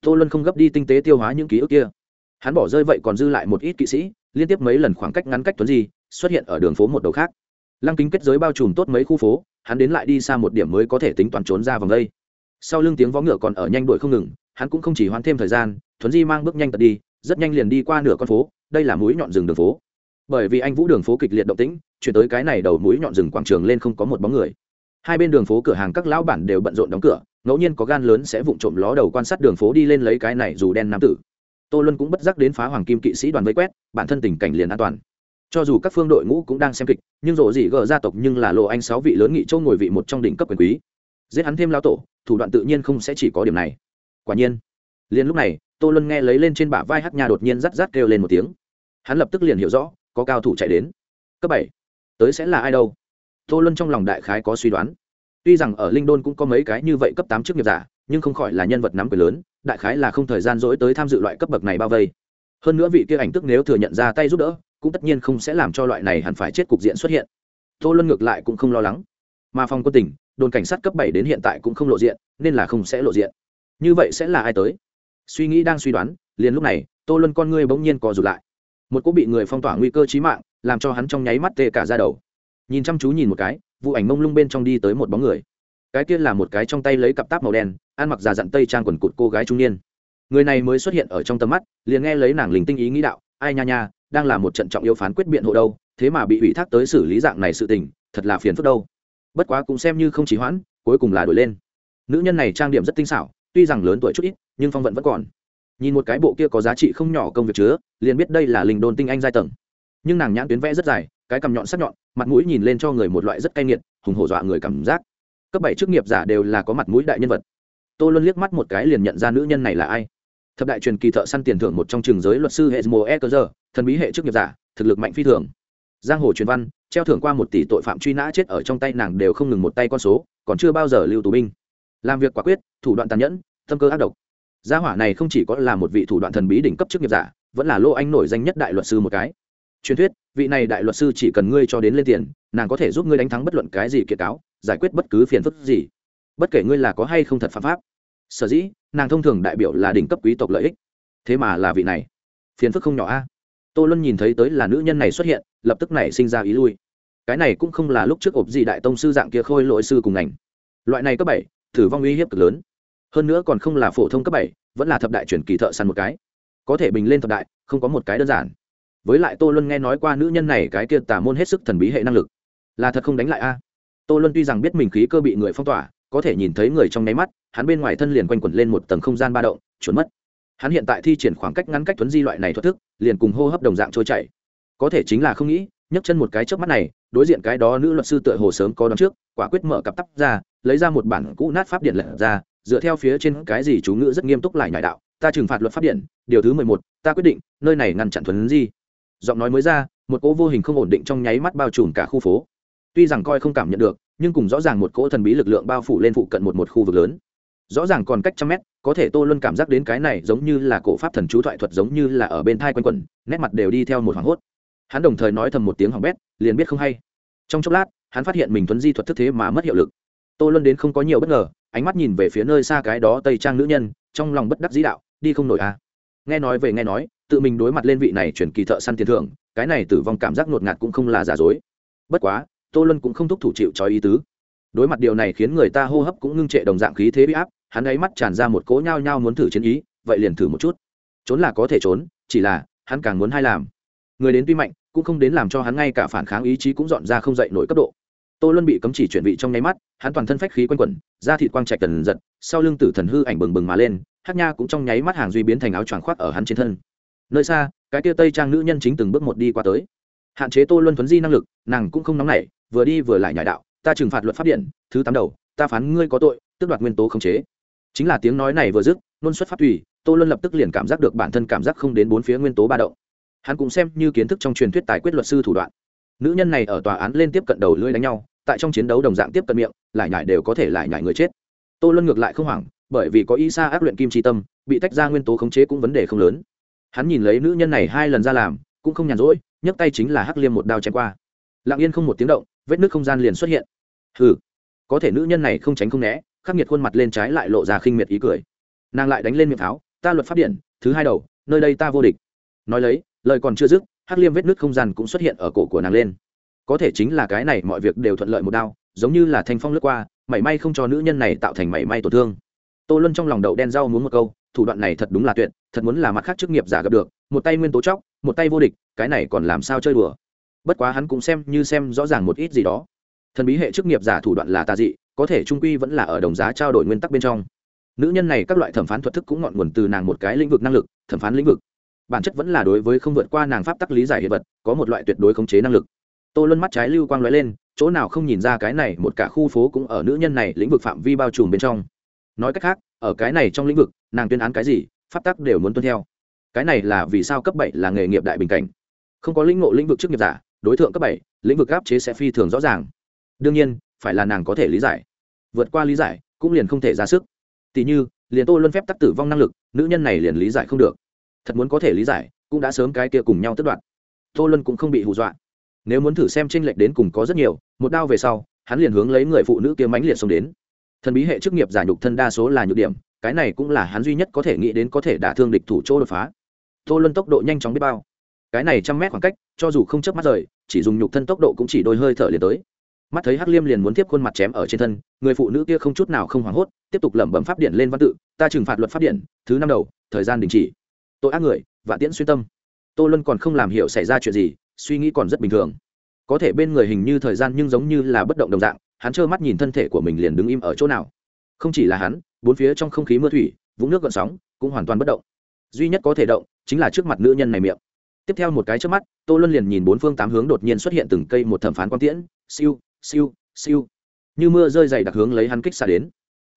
Tô luân không gấp đi tinh tế tiêu hóa những ký ức kia hắn bỏ rơi vậy còn dư lại một ít kỵ sĩ, liên tiếp mấy lần khoảng cách ngắn cách tuấn di, xuất hiện ở đường phố một đầu khác. Lăng kính kết giới bao trùm tốt mấy khu phố, hắn đến lại đi xa một điểm mới có thể tính toán trốn ra vòng đây. Sau lưng tiếng vó ngựa còn ở nhanh đuổi không ngừng, hắn cũng không chỉ hoãn thêm thời gian, thuấn di mang bước nhanh tật đi, rất nhanh liền đi qua nửa con phố, đây là mũi nhọn rừng đường phố. Bởi vì anh vũ đường phố kịch liệt động tĩnh, chuyển tới cái này đầu mũi nhọn rừng quảng trường lên không có một bóng người. Hai bên đường phố cửa hàng các lão bản đều bận rộn đóng cửa, ngẫu nhiên có gan lớn sẽ vụng trộm ló đầu quan sát đường phố đi lên lấy cái này dù đen nam tử tô luân cũng bất giác đến phá hoàng kim kỵ sĩ đoàn vây quét, bản thân tình cảnh liền an toàn. Cho dù các phương đội ngũ cũng đang xem kịch, nhưng rộ dị gờ gia tộc nhưng là lộ anh sáu vị lớn nghị châu ngồi vị một trong đỉnh cấp quyền quý. Giết hắn thêm lao tổ, thủ đoạn tự nhiên không sẽ chỉ có điểm này. Quả nhiên, liền lúc này, tô luân nghe lấy lên trên bả vai hát nhà đột nhiên rắt rắt kêu lên một tiếng. Hắn lập tức liền hiểu rõ, có cao thủ chạy đến. Cấp bảy, tới sẽ là ai đâu? Tô luân trong lòng đại khái có suy đoán. Tuy rằng ở linh đôn cũng có mấy cái như vậy cấp tám chức nghiệp giả, nhưng không khỏi là nhân vật nắm quyền lớn đại khái là không thời gian dỗi tới tham dự loại cấp bậc này bao vây. Hơn nữa vị kia ảnh tức nếu thừa nhận ra tay giúp đỡ, cũng tất nhiên không sẽ làm cho loại này hẳn phải chết cục diện xuất hiện. Tô luân ngược lại cũng không lo lắng. Mà phòng quân tỉnh, đồn cảnh sát cấp bảy đến hiện tại cũng không lộ diện, nên là không sẽ lộ diện. Như vậy sẽ là ai tới? Suy nghĩ đang suy đoán, liền lúc này, tô luân con ngươi bỗng nhiên co rụt lại. Một cô bị người phong tỏa nguy cơ chí mạng, làm cho hắn trong nháy mắt tê cả ra đầu. Nhìn chăm chú nhìn một cái, vụ ảnh mông lung bên trong đi tới một bóng người cái kia là một cái trong tay lấy cặp táp màu đen, ăn mặc già dặn tây trang quần cụt cô gái trung niên. Người này mới xuất hiện ở trong tầm mắt, liền nghe lấy nàng linh tinh ý nghĩ đạo, ai nha nha, đang là một trận trọng yếu phán quyết biện hộ đâu, thế mà bị ủy thác tới xử lý dạng này sự tình, thật là phiền phức đâu. Bất quá cũng xem như không chỉ hoãn, cuối cùng là đổi lên. Nữ nhân này trang điểm rất tinh xảo, tuy rằng lớn tuổi chút ít, nhưng phong vận vẫn còn. Nhìn một cái bộ kia có giá trị không nhỏ công việc chứa, liền biết đây là linh đồn tinh anh giai tầng. Nhưng nàng nhãn tuyến vẽ rất dài, cái cằm nhọn sắc nhọn, mặt mũi nhìn lên cho người một loại rất cay nghiệt, hùng hổ dọa người cảm giác cấp bảy chức nghiệp giả đều là có mặt mũi đại nhân vật. Tôi luôn liếc mắt một cái liền nhận ra nữ nhân này là ai. Thập đại truyền kỳ thợ săn tiền thưởng một trong trường giới luật sư hệ mùa e cơ giờ thần bí hệ chức nghiệp giả, thực lực mạnh phi thường. Giang hồ truyền văn, treo thưởng qua một tỷ tội phạm truy nã chết ở trong tay nàng đều không ngừng một tay con số, còn chưa bao giờ lưu tù binh. Làm việc quả quyết, thủ đoạn tàn nhẫn, tâm cơ ác độc. Gia hỏa này không chỉ có là một vị thủ đoạn thần bí đỉnh cấp chức nghiệp giả, vẫn là lô anh nổi danh nhất đại luật sư một cái. Truyền thuyết vị này đại luật sư chỉ cần ngươi cho đến lên tiền, nàng có thể giúp ngươi đánh thắng bất luận cái gì kiệt cáo, giải quyết bất cứ phiền phức gì. Bất kể ngươi là có hay không thật phạm pháp. Sở dĩ, nàng thông thường đại biểu là đỉnh cấp quý tộc lợi ích. Thế mà là vị này. Phiền phức không nhỏ a. Tô luân nhìn thấy tới là nữ nhân này xuất hiện, lập tức này sinh ra ý lui. Cái này cũng không là lúc trước ộp gì đại tông sư dạng kia khôi lỗi sư cùng ngành. Loại này cấp bảy, thử vong uy hiếp cực lớn. Hơn nữa còn không là phổ thông cấp bảy, vẫn là thập đại truyền kỳ thợ săn một cái. Có thể bình lên thập đại, không có một cái đơn giản với lại tô luân nghe nói qua nữ nhân này cái kia tà môn hết sức thần bí hệ năng lực. Là thật không đánh lại a? Tô luân tuy rằng biết mình khí cơ bị người phong tỏa, có thể nhìn thấy người trong nháy mắt, hắn bên ngoài thân liền quanh quẩn lên một tầng không gian ba động, chuẩn mất. Hắn hiện tại thi triển khoảng cách ngắn cách thuấn di loại này thoát thức, liền cùng hô hấp đồng dạng trôi chảy. Có thể chính là không nghĩ, nhấc chân một cái trước mắt này, đối diện cái đó nữ luật sư tựa hồ sớm có đón trước, quả quyết mở cặp tắp ra, lấy ra một bản cũ nát pháp điện lật ra, dựa theo phía trên cái gì chú ngữ rất nghiêm túc lại nhải đạo, ta trừng phạt luật pháp điện, điều thứ mười một, ta quyết định, nơi này ngăn chặn thuấn di giọng nói mới ra, một cỗ vô hình không ổn định trong nháy mắt bao trùm cả khu phố. Tuy rằng coi không cảm nhận được, nhưng cùng rõ ràng một cỗ thần bí lực lượng bao phủ lên phụ cận một một khu vực lớn. Rõ ràng còn cách trăm mét, có thể tô luân cảm giác đến cái này giống như là cổ pháp thần chú thoại thuật giống như là ở bên thai quanh quẩn, nét mặt đều đi theo một hoảng hốt. Hắn đồng thời nói thầm một tiếng hỏng bét, liền biết không hay. Trong chốc lát, hắn phát hiện mình thuấn di thuật thức thế mà mất hiệu lực. Tô luân đến không có nhiều bất ngờ, ánh mắt nhìn về phía nơi xa cái đó tây trang nữ nhân, trong lòng bất đắc dĩ đạo, đi không nổi à. Nghe nói về nghe nói tự mình đối mặt lên vị này chuyển kỳ thợ săn tiền thưởng, cái này tử vong cảm giác ngột ngạt cũng không là giả dối. Bất quá, tô luân cũng không thúc thủ chịu cho ý tứ. Đối mặt điều này khiến người ta hô hấp cũng ngưng trệ đồng dạng khí thế bị áp, hắn ấy mắt tràn ra một cỗ nhao nhao muốn thử chiến ý, vậy liền thử một chút. Trốn là có thể trốn, chỉ là, hắn càng muốn hay làm. Người đến tuy mạnh, cũng không đến làm cho hắn ngay cả phản kháng ý chí cũng dọn ra không dậy nổi cấp độ. Tô luân bị cấm chỉ chuyển vị trong nháy mắt, hắn toàn thân phách khí quanh quẩn, da thịt quang trạch tần giật, sau lưng tử thần hư ảnh bừng bừng mà lên, hát nha cũng trong nháy mắt hàng duy biến thành áo choàng khoác ở hắn trên thân nơi xa cái tia tây trang nữ nhân chính từng bước một đi qua tới. Hạn chế tô luân thuấn di năng lực nàng cũng không nóng nảy vừa đi vừa lại nhải đạo ta trừng phạt luật pháp điện thứ tám đầu ta phán ngươi có tội tước đoạt nguyên tố khống chế. Chính là tiếng nói này vừa dứt luôn xuất phát thủy, tô luân lập tức liền cảm giác được bản thân cảm giác không đến bốn phía nguyên tố ba động. Hắn cũng xem như kiến thức trong truyền thuyết tài quyết luật sư thủ đoạn. Nữ nhân này ở tòa án lên tiếp cận đầu lưỡi đánh nhau tại trong chiến đấu đồng dạng tiếp cận miệng lại nhải đều có thể lại nhải người chết. Tô luân ngược lại không hoảng bởi vì có y sa ác luyện kim tri tâm bị tách ra nguyên tố khống chế cũng vấn đề không lớn hắn nhìn lấy nữ nhân này hai lần ra làm cũng không nhàn rỗi nhấc tay chính là hắc liêm một đao chém qua. Lặng yên không một tiếng động vết nước không gian liền xuất hiện. Hừ có thể nữ nhân này không tránh không né khắc nghiệt khuôn mặt lên trái lại lộ ra khinh miệt ý cười. Nàng lại đánh lên miệng tháo, ta luật pháp điện thứ hai đầu nơi đây ta vô địch. Nói lấy lời còn chưa dứt hắc liêm vết nước không gian cũng xuất hiện ở cổ của nàng lên. Có thể chính là cái này mọi việc đều thuận lợi một đao giống như là thanh phong lướt qua mảy may không cho nữ nhân này tạo thành mảy may tổn thương. Tô luân trong lòng đậu đen rau muốn một câu thủ đoạn này thật đúng là tuyệt, thật muốn là mặt khác chức nghiệp giả gặp được, một tay nguyên tố chóc, một tay vô địch, cái này còn làm sao chơi đùa? Bất quá hắn cũng xem như xem rõ ràng một ít gì đó. Thần bí hệ chức nghiệp giả thủ đoạn là tà dị, có thể trung quy vẫn là ở đồng giá trao đổi nguyên tắc bên trong. Nữ nhân này các loại thẩm phán thuật thức cũng ngọn nguồn từ nàng một cái lĩnh vực năng lực, thẩm phán lĩnh vực. Bản chất vẫn là đối với không vượt qua nàng pháp tắc lý giải hiện vật, có một loại tuyệt đối khống chế năng lực. Tô luân mắt trái lưu quang lóe lên, chỗ nào không nhìn ra cái này một cả khu phố cũng ở nữ nhân này lĩnh vực phạm vi bao trùm bên trong. Nói cách khác, ở cái này trong lĩnh vực nàng tuyên án cái gì, pháp tắc đều muốn tuân theo. Cái này là vì sao cấp bảy là nghề nghiệp đại bình cảnh. Không có lĩnh ngộ lĩnh vực chức nghiệp giả, đối tượng cấp bảy, lĩnh vực áp chế sẽ phi thường rõ ràng. Đương nhiên, phải là nàng có thể lý giải. Vượt qua lý giải, cũng liền không thể ra sức. Tỉ như, liền tô luân phép tắc tử vong năng lực, nữ nhân này liền lý giải không được. Thật muốn có thể lý giải, cũng đã sớm cái kia cùng nhau tất đoạn tô luân cũng không bị hù dọa. Nếu muốn thử xem tranh lệch đến cùng có rất nhiều, một đao về sau, hắn liền hướng lấy người phụ nữ kia mãnh liệt xông đến. Thần bí hệ chức nghiệp giả nhục thân đa số là nhược điểm cái này cũng là hắn duy nhất có thể nghĩ đến có thể đả thương địch thủ chỗ đột phá. Tô luân tốc độ nhanh chóng biết bao. Cái này trăm mét khoảng cách, cho dù không chớp mắt rời, chỉ dùng nhục thân tốc độ cũng chỉ đôi hơi thở liền tới. Mắt thấy hắc liêm liền muốn tiếp khuôn mặt chém ở trên thân, người phụ nữ kia không chút nào không hoảng hốt, tiếp tục lẩm bẩm pháp điện lên văn tự, ta trừng phạt luật pháp điện, thứ năm đầu, thời gian đình chỉ. Tội ác người và tiễn xuyên tâm. Tô luân còn không làm hiểu xảy ra chuyện gì, suy nghĩ còn rất bình thường. Có thể bên người hình như thời gian nhưng giống như là bất động đồng dạng, hắn trơ mắt nhìn thân thể của mình liền đứng im ở chỗ nào. Không chỉ là hắn bốn phía trong không khí mưa thủy, vũng nước gợn sóng cũng hoàn toàn bất động. Duy nhất có thể động chính là trước mặt nữ nhân này miệng. Tiếp theo một cái trước mắt, tô luân liền nhìn bốn phương tám hướng đột nhiên xuất hiện từng cây một thẩm phán quang tiễn, siêu siêu siêu. Như mưa rơi dày đặc hướng lấy hắn kích xa đến.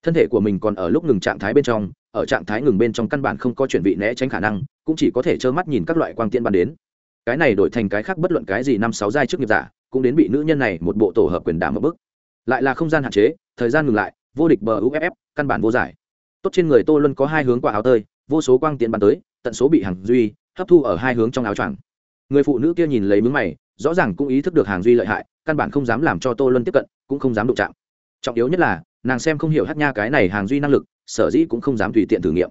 Thân thể của mình còn ở lúc ngừng trạng thái bên trong, ở trạng thái ngừng bên trong căn bản không có chuyển vị né tránh khả năng, cũng chỉ có thể trơ mắt nhìn các loại quang tiễn ban đến. Cái này đổi thành cái khác bất luận cái gì năm sáu giai trước nghiệp giả, cũng đến bị nữ nhân này một bộ tổ hợp quyền đảm ở bức lại là không gian hạn chế, thời gian ngừng lại, vô địch bờ uff căn bản vô giải. Tốt trên người tô luân có hai hướng qua áo tơi, vô số quang tiện bắn tới, tận số bị hàng duy, hấp thu ở hai hướng trong áo choàng. Người phụ nữ kia nhìn lấy mướn mày, rõ ràng cũng ý thức được hàng duy lợi hại, căn bản không dám làm cho tô luân tiếp cận, cũng không dám đụng chạm. Trọng yếu nhất là, nàng xem không hiểu hát nha cái này hàng duy năng lực, sở dĩ cũng không dám tùy tiện thử nghiệm.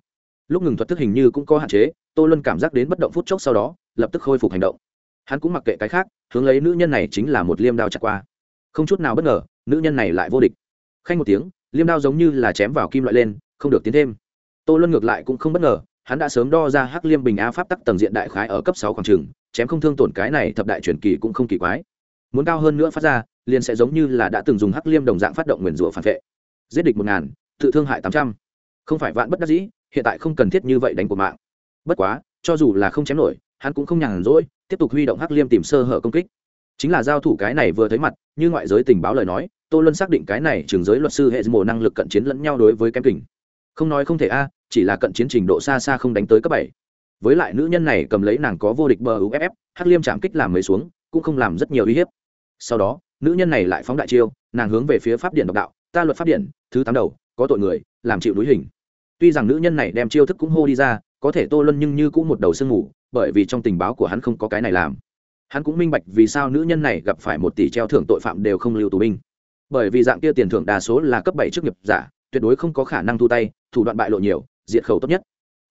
Lúc ngừng thuật thức hình như cũng có hạn chế, tô luân cảm giác đến bất động phút chốc sau đó, lập tức khôi phục hành động. Hắn cũng mặc kệ cái khác, hướng lấy nữ nhân này chính là một liêm đao chặt qua. Không chút nào bất ngờ, nữ nhân này lại vô địch. Khanh một tiếng liêm đao giống như là chém vào kim loại lên, không được tiến thêm. Tô luân ngược lại cũng không bất ngờ, hắn đã sớm đo ra hắc liêm bình á pháp tắc tầng diện đại khái ở cấp sáu khoảng trường, chém không thương tổn cái này thập đại truyền kỳ cũng không kỳ quái. Muốn cao hơn nữa phát ra, liền sẽ giống như là đã từng dùng hắc liêm đồng dạng phát động nguyền rủa phản vệ. Giết địch một ngàn, tự thương hại tám trăm. Không phải vạn bất đắc dĩ, hiện tại không cần thiết như vậy đánh của mạng. Bất quá, cho dù là không chém nổi, hắn cũng không nhàn rỗi, tiếp tục huy động hắc liêm tìm sơ hở công kích. Chính là giao thủ cái này vừa thấy mặt, như ngoại giới tình báo lời nói tô luân xác định cái này trường giới luật sư hệ mồ năng lực cận chiến lẫn nhau đối với kém kình. Không nói không thể a, chỉ là cận chiến trình độ xa xa không đánh tới cấp bảy. Với lại nữ nhân này cầm lấy nàng có vô địch bờ uff hắc liêm chạm kích làm mấy xuống, cũng không làm rất nhiều uy hiếp. Sau đó, nữ nhân này lại phóng đại chiêu, nàng hướng về phía pháp điện độc đạo, ta luật pháp điện, thứ tám đầu, có tội người, làm chịu núi hình. Tuy rằng nữ nhân này đem chiêu thức cũng hô đi ra, có thể tô luân nhưng như cũng một đầu sương ngủ bởi vì trong tình báo của hắn không có cái này làm. Hắn cũng minh bạch vì sao nữ nhân này gặp phải một tỷ treo thưởng tội phạm đều không lưu tù binh bởi vì dạng kia tiền thưởng đa số là cấp bảy chức nghiệp giả, tuyệt đối không có khả năng thu tay, thủ đoạn bại lộ nhiều, diệt khẩu tốt nhất.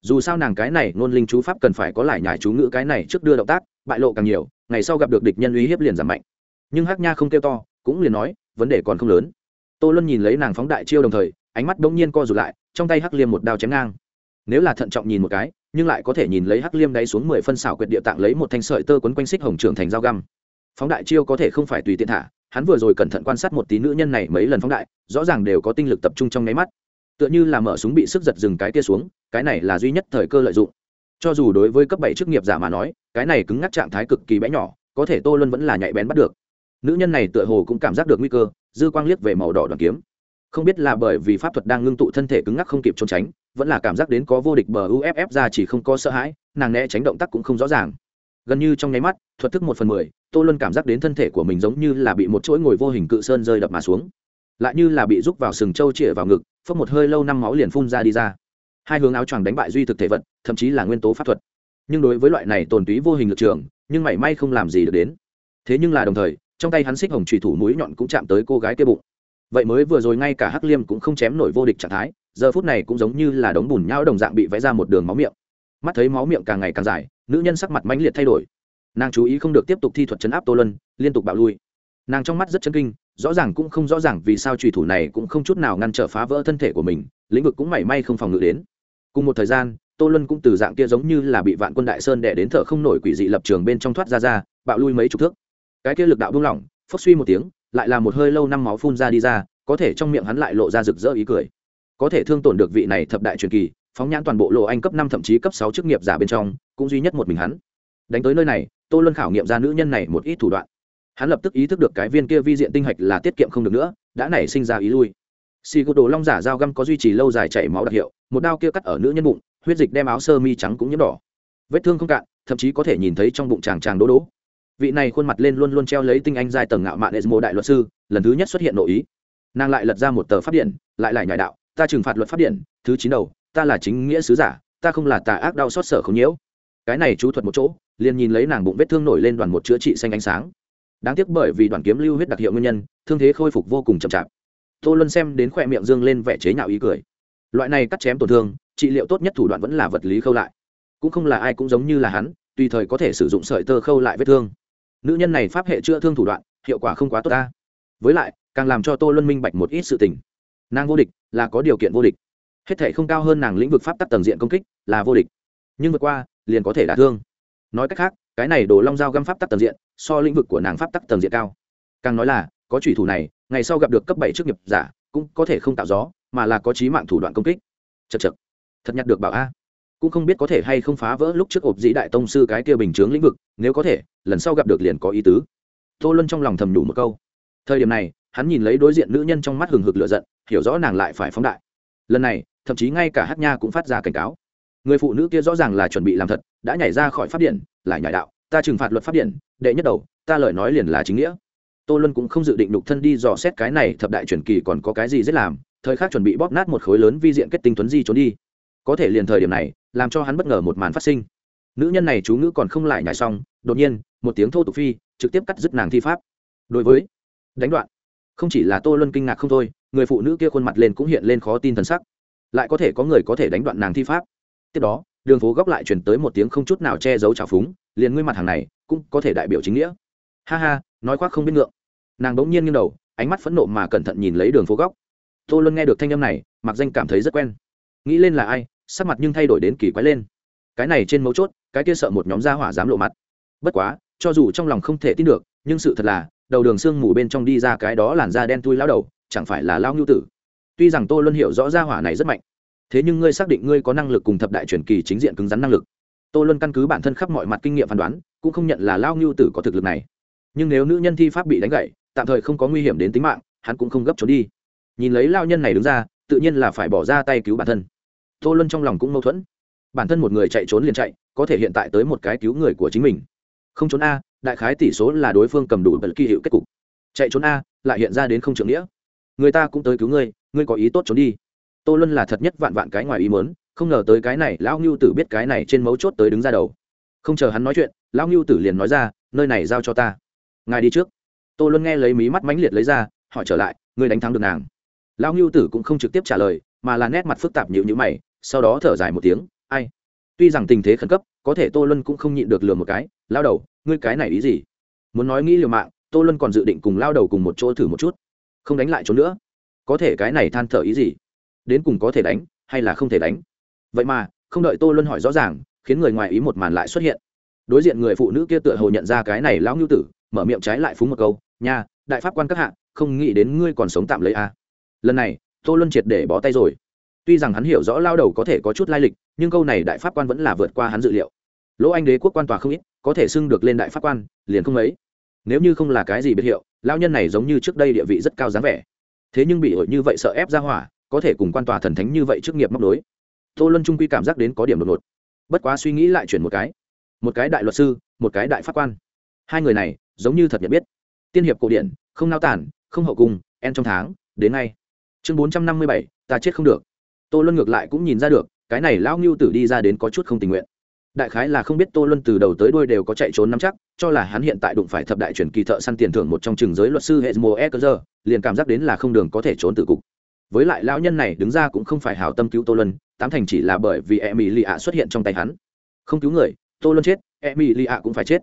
Dù sao nàng cái này nôn linh chú pháp cần phải có lại nhải chú ngữ cái này trước đưa động tác, bại lộ càng nhiều, ngày sau gặp được địch nhân uy hiếp liền giảm mạnh. Nhưng hắc nha không kêu to, cũng liền nói, vấn đề còn không lớn. Tô luân nhìn lấy nàng phóng đại chiêu đồng thời, ánh mắt bỗng nhiên co rụt lại, trong tay hắc liêm một đao chém ngang. Nếu là thận trọng nhìn một cái, nhưng lại có thể nhìn lấy hắc liêm đáy xuống mười phân xảo quyệt địa tạng lấy một thanh sợi tơ quấn quanh xích hồng trưởng thành dao găm. Phóng đại chiêu có thể không phải tùy tiện thả hắn vừa rồi cẩn thận quan sát một tí nữ nhân này mấy lần phóng đại, rõ ràng đều có tinh lực tập trung trong nháy mắt. Tựa như là mở súng bị sức giật dừng cái tia xuống, cái này là duy nhất thời cơ lợi dụng. Cho dù đối với cấp bảy chức nghiệp giả mà nói, cái này cứng ngắc trạng thái cực kỳ bé nhỏ, có thể tô luân vẫn là nhạy bén bắt được. Nữ nhân này tựa hồ cũng cảm giác được nguy cơ, dư quang liếc về màu đỏ đoàn kiếm. Không biết là bởi vì pháp thuật đang ngưng tụ thân thể cứng ngắc không kịp trốn tránh, vẫn là cảm giác đến có vô địch bờ uff ra chỉ không có sợ hãi, nàng né tránh động tác cũng không rõ ràng. Gần như trong nháy mắt, thuật thức một phần mười tô luân cảm giác đến thân thể của mình giống như là bị một chuỗi ngồi vô hình cự sơn rơi đập mà xuống. Lại như là bị rúc vào sừng trâu chĩa vào ngực, phốc một hơi lâu năm máu liền phun ra đi ra. Hai hướng áo choàng đánh bại duy thực thể vật, thậm chí là nguyên tố pháp thuật. Nhưng đối với loại này tồn túy vô hình lực trường, nhưng mảy may không làm gì được đến. Thế nhưng là đồng thời, trong tay hắn xích hồng trùy thủ mũi nhọn cũng chạm tới cô gái kia bụng. Vậy mới vừa rồi ngay cả hắc liêm cũng không chém nổi vô địch trạng thái, giờ phút này cũng giống như là đống bùn nhau đồng dạng bị vẽ ra một đường máu miệng. Mắt thấy máu miệng càng ngày càng dài, nữ nhân sắc mặt mãnh liệt thay đổi nàng chú ý không được tiếp tục thi thuật chấn áp tô lân liên tục bạo lui. Nàng trong mắt rất chân kinh, rõ ràng cũng không rõ ràng vì sao trùy thủ này cũng không chút nào ngăn trở phá vỡ thân thể của mình, lĩnh vực cũng mảy may không phòng ngự đến. Cùng một thời gian, tô lân cũng từ dạng kia giống như là bị vạn quân đại sơn đẻ đến thở không nổi quỷ dị lập trường bên trong thoát ra ra, bạo lui mấy chục thước. Cái kia lực đạo buông lỏng, phốc suy một tiếng, lại là một hơi lâu năm máu phun ra đi ra, có thể trong miệng hắn lại lộ ra rực rỡ ý cười. Có thể thương tổn được vị này thập đại truyền kỳ, phóng nhãn toàn bộ lộ anh cấp năm thậm chí cấp sáu chức nghiệp giả bên trong, cũng duy nhất một mình hắn. Đánh tới nơi này tô luân khảo nghiệm ra nữ nhân này một ít thủ đoạn. Hắn lập tức ý thức được cái viên kia vi diện tinh hạch là tiết kiệm không được nữa, đã nảy sinh ra ý lui. Xì gột đồ long giả dao găm có duy trì lâu dài chảy máu đặc hiệu, một đao kia cắt ở nữ nhân bụng, huyết dịch đem áo sơ mi trắng cũng nhiễm đỏ. Vết thương không cạn, thậm chí có thể nhìn thấy trong bụng chàng chàng đố đố. Vị này khuôn mặt lên luôn luôn treo lấy tinh anh dài tầng ngạo mạn esmo đại luật sư, lần thứ nhất xuất hiện nội ý. Nàng lại lật ra một tờ pháp điện lại lại nhải đạo, ta trừng phạt luật pháp điện thứ chín đầu, ta là chính nghĩa sứ giả, ta không là tà ác đau xót sở không nhiễu cái này chú thuật một chỗ, liền nhìn lấy nàng bụng vết thương nổi lên đoàn một chữa trị xanh ánh sáng. Đáng tiếc bởi vì đoàn kiếm lưu huyết đặc hiệu nguyên nhân, thương thế khôi phục vô cùng chậm chạp. Tô luân xem đến khoe miệng dương lên vẻ chế nhạo ý cười. Loại này cắt chém tổn thương, trị liệu tốt nhất thủ đoạn vẫn là vật lý khâu lại. Cũng không là ai cũng giống như là hắn, tùy thời có thể sử dụng sợi tơ khâu lại vết thương. Nữ nhân này pháp hệ chữa thương thủ đoạn, hiệu quả không quá tốt ta. Với lại, càng làm cho tô luân minh bạch một ít sự tình. Nàng vô địch, là có điều kiện vô địch. Hết thể không cao hơn nàng lĩnh vực pháp tắc tầng diện công kích, là vô địch. Nhưng vượt qua liền có thể đả thương. Nói cách khác, cái này đồ long dao găm pháp tắc tầng diện, so lĩnh vực của nàng pháp tắc tầng diện cao. Càng nói là, có thủy thủ này, ngày sau gặp được cấp bảy chức nghiệp giả, cũng có thể không tạo gió, mà là có trí mạng thủ đoạn công kích. Chật chật thật nhặt được bảo a. Cũng không biết có thể hay không phá vỡ lúc trước ộp dĩ đại tông sư cái kia bình chướng lĩnh vực, nếu có thể, lần sau gặp được liền có ý tứ. Tô luân trong lòng thầm nhủ một câu. Thời điểm này, hắn nhìn lấy đối diện nữ nhân trong mắt hừng hực lửa giận, hiểu rõ nàng lại phải phóng đại. Lần này, thậm chí ngay cả hát nha cũng phát ra cảnh cáo người phụ nữ kia rõ ràng là chuẩn bị làm thật, đã nhảy ra khỏi p điện, lại nhảy đạo, ta trừng phạt luật pháp điện, đệ nhất đầu, ta lời nói liền là chính nghĩa. Tô luân cũng không dự định đục thân đi dò xét cái này thập đại truyền kỳ còn có cái gì dễ làm, thời khắc chuẩn bị bóp nát một khối lớn vi diện kết tinh tuấn di trốn đi. Có thể liền thời điểm này, làm cho hắn bất ngờ một màn phát sinh. Nữ nhân này chú ngữ còn không lại nhảy xong, đột nhiên, một tiếng thô tục phi, trực tiếp cắt dứt nàng thi pháp. Đối với đánh đoạn, không chỉ là tô luân kinh ngạc không thôi, người phụ nữ kia khuôn mặt lên cũng hiện lên khó tin thần sắc. Lại có thể có người có thể đánh đoạn nàng thi pháp tiếp đó, đường phố góc lại chuyển tới một tiếng không chút nào che giấu trào phúng, liền ngươi mặt hàng này cũng có thể đại biểu chính nghĩa. Ha ha, nói khoác không biết ngượng. Nàng bỗng nhiên nghiêng đầu, ánh mắt phẫn nộ mà cẩn thận nhìn lấy đường phố góc. Tô luân nghe được thanh âm này, mặc danh cảm thấy rất quen. Nghĩ lên là ai, sắc mặt nhưng thay đổi đến kỳ quái lên. Cái này trên mấu chốt, cái kia sợ một nhóm gia hỏa dám lộ mặt. Bất quá, cho dù trong lòng không thể tin được, nhưng sự thật là, đầu đường sương mù bên trong đi ra cái đó làn da đen tui lao đầu, chẳng phải là lao ngưu tử. Tuy rằng tô luân hiểu rõ gia hỏa này rất mạnh thế nhưng ngươi xác định ngươi có năng lực cùng thập đại truyền kỳ chính diện cứng rắn năng lực. Tô luân căn cứ bản thân khắp mọi mặt kinh nghiệm phán đoán, cũng không nhận là lao ngưu tử có thực lực này. Nhưng nếu nữ nhân thi pháp bị đánh gậy tạm thời không có nguy hiểm đến tính mạng, hắn cũng không gấp trốn đi. Nhìn lấy lao nhân này đứng ra, tự nhiên là phải bỏ ra tay cứu bản thân. Tô luân trong lòng cũng mâu thuẫn. Bản thân một người chạy trốn liền chạy, có thể hiện tại tới một cái cứu người của chính mình. Không trốn a, đại khái tỷ số là đối phương cầm đủ bật kỳ hiệu kết cục. Chạy trốn a, lại hiện ra đến không trưởng nghĩa. Người ta cũng tới cứu ngươi ngươi có ý tốt trốn đi tô luân là thật nhất vạn vạn cái ngoài ý mớn không ngờ tới cái này lão ngưu tử biết cái này trên mấu chốt tới đứng ra đầu. Không chờ hắn nói chuyện, lão ngưu tử liền nói ra, nơi này giao cho ta. Ngài đi trước. Tô luân nghe lấy mí mắt mãnh liệt lấy ra, hỏi trở lại, ngươi đánh thắng được nàng? Lão ngưu tử cũng không trực tiếp trả lời, mà là nét mặt phức tạp nhịu nhữ mày, sau đó thở dài một tiếng, ai? Tuy rằng tình thế khẩn cấp, có thể tô luân cũng không nhịn được lừa một cái. Lao đầu, ngươi cái này ý gì? Muốn nói nghĩ liều mạng, tô luân còn dự định cùng lao đầu cùng một chỗ thử một chút, không đánh lại chỗ nữa. Có thể cái này than thở ý gì? Đến cùng có thể đánh hay là không thể đánh? Vậy mà, không đợi tô luân hỏi rõ ràng, khiến người ngoài ý một màn lại xuất hiện. Đối diện người phụ nữ kia tựa hồ nhận ra cái này lão ngưu tử, mở miệng trái lại phúng một câu, nha, đại pháp quan các hạ, không nghĩ đến ngươi còn sống tạm lấy a. À. lần này, tô luân triệt để bó tay rồi. Tuy rằng hắn hiểu rõ lao đầu có thể có chút lai lịch, nhưng câu này đại pháp quan vẫn là vượt qua hắn dự liệu. Lỗ anh đế quốc quan tòa không ít, có thể xưng được lên đại pháp quan, liền không ấy nếu như không là cái gì biệt hiệu lao nhân này giống như trước đây địa vị rất cao dáng vẻ. Thế nhưng bị ổi như vậy sợ ép ra hỏa có thể cùng quan tòa thần thánh như vậy trước nghiệp móc đối tô luân trung quy cảm giác đến có điểm đột ngột. Bất quá suy nghĩ lại chuyển một cái. Một cái đại luật sư, một cái đại pháp quan. Hai người này, giống như thật nhận biết. Tiên hiệp cổ điển, không nao tản, không hậu cung, en trong tháng, đến ngay. Chương bốn trăm năm mươi bảy, ta chết không được. Tô luân ngược lại cũng nhìn ra được, cái này lão ngưu tử đi ra đến có chút không tình nguyện. Đại khái là không biết tô luân từ đầu tới đuôi đều có chạy trốn nắm chắc, cho là hắn hiện tại đụng phải thập đại truyền kỳ thợ săn tiền thưởng một trong trường giới luật sư hệ mùa e cơ giờ liền cảm giác đến là không đường có thể trốn từ cục với lại lão nhân này đứng ra cũng không phải hảo tâm cứu tô luân, tám thành chỉ là bởi vì e mỹ lì ạ xuất hiện trong tay hắn. Không cứu người, tô luân chết e mỹ lì ạ cũng phải chết.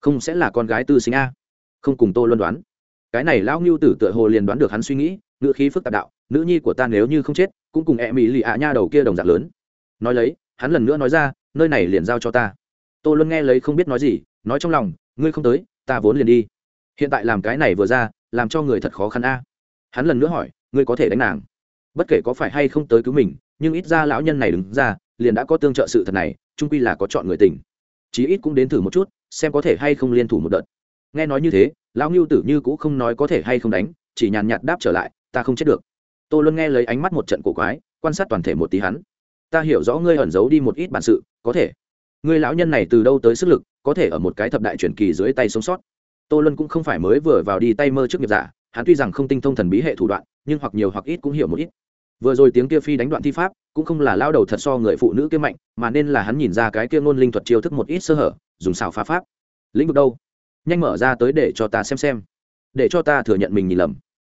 Không sẽ là con gái tư sinh a. Không cùng tô luân đoán. Cái này lão ngưu tử tựa hồ liền đoán được hắn suy nghĩ, ngữ khí phức tạp đạo, nữ nhi của ta nếu như không chết, cũng cùng e mỹ lì ạ nha đầu kia đồng dạng lớn. Nói lấy, hắn lần nữa nói ra, nơi này liền giao cho ta. Tô luân nghe lấy không biết nói gì, nói trong lòng, ngươi không tới, ta vốn liền đi. Hiện tại làm cái này vừa ra, làm cho người thật khó khăn a. Hắn lần nữa hỏi, ngươi có thể đánh nàng? Bất kể có phải hay không tới cứu mình, nhưng ít ra lão nhân này đứng ra, liền đã có tương trợ sự thật này trung quy là có chọn người tình. Chí ít cũng đến thử một chút, xem có thể hay không liên thủ một đợt. Nghe nói như thế, lão ngưu tử như cũng không nói có thể hay không đánh, chỉ nhàn nhạt đáp trở lại, ta không chết được. T ô luôn nghe lấy ánh mắt một trận cổ quái, quan sát toàn thể một tí hắn. Ta hiểu rõ ngươi ẩn giấu đi một ít bản sự, có thể. Ngươi lão nhân này từ đâu tới sức lực, có thể ở một cái thập đại truyền kỳ dưới tay sống sót. T ô luôn cũng không phải mới vừa vào đi tay mơ trước nghiệp giả, hắn tuy rằng không tinh thông thần bí hệ thủ đoạn, nhưng hoặc nhiều hoặc ít cũng hiểu một ít vừa rồi tiếng kia phi đánh đoạn thi pháp, cũng không là lao đầu thật so người phụ nữ kia mạnh, mà nên là hắn nhìn ra cái kia ngôn linh thuật chiêu thức một ít sơ hở, dùng xào phá pháp. Lĩnh vực đâu? Nhanh mở ra tới để cho ta xem xem. Để cho ta thừa nhận mình nhìn lầm.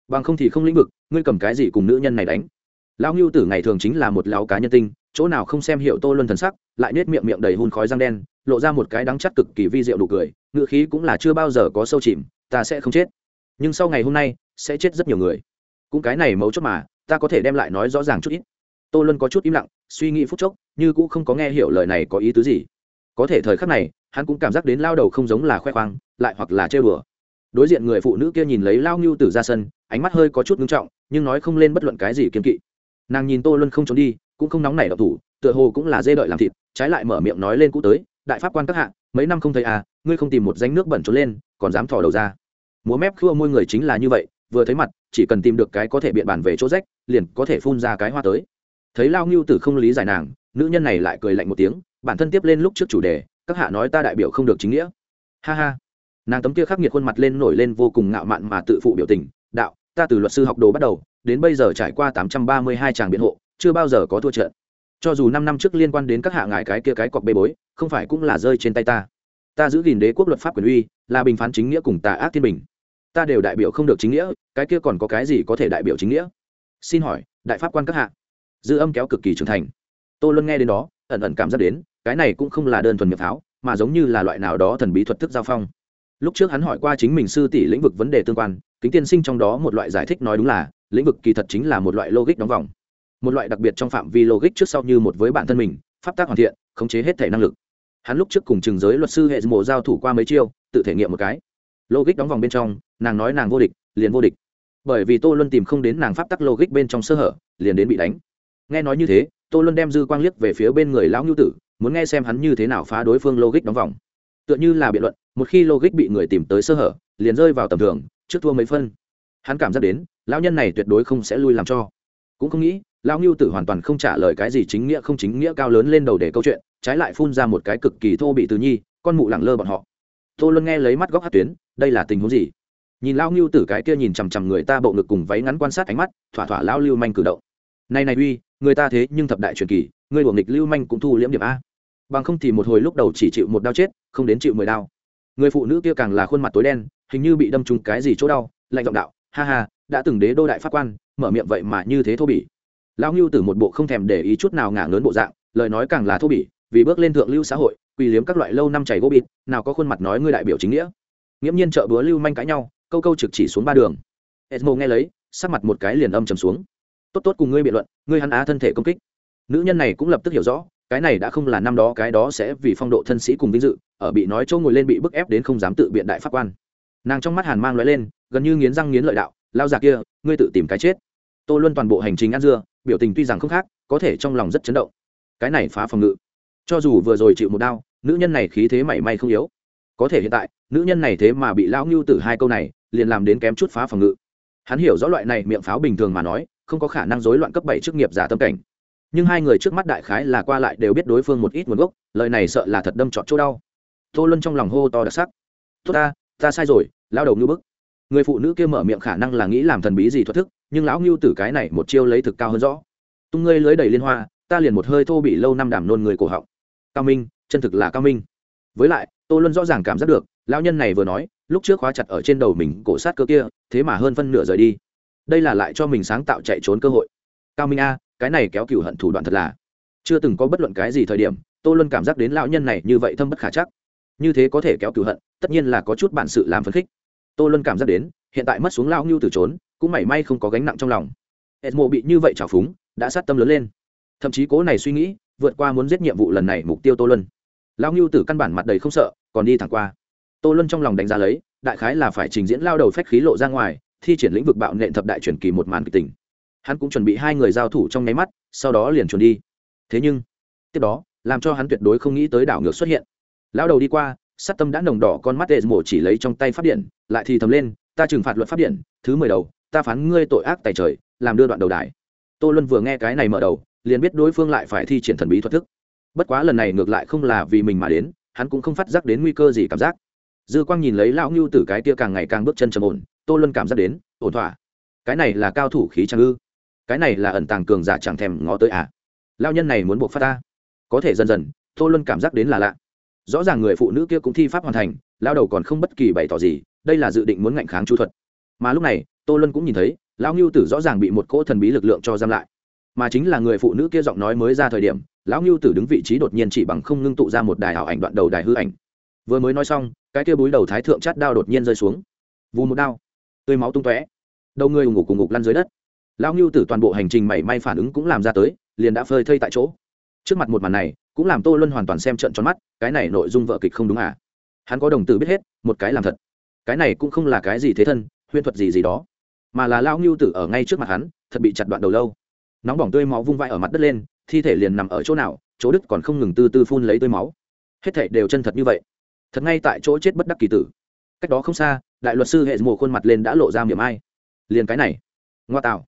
Bằng không thì không lĩnh vực, ngươi cầm cái gì cùng nữ nhân này đánh? Lão ngưu tử ngày thường chính là một lão cá nhân tinh, chỗ nào không xem hiệu tô luân thần sắc, lại nết miệng miệng đầy hun khói răng đen, lộ ra một cái đắng chắt cực kỳ vi diệu đủ cười ngựa khí cũng là chưa bao giờ có sâu chìm, ta sẽ không chết. Nhưng sau ngày hôm nay, sẽ chết rất nhiều người. Cũng cái này mấu chốt mà ta có thể đem lại nói rõ ràng chút ít. Tô luân có chút im lặng, suy nghĩ phút chốc, như cũng không có nghe hiểu lời này có ý tứ gì. Có thể thời khắc này, hắn cũng cảm giác đến lao đầu không giống là khoe khoang, lại hoặc là trêu đùa. Đối diện người phụ nữ kia nhìn lấy lao ngưu tử ra sân, ánh mắt hơi có chút ngưng trọng, nhưng nói không lên bất luận cái gì kiên kỵ. Nàng nhìn tô luân không trốn đi, cũng không nóng nảy độc thủ, tựa hồ cũng là dê đợi làm thịt, trái lại mở miệng nói lên cũ tới, đại pháp quan các hạ, mấy năm không thấy à ngươi không tìm một danh nước bẩn trốn lên, còn dám thò đầu ra. Múa mép khua môi người chính là như vậy vừa thấy mặt, chỉ cần tìm được cái có thể biện bản về chỗ rách, liền có thể phun ra cái hoa tới. Thấy lao ngưu tử không lý giải nàng, nữ nhân này lại cười lạnh một tiếng, bản thân tiếp lên lúc trước chủ đề, các hạ nói ta đại biểu không được chính nghĩa. Ha ha. Nàng tấm kia khắc nghiệt khuôn mặt lên nổi lên vô cùng ngạo mạn mà tự phụ biểu tình, đạo, ta từ luật sư học đồ bắt đầu, đến bây giờ trải qua tám trăm ba mươi hai tràng biện hộ, chưa bao giờ có thua trận. Cho dù năm năm trước liên quan đến các hạ ngài cái kia cái cọc bê bối, không phải cũng là rơi trên tay ta. Ta giữ gìn đế quốc luật pháp quyền uy, là bình phán chính nghĩa cùng tà ác thiên bình ta đều đại biểu không được chính nghĩa, cái kia còn có cái gì có thể đại biểu chính nghĩa? Xin hỏi, đại pháp quan các hạ. Dư âm kéo cực kỳ trưởng thành. Tô luân nghe đến đó, ẩn ẩn cảm giác đến, cái này cũng không là đơn thuần nhập tháo, mà giống như là loại nào đó thần bí thuật thức giao phong. Lúc trước hắn hỏi qua chính mình sư tỷ lĩnh vực vấn đề tương quan, kính tiên sinh trong đó một loại giải thích nói đúng là, lĩnh vực kỳ thật chính là một loại logic đóng vòng. Một loại đặc biệt trong phạm vi logic trước sau như một với bản thân mình, pháp tác hoàn thiện, khống chế hết thể năng lực. Hắn lúc trước cùng trường giới luật sư hệ mộ giao thủ qua mấy chiêu, tự thể nghiệm một cái. Logic đóng vòng bên trong nàng nói nàng vô địch, liền vô địch. Bởi vì tô luân tìm không đến nàng pháp tắc logic bên trong sơ hở, liền đến bị đánh. Nghe nói như thế, tô luân đem dư quang liếc về phía bên người lão ngưu tử, muốn nghe xem hắn như thế nào phá đối phương logic đóng vòng. Tựa như là biện luận, một khi logic bị người tìm tới sơ hở, liền rơi vào tầm thường, trước thua mấy phân. Hắn cảm giác đến, lão nhân này tuyệt đối không sẽ lui làm cho. Cũng không nghĩ, lão ngưu tử hoàn toàn không trả lời cái gì chính nghĩa không chính nghĩa cao lớn lên đầu để câu chuyện, trái lại phun ra một cái cực kỳ thô bị từ nhi, con mụ lẳng lơ bọn họ. Tô luân nghe lấy mắt góc hát tuyến, đây là tình huống gì? Nhìn lão ngưu tử cái kia nhìn chằm chằm người ta bộ ngực cùng váy ngắn quan sát ánh mắt, thỏa thỏa lão lưu manh cử động. Này này uy, người ta thế nhưng thập đại truyền kỳ, người đuổi nghịch lưu manh cũng thu liễm điểm a. Bằng không thì một hồi lúc đầu chỉ chịu một đau chết, không đến chịu mười đau người phụ nữ kia càng là khuôn mặt tối đen, hình như bị đâm trúng cái gì chỗ đau, lạnh giọng đạo, ha ha, đã từng đế đô đại pháp quan, mở miệng vậy mà như thế thô bỉ. Lão ngưu tử một bộ không thèm để ý chút nào ngả lớn bộ dạng, lời nói càng là thô bỉ, vì bước lên thượng lưu xã hội, quỳ liếm các loại lâu năm chảy gỗ bịt, nào có khuôn mặt nói ngươi đại biểu chính nghĩa. Nghiễm nhiên trợ búa lưu manh cãi nhau câu câu trực chỉ xuống ba đường. Esmo nghe lấy, sắc mặt một cái liền âm trầm xuống. Tốt tốt cùng ngươi biện luận, ngươi hắn á thân thể công kích. Nữ nhân này cũng lập tức hiểu rõ, cái này đã không là năm đó, cái đó sẽ vì phong độ thân sĩ cùng vinh dự, ở bị nói chỗ ngồi lên bị bức ép đến không dám tự biện đại pháp quan. Nàng trong mắt hàn mang lóe lên, gần như nghiến răng nghiến lợi đạo lao già kia, ngươi tự tìm cái chết. Tô luân toàn bộ hành trình ăn dưa, biểu tình tuy rằng không khác, có thể trong lòng rất chấn động. Cái này phá phòng ngự. Cho dù vừa rồi chịu một đau, nữ nhân này khí thế mảy may không yếu. Có thể hiện tại, nữ nhân này thế mà bị lão ngưu tử hai câu này liền làm đến kém chút phá phòng ngự. Hắn hiểu rõ loại này miệng pháo bình thường mà nói, không có khả năng rối loạn cấp bảy chức nghiệp giả tâm cảnh. Nhưng hai người trước mắt đại khái là qua lại đều biết đối phương một ít nguồn gốc, lời này sợ là thật đâm trọt chỗ đau. Tô luân trong lòng hô to đặc sắc. Tốt ta ta sai rồi lao đầu ngưu bức. Người phụ nữ kia mở miệng khả năng là nghĩ làm thần bí gì thoát thức, nhưng lão ngưu tử cái này một chiêu lấy thực cao hơn rõ. Tung ngươi lưới đầy liên hoa, ta liền một hơi thô bị lâu năm đảm nôn người cổ họng. Cao minh, chân thực là cao minh. Với lại, tô luân rõ ràng cảm giác được, lão nhân này vừa nói lúc trước khóa chặt ở trên đầu mình cổ sát cơ kia, thế mà hơn phân nửa rời đi. Đây là lại cho mình sáng tạo chạy trốn cơ hội. Cao minh a, cái này kéo cựu hận thủ đoạn thật là. Chưa từng có bất luận cái gì thời điểm, tô luân cảm giác đến lão nhân này như vậy thâm bất khả chắc. Như thế có thể kéo cựu hận, tất nhiên là có chút bản sự làm phấn khích. Tô luân cảm giác đến, hiện tại mất xuống lão ngưu từ trốn, cũng mảy may không có gánh nặng trong lòng. Edmo bị như vậy trào phúng, đã sát tâm lớn lên. Thậm chí cố này suy nghĩ, vượt qua muốn giết nhiệm vụ lần này mục tiêu tô luân. Lão ngưu tử căn bản mặt đầy không sợ, còn đi thẳng qua tô luân trong lòng đánh giá lấy, đại khái là phải trình diễn lao đầu phách khí lộ ra ngoài, thi triển lĩnh vực bạo nện thập đại truyền kỳ một màn kịch tình. Hắn cũng chuẩn bị hai người giao thủ trong nháy mắt, sau đó liền chuẩn đi. Thế nhưng, tiếp đó, làm cho hắn tuyệt đối không nghĩ tới đảo ngược xuất hiện. Lão đầu đi qua, sát tâm đã nồng đỏ con mắt đệ mổ chỉ lấy trong tay pháp điện, lại thì thầm lên, ta trừng phạt luật pháp điện, thứ mười đầu, ta phán ngươi tội ác tài trời, làm đưa đoạn đầu đài. Tô luân vừa nghe cái này mở đầu, liền biết đối phương lại phải thi triển thần bí thuật thức. Bất quá lần này ngược lại không là vì mình mà đến, hắn cũng không phát giác đến nguy cơ gì cảm giác dư quang nhìn lấy lão ngưu tử cái tia càng ngày càng bước chân trầm ổn, tô luân cảm giác đến, ổn thỏa. Cái này là cao thủ khí trang ư? Cái này là ẩn tàng cường giả chẳng thèm ngó tới à? Lao nhân này muốn buộc phát ta. Có thể dần dần, tô luân cảm giác đến là lạ. Rõ ràng người phụ nữ kia cũng thi pháp hoàn thành lao đầu còn không bất kỳ bày tỏ gì, đây là dự định muốn ngạnh kháng chu thuật. Mà lúc này, tô luân cũng nhìn thấy, lão ngưu tử rõ ràng bị một cỗ thần bí lực lượng cho giam lại. Mà chính là người phụ nữ kia giọng nói mới ra thời điểm, lão ngưu tử đứng vị trí đột nhiên chỉ bằng không ngưng tụ ra một đài ảo ảnh đoạn đầu đài hư ảnh vừa mới nói xong, cái kia búi đầu thái thượng chát đao đột nhiên rơi xuống. Vù một đao, tươi máu tung tóe. Đầu người ngủ cùng ngục lăn dưới đất. Lao ngưu tử toàn bộ hành trình mảy may phản ứng cũng làm ra tới, liền đã phơi thây tại chỗ. Trước mặt một màn này, cũng làm tô luân hoàn toàn xem trận tròn mắt, cái này nội dung vợ kịch không đúng à? Hắn có đồng tử biết hết, một cái làm thật. Cái này cũng không là cái gì thế thân, huyễn thuật gì gì đó. Mà là lao ngưu tử ở ngay trước mặt hắn, thật bị chặt đoạn đầu lâu. Nóng bỏng tươi máu vung vai ở mặt đất lên, thi thể liền nằm ở chỗ nào, chỗ đức còn không ngừng tư tư phun lấy tươi máu. Hết thể đều chân thật như vậy thật ngay tại chỗ chết bất đắc kỳ tử. Cách đó không xa, đại luật sư hệ mồ khuôn mặt lên đã lộ ra miệng ai. Liền cái này. Ngoa tạo.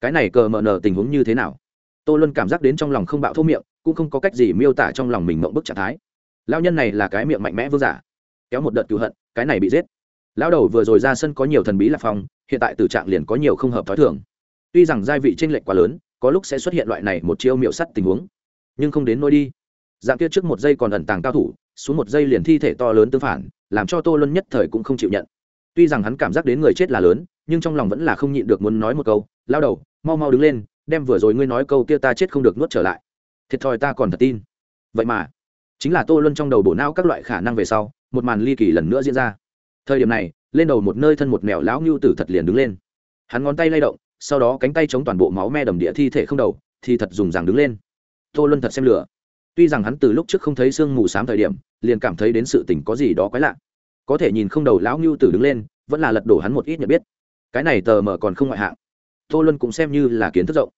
Cái này cờ mờ nờ tình huống như thế nào? Tô luân cảm giác đến trong lòng không bạo thô miệng, cũng không có cách gì miêu tả trong lòng mình mộng bức trạng thái. Lao nhân này là cái miệng mạnh mẽ vương giả. Kéo một đợt cựu hận, cái này bị giết. Lao đầu vừa rồi ra sân có nhiều thần bí lạc phong, hiện tại tử trạng liền có nhiều không hợp t h ó i thường. Tuy rằng gia vị tranh lệch quá lớn, có lúc sẽ xuất hiện loại này một chiêu miệu sắt tình huống, nhưng không đến nôi đi dạng kia trước một giây còn ẩn tàng cao thủ, xuống một giây liền thi thể to lớn tương phản, làm cho tô luân nhất thời cũng không chịu nhận. Tuy rằng hắn cảm giác đến người chết là lớn, nhưng trong lòng vẫn là không nhịn được muốn nói một câu, lao đầu, mau mau đứng lên, đem vừa rồi ngươi nói câu kia ta chết không được nuốt trở lại. Thiệt thòi ta còn thật tin. Vậy mà, chính là tô luân trong đầu bổ não các loại khả năng về sau, một màn ly kỳ lần nữa diễn ra. Thời điểm này, lên đầu một nơi thân một mèo lão ngưu tử thật liền đứng lên. Hắn ngón tay lay động, sau đó cánh tay chống toàn bộ máu me đầm địa thi thể không đầu, thì thật dùng rằng đứng lên. Tô luân thật xem lửa tuy rằng hắn từ lúc trước không thấy sương mù s á m thời điểm, liền cảm thấy đến sự tình có gì đó quái lạ. Có thể nhìn không đầu lão ngưu tử đứng lên, vẫn là lật đổ hắn một ít nhận biết. Cái này tờ mờ còn không ngoại hạng. Tô luân cũng xem như là kiến thức rộng.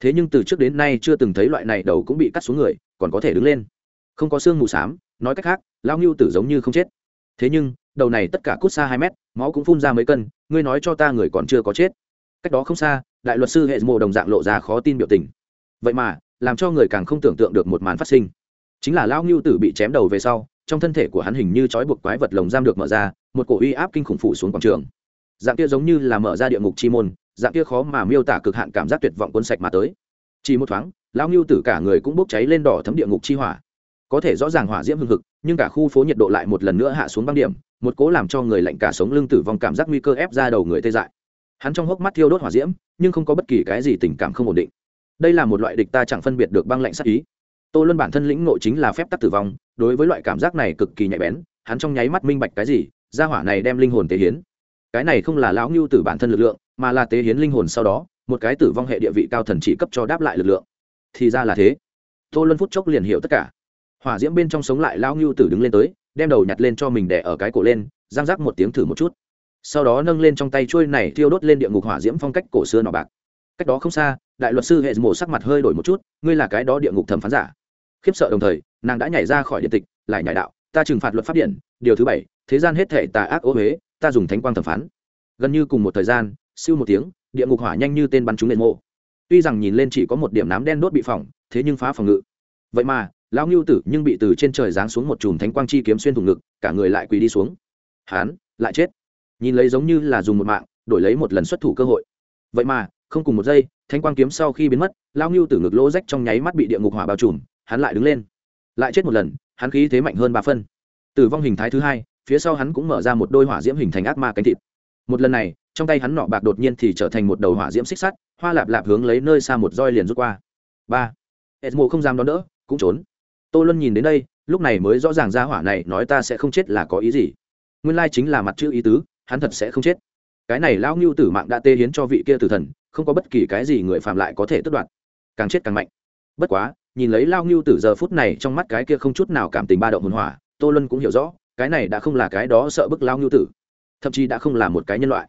Thế nhưng từ trước đến nay chưa từng thấy loại này đầu cũng bị cắt xuống người, còn có thể đứng lên. Không có xương mù s á m nói cách khác, lão ngưu tử giống như không chết. Thế nhưng, đầu này tất cả cút xa hai mét, máu cũng phun ra mấy cân, ngươi nói cho ta người còn chưa có chết. Cách đó không xa, đại luật sư hệ mộ đồng dạng lộ ra khó tin biểu tình. Vậy mà làm cho người càng không tưởng tượng được một màn phát sinh. Chính là lão ngưu tử bị chém đầu về sau, trong thân thể của hắn hình như trói buộc quái vật lồng giam được mở ra, một cổ uy áp kinh khủng phủ xuống quảng trường. Dạng kia giống như là mở ra địa ngục chi môn, dạng kia khó mà miêu tả cực hạn cảm giác tuyệt vọng cuốn sạch mà tới. Chỉ một thoáng, lão ngưu tử cả người cũng bốc cháy lên đỏ thấm địa ngục chi hỏa. Có thể rõ ràng hỏa diễm hưng hực, nhưng cả khu phố nhiệt độ lại một lần nữa hạ xuống băng điểm, một cố làm cho người lạnh cả sống lưng tử vong cảm giác nguy cơ ép ra đầu người tê dại. Hắn trong hốc mắt thiêu đốt hỏa diễm, nhưng không có bất kỳ cái gì tình cảm không ổn định đây là một loại địch ta chẳng phân biệt được băng lạnh sát ý. Tô luân bản thân lĩnh ngộ chính là phép tắc tử vong, đối với loại cảm giác này cực kỳ nhạy bén, hắn trong nháy mắt minh bạch cái gì, gia hỏa này đem linh hồn tế hiến. Cái này không là lão ngưu tử bản thân lực lượng, mà là tế hiến linh hồn sau đó, một cái tử vong hệ địa vị cao thần chỉ cấp cho đáp lại lực lượng. Thì ra là thế. Tô luân phút chốc liền hiểu tất cả. Hỏa diễm bên trong sống lại lão ngưu tử đứng lên tới, đem đầu nhặt lên cho mình đẻ ở cái cổ lên giang rác một tiếng thử một chút. Sau đó nâng lên trong tay trôi này thiêu đốt lên địa ngục hỏa diễm phong cách cổ xưa nọ bạc cách đó không xa, đại luật sư hệ mổ sắc mặt hơi đổi một chút, ngươi là cái đó địa ngục thẩm phán giả. Khiếp sợ đồng thời, nàng đã nhảy ra khỏi điện tịch, lại nhảy đạo, ta trừng phạt luật pháp điện, điều thứ bảy, thế gian hết thể tà ác ô huế ta dùng thánh quang thẩm phán. Gần như cùng một thời gian, siêu một tiếng, địa ngục hỏa nhanh như tên bắn trúng lên mộ. Tuy rằng nhìn lên chỉ có một điểm nám đen đốt bị phỏng, thế nhưng phá phòng ngự. Vậy mà, lão ngưu tử nhưng bị từ trên trời giáng xuống một chùm thánh quang chi kiếm xuyên thủng ngực, cả người lại quỳ đi xuống. Hán, lại chết. Nhìn lấy giống như là dùng một mạng, đổi lấy một lần xuất thủ cơ hội. Vậy mà không cùng một giây thanh quang kiếm sau khi biến mất, lão ngưu tử ngực lỗ rách trong nháy mắt bị địa ngục hỏa bao trùm, hắn lại đứng lên. Lại chết một lần, hắn khí thế mạnh hơn ba phân. Tử vong hình thái thứ hai, phía sau hắn cũng mở ra một đôi hỏa diễm hình thành ác ma cánh thịt. Một lần này, trong tay hắn nọ bạc đột nhiên thì trở thành một đầu hỏa diễm xích sắt, hoa lạp lạp hướng lấy nơi xa một roi liền rút qua. Ba. Edmo không dám đón đỡ, cũng trốn. Tô luân nhìn đến đây, lúc này mới rõ ràng ra hỏa này nói ta sẽ không chết là có ý gì. Nguyên lai chính là mặt chữ ý tứ, hắn thật sẽ không chết. Cái này lão ngưu tử mạng đã tê hiến cho vị kia tử thần không có bất kỳ cái gì người phạm lại có thể tước đoạt. Càng chết càng mạnh. Bất quá, nhìn lấy lao ngưu tử giờ phút này trong mắt cái kia không chút nào cảm tình ba động hồn hỏa, tô luân cũng hiểu rõ, cái này đã không là cái đó sợ bức lao ngưu tử, thậm chí đã không là một cái nhân loại.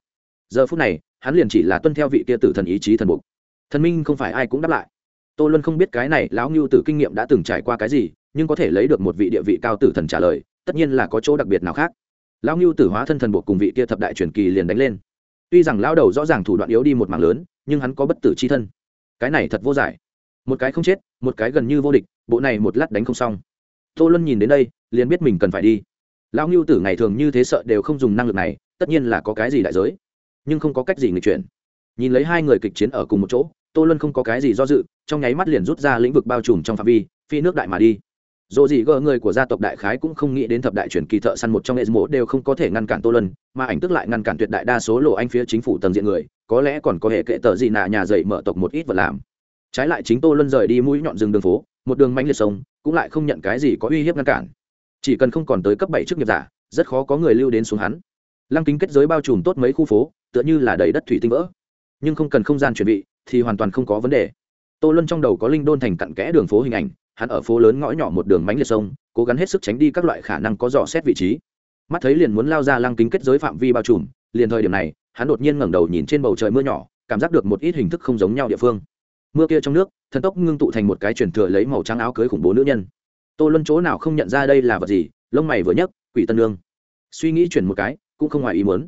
Giờ phút này, hắn liền chỉ là tuân theo vị kia tử thần ý chí thần buộc thần minh không phải ai cũng đáp lại. Tô luân không biết cái này lão ngưu tử kinh nghiệm đã từng trải qua cái gì, nhưng có thể lấy được một vị địa vị cao tử thần trả lời, tất nhiên là có chỗ đặc biệt nào khác. Lão ngưu tử hóa thân thần buộc cùng vị kia thập đại truyền kỳ liền đánh lên tuy rằng lão đầu rõ ràng thủ đoạn yếu đi một mảng lớn, nhưng hắn có bất tử c h i thân. Cái này thật vô giải. Một cái không chết, một cái gần như vô địch, bộ này một lát đánh không xong. Tô luân nhìn đến đây, liền biết mình cần phải đi. Lão ngưu tử ngày thường như thế sợ đều không dùng năng lực này, tất nhiên là có cái gì đại giới. Nhưng không có cách gì người chuyển. Nhìn lấy hai người kịch chiến ở cùng một chỗ, tô luân không có cái gì do dự, trong nháy mắt liền rút ra lĩnh vực bao trùm trong phạm vi, phi nước đại mà đi. Dù gì gỡ người của gia tộc đại khái cũng không nghĩ đến thập đại truyền kỳ thợ săn một trong hệ mộ đều không có thể ngăn cản tô lân, mà ảnh tức lại ngăn cản tuyệt đại đa số lộ anh phía chính phủ tầng diện người có lẽ còn có hệ kệ tờ gì nạ nhà dậy mở tộc một ít vật làm. Trái lại chính tô lân rời đi mũi nhọn rừng đường phố một đường mánh liệt sông cũng lại không nhận cái gì có uy hiếp ngăn cản. Chỉ cần không còn tới cấp bảy chức nghiệp giả rất khó có người lưu đến xuống hắn. Lăng kính kết giới bao trùm tốt mấy khu phố tựa như là đầy đất thủy tinh vỡ. Nhưng không cần không gian chuẩn bị thì hoàn toàn không có vấn đề. Tô luân trong đầu có linh đôn thành cặn kẽ đường phố hình ảnh hắn ở phố lớn ngõ nhỏ một đường mánh liệt sông, cố gắng hết sức tránh đi các loại khả năng có dò xét vị trí. Mắt thấy liền muốn lao ra lăng kính kết giới phạm vi bao trùm, liền thời điểm này, hắn đột nhiên ngẩng đầu nhìn trên bầu trời mưa nhỏ, cảm giác được một ít hình thức không giống nhau địa phương. Mưa kia trong nước, thần tốc ngưng tụ thành một cái truyền thừa lấy màu trắng áo cưới khủng bố nữ nhân. Tô luân chỗ nào không nhận ra đây là vật gì, lông mày vừa nhấc, quỷ tân lương suy nghĩ chuyển một cái, cũng không ngoài ý muốn.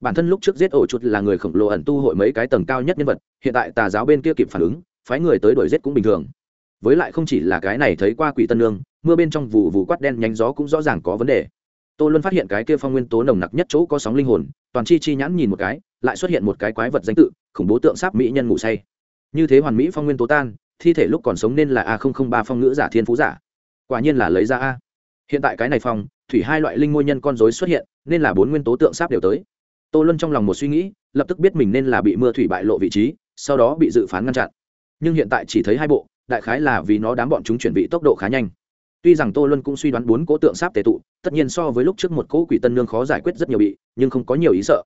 Bản thân lúc trước giết ổ chuột là người khổng lồ ẩn tu hội mấy cái tầng cao nhất nhân vật, hiện tại tà giáo bên kia kịp phản ứng, phái người tới đuổi giết cũng bình thường với lại không chỉ là cái này thấy qua quỷ tân lương mưa bên trong vụ vụ quát đen nhánh gió cũng rõ ràng có vấn đề. Tô luân phát hiện cái kia phong nguyên tố nồng nặc nhất chỗ có sóng linh hồn, toàn chi chi nhãn nhìn một cái, lại xuất hiện một cái quái vật danh tự, khủng bố tượng sáp mỹ nhân ngủ say. Như thế hoàn mỹ phong nguyên tố tan, thi thể lúc còn sống nên là a ba phong ngữ giả thiên phú giả. Quả nhiên là lấy ra a. Hiện tại cái này phong, thủy hai loại linh ngôi nhân con dối xuất hiện, nên là bốn nguyên tố tượng sáp đều tới. Tô luân trong lòng một suy nghĩ, lập tức biết mình nên là bị mưa thủy bại lộ vị trí, sau đó bị dự phán ngăn chặn. Nhưng hiện tại chỉ thấy hai bộ đại khái là vì nó đám bọn chúng chuẩn bị tốc độ khá nhanh. Tuy rằng tô luân cũng suy đoán bốn cỗ tượng sáp tế tụ, tất nhiên so với lúc trước một cỗ quỷ tân nương khó giải quyết rất nhiều bị, nhưng không có nhiều ý sợ.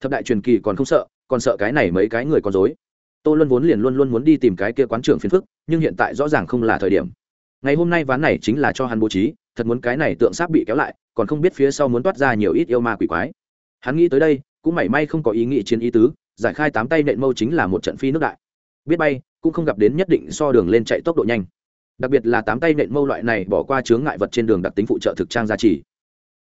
Thập đại truyền kỳ còn không sợ, còn sợ cái này mấy cái người con dối tô luân vốn liền luôn luôn muốn đi tìm cái kia quán trưởng phiền phức, nhưng hiện tại rõ ràng không là thời điểm. Ngày hôm nay ván này chính là cho hắn bố trí, thật muốn cái này tượng sáp bị kéo lại, còn không biết phía sau muốn toát ra nhiều ít yêu ma quỷ quái. Hắn nghĩ tới đây, cũng mảy may không có ý nghĩ chiến ý tứ, giải khai tám tay nện mâu chính là một trận phi nước đại biết bay, cũng không gặp đến nhất định so đường lên chạy tốc độ nhanh. Đặc biệt là tám tay nện mâu loại này bỏ qua chướng ngại vật trên đường đặc tính phụ trợ thực trang gia trì.